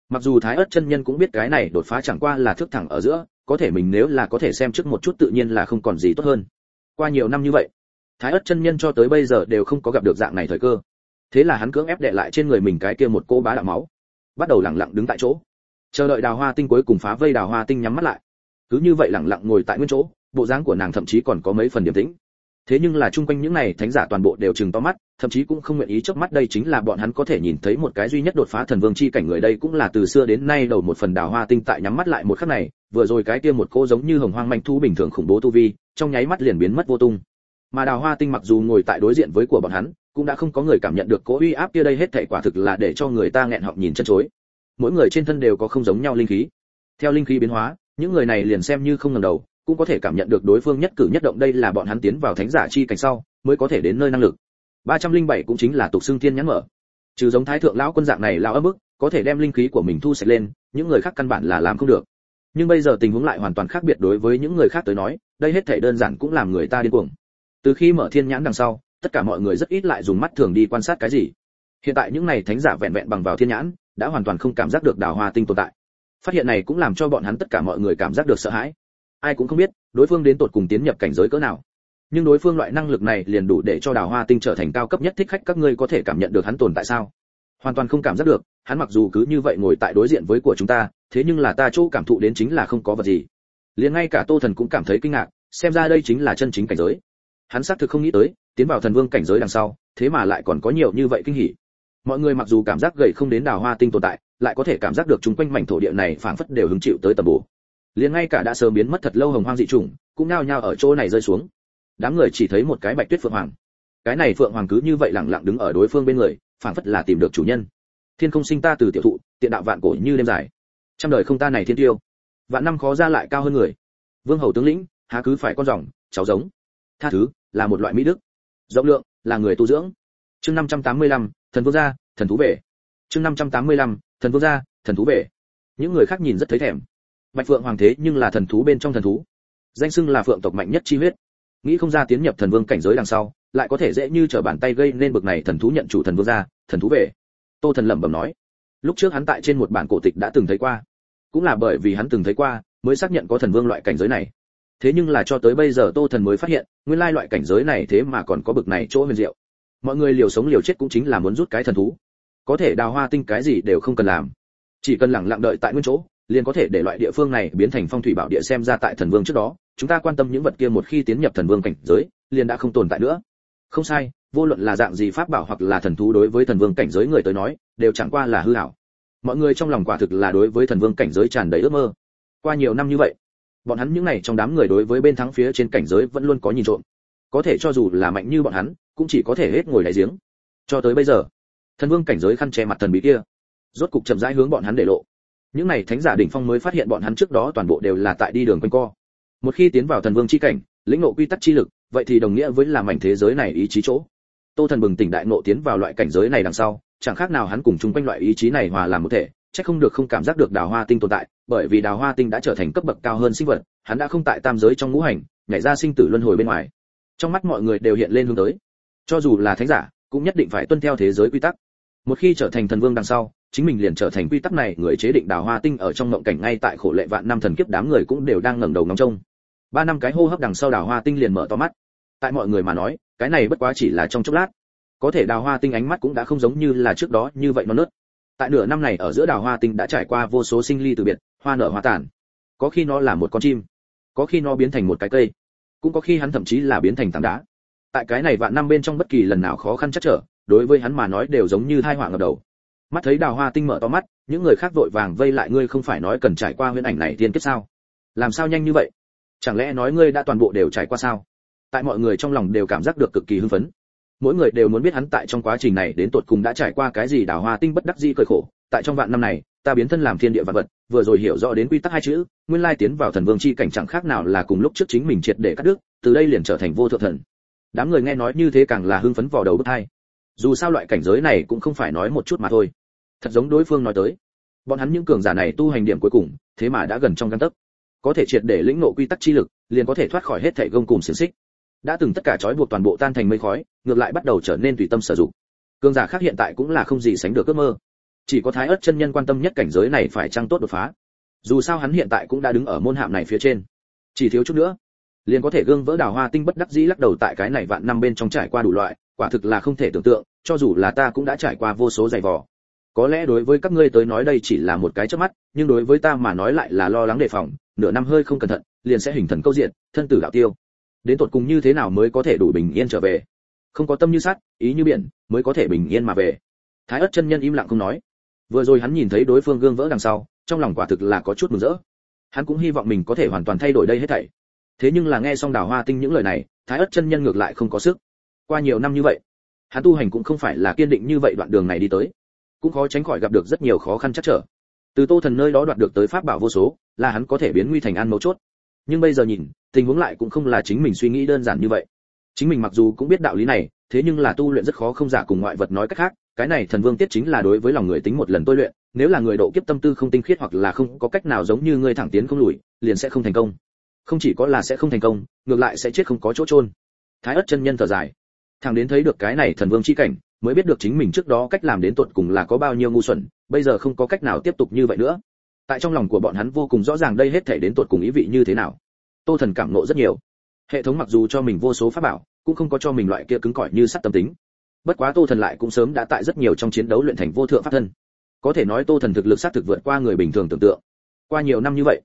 Mặc dù thái ớt chân nhân cũng biết cái này đột phá chẳng qua là thước thẳng ở giữa, có thể mình nếu là có thể xem trước một chút tự nhiên là không còn gì tốt hơn. Qua nhiều năm như vậy, thái ớt chân nhân cho tới bây giờ đều không có gặp được dạng này thời cơ. Thế là hắn cưỡng ép đệ lại trên người mình cái kia một cô bá đạo máu, bắt đầu lẳng lặng đứng tại chỗ. Chờ đợi đào hoa tinh cuối cùng phá vây đào hoa tinh nhắm mắt lại. Cứ như vậy lẳng lặng ngồi tại nguyên chỗ bộ dáng của nàng thậm chí còn có mấy phần điềm tĩnh. Thế nhưng là chung quanh những này thánh giả toàn bộ đều chừng to mắt, thậm chí cũng không nguyện ý chớp mắt đây chính là bọn hắn có thể nhìn thấy một cái duy nhất đột phá thần vương chi cảnh người đây cũng là từ xưa đến nay đầu một phần đào hoa tinh tại nhắm mắt lại một khắc này, vừa rồi cái kia một cô giống như hồng hoang manh thu bình thường khủng bố tu vi, trong nháy mắt liền biến mất vô tung. Mà đào hoa tinh mặc dù ngồi tại đối diện với của bọn hắn, cũng đã không có người cảm nhận được cố uy áp kia đây hết thảy quả thực là để cho người ta nghẹn họng nhìn chân chối. Mỗi người trên thân đều có không giống nhau linh khí. Theo linh khí biến hóa, những người này liền xem như không ngẩng đầu cũng có thể cảm nhận được đối phương nhất cử nhất động đây là bọn hắn tiến vào thánh giả chi cảnh sau, mới có thể đến nơi năng lực. 307 cũng chính là tục xương thiên nhãn mở. Trừ giống thái thượng lão quân dạng này lão ấm bức, có thể đem linh khí của mình thu sạch lên, những người khác căn bản là làm không được. Nhưng bây giờ tình huống lại hoàn toàn khác biệt đối với những người khác tới nói, đây hết thể đơn giản cũng làm người ta điên cuồng. Từ khi mở thiên nhãn đằng sau, tất cả mọi người rất ít lại dùng mắt thường đi quan sát cái gì. Hiện tại những này thánh giả vẹn vẹn bằng vào thiên nhãn, đã hoàn toàn không cảm giác được đào hoa tinh tồn tại. Phát hiện này cũng làm cho bọn hắn tất cả mọi người cảm giác được sợ hãi ai cũng không biết đối phương đến tột cùng tiến nhập cảnh giới cỡ nào. Nhưng đối phương loại năng lực này liền đủ để cho đào hoa tinh trở thành cao cấp nhất thích khách các ngươi có thể cảm nhận được hắn tồn tại sao? Hoàn toàn không cảm giác được, hắn mặc dù cứ như vậy ngồi tại đối diện với của chúng ta, thế nhưng là ta chỗ cảm thụ đến chính là không có vật gì. Liền ngay cả tô thần cũng cảm thấy kinh ngạc, xem ra đây chính là chân chính cảnh giới. Hắn xác thực không nghĩ tới, tiến vào thần vương cảnh giới đằng sau, thế mà lại còn có nhiều như vậy kinh hỉ. Mọi người mặc dù cảm giác gầy không đến đào hoa tinh tồn tại, lại có thể cảm giác được chúng quanh mảnh thổ địa này phảng phất đều hứng chịu tới tầm bổ liền ngay cả đã sớm biến mất thật lâu hồng hoang dị trùng cũng nao nhao ở chỗ này rơi xuống. Đám người chỉ thấy một cái bạch tuyết phượng hoàng. Cái này phượng hoàng cứ như vậy lặng lặng đứng ở đối phương bên người phảng phất là tìm được chủ nhân. Thiên không sinh ta từ tiểu thụ tiện đạo vạn cổ như đêm dài. Trăm đời không ta này thiên tiêu. Vạn năm khó ra lại cao hơn người. Vương hầu tướng lĩnh há cứ phải con rồng cháu giống. Tha thứ là một loại mỹ đức. Rộng lượng là người tu dưỡng. Chương 585, thần vương gia thần thú về. Chương 585, thần vương gia thần thú về. Những người khác nhìn rất thấy thèm bạch phượng hoàng thế nhưng là thần thú bên trong thần thú. Danh xưng là phượng tộc mạnh nhất chi huyết. Nghĩ không ra tiến nhập thần vương cảnh giới đằng sau, lại có thể dễ như trở bàn tay gây nên bực này thần thú nhận chủ thần vương gia thần thú về. Tô thần lẩm bẩm nói. Lúc trước hắn tại trên một bản cổ tịch đã từng thấy qua. Cũng là bởi vì hắn từng thấy qua, mới xác nhận có thần vương loại cảnh giới này. Thế nhưng là cho tới bây giờ tô thần mới phát hiện, nguyên lai loại cảnh giới này thế mà còn có bực này chỗ huyền diệu. Mọi người liều sống liều chết cũng chính là muốn rút cái thần thú. Có thể đào hoa tinh cái gì đều không cần làm. Chỉ cần lẳng lặng đợi tại nguyên chỗ liền có thể để loại địa phương này biến thành phong thủy bảo địa xem ra tại thần vương trước đó, chúng ta quan tâm những vật kia một khi tiến nhập thần vương cảnh giới, liền đã không tồn tại nữa. Không sai, vô luận là dạng gì pháp bảo hoặc là thần thú đối với thần vương cảnh giới người tới nói, đều chẳng qua là hư ảo. Mọi người trong lòng quả thực là đối với thần vương cảnh giới tràn đầy ước mơ. Qua nhiều năm như vậy, bọn hắn những này trong đám người đối với bên thắng phía trên cảnh giới vẫn luôn có nhìn trộm. Có thể cho dù là mạnh như bọn hắn, cũng chỉ có thể hết ngồi đại giếng. Cho tới bây giờ, thần vương cảnh giới khăn che mặt thần bí kia, rốt cục chậm rãi hướng bọn hắn để lộ những này thánh giả đỉnh phong mới phát hiện bọn hắn trước đó toàn bộ đều là tại đi đường quanh co. Một khi tiến vào thần vương chi cảnh, lĩnh ngộ quy tắc chi lực, vậy thì đồng nghĩa với làm mảnh thế giới này ý chí chỗ. Tô thần bừng tỉnh đại ngộ tiến vào loại cảnh giới này đằng sau, chẳng khác nào hắn cùng chung quanh loại ý chí này hòa làm một thể, chắc không được không cảm giác được đào hoa tinh tồn tại, bởi vì đào hoa tinh đã trở thành cấp bậc cao hơn sinh vật, hắn đã không tại tam giới trong ngũ hành, nhảy ra sinh tử luân hồi bên ngoài. Trong mắt mọi người đều hiện lên hướng tới. Cho dù là thánh giả, cũng nhất định phải tuân theo thế giới quy tắc. Một khi trở thành thần vương đằng sau chính mình liền trở thành quy tắc này, người chế định đào hoa tinh ở trong mộng cảnh ngay tại khổ lệ vạn năm thần kiếp đám người cũng đều đang ngẩng đầu ngóng trông. Ba năm cái hô hấp đằng sau đào hoa tinh liền mở to mắt. Tại mọi người mà nói, cái này bất quá chỉ là trong chốc lát. Có thể đào hoa tinh ánh mắt cũng đã không giống như là trước đó như vậy nó nớt. Tại nửa năm này ở giữa đào hoa tinh đã trải qua vô số sinh ly từ biệt, hoa nở hoa tàn. Có khi nó là một con chim, có khi nó biến thành một cái cây, cũng có khi hắn thậm chí là biến thành tảng đá. Tại cái này vạn năm bên trong bất kỳ lần nào khó khăn chắc trở, đối với hắn mà nói đều giống như thai họa ngập đầu mắt thấy đào hoa tinh mở to mắt, những người khác vội vàng vây lại ngươi không phải nói cần trải qua huyễn ảnh này tiên kiếp sao? Làm sao nhanh như vậy? Chẳng lẽ nói ngươi đã toàn bộ đều trải qua sao? Tại mọi người trong lòng đều cảm giác được cực kỳ hưng phấn. Mỗi người đều muốn biết hắn tại trong quá trình này đến tột cùng đã trải qua cái gì đào hoa tinh bất đắc dĩ cười khổ. Tại trong vạn năm này, ta biến thân làm thiên địa vạn vật, vừa rồi hiểu rõ đến quy tắc hai chữ, nguyên lai tiến vào thần vương chi cảnh chẳng khác nào là cùng lúc trước chính mình triệt để cắt đứt, từ đây liền trở thành vô thượng thần. Đám người nghe nói như thế càng là hưng phấn vào đầu bức hai dù sao loại cảnh giới này cũng không phải nói một chút mà thôi. Thật giống đối phương nói tới. Bọn hắn những cường giả này tu hành điểm cuối cùng, thế mà đã gần trong căn tấc. Có thể triệt để lĩnh ngộ quy tắc chi lực, liền có thể thoát khỏi hết thảy gông cùng xiềng xích. Đã từng tất cả trói buộc toàn bộ tan thành mây khói, ngược lại bắt đầu trở nên tùy tâm sử dụng. Cường giả khác hiện tại cũng là không gì sánh được ước mơ. Chỉ có thái ớt chân nhân quan tâm nhất cảnh giới này phải trăng tốt đột phá. Dù sao hắn hiện tại cũng đã đứng ở môn hạm này phía trên. Chỉ thiếu chút nữa, liền có thể gương vỡ đào hoa tinh bất đắc dĩ lắc đầu tại cái này vạn năm bên trong trải qua đủ loại quả thực là không thể tưởng tượng, cho dù là ta cũng đã trải qua vô số giày vò. Có lẽ đối với các ngươi tới nói đây chỉ là một cái chớp mắt, nhưng đối với ta mà nói lại là lo lắng đề phòng, nửa năm hơi không cẩn thận, liền sẽ hình thần câu diện, thân tử đạo tiêu. Đến tột cùng như thế nào mới có thể đủ bình yên trở về? Không có tâm như sắt, ý như biển, mới có thể bình yên mà về. Thái ất chân nhân im lặng không nói. Vừa rồi hắn nhìn thấy đối phương gương vỡ đằng sau, trong lòng quả thực là có chút mừng rỡ. Hắn cũng hy vọng mình có thể hoàn toàn thay đổi đây hết thảy. Thế nhưng là nghe xong đào hoa tinh những lời này, thái ất chân nhân ngược lại không có sức qua nhiều năm như vậy, hắn tu hành cũng không phải là kiên định như vậy đoạn đường này đi tới, cũng khó tránh khỏi gặp được rất nhiều khó khăn chắc trở. Từ tô thần nơi đó đoạt được tới pháp bảo vô số, là hắn có thể biến nguy thành an mấu chốt. Nhưng bây giờ nhìn, tình huống lại cũng không là chính mình suy nghĩ đơn giản như vậy. Chính mình mặc dù cũng biết đạo lý này, thế nhưng là tu luyện rất khó không giả cùng ngoại vật nói cách khác, cái này thần vương tiết chính là đối với lòng người tính một lần tôi luyện, nếu là người độ kiếp tâm tư không tinh khiết hoặc là không có cách nào giống như người thẳng tiến không lùi, liền sẽ không thành công. Không chỉ có là sẽ không thành công, ngược lại sẽ chết không có chỗ trôn thái ất chân nhân thở dài thằng đến thấy được cái này thần vương chi cảnh, mới biết được chính mình trước đó cách làm đến tuột cùng là có bao nhiêu ngu xuẩn, bây giờ không có cách nào tiếp tục như vậy nữa. Tại trong lòng của bọn hắn vô cùng rõ ràng đây hết thể đến tuột cùng ý vị như thế nào. Tô thần cảm nộ rất nhiều. Hệ thống mặc dù cho mình vô số pháp bảo, cũng không có cho mình loại kia cứng cỏi như sắt tâm tính. Bất quá tô thần lại cũng sớm đã tại rất nhiều trong chiến đấu luyện thành vô thượng pháp thân. Có thể nói tô thần thực lực sát thực vượt qua người bình thường tưởng tượng. Qua nhiều năm như vậy,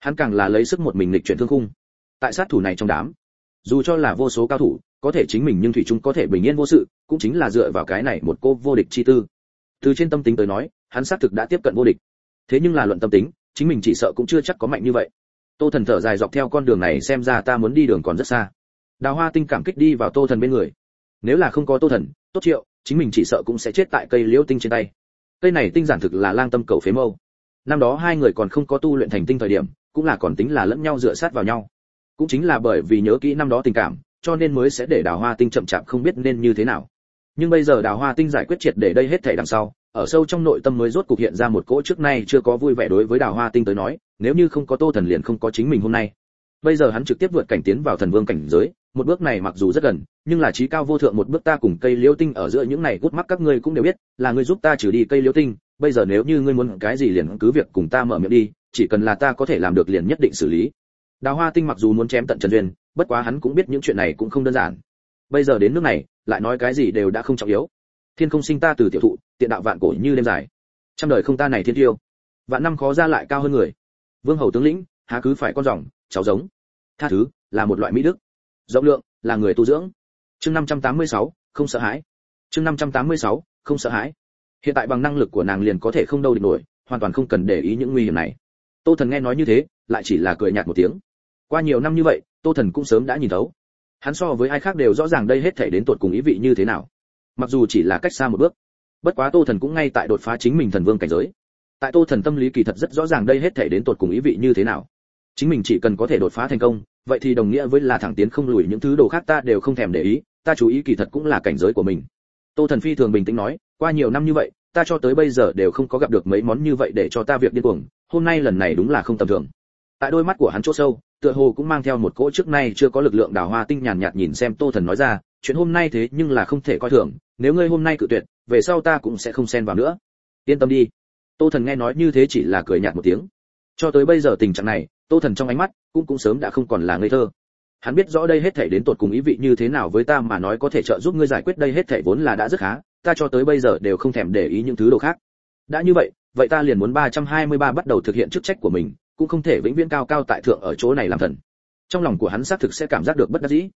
hắn càng là lấy sức một mình lịch chuyển thương khung. Tại sát thủ này trong đám, dù cho là vô số cao thủ có thể chính mình nhưng thủy trung có thể bình yên vô sự, cũng chính là dựa vào cái này một cô vô địch chi tư. Từ trên tâm tính tới nói, hắn xác thực đã tiếp cận vô địch. Thế nhưng là luận tâm tính, chính mình chỉ sợ cũng chưa chắc có mạnh như vậy. Tô thần thở dài dọc theo con đường này xem ra ta muốn đi đường còn rất xa. Đào hoa tinh cảm kích đi vào tô thần bên người. Nếu là không có tô thần, tốt triệu, chính mình chỉ sợ cũng sẽ chết tại cây liễu tinh trên tay. Cây này tinh giản thực là lang tâm cầu phế mâu. Năm đó hai người còn không có tu luyện thành tinh thời điểm, cũng là còn tính là lẫn nhau dựa sát vào nhau. Cũng chính là bởi vì nhớ kỹ năm đó tình cảm cho nên mới sẽ để đào hoa tinh chậm chạp không biết nên như thế nào. Nhưng bây giờ đào hoa tinh giải quyết triệt để đây hết thảy đằng sau, ở sâu trong nội tâm mới rốt cục hiện ra một cỗ trước nay chưa có vui vẻ đối với đào hoa tinh tới nói, nếu như không có tô thần liền không có chính mình hôm nay. Bây giờ hắn trực tiếp vượt cảnh tiến vào thần vương cảnh giới, một bước này mặc dù rất gần, nhưng là trí cao vô thượng một bước ta cùng cây liễu tinh ở giữa những này gút mắt các ngươi cũng đều biết, là ngươi giúp ta trừ đi cây liễu tinh, bây giờ nếu như ngươi muốn cái gì liền cứ việc cùng ta mở miệng đi, chỉ cần là ta có thể làm được liền nhất định xử lý. Đào hoa tinh mặc dù muốn chém tận trần duyên bất quá hắn cũng biết những chuyện này cũng không đơn giản. Bây giờ đến nước này lại nói cái gì đều đã không trọng yếu. Thiên không sinh ta từ tiểu thụ tiện đạo vạn cổ như đêm dài. Trăm đời không ta này thiên tiêu. Vạn năm khó ra lại cao hơn người. Vương hầu tướng lĩnh há cứ phải con rồng cháu giống. Tha thứ là một loại mỹ đức. Rộng lượng là người tu dưỡng. Chương 586, không sợ hãi. Chương 586, không sợ hãi. Hiện tại bằng năng lực của nàng liền có thể không đâu địch nổi hoàn toàn không cần để ý những nguy hiểm này. Tô thần nghe nói như thế lại chỉ là cười nhạt một tiếng qua nhiều năm như vậy, tô thần cũng sớm đã nhìn thấu. Hắn so với ai khác đều rõ ràng đây hết thể đến tột cùng ý vị như thế nào. Mặc dù chỉ là cách xa một bước, bất quá tô thần cũng ngay tại đột phá chính mình thần vương cảnh giới. Tại tô thần tâm lý kỳ thật rất rõ ràng đây hết thể đến tột cùng ý vị như thế nào. Chính mình chỉ cần có thể đột phá thành công, vậy thì đồng nghĩa với là thẳng tiến không lùi những thứ đồ khác ta đều không thèm để ý, ta chú ý kỳ thật cũng là cảnh giới của mình. Tô thần phi thường bình tĩnh nói, qua nhiều năm như vậy, ta cho tới bây giờ đều không có gặp được mấy món như vậy để cho ta việc điên cuồng, hôm nay lần này đúng là không tầm thường. Tại đôi mắt của hắn chỗ sâu tựa hồ cũng mang theo một cỗ trước nay chưa có lực lượng đào hoa tinh nhàn nhạt nhìn xem tô thần nói ra, chuyện hôm nay thế nhưng là không thể coi thường, nếu ngươi hôm nay cự tuyệt, về sau ta cũng sẽ không xen vào nữa. Yên tâm đi. Tô thần nghe nói như thế chỉ là cười nhạt một tiếng. Cho tới bây giờ tình trạng này, tô thần trong ánh mắt cũng cũng sớm đã không còn là ngây thơ. Hắn biết rõ đây hết thảy đến tột cùng ý vị như thế nào với ta mà nói có thể trợ giúp ngươi giải quyết đây hết thảy vốn là đã rất khá, ta cho tới bây giờ đều không thèm để ý những thứ đồ khác. Đã như vậy vậy ta liền muốn 323 bắt đầu thực hiện chức trách của mình cũng không thể vĩnh viễn cao cao tại thượng ở chỗ này làm thần. Trong lòng của hắn xác thực sẽ cảm giác được bất đắc dĩ,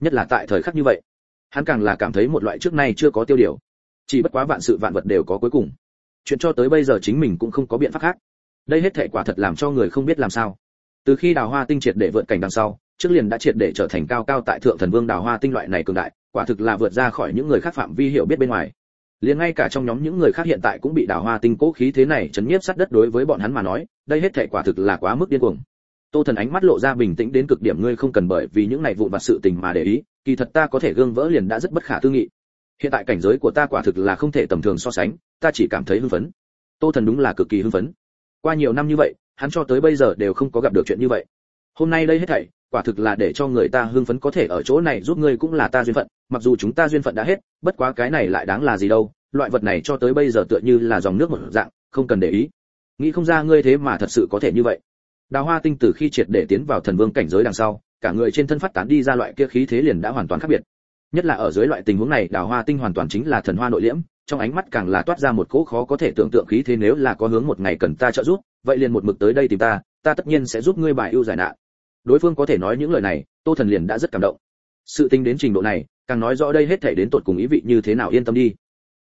nhất là tại thời khắc như vậy, hắn càng là cảm thấy một loại trước nay chưa có tiêu điều. Chỉ bất quá vạn sự vạn vật đều có cuối cùng. Chuyện cho tới bây giờ chính mình cũng không có biện pháp khác. Đây hết thể quả thật làm cho người không biết làm sao. Từ khi đào hoa tinh triệt để vượt cảnh đằng sau, trước liền đã triệt để trở thành cao cao tại thượng thần vương đào hoa tinh loại này cường đại, quả thực là vượt ra khỏi những người khác phạm vi hiểu biết bên ngoài. Liền ngay cả trong nhóm những người khác hiện tại cũng bị đào hoa tinh cố khí thế này chấn nhiếp sát đất đối với bọn hắn mà nói đây hết thảy quả thực là quá mức điên cuồng. Tô thần ánh mắt lộ ra bình tĩnh đến cực điểm, ngươi không cần bởi vì những này vụn vặt sự tình mà để ý, kỳ thật ta có thể gương vỡ liền đã rất bất khả tư nghị. Hiện tại cảnh giới của ta quả thực là không thể tầm thường so sánh, ta chỉ cảm thấy hưng phấn. Tô thần đúng là cực kỳ hưng phấn. Qua nhiều năm như vậy, hắn cho tới bây giờ đều không có gặp được chuyện như vậy. Hôm nay đây hết thảy, quả thực là để cho người ta hưng phấn có thể ở chỗ này giúp ngươi cũng là ta duyên phận, mặc dù chúng ta duyên phận đã hết, bất quá cái này lại đáng là gì đâu, loại vật này cho tới bây giờ tựa như là dòng nước một dạng, không cần để ý nghĩ không ra ngươi thế mà thật sự có thể như vậy. Đào hoa tinh từ khi triệt để tiến vào thần vương cảnh giới đằng sau, cả người trên thân phát tán đi ra loại kia khí thế liền đã hoàn toàn khác biệt. Nhất là ở dưới loại tình huống này, đào hoa tinh hoàn toàn chính là thần hoa nội liễm, trong ánh mắt càng là toát ra một cỗ khó có thể tưởng tượng khí thế nếu là có hướng một ngày cần ta trợ giúp, vậy liền một mực tới đây tìm ta ta tất nhiên sẽ giúp ngươi bài ưu giải nạn. Đối phương có thể nói những lời này, tô thần liền đã rất cảm động. Sự tình đến trình độ này, càng nói rõ đây hết thể đến tột cùng ý vị như thế nào yên tâm đi.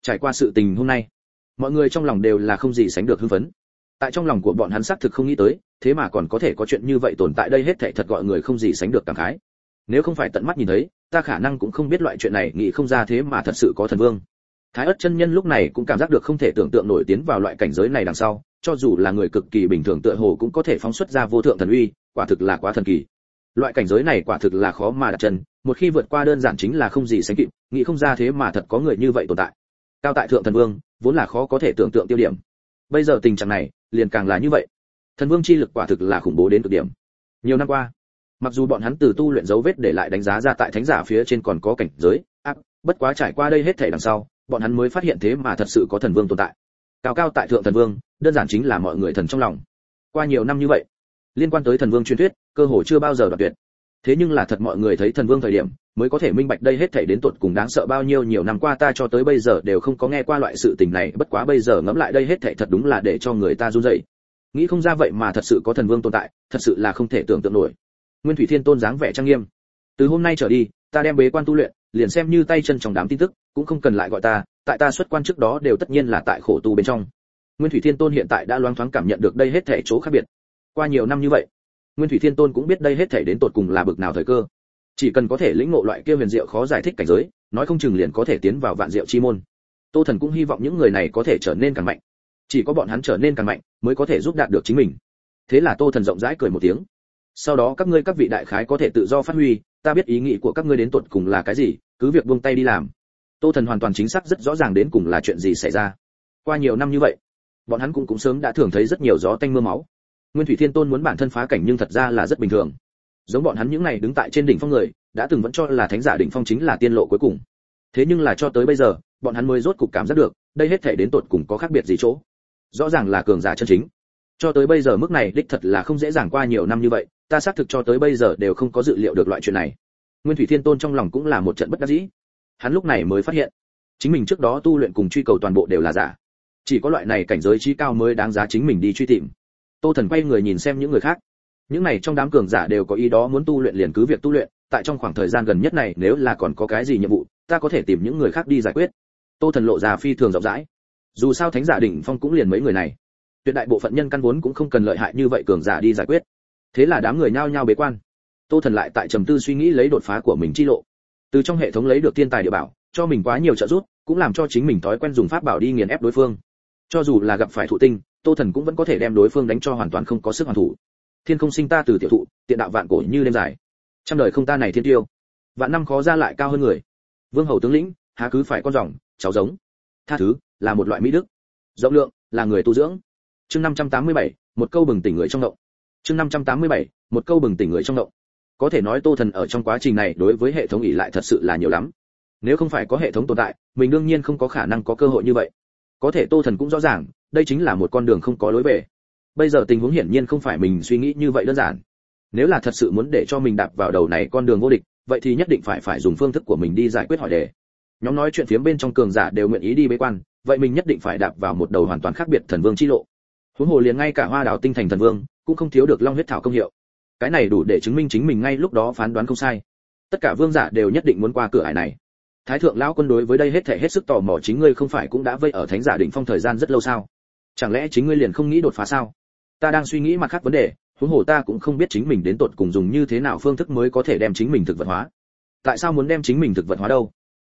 Trải qua sự tình hôm nay, mọi người trong lòng đều là không gì sánh được hưng phấn tại trong lòng của bọn hắn xác thực không nghĩ tới, thế mà còn có thể có chuyện như vậy tồn tại đây hết thể thật gọi người không gì sánh được cảm khái. Nếu không phải tận mắt nhìn thấy, ta khả năng cũng không biết loại chuyện này nghĩ không ra thế mà thật sự có thần vương. Thái ất chân nhân lúc này cũng cảm giác được không thể tưởng tượng nổi tiến vào loại cảnh giới này đằng sau, cho dù là người cực kỳ bình thường tựa hồ cũng có thể phóng xuất ra vô thượng thần uy, quả thực là quá thần kỳ. Loại cảnh giới này quả thực là khó mà đặt chân, một khi vượt qua đơn giản chính là không gì sánh kịp, nghĩ không ra thế mà thật có người như vậy tồn tại. Cao tại thượng thần vương, vốn là khó có thể tưởng tượng tiêu điểm. Bây giờ tình trạng này liền càng là như vậy. Thần vương chi lực quả thực là khủng bố đến cực điểm. Nhiều năm qua, mặc dù bọn hắn từ tu luyện dấu vết để lại đánh giá ra tại thánh giả phía trên còn có cảnh giới ác bất quá trải qua đây hết thảy đằng sau, bọn hắn mới phát hiện thế mà thật sự có thần vương tồn tại. Cao cao tại thượng thần vương, đơn giản chính là mọi người thần trong lòng. Qua nhiều năm như vậy, liên quan tới thần vương truyền thuyết, cơ hồ chưa bao giờ đoạt tuyệt. Thế nhưng là thật mọi người thấy thần vương thời điểm mới có thể minh bạch đây hết thảy đến tuột cùng đáng sợ bao nhiêu nhiều năm qua ta cho tới bây giờ đều không có nghe qua loại sự tình này, bất quá bây giờ ngẫm lại đây hết thảy thật đúng là để cho người ta run rẩy. Nghĩ không ra vậy mà thật sự có thần vương tồn tại, thật sự là không thể tưởng tượng nổi. Nguyên thủy thiên tôn dáng vẻ trang nghiêm. Từ hôm nay trở đi, ta đem bế quan tu luyện, liền xem như tay chân trong đám tin tức, cũng không cần lại gọi ta, tại ta xuất quan trước đó đều tất nhiên là tại khổ tu bên trong. Nguyên thủy thiên tôn hiện tại đã loáng thoáng cảm nhận được đây hết thảy chỗ khác biệt. Qua nhiều năm như vậy, nguyên thủy thiên tôn cũng biết đây hết thảy đến tột cùng là bực nào thời cơ chỉ cần có thể lĩnh ngộ loại kia huyền diệu khó giải thích cảnh giới, nói không chừng liền có thể tiến vào vạn diệu chi môn. Tô thần cũng hy vọng những người này có thể trở nên càng mạnh. Chỉ có bọn hắn trở nên càng mạnh, mới có thể giúp đạt được chính mình. Thế là tô thần rộng rãi cười một tiếng. Sau đó các ngươi các vị đại khái có thể tự do phát huy, ta biết ý nghĩ của các ngươi đến tuột cùng là cái gì, cứ việc buông tay đi làm. Tô thần hoàn toàn chính xác rất rõ ràng đến cùng là chuyện gì xảy ra. Qua nhiều năm như vậy, bọn hắn cũng cũng sớm đã thường thấy rất nhiều gió tanh mưa máu. Nguyên thủy thiên tôn muốn bản thân phá cảnh nhưng thật ra là rất bình thường giống bọn hắn những này đứng tại trên đỉnh phong người, đã từng vẫn cho là thánh giả đỉnh phong chính là tiên lộ cuối cùng. Thế nhưng là cho tới bây giờ, bọn hắn mới rốt cục cảm giác được, đây hết thể đến tột cùng có khác biệt gì chỗ. Rõ ràng là cường giả chân chính. Cho tới bây giờ mức này đích thật là không dễ dàng qua nhiều năm như vậy, ta xác thực cho tới bây giờ đều không có dự liệu được loại chuyện này. Nguyên thủy thiên tôn trong lòng cũng là một trận bất đắc dĩ. Hắn lúc này mới phát hiện, chính mình trước đó tu luyện cùng truy cầu toàn bộ đều là giả. Chỉ có loại này cảnh giới trí cao mới đáng giá chính mình đi truy tìm. Tô thần quay người nhìn xem những người khác những này trong đám cường giả đều có ý đó muốn tu luyện liền cứ việc tu luyện, tại trong khoảng thời gian gần nhất này, nếu là còn có cái gì nhiệm vụ, ta có thể tìm những người khác đi giải quyết. Tô thần lộ ra phi thường rộng rãi. Dù sao thánh giả đỉnh phong cũng liền mấy người này. Tuyệt đại bộ phận nhân căn vốn cũng không cần lợi hại như vậy cường giả đi giải quyết. Thế là đám người nhao nhao bế quan. Tô thần lại tại trầm tư suy nghĩ lấy đột phá của mình chi lộ. Từ trong hệ thống lấy được thiên tài địa bảo, cho mình quá nhiều trợ giúp, cũng làm cho chính mình thói quen dùng pháp bảo đi nghiền ép đối phương. Cho dù là gặp phải thụ tinh, tô thần cũng vẫn có thể đem đối phương đánh cho hoàn toàn không có sức hoàn thủ thiên không sinh ta từ tiểu thụ tiện đạo vạn cổ như đêm dài. Trăm đời không ta này thiên tiêu. Vạn năm khó ra lại cao hơn người. Vương hầu tướng lĩnh há cứ phải con rồng cháu giống. Tha thứ là một loại mỹ đức. Rộng lượng là người tu dưỡng. Chương 587, một câu bừng tỉnh người trong động. Chương 587, một câu bừng tỉnh người trong động. Có thể nói tô thần ở trong quá trình này đối với hệ thống ỉ lại thật sự là nhiều lắm. Nếu không phải có hệ thống tồn tại mình đương nhiên không có khả năng có cơ hội như vậy. Có thể tô thần cũng rõ ràng đây chính là một con đường không có lối về bây giờ tình huống hiển nhiên không phải mình suy nghĩ như vậy đơn giản. Nếu là thật sự muốn để cho mình đạp vào đầu này con đường vô địch, vậy thì nhất định phải phải dùng phương thức của mình đi giải quyết hỏi đề. Nhóm nói chuyện phía bên trong cường giả đều nguyện ý đi bế quan, vậy mình nhất định phải đạp vào một đầu hoàn toàn khác biệt thần vương chi lộ. Huống hồ liền ngay cả hoa đào tinh thành thần vương, cũng không thiếu được long huyết thảo công hiệu. Cái này đủ để chứng minh chính mình ngay lúc đó phán đoán không sai. Tất cả vương giả đều nhất định muốn qua cửa ải này. Thái thượng lão quân đối với đây hết thể hết sức tò mò chính ngươi không phải cũng đã vây ở thánh giả đỉnh phong thời gian rất lâu sao? Chẳng lẽ chính ngươi liền không nghĩ đột phá sao? Ta đang suy nghĩ mặt khác vấn đề, huống hồ ta cũng không biết chính mình đến tột cùng dùng như thế nào phương thức mới có thể đem chính mình thực vật hóa. Tại sao muốn đem chính mình thực vật hóa đâu?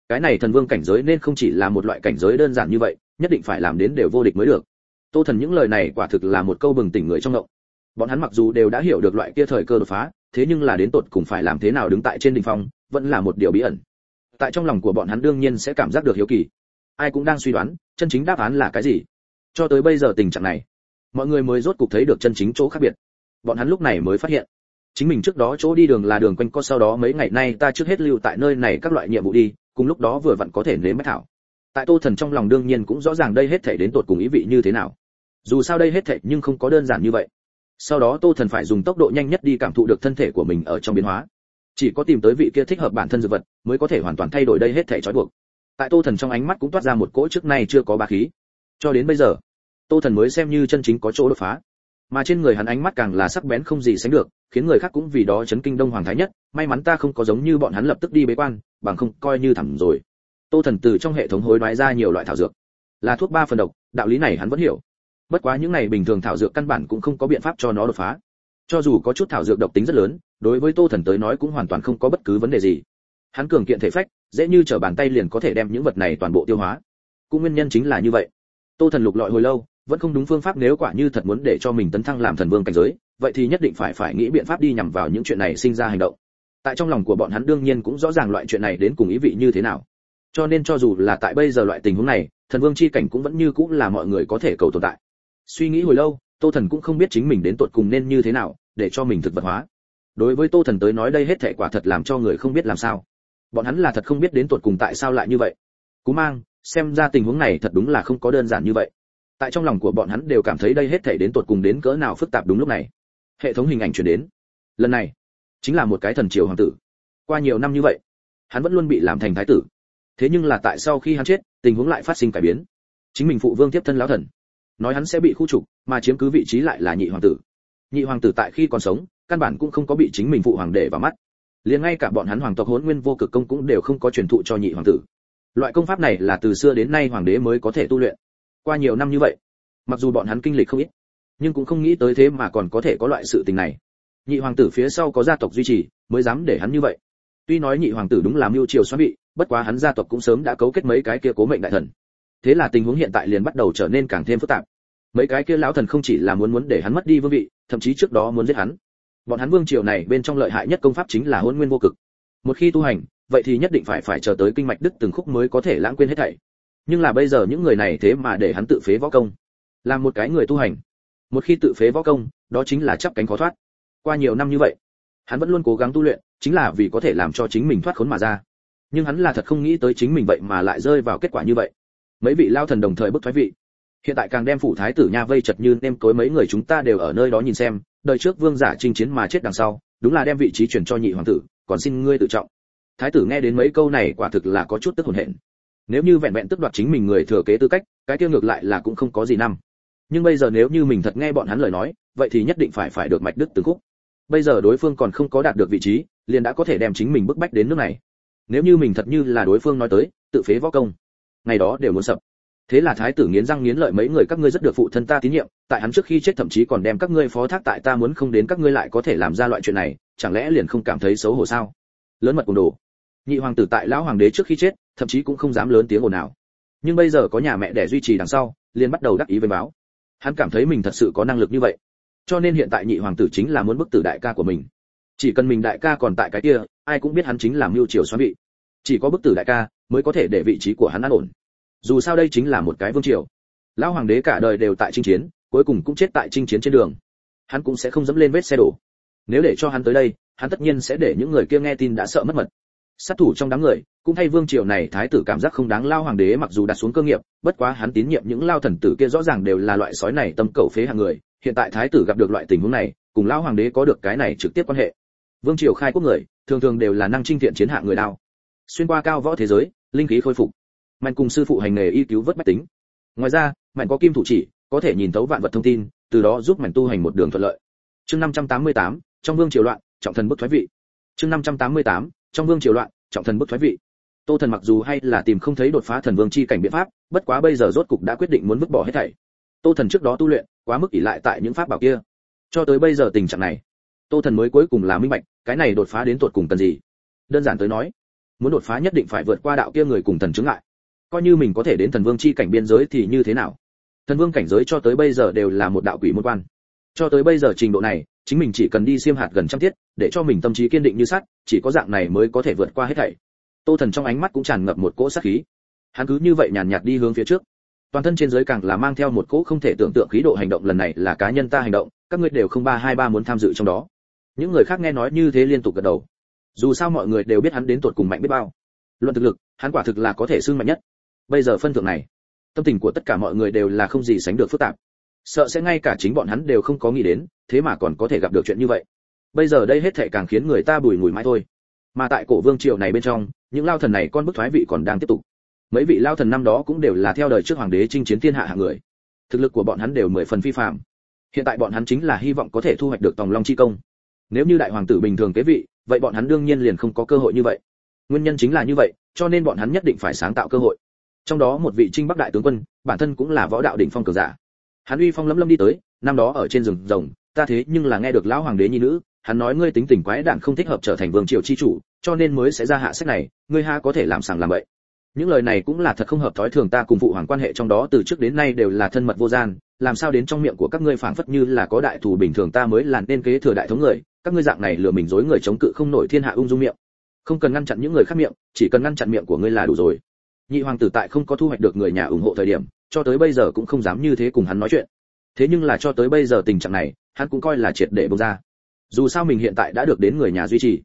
Cái này thần vương cảnh giới nên không chỉ là một loại cảnh giới đơn giản như vậy, nhất định phải làm đến đều vô địch mới được. Tô thần những lời này quả thực là một câu bừng tỉnh người trong ngộng. Bọn hắn mặc dù đều đã hiểu được loại kia thời cơ đột phá, thế nhưng là đến tột cùng phải làm thế nào đứng tại trên đỉnh phong, vẫn là một điều bí ẩn. Tại trong lòng của bọn hắn đương nhiên sẽ cảm giác được hiếu kỳ. Ai cũng đang suy đoán, chân chính đáp án là cái gì. Cho tới bây giờ tình trạng này mọi người mới rốt cục thấy được chân chính chỗ khác biệt. Bọn hắn lúc này mới phát hiện, chính mình trước đó chỗ đi đường là đường quanh co sau đó mấy ngày nay ta trước hết lưu tại nơi này các loại nhiệm vụ đi, cùng lúc đó vừa vặn có thể nếm bách thảo. Tại tô thần trong lòng đương nhiên cũng rõ ràng đây hết thể đến tột cùng ý vị như thế nào. Dù sao đây hết thể nhưng không có đơn giản như vậy. Sau đó tô thần phải dùng tốc độ nhanh nhất đi cảm thụ được thân thể của mình ở trong biến hóa. Chỉ có tìm tới vị kia thích hợp bản thân dược vật, mới có thể hoàn toàn thay đổi đây hết thể trói buộc. Tại tô thần trong ánh mắt cũng toát ra một cỗ trước nay chưa có ba khí. Cho đến bây giờ tô thần mới xem như chân chính có chỗ đột phá. Mà trên người hắn ánh mắt càng là sắc bén không gì sánh được, khiến người khác cũng vì đó chấn kinh đông hoàng thái nhất, may mắn ta không có giống như bọn hắn lập tức đi bế quan, bằng không coi như thẳng rồi. Tô thần từ trong hệ thống hối đoái ra nhiều loại thảo dược. Là thuốc ba phần độc, đạo lý này hắn vẫn hiểu. Bất quá những này bình thường thảo dược căn bản cũng không có biện pháp cho nó đột phá. Cho dù có chút thảo dược độc tính rất lớn, đối với tô thần tới nói cũng hoàn toàn không có bất cứ vấn đề gì. Hắn cường kiện thể phách, dễ như trở bàn tay liền có thể đem những vật này toàn bộ tiêu hóa. Cũng nguyên nhân chính là như vậy. Tô thần lục lọi hồi lâu vẫn không đúng phương pháp nếu quả như thật muốn để cho mình tấn thăng làm thần vương cảnh giới, vậy thì nhất định phải phải nghĩ biện pháp đi nhằm vào những chuyện này sinh ra hành động. Tại trong lòng của bọn hắn đương nhiên cũng rõ ràng loại chuyện này đến cùng ý vị như thế nào. Cho nên cho dù là tại bây giờ loại tình huống này, thần vương chi cảnh cũng vẫn như cũng là mọi người có thể cầu tồn tại. Suy nghĩ hồi lâu, tô thần cũng không biết chính mình đến tột cùng nên như thế nào để cho mình thực vật hóa. Đối với tô thần tới nói đây hết thể quả thật làm cho người không biết làm sao. Bọn hắn là thật không biết đến tột cùng tại sao lại như vậy. Cú mang, xem ra tình huống này thật đúng là không có đơn giản như vậy tại trong lòng của bọn hắn đều cảm thấy đây hết thể đến tột cùng đến cỡ nào phức tạp đúng lúc này. Hệ thống hình ảnh chuyển đến. Lần này, chính là một cái thần triều hoàng tử. Qua nhiều năm như vậy, hắn vẫn luôn bị làm thành thái tử. Thế nhưng là tại sau khi hắn chết, tình huống lại phát sinh cải biến. Chính mình phụ vương tiếp thân lão thần, nói hắn sẽ bị khu trục, mà chiếm cứ vị trí lại là nhị hoàng tử. Nhị hoàng tử tại khi còn sống, căn bản cũng không có bị chính mình phụ hoàng để vào mắt. Liền ngay cả bọn hắn hoàng tộc hỗn nguyên vô cực công cũng đều không có truyền thụ cho nhị hoàng tử. Loại công pháp này là từ xưa đến nay hoàng đế mới có thể tu luyện qua nhiều năm như vậy, mặc dù bọn hắn kinh lịch không ít, nhưng cũng không nghĩ tới thế mà còn có thể có loại sự tình này. Nhị hoàng tử phía sau có gia tộc duy trì, mới dám để hắn như vậy. Tuy nói nhị hoàng tử đúng là mưu triều xoắn bị bất quá hắn gia tộc cũng sớm đã cấu kết mấy cái kia cố mệnh đại thần. Thế là tình huống hiện tại liền bắt đầu trở nên càng thêm phức tạp. Mấy cái kia lão thần không chỉ là muốn muốn để hắn mất đi vương vị, thậm chí trước đó muốn giết hắn. Bọn hắn vương triều này bên trong lợi hại nhất công pháp chính là hôn nguyên vô cực. Một khi tu hành, vậy thì nhất định phải phải chờ tới kinh mạch đức từng khúc mới có thể lãng quên hết thảy nhưng là bây giờ những người này thế mà để hắn tự phế võ công làm một cái người tu hành. Một khi tự phế võ công, đó chính là chắp cánh khó thoát. Qua nhiều năm như vậy, hắn vẫn luôn cố gắng tu luyện, chính là vì có thể làm cho chính mình thoát khốn mà ra. Nhưng hắn là thật không nghĩ tới chính mình vậy mà lại rơi vào kết quả như vậy. Mấy vị lao thần đồng thời bức thoái vị. Hiện tại càng đem phủ thái tử nha vây chật như nem tối mấy người chúng ta đều ở nơi đó nhìn xem, đời trước vương giả chinh chiến mà chết đằng sau, đúng là đem vị trí chuyển cho nhị hoàng tử, còn xin ngươi tự trọng. Thái tử nghe đến mấy câu này quả thực là có chút tức hồn hển nếu như vẹn vẹn tức đoạt chính mình người thừa kế tư cách, cái kia ngược lại là cũng không có gì năm. Nhưng bây giờ nếu như mình thật nghe bọn hắn lời nói, vậy thì nhất định phải phải được mạch đức từng khúc. Bây giờ đối phương còn không có đạt được vị trí, liền đã có thể đem chính mình bức bách đến nước này. Nếu như mình thật như là đối phương nói tới, tự phế võ công. Ngày đó đều muốn sập. Thế là thái tử nghiến răng nghiến lợi mấy người các ngươi rất được phụ thân ta tín nhiệm, tại hắn trước khi chết thậm chí còn đem các ngươi phó thác tại ta muốn không đến các ngươi lại có thể làm ra loại chuyện này, chẳng lẽ liền không cảm thấy xấu hổ sao? Lớn mật cùng đồ nhị hoàng tử tại lão hoàng đế trước khi chết, thậm chí cũng không dám lớn tiếng ồn nào nhưng bây giờ có nhà mẹ để duy trì đằng sau, liền bắt đầu đắc ý với báo. Hắn cảm thấy mình thật sự có năng lực như vậy. Cho nên hiện tại nhị hoàng tử chính là muốn bức tử đại ca của mình. Chỉ cần mình đại ca còn tại cái kia, ai cũng biết hắn chính là mưu triều xoắn vị. Chỉ có bức tử đại ca mới có thể để vị trí của hắn an ổn. Dù sao đây chính là một cái vương triều. Lão hoàng đế cả đời đều tại chinh chiến, cuối cùng cũng chết tại chinh chiến trên đường. Hắn cũng sẽ không dẫm lên vết xe đổ. Nếu để cho hắn tới đây, hắn tất nhiên sẽ để những người kia nghe tin đã sợ mất mật sát thủ trong đám người cũng thay vương triều này thái tử cảm giác không đáng lao hoàng đế mặc dù đặt xuống cơ nghiệp bất quá hắn tín nhiệm những lao thần tử kia rõ ràng đều là loại sói này tâm cầu phế hàng người hiện tại thái tử gặp được loại tình huống này cùng lao hoàng đế có được cái này trực tiếp quan hệ. Vương triều khai quốc người thường thường đều là năng trinh thiện chiến hạng người đao. Xuyên qua cao võ thế giới linh khí khôi phục. Mạnh cùng sư phụ hành nghề y cứu vớt bách tính. Ngoài ra mạnh có kim thủ chỉ có thể nhìn thấu vạn vật thông tin từ đó giúp mạnh tu hành một đường thuận lợi. Chương 588, trong vương triều loạn trọng thần bức thoái vị. Chương 588, trong vương triều loạn trọng thần bức thoái vị. Tô thần mặc dù hay là tìm không thấy đột phá thần vương chi cảnh biện pháp bất quá bây giờ rốt cục đã quyết định muốn vứt bỏ hết thảy. Tô thần trước đó tu luyện quá mức ỷ lại tại những pháp bảo kia. Cho tới bây giờ tình trạng này tô thần mới cuối cùng là minh bạch cái này đột phá đến tột cùng cần gì. Đơn giản tới nói muốn đột phá nhất định phải vượt qua đạo kia người cùng thần chứng ngại, coi như mình có thể đến thần vương chi cảnh biên giới thì như thế nào? Thần vương cảnh giới cho tới bây giờ đều là một đạo quỷ môn quan. Cho tới bây giờ trình độ này chính mình chỉ cần đi xiêm hạt gần trăm tiết, để cho mình tâm trí kiên định như sắt, chỉ có dạng này mới có thể vượt qua hết thảy. Tô thần trong ánh mắt cũng tràn ngập một cỗ sát khí. Hắn cứ như vậy nhàn nhạt đi hướng phía trước. Toàn thân trên dưới càng là mang theo một cỗ không thể tưởng tượng khí độ hành động lần này là cá nhân ta hành động, các ngươi đều không ba hai ba muốn tham dự trong đó. Những người khác nghe nói như thế liên tục gật đầu. Dù sao mọi người đều biết hắn đến tột cùng mạnh biết bao. Luận thực lực, hắn quả thực là có thể xưng mạnh nhất. Bây giờ phân thượng này, tâm tình của tất cả mọi người đều là không gì sánh được phức tạp sợ sẽ ngay cả chính bọn hắn đều không có nghĩ đến, thế mà còn có thể gặp được chuyện như vậy. Bây giờ đây hết thảy càng khiến người ta bùi ngùi mãi thôi. Mà tại cổ vương triều này bên trong, những lao thần này con bức thoái vị còn đang tiếp tục. Mấy vị lao thần năm đó cũng đều là theo đời trước hoàng đế chinh chiến thiên hạ hạng người. Thực lực của bọn hắn đều mười phần phi phạm hiện tại bọn hắn chính là hy vọng có thể thu hoạch được tòng long chi công. Nếu như đại hoàng tử bình thường kế vị, vậy bọn hắn đương nhiên liền không có cơ hội như vậy. Nguyên nhân chính là như vậy, cho nên bọn hắn nhất định phải sáng tạo cơ hội. Trong đó một vị trinh bắc đại tướng quân, bản thân cũng là võ đạo đỉnh phong cường giả hắn uy phong lấm lâm đi tới, năm đó ở trên rừng rồng, ta thế nhưng là nghe được lão hoàng đế nhi nữ, hắn nói ngươi tính tình quái đản không thích hợp trở thành vương triều chi chủ, cho nên mới sẽ ra hạ sách này, ngươi ha có thể làm sàng làm bậy. Những lời này cũng là thật không hợp thói thường ta cùng phụ hoàng quan hệ trong đó từ trước đến nay đều là thân mật vô gian, làm sao đến trong miệng của các ngươi phảng phất như là có đại thù bình thường ta mới làn nên kế thừa đại thống người, các ngươi dạng này lừa mình dối người chống cự không nổi thiên hạ ung dung miệng. Không cần ngăn chặn những người khác miệng, chỉ cần ngăn chặn miệng của ngươi là đủ rồi. Nhị hoàng tử tại không có thu hoạch được người nhà ủng hộ thời điểm cho tới bây giờ cũng không dám như thế cùng hắn nói chuyện. Thế nhưng là cho tới bây giờ tình trạng này, hắn cũng coi là triệt để bông ra. Dù sao mình hiện tại đã được đến người nhà duy trì,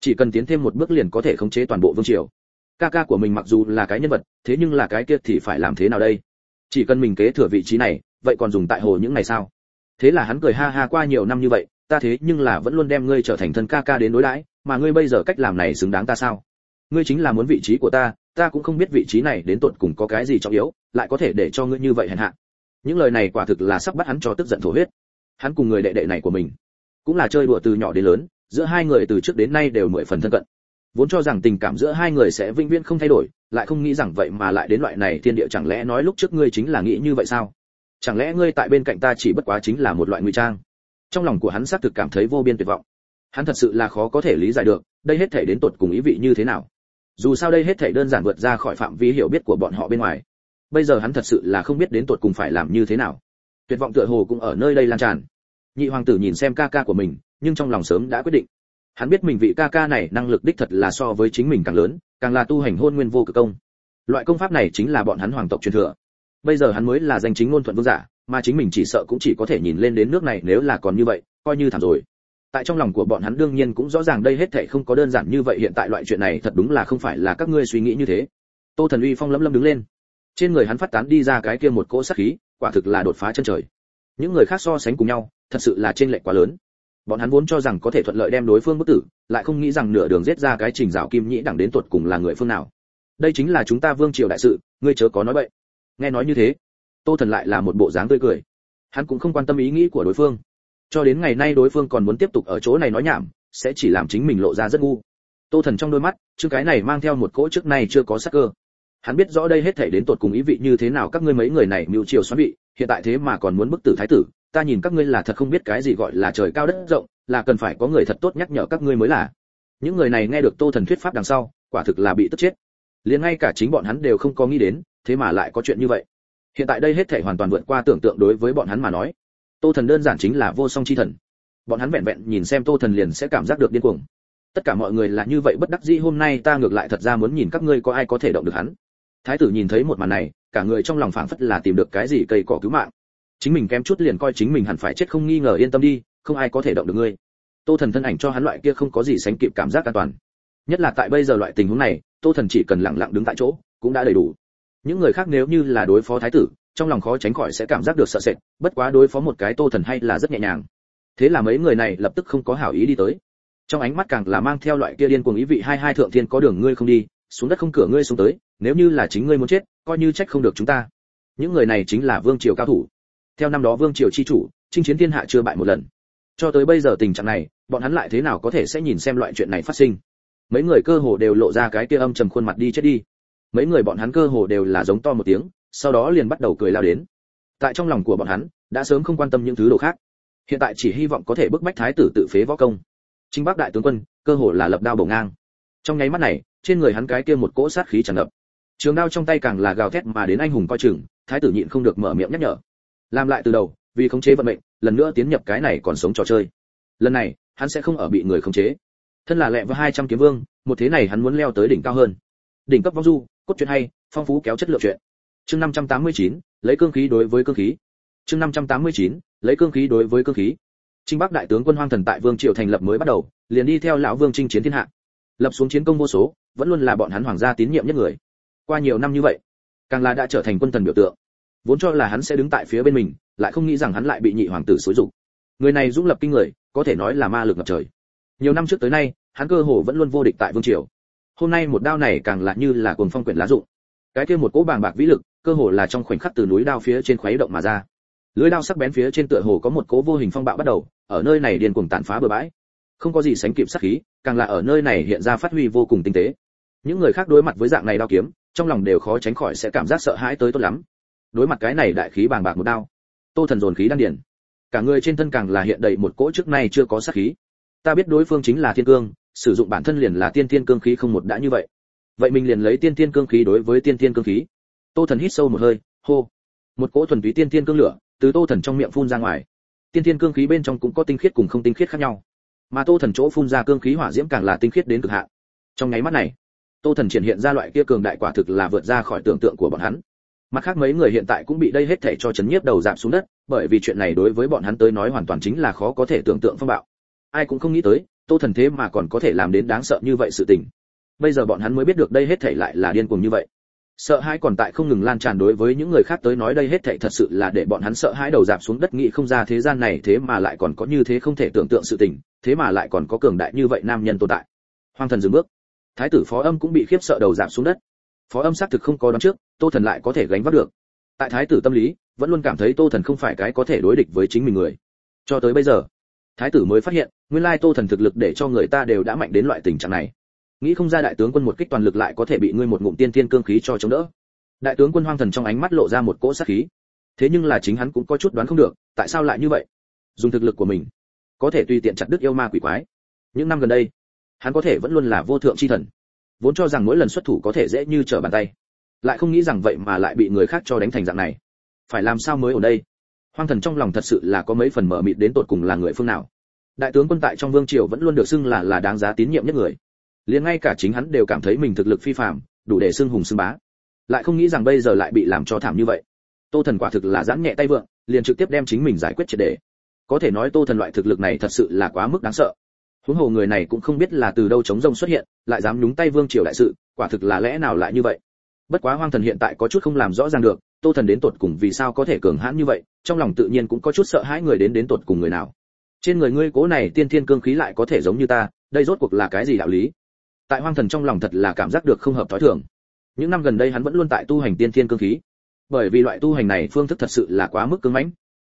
chỉ cần tiến thêm một bước liền có thể khống chế toàn bộ vương triều. Ca ca của mình mặc dù là cái nhân vật, thế nhưng là cái kia thì phải làm thế nào đây? Chỉ cần mình kế thừa vị trí này, vậy còn dùng tại hồ những ngày sao? Thế là hắn cười ha ha qua nhiều năm như vậy, ta thế nhưng là vẫn luôn đem ngươi trở thành thân ca ca đến đối đãi, mà ngươi bây giờ cách làm này xứng đáng ta sao? Ngươi chính là muốn vị trí của ta ta cũng không biết vị trí này đến tận cùng có cái gì trọng yếu, lại có thể để cho ngươi như vậy hèn hạ. Những lời này quả thực là sắp bắt hắn cho tức giận thổ huyết. Hắn cùng người đệ đệ này của mình, cũng là chơi đùa từ nhỏ đến lớn, giữa hai người từ trước đến nay đều mười phần thân cận. Vốn cho rằng tình cảm giữa hai người sẽ vĩnh viễn không thay đổi, lại không nghĩ rằng vậy mà lại đến loại này thiên địa chẳng lẽ nói lúc trước ngươi chính là nghĩ như vậy sao? Chẳng lẽ ngươi tại bên cạnh ta chỉ bất quá chính là một loại ngụy trang? Trong lòng của hắn xác thực cảm thấy vô biên tuyệt vọng. Hắn thật sự là khó có thể lý giải được, đây hết thể đến tột cùng ý vị như thế nào? Dù sao đây hết thảy đơn giản vượt ra khỏi phạm vi hiểu biết của bọn họ bên ngoài. Bây giờ hắn thật sự là không biết đến tột cùng phải làm như thế nào. Tuyệt vọng tựa hồ cũng ở nơi đây lan tràn. Nhị hoàng tử nhìn xem ca ca của mình, nhưng trong lòng sớm đã quyết định. Hắn biết mình vị ca ca này năng lực đích thật là so với chính mình càng lớn, càng là tu hành hôn nguyên vô cực công. Loại công pháp này chính là bọn hắn hoàng tộc truyền thừa. Bây giờ hắn mới là danh chính ngôn thuận vương giả, mà chính mình chỉ sợ cũng chỉ có thể nhìn lên đến nước này nếu là còn như vậy, coi như thảm rồi tại trong lòng của bọn hắn đương nhiên cũng rõ ràng đây hết thảy không có đơn giản như vậy, hiện tại loại chuyện này thật đúng là không phải là các ngươi suy nghĩ như thế. Tô thần uy phong lấm lấm đứng lên. Trên người hắn phát tán đi ra cái kia một cỗ sát khí, quả thực là đột phá chân trời. Những người khác so sánh cùng nhau, thật sự là trên lệch quá lớn. Bọn hắn vốn cho rằng có thể thuận lợi đem đối phương bất tử, lại không nghĩ rằng nửa đường giết ra cái trình rào kim nhĩ đẳng đến tuột cùng là người phương nào. Đây chính là chúng ta vương triều đại sự, ngươi chớ có nói vậy nghe nói như thế, tô thần lại là một bộ dáng tươi cười. Hắn cũng không quan tâm ý nghĩ của đối phương cho đến ngày nay đối phương còn muốn tiếp tục ở chỗ này nói nhảm, sẽ chỉ làm chính mình lộ ra rất ngu. Tô thần trong đôi mắt, chữ cái này mang theo một cỗ trước này chưa có sắc cơ. Hắn biết rõ đây hết thảy đến tột cùng ý vị như thế nào các ngươi mấy người này mưu triều xoắn vị, hiện tại thế mà còn muốn bức tử thái tử, ta nhìn các ngươi là thật không biết cái gì gọi là trời cao đất rộng, là cần phải có người thật tốt nhắc nhở các ngươi mới là. Những người này nghe được tô thần thuyết pháp đằng sau, quả thực là bị tức chết. Liền ngay cả chính bọn hắn đều không có nghĩ đến, thế mà lại có chuyện như vậy. Hiện tại đây hết thảy hoàn toàn vượt qua tưởng tượng đối với bọn hắn mà nói tô thần đơn giản chính là vô song chi thần. Bọn hắn vẹn vẹn nhìn xem tô thần liền sẽ cảm giác được điên cuồng. Tất cả mọi người là như vậy bất đắc dĩ, hôm nay ta ngược lại thật ra muốn nhìn các ngươi có ai có thể động được hắn. Thái tử nhìn thấy một màn này, cả người trong lòng phảng phất là tìm được cái gì cây cỏ cứu mạng. Chính mình kém chút liền coi chính mình hẳn phải chết không nghi ngờ, yên tâm đi, không ai có thể động được ngươi. Tô thần thân ảnh cho hắn loại kia không có gì sánh kịp cảm giác an toàn. Nhất là tại bây giờ loại tình huống này, tô thần chỉ cần lặng lặng đứng tại chỗ, cũng đã đầy đủ. Những người khác nếu như là đối phó thái tử trong lòng khó tránh khỏi sẽ cảm giác được sợ sệt, bất quá đối phó một cái tô thần hay là rất nhẹ nhàng. Thế là mấy người này lập tức không có hảo ý đi tới. Trong ánh mắt càng là mang theo loại kia điên cuồng ý vị, hai hai thượng thiên có đường ngươi không đi, xuống đất không cửa ngươi xuống tới, nếu như là chính ngươi muốn chết, coi như trách không được chúng ta. Những người này chính là vương triều cao thủ. Theo năm đó vương triều chi chủ, chinh chiến thiên hạ chưa bại một lần. Cho tới bây giờ tình trạng này, bọn hắn lại thế nào có thể sẽ nhìn xem loại chuyện này phát sinh? Mấy người cơ hồ đều lộ ra cái kia âm trầm khuôn mặt đi chết đi. Mấy người bọn hắn cơ hồ đều là giống to một tiếng sau đó liền bắt đầu cười lao đến. Tại trong lòng của bọn hắn, đã sớm không quan tâm những thứ đồ khác. Hiện tại chỉ hy vọng có thể bức bách thái tử tự phế võ công. Trinh bắc đại tướng quân, cơ hồ là lập đao bổ ngang. Trong nháy mắt này, trên người hắn cái kia một cỗ sát khí tràn ngập. Trường đao trong tay càng là gào thét mà đến anh hùng coi chừng, thái tử nhịn không được mở miệng nhắc nhở. Làm lại từ đầu, vì khống chế vận mệnh, lần nữa tiến nhập cái này còn sống trò chơi. Lần này, hắn sẽ không ở bị người khống chế. Thân là lẹ với hai trăm kiếm vương, một thế này hắn muốn leo tới đỉnh cao hơn. Đỉnh cấp vong du, cốt truyện hay, phong phú kéo chất lượng truyện chương 589, lấy cương khí đối với cương khí. Chương 589, lấy cương khí đối với cương khí. Trinh bắc đại tướng quân hoang thần tại vương triều thành lập mới bắt đầu liền đi theo lão vương chinh chiến thiên hạ. Lập xuống chiến công vô số vẫn luôn là bọn hắn hoàng gia tín nhiệm nhất người. Qua nhiều năm như vậy càng là đã trở thành quân thần biểu tượng. Vốn cho là hắn sẽ đứng tại phía bên mình lại không nghĩ rằng hắn lại bị nhị hoàng tử xúi dục. Người này dũng lập kinh người có thể nói là ma lực ngập trời. Nhiều năm trước tới nay hắn cơ hồ vẫn luôn vô địch tại vương triều. Hôm nay một đao này càng lạ như là cuồng phong quyển lá dụng cái kia một cỗ bàng bạc vĩ lực cơ hồ là trong khoảnh khắc từ núi đao phía trên khuấy động mà ra. Lưỡi đao sắc bén phía trên tựa hồ có một cỗ vô hình phong bạo bắt đầu, ở nơi này điên cuồng tàn phá bừa bãi. Không có gì sánh kịp sát khí, càng là ở nơi này hiện ra phát huy vô cùng tinh tế. Những người khác đối mặt với dạng này đao kiếm, trong lòng đều khó tránh khỏi sẽ cảm giác sợ hãi tới tốt lắm. Đối mặt cái này đại khí bàng bạc một đao, tô thần dồn khí đan điển cả người trên thân càng là hiện đầy một cỗ trước nay chưa có sát khí. Ta biết đối phương chính là thiên cương, sử dụng bản thân liền là tiên tiên cương khí không một đã như vậy. Vậy mình liền lấy tiên tiên cương khí đối với tiên tiên cương khí tô thần hít sâu một hơi, hô. Một cỗ thuần túy tiên tiên cương lửa từ tô thần trong miệng phun ra ngoài. Tiên tiên cương khí bên trong cũng có tinh khiết cùng không tinh khiết khác nhau. Mà tô thần chỗ phun ra cương khí hỏa diễm càng là tinh khiết đến cực hạn. Trong nháy mắt này, tô thần triển hiện ra loại kia cường đại quả thực là vượt ra khỏi tưởng tượng của bọn hắn. Mặt khác mấy người hiện tại cũng bị đây hết thảy cho chấn nhiếp đầu giảm xuống đất, bởi vì chuyện này đối với bọn hắn tới nói hoàn toàn chính là khó có thể tưởng tượng phong bạo. Ai cũng không nghĩ tới, tô thần thế mà còn có thể làm đến đáng sợ như vậy sự tình. Bây giờ bọn hắn mới biết được đây hết thảy lại là điên cuồng như vậy sợ hãi còn tại không ngừng lan tràn đối với những người khác tới nói đây hết thảy thật sự là để bọn hắn sợ hãi đầu dạp xuống đất nghĩ không ra thế gian này thế mà lại còn có như thế không thể tưởng tượng sự tình, thế mà lại còn có cường đại như vậy nam nhân tồn tại. Hoàng thần dừng bước. Thái tử phó âm cũng bị khiếp sợ đầu dạp xuống đất. Phó âm xác thực không có đoán trước, tô thần lại có thể gánh vác được. Tại thái tử tâm lý, vẫn luôn cảm thấy tô thần không phải cái có thể đối địch với chính mình người. Cho tới bây giờ, thái tử mới phát hiện, nguyên lai tô thần thực lực để cho người ta đều đã mạnh đến loại tình trạng này nghĩ không ra đại tướng quân một kích toàn lực lại có thể bị ngươi một ngụm tiên tiên cương khí cho chống đỡ. Đại tướng quân hoang thần trong ánh mắt lộ ra một cỗ sát khí. Thế nhưng là chính hắn cũng có chút đoán không được, tại sao lại như vậy? Dùng thực lực của mình, có thể tùy tiện chặt đứt yêu ma quỷ quái. Những năm gần đây, hắn có thể vẫn luôn là vô thượng chi thần, vốn cho rằng mỗi lần xuất thủ có thể dễ như trở bàn tay. Lại không nghĩ rằng vậy mà lại bị người khác cho đánh thành dạng này. Phải làm sao mới ở đây? Hoang thần trong lòng thật sự là có mấy phần mở mịt đến tột cùng là người phương nào. Đại tướng quân tại trong vương triều vẫn luôn được xưng là là đáng giá tín nhiệm nhất người liền ngay cả chính hắn đều cảm thấy mình thực lực phi phàm, đủ để xưng hùng xưng bá. Lại không nghĩ rằng bây giờ lại bị làm cho thảm như vậy. Tô thần quả thực là giãn nhẹ tay vượng, liền trực tiếp đem chính mình giải quyết triệt để. Có thể nói tô thần loại thực lực này thật sự là quá mức đáng sợ. Huống hồ người này cũng không biết là từ đâu chống rông xuất hiện, lại dám nhúng tay vương triều đại sự, quả thực là lẽ nào lại như vậy? Bất quá hoang thần hiện tại có chút không làm rõ ràng được, tô thần đến tột cùng vì sao có thể cường hãn như vậy, trong lòng tự nhiên cũng có chút sợ hãi người đến đến tột cùng người nào. Trên người ngươi cố này tiên thiên cương khí lại có thể giống như ta, đây rốt cuộc là cái gì đạo lý? Tại hoang thần trong lòng thật là cảm giác được không hợp thói thường. Những năm gần đây hắn vẫn luôn tại tu hành tiên thiên cương khí. Bởi vì loại tu hành này phương thức thật sự là quá mức cứng mãnh.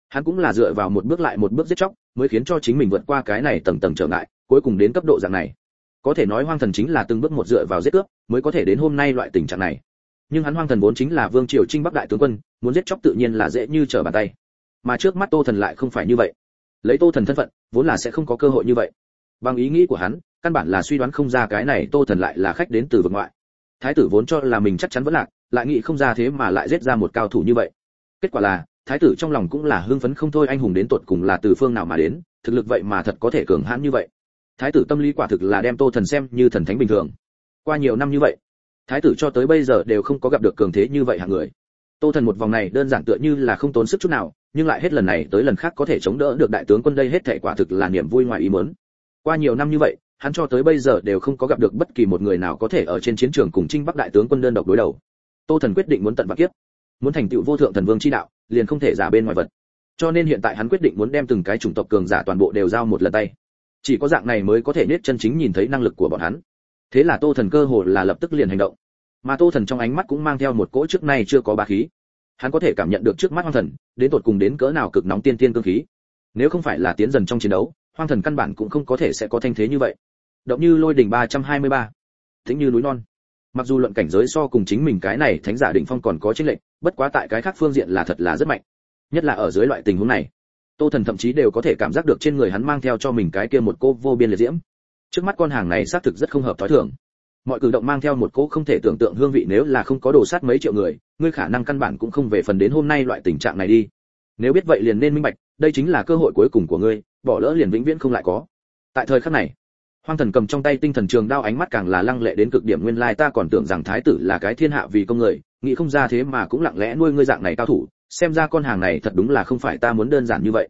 Hắn cũng là dựa vào một bước lại một bước giết chóc mới khiến cho chính mình vượt qua cái này tầng tầng trở ngại, cuối cùng đến cấp độ dạng này. Có thể nói hoang thần chính là từng bước một dựa vào giết cướp mới có thể đến hôm nay loại tình trạng này. Nhưng hắn hoang thần vốn chính là vương triều trinh bắc đại tướng quân, muốn giết chóc tự nhiên là dễ như trở bàn tay. Mà trước mắt tô thần lại không phải như vậy. Lấy tô thần thân phận, vốn là sẽ không có cơ hội như vậy. Bằng ý nghĩ của hắn căn bản là suy đoán không ra cái này tô thần lại là khách đến từ vực ngoại. Thái tử vốn cho là mình chắc chắn vẫn lạc, lại nghĩ không ra thế mà lại giết ra một cao thủ như vậy. Kết quả là, thái tử trong lòng cũng là hưng phấn không thôi anh hùng đến tột cùng là từ phương nào mà đến, thực lực vậy mà thật có thể cường hãn như vậy. Thái tử tâm lý quả thực là đem tô thần xem như thần thánh bình thường. Qua nhiều năm như vậy, thái tử cho tới bây giờ đều không có gặp được cường thế như vậy hạng người. Tô thần một vòng này đơn giản tựa như là không tốn sức chút nào, nhưng lại hết lần này tới lần khác có thể chống đỡ được đại tướng quân đây hết thảy quả thực là niềm vui ngoài ý muốn. Qua nhiều năm như vậy hắn cho tới bây giờ đều không có gặp được bất kỳ một người nào có thể ở trên chiến trường cùng trinh bắc đại tướng quân đơn độc đối đầu. Tô thần quyết định muốn tận bạc kiếp. Muốn thành tựu vô thượng thần vương chi đạo, liền không thể giả bên ngoài vật. Cho nên hiện tại hắn quyết định muốn đem từng cái chủng tộc cường giả toàn bộ đều giao một lần tay. Chỉ có dạng này mới có thể niết chân chính nhìn thấy năng lực của bọn hắn. Thế là tô thần cơ hồ là lập tức liền hành động. Mà tô thần trong ánh mắt cũng mang theo một cỗ trước nay chưa có bá khí. Hắn có thể cảm nhận được trước mắt hoang thần, đến tột cùng đến cỡ nào cực nóng tiên tiên cương khí. Nếu không phải là tiến dần trong chiến đấu, hoang thần căn bản cũng không có thể sẽ có thanh thế như vậy động như lôi đỉnh 323. tĩnh như núi non. Mặc dù luận cảnh giới so cùng chính mình cái này thánh giả đỉnh phong còn có chiến lệnh, bất quá tại cái khác phương diện là thật là rất mạnh. Nhất là ở dưới loại tình huống này, Tô Thần thậm chí đều có thể cảm giác được trên người hắn mang theo cho mình cái kia một cô vô biên liệt diễm. Trước mắt con hàng này xác thực rất không hợp thói thường. Mọi cử động mang theo một cỗ không thể tưởng tượng hương vị nếu là không có đồ sát mấy triệu người, ngươi khả năng căn bản cũng không về phần đến hôm nay loại tình trạng này đi. Nếu biết vậy liền nên minh bạch, đây chính là cơ hội cuối cùng của ngươi, bỏ lỡ liền vĩnh viễn không lại có. Tại thời khắc này, hoang thần cầm trong tay tinh thần trường đao ánh mắt càng là lăng lệ đến cực điểm, nguyên lai ta còn tưởng rằng thái tử là cái thiên hạ vì công người, nghĩ không ra thế mà cũng lặng lẽ nuôi ngươi dạng này cao thủ, xem ra con hàng này thật đúng là không phải ta muốn đơn giản như vậy.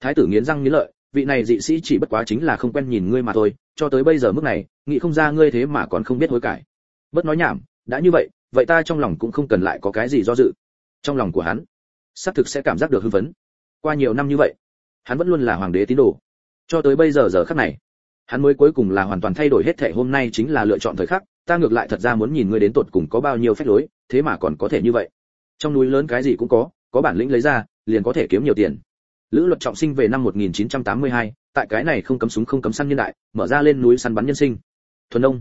Thái tử nghiến răng nghiến lợi, vị này dị sĩ chỉ bất quá chính là không quen nhìn ngươi mà thôi, cho tới bây giờ mức này, nghĩ không ra ngươi thế mà còn không biết hối cải. Bất nói nhảm, đã như vậy vậy ta trong lòng cũng không cần lại có cái gì do dự. Trong lòng của hắn, xác thực sẽ cảm giác được hưng phấn. Qua nhiều năm như vậy, hắn vẫn luôn là hoàng đế tín đồ. Cho tới bây giờ giờ khắc này hắn mới cuối cùng là hoàn toàn thay đổi hết thể hôm nay chính là lựa chọn thời khắc ta ngược lại thật ra muốn nhìn ngươi đến tột cùng có bao nhiêu phép lối thế mà còn có thể như vậy. Trong núi lớn cái gì cũng có có bản lĩnh lấy ra liền có thể kiếm nhiều tiền. Lữ luật trọng sinh về năm 1982, tại cái này không cấm súng không cấm săn nhân đại mở ra lên núi săn bắn nhân sinh. Thuần ông